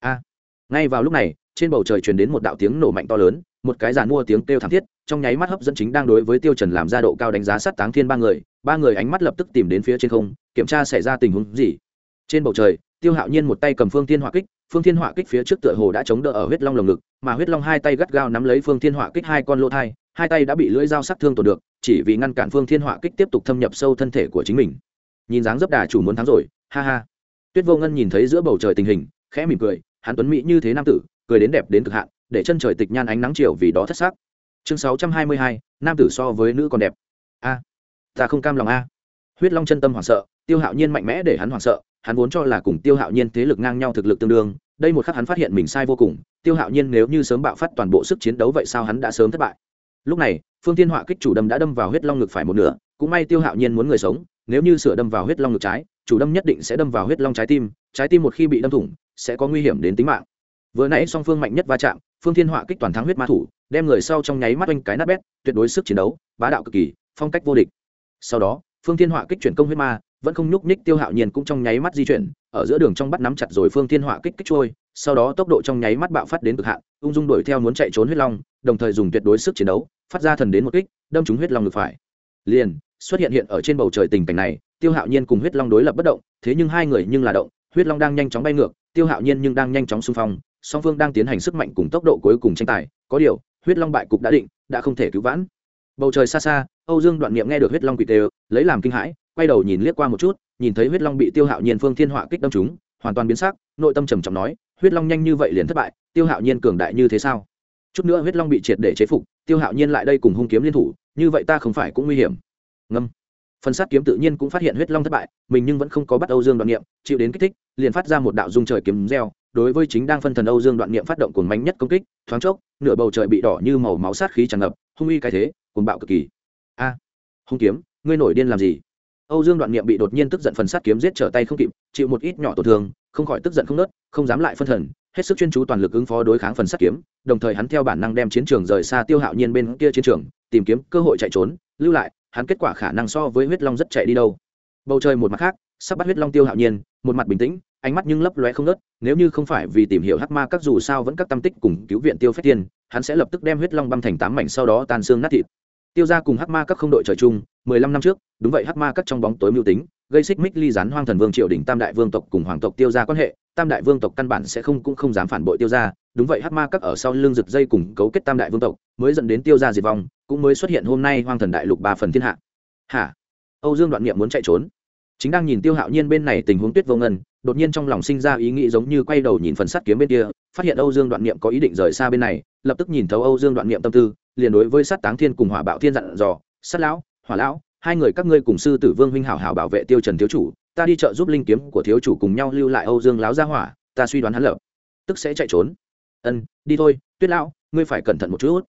A. Ngay vào lúc này, trên bầu trời truyền đến một đạo tiếng nổ mạnh to lớn, một cái giàn mua tiếng kêu thảm thiết, trong nháy mắt hấp dẫn chính đang đối với tiêu trần làm ra độ cao đánh giá sát táng thiên ba người ba người ánh mắt lập tức tìm đến phía trên không, kiểm tra xảy ra tình huống gì. Trên bầu trời, tiêu hạo nhiên một tay cầm phương thiên hỏa kích phương thiên họa kích phía trước tựa hồ đã chống đỡ ở huyết long lồng ngực, mà huyết long hai tay gắt gao nắm lấy phương thiên họa kích hai con lỗ thai, hai tay đã bị lưỡi dao sắc thương tổn được, chỉ vì ngăn cản phương thiên họa kích tiếp tục thâm nhập sâu thân thể của chính mình. Nhìn dáng dấp đà chủ muốn thắng rồi, ha ha. Tuyết vô ngân nhìn thấy giữa bầu trời tình hình, khẽ mỉm cười, hắn tuấn mỹ như thế nam tử, cười đến đẹp đến cực hạn, để chân trời tịch nhan ánh nắng chiều vì đó thất xác chương sáu trăm hai mươi hai, nam tử so với nữ còn đẹp. A, ta không cam lòng a. Huyết long chân tâm hoảng sợ, tiêu hạo nhiên mạnh mẽ để hắn hoảng sợ, hắn vốn cho là cùng tiêu hạo nhiên thế lực ngang nhau thực lực tương đương đây một khắc hắn phát hiện mình sai vô cùng, tiêu hạo nhiên nếu như sớm bạo phát toàn bộ sức chiến đấu vậy sao hắn đã sớm thất bại? Lúc này, phương tiên họa kích chủ đâm đã đâm vào huyết long ngực phải một nửa, cũng may tiêu hạo nhiên muốn người sống, nếu như sửa đâm vào huyết long ngực trái, chủ đâm nhất định sẽ đâm vào huyết long trái tim trái tim một khi bị đâm thủng, sẽ có nguy hiểm đến tính mạng. Vừa nãy song phương mạnh nhất va chạm, phương thiên họa kích toàn thắng huyết ma thủ, đem người sau trong nháy mắt oanh cái nát bét, tuyệt đối sức chiến đấu, bá đạo cực kỳ, phong cách vô địch. Sau đó, phương thiên họa kích chuyển công huyết ma vẫn không nhúc nhích, tiêu hạo nhiên cũng trong nháy mắt di chuyển, ở giữa đường trong bắt nắm chặt rồi phương thiên họa kích kích trôi, sau đó tốc độ trong nháy mắt bạo phát đến cực hạn, ung dung đuổi theo muốn chạy trốn huyết long, đồng thời dùng tuyệt đối sức chiến đấu, phát ra thần đến một kích, đâm trúng huyết long ngực phải. Liền, xuất hiện hiện ở trên bầu trời tình cảnh này, tiêu hạo nhiên cùng huyết long đối lập bất động, thế nhưng hai người nhưng là động, huyết long đang nhanh chóng bay ngược, tiêu hạo nhiên nhưng đang nhanh chóng xung phong, song phương đang tiến hành sức mạnh cùng tốc độ cuối cùng tranh tài, có điều, huyết long bại cục đã định, đã không thể cứu vãn. Bầu trời xa xa, âu dương đoạn niệm nghe được huyết long quỷ tê, lấy làm kinh hãi quay đầu nhìn liếc qua một chút, nhìn thấy huyết long bị tiêu hạo nhiên phương thiên họa kích đâm chúng hoàn toàn biến sắc, nội tâm trầm trọng nói, huyết long nhanh như vậy liền thất bại, tiêu hạo nhiên cường đại như thế sao? Chút nữa huyết long bị triệt để chế phục, tiêu hạo nhiên lại đây cùng hung kiếm liên thủ, như vậy ta không phải cũng nguy hiểm. Ngâm. Phần sát kiếm tự nhiên cũng phát hiện huyết long thất bại, mình nhưng vẫn không có bắt âu dương đoạn niệm, chịu đến kích thích, liền phát ra một đạo dung trời kiếm reo, đối với chính đang phân thần âu dương đoạn niệm phát động cuồng mạnh nhất công kích, thoáng chốc, nửa bầu trời bị đỏ như màu máu sát khí tràn ngập, hung uy cái thế, cuồng bạo cực kỳ. A. Hung kiếm, ngươi nổi điên làm gì? Âu dương đoạn niệm bị đột nhiên tức giận phần sát kiếm giết trở tay không kịp, chịu một ít nhỏ tổn thương, không khỏi tức giận không nớt, không dám lại phân thần, hết sức chuyên chú toàn lực ứng phó đối kháng phần sát kiếm, đồng thời hắn theo bản năng đem chiến trường rời xa tiêu hạo nhiên bên kia chiến trường, tìm kiếm cơ hội chạy trốn, lưu lại, hắn kết quả khả năng so với huyết long rất chạy đi đâu. Bầu trời một mặt khác, sắp bắt huyết long tiêu hạo nhiên, một mặt bình tĩnh, ánh mắt nhưng lấp lóe không nớt, nếu như không phải vì tìm hiểu hắc ma các dù sao vẫn các tâm tích cùng cứu viện tiêu phách tiên, hắn sẽ lập tức đem huyết long băm thành tám mảnh sau đó tan xương nát thịt tiêu ra cùng hắc ma các không đội trời chung, mười lăm năm trước, đúng vậy hắc ma các trong bóng tối mưu tính, gây xích mích ly rán hoang thần vương triều đỉnh tam đại vương tộc cùng hoàng tộc tiêu ra quan hệ, tam đại vương tộc căn bản sẽ không cũng không dám phản bội tiêu ra đúng vậy hắc ma các ở sau lưng rực dây cùng cấu kết tam đại vương tộc, mới dẫn đến tiêu ra diệt vong, cũng mới xuất hiện hôm nay hoang thần đại lục ba phần thiên hạ. Hả? Âu dương đoạn niệm muốn chạy trốn. Chính đang nhìn tiêu hạo nhiên bên này tình huống tuyết vô ngân, đột nhiên trong lòng sinh ra ý nghĩ giống như quay đầu nhìn phần sắt kiếm bên kia, phát hiện âu dương đoạn niệm có ý định rời xa bên này, lập tức nhìn thấu âu dương đoạn niệm tâm tư liền đối với sát táng thiên cùng hỏa bạo thiên dặn dò, sát lão, hỏa lão, hai người các ngươi cùng sư tử vương huynh hảo hảo bảo vệ tiêu trần thiếu chủ, ta đi chợ giúp linh kiếm của thiếu chủ cùng nhau lưu lại âu dương Lão gia hỏa, ta suy đoán hắn lập tức sẽ chạy trốn. Ân, đi thôi, tuyết lão, ngươi phải cẩn thận một chút.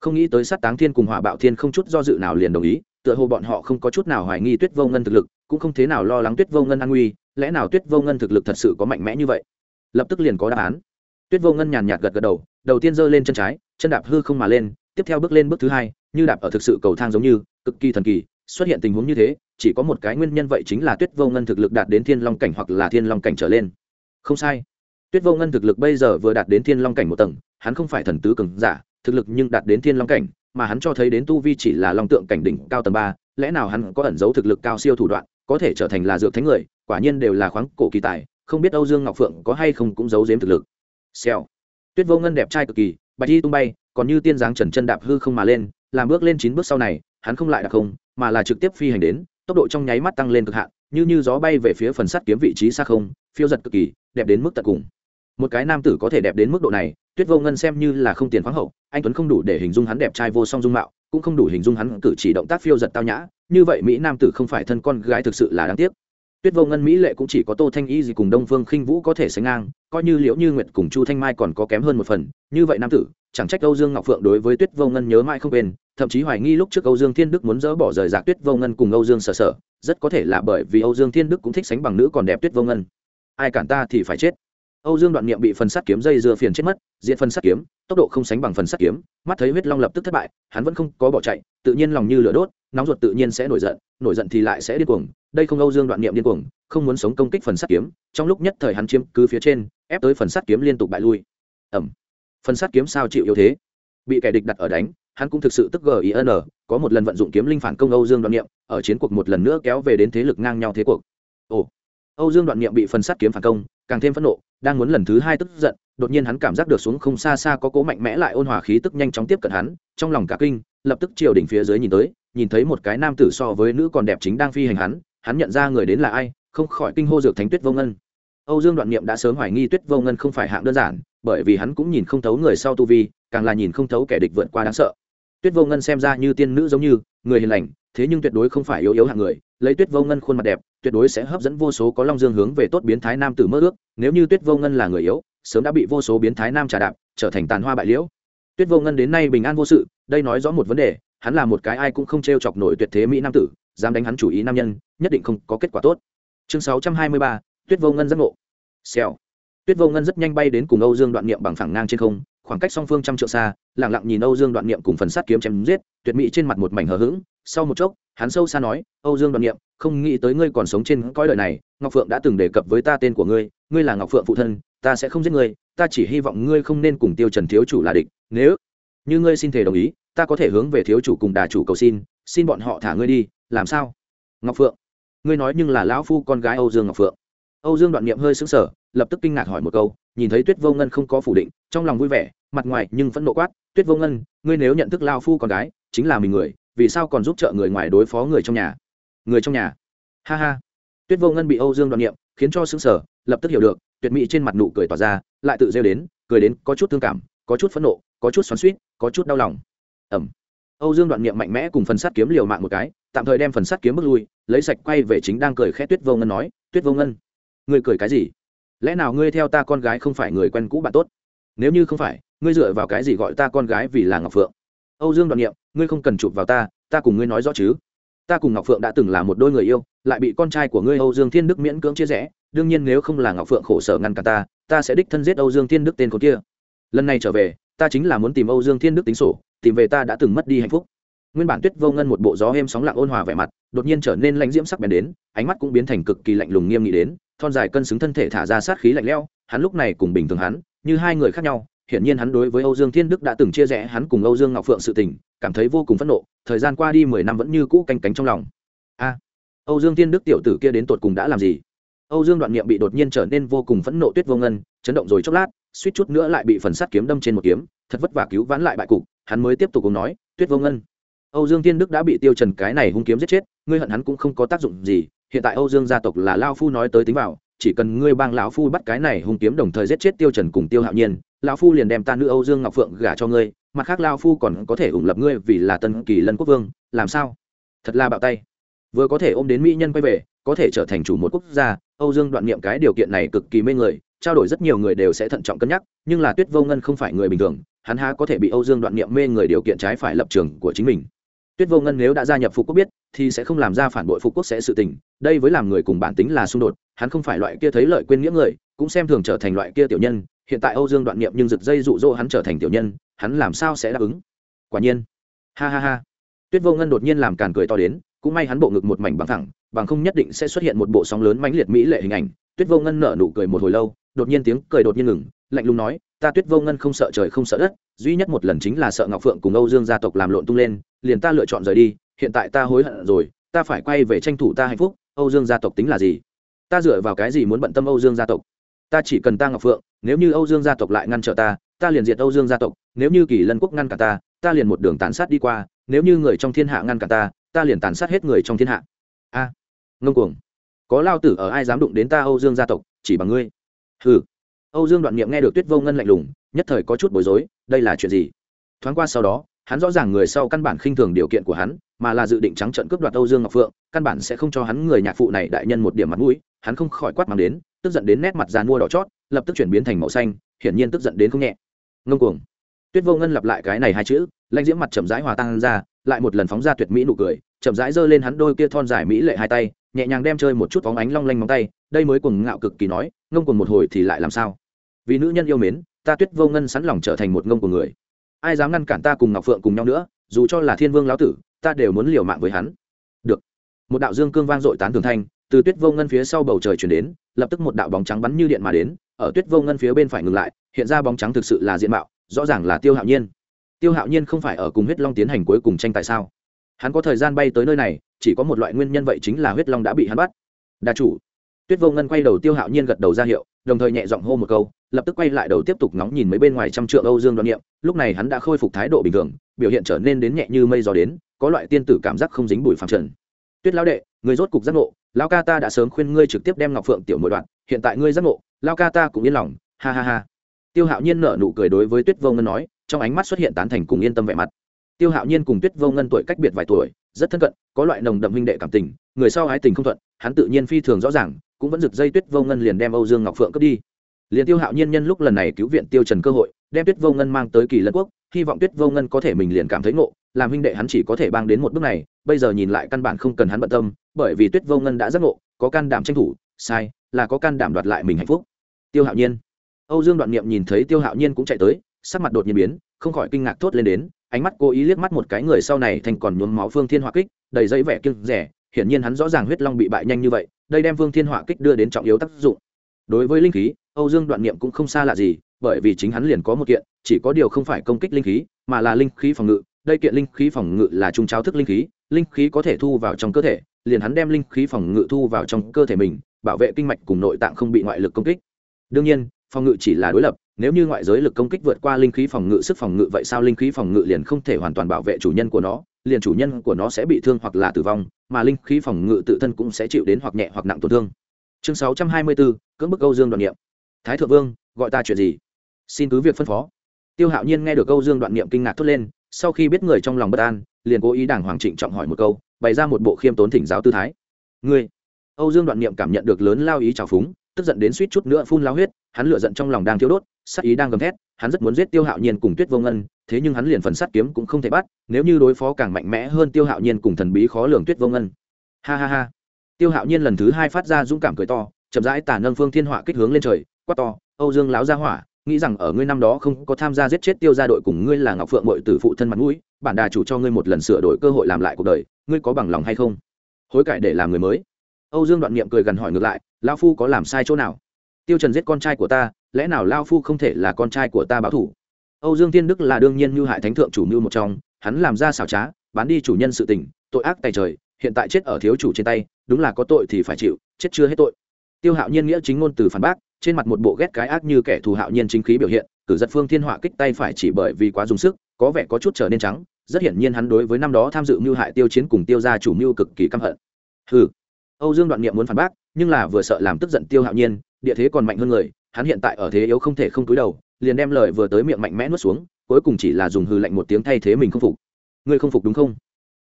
Không nghĩ tới sát táng thiên cùng hỏa bạo thiên không chút do dự nào liền đồng ý, tựa hồ bọn họ không có chút nào hoài nghi tuyết vô ngân thực lực, cũng không thế nào lo lắng tuyết vô ngân an nguy, lẽ nào tuyết vô ngân thực lực thật sự có mạnh mẽ như vậy? Lập tức liền có đáp án. Tuyết vô ngân nhàn nhạt gật gật đầu đầu tiên giơ lên chân trái, chân đạp hư không mà lên tiếp theo bước lên bước thứ hai, như đạp ở thực sự cầu thang giống như, cực kỳ thần kỳ, xuất hiện tình huống như thế, chỉ có một cái nguyên nhân vậy chính là tuyết vô ngân thực lực đạt đến thiên long cảnh hoặc là thiên long cảnh trở lên. Không sai. Tuyết vô ngân thực lực bây giờ vừa đạt đến thiên long cảnh một tầng, hắn không phải thần tứ cường giả, thực lực nhưng đạt đến thiên long cảnh, mà hắn cho thấy đến tu vi chỉ là long tượng cảnh đỉnh cao tầng ba, lẽ nào hắn có ẩn giấu thực lực cao siêu thủ đoạn, có thể trở thành là dược thánh người, quả nhiên đều là khoáng cổ kỳ tài, không biết âu dương ngọc phượng có hay không cũng giấu giếm thực lực. Xèo. Tuyết vô ngân đẹp trai cực kỳ bạch y tung bay, còn như tiên giáng trần chân đạp hư không mà lên, làm bước lên chín bước sau này, hắn không lại đặc không, mà là trực tiếp phi hành đến, tốc độ trong nháy mắt tăng lên cực hạn, như như gió bay về phía phần sắt kiếm vị trí xa không, phiêu giật cực kỳ, đẹp đến mức tận cùng. Một cái nam tử có thể đẹp đến mức độ này, tuyết vô ngân xem như là không tiền khoáng hậu, anh tuấn không đủ để hình dung hắn đẹp trai vô song dung mạo, cũng không đủ hình dung hắn cử chỉ động tác phiêu giật tao nhã, như vậy mỹ nam tử không phải thân con gái thực sự là đáng tiếc tuyết vô ngân mỹ lệ cũng chỉ có tô thanh y gì cùng đông phương khinh vũ có thể sánh ngang, coi như liễu như nguyệt cùng chu thanh mai còn có kém hơn một phần, như vậy nam tử, chẳng trách âu dương ngọc phượng đối với tuyết vô ngân nhớ mãi không quên, thậm chí hoài nghi lúc trước âu dương thiên đức muốn dỡ bỏ rời rạc tuyết vô ngân cùng âu dương sở sở, rất có thể là bởi vì âu dương thiên đức cũng thích sánh bằng nữ còn đẹp tuyết vô ngân. Ai cản ta thì phải chết âu dương đoạn niệm bị phần sắt kiếm dây dưa phiền chết mất, diện phần sắt kiếm, tốc độ không sánh bằng phần sắt kiếm, mắt thấy huyết long lập tức thất bại, hắn vẫn không có bỏ chạy, tự nhiên lòng như lửa đốt, nóng ruột tự nhiên sẽ nổi giận nổi giận thì lại sẽ điên cuồng, đây không âu dương đoạn niệm điên cuồng, không muốn sống công kích phần sắt kiếm, trong lúc nhất thời hắn chiếm cứ phía trên, ép tới phần sắt kiếm liên tục bại lui. Ầm. phần sắt kiếm sao chịu yếu thế? Bị kẻ địch đặt ở đánh, hắn cũng thực sự tức gin có một lần vận dụng kiếm linh phản công âu dương đoạn niệm, ở chiến cuộc một lần nữa kéo về đến thế lực ngang nhau thế cuộc. Ồ. Âu dương đoạn niệm bị phần sắt kiếm phản công càng thêm phẫn nộ, đang muốn lần thứ hai tức giận, đột nhiên hắn cảm giác được xuống không xa xa có cố mạnh mẽ lại ôn hòa khí tức nhanh chóng tiếp cận hắn, trong lòng cả kinh, lập tức chiều đỉnh phía dưới nhìn tới, nhìn thấy một cái nam tử so với nữ còn đẹp chính đang phi hành hắn hắn nhận ra người đến là ai, không khỏi kinh hô dược thánh tuyết vô ngân. Âu dương đoạn niệm đã sớm hoài nghi tuyết vô ngân không phải hạng đơn giản, bởi vì hắn cũng nhìn không thấu người sau tu vi, càng là nhìn không thấu kẻ địch vượt qua đáng sợ. Tuyết vô ngân xem ra như tiên nữ giống như, người hiền lành, thế nhưng tuyệt đối không phải yếu yếu hạng người, lấy tuyết vô ngân khuôn mặt đẹp tuyệt đối sẽ hấp dẫn vô số có long dương hướng về tốt biến thái nam tử mơ ước, nếu như tuyết vô ngân là người yếu, sớm đã bị vô số biến thái nam trà đạp, trở thành tàn hoa bại liễu. Tuyết vô ngân đến nay bình an vô sự, đây nói rõ một vấn đề, hắn là một cái ai cũng không t r e o chọc nổi tuyệt thế mỹ nam tử, dám đánh hắn chủ ý nam nhân, nhất định không có kết quả tốt. Chương sáu trăm hai mươi ba, tuyết vô ngân giác ngộ. Xèo. Tuyết vô ngân rất nhanh bay đến cùng âu dương đoạn niệm bằng phẳng ngang trên không, khoảng cách song phương trăm trượng xa lẳng lặng nhìn âu dương đoạn niệm cùng phần sắt kiếm chém giết, tuyệt mỹ trên mặt một mảnh hờ hững sau một chốc, hắn sâu xa nói, âu dương đoạn niệm, không nghĩ tới ngươi còn sống trên cõi đời này, ngọc phượng đã từng đề cập với ta tên của ngươi ngươi là ngọc phượng phụ thân, ta sẽ không giết ngươi, ta chỉ hy vọng ngươi không nên cùng tiêu trần thiếu chủ là địch, nếu như ngươi xin thể đồng ý, ta có thể hướng về thiếu chủ cùng đà chủ cầu xin xin bọn họ thả ngươi đi, làm sao? Ngọc phượng, ngươi nói nhưng là lão phu con gái âu dương ngọc phượng. Âu dương đoạn niệm hơi sững sờ, lập tức kinh ngạc hỏi một câu, nhìn thấy tuyết vô ngân không có phủ định, trong lòng vui vẻ, mặt ngoài nhưng vẫn nộ quát, tuyết vô ngân, ngươi nếu nhận thức lao phu con gái, chính là mình người vì sao còn giúp trợ người ngoài đối phó người trong nhà? Người trong nhà? Ha ha. Tuyết vô ngân bị âu dương Đoan niệm, khiến cho sững sờ, lập tức hiểu được, tuyệt mỹ trên mặt nụ cười tỏa ra, lại tự rêu đến, cười đến có chút thương cảm, có chút phẫn nộ, có chút xoắn suýt có chút đau lòng. Ẩm. Âu dương đoạn niệm mạnh mẽ cùng phần sắt kiếm liều mạng một cái, tạm thời đem phần sắt kiếm bước lui, lấy sạch quay về chính đang cười khẽ tuyết vô ngân nói, tuyết vô ngân, ngươi cười cái gì? Lẽ nào ngươi theo ta con gái không phải người quen cũ bạn tốt? Nếu như không phải, ngươi dựa vào cái gì gọi ta con gái vì là ngọc phượng? Âu dương đoạn niệm, ngươi không cần chụp vào ta ta cùng ngươi nói rõ chứ. Ta cùng ngọc phượng đã từng là một đôi người yêu, lại bị con trai của ngươi âu dương thiên đức miễn cưỡng chia rẽ, đương nhiên nếu không là ngọc phượng khổ sở ngăn cản ta ta sẽ đích thân giết âu dương thiên đức tên con kia. Lần này trở về, ta chính là muốn tìm âu dương thiên đức tính sổ, tìm về ta đã từng mất đi hạnh phúc. Nguyên bản tuyết vô ngân một bộ gió êm sóng lặng ôn hòa vẻ mặt, đột nhiên trở nên lãnh diễm sắc bén đến, ánh mắt cũng biến thành cực kỳ lạnh lùng nghiêm nghị đến, thon dài cân xứng thân thể thả ra sát khí lạnh lẽo, hắn lúc này cùng bình thường hắn, như hai người khác nhau hiển nhiên hắn đối với âu dương thiên đức đã từng chia rẽ hắn cùng âu dương ngọc phượng sự tình, cảm thấy vô cùng phẫn nộ, thời gian qua đi mười năm vẫn như cũ canh cánh trong lòng. A, âu dương thiên đức tiểu tử kia đến tột cùng đã làm gì? Âu dương đoạn Nghiệm bị đột nhiên trở nên vô cùng phẫn nộ tuyết vô ngân, chấn động rồi chốc lát, suýt chút nữa lại bị phần sắt kiếm đâm trên một kiếm, thật vất vả cứu vãn lại bại cục, hắn mới tiếp tục cùng nói, tuyết vô ngân, âu dương thiên đức đã bị tiêu trần cái này hung kiếm giết chết, ngươi hận hắn cũng không có tác dụng gì, hiện tại âu dương gia tộc là Lão phu nói tới tính vào chỉ cần ngươi bang lão phu bắt cái này hung kiếm đồng thời giết chết tiêu trần cùng tiêu hạo nhiên, lão phu liền đem ta nữ âu dương ngọc phượng gả cho ngươi, mặt khác lão phu còn có thể ủng lập ngươi vì là tân kỳ lân quốc vương, làm sao? Thật là bạo tay. Vừa có thể ôm đến mỹ nhân quay về, có thể trở thành chủ một quốc gia, âu dương đoạn niệm cái điều kiện này cực kỳ mê người, trao đổi rất nhiều người đều sẽ thận trọng cân nhắc, nhưng là tuyết vô ngân không phải người bình thường, hắn há có thể bị âu dương đoạn niệm mê người điều kiện trái phải lập trường của chính mình tuyết vô ngân nếu đã gia nhập phục quốc biết, thì sẽ không làm ra phản bội phục quốc sẽ sự tình, đây với làm người cùng bản tính là xung đột, hắn không phải loại kia thấy lợi quên nghĩa người, cũng xem thường trở thành loại kia tiểu nhân, hiện tại âu dương đoạn niệm nhưng giật dây dụ dỗ hắn trở thành tiểu nhân, hắn làm sao sẽ đáp ứng? Quả nhiên. Ha ha ha. Tuyết vô ngân đột nhiên làm càn cười to đến, cũng may hắn bộ ngực một mảnh bằng thẳng, bằng không nhất định sẽ xuất hiện một bộ sóng lớn mãnh liệt mỹ lệ hình ảnh. Tuyết vô ngân nở nụ cười một hồi lâu, đột nhiên tiếng cười đột nhiên ngừng lạnh lùng nói, ta tuyết vô ngân không sợ trời không sợ đất, duy nhất một lần chính là sợ ngọc phượng cùng âu dương gia tộc làm lộn tung lên, liền ta lựa chọn rời đi, hiện tại ta hối hận rồi, ta phải quay về tranh thủ ta hạnh phúc, âu dương gia tộc tính là gì? Ta dựa vào cái gì muốn bận tâm âu dương gia tộc? Ta chỉ cần ta ngọc phượng, nếu như âu dương gia tộc lại ngăn trở ta ta liền diệt âu dương gia tộc, nếu như kỳ lân quốc ngăn cả ta ta liền một đường tàn sát đi qua, nếu như người trong thiên hạ ngăn cả ta ta liền tàn sát hết người trong thiên hạ. A, ngông cuồng. Có lao tử ở ai dám đụng đến ta âu dương gia tộc, chỉ bằng ngươi. Hừ âu dương đoạn niệm nghe được tuyết vô ngân lạnh lùng, nhất thời có chút bối rối, đây là chuyện gì? Thoáng qua sau đó, hắn rõ ràng người sau căn bản khinh thường điều kiện của hắn, mà là dự định trắng trận cướp đoạt âu dương ngọc phượng, căn bản sẽ không cho hắn người nhạc phụ này đại nhân một điểm mặt mũi, hắn không khỏi quát mang đến, tức giận đến nét mặt giàn mua đỏ chót, lập tức chuyển biến thành màu xanh, hiển nhiên tức giận đến không nhẹ. Ngông cuồng. Tuyết vô ngân lặp lại cái này hai chữ, lãnh diễm mặt chậm rãi hòa tan ra, lại một lần phóng ra tuyệt mỹ nụ cười, chậm rãi giơ lên hắn đôi kia thon dài mỹ lệ hai tay nhẹ nhàng đem chơi một chút phóng ánh long lanh móng tay, đây mới cuồng ngạo cực kỳ nói, ngông cuồng một hồi thì lại làm sao? Vì nữ nhân yêu mến, ta tuyết vô ngân sẵn lòng trở thành một ngông của người. Ai dám ngăn cản ta cùng ngọc phượng cùng nhau nữa, dù cho là thiên vương lão tử, ta đều muốn liều mạng với hắn. Được. Một đạo dương cương vang dội tán thường thanh, từ tuyết vô ngân phía sau bầu trời chuyển đến, lập tức một đạo bóng trắng bắn như điện mà đến, ở tuyết vô ngân phía bên phải ngừng lại, hiện ra bóng trắng thực sự là diện mạo, rõ ràng là tiêu hạo nhiên. Tiêu hạo nhiên không phải ở cùng huyết long tiến hành cuối cùng tranh tại sao? Hắn có thời gian bay tới nơi này, chỉ có một loại nguyên nhân vậy chính là huyết long đã bị hắn bắt. Đa chủ. Tuyết vô ngân quay đầu tiêu hạo nhiên gật đầu ra hiệu, đồng thời nhẹ giọng hô một câu, lập tức quay lại đầu tiếp tục ngóng nhìn mấy bên ngoài trăm trượng âu dương đoan niệm. Lúc này hắn đã khôi phục thái độ bình thường, biểu hiện trở nên đến nhẹ như mây gió đến, có loại tiên tử cảm giác không dính bụi phẳng trần. Tuyết lão đệ, người rốt cục giác ngộ lao ca ta đã sớm khuyên ngươi trực tiếp đem ngọc phượng tiểu mỗi đoạn, hiện tại ngươi giác ngộ lao ca ta cũng yên lòng, ha ha ha. Tiêu hạo nhiên nở nụ cười đối với tuyết vô ngân nói, trong ánh mắt xuất hiện tán thành cùng yên tâm vẻ mặt tiêu hạo nhiên cùng tuyết vô ngân tuổi cách biệt vài tuổi, rất thân cận, có loại nồng đậm huynh đệ cảm tình, người sau ái tình không thuận, hắn tự nhiên phi thường rõ ràng, cũng vẫn rực dây tuyết vô ngân liền đem âu dương ngọc phượng cướp đi. Liền tiêu hạo nhiên nhân lúc lần này cứu viện tiêu trần cơ hội, đem tuyết vô ngân mang tới kỳ lân quốc, hy vọng tuyết vô ngân có thể mình liền cảm thấy ngộ, làm huynh đệ hắn chỉ có thể bang đến một bước này, bây giờ nhìn lại căn bản không cần hắn bận tâm, bởi vì tuyết vô ngân đã giác ngộ, có can đảm tranh thủ, sai, là có can đảm đoạt lại mình hạnh phúc. Tiêu hạo nhiên. Âu dương đoạn niệm nhìn thấy tiêu hạo nhiên cũng chạy tới, sắc mặt đột nhiên biến, không khỏi kinh ngạc thốt lên đến ánh mắt cố ý liếc mắt một cái người sau này thành còn nhuốm máu phương thiên hỏa kích, đầy dây vẻ kiêng rẻ, hiển nhiên hắn rõ ràng huyết long bị bại nhanh như vậy, đây đem phương thiên hỏa kích đưa đến trọng yếu tác dụng. Đối với linh khí, âu dương đoạn niệm cũng không xa lạ gì, bởi vì chính hắn liền có một kiện, chỉ có điều không phải công kích linh khí, mà là linh khí phòng ngự. Đây kiện linh khí phòng ngự là trung cháo thức linh khí linh khí có thể thu vào trong cơ thể, liền hắn đem linh khí phòng ngự thu vào trong cơ thể mình, bảo vệ kinh mạch cùng nội tạng không bị ngoại lực công kích. Đương nhiên phòng ngự chỉ là đối lập, nếu như ngoại giới lực công kích vượt qua linh khí phòng ngự, sức phòng ngự vậy sao linh khí phòng ngự liền không thể hoàn toàn bảo vệ chủ nhân của nó, liền chủ nhân của nó sẽ bị thương hoặc là tử vong, mà linh khí phòng ngự tự thân cũng sẽ chịu đến hoặc nhẹ hoặc nặng tổn thương. Chương sáu trăm hai mươi bốn cưỡng bức âu dương đoạn niệm. Thái thượng vương, gọi ta chuyện gì? Xin cứ việc phân phó. Tiêu hạo nhiên nghe được âu dương đoạn niệm kinh ngạc thốt lên, sau khi biết người trong lòng bất an, liền cố ý đảng hoàng trịnh trọng hỏi một câu, bày ra một bộ khiêm tốn thỉnh giáo tư thái. Ngươi, âu dương đoạn niệm cảm nhận được lớn lao ý trào phúng tức giận đến suýt chút nữa phun lao huyết, hắn lựa giận trong lòng đang thiếu đốt sắc ý đang gầm thét, hắn rất muốn giết tiêu hạo nhiên cùng tuyết vô ngân, thế nhưng hắn liền phần sắt kiếm cũng không thể bắt, nếu như đối phó càng mạnh mẽ hơn tiêu hạo nhiên cùng thần bí khó lường tuyết vô ngân. Ha ha ha. Tiêu hạo nhiên lần thứ hai phát ra dũng cảm cười to, chậm rãi tả nâng phương thiên họa kích hướng lên trời, quát to, âu dương láo ra hỏa, nghĩ rằng ở ngươi năm đó không có tham gia giết chết tiêu gia đội cùng ngươi là ngọc phượng mội tử phụ thân mặt mũi, bản đà chủ cho ngươi một lần sửa đổi cơ hội làm lại cuộc đời, ngươi có bằng lòng hay không? Hối cải để làm người mới. Âu dương đoạn niệm cười gần hỏi ngược lại lao phu có làm sai chỗ nào? Tiêu trần giết con trai của ta, lẽ nào lao phu không thể là con trai của ta báo thủ? Âu dương tiên đức là đương nhiên như hại thánh thượng chủ mưu một trong, hắn làm ra xảo trá, bán đi chủ nhân sự tình, tội ác tài trời, hiện tại chết ở thiếu chủ trên tay, đúng là có tội thì phải chịu, chết chưa hết tội. Tiêu hạo nhiên nghĩa chính ngôn từ phản bác, trên mặt một bộ ghét cái ác như kẻ thù hạo nhiên chính khí biểu hiện, cử giật phương thiên họa kích tay phải chỉ bởi vì quá dùng sức, có vẻ có chút trở nên trắng, rất hiển nhiên hắn đối với năm đó tham dự mưu hại tiêu chiến cùng tiêu gia chủ mưu cực kỳ căm hận. Hừ. Âu dương đoạn niệm muốn phản bác nhưng là vừa sợ làm tức giận tiêu hạo nhiên, địa thế còn mạnh hơn người, hắn hiện tại ở thế yếu không thể không túi đầu, liền đem lời vừa tới miệng mạnh mẽ nuốt xuống, cuối cùng chỉ là dùng hư lạnh một tiếng thay thế mình không phục. Ngươi không phục đúng không?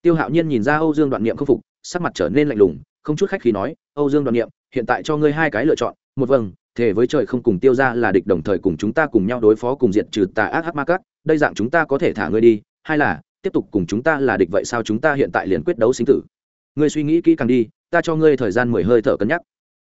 Tiêu hạo nhiên nhìn ra âu dương đoạn niệm không phục, sắc mặt trở nên lạnh lùng, không chút khách khi nói, âu dương đoạn niệm, hiện tại cho ngươi hai cái lựa chọn, một vâng thể với trời không cùng tiêu ra là địch đồng thời cùng chúng ta cùng nhau đối phó cùng diện trừ tà ác hắc ma cắt đây dạng chúng ta có thể thả ngươi đi hay là, tiếp tục cùng chúng ta là địch vậy sao chúng ta hiện tại liền quyết đấu sinh tử? Ngươi suy nghĩ kỹ càng đi ta cho ngươi thời gian mười hơi thở cân nhắc.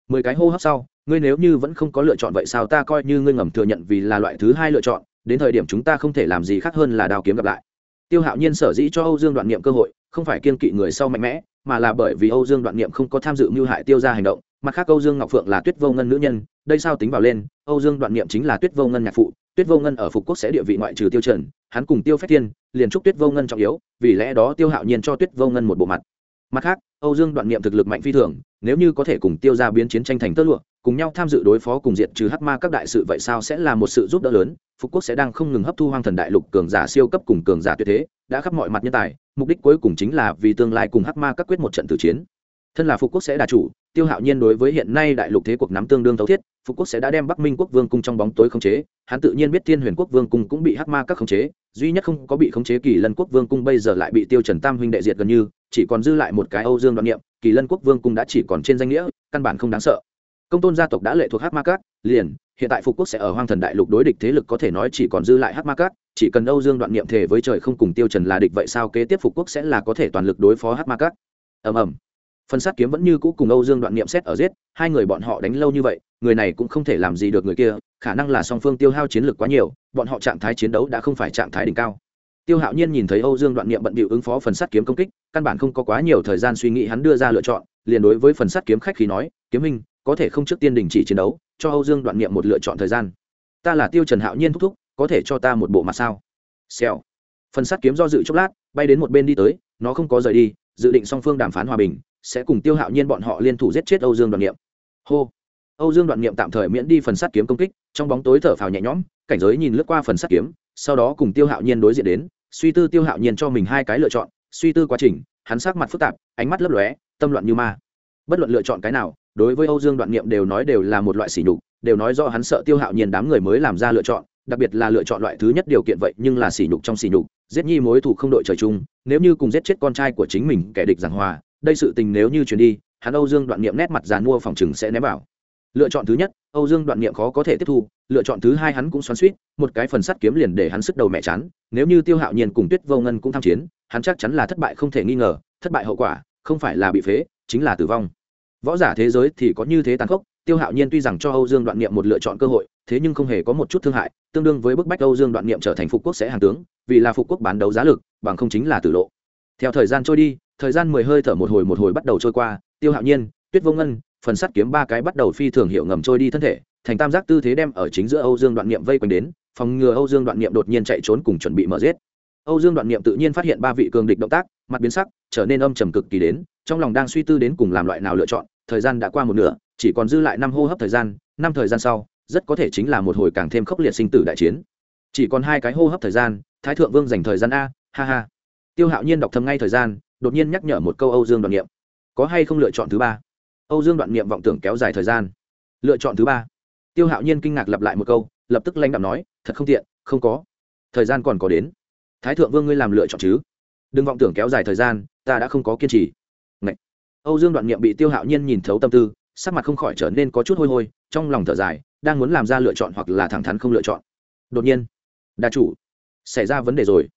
Mười cái hô hấp sau, ngươi nếu như vẫn không có lựa chọn vậy sao ta coi như ngươi ngầm thừa nhận vì là loại thứ hai lựa chọn, đến thời điểm chúng ta không thể làm gì khác hơn là đào kiếm gặp lại. Tiêu hạo nhiên sở dĩ cho âu dương đoạn niệm cơ hội, không phải kiên kỵ người sau mạnh mẽ, mà là bởi vì âu dương đoạn niệm không có tham dự mưu hại tiêu ra hành động, mặt khác âu dương ngọc phượng là tuyết vô ngân nữ nhân, đây sao tính vào lên, âu dương đoạn niệm chính là tuyết vô ngân nhạc phụ, tuyết vô ngân ở phục quốc sẽ địa vị ngoại trừ tiêu trần, hắn cùng tiêu phách thiên, liền chúc tuyết vô ngân trọng yếu, vì lẽ đó tiêu hạo nhiên cho tuyết vô ngân một bộ mặt mặt khác, âu dương đoạn niệm thực lực mạnh phi thường, nếu như có thể cùng tiêu ra biến chiến tranh thành tơ lụa, cùng nhau tham dự đối phó cùng diện trừ hắc ma các đại sự vậy sao sẽ là một sự giúp đỡ lớn? Phục quốc sẽ đang không ngừng hấp thu hoang thần đại lục cường giả siêu cấp cùng cường giả tuyệt thế, đã khắp mọi mặt nhân tài, mục đích cuối cùng chính là vì tương lai cùng hắc ma các quyết một trận tử chiến. Thân là phục quốc sẽ đà chủ tiêu hạo nhiên đối với hiện nay đại lục thế cuộc nắm tương đương thấu thiết phục quốc sẽ đã đem bắc minh quốc vương cung trong bóng tối khống chế, hắn tự nhiên biết thiên huyền quốc vương cung cũng bị hắc ma các khống chế, duy nhất không có bị khống chế kỳ lân quốc vương cung bây giờ lại bị tiêu trần tam huynh đệ diệt gần như, chỉ còn dư lại một cái âu dương đoạn niệm, kỳ lân quốc vương cung đã chỉ còn trên danh nghĩa, căn bản không đáng sợ. Công tôn gia tộc đã lệ thuộc hắc ma các, liền, hiện tại phục quốc sẽ ở hoang thần đại lục đối địch thế lực có thể nói chỉ còn dư lại hắc ma các, chỉ cần âu dương đoạn niệm thể với trời không cùng tiêu trần là địch vậy sao kế tiếp phục quốc sẽ là có thể toàn lực đối phó hắc ma các? Ầm ầm phần sát kiếm vẫn như cũ cùng âu dương đoạn niệm xét ở giết, hai người bọn họ đánh lâu như vậy, người này cũng không thể làm gì được người kia, khả năng là song phương tiêu hao chiến lược quá nhiều, bọn họ trạng thái chiến đấu đã không phải trạng thái đỉnh cao. Tiêu hạo nhiên nhìn thấy âu dương đoạn niệm bận bịu ứng phó phần sát kiếm công kích, căn bản không có quá nhiều thời gian suy nghĩ hắn đưa ra lựa chọn, liền đối với phần sát kiếm khách khí nói, kiếm minh có thể không trước tiên đình chỉ chiến đấu, cho âu dương đoạn niệm một lựa chọn thời gian. Ta là tiêu trần hạo nhiên thúc thúc, có thể cho ta một bộ mặt sao? Xèo. Phần sắt kiếm do dự chốc lát, bay đến một bên đi tới, nó không có rời đi, dự định song phương đàm phán hòa bình sẽ cùng tiêu hạo nhiên bọn họ liên thủ giết chết âu dương đoàn niệm. Hô. Âu dương đoạn niệm tạm thời miễn đi phần sắt kiếm công kích, trong bóng tối thở phào nhẹ nhõm, cảnh giới nhìn lướt qua phần sắt kiếm, sau đó cùng tiêu hạo nhiên đối diện đến, suy tư tiêu hạo nhiên cho mình hai cái lựa chọn, suy tư quá trình, hắn sắc mặt phức tạp, ánh mắt lấp lóe, tâm loạn như ma. Bất luận lựa chọn cái nào, đối với âu dương đoạn niệm đều nói đều là một loại sỉ nhục, đều nói do hắn sợ tiêu hạo nhiên đám người mới làm ra lựa chọn, đặc biệt là lựa chọn loại thứ nhất điều kiện vậy nhưng là sỉ nhục trong sỉ nhục, giết nhi mối thủ không đội trời chung, nếu như cùng giết chết con trai của chính mình kẻ địch giảng hòa đây sự tình nếu như chuyển đi, hắn âu dương đoạn niệm nét mặt dàn mua phòng chừng sẽ ném vào. Lựa chọn thứ nhất, âu dương đoạn niệm khó có thể tiếp thu, lựa chọn thứ hai hắn cũng xoắn suýt một cái phần sắt kiếm liền để hắn sức đầu mẹ chán, nếu như tiêu hạo nhiên cùng tuyết vô ngân cũng tham chiến, hắn chắc chắn là thất bại không thể nghi ngờ, thất bại hậu quả, không phải là bị phế, chính là tử vong. Võ giả thế giới thì có như thế tàn khốc, tiêu hạo nhiên tuy rằng cho âu dương đoạn niệm một lựa chọn cơ hội, thế nhưng không hề có một chút thương hại, tương đương với bức bách âu dương đoạn niệm trở thành phục quốc sẽ hàng tướng, vì là phục quốc bán đấu giá lực, bằng không chính là tử lộ theo thời gian trôi đi, thời gian mười hơi thở một hồi một hồi bắt đầu trôi qua, tiêu hạo nhiên, tuyết vô ngân, phần sắt kiếm ba cái bắt đầu phi thường hiệu ngầm trôi đi thân thể, thành tam giác tư thế đem ở chính giữa âu dương đoạn niệm vây quanh đến, phòng ngừa âu dương đoạn niệm đột nhiên chạy trốn cùng chuẩn bị mở giết. Âu dương đoạn niệm tự nhiên phát hiện ba vị cường địch động tác, mặt biến sắc, trở nên âm trầm cực kỳ đến, trong lòng đang suy tư đến cùng làm loại nào lựa chọn, thời gian đã qua một nửa, chỉ còn dư lại năm hô hấp thời gian, năm thời gian sau, rất có thể chính là một hồi càng thêm khốc liệt sinh tử đại chiến. Chỉ còn hai cái hô hấp thời gian, thái thượng vương dành thời gian a, ha ha tiêu hạo nhiên đọc thầm ngay thời gian, đột nhiên nhắc nhở một câu âu dương đoạn niệm. Có hay không lựa chọn thứ ba? Âu dương đoạn niệm vọng tưởng kéo dài thời gian. Lựa chọn thứ ba. Tiêu hạo nhiên kinh ngạc lặp lại một câu, lập tức lãnh đạo nói, thật không tiện, không có. Thời gian còn có đến. Thái thượng vương ngươi làm lựa chọn chứ? Đừng vọng tưởng kéo dài thời gian, ta đã không có kiên trì. Ngậy. âu dương đoạn niệm bị tiêu hạo nhiên nhìn thấu tâm tư, sắc mặt không khỏi trở nên có chút hôi hôi, trong lòng thở dài, đang muốn làm ra lựa chọn hoặc là thẳng thắn không lựa chọn. Đột nhiên, đa chủ, xảy ra vấn đề rồi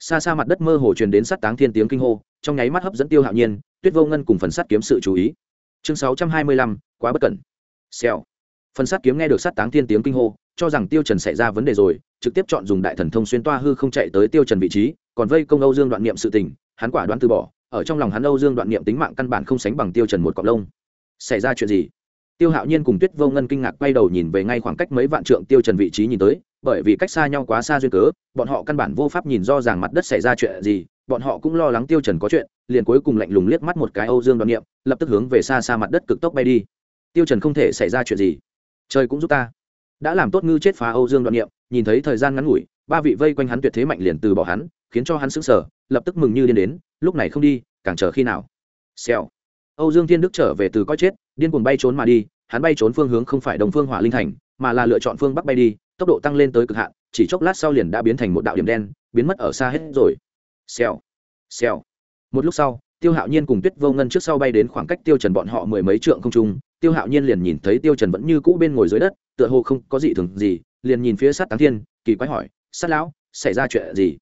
xa xa mặt đất mơ hồ truyền đến sát táng thiên tiếng kinh hô, trong nháy mắt hấp dẫn tiêu hạo nhiên, tuyết vô ngân cùng phần sắt kiếm sự chú ý. Chương sáu trăm hai mươi lăm, quá bất cẩn. Xèo. Phần sắt kiếm nghe được sát táng thiên tiếng kinh hô, cho rằng tiêu trần xảy ra vấn đề rồi, trực tiếp chọn dùng đại thần thông xuyên toa hư không chạy tới tiêu trần vị trí, còn vây công âu dương đoạn niệm sự tình, hắn quả đoán từ bỏ, ở trong lòng hắn âu dương đoạn niệm tính mạng căn bản không sánh bằng tiêu trần một cọng lông. Xảy ra chuyện gì? Tiêu hạo nhiên cùng tuyết vô ngân kinh ngạc quay đầu nhìn về ngay khoảng cách mấy vạn trượng tiêu trần vị trí nhìn tới, bởi vì cách xa nhau quá xa duyên cớ, bọn họ căn bản vô pháp nhìn do rằng mặt đất xảy ra chuyện gì, bọn họ cũng lo lắng tiêu trần có chuyện, liền cuối cùng lạnh lùng liếc mắt một cái âu dương Đoan niệm, lập tức hướng về xa xa mặt đất cực tốc bay đi. Tiêu trần không thể xảy ra chuyện gì. Trời cũng giúp ta. Đã làm tốt ngư chết phá âu dương Đoan niệm, nhìn thấy thời gian ngắn ngủi, ba vị vây quanh hắn tuyệt thế mạnh liền từ bỏ hắn, khiến cho hắn sững sờ, lập tức mừng như điên đến, lúc này không đi, càng chờ khi nào. Xèo âu dương thiên đức trở về từ coi chết, điên cuồng bay trốn mà đi, hắn bay trốn phương hướng không phải Đông phương hỏa linh thành, mà là lựa chọn phương bắc bay đi, tốc độ tăng lên tới cực hạn, chỉ chốc lát sau liền đã biến thành một đạo điểm đen, biến mất ở xa hết rồi. Xèo xèo. Một lúc sau, tiêu hạo nhiên cùng tuyết vô ngân trước sau bay đến khoảng cách tiêu trần bọn họ mười mấy trượng không trung, tiêu hạo nhiên liền nhìn thấy tiêu trần vẫn như cũ bên ngồi dưới đất, tựa hồ không có gì thường gì, liền nhìn phía sát táng thiên, kỳ quái hỏi, sát lão, xảy ra chuyện gì?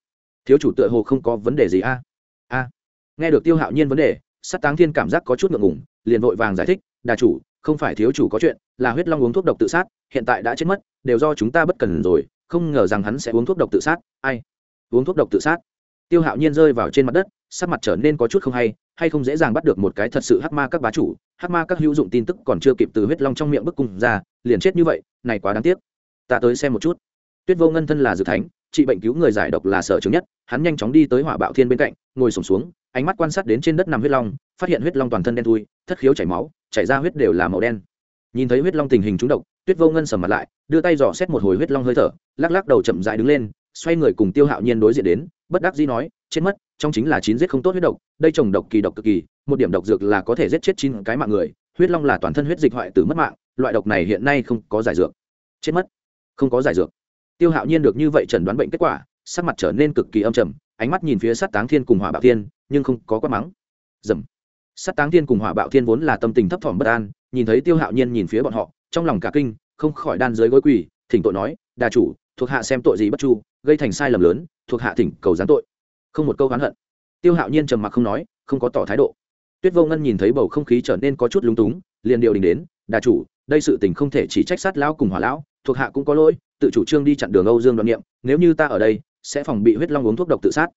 Thiếu chủ tựa hồ không có vấn đề gì a? A. Nghe được tiêu hạo nhiên vấn đề sát táng thiên cảm giác có chút ngượng ngùng, liền vội vàng giải thích, đà chủ, không phải thiếu chủ có chuyện, là huyết long uống thuốc độc tự sát, hiện tại đã chết mất, đều do chúng ta bất cần rồi, không ngờ rằng hắn sẽ uống thuốc độc tự sát, ai? Uống thuốc độc tự sát? Tiêu hạo nhiên rơi vào trên mặt đất, sắc mặt trở nên có chút không hay hay không dễ dàng bắt được một cái thật sự hắc ma các bá chủ, hắc ma các hữu dụng tin tức còn chưa kịp từ huyết long trong miệng bức cung ra, liền chết như vậy, này quá đáng tiếc. Ta tới xem một chút. Tuyết vô ngân thân là dự thánh, trị bệnh cứu người giải độc là sở chứng nhất, hắn nhanh chóng đi tới hỏa bạo thiên bên cạnh, ngồi sổm xuống ánh mắt quan sát đến trên đất nằm huyết long, phát hiện huyết long toàn thân đen thui, thất khiếu chảy máu, chảy ra huyết đều là màu đen. Nhìn thấy huyết long tình hình trúng độc, tuyết vô ngân sầm mặt lại, đưa tay dò xét một hồi huyết long hơi thở, lắc lắc đầu chậm dại đứng lên, xoay người cùng tiêu hạo nhiên đối diện đến, bất đắc dĩ nói, chết mất, trong chính là chín giết không tốt huyết độc, đây trồng độc kỳ độc cực kỳ, một điểm độc dược là có thể giết chết chín cái mạng người, huyết long là toàn thân huyết dịch hoại tử mất mạng, loại độc này hiện nay không có giải dược. Chết mất, không có giải dược. Tiêu hạo nhiên được như vậy chẩn đoán bệnh kết quả, sắc mặt trở nên cực kỳ âm trầm, ánh mắt nhìn phía sát táng thiên cùng hỏa bạo thiên nhưng không có quát mắng. Dầm. Sát táng thiên cùng hỏa bạo thiên vốn là tâm tình thấp thỏm bất an, nhìn thấy tiêu hạo nhiên nhìn phía bọn họ, trong lòng cả kinh, không khỏi đan dưới gối quỳ, thỉnh tội nói, đà chủ, thuộc hạ xem tội gì bất chu, gây thành sai lầm lớn, thuộc hạ thỉnh cầu giáng tội. Không một câu oán hận. Tiêu hạo nhiên trầm mặc không nói, không có tỏ thái độ. Tuyết vô ngân nhìn thấy bầu không khí trở nên có chút lúng túng, liền điều đình đến, đà chủ, đây sự tình không thể chỉ trách sát lão cùng hỏa lão, thuộc hạ cũng có lỗi, tự chủ trương đi chặn đường âu dương đoạn niệm, nếu như ta ở đây, sẽ phòng bị huyết long uống thuốc độc tự sát.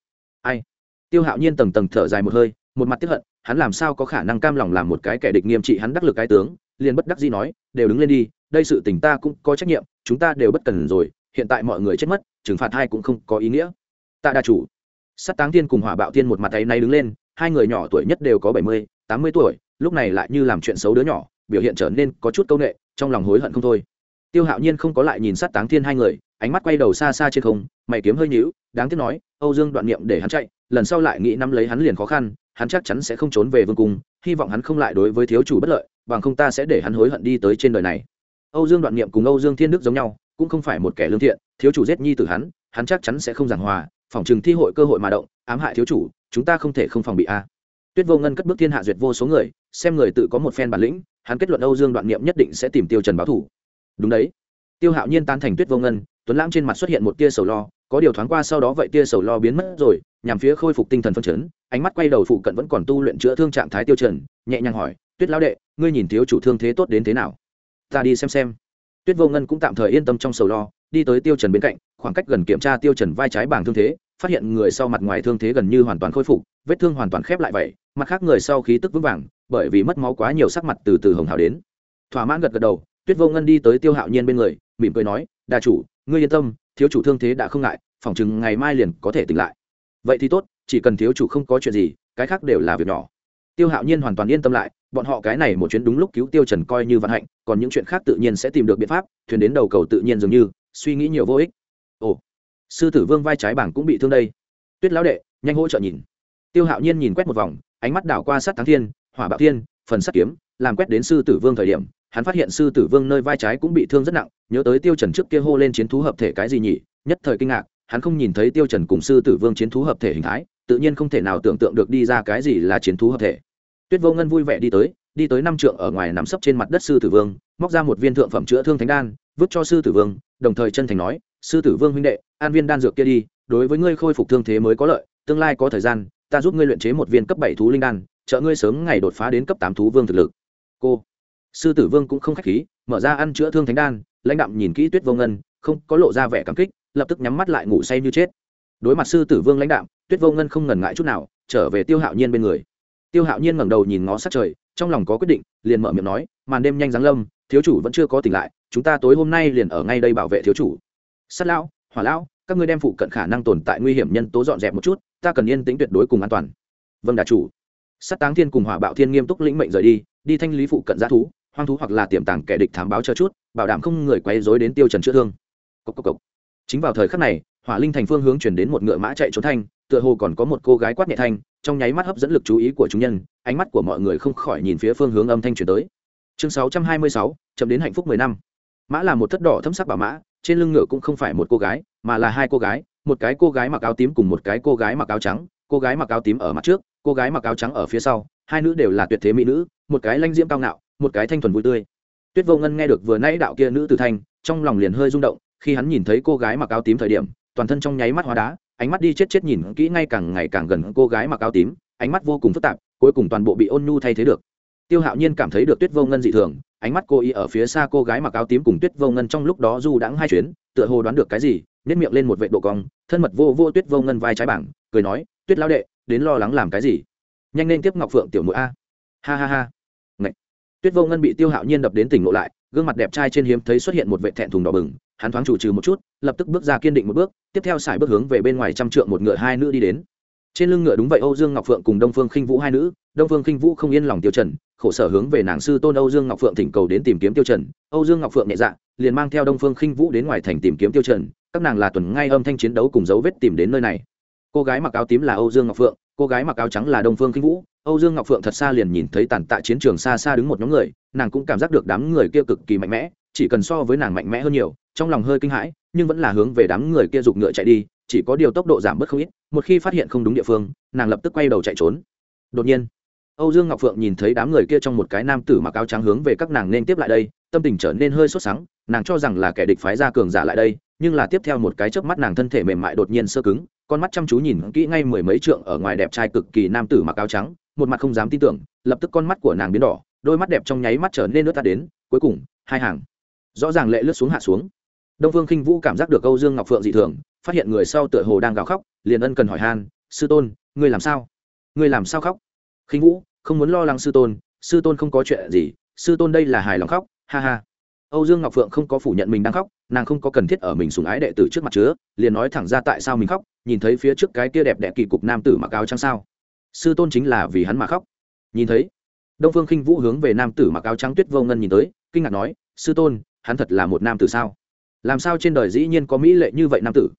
Ai? Tiêu hạo nhiên tầng tầng thở dài một hơi, một mặt tiếp hận, hắn làm sao có khả năng cam lòng làm một cái kẻ địch nghiêm trị hắn đắc lực cái tướng, liền bất đắc dĩ nói, đều đứng lên đi, đây sự tình ta cũng có trách nhiệm, chúng ta đều bất cần rồi, hiện tại mọi người chết mất, trừng phạt hai cũng không có ý nghĩa. Tạ đa chủ. Sắt táng thiên cùng hỏa bạo thiên một mặt tay này đứng lên, hai người nhỏ tuổi nhất đều có bảy mươi, tám mươi tuổi, lúc này lại như làm chuyện xấu đứa nhỏ, biểu hiện trở nên có chút c â u n ệ trong lòng hối hận không thôi. Tiêu hạo nhiên không có lại nhìn sát táng thiên hai người, ánh mắt quay đầu xa xa trên không, mày kiếm hơi nhíu, đáng tiếc nói, âu dương đoạn niệm để hắn chạy lần sau lại nghĩ nắm lấy hắn liền khó khăn, hắn chắc chắn sẽ không trốn về vương cung, hy vọng hắn không lại đối với thiếu chủ bất lợi, bằng không ta sẽ để hắn hối hận đi tới trên đời này. Âu dương đoạn niệm cùng âu dương thiên đức giống nhau, cũng không phải một kẻ lương thiện, thiếu chủ giết nhi tử hắn hắn chắc chắn sẽ không giảng hòa, phòng chừng thi hội cơ hội mà động, ám hại thiếu chủ, chúng ta không thể không phòng bị a. Tuyết vô ngân cất bước thiên hạ duyệt vô số người, xem người tự có một phen bản lĩnh, hắn kết luận âu dương đoạn niệm nhất định sẽ tìm tiêu trần báo thủ đúng đấy. Tiêu hạo nhiên tan thành tuyết vô ngân, tuấn lãng trên mặt xuất hiện một tia sầu lo có điều thoáng qua sau đó vậy tia sầu lo biến mất rồi, nhằm phía khôi phục tinh thần phân chấn, ánh mắt quay đầu phụ cận vẫn còn tu luyện chữa thương trạng thái tiêu trần, nhẹ nhàng hỏi, tuyết lão đệ, ngươi nhìn thiếu chủ thương thế tốt đến thế nào? Ta đi xem xem. Tuyết vô ngân cũng tạm thời yên tâm trong sầu lo, đi tới tiêu trần bên cạnh, khoảng cách gần kiểm tra tiêu trần vai trái bảng thương thế, phát hiện người sau mặt ngoài thương thế gần như hoàn toàn khôi phục, vết thương hoàn toàn khép lại vậy, mặt khác người sau khí tức vững vàng, bởi vì mất máu quá nhiều sắc mặt từ từ hồng hào đến. Thỏa mãn gật gật đầu, tuyết vô ngân đi tới tiêu hạo nhiên bên người, mỉm cười nói, đà chủ, ngươi yên tâm thiếu chủ thương thế đã không ngại, phỏng chừng ngày mai liền có thể tỉnh lại. Vậy thì tốt, chỉ cần thiếu chủ không có chuyện gì, cái khác đều là việc nhỏ. Tiêu hạo nhiên hoàn toàn yên tâm lại, bọn họ cái này một chuyến đúng lúc cứu tiêu trần coi như vận hạnh, còn những chuyện khác tự nhiên sẽ tìm được biện pháp, thuyền đến đầu cầu tự nhiên dường như, suy nghĩ nhiều vô ích. Ồ, sư tử vương vai trái bảng cũng bị thương đây. Tuyết lão đệ, nhanh hỗ trợ nhìn. Tiêu hạo nhiên nhìn quét một vòng, ánh mắt đảo qua sát thắng thiên, hỏa bạo thiên, phần sắt kiếm, làm quét đến sư tử vương thời điểm hắn phát hiện sư tử vương nơi vai trái cũng bị thương rất nặng, nhớ tới tiêu trần trước kia hô lên chiến thú hợp thể cái gì nhỉ, nhất thời kinh ngạc, hắn không nhìn thấy tiêu trần cùng sư tử vương chiến thú hợp thể hình thái, tự nhiên không thể nào tưởng tượng được đi ra cái gì là chiến thú hợp thể. Tuyết vô ngân vui vẻ đi tới đi tới năm trượng ở ngoài nằm sấp trên mặt đất sư tử vương, móc ra một viên thượng phẩm chữa thương thánh đan, vứt cho sư tử vương, đồng thời chân thành nói, sư tử vương huynh đệ, an viên đan dược kia đi, đối với ngươi khôi phục thương thế mới có lợi, tương lai có thời gian, ta giúp ngươi luyện chế một viên cấp bảy thú linh đan, trợ ngươi sớm ngày đột phá đến cấp tám thú vương thực lực. Cô sư tử vương cũng không khách khí, mở ra ăn chữa thương thánh đan, lãnh đạm nhìn kỹ tuyết vô ngân, không có lộ ra vẻ cảm kích, lập tức nhắm mắt lại ngủ say như chết. Đối mặt sư tử vương lãnh đạm, tuyết vô ngân không ngần ngại chút nào, trở về tiêu hạo nhiên bên người. Tiêu hạo nhiên ngẩng đầu nhìn ngó sát trời, trong lòng có quyết định, liền mở miệng nói, màn đêm nhanh giáng lâm, thiếu chủ vẫn chưa có tỉnh lại, chúng ta tối hôm nay liền ở ngay đây bảo vệ thiếu chủ. Sát lão, hỏa lão, các ngươi đem phụ cận khả năng tồn tại nguy hiểm nhân tố dọn dẹp một chút, ta cần yên tĩnh tuyệt đối cùng an toàn. Vâng đà chủ. Sát táng thiên cùng hỏa bạo thiên nghiêm túc lĩnh mệnh rời đi đi thanh lý phụ cận g thú hoang thú hoặc là tiềm tàng kẻ địch thám báo cho chút bảo đảm không người quấy dối đến tiêu trần chữa thương. Cốc cốc cốc. chính vào thời khắc này hỏa linh thành phương hướng chuyển đến một ngựa mã chạy trốn thanh tựa hồ còn có một cô gái quát nhẹ thanh trong nháy mắt hấp dẫn lực chú ý của chúng nhân ánh mắt của mọi người không khỏi nhìn phía phương hướng âm thanh chuyển tới. Chương 626, chậm đến hạnh phúc 10 năm. Mã là một thất đỏ thâm sắc bảo mã trên lưng ngựa cũng không phải một cô gái mà là hai cô gái một cái cô gái mặc áo tím cùng một cái cô gái mặc áo trắng cô gái mặc áo tím ở mặt trước cô gái mặc áo trắng ở phía sau hai nữ đều là tuyệt thế mỹ nữ một cái lanh diễm cao ngạo một cái thanh thuần vui tươi. Tuyết vô ngân nghe được vừa nãy đạo kia nữ tử thanh, trong lòng liền hơi rung động, khi hắn nhìn thấy cô gái mặc áo tím thời điểm, toàn thân trong nháy mắt hóa đá, ánh mắt đi chết chết nhìn kỹ ngay càng ngày càng gần cô gái mặc áo tím, ánh mắt vô cùng phức tạp, cuối cùng toàn bộ bị ôn nhu thay thế được. Tiêu hạo nhiên cảm thấy được tuyết vô ngân dị thường, ánh mắt cô y ở phía xa cô gái mặc áo tím cùng tuyết vô ngân trong lúc đó du đãng hai chuyến, tựa hồ đoán được cái gì nếp miệng lên một vệ độ cong, thân mật vô vô tuyết vô ngân vai trái bảng, cười nói, tuyết lao đệ, đến lo lắng làm cái gì? Nhanh lên tiếp ngọc phượng tiểu mũi a. Ha ha ha tuyết vô ngân bị tiêu hạo nhiên đập đến tỉnh ngộ lại, gương mặt đẹp trai trên hiếm thấy xuất hiện một vệ thẹn thùng đỏ bừng, hắn thoáng chủ trừ một chút, lập tức bước ra kiên định một bước, tiếp theo xài bước hướng về bên ngoài trăm trượng một ngựa hai nữ đi đến. Trên lưng ngựa đúng vậy âu dương ngọc phượng cùng đông phương khinh vũ hai nữ, đông phương khinh vũ không yên lòng tiêu trần, khổ sở hướng về nàng sư tôn âu dương ngọc phượng thỉnh cầu đến tìm kiếm tiêu trần. Âu dương ngọc phượng nhẹ dạ liền mang theo đông phương khinh vũ đến ngoài thành tìm kiếm tiêu trần, các nàng là tuần ngay âm thanh chiến đấu cùng dấu vết tìm đến nơi này. Cô gái mặc áo tím là âu dương ngọc phượng, cô gái mặc áo trắng là đông phương khinh vũ âu dương ngọc phượng thật xa liền nhìn thấy tàn tạ chiến trường xa xa đứng một nhóm người, nàng cũng cảm giác được đám người kia cực kỳ mạnh mẽ, chỉ cần so với nàng mạnh mẽ hơn nhiều, trong lòng hơi kinh hãi, nhưng vẫn là hướng về đám người kia dục ngựa chạy đi, chỉ có điều tốc độ giảm bớt không ít, một khi phát hiện không đúng địa phương, nàng lập tức quay đầu chạy trốn. Đột nhiên, âu dương ngọc phượng nhìn thấy đám người kia trong một cái nam tử mặc áo trắng hướng về các nàng nên tiếp lại đây, tâm tình trở nên hơi sốt sắng, nàng cho rằng là kẻ địch phái ra cường giả lại đây, nhưng là tiếp theo một cái chớp mắt nàng thân thể mềm mại đột nhiên sơ cứng, con mắt chăm chú nhìn kỹ ngay mười mấy trượng ở ngoài đẹp trai cực kỳ nam tử mặc áo trắng một mặt không dám tin tưởng, lập tức con mắt của nàng biến đỏ, đôi mắt đẹp trong nháy mắt trở nên nước ta đến, cuối cùng, hai hàng. Rõ ràng lệ lướt xuống hạ xuống. Đông phương khinh vũ cảm giác được âu dương ngọc phượng dị thường, phát hiện người sau tựa hồ đang gào khóc, liền ân cần hỏi han, sư tôn, ngươi làm sao? Ngươi làm sao khóc? Khinh vũ, không muốn lo lắng sư tôn sư tôn không có chuyện gì, sư tôn đây là hài lòng khóc, ha ha. Âu dương ngọc phượng không có phủ nhận mình đang khóc, nàng không có cần thiết ở mình sùng ái đệ tử trước mặt chứa, liền nói thẳng ra tại sao mình khóc, nhìn thấy phía trước cái kia đẹp đẽ kỳ cục nam tử mặc áo trắng sao sư tôn chính là vì hắn mà khóc. Nhìn thấy, đông phương khinh vũ hướng về nam tử mặc áo trắng tuyết vô ngân nhìn tới, kinh ngạc nói, sư tôn, hắn thật là một nam tử sao? Làm sao trên đời dĩ nhiên có mỹ lệ như vậy nam tử?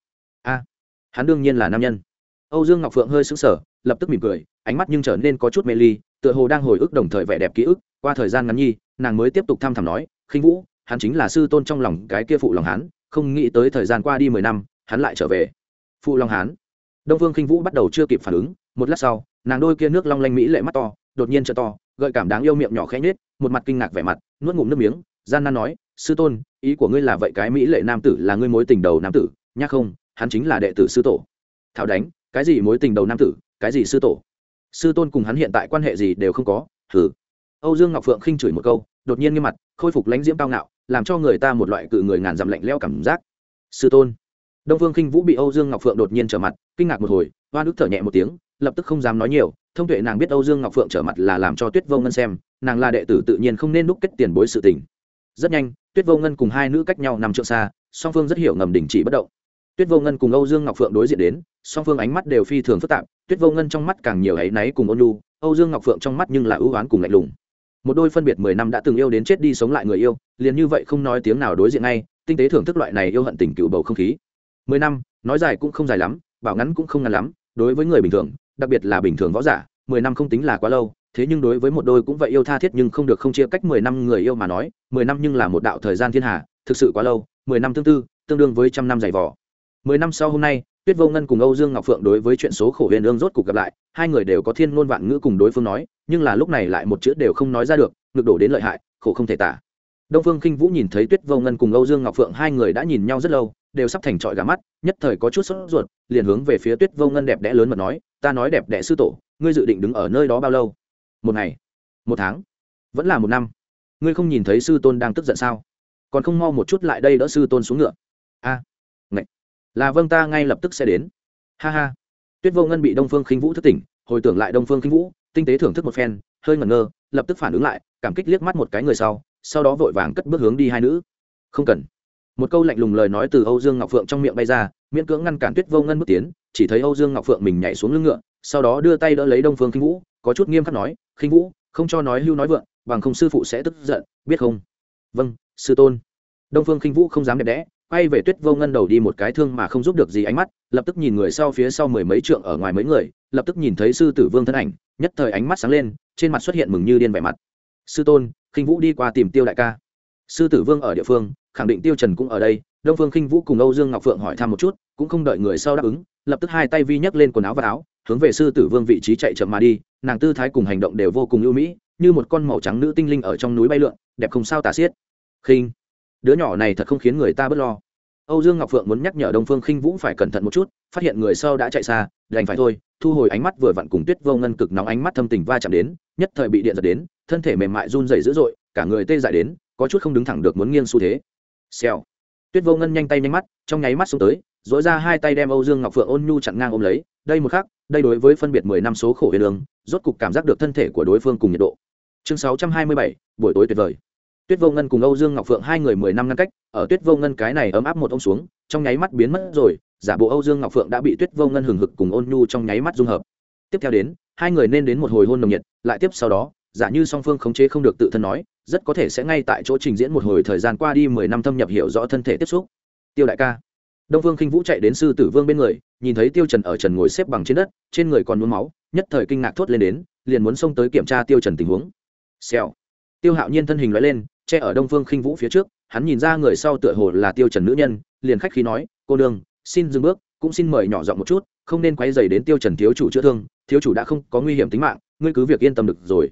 A, hắn đương nhiên là nam nhân. Âu dương ngọc phượng hơi sững sờ, lập tức mỉm cười, ánh mắt nhưng trở nên có chút mê ly, tựa hồ đang hồi ức đồng thời vẻ đẹp ký ức. Qua thời gian ngắn nhi, nàng mới tiếp tục thăm thẳm nói, khinh vũ, hắn chính là sư tôn trong lòng cái kia phụ lòng hắn không nghĩ tới thời gian qua đi mười năm, hắn lại trở về. Phụ lòng hắn. đông phương khinh vũ bắt đầu chưa kịp phản ứng một lát sau, nàng đôi kia nước long lanh mỹ lệ mắt to, đột nhiên trợ to, gợi cảm đáng yêu miệng nhỏ khẽ nhết một mặt kinh ngạc vẻ mặt, nuốt ngụm nước miếng, gian nan nói, sư tôn, ý của ngươi là vậy cái mỹ lệ nam tử là ngươi mối tình đầu nam tử nhắc không, hắn chính là đệ tử sư tổ. Thảo đánh, cái gì mối tình đầu nam tử, cái gì sư tổ? Sư tôn cùng hắn hiện tại quan hệ gì đều không có thử âu dương ngọc phượng khinh chửi một câu, đột nhiên nghiêm mặt, khôi phục lãnh diễm cao ngạo, làm cho người ta một loại cự người ngàn dặm lạnh leo cảm giác. Sư tôn. Đông phương khinh vũ bị âu dương ngọc phượng đột nhiên trở mặt, kinh ngạc một hồi hoa đức thở nhẹ một tiếng lập tức không dám nói nhiều, thông tuệ nàng biết âu dương ngọc phượng trở mặt là làm cho tuyết vô ngân xem, nàng là đệ tử tự nhiên không nên đúc kết tiền bối sự tình. Rất nhanh, tuyết vô ngân cùng hai nữ cách nhau nằm trượng xa, song phương rất hiểu ngầm đình chỉ bất động. Tuyết vô ngân cùng âu dương ngọc phượng đối diện đến, song phương ánh mắt đều phi thường phức tạp, tuyết vô ngân trong mắt càng nhiều áy náy cùng ôn lu âu dương ngọc phượng trong mắt nhưng là ưu oán cùng lạnh lùng. Một đôi phân biệt mười năm đã từng yêu đến chết đi sống lại người yêu, liền như vậy không nói tiếng nào đối diện ngay, tinh tế thưởng thức loại này yêu hận tình cựu bầu không khí. Mười năm, nói dài cũng không dài lắm, bảo ngắn cũng không ngắn lắm, đối với người bình thường đặc biệt là bình thường võ giả, mười năm không tính là quá lâu, thế nhưng đối với một đôi cũng vậy yêu tha thiết nhưng không được không chia cách mười năm người yêu mà nói, mười năm nhưng là một đạo thời gian thiên hà, thực sự quá lâu, mười năm tương tư, tương đương với trăm năm dày vỏ mười năm sau hôm nay, tuyết vô ngân cùng âu dương ngọc phượng đối với chuyện số khổ huyền ương rốt cục gặp lại, hai người đều có thiên ngôn vạn ngữ cùng đối phương nói, nhưng là lúc này lại một chữ đều không nói ra được ngược đổ đến lợi hại, khổ không thể tả. Đông phương khinh vũ nhìn thấy tuyết vô ngân cùng âu dương ngọc phượng hai người đã nhìn nhau rất lâu, đều sắp thành trọi gà mắt, nhất thời có chút sốt ruột, liền hướng về phía tuyết vô ngân đẹp đẽ lớn mà nói ta nói đẹp đẽ sư tổ ngươi dự định đứng ở nơi đó bao lâu? Một ngày? Một tháng? Vẫn là một năm? Ngươi không nhìn thấy sư tôn đang tức giận sao? Còn không mau một chút lại đây đỡ sư tôn xuống ngựa. A. À, là vâng ta ngay lập tức sẽ đến. Ha ha. Tuyết vô ngân bị đông phương khinh vũ thức tỉnh hồi tưởng lại đông phương khinh vũ tinh tế thưởng thức một phen hơi ngẩn ngơ lập tức phản ứng lại cảm kích liếc mắt một cái người sau sau đó vội vàng cất bước hướng đi hai nữ. Không cần. Một câu lạnh lùng lời nói từ âu dương ngọc phượng trong miệng bay ra miễn cưỡng ngăn cản tuyết vô ngân bước tiến, chỉ thấy âu dương ngọc phượng mình nhảy xuống lưng ngựa, sau đó đưa tay đỡ lấy đông phương khinh vũ, có chút nghiêm khắc nói khinh vũ, không cho nói hưu nói vượng, bằng không sư phụ sẽ tức giận, biết không? Vâng sư tôn. Đông phương khinh vũ không dám đẹp đẽ, quay về tuyết vô ngân đầu đi một cái thương mà không giúp được gì ánh mắt, lập tức nhìn người sau phía sau mười mấy trượng ở ngoài mấy người, lập tức nhìn thấy sư tử vương thân ảnh, nhất thời ánh mắt sáng lên, trên mặt xuất hiện mừng như điên vẻ mặt. Sư tôn khinh vũ đi qua tìm tiêu đại ca sư tử vương ở địa phương, khẳng định tiêu trần cũng ở đây, đông phương khinh vũ cùng âu dương ngọc phượng hỏi thăm một chút, cũng không đợi người sau đáp ứng, lập tức hai tay vi nhấc lên quần áo và áo, hướng về sư tử vương vị trí chạy chậm mà đi, nàng tư thái cùng hành động đều vô cùng ưu mỹ, như một con màu trắng nữ tinh linh ở trong núi bay lượn, đẹp không sao tả xiết. Khinh. Đứa nhỏ này thật không khiến người ta bớt lo. Âu dương ngọc phượng muốn nhắc nhở đông phương khinh vũ phải cẩn thận một chút, phát hiện người sau đã chạy xa, đành phải thôi, thu hồi ánh mắt vừa vặn cùng tuyết vô ngân cực nóng ánh mắt thâm tình va chạm đến, nhất thời bị điện giật đến, thân thể mềm mại run rẩy dữ dội, cả người tê dại đến có chút không đứng thẳng được muốn nghiêng xu thế. Xèo. Tuyết vô ngân nhanh tay nhanh mắt, trong nháy mắt xuống tới dỗi ra hai tay đem âu dương ngọc phượng ôn nhu chặn ngang ôm lấy, đây một khắc, đây đối với phân biệt mười năm số khổ huyền đường, rốt cục cảm giác được thân thể của đối phương cùng nhiệt độ. Chương sáu trăm hai mươi bảy, buổi tối tuyệt vời. Tuyết vô ngân cùng âu dương ngọc phượng hai người mười năm ngăn cách, ở tuyết vô ngân cái này ấm áp một ông xuống, trong nháy mắt biến mất rồi, giả bộ âu dương ngọc phượng đã bị tuyết vô ngân hừng hực cùng ôn nhu trong nháy mắt dung hợp. Tiếp theo đến, hai người nên đến một hồi hôn nồng nhiệt, lại tiếp sau đó, giả như song phương khống chế không được tự thân nói rất có thể sẽ ngay tại chỗ trình diễn một hồi thời gian qua đi mười năm thâm nhập hiểu rõ thân thể tiếp xúc. Tiêu đại ca. Đông vương khinh vũ chạy đến sư tử vương bên người, nhìn thấy tiêu trần ở trần ngồi xếp bằng trên đất, trên người còn nhuốm máu, nhất thời kinh ngạc thốt lên đến, liền muốn xông tới kiểm tra tiêu trần tình huống. Xèo. Tiêu hạo nhiên thân hình lóe lên, che ở đông vương khinh vũ phía trước, hắn nhìn ra người sau tựa hồ là tiêu trần nữ nhân, liền khách khí nói, cô đường xin dừng bước, cũng xin mời nhỏ giọng một chút, không nên quấy rầy đến tiêu trần thiếu chủ chữa thương, thiếu chủ đã không có nguy hiểm tính mạng, ngươi cứ việc yên tâm được rồi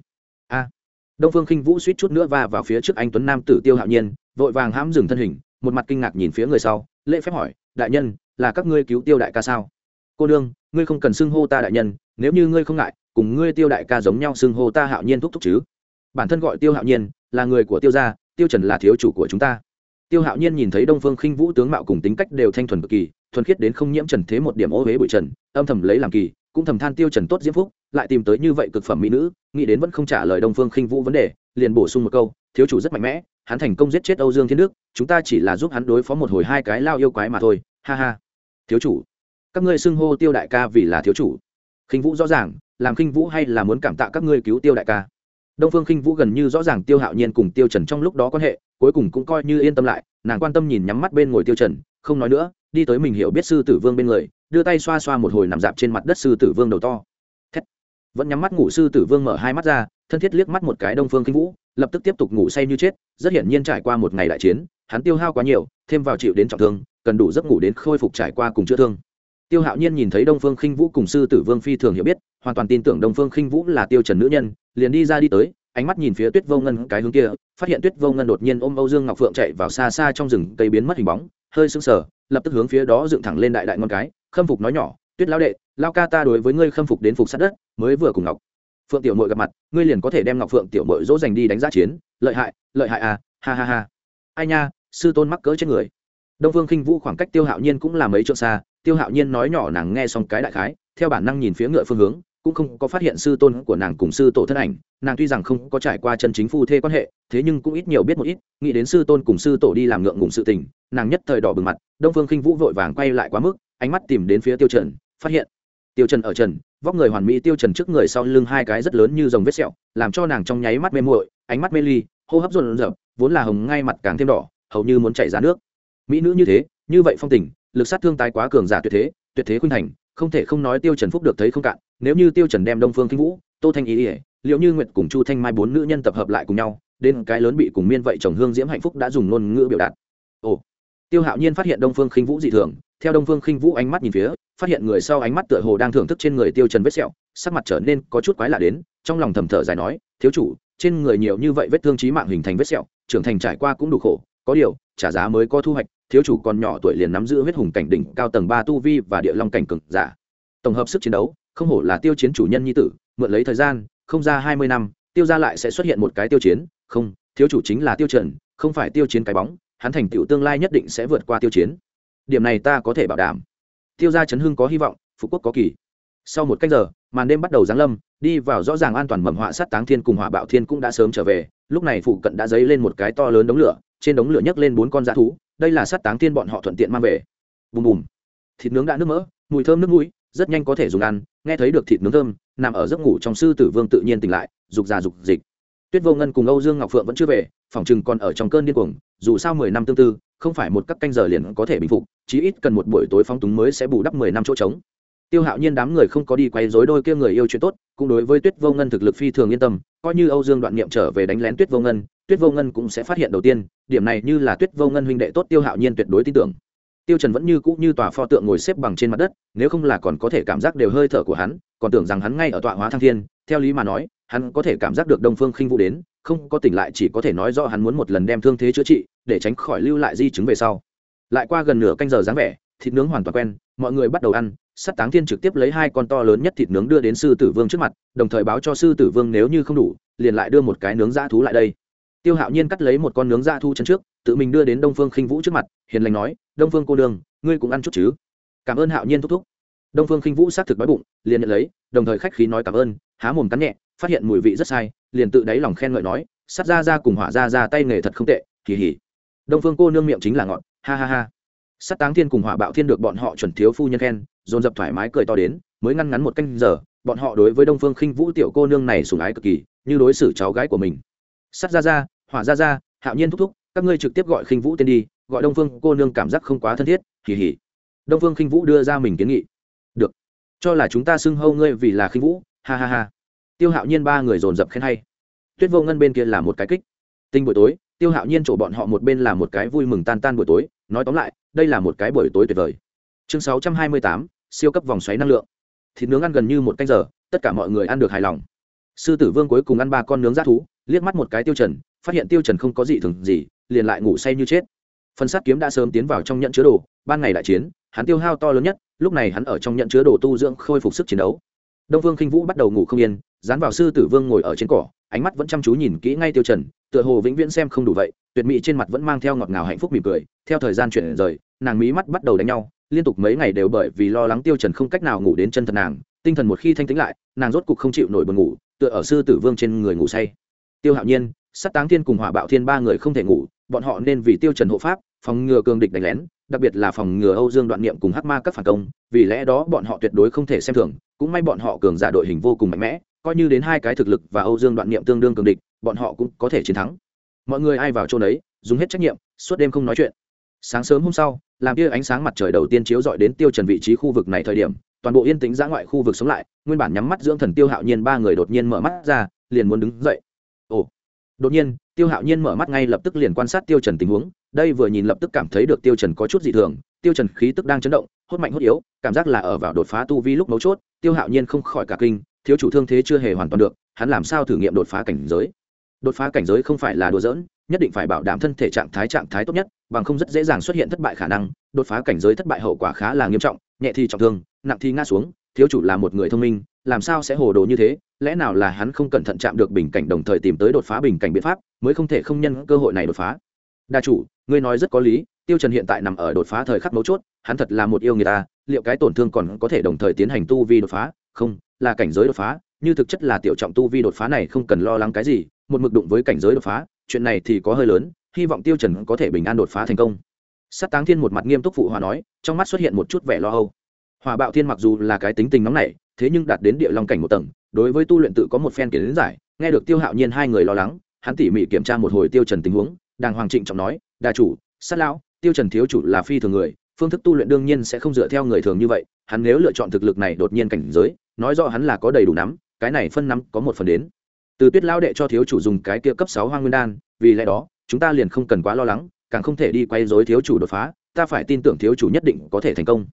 đông phương khinh vũ suýt chút nữa va vào phía trước anh tuấn nam tử tiêu hạo nhiên, vội vàng hãm dừng thân hình, một mặt kinh ngạc nhìn phía người sau, lễ phép hỏi, đại nhân, là các ngươi cứu tiêu đại ca sao? Cô đương ngươi không cần xưng hô ta đại nhân, nếu như ngươi không ngại, cùng ngươi tiêu đại ca giống nhau xưng hô ta hạo nhiên thúc thúc chứ. Bản thân gọi tiêu hạo nhiên, là người của tiêu gia, tiêu trần là thiếu chủ của chúng ta. Tiêu hạo nhiên nhìn thấy đông phương khinh vũ tướng mạo cùng tính cách đều thanh thuần cực kỳ, thuần khiết đến không nhiễm trần thế một điểm ô huế bụi trần, âm thầm lấy làm kỳ cũng thầm than tiêu trần tốt diễm phúc, lại tìm tới như vậy cực phẩm mỹ nữ, nghĩ đến vẫn không trả lời đông phương khinh vũ vấn đề, liền bổ sung một câu, thiếu chủ rất mạnh mẽ, hắn thành công giết chết âu dương thiên đức, chúng ta chỉ là giúp hắn đối phó một hồi hai cái lao yêu quái mà thôi. Ha ha. Thiếu chủ, các ngươi xưng hô tiêu đại ca vì là thiếu chủ. Khinh vũ rõ ràng, làm khinh vũ hay là muốn cảm tạ các ngươi cứu tiêu đại ca? Đông phương khinh vũ gần như rõ ràng tiêu hạo nhiên cùng tiêu trần trong lúc đó quan hệ, cuối cùng cũng coi như yên tâm lại, nàng quan tâm nhìn nhắm mắt bên ngồi tiêu trần, không nói nữa, đi tới mình hiểu biết sư tử vương bên người đưa tay xoa xoa một hồi nằm dạp trên mặt đất sư tử vương đầu to Thét. vẫn nhắm mắt ngủ sư tử vương mở hai mắt ra, thân thiết liếc mắt một cái đông phương kinh vũ, lập tức tiếp tục ngủ say như chết, rất hiển nhiên trải qua một ngày đại chiến, hắn tiêu hao quá nhiều, thêm vào chịu đến trọng thương, cần đủ giấc ngủ đến khôi phục trải qua cùng chữa thương tiêu hạo nhiên nhìn thấy đông phương khinh vũ cùng sư tử vương phi thường hiểu biết, hoàn toàn tin tưởng đông phương khinh vũ là tiêu trần nữ nhân, liền đi ra đi tới, ánh mắt nhìn phía tuyết vô ngân cái hướng kia, phát hiện tuyết vô ngân đột nhiên ôm âu dương ngọc phượng chạy vào xa xa trong rừng, cây biến mất hình bóng, hơi sững sờ, lập tức hướng phía đó dựng thẳng lên đại đại ngon cái khâm phục nói nhỏ, tuyết lão đệ, lao ca ta đối với ngươi khâm phục đến phục sát đất, mới vừa cùng ngọc phượng tiểu mội gặp mặt, ngươi liền có thể đem ngọc phượng tiểu mội dỗ dành đi đánh giá chiến. Lợi hại lợi hại à ha ha ha. Ai nha, sư tôn mắc cỡ chết người. Đông phương khinh vũ khoảng cách tiêu hạo nhiên cũng là mấy trượng xa, tiêu hạo nhiên nói nhỏ nàng nghe xong cái đại khái, theo bản năng nhìn phía ngựa phương hướng, cũng không có phát hiện sư tôn của nàng cùng sư tổ thân ảnh. Nàng tuy rằng không có trải qua chân chính phu thê quan hệ, thế nhưng cũng ít nhiều biết một ít, nghĩ đến sư tôn cùng sư tổ đi làm ngượng ngùng sự tình, nàng nhất thời đỏ bừng mặt, đông phương khinh vũ vội vàng quay lại quá mức ánh mắt tìm đến phía tiêu trần phát hiện tiêu trần ở trần vóc người hoàn mỹ tiêu trần trước người sau lưng hai cái rất lớn như dòng vết sẹo làm cho nàng trong nháy mắt mê muội ánh mắt mê ly hô hấp rộn rẩy, vốn là hồng ngay mặt càng thêm đỏ hầu như muốn chảy ra nước. Mỹ nữ như thế như vậy phong tình lực sát thương tái quá cường giả tuyệt thế tuyệt thế khuynh thành không thể không nói tiêu trần phúc được thấy không cạn nếu như tiêu trần đem đông phương kinh vũ tô thanh ý ỉa liệu như nguyệt cùng chu thanh mai bốn nữ nhân tập hợp lại cùng nhau đến cái lớn bị cùng miên vậy chồng hương diễm hạnh phúc đã dùng ngôn ngữ biểu đạt. Ồ tiêu hạo nhiên phát hiện đông phương khinh vũ dị thường theo đông phương khinh vũ ánh mắt nhìn phía, phát hiện người sau ánh mắt tựa hồ đang thưởng thức trên người tiêu trần vết sẹo, sắc mặt trở nên có chút quái lạ đến, trong lòng thầm thở dài nói, thiếu chủ, trên người nhiều như vậy vết thương chí mạng hình thành vết sẹo, trưởng thành trải qua cũng đủ khổ, có điều, trả giá mới có thu hoạch, thiếu chủ còn nhỏ tuổi liền nắm giữ huyết hùng cảnh đỉnh cao tầng ba tu vi và địa long cảnh cực giả. Tổng hợp sức chiến đấu, không hổ là tiêu chiến chủ nhân nhi tử, mượn lấy thời gian, không ra hai mươi năm, tiêu ra lại sẽ xuất hiện một cái tiêu chiến, không, thiếu chủ chính là tiêu trần, không phải tiêu chiến cái bóng, hắn thành tựu tương lai nhất định sẽ vượt qua tiêu chiến điểm này ta có thể bảo đảm. Tiêu gia chấn hưng có hy vọng, phục quốc có kỳ. Sau một cách giờ, màn đêm bắt đầu giáng lâm, đi vào rõ ràng an toàn mầm họa sát táng thiên cùng hỏa bạo thiên cũng đã sớm trở về. Lúc này phụ cận đã dấy lên một cái to lớn đống lửa, trên đống lửa nhấc lên bốn con dã thú, đây là sát táng thiên bọn họ thuận tiện mang về. Bùm bùm. Thịt nướng đã nước mỡ, mùi thơm nước mũi, rất nhanh có thể dùng ăn, nghe thấy được thịt nướng thơm, nằm ở giấc ngủ trong sư tử vương tự nhiên tỉnh lại, dục già dục dịch tuyết vô ngân cùng âu dương ngọc phượng vẫn chưa về, phòng chừng còn ở trong cơn điên cuồng, dù sao mười năm tương tư, không phải một các canh giờ liền có thể bình phục, chí ít cần một buổi tối phóng túng mới sẽ bù đắp mười năm chỗ trống. Tiêu hạo nhiên đám người không có đi quay dối đôi kia người yêu chuyện tốt, cũng đối với tuyết vô ngân thực lực phi thường yên tâm, coi như âu dương đoạn niệm trở về đánh lén tuyết vô ngân, tuyết vô ngân cũng sẽ phát hiện đầu tiên, điểm này như là tuyết vô ngân huynh đệ tốt tiêu hạo nhiên tuyệt đối tin tưởng. Tiêu trần vẫn như cũ như tòa pho tượng ngồi xếp bằng trên mặt đất, nếu không là còn có thể cảm giác đều hơi thở của hắn, còn tưởng rằng hắn ngay ở tọa hóa thăng thiên, theo lý mà nói hắn có thể cảm giác được đông phương khinh vũ đến, không có tỉnh lại chỉ có thể nói do hắn muốn một lần đem thương thế chữa trị, để tránh khỏi lưu lại di chứng về sau. Lại qua gần nửa canh giờ dáng vẻ, thịt nướng hoàn toàn quen, mọi người bắt đầu ăn, sắt táng thiên trực tiếp lấy hai con to lớn nhất thịt nướng đưa đến sư tử vương trước mặt, đồng thời báo cho sư tử vương nếu như không đủ, liền lại đưa một cái nướng dã thú lại đây. Tiêu hạo nhiên cắt lấy một con nướng dã thú chân trước, tự mình đưa đến đông phương khinh vũ trước mặt, hiền lành nói, đông phương cô đường ngươi cũng ăn chút chứ? Cảm ơn hạo nhiên thúc thúc. Đông phương khinh vũ xác thực đói bụng, liền nhận lấy, đồng thời khách khí nói cảm ơn, há mồm cắn nhẹ phát hiện mùi vị rất sai, liền tự đáy lòng khen ngợi nói, sắt ra ra cùng hỏa ra ra tay nghề thật không tệ, kỳ hỉ. Đông phương cô nương miệng chính là ngọn ha ha ha. Sắt táng thiên cùng hỏa bạo thiên được bọn họ chuẩn thiếu phu nhân khen, dồn dập thoải mái cười to đến, mới ngăn ngắn một canh giờ, bọn họ đối với đông phương khinh vũ tiểu cô nương này sủng ái cực kỳ, như đối xử cháu gái của mình. Sắt ra ra, hỏa ra ra, hạo nhiên thúc thúc, các ngươi trực tiếp gọi khinh vũ tên đi, gọi đông phương cô nương cảm giác không quá thân thiết, kỳ hỉ. Đông phương khinh vũ đưa ra mình kiến nghị. Được, cho là chúng ta xưng hâu ngươi vì là khinh vũ, ha ha ha tiêu hạo nhiên ba người dồn dập khen hay. Tuyết vô ngân bên kia là một cái kích. Tinh buổi tối, tiêu hạo nhiên chỗ bọn họ một bên là một cái vui mừng tan tan buổi tối, nói tóm lại, đây là một cái buổi tối tuyệt vời. Chương sáu trăm hai mươi tám, siêu cấp vòng xoáy năng lượng. Thịt nướng ăn gần như một canh giờ, tất cả mọi người ăn được hài lòng. Sư tử vương cuối cùng ăn ba con nướng rát thú, liếc mắt một cái tiêu trần, phát hiện tiêu trần không có gì thường gì, liền lại ngủ say như chết. Phần sát kiếm đã sớm tiến vào trong nhận chứa đồ, ban ngày đại chiến, hắn tiêu hao to lớn nhất, lúc này hắn ở trong nhận chứa đồ tu dưỡng khôi phục sức chiến đấu đông vương khinh vũ bắt đầu ngủ không yên, dán vào sư tử vương ngồi ở trên cỏ, ánh mắt vẫn chăm chú nhìn kỹ ngay tiêu trần, tựa hồ vĩnh viễn xem không đủ vậy, tuyệt mỹ trên mặt vẫn mang theo ngọt ngào hạnh phúc mỉm cười, theo thời gian chuyển rời, nàng mí mắt bắt đầu đánh nhau, liên tục mấy ngày đều bởi vì lo lắng tiêu trần không cách nào ngủ đến chân thật nàng, tinh thần một khi thanh tĩnh lại, nàng rốt cục không chịu nổi buồn ngủ, tựa ở sư tử vương trên người ngủ say. Tiêu hạo nhiên sát táng thiên cùng hỏa bạo thiên ba người không thể ngủ, bọn họ nên vì tiêu trần hộ pháp phòng ngừa cường địch đánh lén, đặc biệt là phòng ngừa âu dương đoạn niệm cùng hắc ma các phản công, vì lẽ đó bọn họ tuyệt đối không thể xem thường, cũng may bọn họ cường giả đội hình vô cùng mạnh mẽ, coi như đến hai cái thực lực và âu dương đoạn niệm tương đương cường địch, bọn họ cũng có thể chiến thắng. Mọi người ai vào chỗ đấy dùng hết trách nhiệm, suốt đêm không nói chuyện. Sáng sớm hôm sau, làm kia ánh sáng mặt trời đầu tiên chiếu dọi đến tiêu trần vị trí khu vực này thời điểm, toàn bộ yên tĩnh giã ngoại khu vực sống lại, nguyên bản nhắm mắt dưỡng thần tiêu hạo nhiên ba người đột nhiên mở mắt ra, liền muốn đứng dậy đột nhiên, tiêu hạo nhiên mở mắt ngay lập tức liền quan sát tiêu trần tình huống, đây vừa nhìn lập tức cảm thấy được tiêu trần có chút dị thường, tiêu trần khí tức đang chấn động, hốt mạnh hốt yếu, cảm giác là ở vào đột phá tu vi lúc mấu chốt, tiêu hạo nhiên không khỏi cả kinh, thiếu chủ thương thế chưa hề hoàn toàn được, hắn làm sao thử nghiệm đột phá cảnh giới? Đột phá cảnh giới không phải là đùa giỡn, nhất định phải bảo đảm thân thể trạng thái trạng thái tốt nhất, bằng không rất dễ dàng xuất hiện thất bại khả năng, đột phá cảnh giới thất bại hậu quả khá là nghiêm trọng, nhẹ thì trọng thương, nặng thì ngã xuống, thiếu chủ là một người thông minh làm sao sẽ hồ đồ như thế? Lẽ nào là hắn không cẩn thận chạm được bình cảnh đồng thời tìm tới đột phá bình cảnh biện pháp, mới không thể không nhân cơ hội này đột phá? Đa chủ, ngươi nói rất có lý, tiêu trần hiện tại nằm ở đột phá thời khắc mấu chốt, hắn thật là một yêu người ta, liệu cái tổn thương còn có thể đồng thời tiến hành tu vi đột phá? Không, là cảnh giới đột phá, như thực chất là tiểu trọng tu vi đột phá này không cần lo lắng cái gì, một mực đụng với cảnh giới đột phá, chuyện này thì có hơi lớn, hy vọng tiêu trần có thể bình an đột phá thành công. Sát táng thiên một mặt nghiêm túc phụ hòa nói, trong mắt xuất hiện một chút vẻ lo âu hòa bạo thiên mặc dù là cái tính tình nóng nảy, thế nhưng đạt đến địa long cảnh một tầng, đối với tu luyện tự có một phen kiến giải, nghe được tiêu hạo nhiên hai người lo lắng, hắn tỉ mỉ kiểm tra một hồi tiêu trần tình huống, đàng hoàng trịnh trọng nói, đà chủ, sát lão, tiêu trần thiếu chủ là phi thường người, phương thức tu luyện đương nhiên sẽ không dựa theo người thường như vậy, hắn nếu lựa chọn thực lực này đột nhiên cảnh giới, nói rõ hắn là có đầy đủ nắm, cái này phân nắm có một phần đến. Từ tuyết lão đệ cho thiếu chủ dùng cái kia cấp sáu hoang nguyên đan, vì lẽ đó, chúng ta liền không cần quá lo lắng, càng không thể đi quay dối thiếu chủ đột phá, ta phải tin tưởng thiếu chủ nhất định có thể thành công.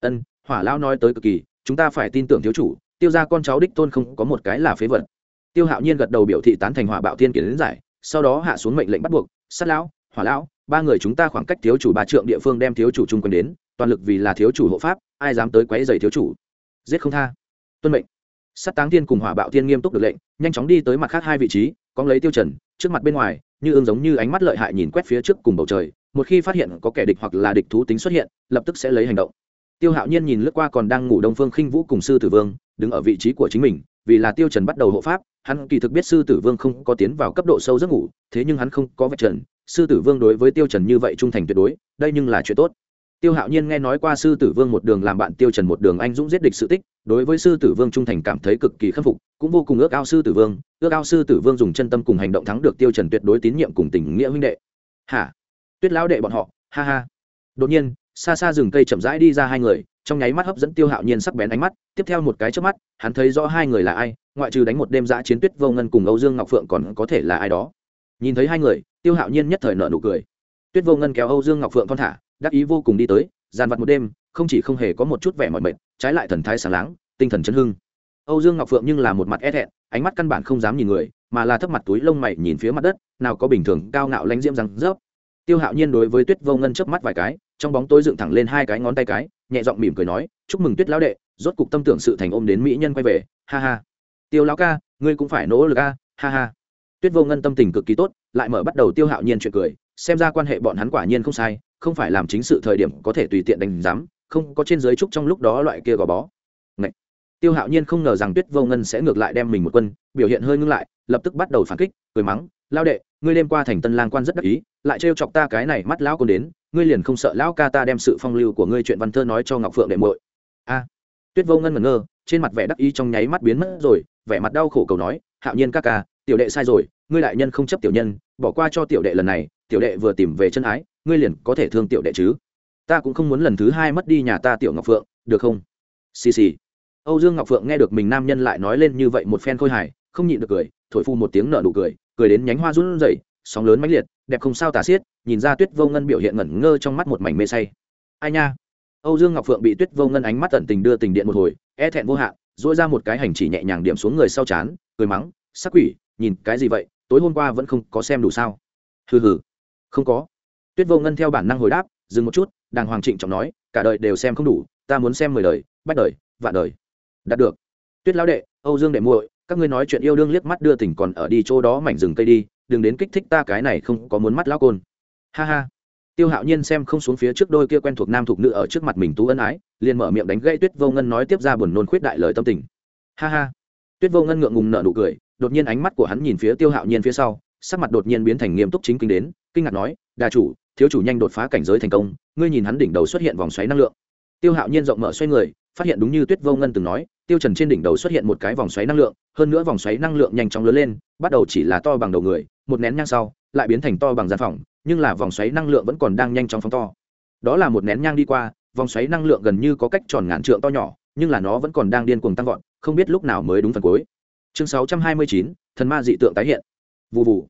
Ân hỏa lão nói tới cực kỳ, chúng ta phải tin tưởng thiếu chủ, tiêu ra con cháu đích tôn không có một cái là phế vật. Tiêu hạo nhiên gật đầu biểu thị tán thành hỏa bạo thiên kiến đến giải, sau đó hạ xuống mệnh lệnh bắt buộc, sát lão, hỏa lão, ba người chúng ta khoảng cách thiếu chủ ba trượng địa phương đem thiếu chủ chung quân đến, toàn lực vì là thiếu chủ hộ pháp, ai dám tới quấy giày thiếu chủ? Giết không tha. Tuân mệnh. Sát táng thiên cùng hỏa bạo thiên nghiêm túc được lệnh, nhanh chóng đi tới mặt khác hai vị trí, có lấy tiêu trần, trước mặt bên ngoài, như ương giống như ánh mắt lợi hại nhìn quét phía trước cùng bầu trời, một khi phát hiện có kẻ địch hoặc là địch thú tính xuất hiện, lập tức sẽ lấy hành động tiêu hạo nhiên nhìn lướt qua còn đang ngủ đông phương khinh vũ cùng sư tử vương, đứng ở vị trí của chính mình, vì là tiêu trần bắt đầu hộ pháp, hắn kỳ thực biết sư tử vương không có tiến vào cấp độ sâu giấc ngủ, thế nhưng hắn không có vạch trần. Sư tử vương đối với tiêu trần như vậy trung thành tuyệt đối, đây nhưng là chuyện tốt. Tiêu hạo nhiên nghe nói qua sư tử vương một đường làm bạn, tiêu trần một đường anh dũng giết địch sự tích, đối với sư tử vương trung thành cảm thấy cực kỳ khâm phục, cũng vô cùng ước ao sư tử vương, ước ao sư tử vương dùng chân tâm cùng hành động thắng được tiêu trần tuyệt đối tín nhiệm cùng tình nghĩa huynh đệ. Hả? Tuyết lão đệ bọn họ, ha ha. Đột nhiên xa xa rừng cây chậm rãi đi ra hai người, trong nháy mắt hấp dẫn tiêu hạo nhiên sắc bén ánh mắt, tiếp theo một cái trước mắt, hắn thấy rõ hai người là ai, ngoại trừ đánh một đêm giã chiến tuyết vô ngân cùng âu dương ngọc phượng còn có thể là ai đó. Nhìn thấy hai người, tiêu hạo nhiên nhất thời nợ nụ cười. Tuyết vô ngân kéo âu dương ngọc phượng thon thả, đắc ý vô cùng đi tới, dàn vặt một đêm, không chỉ không hề có một chút vẻ mỏi mệt, trái lại thần thái sáng láng, tinh thần chấn hưng. Âu dương ngọc phượng nhưng là một mặt e thẹn, ánh mắt căn bản không dám nhìn người, mà là thấp mặt túi lông mày nhìn phía mặt đất, nào có bình thường cao ngạo lãnh diễm răng rớp. Tiêu hạo nhiên đối với tuyết vô ngân chớp mắt vài cái trong bóng tối dựng thẳng lên hai cái ngón tay cái, nhẹ giọng mỉm cười nói, chúc mừng tuyết lão đệ, rốt cục tâm tưởng sự thành ôm đến mỹ nhân quay về, ha ha. Tiêu lão ca, ngươi cũng phải nỗ lực a, ha ha. Tuyết vô ngân tâm tình cực kỳ tốt, lại mở bắt đầu tiêu hạo nhiên chuyện cười, xem ra quan hệ bọn hắn quả nhiên không sai, không phải làm chính sự thời điểm có thể tùy tiện đánh giám, không có trên giới trúc trong lúc đó loại kia gò bó. Ngậy! tiêu hạo nhiên không ngờ rằng tuyết vô ngân sẽ ngược lại đem mình một quân, biểu hiện hơi ngưng lại lập tức bắt đầu phản kích, cười mắng, lao đệ, ngươi đêm qua thành tân lang quan rất đắc ý, lại trêu chọc ta cái này mắt lão còn đến, ngươi liền không sợ lão ca ta đem sự phong lưu của ngươi chuyện văn thơ nói cho ngọc phượng đệ muội? A. Tuyết vô ngân ngẩn ngơ, trên mặt vẻ đắc ý trong nháy mắt biến mất rồi, vẻ mặt đau khổ cầu nói, hạo nhiên ca ca, tiểu đệ sai rồi, ngươi đại nhân không chấp tiểu nhân, bỏ qua cho tiểu đệ lần này, tiểu đệ vừa tìm về chân ái, ngươi liền có thể thương tiểu đệ chứ. Ta cũng không muốn lần thứ hai mất đi nhà ta tiểu ngọc phượng, được không? Xì xì. Âu dương ngọc phượng nghe được mình nam nhân lại nói lên như vậy một phen khôi hài, không nhịn được cười thổi phu một tiếng nở nụ cười cười đến nhánh hoa run rẩy, sóng lớn mãnh liệt, đẹp không sao tả xiết, nhìn ra tuyết vô ngân biểu hiện ngẩn ngơ trong mắt một mảnh mê say. Ai nha? Âu dương ngọc phượng bị tuyết vô ngân ánh mắt tận tình đưa tình điện một hồi e thẹn vô hạn dỗi ra một cái hành chỉ nhẹ nhàng điểm xuống người sau chán, cười mắng, sắc quỷ, nhìn cái gì vậy, tối hôm qua vẫn không có xem đủ sao? Hừ hừ. Không có. Tuyết vô ngân theo bản năng hồi đáp, dừng một chút. Đàng hoàng trịnh trọng nói, cả đời đều xem không đủ, ta muốn xem mười đời, bách đời, vạn đời. Đạt được. Tuyết lão đệ, âu dương đệ muội các ngươi nói chuyện yêu đương liếc mắt đưa tỉnh còn ở đi chỗ đó mảnh rừng cây đi, đừng đến kích thích ta cái này không có muốn mắt lão côn. Ha ha. Tiêu hạo nhiên xem không xuống phía trước đôi kia quen thuộc nam thuộc nữ ở trước mặt mình tú ân ái, liền mở miệng đánh gãy tuyết vô ngân nói tiếp ra buồn nôn khuyết đại lời tâm tình. Ha ha. Tuyết vô ngân ngượng ngùng nợ nụ cười, đột nhiên ánh mắt của hắn nhìn phía tiêu hạo nhiên phía sau, sắc mặt đột nhiên biến thành nghiêm túc chính kinh đến, kinh ngạc nói, đà chủ, thiếu chủ nhanh đột phá cảnh giới thành công, ngươi nhìn hắn đỉnh đầu xuất hiện vòng xoáy năng lượng. Tiêu hạo nhiên rộng mở xoay người, phát hiện đúng như tuyết vô ngân từng nói tiêu trần trên đỉnh đầu xuất hiện một cái vòng xoáy năng lượng hơn nữa vòng xoáy năng lượng nhanh chóng lớn lên bắt đầu chỉ là to bằng đầu người một nén nhang sau lại biến thành to bằng gian phòng nhưng là vòng xoáy năng lượng vẫn còn đang nhanh chóng phóng to. Đó là một nén nhang đi qua vòng xoáy năng lượng gần như có cách tròn ngàn trượng to nhỏ nhưng là nó vẫn còn đang điên cuồng tăng vọt không biết lúc nào mới đúng phần cuối. Chương 629, thần ma dị tượng tái hiện. Vù vù,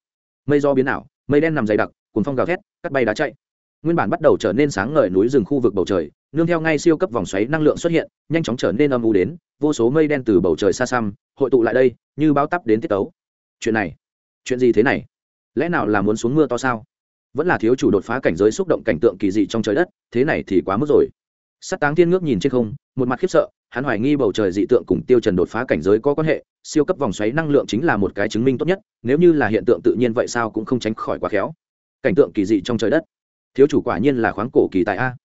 mây do biến ảo mây đen nằm dày đặc cuốn phong gào thét cắt bay đá chạy. Nguyên bản bắt đầu trở nên sáng ngời núi rừng khu vực bầu trời nương theo ngay siêu cấp vòng xoáy năng lượng xuất hiện, nhanh chóng trở nên âm u đến, vô số mây đen từ bầu trời xa xăm, hội tụ lại đây, như bao tắp đến tiết tấu. Chuyện này, chuyện gì thế này? Lẽ nào là muốn xuống mưa to sao? Vẫn là thiếu chủ đột phá cảnh giới xúc động cảnh tượng kỳ dị trong trời đất, thế này thì quá mức rồi. Sát táng thiên ngước nhìn trên không, một mặt khiếp sợ, hắn hoài nghi bầu trời dị tượng cùng tiêu trần đột phá cảnh giới có quan hệ, siêu cấp vòng xoáy năng lượng chính là một cái chứng minh tốt nhất, nếu như là hiện tượng tự nhiên vậy sao cũng không tránh khỏi quá khéo. Cảnh tượng kỳ dị trong trời đất. Thiếu chủ quả nhiên là khoáng cổ kỳ tại a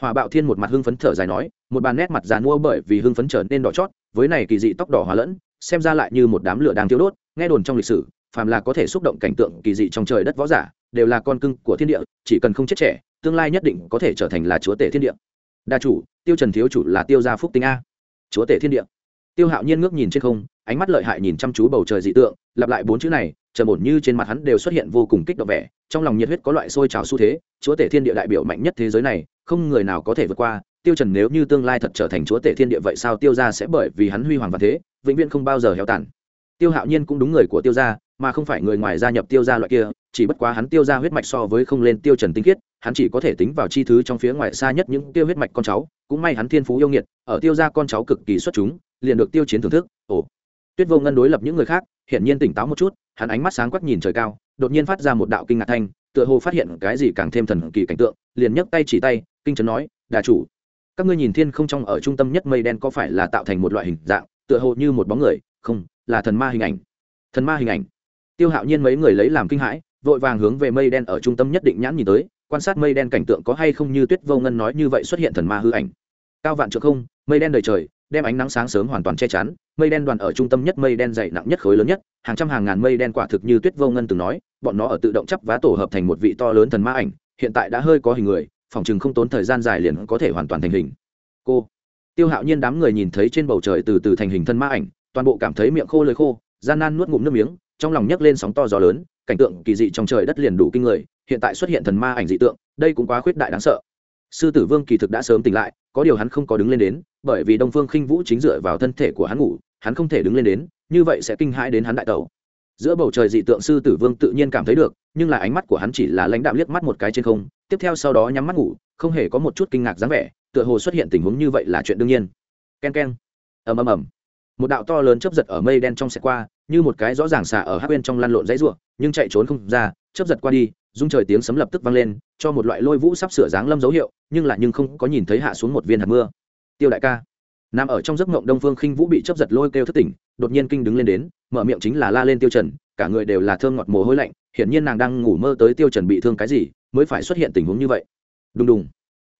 hòa bạo thiên một mặt hưng phấn thở dài nói, một bàn nét mặt giàn mua bởi vì hưng phấn trở nên đỏ chót, với này kỳ dị tóc đỏ hòa lẫn, xem ra lại như một đám lửa đang thiêu đốt, nghe đồn trong lịch sử, phàm là có thể xúc động cảnh tượng kỳ dị trong trời đất võ giả, đều là con cưng của thiên địa, chỉ cần không chết trẻ, tương lai nhất định có thể trở thành là chúa tể thiên địa. Đa chủ, tiêu trần thiếu chủ là tiêu gia phúc tinh a. Chúa tể thiên địa. Tiêu hạo nhiên ngước nhìn trên không, ánh mắt lợi hại nhìn chăm chú bầu trời dị tượng, lặp lại bốn chữ này, trầm ổn như trên mặt hắn đều xuất hiện vô cùng kích động vẻ trong lòng nhiệt huyết có loại sôi trào xu thế, chúa tể thiên địa đại biểu mạnh nhất thế giới này, không người nào có thể vượt qua. Tiêu trần nếu như tương lai thật trở thành chúa tể thiên địa vậy sao tiêu gia sẽ bởi vì hắn huy hoàng và thế, vĩnh viễn không bao giờ héo tàn. Tiêu hạo nhiên cũng đúng người của tiêu gia, mà không phải người ngoài gia nhập tiêu gia loại kia, chỉ bất quá hắn tiêu gia huyết mạch so với không lên tiêu trần tinh khiết, hắn chỉ có thể tính vào chi thứ trong phía ngoài xa nhất những tiêu huyết mạch con cháu, cũng may hắn thiên phú yêu nghiệt, ở tiêu gia con cháu cực kỳ xuất chúng, liền được tiêu chiến thưởng thức. Ồ. Tuyết vô ngân đối lập những người khác, hiển nhiên tỉnh táo một chút, hắn ánh mắt sáng quắc nhìn trời cao đột nhiên phát ra một đạo kinh ngạc thanh, tựa hồ phát hiện cái gì càng thêm thần kỳ cảnh tượng, liền nhấc tay chỉ tay, kinh trấn nói, đà chủ, các ngươi nhìn thiên không trong ở trung tâm nhất mây đen có phải là tạo thành một loại hình dạng, tựa hồ như một bóng người, không, là thần ma hình ảnh. Thần ma hình ảnh. Tiêu hạo nhiên mấy người lấy làm kinh hãi, vội vàng hướng về mây đen ở trung tâm nhất định nhãn nhìn tới, quan sát mây đen cảnh tượng có hay không như tuyết vô ngân nói như vậy xuất hiện thần ma hư ảnh. Cao vạn trượng không, mây đen đầy trời đem ánh nắng sáng sớm hoàn toàn che chắn, mây đen đoàn ở trung tâm nhất mây đen dày nặng nhất khối lớn nhất, hàng trăm hàng ngàn mây đen quả thực như tuyết vô ngân từng nói, bọn nó ở tự động chấp vá tổ hợp thành một vị to lớn thần ma ảnh, hiện tại đã hơi có hình người, phòng chừng không tốn thời gian dài liền có thể hoàn toàn thành hình. Cô, tiêu hạo nhiên đám người nhìn thấy trên bầu trời từ từ thành hình thân ma ảnh, toàn bộ cảm thấy miệng khô lời khô, gian nan nuốt ngụm nước miếng, trong lòng nhấc lên sóng to gió lớn, cảnh tượng kỳ dị trong trời đất liền đủ kinh người, hiện tại xuất hiện thần ma ảnh dị tượng, đây cũng quá khuyết đại đáng sợ sư tử vương kỳ thực đã sớm tỉnh lại, có điều hắn không có đứng lên đến, bởi vì đông phương khinh vũ chính dựa vào thân thể của hắn ngủ, hắn không thể đứng lên đến, như vậy sẽ kinh hãi đến hắn đại tẩu. Giữa bầu trời dị tượng sư tử vương tự nhiên cảm thấy được, nhưng là ánh mắt của hắn chỉ là lãnh đạm liếc mắt một cái trên không, tiếp theo sau đó nhắm mắt ngủ, không hề có một chút kinh ngạc dáng vẻ, tựa hồ xuất hiện tình huống như vậy là chuyện đương nhiên. K e n k e n ầm ầm ầm. Một đạo to lớn chấp giật ở mây đen trong xe qua như một cái rõ ràng xả ở hát bên trong lăn lộn dãy ruộng nhưng chạy trốn không ra chấp giật qua đi dung trời tiếng sấm lập tức vang lên, cho một loại lôi vũ sắp sửa dáng lâm dấu hiệu, nhưng lại nhưng không có nhìn thấy hạ xuống một viên hạt mưa. Tiêu đại ca, nằm ở trong giấc mộng đông phương khinh vũ bị chấp giật lôi kêu thất tỉnh, đột nhiên kinh đứng lên đến, mở miệng chính là la lên tiêu trần, cả người đều là thơm ngọt mồ hôi lạnh, hiển nhiên nàng đang ngủ mơ tới tiêu trần bị thương cái gì, mới phải xuất hiện tình huống như vậy. Đùng đùng.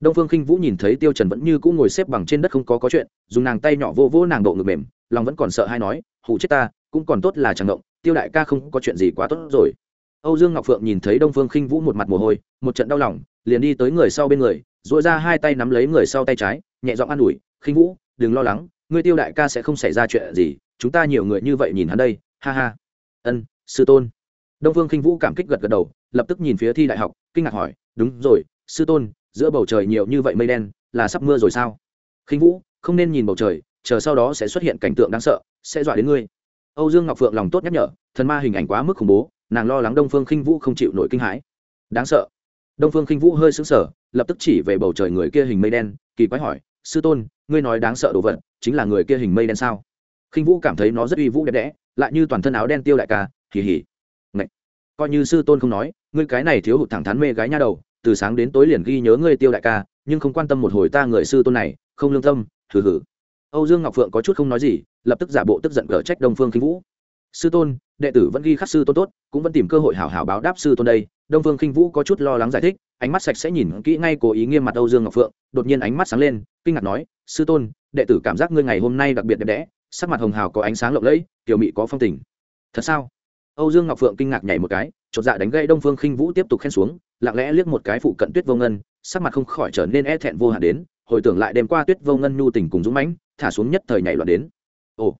Đông phương khinh vũ nhìn thấy tiêu trần vẫn như cũ ngồi xếp bằng trên đất không có có chuyện, dùng nàng tay nhỏ vô vô nàng độ ngực mềm, lòng vẫn còn sợ hay nói, hù chết ta cũng còn tốt là chẳng động, tiêu đại ca không có chuyện gì quá tốt rồi. Âu dương ngọc phượng nhìn thấy đông phương khinh vũ một mặt mồ hôi, một trận đau lòng, liền đi tới người sau bên người dội ra hai tay nắm lấy người sau tay trái, nhẹ giọng an ủi, khinh vũ, đừng lo lắng, ngươi tiêu đại ca sẽ không xảy ra chuyện gì, chúng ta nhiều người như vậy nhìn hắn đây, ha ha. Ân, sư tôn. Đông phương khinh vũ cảm kích gật gật đầu, lập tức nhìn phía thi đại học, kinh ngạc hỏi, đúng rồi, sư tôn, giữa bầu trời nhiều như vậy mây đen, là sắp mưa rồi sao? Khinh vũ, không nên nhìn bầu trời, chờ sau đó sẽ xuất hiện cảnh tượng đáng sợ, sẽ dọa đến ngươi âu dương ngọc phượng lòng tốt nhắc nhở, thần ma hình ảnh quá mức khủng bố, nàng lo lắng đông phương khinh vũ không chịu nổi kinh hãi. Đáng sợ. Đông phương khinh vũ hơi sững sờ, lập tức chỉ về bầu trời người kia hình mây đen, kỳ quái hỏi, sư tôn, ngươi nói đáng sợ đồ vật, chính là người kia hình mây đen sao? Khinh vũ cảm thấy nó rất uy vũ đẹp đẽ, lại như toàn thân áo đen tiêu đại ca, hì hì. Ngậy. coi như sư tôn không nói, ngươi cái này thiếu hụt thẳng thắn mê gái nha đầu, từ sáng đến tối liền ghi nhớ ngươi tiêu đại ca, nhưng không quan tâm một hồi ta người sư tôn này, không lương tâm, hừ hừ. Âu dương ngọc phượng có chút không nói gì lập tức giả bộ tức giận cở trách đông phương khinh vũ. Sư tôn, đệ tử vẫn ghi khắc sư tôn tốt, cũng vẫn tìm cơ hội hảo hảo báo đáp sư tôn đây. Đông phương khinh vũ có chút lo lắng giải thích, ánh mắt sạch sẽ nhìn kỹ ngay cố ý nghiêm mặt âu dương ngọc phượng, đột nhiên ánh mắt sáng lên, kinh ngạc nói, sư tôn, đệ tử cảm giác ngươi ngày hôm nay đặc biệt đẹp đẽ, sắc mặt hồng hào có ánh sáng lộng lẫy, tiểu mị có phong tình. Thật sao? Âu dương ngọc phượng kinh ngạc nhảy một cái, chột dạ đánh gây đông phương khinh vũ tiếp tục khen xuống, lặng lẽ liếc một cái phụ cận tuyết vô ngân, sắc mặt không khỏi trở nên e thẹn vô hạn đến, hồi tưởng lại đêm qua tuyết vô ngân nhu tình cùng dũng mãnh, thả xuống nhất thời nhảy loạn đến ồ.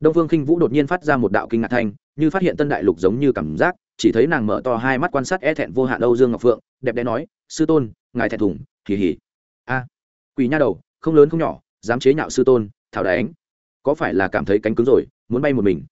Đông phương khinh vũ đột nhiên phát ra một đạo kinh ngạc thanh, như phát hiện tân đại lục giống như cảm giác, chỉ thấy nàng mở to hai mắt quan sát e thẹn vô hạn âu dương ngọc phượng, đẹp đẽ nói, sư tôn, ngài thẹn thùng kỳ hỉ a, quỷ nha đầu, không lớn không nhỏ, dám chế nhạo sư tôn, thảo đánh có phải là cảm thấy cánh cứng rồi, muốn bay một mình?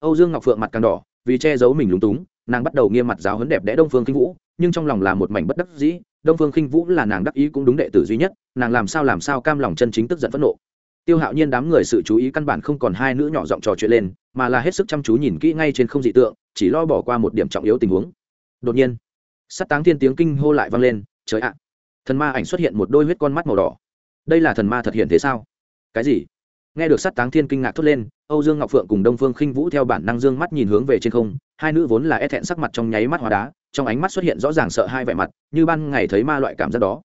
Âu dương ngọc phượng mặt càng đỏ, vì che giấu mình lúng túng, nàng bắt đầu nghiêm mặt giáo hấn đẹp đẽ đông phương khinh vũ, nhưng trong lòng là một mảnh bất đắc dĩ, đông phương khinh vũ là nàng đắc ý cũng đúng đệ tử duy nhất, nàng làm sao làm sao cam lòng chân chính tức giận phẫn nộ tiêu hạo nhiên đám người sự chú ý căn bản không còn hai nữ nhỏ giọng trò chuyện lên, mà là hết sức chăm chú nhìn kỹ ngay trên không dị tượng, chỉ lo bỏ qua một điểm trọng yếu tình huống. Đột nhiên, sắt táng thiên tiếng kinh hô lại vang lên, trời ạ! Thần ma ảnh xuất hiện một đôi huyết con mắt màu đỏ. Đây là thần ma thật hiện thế sao? Cái gì? Nghe được sắt táng thiên kinh ngạc thốt lên, âu dương ngọc phượng cùng đông phương khinh vũ theo bản năng dương mắt nhìn hướng về trên không, hai nữ vốn là e thẹn sắc mặt trong nháy mắt hóa đá, trong ánh mắt xuất hiện rõ ràng sợ hai vẻ mặt, như ban ngày thấy ma loại cảm giác đó.